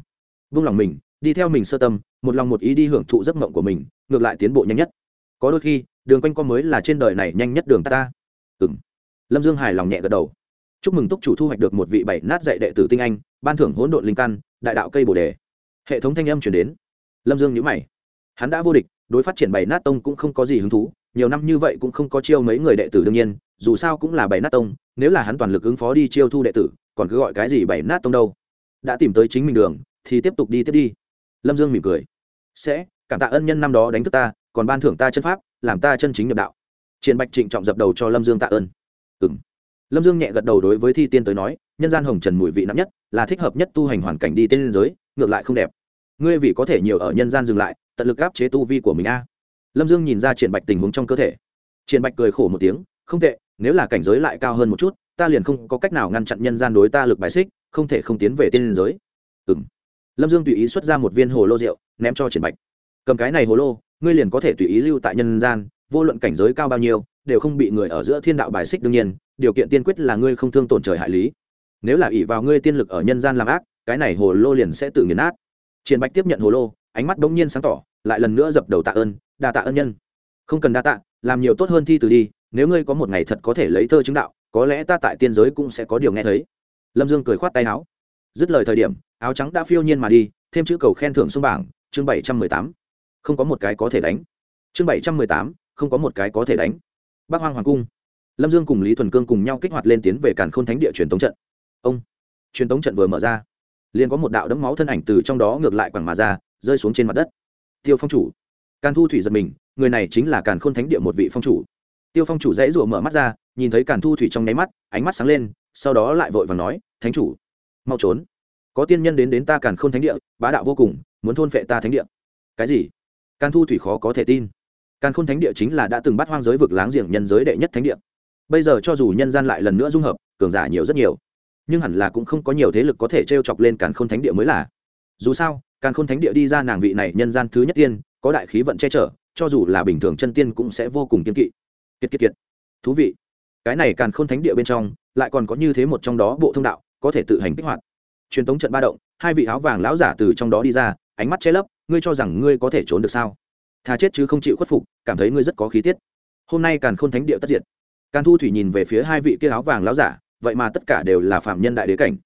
Vung lòng mình đi theo mình sơ tâm một lòng một ý đi hưởng thụ giấc mộng của mình ngược lại tiến bộ nhanh nhất. Có đôi khi đường quanh co mới là trên đời này nhanh nhất đường ta, ta. ừ m lâm dương hài lòng nhẹ gật đầu. Chúc mừng túc chủ thu hoạch được một vị bảy nát dạy đệ tử tinh anh ban thưởng hỗn độn linh căn đại đạo cây bồ đề. Hệ thống thanh âm chuyển đến. Lâm dương nhữ mày. Hắn đã vô địch đối phát triển bảy nát tông cũng không có gì hứng thú nhiều năm như vậy cũng không có chiêu mấy người đệ tử đương nhiên, dù sao cũng là bảy nát tông, nếu là hắn toàn lực ứng phó đi chiêu thu đệ tử, còn cứ gọi cái gì bảy nát tông đâu. Đã tìm tới chính mình đường, thì tiếp tục đi tiếp đi. Lâm dương mỉm cười. Sẽ, cảm tạ ân nhân năm đó đánh thức ta, còn ban thưởng ta chân pháp, làm ta chân chính nhập đạo. Triển bạch trịnh trọng dập đầu cho lâm dương tạ ơn. Ừ m lâm dương nhẹ gật đầu đối với thi tiên tới nói, nhân gian hồng trần mùi vị nặng nhất, là thích hợp nhất tu hành hoàn cảnh đi tên liên giới, ngược lại không đẹp. Ngươi vì có thể nhiều ở nhân gian dừng lại, tận lực áp chế tu vi của mình a lâm dương nhìn ra triển bạch tình huống trong cơ thể. Triển bạch cười khổ một tiếng, không tệ, nếu là cảnh giới lại cao hơn một chút, ta liền không có cách nào ngăn chặn nhân gian đối ta lực bài xích, không thể không tiến về tiên liên giới. Ừ m lâm dương tùy ý xuất ra một viên hồ lô rượu, ném cho triển bạch. Cầm cái này hồ lô, ngươi liền có thể tùy ý lưu tại nhân gian, vô luận cảnh giới cao bao nhiêu, đều không bị người ở giữa thiên đạo bài xích đương nhiên, điều kiện tiên quyết là ngươi không thương tổn trời hại lý. Nếu là ỷ vào ngươi tiên lực ở nhân gian làm ác, cái này hồ lô liền sẽ tự nghiền nát. Triển bạch tiếp nhận hồ lô, ánh mắt bỗng nhiên sáng tỏ, lại lần nữa dập đầu tạ ơn đa tạ ân nhân. Không cần đa tạ, làm nhiều tốt hơn thi từ đi, nếu ngươi có một ngày thật có thể lấy thơ chứng đạo, có lẽ ta tại tiên giới cũng sẽ có điều nghe thấy. Lâm dương cười khoát tay áo. Dứt lời thời điểm, áo trắng đã phiêu nhiên mà đi, thêm chữ cầu khen thưởng xuống bảng, chương bảy trăm mười tám. Không có một cái có thể đánh. Chương bảy trăm mười tám, không có một cái có thể đánh. Bác hoang hoàng cung. Lâm dương cùng lý thuần cương cùng nhau kích hoạt lên tiến về càn k h ô n thánh địa truyền tống trận. Ông, truyền tống trận vừa mở ra, liền có một đạo đấm máu thân ảnh từ trong đó ngược lại quẳng mà ra, rơi xuống trên mặt đất. Tiêu phong chủ càn thu thủy giật mình, người này chính là càn Khôn thánh địa một vị phong chủ. Tiêu phong chủ dãy rủa mở mắt ra, nhìn thấy càn thu thủy trong nháy mắt, ánh mắt sáng lên, sau đó lại vội và nói, thánh chủ, mau trốn. Có tiên nhân đến đến ta càn Khôn thánh địa, bá đạo vô cùng, muốn thôn phệ ta thánh địa. Cái gì? Càn thu thủy khó có thể tin. Càn khôn thánh địa chính là đã từng bắt hoang giới vực láng giềng nhân giới đệ nhất thánh địa. Bây giờ cho dù nhân gian lại lần nữa dung hợp, cường giả nhiều rất nhiều. Nhưng hẳn là cũng không có nhiều thế lực có thể t r e o chọc lên càn khôn thánh địa mới là. Dù sao, càn khôn thánh địa đi ra nàng vị này nhân gian thứ nhất tiên có đại khí vận che chở, cho dù là bình thường chân tiên cũng sẽ vô cùng kiên kỵ. Kiệt kiệt kiệt. Thú vị. Cái này càn khôn thánh địa bên trong, lại còn có như thế một trong đó bộ thông đạo, có thể tự hành kích hoạt. Truyền thống trận ba động, hai vị áo vàng lão giả từ trong đó đi ra, ánh mắt che lấp, ngươi cho rằng ngươi có thể trốn được sao? Thà chết chứ không chịu khuất phục, cảm thấy ngươi rất có khí tiết. Hôm nay càn khôn thánh địa tất diệt. Càn thu thủy nhìn về phía hai vị kia áo vàng lão giả, vậy mà tất cả đều là phạm nhân đại đế cảnh.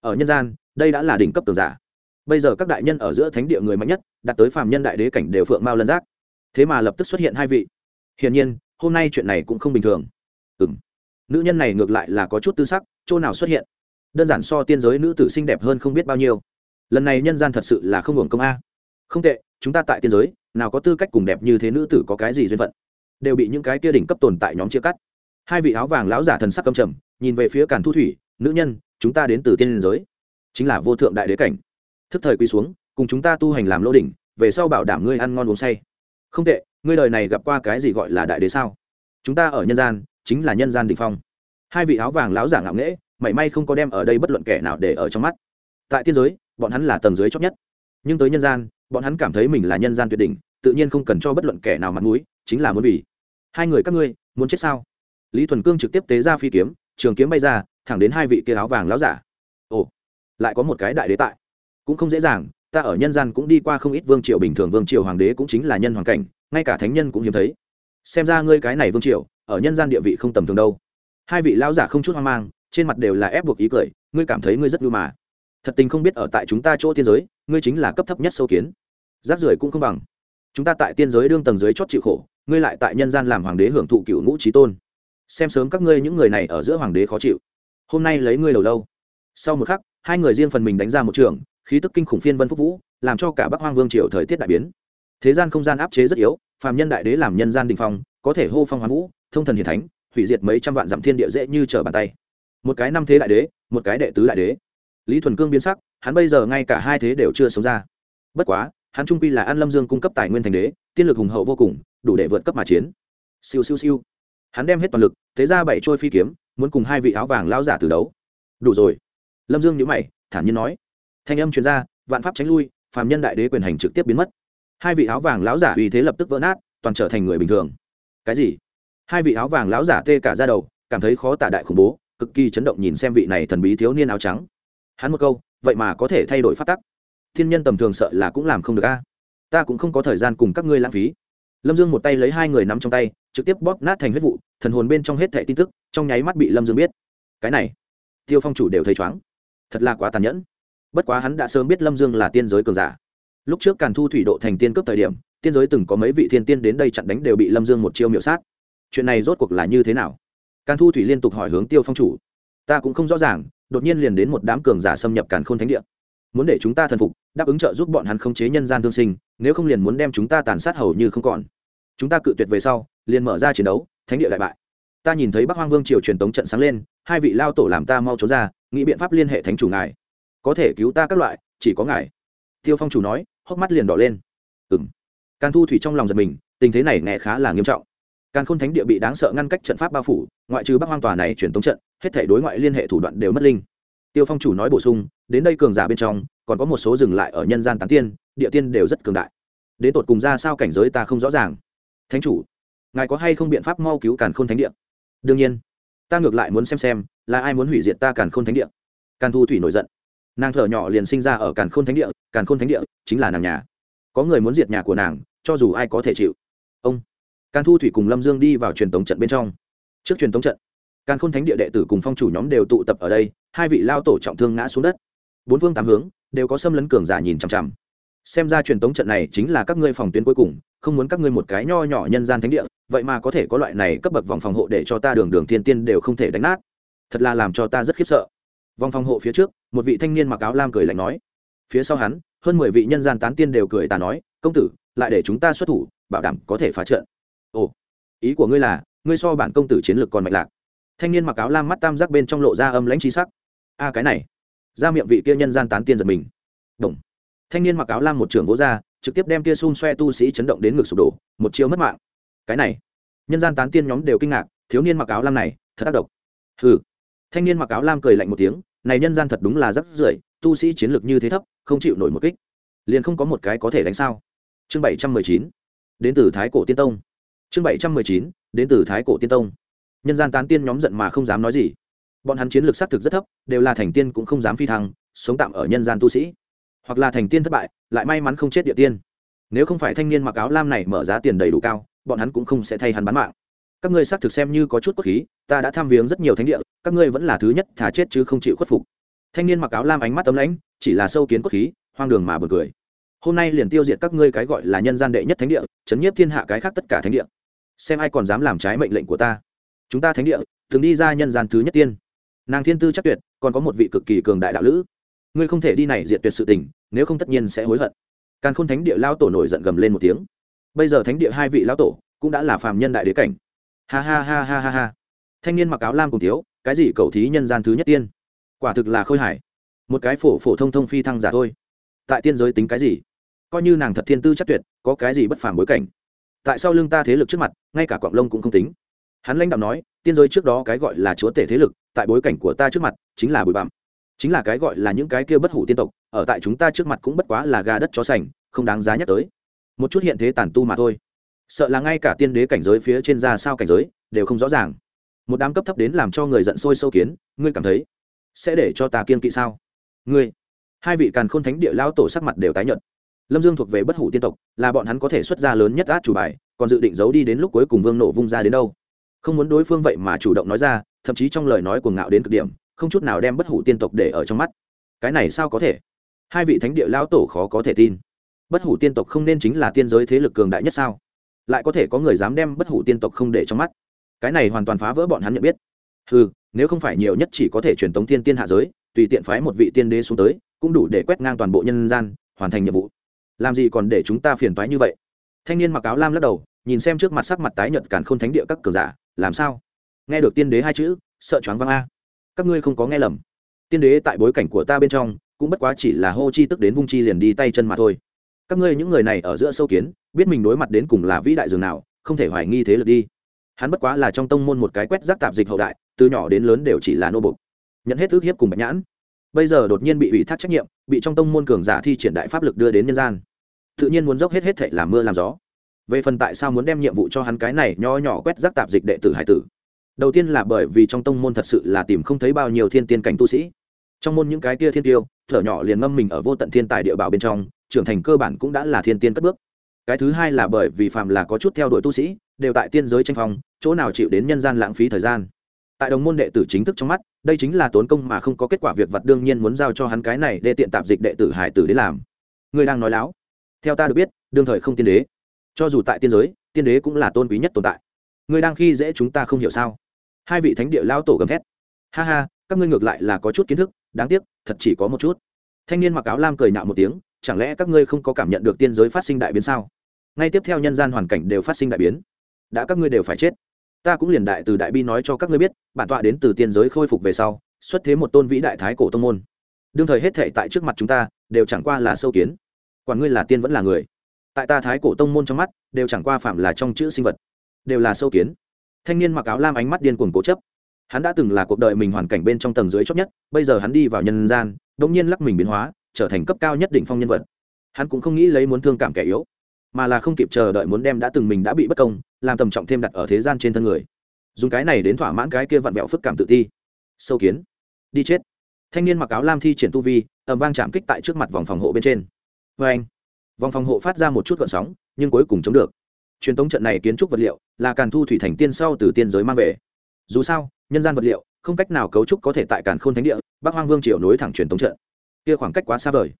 Ở nhân gian, đây đã là đỉnh cấp tường giả bây giờ các đại nhân ở giữa thánh địa người mạnh nhất, đạt tới phàm nhân đại đế cảnh đều phượng mao lân giác. Thế mà lập tức xuất hiện hai vị. Hiển nhiên, hôm nay chuyện này cũng không bình thường. Ừ m nữ nhân này ngược lại là có chút tư sắc, chỗ nào xuất hiện? Đơn giản so tiên giới nữ tử xinh đẹp hơn không biết bao nhiêu. Lần này nhân gian thật sự là không hưởng công a. Không tệ, chúng ta tại tiên giới, nào có tư cách cùng đẹp như thế nữ tử có cái gì duyên phận? Đều bị những cái kia đỉnh cấp tồn tại nhóm chia cắt. Hai vị áo vàng lão giả thần sắc cầm trầm, nhìn về phía càn thu thủy, nữ nhân, chúng ta đến từ tiên giới, chính là vô thượng đại đế cảnh thức thời quy xuống, cùng chúng ta tu hành làm lô đỉnh, về sau bảo đảm ngươi ăn ngon uống say. Không tệ, ngươi đời này gặp qua cái gì gọi là đại đế sao? Chúng ta ở nhân gian, chính là nhân gian đ phong. Hai vị áo vàng lão giả ngạo nghễ, mảy may không có đem ở đây bất luận kẻ nào để ở trong mắt. Tại tiên giới, bọn hắn là tầng dưới chót nhất. Nhưng tới nhân gian, bọn hắn cảm thấy mình là nhân gian tuyệt đỉnh, tự nhiên không cần cho bất luận kẻ nào mặt mũi, chính là muốn vì hai người các ngươi, muốn chết sao? Lý thuần cương trực tiếp tế ra phi kiếm, trường kiếm bay ra, thẳng đến hai vị kia áo vàng láo giả. Ồ, lại có một cái đại đế tại cũng không dễ dàng, ta ở nhân gian cũng đi qua không ít vương triều, bình thường vương triều hoàng đế cũng chính là nhân hoàng cảnh, ngay cả thánh nhân cũng hiếm thấy. Xem ra ngươi cái này vương triều, ở nhân gian địa vị không tầm thường đâu. Hai vị lão giả không chút hoang mang, trên mặt đều là ép buộc ý cười, ngươi cảm thấy ngươi rất ngưu mà. Thật tình không biết ở tại chúng ta chỗ tiên giới, ngươi chính là cấp thấp nhất sâu kiến. Giáp rưỡi cũng không bằng. Chúng ta tại tiên giới đương tầng dưới chót chịu khổ, ngươi lại tại nhân gian làm hoàng đế hưởng thụ cựu ngũ trí tôn. Xem sớm các ngươi những người này ở giữa hoàng đế khó chịu. Hôm nay lấy ngươi đầu lâu. Sau một khắc, hai người riêng phần mình đánh ra một trường khí tức kinh khủng phiên vân phúc vũ, làm cho cả bắc hoang vương triều thời tiết đại biến. Thế gian không gian áp chế rất yếu, phàm nhân đại đế làm nhân gian đình phong, có thể hô phong hoán vũ, thông thần hiền thánh, hủy diệt mấy trăm vạn dặm thiên địa dễ như trở bàn tay. Một cái năm thế đại đế, một cái đệ tứ đại đế. Lý thuần cương biến sắc, hắn bây giờ ngay cả hai thế đều chưa sống ra. Bất quá, hắn trung quy là an lâm dương cung cấp tài nguyên thành đế, tiên lực hùng hậu vô cùng, đủ để vượt cấp mà chiến. Siêu siêu siêu. Hắn đem hết toàn lực, thế ra bảy trôi phi kiếm, muốn cùng hai vị áo vàng lao giả từ đấu. Đủ rồi. Lâm dương nhữ mày, thản nhiên nói thanh âm chuyên gia vạn pháp tránh lui, phàm nhân đại đế quyền hành trực tiếp biến mất. Hai vị áo vàng lão giả uy thế lập tức vỡ nát, toàn trở thành người bình thường. Cái gì? Hai vị áo vàng lão giả tê cả ra đầu, cảm thấy khó tả đại khủng bố, cực kỳ chấn động nhìn xem vị này thần bí thiếu niên áo trắng. Hắn một câu, vậy mà có thể thay đổi phát tắc. Thiên nhân tầm thường sợ là cũng làm không được a. Ta cũng không có thời gian cùng các ngươi lãng phí. Lâm dương một tay lấy hai người nắm trong tay, trực tiếp bóp nát thành huyết vụ, thần hồn bên trong hết thẻ tin tức, trong nháy mắt bị lâm dương biết. Cái này, tiêu phong chủ đều thấy chóng thật là quá tàn nhẫn bất quá hắn đã sớm biết lâm dương là tiên giới cường giả. Lúc trước càn thu thủy độ thành tiên cấp thời điểm, tiên giới từng có mấy vị thiên tiên đến đây chặn đánh đều bị lâm dương một chiêu miệu sát. Chuyện này rốt cuộc là như thế nào? Càn thu thủy liên tục hỏi hướng tiêu phong chủ. Ta cũng không rõ ràng, đột nhiên liền đến một đám cường giả xâm nhập càn khôn thánh địa. Muốn để chúng ta thần phục, đáp ứng trợ giúp bọn hắn khống chế nhân gian thương sinh, nếu không liền muốn đem chúng ta tàn sát hầu như không còn. Chúng ta cự tuyệt về sau, liền mở ra chiến đấu, thánh địa đại bại. Ta nhìn thấy bắc hoang vương triều truyền tống trận sáng lên, hai vị lao tổ làm ta mau trốn ra, nghĩ biện pháp liên hệ thánh chủ ngài có thể cứu ta các loại, chỉ có ngài. Tiêu phong chủ nói, hốc mắt liền đỏ lên. Ừng càn thu thủy trong lòng giật mình, tình thế này nghe khá là nghiêm trọng. Càn khôn thánh địa bị đáng sợ ngăn cách trận pháp bao phủ, ngoại trừ bắc hoang tòa này truyền tống trận, hết thể đối ngoại liên hệ thủ đoạn đều mất linh. Tiêu phong chủ nói bổ sung, đến đây cường giả bên trong, còn có một số dừng lại ở nhân gian tán tiên, địa tiên đều rất cường đại. Đến tột cùng ra sao cảnh giới ta không rõ ràng. Thánh chủ, ngài có hay không biện pháp mau cứu càn khôn thánh địa? Đương nhiên. Ta ngược lại muốn xem xem, là ai muốn hủy diệt ta càn khôn thánh địa. Càn thu thủy nổi giận nàng thở nhỏ liền sinh ra ở càn khôn thánh địa, càn khôn thánh địa chính là nàng nhà. Có người muốn diệt nhà của nàng, cho dù ai có thể chịu. Ông. Càn thu thủy cùng lâm dương đi vào truyền tống trận bên trong. Trước truyền tống trận, càn khôn thánh địa đệ tử cùng phong chủ nhóm đều tụ tập ở đây, hai vị lao tổ trọng thương ngã xuống đất. Bốn phương tám hướng đều có xâm lấn cường giả nhìn chằm chằm. Xem ra truyền tống trận này chính là các ngươi phòng tuyến cuối cùng, không muốn các ngươi một cái nho nhỏ nhân gian thánh địa, vậy mà có thể có loại này cấp bậc vòng phòng hộ để cho ta đường đường thiên tiên đều không thể đánh nát. Thật là làm cho ta rất khiếp sợ vòng phòng hộ phía trước, một vị thanh niên mặc áo lam cười lạnh nói. Phía sau hắn, hơn mười vị nhân gian tán tiên đều cười tà nói, công tử, lại để chúng ta xuất thủ, bảo đảm có thể phá trận. Ồ, ý của ngươi là, ngươi so bản công tử chiến lược còn mạnh lạc. Thanh niên mặc áo lam mắt tam giác bên trong lộ ra âm lãnh trí sắc. A, cái này. Ra miệng vị kia nhân gian tán tiên giật mình. Đồng. thanh niên mặc áo lam một trưởng vỗ ra, trực tiếp đem kia xun xoe tu sĩ chấn động đến ngực sụp đổ, một chiêu mất mạng. Cái này. Nhân gian tán tiên nhóm đều kinh ngạc, thiếu niên mặc áo lam này, thật tác độc. hừ thanh niên mặc áo lam cười lạnh một tiếng, này nhân gian thật đúng là rất rưởi, tu sĩ chiến lược như thế thấp, không chịu nổi một kích. Liền không có một cái có thể đánh sao. Chương bảy trăm mười chín, đến từ thái cổ tiên tông. Chương bảy trăm mười chín, đến từ thái cổ tiên tông. Nhân gian tán tiên nhóm giận mà không dám nói gì. Bọn hắn chiến lược xác thực rất thấp, đều là thành tiên cũng không dám phi thăng, sống tạm ở nhân gian tu sĩ. Hoặc là thành tiên thất bại, lại may mắn không chết địa tiên. Nếu không phải thanh niên mặc áo lam này mở giá tiền đầy đủ cao, bọn hắn cũng không sẽ thay hắn bán mạng các ngươi xác thực xem như có chút cốt khí, ta đã tham viếng rất nhiều thánh địa, các ngươi vẫn là thứ nhất thả chết chứ không chịu khuất phục. Thanh niên mặc áo lam ánh mắt tấm lãnh, chỉ là sâu kiến cốt khí, hoang đường mà bật cười. Hôm nay liền tiêu diệt các ngươi cái gọi là nhân gian đệ nhất thánh địa, chấn nhiếp thiên hạ cái khác tất cả thánh địa. Xem ai còn dám làm trái mệnh lệnh của ta. Chúng ta thánh địa, thường đi ra nhân gian thứ nhất tiên. Nàng thiên tư chắc tuyệt, còn có một vị cực kỳ cường đại đạo lữ. Ngươi không thể đi này diệt tuyệt sự tình, nếu không tất nhiên sẽ hối hận. Càn khôn thánh địa lao tổ nổi giận gầm lên một tiếng. Bây giờ thánh địa hai vị lao tổ cũng đã là phàm nhân đại đế cảnh ha ha ha ha ha ha. Thanh niên mặc áo lam cùng thiếu, cái gì cầu thí nhân gian thứ nhất tiên? Quả thực là khôi hải một cái phổ phổ thông thông phi thăng giả thôi. Tại tiên giới tính cái gì? Coi như nàng thật thiên tư chắc tuyệt, có cái gì bất phàm bối cảnh? Tại sao lương ta thế lực trước mặt, ngay cả quạng lông cũng không tính. Hắn lãnh đạo nói, tiên giới trước đó cái gọi là chúa tể thế lực, tại bối cảnh của ta trước mặt, chính là bụi bặm. Chính là cái gọi là những cái kia bất hủ tiên tộc, ở tại chúng ta trước mặt cũng bất quá là gà đất chó sành, không đáng giá nhắc tới. Một chút hiện thế tàn tu mà thôi sợ là ngay cả tiên đế cảnh giới phía trên ra sao cảnh giới đều không rõ ràng. Một đám cấp thấp đến làm cho người giận sôi sâu kiến, ngươi cảm thấy sẽ để cho ta kiên kỵ sao? Ngươi, hai vị càn khôn thánh địa lao tổ sắc mặt đều tái nhận lâm dương thuộc về bất hủ tiên tộc, là bọn hắn có thể xuất ra lớn nhất át chủ bài, còn dự định giấu đi đến lúc cuối cùng vương nổ vung ra đến đâu? Không muốn đối phương vậy mà chủ động nói ra, thậm chí trong lời nói cuồng ngạo đến cực điểm, không chút nào đem bất hủ tiên tộc để ở trong mắt. Cái này sao có thể? Hai vị thánh địa lão tổ khó có thể tin. Bất hủ tiên tộc không nên chính là tiên giới thế lực cường đại nhất sao? Lại có thể có người dám đem bất hủ tiên tộc không để trong mắt. Cái này hoàn toàn phá vỡ bọn hắn nhận biết. Ừ nếu không phải nhiều nhất chỉ có thể truyền tống thiên tiên hạ giới, tùy tiện phái một vị tiên đế xuống tới, cũng đủ để quét ngang toàn bộ nhân gian, hoàn thành nhiệm vụ. Làm gì còn để chúng ta phiền toái như vậy? Thanh niên mặc áo lam lắc đầu, nhìn xem trước mặt sắc mặt tái nhợt càn khôn thánh địa các cường giả, làm sao? Nghe được tiên đế hai chữ, sợ choáng văng a. Các ngươi không có nghe lầm. Tiên đế tại bối cảnh của ta bên trong, cũng bất quá chỉ là hô chi tức đến vung chi liền đi tay chân mà thôi các ngươi những người này ở giữa sâu kiến, biết mình đối mặt đến cùng là vĩ đại dường nào, không thể hoài nghi thế lực đi. Hắn bất quá là trong tông môn một cái quét rác tạp dịch hậu đại, từ nhỏ đến lớn đều chỉ là nô bục nhận hết ước hiếp cùng bạch nhãn. Bây giờ đột nhiên bị ủy thác trách nhiệm, bị trong tông môn cường giả thi triển đại pháp lực đưa đến nhân gian. Tự nhiên muốn dốc hết hết thệ làm mưa làm gió. Về phần tại sao muốn đem nhiệm vụ cho hắn cái này nho nhỏ quét rác tạp dịch đệ tử hải tử? Đầu tiên là bởi vì trong tông môn thật sự là tìm không thấy bao nhiêu thiên tiên cảnh tu sĩ. Trong môn những cái kia thiên tiêu, thở nhỏ liền ngâm mình ở vô tận thiên tài địa bảo bên trong trưởng thành cơ bản cũng đã là thiên tiên cất bước. Cái thứ hai là bởi vì phạm là có chút theo đuổi tu sĩ, đều tại tiên giới tranh phong, chỗ nào chịu đến nhân gian lãng phí thời gian. Tại đồng môn đệ tử chính thức trong mắt, đây chính là tốn công mà không có kết quả việc vật đương nhiên muốn giao cho hắn cái này để tiện tạp dịch đệ tử hải tử đến làm. Người đang nói láo. Theo ta được biết, đương thời không tiên đế. Cho dù tại tiên giới, tiên đế cũng là tôn quý nhất tồn tại. Người đang khi dễ chúng ta không hiểu sao? Hai vị thánh địa lao tổ gầm thét. Ha ha, các ngươi ngược lại là có chút kiến thức, đáng tiếc, thật chỉ có một chút. Thanh niên mặc áo lam cười nạo một tiếng chẳng lẽ các ngươi không có cảm nhận được tiên giới phát sinh đại biến sao? Ngay tiếp theo nhân gian hoàn cảnh đều phát sinh đại biến. Đã các ngươi đều phải chết. Ta cũng liền đại từ đại bi nói cho các ngươi biết, bản tọa đến từ tiên giới khôi phục về sau, xuất thế một tôn vĩ đại thái cổ tông môn. Đương thời hết thệ tại trước mặt chúng ta, đều chẳng qua là sâu kiến. Quản ngươi là tiên vẫn là người. Tại ta thái cổ tông môn trong mắt, đều chẳng qua phạm là trong chữ sinh vật. Đều là sâu kiến. Thanh niên mặc áo lam ánh mắt điên cuồng cố chấp. Hắn đã từng là cuộc đời mình hoàn cảnh bên trong tầng dưới chót nhất, bây giờ hắn đi vào nhân gian đ ỗ n g nhiên lắc mình biến hóa trở thành cấp cao nhất định phong nhân vật. Hắn cũng không nghĩ lấy muốn thương cảm kẻ yếu, mà là không kịp chờ đợi muốn đem đã từng mình đã bị bất công, làm tầm trọng thêm đặt ở thế gian trên thân người. Dùng cái này đến thỏa mãn cái kia vặn vẹo phức cảm tự ti. Sâu kiến. Đi chết. Thanh niên mặc áo lam thi triển tu vi ẩm vang chạm kích tại trước mặt vòng phòng hộ bên trên. Vê anh, vòng phòng hộ phát ra một chút gợn sóng, nhưng cuối cùng chống được. Truyền tống trận này kiến trúc vật liệu là càn thu thủy thành tiên sau từ tiên giới mang về. Dù sao, nhân gian vật liệu, không cách nào cấu trúc có thể tại càn khôn thánh địa, bắc hoang vương triều nối thẳng truyền tống trận kia khoảng cách quá xa vời.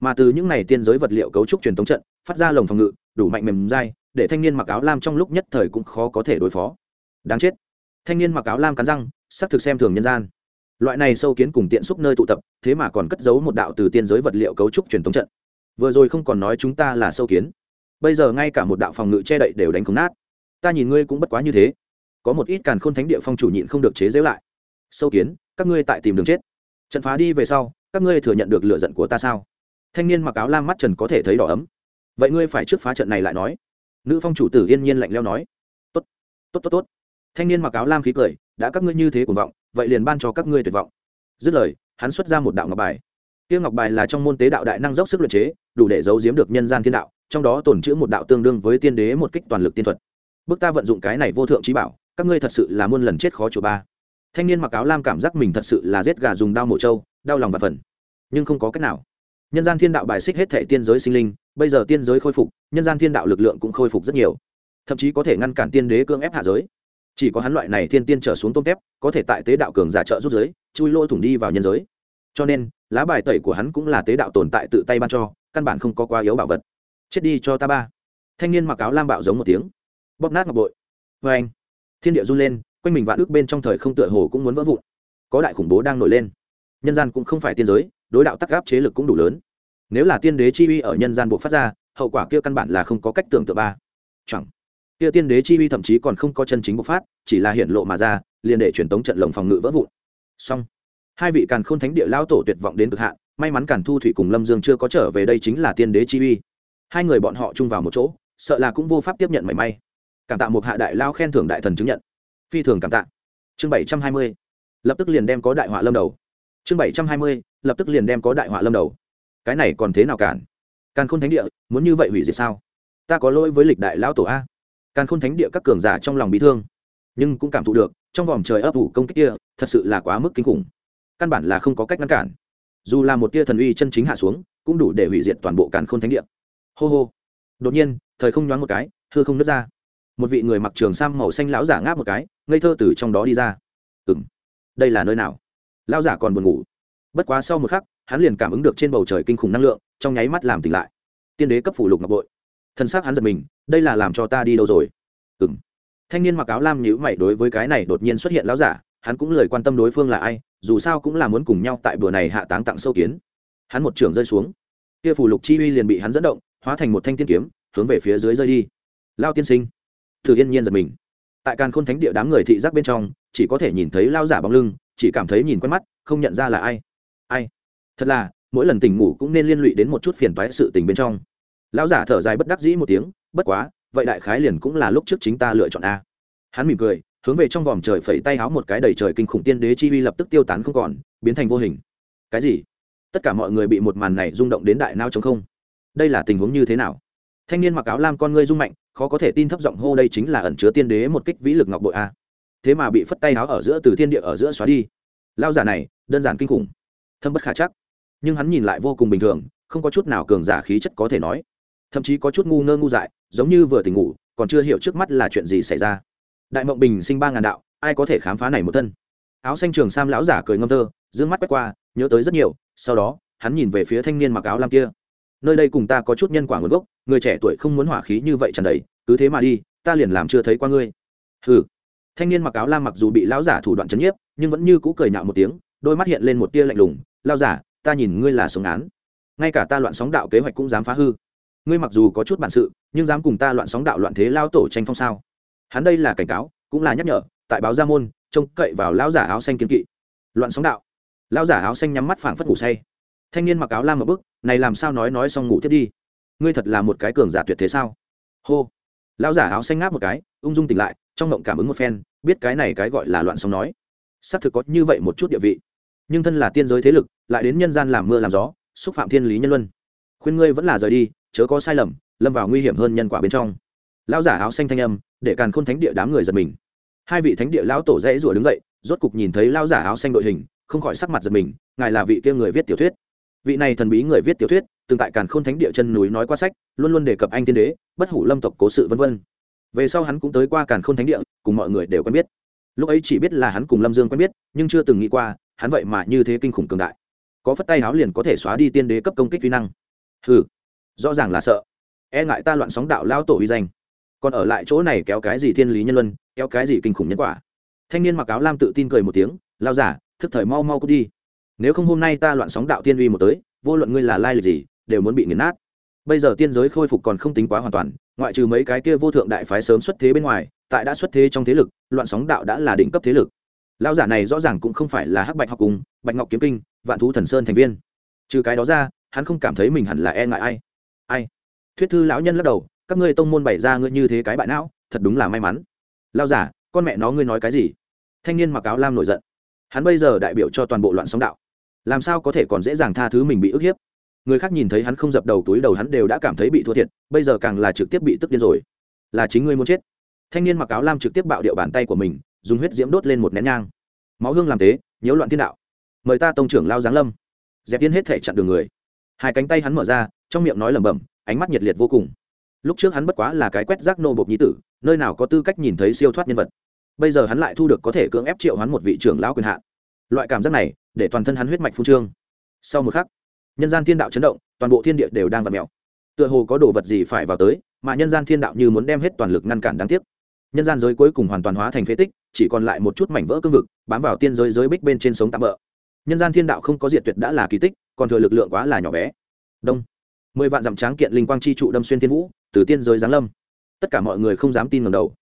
Mà từ những này tiên giới vật liệu cấu trúc truyền thống trận, phát ra lồng phòng ngự, đủ mạnh mềm dai, để thanh niên mặc áo lam trong lúc nhất thời cũng khó có thể đối phó. Đáng chết. Thanh niên mặc áo lam cắn răng xác thực xem thường nhân gian. Loại này sâu kiến cùng tiện xúc nơi tụ tập, thế mà còn cất giấu một đạo từ tiên giới vật liệu cấu trúc truyền thống trận. Vừa rồi không còn nói chúng ta là sâu kiến. Bây giờ ngay cả một đạo phòng ngự che đậy đều đánh không nát. Ta nhìn ngươi cũng bất quá như thế. Có một ít càn khôn thánh địa phong chủ nhịn không được chế giễu lại. Sâu kiến, các ngươi tại tìm đường chết. Trận phá đi về sau các ngươi thừa nhận được lựa giận của ta sao? Thanh niên mặc áo lam mắt trần có thể thấy đỏ ấm. Vậy ngươi phải trước phá trận này lại nói. Nữ phong chủ tử yên nhiên lạnh leo nói. Tốt tốt tốt tốt. Thanh niên mặc áo lam khí cười, đã các ngươi như thế cuồng vọng, vậy liền ban cho các ngươi tuyệt vọng. Dứt lời, hắn xuất ra một đạo ngọc bài. Tiêu ngọc bài là trong môn tế đạo đại năng dốc sức luyện chế, đủ để giấu giếm được nhân gian thiên đạo, trong đó tồn chữ một đạo tương đương với tiên đế một kích toàn lực tiên thuật. Bước ta vận dụng cái này vô thượng trí bảo, các ngươi thật sự là muôn lần chết khó chủ ba. Thanh niên mặc áo lam cảm giác mình thật sự là giết gà dùng đao mổ trâu đau lòng và phần. Nhưng không có cách nào. Nhân gian thiên đạo bài xích hết thể tiên giới sinh linh, bây giờ tiên giới khôi phục, nhân gian thiên đạo lực lượng cũng khôi phục rất nhiều. Thậm chí có thể ngăn cản tiên đế cưỡng ép hạ giới. Chỉ có hắn loại này thiên tiên trở xuống tôm tép, có thể tại tế đạo cường giả trợ rút giới, chui lỗ thủng đi vào nhân giới. Cho nên, lá bài tẩy của hắn cũng là tế đạo tồn tại tự tay ban cho, căn bản không có quá yếu bảo vật. Chết đi cho ta ba. Thanh niên mặc áo lam bạo giống một tiếng. Bóp nát ngọc bội. Vê anh thiên địa run lên, quanh mình vạn ước bên trong thời không tựa hồ cũng muốn vỡ vụn. Có đại khủng bố đang nổi lên nhân gian cũng không phải tiên giới, đối đạo tắc gáp chế lực cũng đủ lớn. Nếu là tiên đế chi uy ở nhân gian buộc phát ra, hậu quả kia căn bản là không có cách tưởng tượng ba. Chẳng. Kia tiên đế chi uy thậm chí còn không có chân chính bộc phát, chỉ là hiện lộ mà ra, liền để truyền tống trận lồng phòng ngự vỡ vụn. Xong. Hai vị càn khôn thánh địa lao tổ tuyệt vọng đến cực hạn, may mắn càn thu thủy cùng lâm dương chưa có trở về đây chính là tiên đế chi uy. Hai người bọn họ chung vào một chỗ, sợ là cũng vô pháp tiếp nhận mảy may. Cảm tạ một hạ đại lao khen thưởng đại thần chứng nhận. Phi thường cảm tạ. Chương bảy trăm hai mươi. Lập tức liền đem có đại họa lâm đầu chương bảy trăm hai mươi, lập tức liền đem có đại họa lâm đầu. Cái này còn thế nào cản? Càn khôn thánh địa, muốn như vậy hủy diệt sao? Ta có lỗi với lịch đại lão tổ a. Càn khôn thánh địa các cường giả trong lòng bị thương, nhưng cũng cảm thụ được, trong vòng trời ấp ủ công kích kia, thật sự là quá mức kinh khủng. Căn bản là không có cách ngăn cản. Dù là một tia thần uy chân chính hạ xuống, cũng đủ để hủy diệt toàn bộ càn khôn thánh địa. Hô hô. Đột nhiên, thời không nhoáng một cái thưa không nứt ra. Một vị người mặc trường sam màu xanh lão giả ngáp một cái, ngây thơ từ trong đó đi ra. Ừm. Đây là nơi nào? Lão giả còn buồn ngủ. Bất quá sau một khắc, hắn liền cảm ứng được trên bầu trời kinh khủng năng lượng, trong nháy mắt làm tỉnh lại. Tiên đế cấp phủ lục ngọc bội. Thân xác hắn giật mình, đây là làm cho ta đi đâu rồi? Ừng thanh niên mặc áo lam nhữ mày đối với cái này đột nhiên xuất hiện lão giả, hắn cũng lời quan tâm đối phương là ai, dù sao cũng là muốn cùng nhau tại bữa này hạ táng tặng sâu kiến. Hắn một trường rơi xuống. Kia phủ lục chi uy liền bị hắn dẫn động, hóa thành một thanh tiên kiếm, hướng về phía dưới rơi đi. Lao tiên sinh. Thử yên nhiên giật mình. Tại càn khôn thánh địa đám người thị giác bên trong, chỉ có thể nhìn thấy lao giả bóng lưng chỉ cảm thấy nhìn quen mắt, không nhận ra là ai. Ai? Thật là, mỗi lần tỉnh ngủ cũng nên liên lụy đến một chút phiền toái sự tình bên trong. Lão giả thở dài bất đắc dĩ một tiếng, bất quá, vậy đại khái liền cũng là lúc trước chính ta lựa chọn a. Hắn mỉm cười, hướng về trong vòm trời phẩy tay háo một cái đầy trời kinh khủng tiên đế chi uy lập tức tiêu tán không còn, biến thành vô hình. Cái gì? Tất cả mọi người bị một màn này rung động đến đại nao chống không? Đây là tình huống như thế nào? Thanh niên mặc áo lam con ngươi rung mạnh, khó có thể tin thấp giọng hô, đây chính là ẩn chứa tiên đế một kích vĩ lực ngọc bội a thế mà bị phất tay áo ở giữa từ thiên địa ở giữa xóa đi. Lao giả này, đơn giản kinh khủng. Thâm bất khả chắc. Nhưng hắn nhìn lại vô cùng bình thường, không có chút nào cường giả khí chất có thể nói. Thậm chí có chút ngu ngơ ngu dại, giống như vừa tỉnh ngủ, còn chưa hiểu trước mắt là chuyện gì xảy ra. Đại mộng bình sinh ba ngàn đạo, ai có thể khám phá này một thân? Áo xanh trường sam lão giả cười ngâm thơ d ư ơ n g mắt quét qua, nhớ tới rất nhiều, sau đó, hắn nhìn về phía thanh niên mặc áo lam kia. Nơi đây cùng ta có chút nhân quả nguồn gốc, người trẻ tuổi không muốn hỏa khí như vậy tràn đầy, cứ thế mà đi, ta liền làm chưa thấy qua ngươi. Ừ thanh niên mặc áo lam mặc dù bị lão giả thủ đoạn chấn nhiếp, nhưng vẫn như cũ cười nhạo một tiếng, đôi mắt hiện lên một tia lạnh lùng lao giả, ta nhìn ngươi là sống án. Ngay cả ta loạn sóng đạo kế hoạch cũng dám phá hư. Ngươi mặc dù có chút bản sự, nhưng dám cùng ta loạn sóng đạo loạn thế lao tổ tranh phong sao? Hắn đây là cảnh cáo, cũng là nhắc nhở, tại báo gia môn, trông cậy vào lão giả áo xanh kiến kỵ. Loạn sóng đạo. Lão giả áo xanh nhắm mắt phảng phất ngủ say. Thanh niên mặc áo lam một bức này làm sao nói nói xong ngủ thiết đi? Ngươi thật là một cái cường giả tuyệt thế sao? Hô. Lão giả áo xanh ngáp một cái, ung dung tỉnh lại trong mộng cảm ứng một phen, biết cái này cái gọi là loạn sóng nói. Xác thực có như vậy một chút địa vị. Nhưng thân là tiên giới thế lực, lại đến nhân gian làm mưa làm gió, xúc phạm thiên lý nhân luân. Khuyên ngươi vẫn là rời đi, chớ có sai lầm, lâm vào nguy hiểm hơn nhân quả bên trong. Lão giả áo xanh thanh âm, để càn khôn thánh địa đám người giật mình. Hai vị thánh địa lão tổ dễ rủa đứng dậy, rốt cục nhìn thấy lão giả áo xanh đội hình, không khỏi sắc mặt giật mình, ngài là vị kia người viết tiểu thuyết. Vị này thần bí người viết tiểu thuyết, từng tại càn khôn thánh địa chân núi nói qua sách, luôn luôn đề cập anh tiên đế, bất hủ lâm tộc cố sự vân vân về sau hắn cũng tới qua càn khôn thánh địa, cùng mọi người đều quen biết. Lúc ấy chỉ biết là hắn cùng lâm dương quen biết, nhưng chưa từng nghĩ qua, hắn vậy mà như thế kinh khủng cường đại. Có phất tay háo liền có thể xóa đi tiên đế cấp công kích vi năng. Ừ rõ ràng là sợ. E ngại ta loạn sóng đạo lao tổ uy danh. Còn ở lại chỗ này kéo cái gì thiên lý nhân luân, kéo cái gì kinh khủng nhân quả. Thanh niên mặc áo lam tự tin cười một tiếng lao giả thức thời mau mau cút đi. Nếu không hôm nay ta loạn sóng đạo tiên uy một tới, vô luận ngươi là lai lịch gì, đều muốn bị nghiền nát. Bây giờ tiên giới khôi phục còn không tính quá hoàn toàn ngoại trừ mấy cái kia vô thượng đại phái sớm xuất thế bên ngoài, tại đã xuất thế trong thế lực, loạn sóng đạo đã là đỉnh cấp thế lực. Lao giả này rõ ràng cũng không phải là hắc bạch học cùng bạch ngọc kiếm kinh, vạn thú thần sơn thành viên. Trừ cái đó ra, hắn không cảm thấy mình hẳn là e ngại ai. Ai? Thuyết thư lão nhân lắc đầu, các ngươi tông môn bày ra ngươi như thế cái bại não, thật đúng là may mắn. Lao giả, con mẹ nó ngươi nói cái gì? Thanh niên mặc áo lam nổi giận. Hắn bây giờ đại biểu cho toàn bộ loạn sóng đạo. Làm sao có thể còn dễ dàng tha thứ mình bị ức hiếp? Người khác nhìn thấy hắn không dập đầu, túi đầu hắn đều đã cảm thấy bị thua thiệt, bây giờ càng là trực tiếp bị tức điên rồi. Là chính ngươi muốn chết. Thanh niên mặc áo lam trực tiếp bạo điệu bàn tay của mình, dùng huyết diễm đốt lên một nén nhang. Máu hương làm tế nhiễu loạn thiên đạo. Mời ta tông trưởng lao giáng lâm. Dẹp tiên hết thể chặn đường người. Hai cánh tay hắn mở ra, trong miệng nói lẩm bẩm, ánh mắt nhiệt liệt vô cùng. Lúc trước hắn bất quá là cái quét rác nô bộc nhí tử, nơi nào có tư cách nhìn thấy siêu thoát nhân vật. Bây giờ hắn lại thu được có thể cưỡng ép triệu hắn một vị trưởng lão quyền hạn. Loại cảm giác này, để toàn thân hắn huyết mạch phu trương. Sau một khắc nhân gian thiên đạo chấn động, toàn bộ thiên địa đều đang vặt mèo. Tựa hồ có đồ vật gì phải vào tới, mà nhân gian thiên đạo như muốn đem hết toàn lực ngăn cản đáng tiếc. Nhân gian giới cuối cùng hoàn toàn hóa thành phế tích, chỉ còn lại một chút mảnh vỡ cương vực, bám vào tiên giới giới bích bên trên sống tạm bỡ nhân gian thiên đạo không có diệt tuyệt đã là kỳ tích, còn thừa lực lượng quá là nhỏ bé. Đông. Mười vạn dặm tráng kiện linh quang chi trụ đâm xuyên thiên vũ, từ tiên giới giáng lâm. Tất cả mọi người không dám tin ngầm đầu.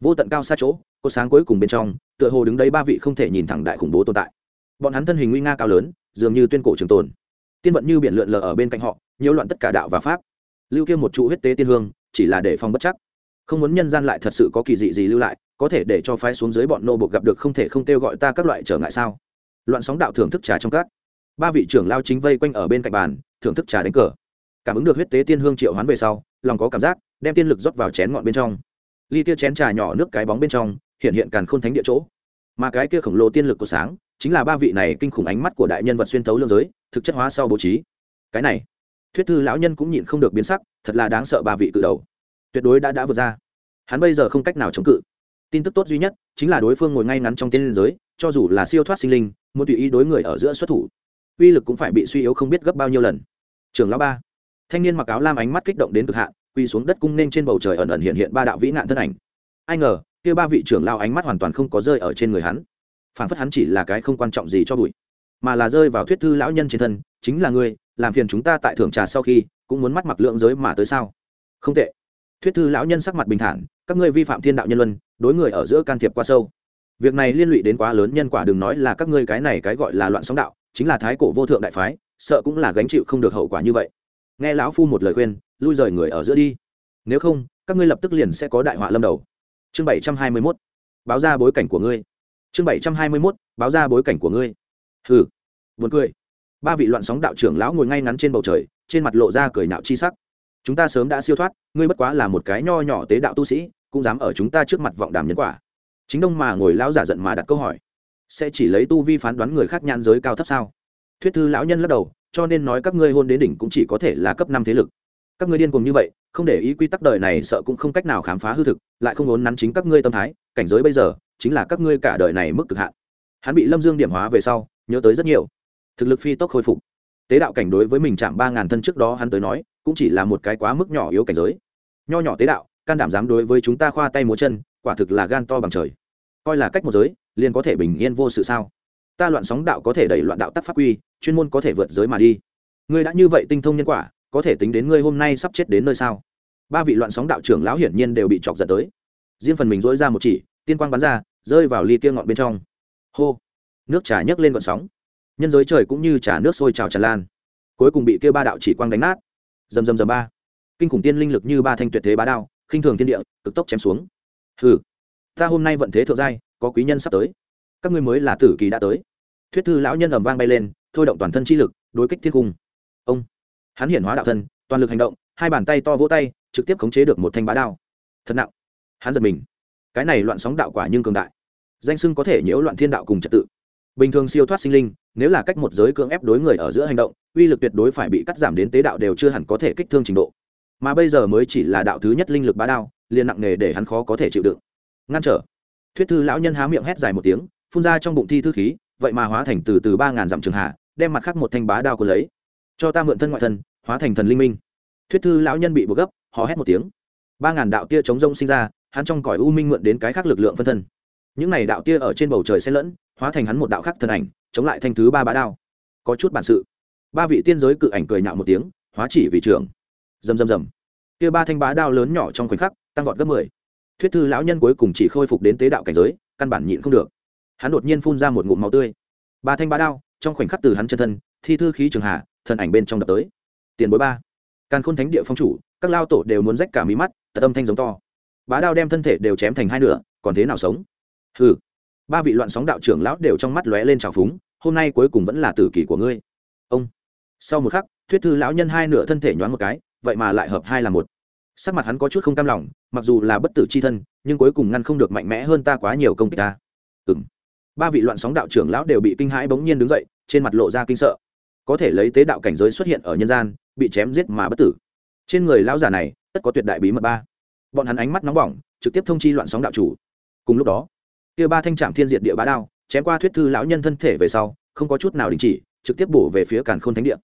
Vô tận cao xa chỗ, có sáng cuối cùng bên trong, tựa hồ đứng đấy ba vị không thể nhìn thẳng đại khủng bố tồn tại. Bọn hắn thân hình nguy nga cao lớn, dường như tuyên cổ trường tồn tiên vận như biển lượn lờ ở bên cạnh họ, nhiễu loạn tất cả đạo và pháp. Lưu kiêm một trụ huyết tế tiên hương, chỉ là để phòng bất chắc. Không muốn nhân gian lại thật sự có kỳ dị gì lưu lại, có thể để cho phái xuống dưới bọn nô buộc gặp được không thể không kêu gọi ta các loại trở ngại sao? Loạn sóng đạo thưởng thức trà trong các ba vị trưởng lao chính vây quanh ở bên cạnh bàn, thưởng thức trà đánh cờ. Cảm ứng được huyết tế tiên hương triệu hoán về sau, lòng có cảm giác, đem tiên lực rót vào chén ngọn bên trong. Ly kia chén trà nhỏ nước cái bóng bên trong, hiện hiện càn khôn thánh địa chỗ. Mà cái kia khổng lồ tiên lực của sáng, chính là ba vị này kinh khủng ánh mắt của đại nhân vật xuyên thấu lương giới thực chất hóa sau bố trí. Cái này, thuyết thư lão nhân cũng nhịn không được biến sắc, thật là đáng sợ ba vị cự đầu. Tuyệt đối đã đã vượt ra. Hắn bây giờ không cách nào chống cự. Tin tức tốt duy nhất chính là đối phương ngồi ngay ngắn trong tiên liên giới, cho dù là siêu thoát sinh linh, muốn tùy ý đối người ở giữa xuất thủ, uy lực cũng phải bị suy yếu không biết gấp bao nhiêu lần. Trường lão ba, thanh niên mặc áo lam ánh mắt kích động đến cực hạn quy xuống đất cung nên trên bầu trời ẩn ẩn hiện hiện ba đạo vĩ nạn thân ảnh. Ai ngờ, kia ba vị trưởng lao ánh mắt hoàn toàn không có rơi ở trên người hắn. Phản phất hắn chỉ là cái không quan trọng gì cho bụi mà là rơi vào thuyết thư lão nhân trên thân, chính là ngươi, làm phiền chúng ta tại thưởng trà sau khi, cũng muốn mắt mặc lượng giới mà tới sao? Không tệ. Thuyết thư lão nhân sắc mặt bình thản, các ngươi vi phạm thiên đạo nhân luân, đối người ở giữa can thiệp quá sâu. Việc này liên lụy đến quá lớn nhân quả đừng nói là các ngươi cái này cái gọi là loạn sóng đạo, chính là thái cổ vô thượng đại phái, sợ cũng là gánh chịu không được hậu quả như vậy. Nghe lão phu một lời khuyên, lui rời người ở giữa đi. Nếu không, các ngươi lập tức liền sẽ có đại họa lâm đầu. Chương bảy trăm hai mươi mốt. Báo ra bối cảnh của ngươi. Chương bảy trăm hai mươi mốt. Báo ra bối cảnh của ngươi. Hừ buồn cười. Ba vị loạn sóng đạo trưởng lão ngồi ngay ngắn trên bầu trời, trên mặt lộ ra cười nạo chi sắc. Chúng ta sớm đã siêu thoát, ngươi bất quá là một cái nho nhỏ tế đạo tu sĩ, cũng dám ở chúng ta trước mặt vọng đàm nhân quả. Chính đông mà ngồi lão giả giận mà đặt câu hỏi. Sẽ chỉ lấy tu vi phán đoán người khác nhãn giới cao thấp sao? Thuyết thư lão nhân lắc đầu, cho nên nói các ngươi hôn đến đỉnh cũng chỉ có thể là cấp năm thế lực. Các ngươi điên cuồng như vậy, không để ý quy tắc đời này sợ cũng không cách nào khám phá hư thực, lại không muốn nắn chính các ngươi tâm thái, cảnh giới bây giờ, chính là các ngươi cả đời này mức cực hạn. Hắn bị lâm dương điểm hóa về sau, nhớ tới rất nhiều thực lực phi tốc khôi phục. Tế đạo cảnh đối với mình chạm ba ngàn thân trước đó hắn tới nói, cũng chỉ là một cái quá mức nhỏ yếu cảnh giới. Nho nhỏ tế đạo, can đảm dám đối với chúng ta khoa tay múa chân, quả thực là gan to bằng trời. Coi là cách một giới, liền có thể bình yên vô sự sao? Ta loạn sóng đạo có thể đẩy loạn đạo tắc pháp quy, chuyên môn có thể vượt giới mà đi. Ngươi đã như vậy tinh thông nhân quả, có thể tính đến ngươi hôm nay sắp chết đến nơi sao? Ba vị loạn sóng đạo trưởng lão hiển nhiên đều bị chọc giật tới. Riêng phần mình dỗi ra một chỉ, tiên quang bắn ra, rơi vào ly kia ngọn bên trong. Hô! Nước trà nhấc lên gọn sóng nhân giới trời cũng như trà nước sôi trào tràn lan. Cuối cùng bị kia ba đạo chỉ quang đánh nát. Dầm dầm dầm ba. Kinh khủng tiên linh lực như ba thanh tuyệt thế bá đao khinh thường thiên địa, cực tốc chém xuống. Hừ, ta hôm nay vận thế thượng giai, có quý nhân sắp tới. Các ngươi mới là tử kỳ đã tới. Thuyết thư lão nhân ầm vang bay lên, thôi động toàn thân chi lực, đối kích thiên cung. Ông, hắn hiển hóa đạo thân, toàn lực hành động, hai bàn tay to vỗ tay, trực tiếp khống chế được một thanh bá đao thật nặng. Hắn giật mình. Cái này loạn sóng đạo quả nhưng cường đại. Danh sưng có thể nhiễu loạn thiên đạo cùng trật tự bình thường siêu thoát sinh linh, nếu là cách một giới cưỡng ép đối người ở giữa hành động, uy lực tuyệt đối phải bị cắt giảm đến tế đạo đều chưa hẳn có thể kích thương trình độ. Mà bây giờ mới chỉ là đạo thứ nhất linh lực bá đao, liền nặng nề để hắn khó có thể chịu đựng. Ngăn trở. Thuyết thư lão nhân há miệng hét dài một tiếng, phun ra trong bụng thi thư khí, vậy mà hóa thành từ từ ba ngàn dặm trường hạ, đem mặt khác một thanh bá đao của lấy. Cho ta mượn thân ngoại thân hóa thành thần linh minh. Thuyết thư lão nhân bị buộc gấp họ hét một tiếng. Ba ngàn đạo tia chống rông sinh ra, hắn trong cõi u minh mượn đến cái khác lực lượng phân thân những này đạo tia ở trên bầu trời xen lẫn, hóa thành hắn một đạo khắc thần ảnh, chống lại thanh thứ ba bá đao. Có chút bản sự. Ba vị tiên giới cự ảnh cười nhạo một tiếng, hóa chỉ vị trưởng. Rầm rầm rầm. Kia ba thanh bá đao lớn nhỏ trong khoảnh khắc, tăng vọt gấp mười. Thuyết thư lão nhân cuối cùng chỉ khôi phục đến tế đạo cảnh giới, căn bản nhịn không được. Hắn đột nhiên phun ra một ngụm máu tươi. Ba thanh bá đao, trong khoảnh khắc từ hắn chân thân, thi thư khí trường hạ, thần ảnh bên trong đập tới. Tiền bối ba. Càn khôn thánh địa phong chủ, các lao tổ đều muốn rách cả mí mắt tật âm thanh giống to. Bá đao đem thân thể đều chém thành hai nửa, còn thế nào sống? Hừ. Ba vị loạn sóng đạo trưởng lão đều trong mắt lóe lên trào phúng, hôm nay cuối cùng vẫn là tử kỳ của ngươi. Ông. Sau một khắc, thuyết thư lão nhân hai nửa thân thể nhoáng một cái, vậy mà lại hợp hai là một. Sắc mặt hắn có chút không cam lòng, mặc dù là bất tử c h i thân, nhưng cuối cùng ngăn không được mạnh mẽ hơn ta quá nhiều công kích ta. Ừng ba vị loạn sóng đạo trưởng lão đều bị kinh hãi bỗng nhiên đứng dậy, trên mặt lộ ra kinh sợ. Có thể lấy tế đạo cảnh giới xuất hiện ở nhân gian, bị chém giết mà bất tử. Trên người lão già này, tất có tuyệt đại bí mật ba. Bọn hắn ánh mắt nóng bỏng, trực tiếp thông chi loạn sóng đạo chủ. Cùng lúc đó kia ba thanh trạm thiên diệt địa bá đao, chém qua thuyết thư lão nhân thân thể về sau, không có chút nào đình chỉ, trực tiếp bổ về phía càn khôn thánh địa.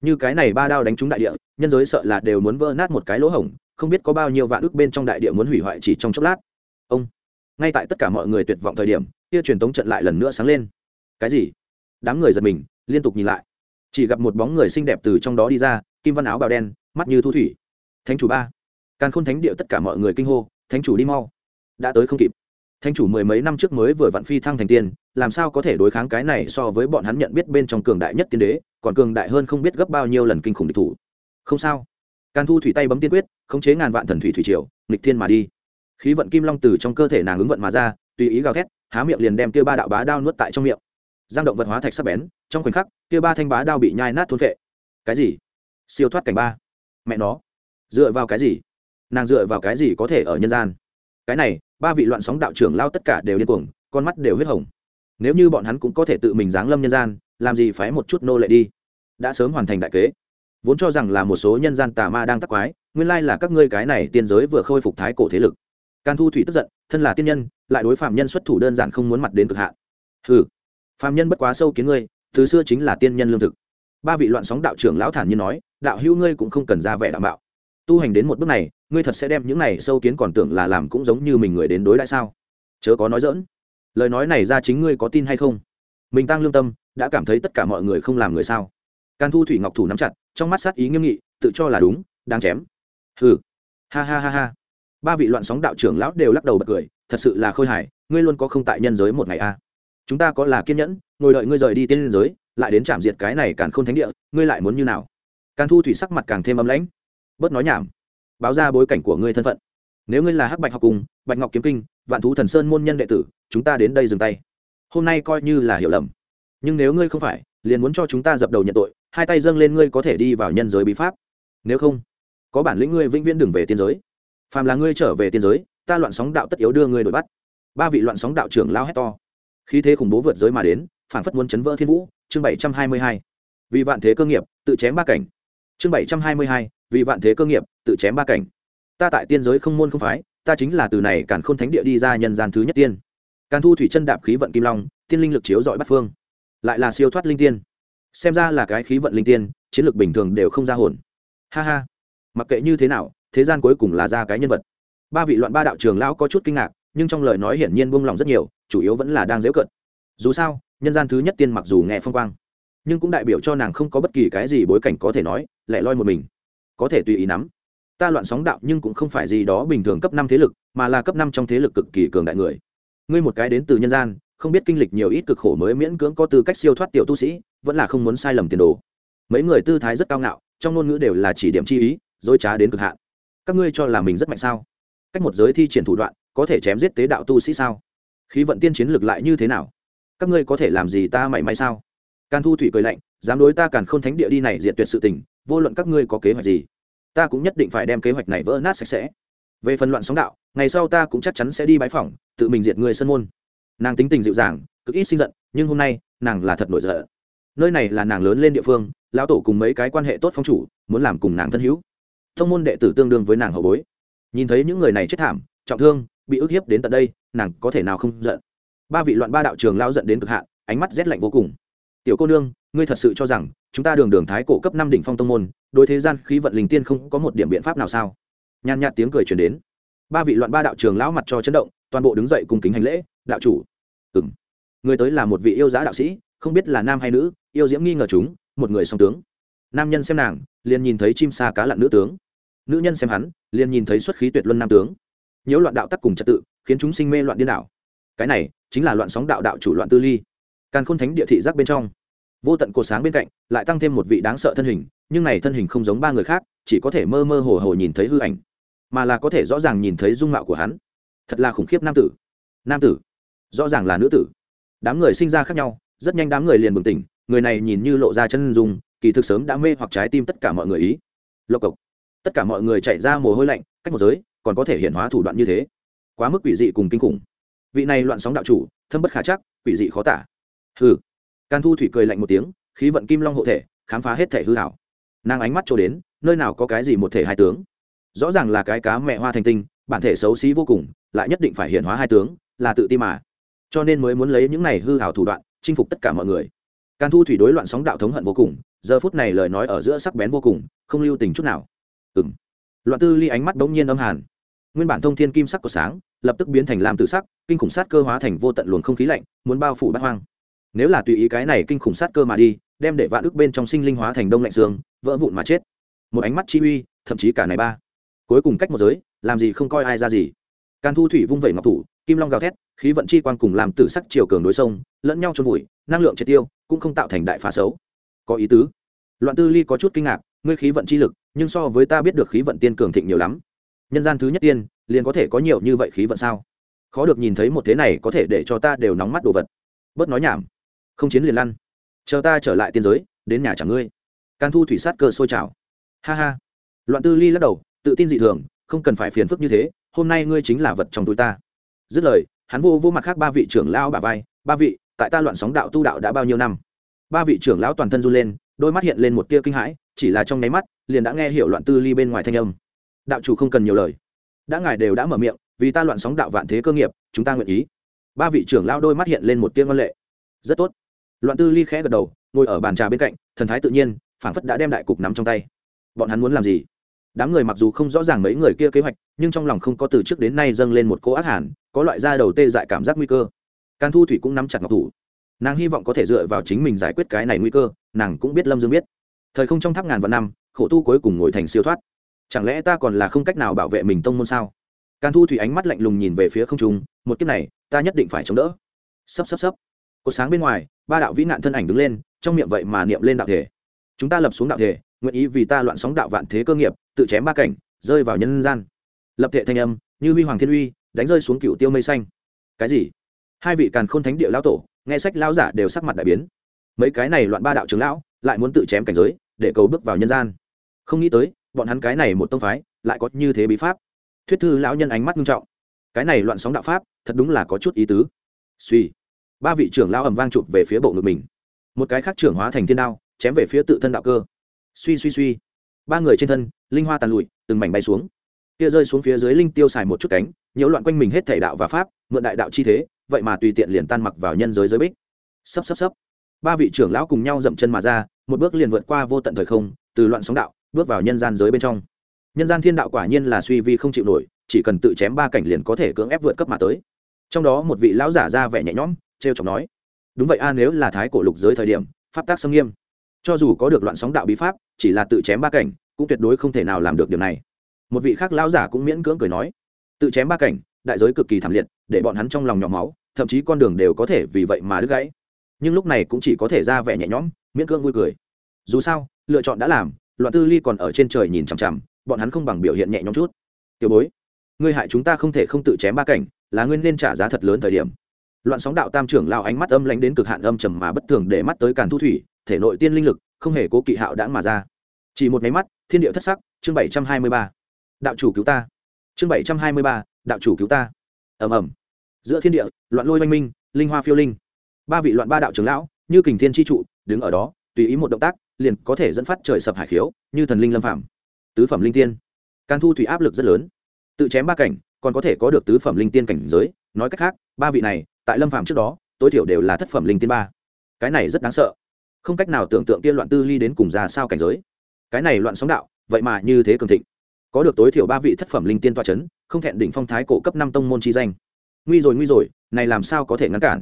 Như cái này ba đao đánh trúng đại địa, nhân giới sợ là đều muốn vỡ nát một cái lỗ hổng, không biết có bao nhiêu vạn ước bên trong đại địa muốn hủy hoại chỉ trong chốc lát. Ông, ngay tại tất cả mọi người tuyệt vọng thời điểm, kia truyền tống trận lại lần nữa sáng lên. Cái gì? Đám người giật mình, liên tục nhìn lại. Chỉ gặp một bóng người xinh đẹp từ trong đó đi ra, kim văn áo bào đen, mắt như thu thủy. Thánh chủ ba. Càn khôn thánh địa tất cả mọi người kinh hô, thánh chủ đi mau. Đã tới không kịp thánh chủ mười mấy năm trước mới vừa vặn phi thăng thành tiên, làm sao có thể đối kháng cái này so với bọn hắn nhận biết bên trong cường đại nhất tiên đế, còn cường đại hơn không biết gấp bao nhiêu lần kinh khủng địch thủ? Không sao. Càn thu thủy tay bấm tiên quyết, khống chế ngàn vạn thần thủy thủy triều, nghịch thiên mà đi. Khí vận kim long từ trong cơ thể nàng ứng vận mà ra, tùy ý gào thét, há miệng liền đem kia ba đạo bá đao nuốt tại trong miệng. Giang động vật hóa thạch sắc bén, trong khoảnh khắc, kia ba thanh bá đao bị nhai nát thôn phệ. Cái gì? Siêu thoát cảnh ba. Mẹ nó. Dựa vào cái gì? Nàng dựa vào cái gì có thể ở nhân gian? Cái này ba vị loạn sóng đạo trưởng lao tất cả đều điên cuồng con mắt đều huyết hồng. Nếu như bọn hắn cũng có thể tự mình giáng lâm nhân gian làm gì phái một chút nô lệ đi? Đã sớm hoàn thành đại kế. Vốn cho rằng là một số nhân gian tà ma đang tắc quái nguyên lai là các ngươi cái này tiên giới vừa khôi phục thái cổ thế lực. Can thu thủy tức giận thân là tiên nhân lại đối phạm nhân xuất thủ đơn giản không muốn mặt đến cực hạn. Hừ phạm nhân bất quá sâu kiến ngươi từ xưa chính là tiên nhân lương thực. Ba vị loạn sóng đạo trưởng lão thản nhiên nói đạo hữu ngươi cũng không cần ra vẻ đảm bảo, tu hành đến một bước này ngươi thật sẽ đem những này sâu kiến còn tưởng là làm cũng giống như mình người đến đối đãi sao? Chớ có nói dỡn lời nói này ra chính ngươi có tin hay không? Mình tăng lương tâm, đã cảm thấy tất cả mọi người không làm người sao? Can thu thủy ngọc thủ nắm chặt, trong mắt sát ý nghiêm nghị, tự cho là đúng đang chém. Hừ. Ha ha ha ha. Ba vị loạn sóng đạo trưởng lão đều lắc đầu bật cười, thật sự là khôi hài, ngươi luôn có không tại nhân giới một ngày a. À. chúng ta có là kiên nhẫn, ngồi đợi ngươi rời đi tiên giới, lại đến chạm diệt cái này càng không thánh địa, ngươi lại muốn như nào? Can thu thủy sắc mặt càng thêm ấm lãnh. Bớt nói nhảm báo ra bối cảnh của ngươi thân phận. Nếu ngươi là hắc bạch học cùng, bạch ngọc kiếm kinh, vạn thú thần sơn môn nhân đệ tử, chúng ta đến đây dừng tay. Hôm nay coi như là hiểu lầm. Nhưng nếu ngươi không phải, liền muốn cho chúng ta dập đầu nhận tội, hai tay dâng lên ngươi có thể đi vào nhân giới bí pháp. Nếu không, có bản lĩnh ngươi vĩnh viễn đừng về tiên giới. Phàm là ngươi trở về tiên giới, ta loạn sóng đạo tất yếu đưa ngươi đổi bắt. Ba vị loạn sóng đạo trưởng lao hét to. Khí thế khủng bố vượt giới mà đến phản phất muốn chấn vỡ thiên vũ, chương bảy trăm hai mươi hai. Vì vạn thế cơ nghiệp, tự chém ba cảnh chương bảy trăm hai mươi hai, vì vạn thế cơ nghiệp, tự chém ba cảnh. Ta tại tiên giới không môn không phái, ta chính là từ này càn khôn thánh địa đi ra nhân gian thứ nhất tiên. Càn thu thủy chân đạp khí vận kim long, tiên linh lực chiếu dọi bắt phương. Lại là siêu thoát linh tiên. Xem ra là cái khí vận linh tiên, chiến lược bình thường đều không ra hồn. Ha ha. Mặc kệ như thế nào, thế gian cuối cùng là ra cái nhân vật. Ba vị loạn ba đạo trường lão có chút kinh ngạc, nhưng trong lời nói hiển nhiên buông lòng rất nhiều, chủ yếu vẫn là đang dễ cận dù sao, nhân gian thứ nhất tiên mặc dù nghe phong quang nhưng cũng đại biểu cho nàng không có bất kỳ cái gì bối cảnh có thể nói, lẻ loi một mình. Có thể tùy ý nắm. Ta loạn sóng đạo nhưng cũng không phải gì đó bình thường cấp năm thế lực, mà là cấp năm trong thế lực cực kỳ cường đại người. Ngươi một cái đến từ nhân gian, không biết kinh lịch nhiều ít cực khổ mới miễn cưỡng có tư cách siêu thoát tiểu tu sĩ, vẫn là không muốn sai lầm tiền đồ. Mấy người tư thái rất cao ngạo, trong ngôn ngữ đều là chỉ điểm chi ý, dối trá đến cực hạn. Các ngươi cho là mình rất mạnh sao? Cách một giới thi triển thủ đoạn, có thể chém giết tế đạo tu sĩ sao? Khí vận tiên chiến lực lại như thế nào? Các ngươi có thể làm gì ta mảy may sao? Can thu thủy cười lạnh, dám đối ta càn k h ô n thánh địa đi này diện tuyệt sự tình, vô luận các ngươi có kế hoạch gì, ta cũng nhất định phải đem kế hoạch này vỡ nát sạch sẽ. Về phần loạn sóng đạo, ngày sau ta cũng chắc chắn sẽ đi bãi phỏng, tự mình diệt người sân môn. Nàng tính tình dịu dàng, cực ít sinh giận, nhưng hôm nay, nàng là thật nổi giận. Nơi này là nàng lớn lên địa phương, lão tổ cùng mấy cái quan hệ tốt phong chủ, muốn làm cùng nàng thân hữu. Thông môn đệ tử tương đương với nàng hậu bối. Nhìn thấy những người này chết thảm, trọng thương, bị ức hiếp đến tận đây, nàng có thể nào không giận? Ba vị loạn ba đạo trường lao giận đến cực hạn, ánh mắt rét lạnh vô cùng tiểu cô nương, ngươi thật sự cho rằng chúng ta đường đường thái cổ cấp năm đỉnh phong tông môn, đối thế gian khí vận linh tiên không có một điểm biện pháp nào sao? Nhàn nhạt tiếng cười truyền đến. Ba vị loạn ba đạo trường lão mặt cho chấn động, toàn bộ đứng dậy cùng kính hành lễ, đạo chủ. Ừng người tới là một vị yêu giá đạo sĩ, không biết là nam hay nữ, yêu diễm nghi ngờ chúng, một người song tướng. Nam nhân xem nàng, liền nhìn thấy chim xa cá lặn nữ tướng. Nữ nhân xem hắn, liền nhìn thấy xuất khí tuyệt luân nam tướng. Nhiễu loạn đạo tắc cùng trật tự, khiến chúng sinh mê loạn điên đảo. Cái này, chính là loạn sóng đạo đạo chủ loạn tư ly. Càn khôn thánh địa thị giác bên trong vô tận cột sáng bên cạnh, lại tăng thêm một vị đáng sợ thân hình, nhưng này thân hình không giống ba người khác, chỉ có thể mơ mơ hồ hồ nhìn thấy hư ảnh, mà là có thể rõ ràng nhìn thấy dung mạo của hắn. Thật là khủng khiếp nam tử. Nam tử? Rõ ràng là nữ tử. Đám người sinh ra khác nhau, rất nhanh đám người liền bừng tỉnh, người này nhìn như lộ ra chân dung, kỳ thực sớm đã mê hoặc trái tim tất cả mọi người ý. Lộc cộc. Tất cả mọi người chạy ra mồ hôi lạnh, cách một giới, còn có thể hiện hóa thủ đoạn như thế. Quá mức quỷ dị cùng kinh khủng. Vị này loạn sóng đạo chủ, thâm bất khả chắc, quỷ dị khó tả. Hừ can thu thủy cười lạnh một tiếng, khí vận kim long hộ thể, khám phá hết thể hư hảo nàng ánh mắt cho đến, nơi nào có cái gì một thể hai tướng. Rõ ràng là cái cá mẹ hoa thành tinh, bản thể xấu xí vô cùng, lại nhất định phải hiện hóa hai tướng, là tự ti mà. Cho nên mới muốn lấy những này hư hảo thủ đoạn, chinh phục tất cả mọi người. Can thu thủy đối loạn sóng đạo thống hận vô cùng, giờ phút này lời nói ở giữa sắc bén vô cùng, không lưu tình chút nào. Ừng loạn tư ly ánh mắt bỗng nhiên âm hàn. Nguyên bản thông thiên kim sắc của sáng, lập tức biến thành lam tự sắc, kinh khủng sát cơ hóa thành vô tận luồng không khí lạnh, muốn bao phủ bát hoang nếu là tùy ý cái này kinh khủng sát cơ mà đi, đem để vạn ức bên trong sinh linh hóa thành đông lạnh xương, vỡ vụn mà chết. Một ánh mắt chi uy, thậm chí cả này ba. Cuối cùng cách một giới, làm gì không coi ai ra gì. Can thu thủy vung vẩy ngọc thủ, kim long gào thét, khí vận chi quan cùng làm tử sắc chiều cường đối sông, lẫn nhau trôn vùi, năng lượng triệt tiêu, cũng không tạo thành đại phá xấu. Có ý tứ. Loạn tư ly có chút kinh ngạc, ngươi khí vận chi lực, nhưng so với ta biết được khí vận tiên cường thịnh nhiều lắm. Nhân gian thứ nhất tiên, liền có thể có nhiều như vậy khí vận sao? Khó được nhìn thấy một thế này có thể để cho ta đều nóng mắt đồ vật. Bớt nói nhảm không chiến liền lăn. Chờ ta trở lại tiên giới, đến nhà chẳng ngươi. Can thu thủy sát cơ sôi trào. Ha ha. Loạn tư ly lắc đầu, tự tin dị thường, không cần phải phiền phức như thế, hôm nay ngươi chính là vật trong túi ta. Dứt lời, hắn vô vô mặt khác ba vị trưởng lão bà vai, ba vị, tại ta loạn sóng đạo tu đạo đã bao nhiêu năm? Ba vị trưởng lão toàn thân run lên, đôi mắt hiện lên một tia kinh hãi, chỉ là trong nháy mắt, liền đã nghe hiểu loạn tư ly bên ngoài thanh âm. Đạo chủ không cần nhiều lời. Đã ngài đều đã mở miệng, vì ta loạn sóng đạo vạn thế cơ nghiệp, chúng ta nguyện ý. Ba vị trưởng lão đôi mắt hiện lên một tia ngân lệ. Rất tốt loạn tư ly khẽ gật đầu, ngồi ở bàn trà bên cạnh, thần thái tự nhiên, phảng phất đã đem đại cục nắm trong tay. Bọn hắn muốn làm gì? Đám người mặc dù không rõ ràng mấy người kia kế hoạch, nhưng trong lòng không có từ trước đến nay dâng lên một cô ác hẳn có loại da đầu tê dại cảm giác nguy cơ. Can thu thủy cũng nắm chặt ngọc thủ. Nàng hy vọng có thể dựa vào chính mình giải quyết cái này nguy cơ, nàng cũng biết lâm dương biết. Thời không trong tháp ngàn vạn năm, khổ tu cuối cùng ngồi thành siêu thoát. Chẳng lẽ ta còn là không cách nào bảo vệ mình tông môn sao? Can thu thủy ánh mắt lạnh lùng nhìn về phía không trung, một kiếp này, ta nhất định phải chống đỡ. Sắp sắp sắp cột sáng bên ngoài, ba đạo vĩ nạn thân ảnh đứng lên, trong miệng vậy mà niệm lên đạo thể. Chúng ta lập xuống đạo thể, nguyện ý vì ta loạn sóng đạo vạn thế cơ nghiệp, tự chém ba cảnh, rơi vào nhân gian. Lập thể thanh âm, như huy hoàng thiên uy, đánh rơi xuống cựu tiêu mây xanh. Cái gì? Hai vị càn khôn thánh địa lão tổ, nghe sách lão giả đều sắc mặt đại biến. Mấy cái này loạn ba đạo trưởng lão, lại muốn tự chém cảnh giới, để cầu bước vào nhân gian. Không nghĩ tới, bọn hắn cái này một tông phái, lại có như thế bí pháp. Thuyết thư lão nhân ánh mắt nghiêm trọng. Cái này loạn sóng đạo pháp, thật đúng là có chút ý tứ. Suy ba vị trưởng lão ầm vang chụp về phía bộ ngực mình. Một cái khác trưởng hóa thành thiên đao, chém về phía tự thân đạo cơ. Suy suy suy. Ba người trên thân, linh hoa tàn lụi, từng mảnh bay xuống. Kia rơi xuống phía dưới linh tiêu xài một chút cánh, nhiễu loạn quanh mình hết thể đạo và pháp, mượn đại đạo chi thế, vậy mà tùy tiện liền tan mặc vào nhân giới giới bích. Sắp sắp sắp ba vị trưởng lão cùng nhau dậm chân mà ra, một bước liền vượt qua vô tận thời không, từ loạn sóng đạo, bước vào nhân gian giới bên trong. Nhân gian thiên đạo quả nhiên là suy vi không chịu nổi, chỉ cần tự chém ba cảnh liền có thể cưỡng ép vượt cấp mà tới. Trong đó một vị lão giả ra vẻ nhẹ nhõm trêu chọc nói, đúng vậy a, nếu là thái cổ lục giới thời điểm, pháp tác xâm nghiêm, cho dù có được loạn sóng đạo bí pháp, chỉ là tự chém ba cảnh, cũng tuyệt đối không thể nào làm được điều này. Một vị khác lão giả cũng miễn cưỡng cười nói, tự chém ba cảnh, đại giới cực kỳ thảm liệt, để bọn hắn trong lòng nhỏ máu, thậm chí con đường đều có thể vì vậy mà đứt gãy. Nhưng lúc này cũng chỉ có thể ra vẻ nhẹ nhõm, miễn cưỡng vui cười. Dù sao, lựa chọn đã làm, loạn tư ly còn ở trên trời nhìn chằm chằm, bọn hắn không bằng biểu hiện nhẹ nhõm chút. Tiểu bối, ngươi hại chúng ta không thể không tự chém ba cảnh, là ngươi nên trả giá thật lớn thời điểm loạn sóng đạo tam trưởng lao ánh mắt âm lánh đến cực hạn âm trầm mà bất thường để mắt tới càn thu thủy, thể nội tiên linh lực, không hề cố kỵ hạo đãng mà ra. Chỉ một máy mắt, thiên địa thất sắc, chương bảy trăm hai mươi ba. Đạo chủ cứu ta. Chương bảy trăm hai mươi ba, đạo chủ cứu ta. Ẩm ẩm giữa thiên địa, loạn lôi oanh minh, linh hoa phiêu linh. Ba vị loạn ba đạo trưởng lão, như kình thiên chi trụ, đứng ở đó, tùy ý một động tác, liền có thể dẫn phát trời sập hải khiếu, như thần linh lâm phạm tứ phẩm linh tiên. Can thu thủy áp lực rất lớn. Tự chém ba cảnh, còn có thể có được tứ phẩm linh tiên cảnh giới. Nói cách khác, ba vị này tại lâm phạm trước đó, tối thiểu đều là thất phẩm linh tiên ba. Cái này rất đáng sợ. Không cách nào tưởng tượng kia loạn tư ly đến cùng ra sao cảnh giới. Cái này loạn sóng đạo, vậy mà như thế cường thịnh. Có được tối thiểu ba vị thất phẩm linh tiên toa c h ấ n không thẹn đỉnh phong thái cổ cấp năm tông môn chi danh. Nguy rồi nguy rồi, này làm sao có thể ngăn cản?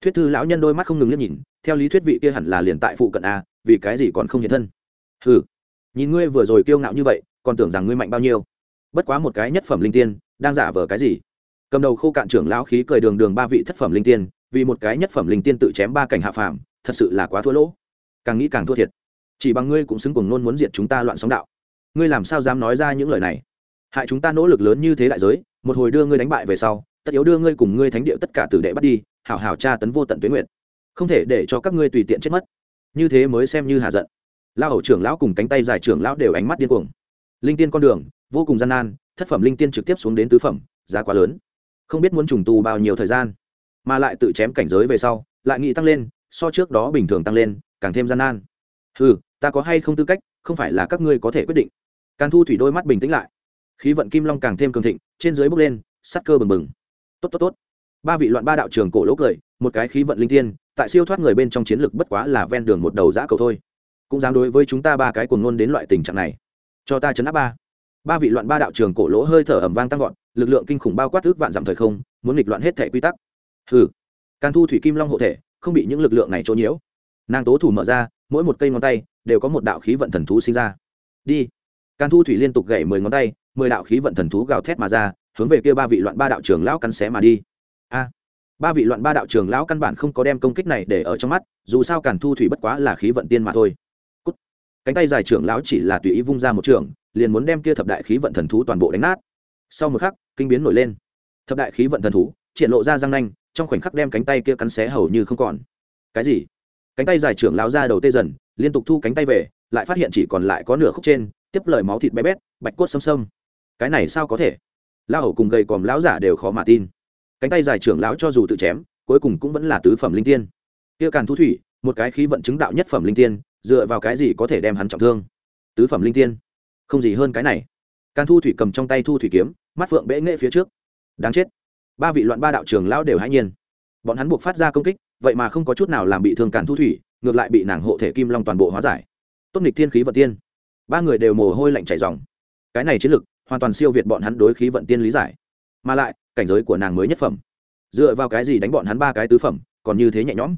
Thuyết thư lão nhân đôi mắt không ngừng liếc nhìn, theo lý thuyết vị kia hẳn là liền tại phụ cận a, vì cái gì còn không hiện thân? Ừ nhìn ngươi vừa rồi kiêu ngạo như vậy, còn tưởng rằng ngươi mạnh bao nhiêu. Bất quá một cái nhất phẩm linh tiên, đang giả vờ cái gì? Cầm đầu khô cạn trưởng lão khí cười đường đường ba vị thất phẩm linh tiên, vì một cái nhất phẩm linh tiên tự chém ba cảnh hạ phàm, thật sự là quá thua lỗ. Càng nghĩ càng thua thiệt. Chỉ bằng ngươi cũng xứng cùng nôn muốn diệt chúng ta loạn sóng đạo. Ngươi làm sao dám nói ra những lời này? Hại chúng ta nỗ lực lớn như thế đại giới, một hồi đưa ngươi đánh bại về sau, tất yếu đưa ngươi cùng ngươi thánh địa tất cả tử đệ bắt đi, hảo hảo tra tấn vô tận tuyến nguyện không thể để cho các ngươi tùy tiện chết mất. Như thế mới xem như hạ giận. Lao hậu trưởng lão cùng cánh tay dài trưởng lão đều ánh mắt điên cuồng. Linh tiên con đường, vô cùng gian nan, thất phẩm linh tiên trực tiếp xuống đến tứ phẩm, giá quá lớn không biết muốn trùng tu bao nhiêu thời gian, mà lại tự chém cảnh giới về sau, lại nghĩ tăng lên, so trước đó bình thường tăng lên, càng thêm gian nan. Ừ ta có hay không tư cách, không phải là các ngươi có thể quyết định. Càn thu thủy đôi mắt bình tĩnh lại. Khí vận kim long càng thêm cường thịnh, trên dưới bốc lên, sắc cơ bừng bừng. Tốt tốt tốt. Ba vị loạn ba đạo trường cổ lỗ cười, một cái khí vận linh tiên tại siêu thoát người bên trong chiến lực bất quá là ven đường một đầu giã cầu thôi. Cũng dám đối với chúng ta ba cái cuồng ngôn đến loại tình trạng này. Cho ta chấn áp ba ba vị loạn ba đạo trường cổ lỗ hơi thở ẩm vang tăng vọt, lực lượng kinh khủng bao quát ước vạn dặm thời không, muốn nghịch loạn hết thể quy tắc. Hừ can thu thủy kim long hộ thể, không bị những lực lượng này trốn nhiễu. Nàng tố thủ mở ra, mỗi một cây ngón tay đều có một đạo khí vận thần thú sinh ra. Đi. Can thu thủy liên tục gậy mười ngón tay, mười đạo khí vận thần thú gào thét mà ra, hướng về kia ba vị loạn ba đạo trường lão cắn xé mà đi. A. Ba vị loạn ba đạo trường lão căn bản không có đem công kích này để ở trong mắt, dù sao càn thu thủy bất quá là khí vận tiên mà thôi. Cút. cánh tay dài trưởng lão chỉ là tùy ý vung ra một trường liền muốn đem kia thập đại khí vận thần thú toàn bộ đánh nát. Sau một khắc, kinh biến nổi lên. Thập đại khí vận thần thú, triển lộ ra răng nanh, trong khoảnh khắc đem cánh tay kia cắn xé hầu như không còn. Cái gì? Cánh tay dài trưởng lão ra đầu tê dần, liên tục thu cánh tay về, lại phát hiện chỉ còn lại có nửa khúc trên, tiếp lời máu thịt bé bét, bạch cốt xâm xâm cái này sao có thể? Lão hầu cùng gầy còm lão giả đều khó mà tin. Cánh tay dài trưởng lão cho dù tự chém, cuối cùng cũng vẫn là tứ phẩm linh tiên. Kia càn thu thủy, một cái khí vận chứng đạo nhất phẩm linh tiên, dựa vào cái gì có thể đem hắn trọng thương? Tứ phẩm linh tiên không gì hơn cái này. Can thu thủy cầm trong tay thu thủy kiếm, mắt phượng bẽ nghệ phía trước. Đáng chết. Ba vị loạn ba đạo trường lão đều hãy nhiên. Bọn hắn buộc phát ra công kích, vậy mà không có chút nào làm bị thương càn thu thủy, ngược lại bị nàng hộ thể kim long toàn bộ hóa giải. Tốt nghịch thiên khí vận tiên. Ba người đều mồ hôi lạnh chảy dòng cái này chiến lực, hoàn toàn siêu việt bọn hắn đối khí vận tiên lý giải. Mà lại, cảnh giới của nàng mới nhất phẩm. Dựa vào cái gì đánh bọn hắn ba cái tứ phẩm, còn như thế nhẹ nhõm?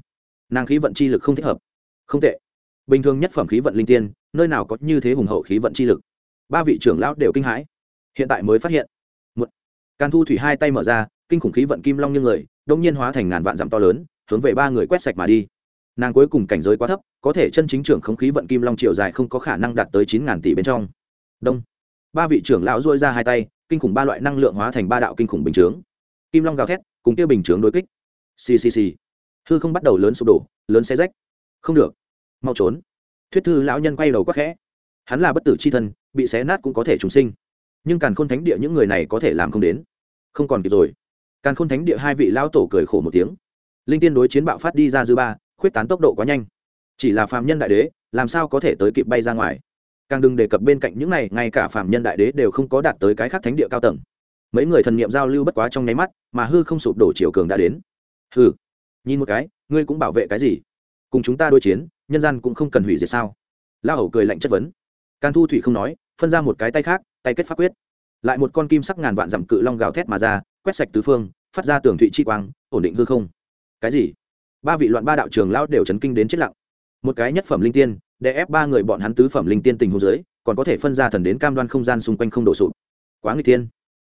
Nàng khí vận chi lực không thích hợp. Không tệ. Bình thường nhất phẩm khí vận linh tiên, nơi nào có như thế hùng hậu khí vận chi lực? Ba vị trưởng lão đều kinh hãi. Hiện tại mới phát hiện. Một can thu thủy hai tay mở ra, kinh khủng khí vận kim long như người đông nhiên hóa thành ngàn vạn dặm to lớn, hướng về ba người quét sạch mà đi. Nàng cuối cùng cảnh giới quá thấp, có thể chân chính trưởng không khí vận kim long chiều dài không có khả năng đạt tới chín ngàn tỷ bên trong. Đông, ba vị trưởng lão dôi ra hai tay, kinh khủng ba loại năng lượng hóa thành ba đạo kinh khủng bình chướng. Kim long gào thét, cùng kia bình chướng đối kích. Ccc hư không bắt đầu lớn sụp đổ, lớn xe rách. Không được. Mau trốn. Thuyết thư lão nhân quay đầu quắc khẽ. Hắn là bất tử c h i thân bị xé nát cũng có thể trùng sinh. Nhưng càn khôn thánh địa những người này có thể làm không đến. Không còn kịp rồi. Càn khôn thánh địa hai vị lão tổ cười khổ một tiếng. Linh tiên đối chiến bạo phát đi ra dư ba, khuyết tán tốc độ quá nhanh. Chỉ là phàm nhân đại đế, làm sao có thể tới kịp bay ra ngoài? Càng đừng đề cập bên cạnh những này, ngay cả phàm nhân đại đế đều không có đạt tới cái khác thánh địa cao tầng. Mấy người thần niệm giao lưu bất quá trong nháy mắt, mà hư không sụp đổ chiều cường đã đến. Hư nhìn một cái, ngươi cũng bảo vệ cái gì? Cùng chúng ta đối chiến, nhân gian cũng không cần hủy diệt sao? La hầu cười lạnh chất vấn. Can thu thủy không nói phân ra một cái tay khác, tay kết pháp quyết. Lại một con kim sắc ngàn vạn dặm cự long gào thét mà ra, quét sạch tứ phương, phát ra tường thụy chi quang, ổn định hư không. Cái gì? Ba vị loạn ba đạo trường lão đều chấn kinh đến chết lặng. Một cái nhất phẩm linh tiên, để ép ba người bọn hắn tứ phẩm linh tiên tình hồ dưới, còn có thể phân ra thần đến cam đoan không gian xung quanh không đổ sụp. Quá người tiên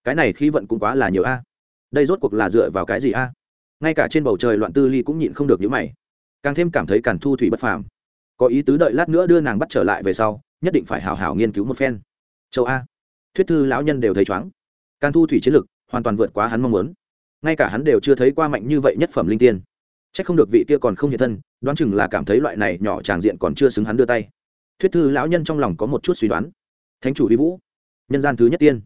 cái này khí vận cũng quá là nhiều a. Đây rốt cuộc là dựa vào cái gì a? Ngay cả trên bầu trời loạn tư ly cũng nhịn không được những mày. Càng thêm cảm thấy càn thu thủy bất phàm. Có ý tứ đợi lát nữa đưa nàng bắt trở lại về sau nhất định phải hào hào nghiên cứu một phen. Châu a. Thuyết thư lão nhân đều thấy chóng Can thu thủy chiến lực, hoàn toàn vượt quá hắn mong muốn. Ngay cả hắn đều chưa thấy qua mạnh như vậy nhất phẩm linh tiên. C h ắ c không được vị kia còn không hiện thân, đoán chừng là cảm thấy loại này nhỏ tràng diện còn chưa xứng hắn đưa tay. Thuyết thư lão nhân trong lòng có một chút suy đoán. Thánh chủ đi vũ, nhân gian thứ nhất tiên.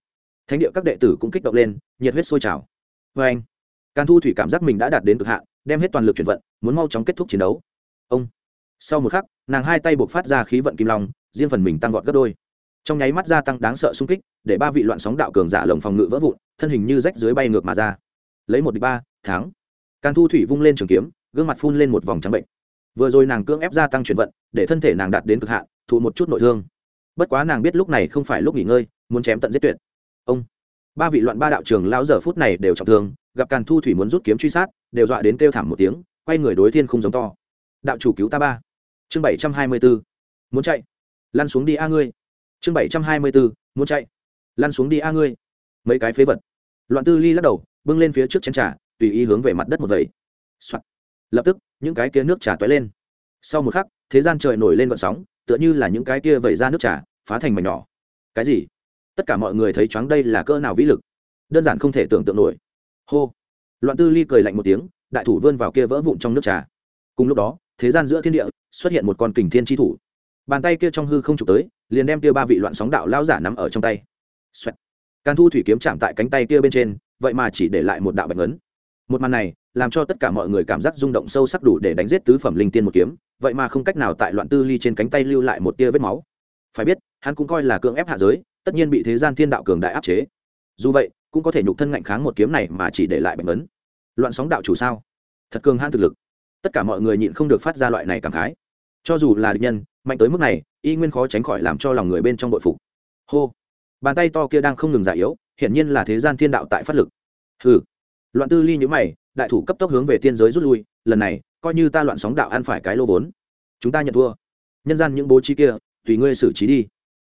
Thánh địa các đệ tử cũng kích động lên, nhiệt huyết sôi trào. Vê anh, Can thu thủy cảm giác mình đã đạt đến cực hạn, đem hết toàn lực chuyển vận, muốn mau chóng kết thúc chiến đấu. Ông, sau một khắc, nàng hai tay buộc phát ra khí vận kim long riêng phần mình tăng vọt gấp đôi. Trong nháy mắt gia tăng đáng sợ xung kích, để ba vị loạn sóng đạo cường giả lồng phòng ngự vỡ vụn, thân hình như rách dưới bay ngược mà ra. Lấy một đ ba tháng càn thu thủy vung lên trường kiếm, gương mặt phun lên một vòng trắng bệnh. Vừa rồi nàng cưỡng ép gia tăng chuyển vận, để thân thể nàng đạt đến cực hạn, thụ một chút nội thương. Bất quá nàng biết lúc này không phải lúc nghỉ ngơi, muốn chém tận giết tuyệt. Ông. Ba vị loạn ba đạo trường lão giờ phút này đều trọng thương, gặp càn thu thủy muốn rút kiếm truy sát, đều dọa đến kêu thảm một tiếng, quay người đối thiên không giống to. Đạo chủ cứu ta ba. Chương bảy trăm hai mươi bốn muốn chạy lăn xuống đi a ngươi. Chương bảy trăm hai mươi bốn muốn chạy. Lăn xuống đi a ngươi. Mấy cái phế vật. Loạn tư ly lắc đầu, bưng lên phía trước chén trà, tùy ý hướng về mặt đất một vẩy、Soạn. lập tức, những cái kia nước trà toái lên. Sau một khắc, thế gian trời nổi lên vận sóng, tựa như là những cái kia vẩy ra nước trà, phá thành mảnh nhỏ. Cái gì? Tất cả mọi người thấy choáng đây là cỡ nào vĩ lực. Đơn giản không thể tưởng tượng nổi. Hô. Loạn tư ly cười lạnh một tiếng, đại thủ vươn vào kia vỡ vụn trong nước trà. Cùng lúc đó, thế gian giữa thiên địa, xuất hiện một con kình thiên tri thủ bàn tay kia trong hư không trục tới liền đem kia ba vị loạn sóng đạo lao giả nắm ở trong tay Xoẹt. Càn Thu thủy kiếm chạm tại cánh tay kia bên trên, vậy mà chỉ để lại một đạo bạch ấn. Một màn này, làm cho tất cả mọi người cảm giác rung động sâu sắc đủ để đánh giết tứ phẩm linh tiên một kiếm, vậy mà không cách nào tại loạn tư ly trên cánh tay lưu lại một tia vết máu. Phải biết, hắn cũng coi là cưỡng ép hạ giới, tất nhiên bị thế gian thiên đạo cường đại áp chế. Dù vậy, cũng có thể nhục thân ngạnh kháng một kiếm này mà chỉ để lại bạch ấn. Loạn sóng đạo chủ sao? Thật cường hãn thực lực. Tất cả mọi người nhịn không được phát ra loại này cảm khái. Cho dù là địch nhân, mạnh tới mức này, y nguyên khó tránh khỏi làm cho lòng người bên trong bội phục. Hô. Bàn tay to kia đang không ngừng giải yếu hiển nhiên là thế gian thiên đạo tại phát lực. Hừ. Loạn tư ly nhữ mày đại thủ cấp tốc hướng về tiên giới rút lui lần này coi như ta loạn sóng đạo ăn phải cái lô vốn. Chúng ta nhận thua. Nhân gian những bố trí kia tùy ngươi xử trí đi.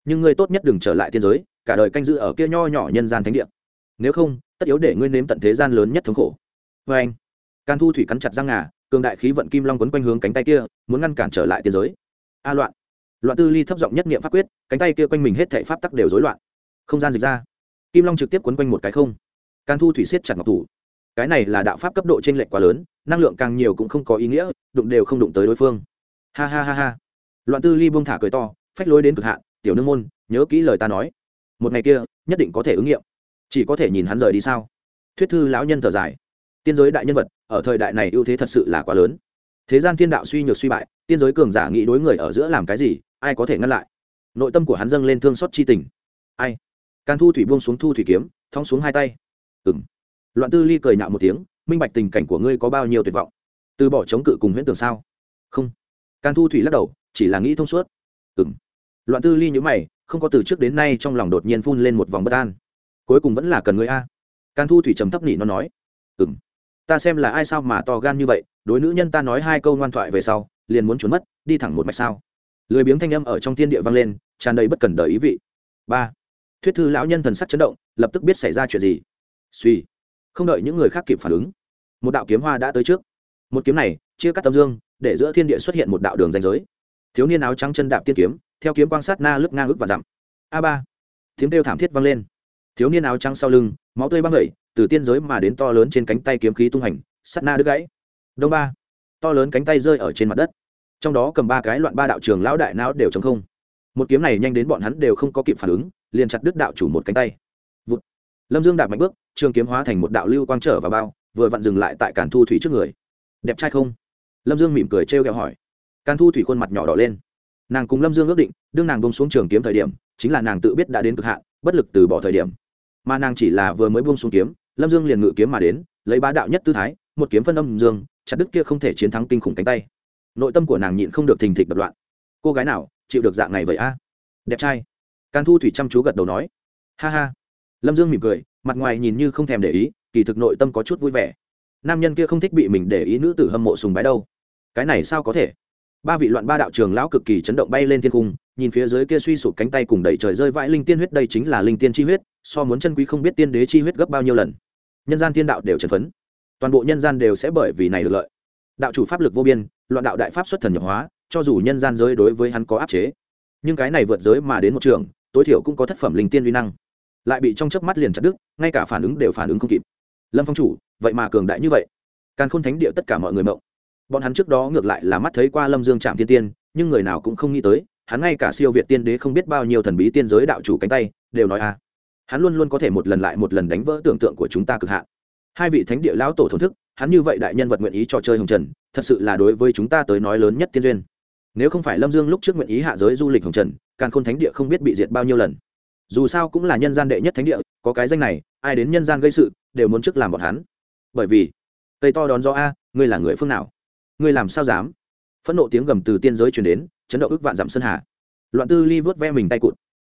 Nhưng ngươi tốt nhất đừng trở lại tiên giới cả đời canh giữ ở kia nho nhỏ nhân gian thánh địa. Nếu không tất yếu để ngươi nếm tận thế gian lớn nhất thống khổ. Vê anh can thu thủy cắn chặt răng ngà cường đại khí vận kim long quấn quanh hướng cánh tay kia, muốn ngăn cản trở lại tiên giới. A loạn. Loạn tư ly thấp giọng nhất niệm pháp quyết, cánh tay kia quanh mình hết thảy pháp tắc đều rối loạn. Không gian dịch ra. Kim long trực tiếp quấn quanh một cái không. Can thu thủy siết chặt ngọc thủ. Cái này là đạo pháp cấp độ t r ê n lệch quá lớn, năng lượng càng nhiều cũng không có ý nghĩa, đụng đều không đụng tới đối phương. Ha ha ha ha. Loạn tư ly buông thả cười to, phách lối đến cực hạn, tiểu nương môn, nhớ kỹ lời ta nói. Một ngày kia, nhất định có thể ứng nghiệm. Chỉ có thể nhìn hắn rời đi sao? Thuyết thư lão nhân thở dài. Tiên giới đại nhân vật ở thời đại này ưu thế thật sự là quá lớn. Thế gian thiên đạo suy nhược suy bại, tiên giới cường giả nghĩ đối người ở giữa làm cái gì, ai có thể ngăn lại? Nội tâm của hắn dâng lên thương xót chi tình. Ai? Can thu thủy buông xuống thu thủy kiếm, thong xuống hai tay. Ừ m loạn tư ly cười nhạo một tiếng, minh bạch, tình cảnh của ngươi có bao nhiêu tuyệt vọng? Từ bỏ chống cự cùng huyễn tưởng sao? Không. Can thu thủy lắc đầu, chỉ là nghĩ thông suốt. Ừ m loạn tư ly nhữ mày, không có từ trước đến nay trong lòng đột nhiên phun lên một vòng bất an. Cuối cùng vẫn là cần ngươi a. Can thu thủy trầm thấp nỉ nó nói ừ m ta xem là ai sao mà to gan như vậy, đối nữ nhân ta nói hai câu ngoan thoại về sau, liền muốn trốn mất, đi thẳng một mạch sao? Lười biếng thanh âm ở trong thiên địa vang lên, tràn đầy bất cần đời ý vị. Ba. Thuyết thư lão nhân thần sắc chấn động, lập tức biết xảy ra chuyện gì. Suy. Không đợi những người khác kịp phản ứng, một đạo kiếm hoa đã tới trước. Một kiếm này, chia cắt tâm dương, để giữa thiên địa xuất hiện một đạo đường danh giới. Thiếu niên áo trắng chân đạp tiên kiếm, theo kiếm quan sát na lướt ngang ức và dặm. A ba. Tiếng kêu thảm thiết vang lên thiếu niên áo trắng sau lưng, máu tươi băng gậy từ tiên giới mà đến to lớn trên cánh tay kiếm khí tung hành sắt na đứt gãy. Đông ba, to lớn cánh tay rơi ở trên mặt đất. Trong đó cầm ba cái loạn ba đạo trường lão đại não đều chống không. Một kiếm này nhanh đến bọn hắn đều không có kịp phản ứng, liền chặt đứt đạo chủ một cánh tay. Vụt. lâm dương đạp mạnh bước, trường kiếm hóa thành một đạo lưu quang trở vào bao, vừa vặn dừng lại tại càn thu thủy trước người. Đẹp trai không? Lâm dương mỉm cười trêu ghẹo hỏi. Càn thu thủy khuôn mặt nhỏ đỏ lên. Nàng cùng lâm dương ước định, đương nàng bông xuống trường kiếm thời điểm, chính là nàng tự biết đã đến cực hạn, bất lực từ bỏ thời điểm mà nàng chỉ là vừa mới buông xuống kiếm, lâm dương liền ngự kiếm mà đến, lấy bá đạo nhất tư thái, một kiếm phân âm dương, chặt đứt kia không thể chiến thắng kinh khủng cánh tay. Nội tâm của nàng nhịn không được thình thịch đập loạn. Cô gái nào chịu được dạng này vậy a? Đẹp trai. Can thu thủy chăm chú gật đầu nói. Ha ha. Lâm dương mỉm cười, mặt ngoài nhìn như không thèm để ý, kỳ thực nội tâm có chút vui vẻ. Nam nhân kia không thích bị mình để ý nữ tử hâm mộ sùng bái đâu. Cái này sao có thể? Ba vị loạn ba đạo trường lão cực kỳ chấn động bay lên thiên cung nhìn phía dưới kia suy sụp cánh tay cùng đẩy trời rơi vãi linh tiên huyết, đây chính là linh tiên chi huyết so muốn chân quý không biết tiên đế chi huyết gấp bao nhiêu lần. Nhân gian tiên đạo đều trần phấn. Toàn bộ nhân gian đều sẽ bởi vì này được lợi. Đạo chủ pháp lực vô biên, loạn đạo đại pháp xuất thần nhập hóa, cho dù nhân gian giới đối với hắn có áp chế. Nhưng cái này vượt giới mà đến một trường, tối thiểu cũng có thất phẩm linh tiên uy năng. Lại bị trong chớp mắt liền chặt đứt, ngay cả phản ứng đều phản ứng không kịp. Lâm phong chủ, vậy mà cường đại như vậy. Càn khôn thánh địa tất cả mọi người mộng. Bọn hắn trước đó ngược lại là mắt thấy qua lâm dương trạm thiên tiên, nhưng người nào cũng không nghĩ tới, hắn ngay cả siêu việt tiên đế không biết bao nhiêu thần bí tiên giới đạo chủ cánh tay, đều nói a à hắn luôn luôn có thể một lần lại một lần đánh vỡ tưởng tượng của chúng ta cực hạn. Hai vị thánh địa lão tổ thổn thức, hắn như vậy đại nhân vật nguyện ý trò chơi hồng trần, thật sự là đối với chúng ta tới nói lớn nhất tiên duyên. Nếu không phải lâm dương lúc trước nguyện ý hạ giới du lịch hồng trần càng khôn thánh địa không biết bị diệt bao nhiêu lần. Dù sao cũng là nhân gian đệ nhất thánh địa, có cái danh này, ai đến nhân gian gây sự, đều muốn trước làm bọn hắn. Bởi vì tây to đón gió a, ngươi là người phương nào? Ngươi làm sao dám? Phẫn nộ tiếng gầm từ tiên giới chuyển đến, chấn động ức vạn dặm sơn hà. Loạn tư ly vớt ve mình tay cụt.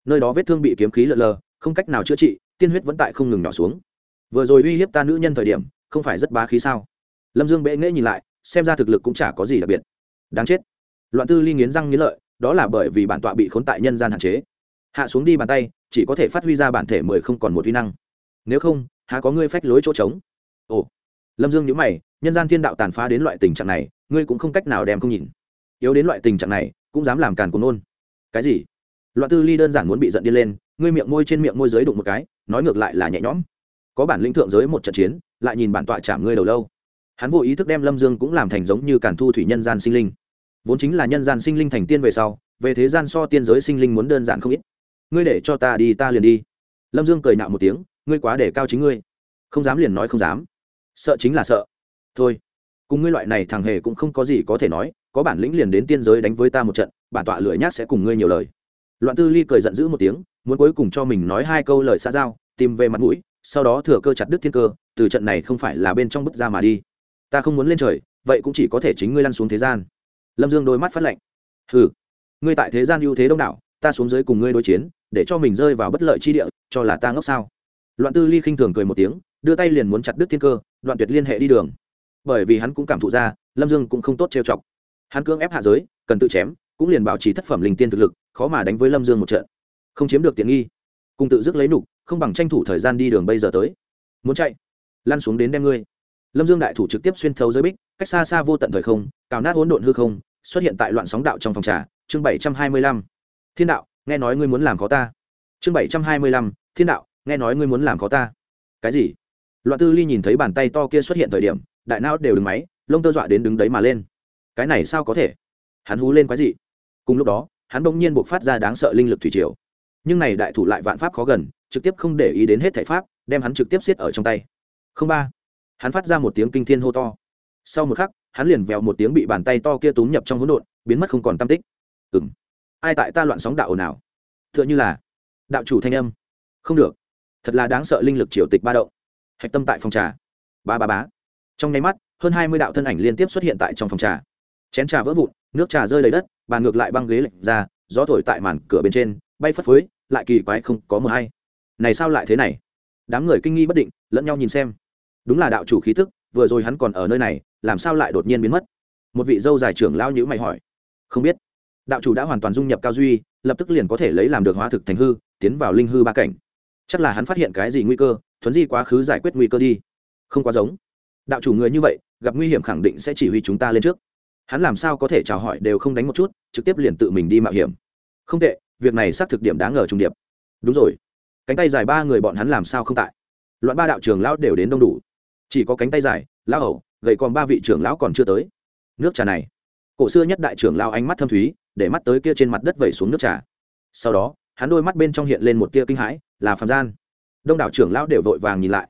Nơi đó vết thương bị kiếm khí lợn lờ không cách nào chữa trị, tiên huyết vẫn tại không ngừng nhỏ xuống. Vừa rồi uy hiếp ta nữ nhân thời điểm, không phải rất bá khí sao? Lâm dương bệ nghễ nhìn lại, xem ra thực lực cũng chả có gì đặc biệt. Đáng chết. Loạn tư ly nghiến răng nghiến lợi, đó là bởi vì bản tọa bị khốn tại nhân gian hạn chế. Hạ xuống đi bàn tay, chỉ có thể phát huy ra bản thể mười không còn một huy năng. Nếu không, há có ngươi phách lối chỗ trống? Ồ. Lâm dương nhữ mày, nhân gian thiên đạo tàn phá đến loại tình trạng này, ngươi cũng không cách nào đem không nhìn. Yếu đến loại tình trạng này, cũng dám làm càn cuồng nôn cái gì? Loạn tư ly đơn giản muốn bị giận điên lên ngươi miệng môi trên miệng môi giới đụng một cái, nói ngược lại là nhẹ nhõm. Có bản lĩnh thượng giới một trận chiến, lại nhìn bản tọa chạm ngươi đầu lâu. Hắn vô ý thức đem lâm dương cũng làm thành giống như cản thu thủy nhân gian sinh linh. Vốn chính là nhân gian sinh linh thành tiên về sau, về thế gian so tiên giới sinh linh muốn đơn giản không ít. Ngươi để cho ta đi, ta liền đi. Lâm dương cười nạo một tiếng, ngươi quá để cao chính ngươi. Không dám liền nói không dám. Sợ chính là sợ. Thôi, cùng ngươi loại này thằng hề cũng không có gì có thể nói, có bản lĩnh liền đến tiên giới đánh với ta một trận, bản tọa lười nhác sẽ cùng ngươi nhiều lời. Loạn tư ly cười giận dữ một tiếng muốn cuối cùng cho mình nói hai câu lời xã giao, tìm về mặt mũi, sau đó thừa cơ chặt đứt thiên cơ, từ trận này không phải là bên trong bức ra mà đi. Ta không muốn lên trời, vậy cũng chỉ có thể chính ngươi lăn xuống thế gian. Lâm dương đôi mắt phát lạnh. Hừ, ngươi tại thế gian ưu thế đông đảo, ta xuống dưới cùng ngươi đối chiến, để cho mình rơi vào bất lợi chi địa, cho là ta ngốc sao? Loạn tư ly khinh thường cười một tiếng, đưa tay liền muốn chặt đứt thiên cơ, đoạn tuyệt liên hệ đi đường. Bởi vì hắn cũng cảm thụ ra, lâm dương cũng không tốt trêu chọc. Hắn cưỡng ép hạ giới, cần tự chém, cũng liền bảo trì thất phẩm linh tiên thực lực, khó mà đánh với lâm dương một trận không chiếm được tiện nghi. Cùng tự dứt lấy nục, không bằng tranh thủ thời gian đi đường bây giờ tới. Muốn chạy, lăn xuống đến đem ngươi. Lâm dương đại thủ trực tiếp xuyên thấu giới bích, cách xa xa vô tận thời không, cào nát hỗn độn hư không, xuất hiện tại loạn sóng đạo trong phòng trà, chương bảy trăm hai mươi lăm. Thiên đạo, nghe nói ngươi muốn làm khó ta. Chương bảy trăm hai mươi lăm, thiên đạo, nghe nói ngươi muốn làm khó ta. Cái gì? Loạn tư ly nhìn thấy bàn tay to kia xuất hiện thời điểm, đại não đều đứng máy, lông tơ dọa đến đứng đấy mà lên. Cái này sao có thể? Hắn hú lên quái gì cùng lúc đó, hắn bỗng nhiên buộc phát ra đáng sợ linh lực thủy triều nhưng này đại thủ lại vạn pháp khó gần, trực tiếp không để ý đến hết thể pháp, đem hắn trực tiếp xiết ở trong tay. Không ba. Hắn phát ra một tiếng kinh thiên hô to. Sau một khắc, hắn liền vèo một tiếng bị bàn tay to kia túm nhập trong hỗn độn, biến mất không còn tam tích. Ừng ai tại ta loạn sóng đạo ồn ào? T h ư ợ n h ư là đạo chủ thanh âm. Không được. Thật là đáng sợ linh lực triều tịch ba động. Hạch tâm tại phòng trà. Ba ba bá trong nháy mắt, hơn hai mươi đạo thân ảnh liên tiếp xuất hiện tại trong phòng trà. Chén trà vỡ vụn, nước trà rơi lấy đất, bàn ngược lại băng ghế lệch ra, gió thổi tại màn cửa bên trên bay phất phới, lại kỳ quái không có mờ hay. Này sao lại thế này? Đám người kinh nghi bất định, lẫn nhau nhìn xem. Đúng là đạo chủ khí tức, vừa rồi hắn còn ở nơi này, làm sao lại đột nhiên biến mất? Một vị dâu dài trưởng lao nhữ mày hỏi. Không biết. Đạo chủ đã hoàn toàn dung nhập cao duy, lập tức liền có thể lấy làm được hóa thực thành hư, tiến vào linh hư ba cảnh. Chắc là hắn phát hiện cái gì nguy cơ, thuấn di quá khứ giải quyết nguy cơ đi. Không quá giống. Đạo chủ người như vậy, gặp nguy hiểm khẳng định sẽ chỉ huy chúng ta lên trước. Hắn làm sao có thể chào hỏi đều không đánh một chút, trực tiếp liền tự mình đi mạo hiểm. Không tệ việc này xác thực điểm đáng ngờ trung điệp. Đúng rồi. Cánh tay dài ba người bọn hắn làm sao không tại? Loạn ba đạo trường lão đều đến đông đủ. Chỉ có cánh tay dài, lão hầu, gậy còn ba vị trưởng lão còn chưa tới. Nước trà này. Cổ xưa nhất đại trưởng lão ánh mắt thâm thúy, để mắt tới kia trên mặt đất vẩy xuống nước trà. Sau đó, hắn đôi mắt bên trong hiện lên một tia kinh hãi, là phạm gian. Đông đảo trưởng lão đều vội vàng nhìn lại.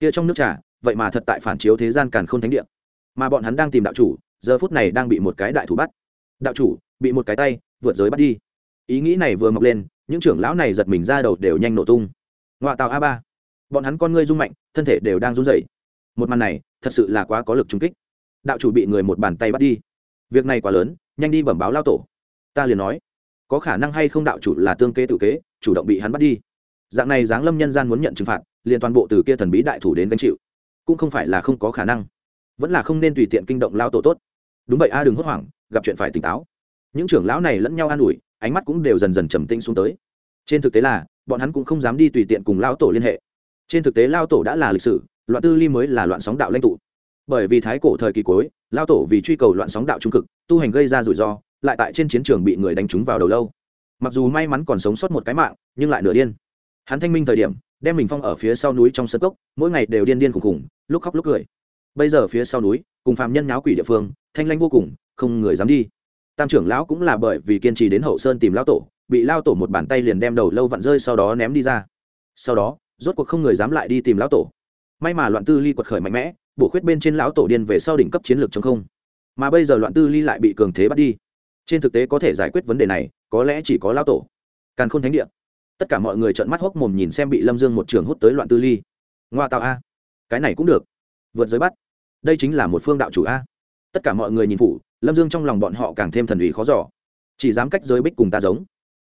Kia trong nước trà, vậy mà thật tại phản chiếu thế gian càn k h ô n thánh địa. Mà bọn hắn đang tìm đạo chủ, giờ phút này đang bị một cái đại thủ bắt. Đạo chủ, bị một cái tay, vượt giới bắt đi ý nghĩ này vừa mọc lên, những trưởng lão này giật mình ra đầu đều nhanh nổ tung. Ngoại tàu a ba, bọn hắn con ngươi rung mạnh, thân thể đều đang run rẩy. Một màn này, thật sự là quá có lực trung kích. Đạo chủ bị người một bàn tay bắt đi. Việc này quá lớn, nhanh đi bẩm báo lao tổ. Ta liền nói, có khả năng hay không đạo chủ là tương kế tự kế, chủ động bị hắn bắt đi. Dạng này giáng lâm nhân gian muốn nhận trừng phạt, liền toàn bộ từ kia thần bí đại thủ đến gánh chịu. Cũng không phải là không có khả năng. Vẫn là không nên tùy tiện kinh động lao tổ tốt. Đúng vậy a, đừng hốt hoảng, gặp chuyện phải tỉnh táo. Những trưởng lão này lẫn nhau an ủi ánh mắt cũng đều dần dần trầm tĩnh xuống tới. Trên thực tế là, bọn hắn cũng không dám đi tùy tiện cùng lao tổ liên hệ. Trên thực tế lao tổ đã là lịch sử, loạn tư ly mới là loạn sóng đạo lãnh tụ. Bởi vì thái cổ thời kỳ cuối lao tổ vì truy cầu loạn sóng đạo trung cực, tu hành gây ra rủi ro, lại tại trên chiến trường bị người đánh trúng vào đầu lâu. Mặc dù may mắn còn sống sót một cái mạng, nhưng lại nửa điên. Hắn thanh minh thời điểm, đem mình phong ở phía sau núi trong sân cốc, mỗi ngày đều điên điên khùng khùng lúc khóc lúc cười. Bây giờ phía sau núi, cùng phạm nhân nháo quỷ địa phương, thanh lanh vô cùng, không người dám đi tam trưởng lão cũng là bởi vì kiên trì đến hậu sơn tìm lão tổ, bị lao tổ một bàn tay liền đem đầu lâu vặn rơi sau đó ném đi ra. Sau đó, rốt cuộc không người dám lại đi tìm lão tổ. May mà loạn tư ly quật khởi mạnh mẽ, bổ khuyết bên trên lão tổ điên về sau đỉnh cấp chiến lược chống không. Mà bây giờ loạn tư ly lại bị cường thế bắt đi. Trên thực tế có thể giải quyết vấn đề này, có lẽ chỉ có lão tổ. Càn khôn thánh địa. Tất cả mọi người trợn mắt hốc mồm nhìn xem bị lâm dương một trường hút tới loạn tư ly. Ngoa tạo a. Cái này cũng được. Vượt giới bắt. Đây chính là một phương đạo chủ a. Tất cả mọi người nhìn phủ lâm dương trong lòng bọn họ càng thêm thần ủy khó giỏ chỉ dám cách giới bích cùng ta giống.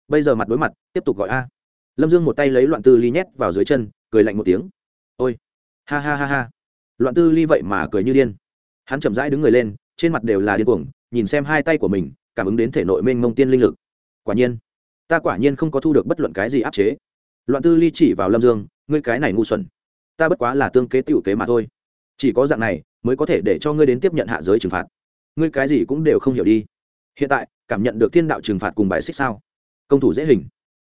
Bây giờ mặt đối mặt, tiếp tục gọi a. Lâm dương một tay lấy loạn tư ly nhét vào dưới chân, cười lạnh một tiếng. Ôi! Ha ha ha ha. Loạn tư ly vậy mà cười như điên. Hắn chậm rãi đứng người lên, trên mặt đều là điên cuồng, nhìn xem hai tay của mình, cảm ứng đến thể nội mênh mông tiên linh lực. Quả nhiên, ta quả nhiên không có thu được bất luận cái gì áp chế. Loạn tư ly chỉ vào lâm dương, ngươi cái này ngu xuẩn. Ta bất quá là tương kế t i ể u kế mà thôi. Chỉ có dạng này, mới có thể để cho ngươi đến tiếp nhận hạ giới trừng phạt ngươi cái gì cũng đều không hiểu đi. Hiện tại, cảm nhận được thiên đạo trừng phạt cùng bài xích sao? Công thủ dễ hình.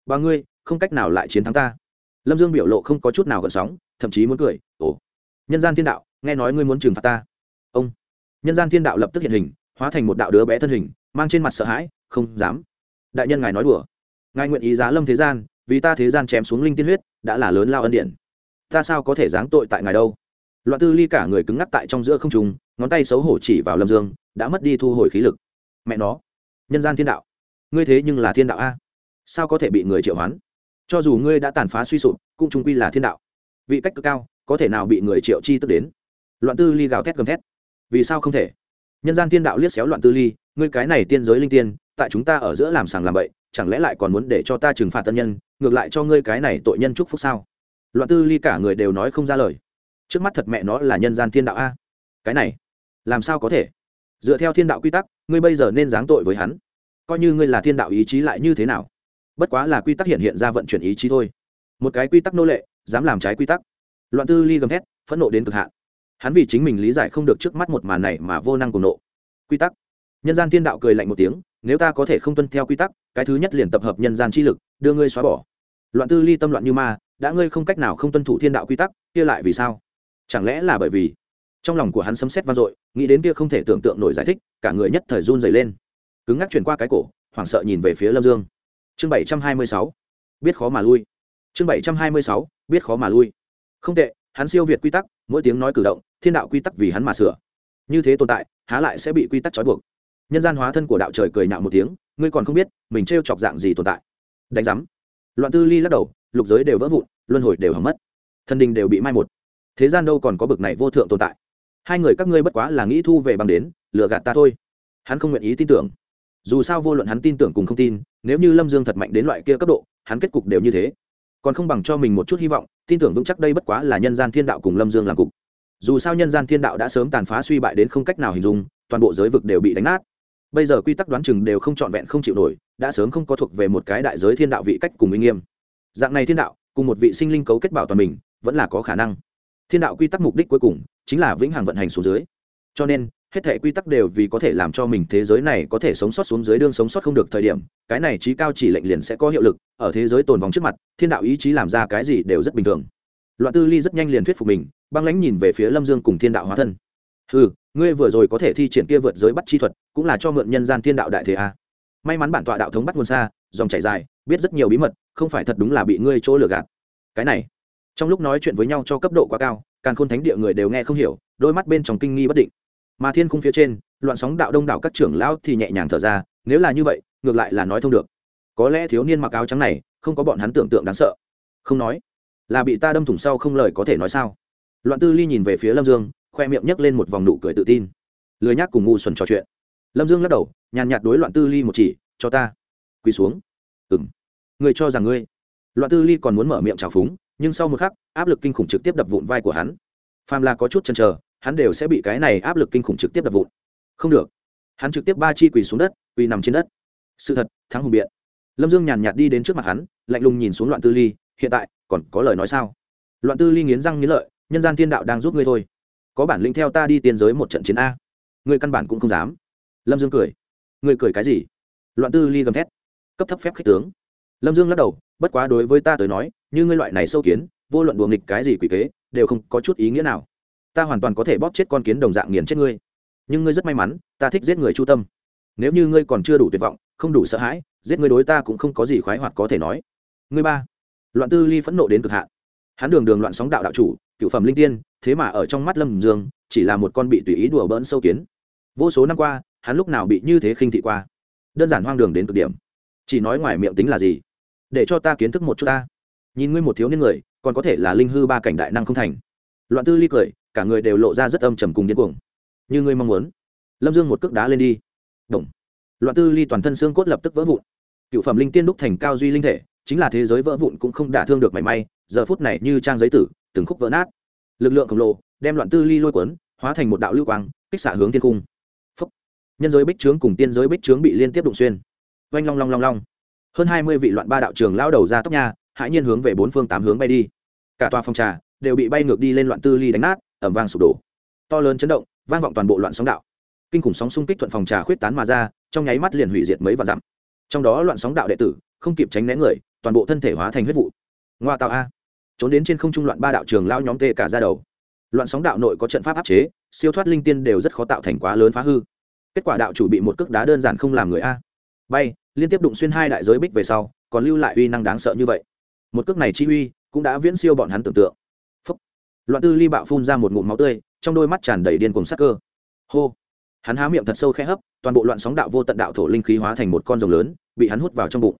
Ba ngươi, không cách nào lại chiến thắng ta. Lâm dương biểu lộ không có chút nào gợn sóng, thậm chí muốn cười, ồ, nhân gian thiên đạo, nghe nói ngươi muốn trừng phạt ta. Ông, nhân gian thiên đạo lập tức hiện hình, hóa thành một đạo đứa bé thân hình, mang trên mặt sợ hãi, không dám. Đại nhân ngài nói đùa. Ngài nguyện ý giá lâm thế gian, vì ta thế gian chém xuống linh tiên huyết, đã là lớn lao ân điển. ta sao có thể giáng tội tại ngài đâu? Loạn tư ly cả người cứng ngắc tại trong giữa không trùng ngón tay xấu hổ chỉ vào lâm dương đã mất đi thu hồi khí lực. Mẹ nó, nhân gian thiên đạo. Ngươi thế nhưng là thiên đạo a. Sao có thể bị người triệu hoán? Cho dù ngươi đã tàn phá suy sụp, cũng trung quy là thiên đạo. Vị cách cực cao, có thể nào bị người triệu chi tức đến? Loạn tư ly gào thét gầm thét. Vì sao không thể? Nhân gian thiên đạo liếc xéo loạn tư ly, ngươi cái này tiên giới linh tiên, tại chúng ta ở giữa làm sàng làm bậy, chẳng lẽ lại còn muốn để cho ta trừng phạt tân nhân, ngược lại cho ngươi cái này tội nhân chúc phúc sao? Loạn tư ly cả người đều nói không ra lời. Trước mắt thật mẹ nó là nhân gian thiên đạo a. Cái này, làm sao có thể? Dựa theo thiên đạo quy tắc, ngươi bây giờ nên giáng tội với hắn. Coi như ngươi là thiên đạo ý chí lại như thế nào? Bất quá là quy tắc hiện hiện ra vận chuyển ý chí thôi. Một cái quy tắc nô lệ, dám làm trái quy tắc. Loạn tư ly gầm thét, phẫn nộ đến cực hạn. Hắn vì chính mình lý giải không được trước mắt một màn này mà vô năng cùng nộ. Quy tắc. Nhân gian thiên đạo cười lạnh một tiếng, nếu ta có thể không tuân theo quy tắc, cái thứ nhất liền tập hợp nhân gian chi lực, đưa ngươi xóa bỏ. Loạn tư ly tâm loạn như ma, đã ngươi không cách nào không tuân thủ thiên đạo quy tắc, kia lại vì sao? Chẳng lẽ là bởi vì trong lòng của hắn sấm sét vang dội, nghĩ đến kia không thể tưởng tượng nổi giải thích, cả người nhất thời run dày lên. Cứng ngắc chuyển qua cái cổ, hoảng sợ nhìn về phía lâm dương. Chương bảy trăm hai mươi sáu, biết khó mà lui. Chương bảy trăm hai mươi sáu, biết khó mà lui. Không tệ, hắn siêu việt quy tắc, mỗi tiếng nói cử động, thiên đạo quy tắc vì hắn mà sửa. Như thế tồn tại, há lại sẽ bị quy tắc trói buộc. Nhân gian hóa thân của đạo trời cười nhạo một tiếng, ngươi còn không biết, mình t chọc dạng gì tồn tại. Đánh giám. Loạn tư ly lắc đầu, lục giới đều vỡ vụn, luân hồi đều hỏng mất. Thân đình đều bị mai một. Thế gian đâu còn có bực này vô thượng tồn tại hai người các ngươi bất quá là nghĩ thu về bằng đến, lừa gạt ta thôi. Hắn không nguyện ý tin tưởng. Dù sao vô luận hắn tin tưởng cùng không tin, nếu như lâm dương thật mạnh đến loại kia cấp độ, hắn kết cục đều như thế. Còn không bằng cho mình một chút hy vọng, tin tưởng vững chắc đây bất quá là nhân gian thiên đạo cùng lâm dương làm cục. Dù sao nhân gian thiên đạo đã sớm tàn phá suy bại đến không cách nào hình dung, toàn bộ giới vực đều bị đánh nát. Bây giờ quy tắc đoán chừng đều không trọn vẹn không chịu nổi, đã sớm không có thuộc về một cái đại giới thiên đạo vị cách cùng uy nghiêm. Dạng này thiên đạo, cùng một vị sinh linh cấu kết bảo toàn mình, vẫn là có khả năng thiên đạo quy tắc mục đích cuối cùng chính là vĩnh hằng vận hành xuống dưới. Cho nên, hết thể quy tắc đều vì có thể làm cho mình thế giới này có thể sống sót xuống dưới đương sống sót không được thời điểm, cái này trí cao chỉ lệnh liền sẽ có hiệu lực, ở thế giới tồn vong trước mặt, thiên đạo ý chí làm ra cái gì đều rất bình thường. Loạn tư ly rất nhanh liền thuyết phục mình, băng lãnh nhìn về phía lâm dương cùng thiên đạo hóa thân. Ừ ngươi vừa rồi có thể thi triển kia vượt giới bắt chi thuật, cũng là cho mượn nhân gian thiên đạo đại thế a. À. may mắn bản tọa đạo thống bắt nguồn xa, dòng chảy dài, biết rất nhiều bí mật, không phải thật đúng là bị ngươi chỗ lừa gạt. Cái này trong lúc nói chuyện với nhau cho cấp độ quá cao càng khôn thánh địa người đều nghe không hiểu, đôi mắt bên trong kinh nghi bất định. Mà thiên khung phía trên, loạn sóng đạo đông đảo các trưởng lão thì nhẹ nhàng thở ra, nếu là như vậy, ngược lại là nói thông được. Có lẽ thiếu niên mặc áo trắng này, không có bọn hắn tưởng tượng đáng sợ. Không nói, là bị ta đâm thủng sau không lời có thể nói sao? Loạn tư ly nhìn về phía lâm dương, khoe miệng nhấc lên một vòng nụ cười tự tin. Lười nhác cùng ngu xuẩn trò chuyện. Lâm dương lắc đầu, nhàn nhạt đối loạn tư ly một chỉ, cho ta. Quỳ xuống. Ừ m người cho rằng ngươi. Loạn tư ly còn muốn mở miệng trào phúng nhưng sau một khắc, áp lực kinh khủng trực tiếp đập vụn vai của hắn. Phàm là có chút chần chờ, hắn đều sẽ bị cái này áp lực kinh khủng trực tiếp đập vụn. Không được. Hắn trực tiếp ba chi quỳ xuống đất, quỳ nằm trên đất. Sự thật, thắng hùng biện. Lâm dương nhàn nhạt đi đến trước mặt hắn, lạnh lùng nhìn xuống loạn tư ly, hiện tại, còn có lời nói sao? Loạn tư ly nghiến răng nghiến lợi, nhân gian thiên đạo đang giúp ngươi thôi. Có bản lĩnh theo ta đi tiên giới một trận chiến a. Ngươi căn bản cũng không dám. Lâm dương cười. Ngươi cười cái gì? Loạn tư ly gầm thét. Cấp thấp phép khích tướng. Lâm dương lắc đầu, bất quá đối với ta tới nói như ngươi loại này sâu kiến, vô luận đùa nghịch cái gì quỷ kế, đều không có chút ý nghĩa nào. Ta hoàn toàn có thể bóp chết con kiến đồng dạng nghiền chết ngươi. Nhưng ngươi rất may mắn, ta thích giết người chu tâm. Nếu như ngươi còn chưa đủ tuyệt vọng, không đủ sợ hãi, giết ngươi đối ta cũng không có gì khoái hoạt có thể nói. Ngươi ba, loạn tư ly phẫn nộ đến cực hạn. Hắn đường đường loạn sóng đạo đạo chủ, cựu phẩm linh tiên, thế mà ở trong mắt lâm dương, chỉ là một con bị tùy ý đùa bỡn sâu kiến. Vô số năm qua, hắn lúc nào bị như thế khinh thị qua? Đơn giản hoang đường đến cực điểm. Chỉ nói ngoài miệng tính là gì? Để cho ta kiến thức một chút ta nhìn ngươi một thiếu niên người, còn có thể là linh hư ba cảnh đại năng không thành. Loạn tư ly cười, cả người đều lộ ra rất âm trầm cùng điên cuồng. Như ngươi mong muốn. Lâm dương một cước đá lên đi. Động. loạn tư ly toàn thân xương cốt lập tức vỡ vụn. Cựu phẩm linh tiên đúc thành cao duy linh thể, chính là thế giới vỡ vụn cũng không đả thương được mảy may, giờ phút này như trang giấy tử, từng khúc vỡ nát. Lực lượng khổng lồ đem loạn tư ly lôi cuốn, hóa thành một đạo lưu quang, kích xạ hướng thiên cung. Phúc. nhân giới bích trướng cùng tiên giới bích trướng bị liên tiếp đụng xuyên. Oanh long long long long. Hơn hai mươi vị loạn ba đạo trường lao đầu ra tóc nhà hãi nhiên hướng về bốn phương tám hướng bay đi. Cả tòa phòng trà đều bị bay ngược đi lên loạn tư ly đánh nát, ẩm vang sụp đổ. To lớn chấn động, vang vọng toàn bộ loạn sóng đạo. Kinh khủng sóng xung kích thuận phòng trà khuyết tán mà ra, trong nháy mắt liền hủy diệt mấy vạn dặm. Trong đó loạn sóng đạo đệ tử, không kịp tránh né người, toàn bộ thân thể hóa thành huyết vụ. Ngoa tạo a. Trốn đến trên không trung loạn ba đạo trường lao nhóm tê cả ra đầu. Loạn sóng đạo nội có trận pháp áp chế, siêu thoát linh tiên đều rất khó tạo thành quá lớn phá hư. Kết quả đạo chủ bị một cước đá đơn giản không làm người a. Bay, liên tiếp đụng xuyên hai đại giới bích về sau, còn lưu lại uy năng đáng sợ như vậy một cước này chi uy cũng đã viễn siêu bọn hắn tưởng tượng. Phúc. loạn tư ly bạo phun ra một ngụm máu tươi, trong đôi mắt tràn đầy điên cùng sắc cơ. Hô. Hắn há miệng thật sâu khẽ hấp, toàn bộ loạn sóng đạo vô tận đạo thổ linh khí hóa thành một con rồng lớn, bị hắn hút vào trong bụng.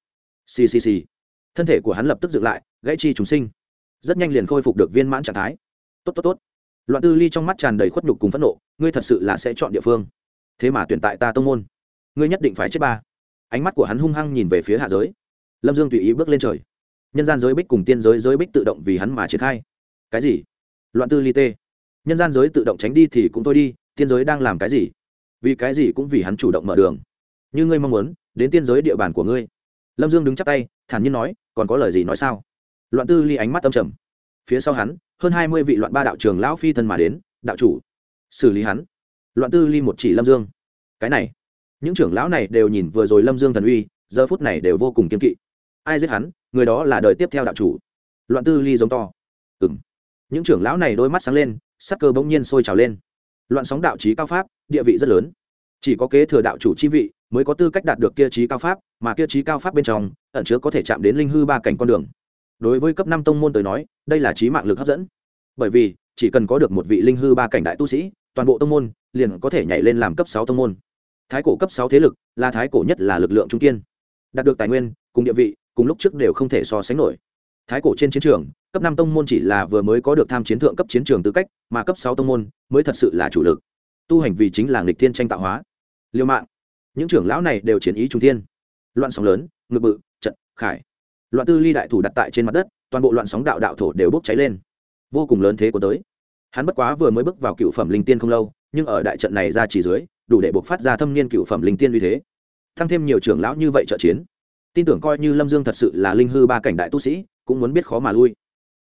Xì xì xì. Thân thể của hắn lập tức dựng lại, gãy chi chúng sinh. Rất nhanh liền khôi phục được viên mãn trạng thái. Tốt tốt tốt. Loạn tư ly trong mắt tràn đầy khuất nhục cùng phẫn nộ, ngươi thật sự là sẽ chọn địa phương. Thế mà tuyển tại ta tông môn. Ngươi nhất định phải chết ba. Ánh mắt của hắn hung hăng nhìn về phía hạ giới. Lâm dương tùy ý bước lên trời nhân gian giới bích cùng tiên giới giới bích tự động vì hắn mà triển khai. Cái gì? Loạn tư ly tê. Nhân gian giới tự động tránh đi thì cũng thôi đi, tiên giới đang làm cái gì? Vì cái gì cũng vì hắn chủ động mở đường. Như ngươi mong muốn, đến tiên giới địa bàn của ngươi. Lâm dương đứng chắc tay, thản nhiên nói, còn có lời gì nói sao? Loạn tư ly ánh mắt tâm trầm. Phía sau hắn, hơn hai mươi vị loạn ba đạo trường lão phi thân mà đến, đạo chủ. Xử lý hắn. Loạn tư ly một chỉ lâm dương. Cái này. Những trưởng lão này đều nhìn vừa rồi lâm dương thần uy, giờ phút này đều vô cùng kiên kỵ ai giết hắn, người đó là đời tiếp theo đạo chủ. Loạn tư ly giống to. Ừ m những trưởng lão này đôi mắt sáng lên, sắc cơ bỗng nhiên sôi trào lên. Loạn sóng đạo trí cao pháp, địa vị rất lớn. Chỉ có kế thừa đạo chủ chi vị, mới có tư cách đạt được kia trí cao pháp, mà kia trí cao pháp bên trong, ẩn chứa có thể chạm đến linh hư ba cảnh con đường. Đối với cấp năm tông môn tới nói, đây là trí mạng lực hấp dẫn. Bởi vì, chỉ cần có được một vị linh hư ba cảnh đại tu sĩ, toàn bộ tông môn liền có thể nhảy lên làm cấp sáu tông môn. Thái cổ cấp sáu thế lực là thái cổ nhất là lực lượng trung kiên. Đạt được tài nguyên, cùng địa vị cùng lúc trước đều không thể so sánh nổi. Thái cổ trên chiến trường, cấp năm tông môn chỉ là vừa mới có được tham chiến thượng cấp chiến trường tư cách, mà cấp sáu tông môn mới thật sự là chủ lực. Tu hành vì chính là nghịch thiên tranh tạo hóa. Liêu mạng. Những trưởng lão này đều chiến ý trung thiên. Loạn sóng lớn, ngực bự, trận, khải. Loạn tư ly đại thủ đặt tại trên mặt đất, toàn bộ loạn sóng đạo đạo thổ đều bốc cháy lên. Vô cùng lớn thế của tới. Hắn bất quá vừa mới bước vào cựu phẩm linh tiên không lâu, nhưng ở đại trận này ra chỉ dưới, đủ để buộc phát ra thâm niên cựu phẩm linh tiên uy thế. Tăng thêm nhiều trưởng lão như vậy trợ chiến tin tưởng coi như lâm dương thật sự là linh hư ba cảnh đại tu sĩ, cũng muốn biết khó mà lui.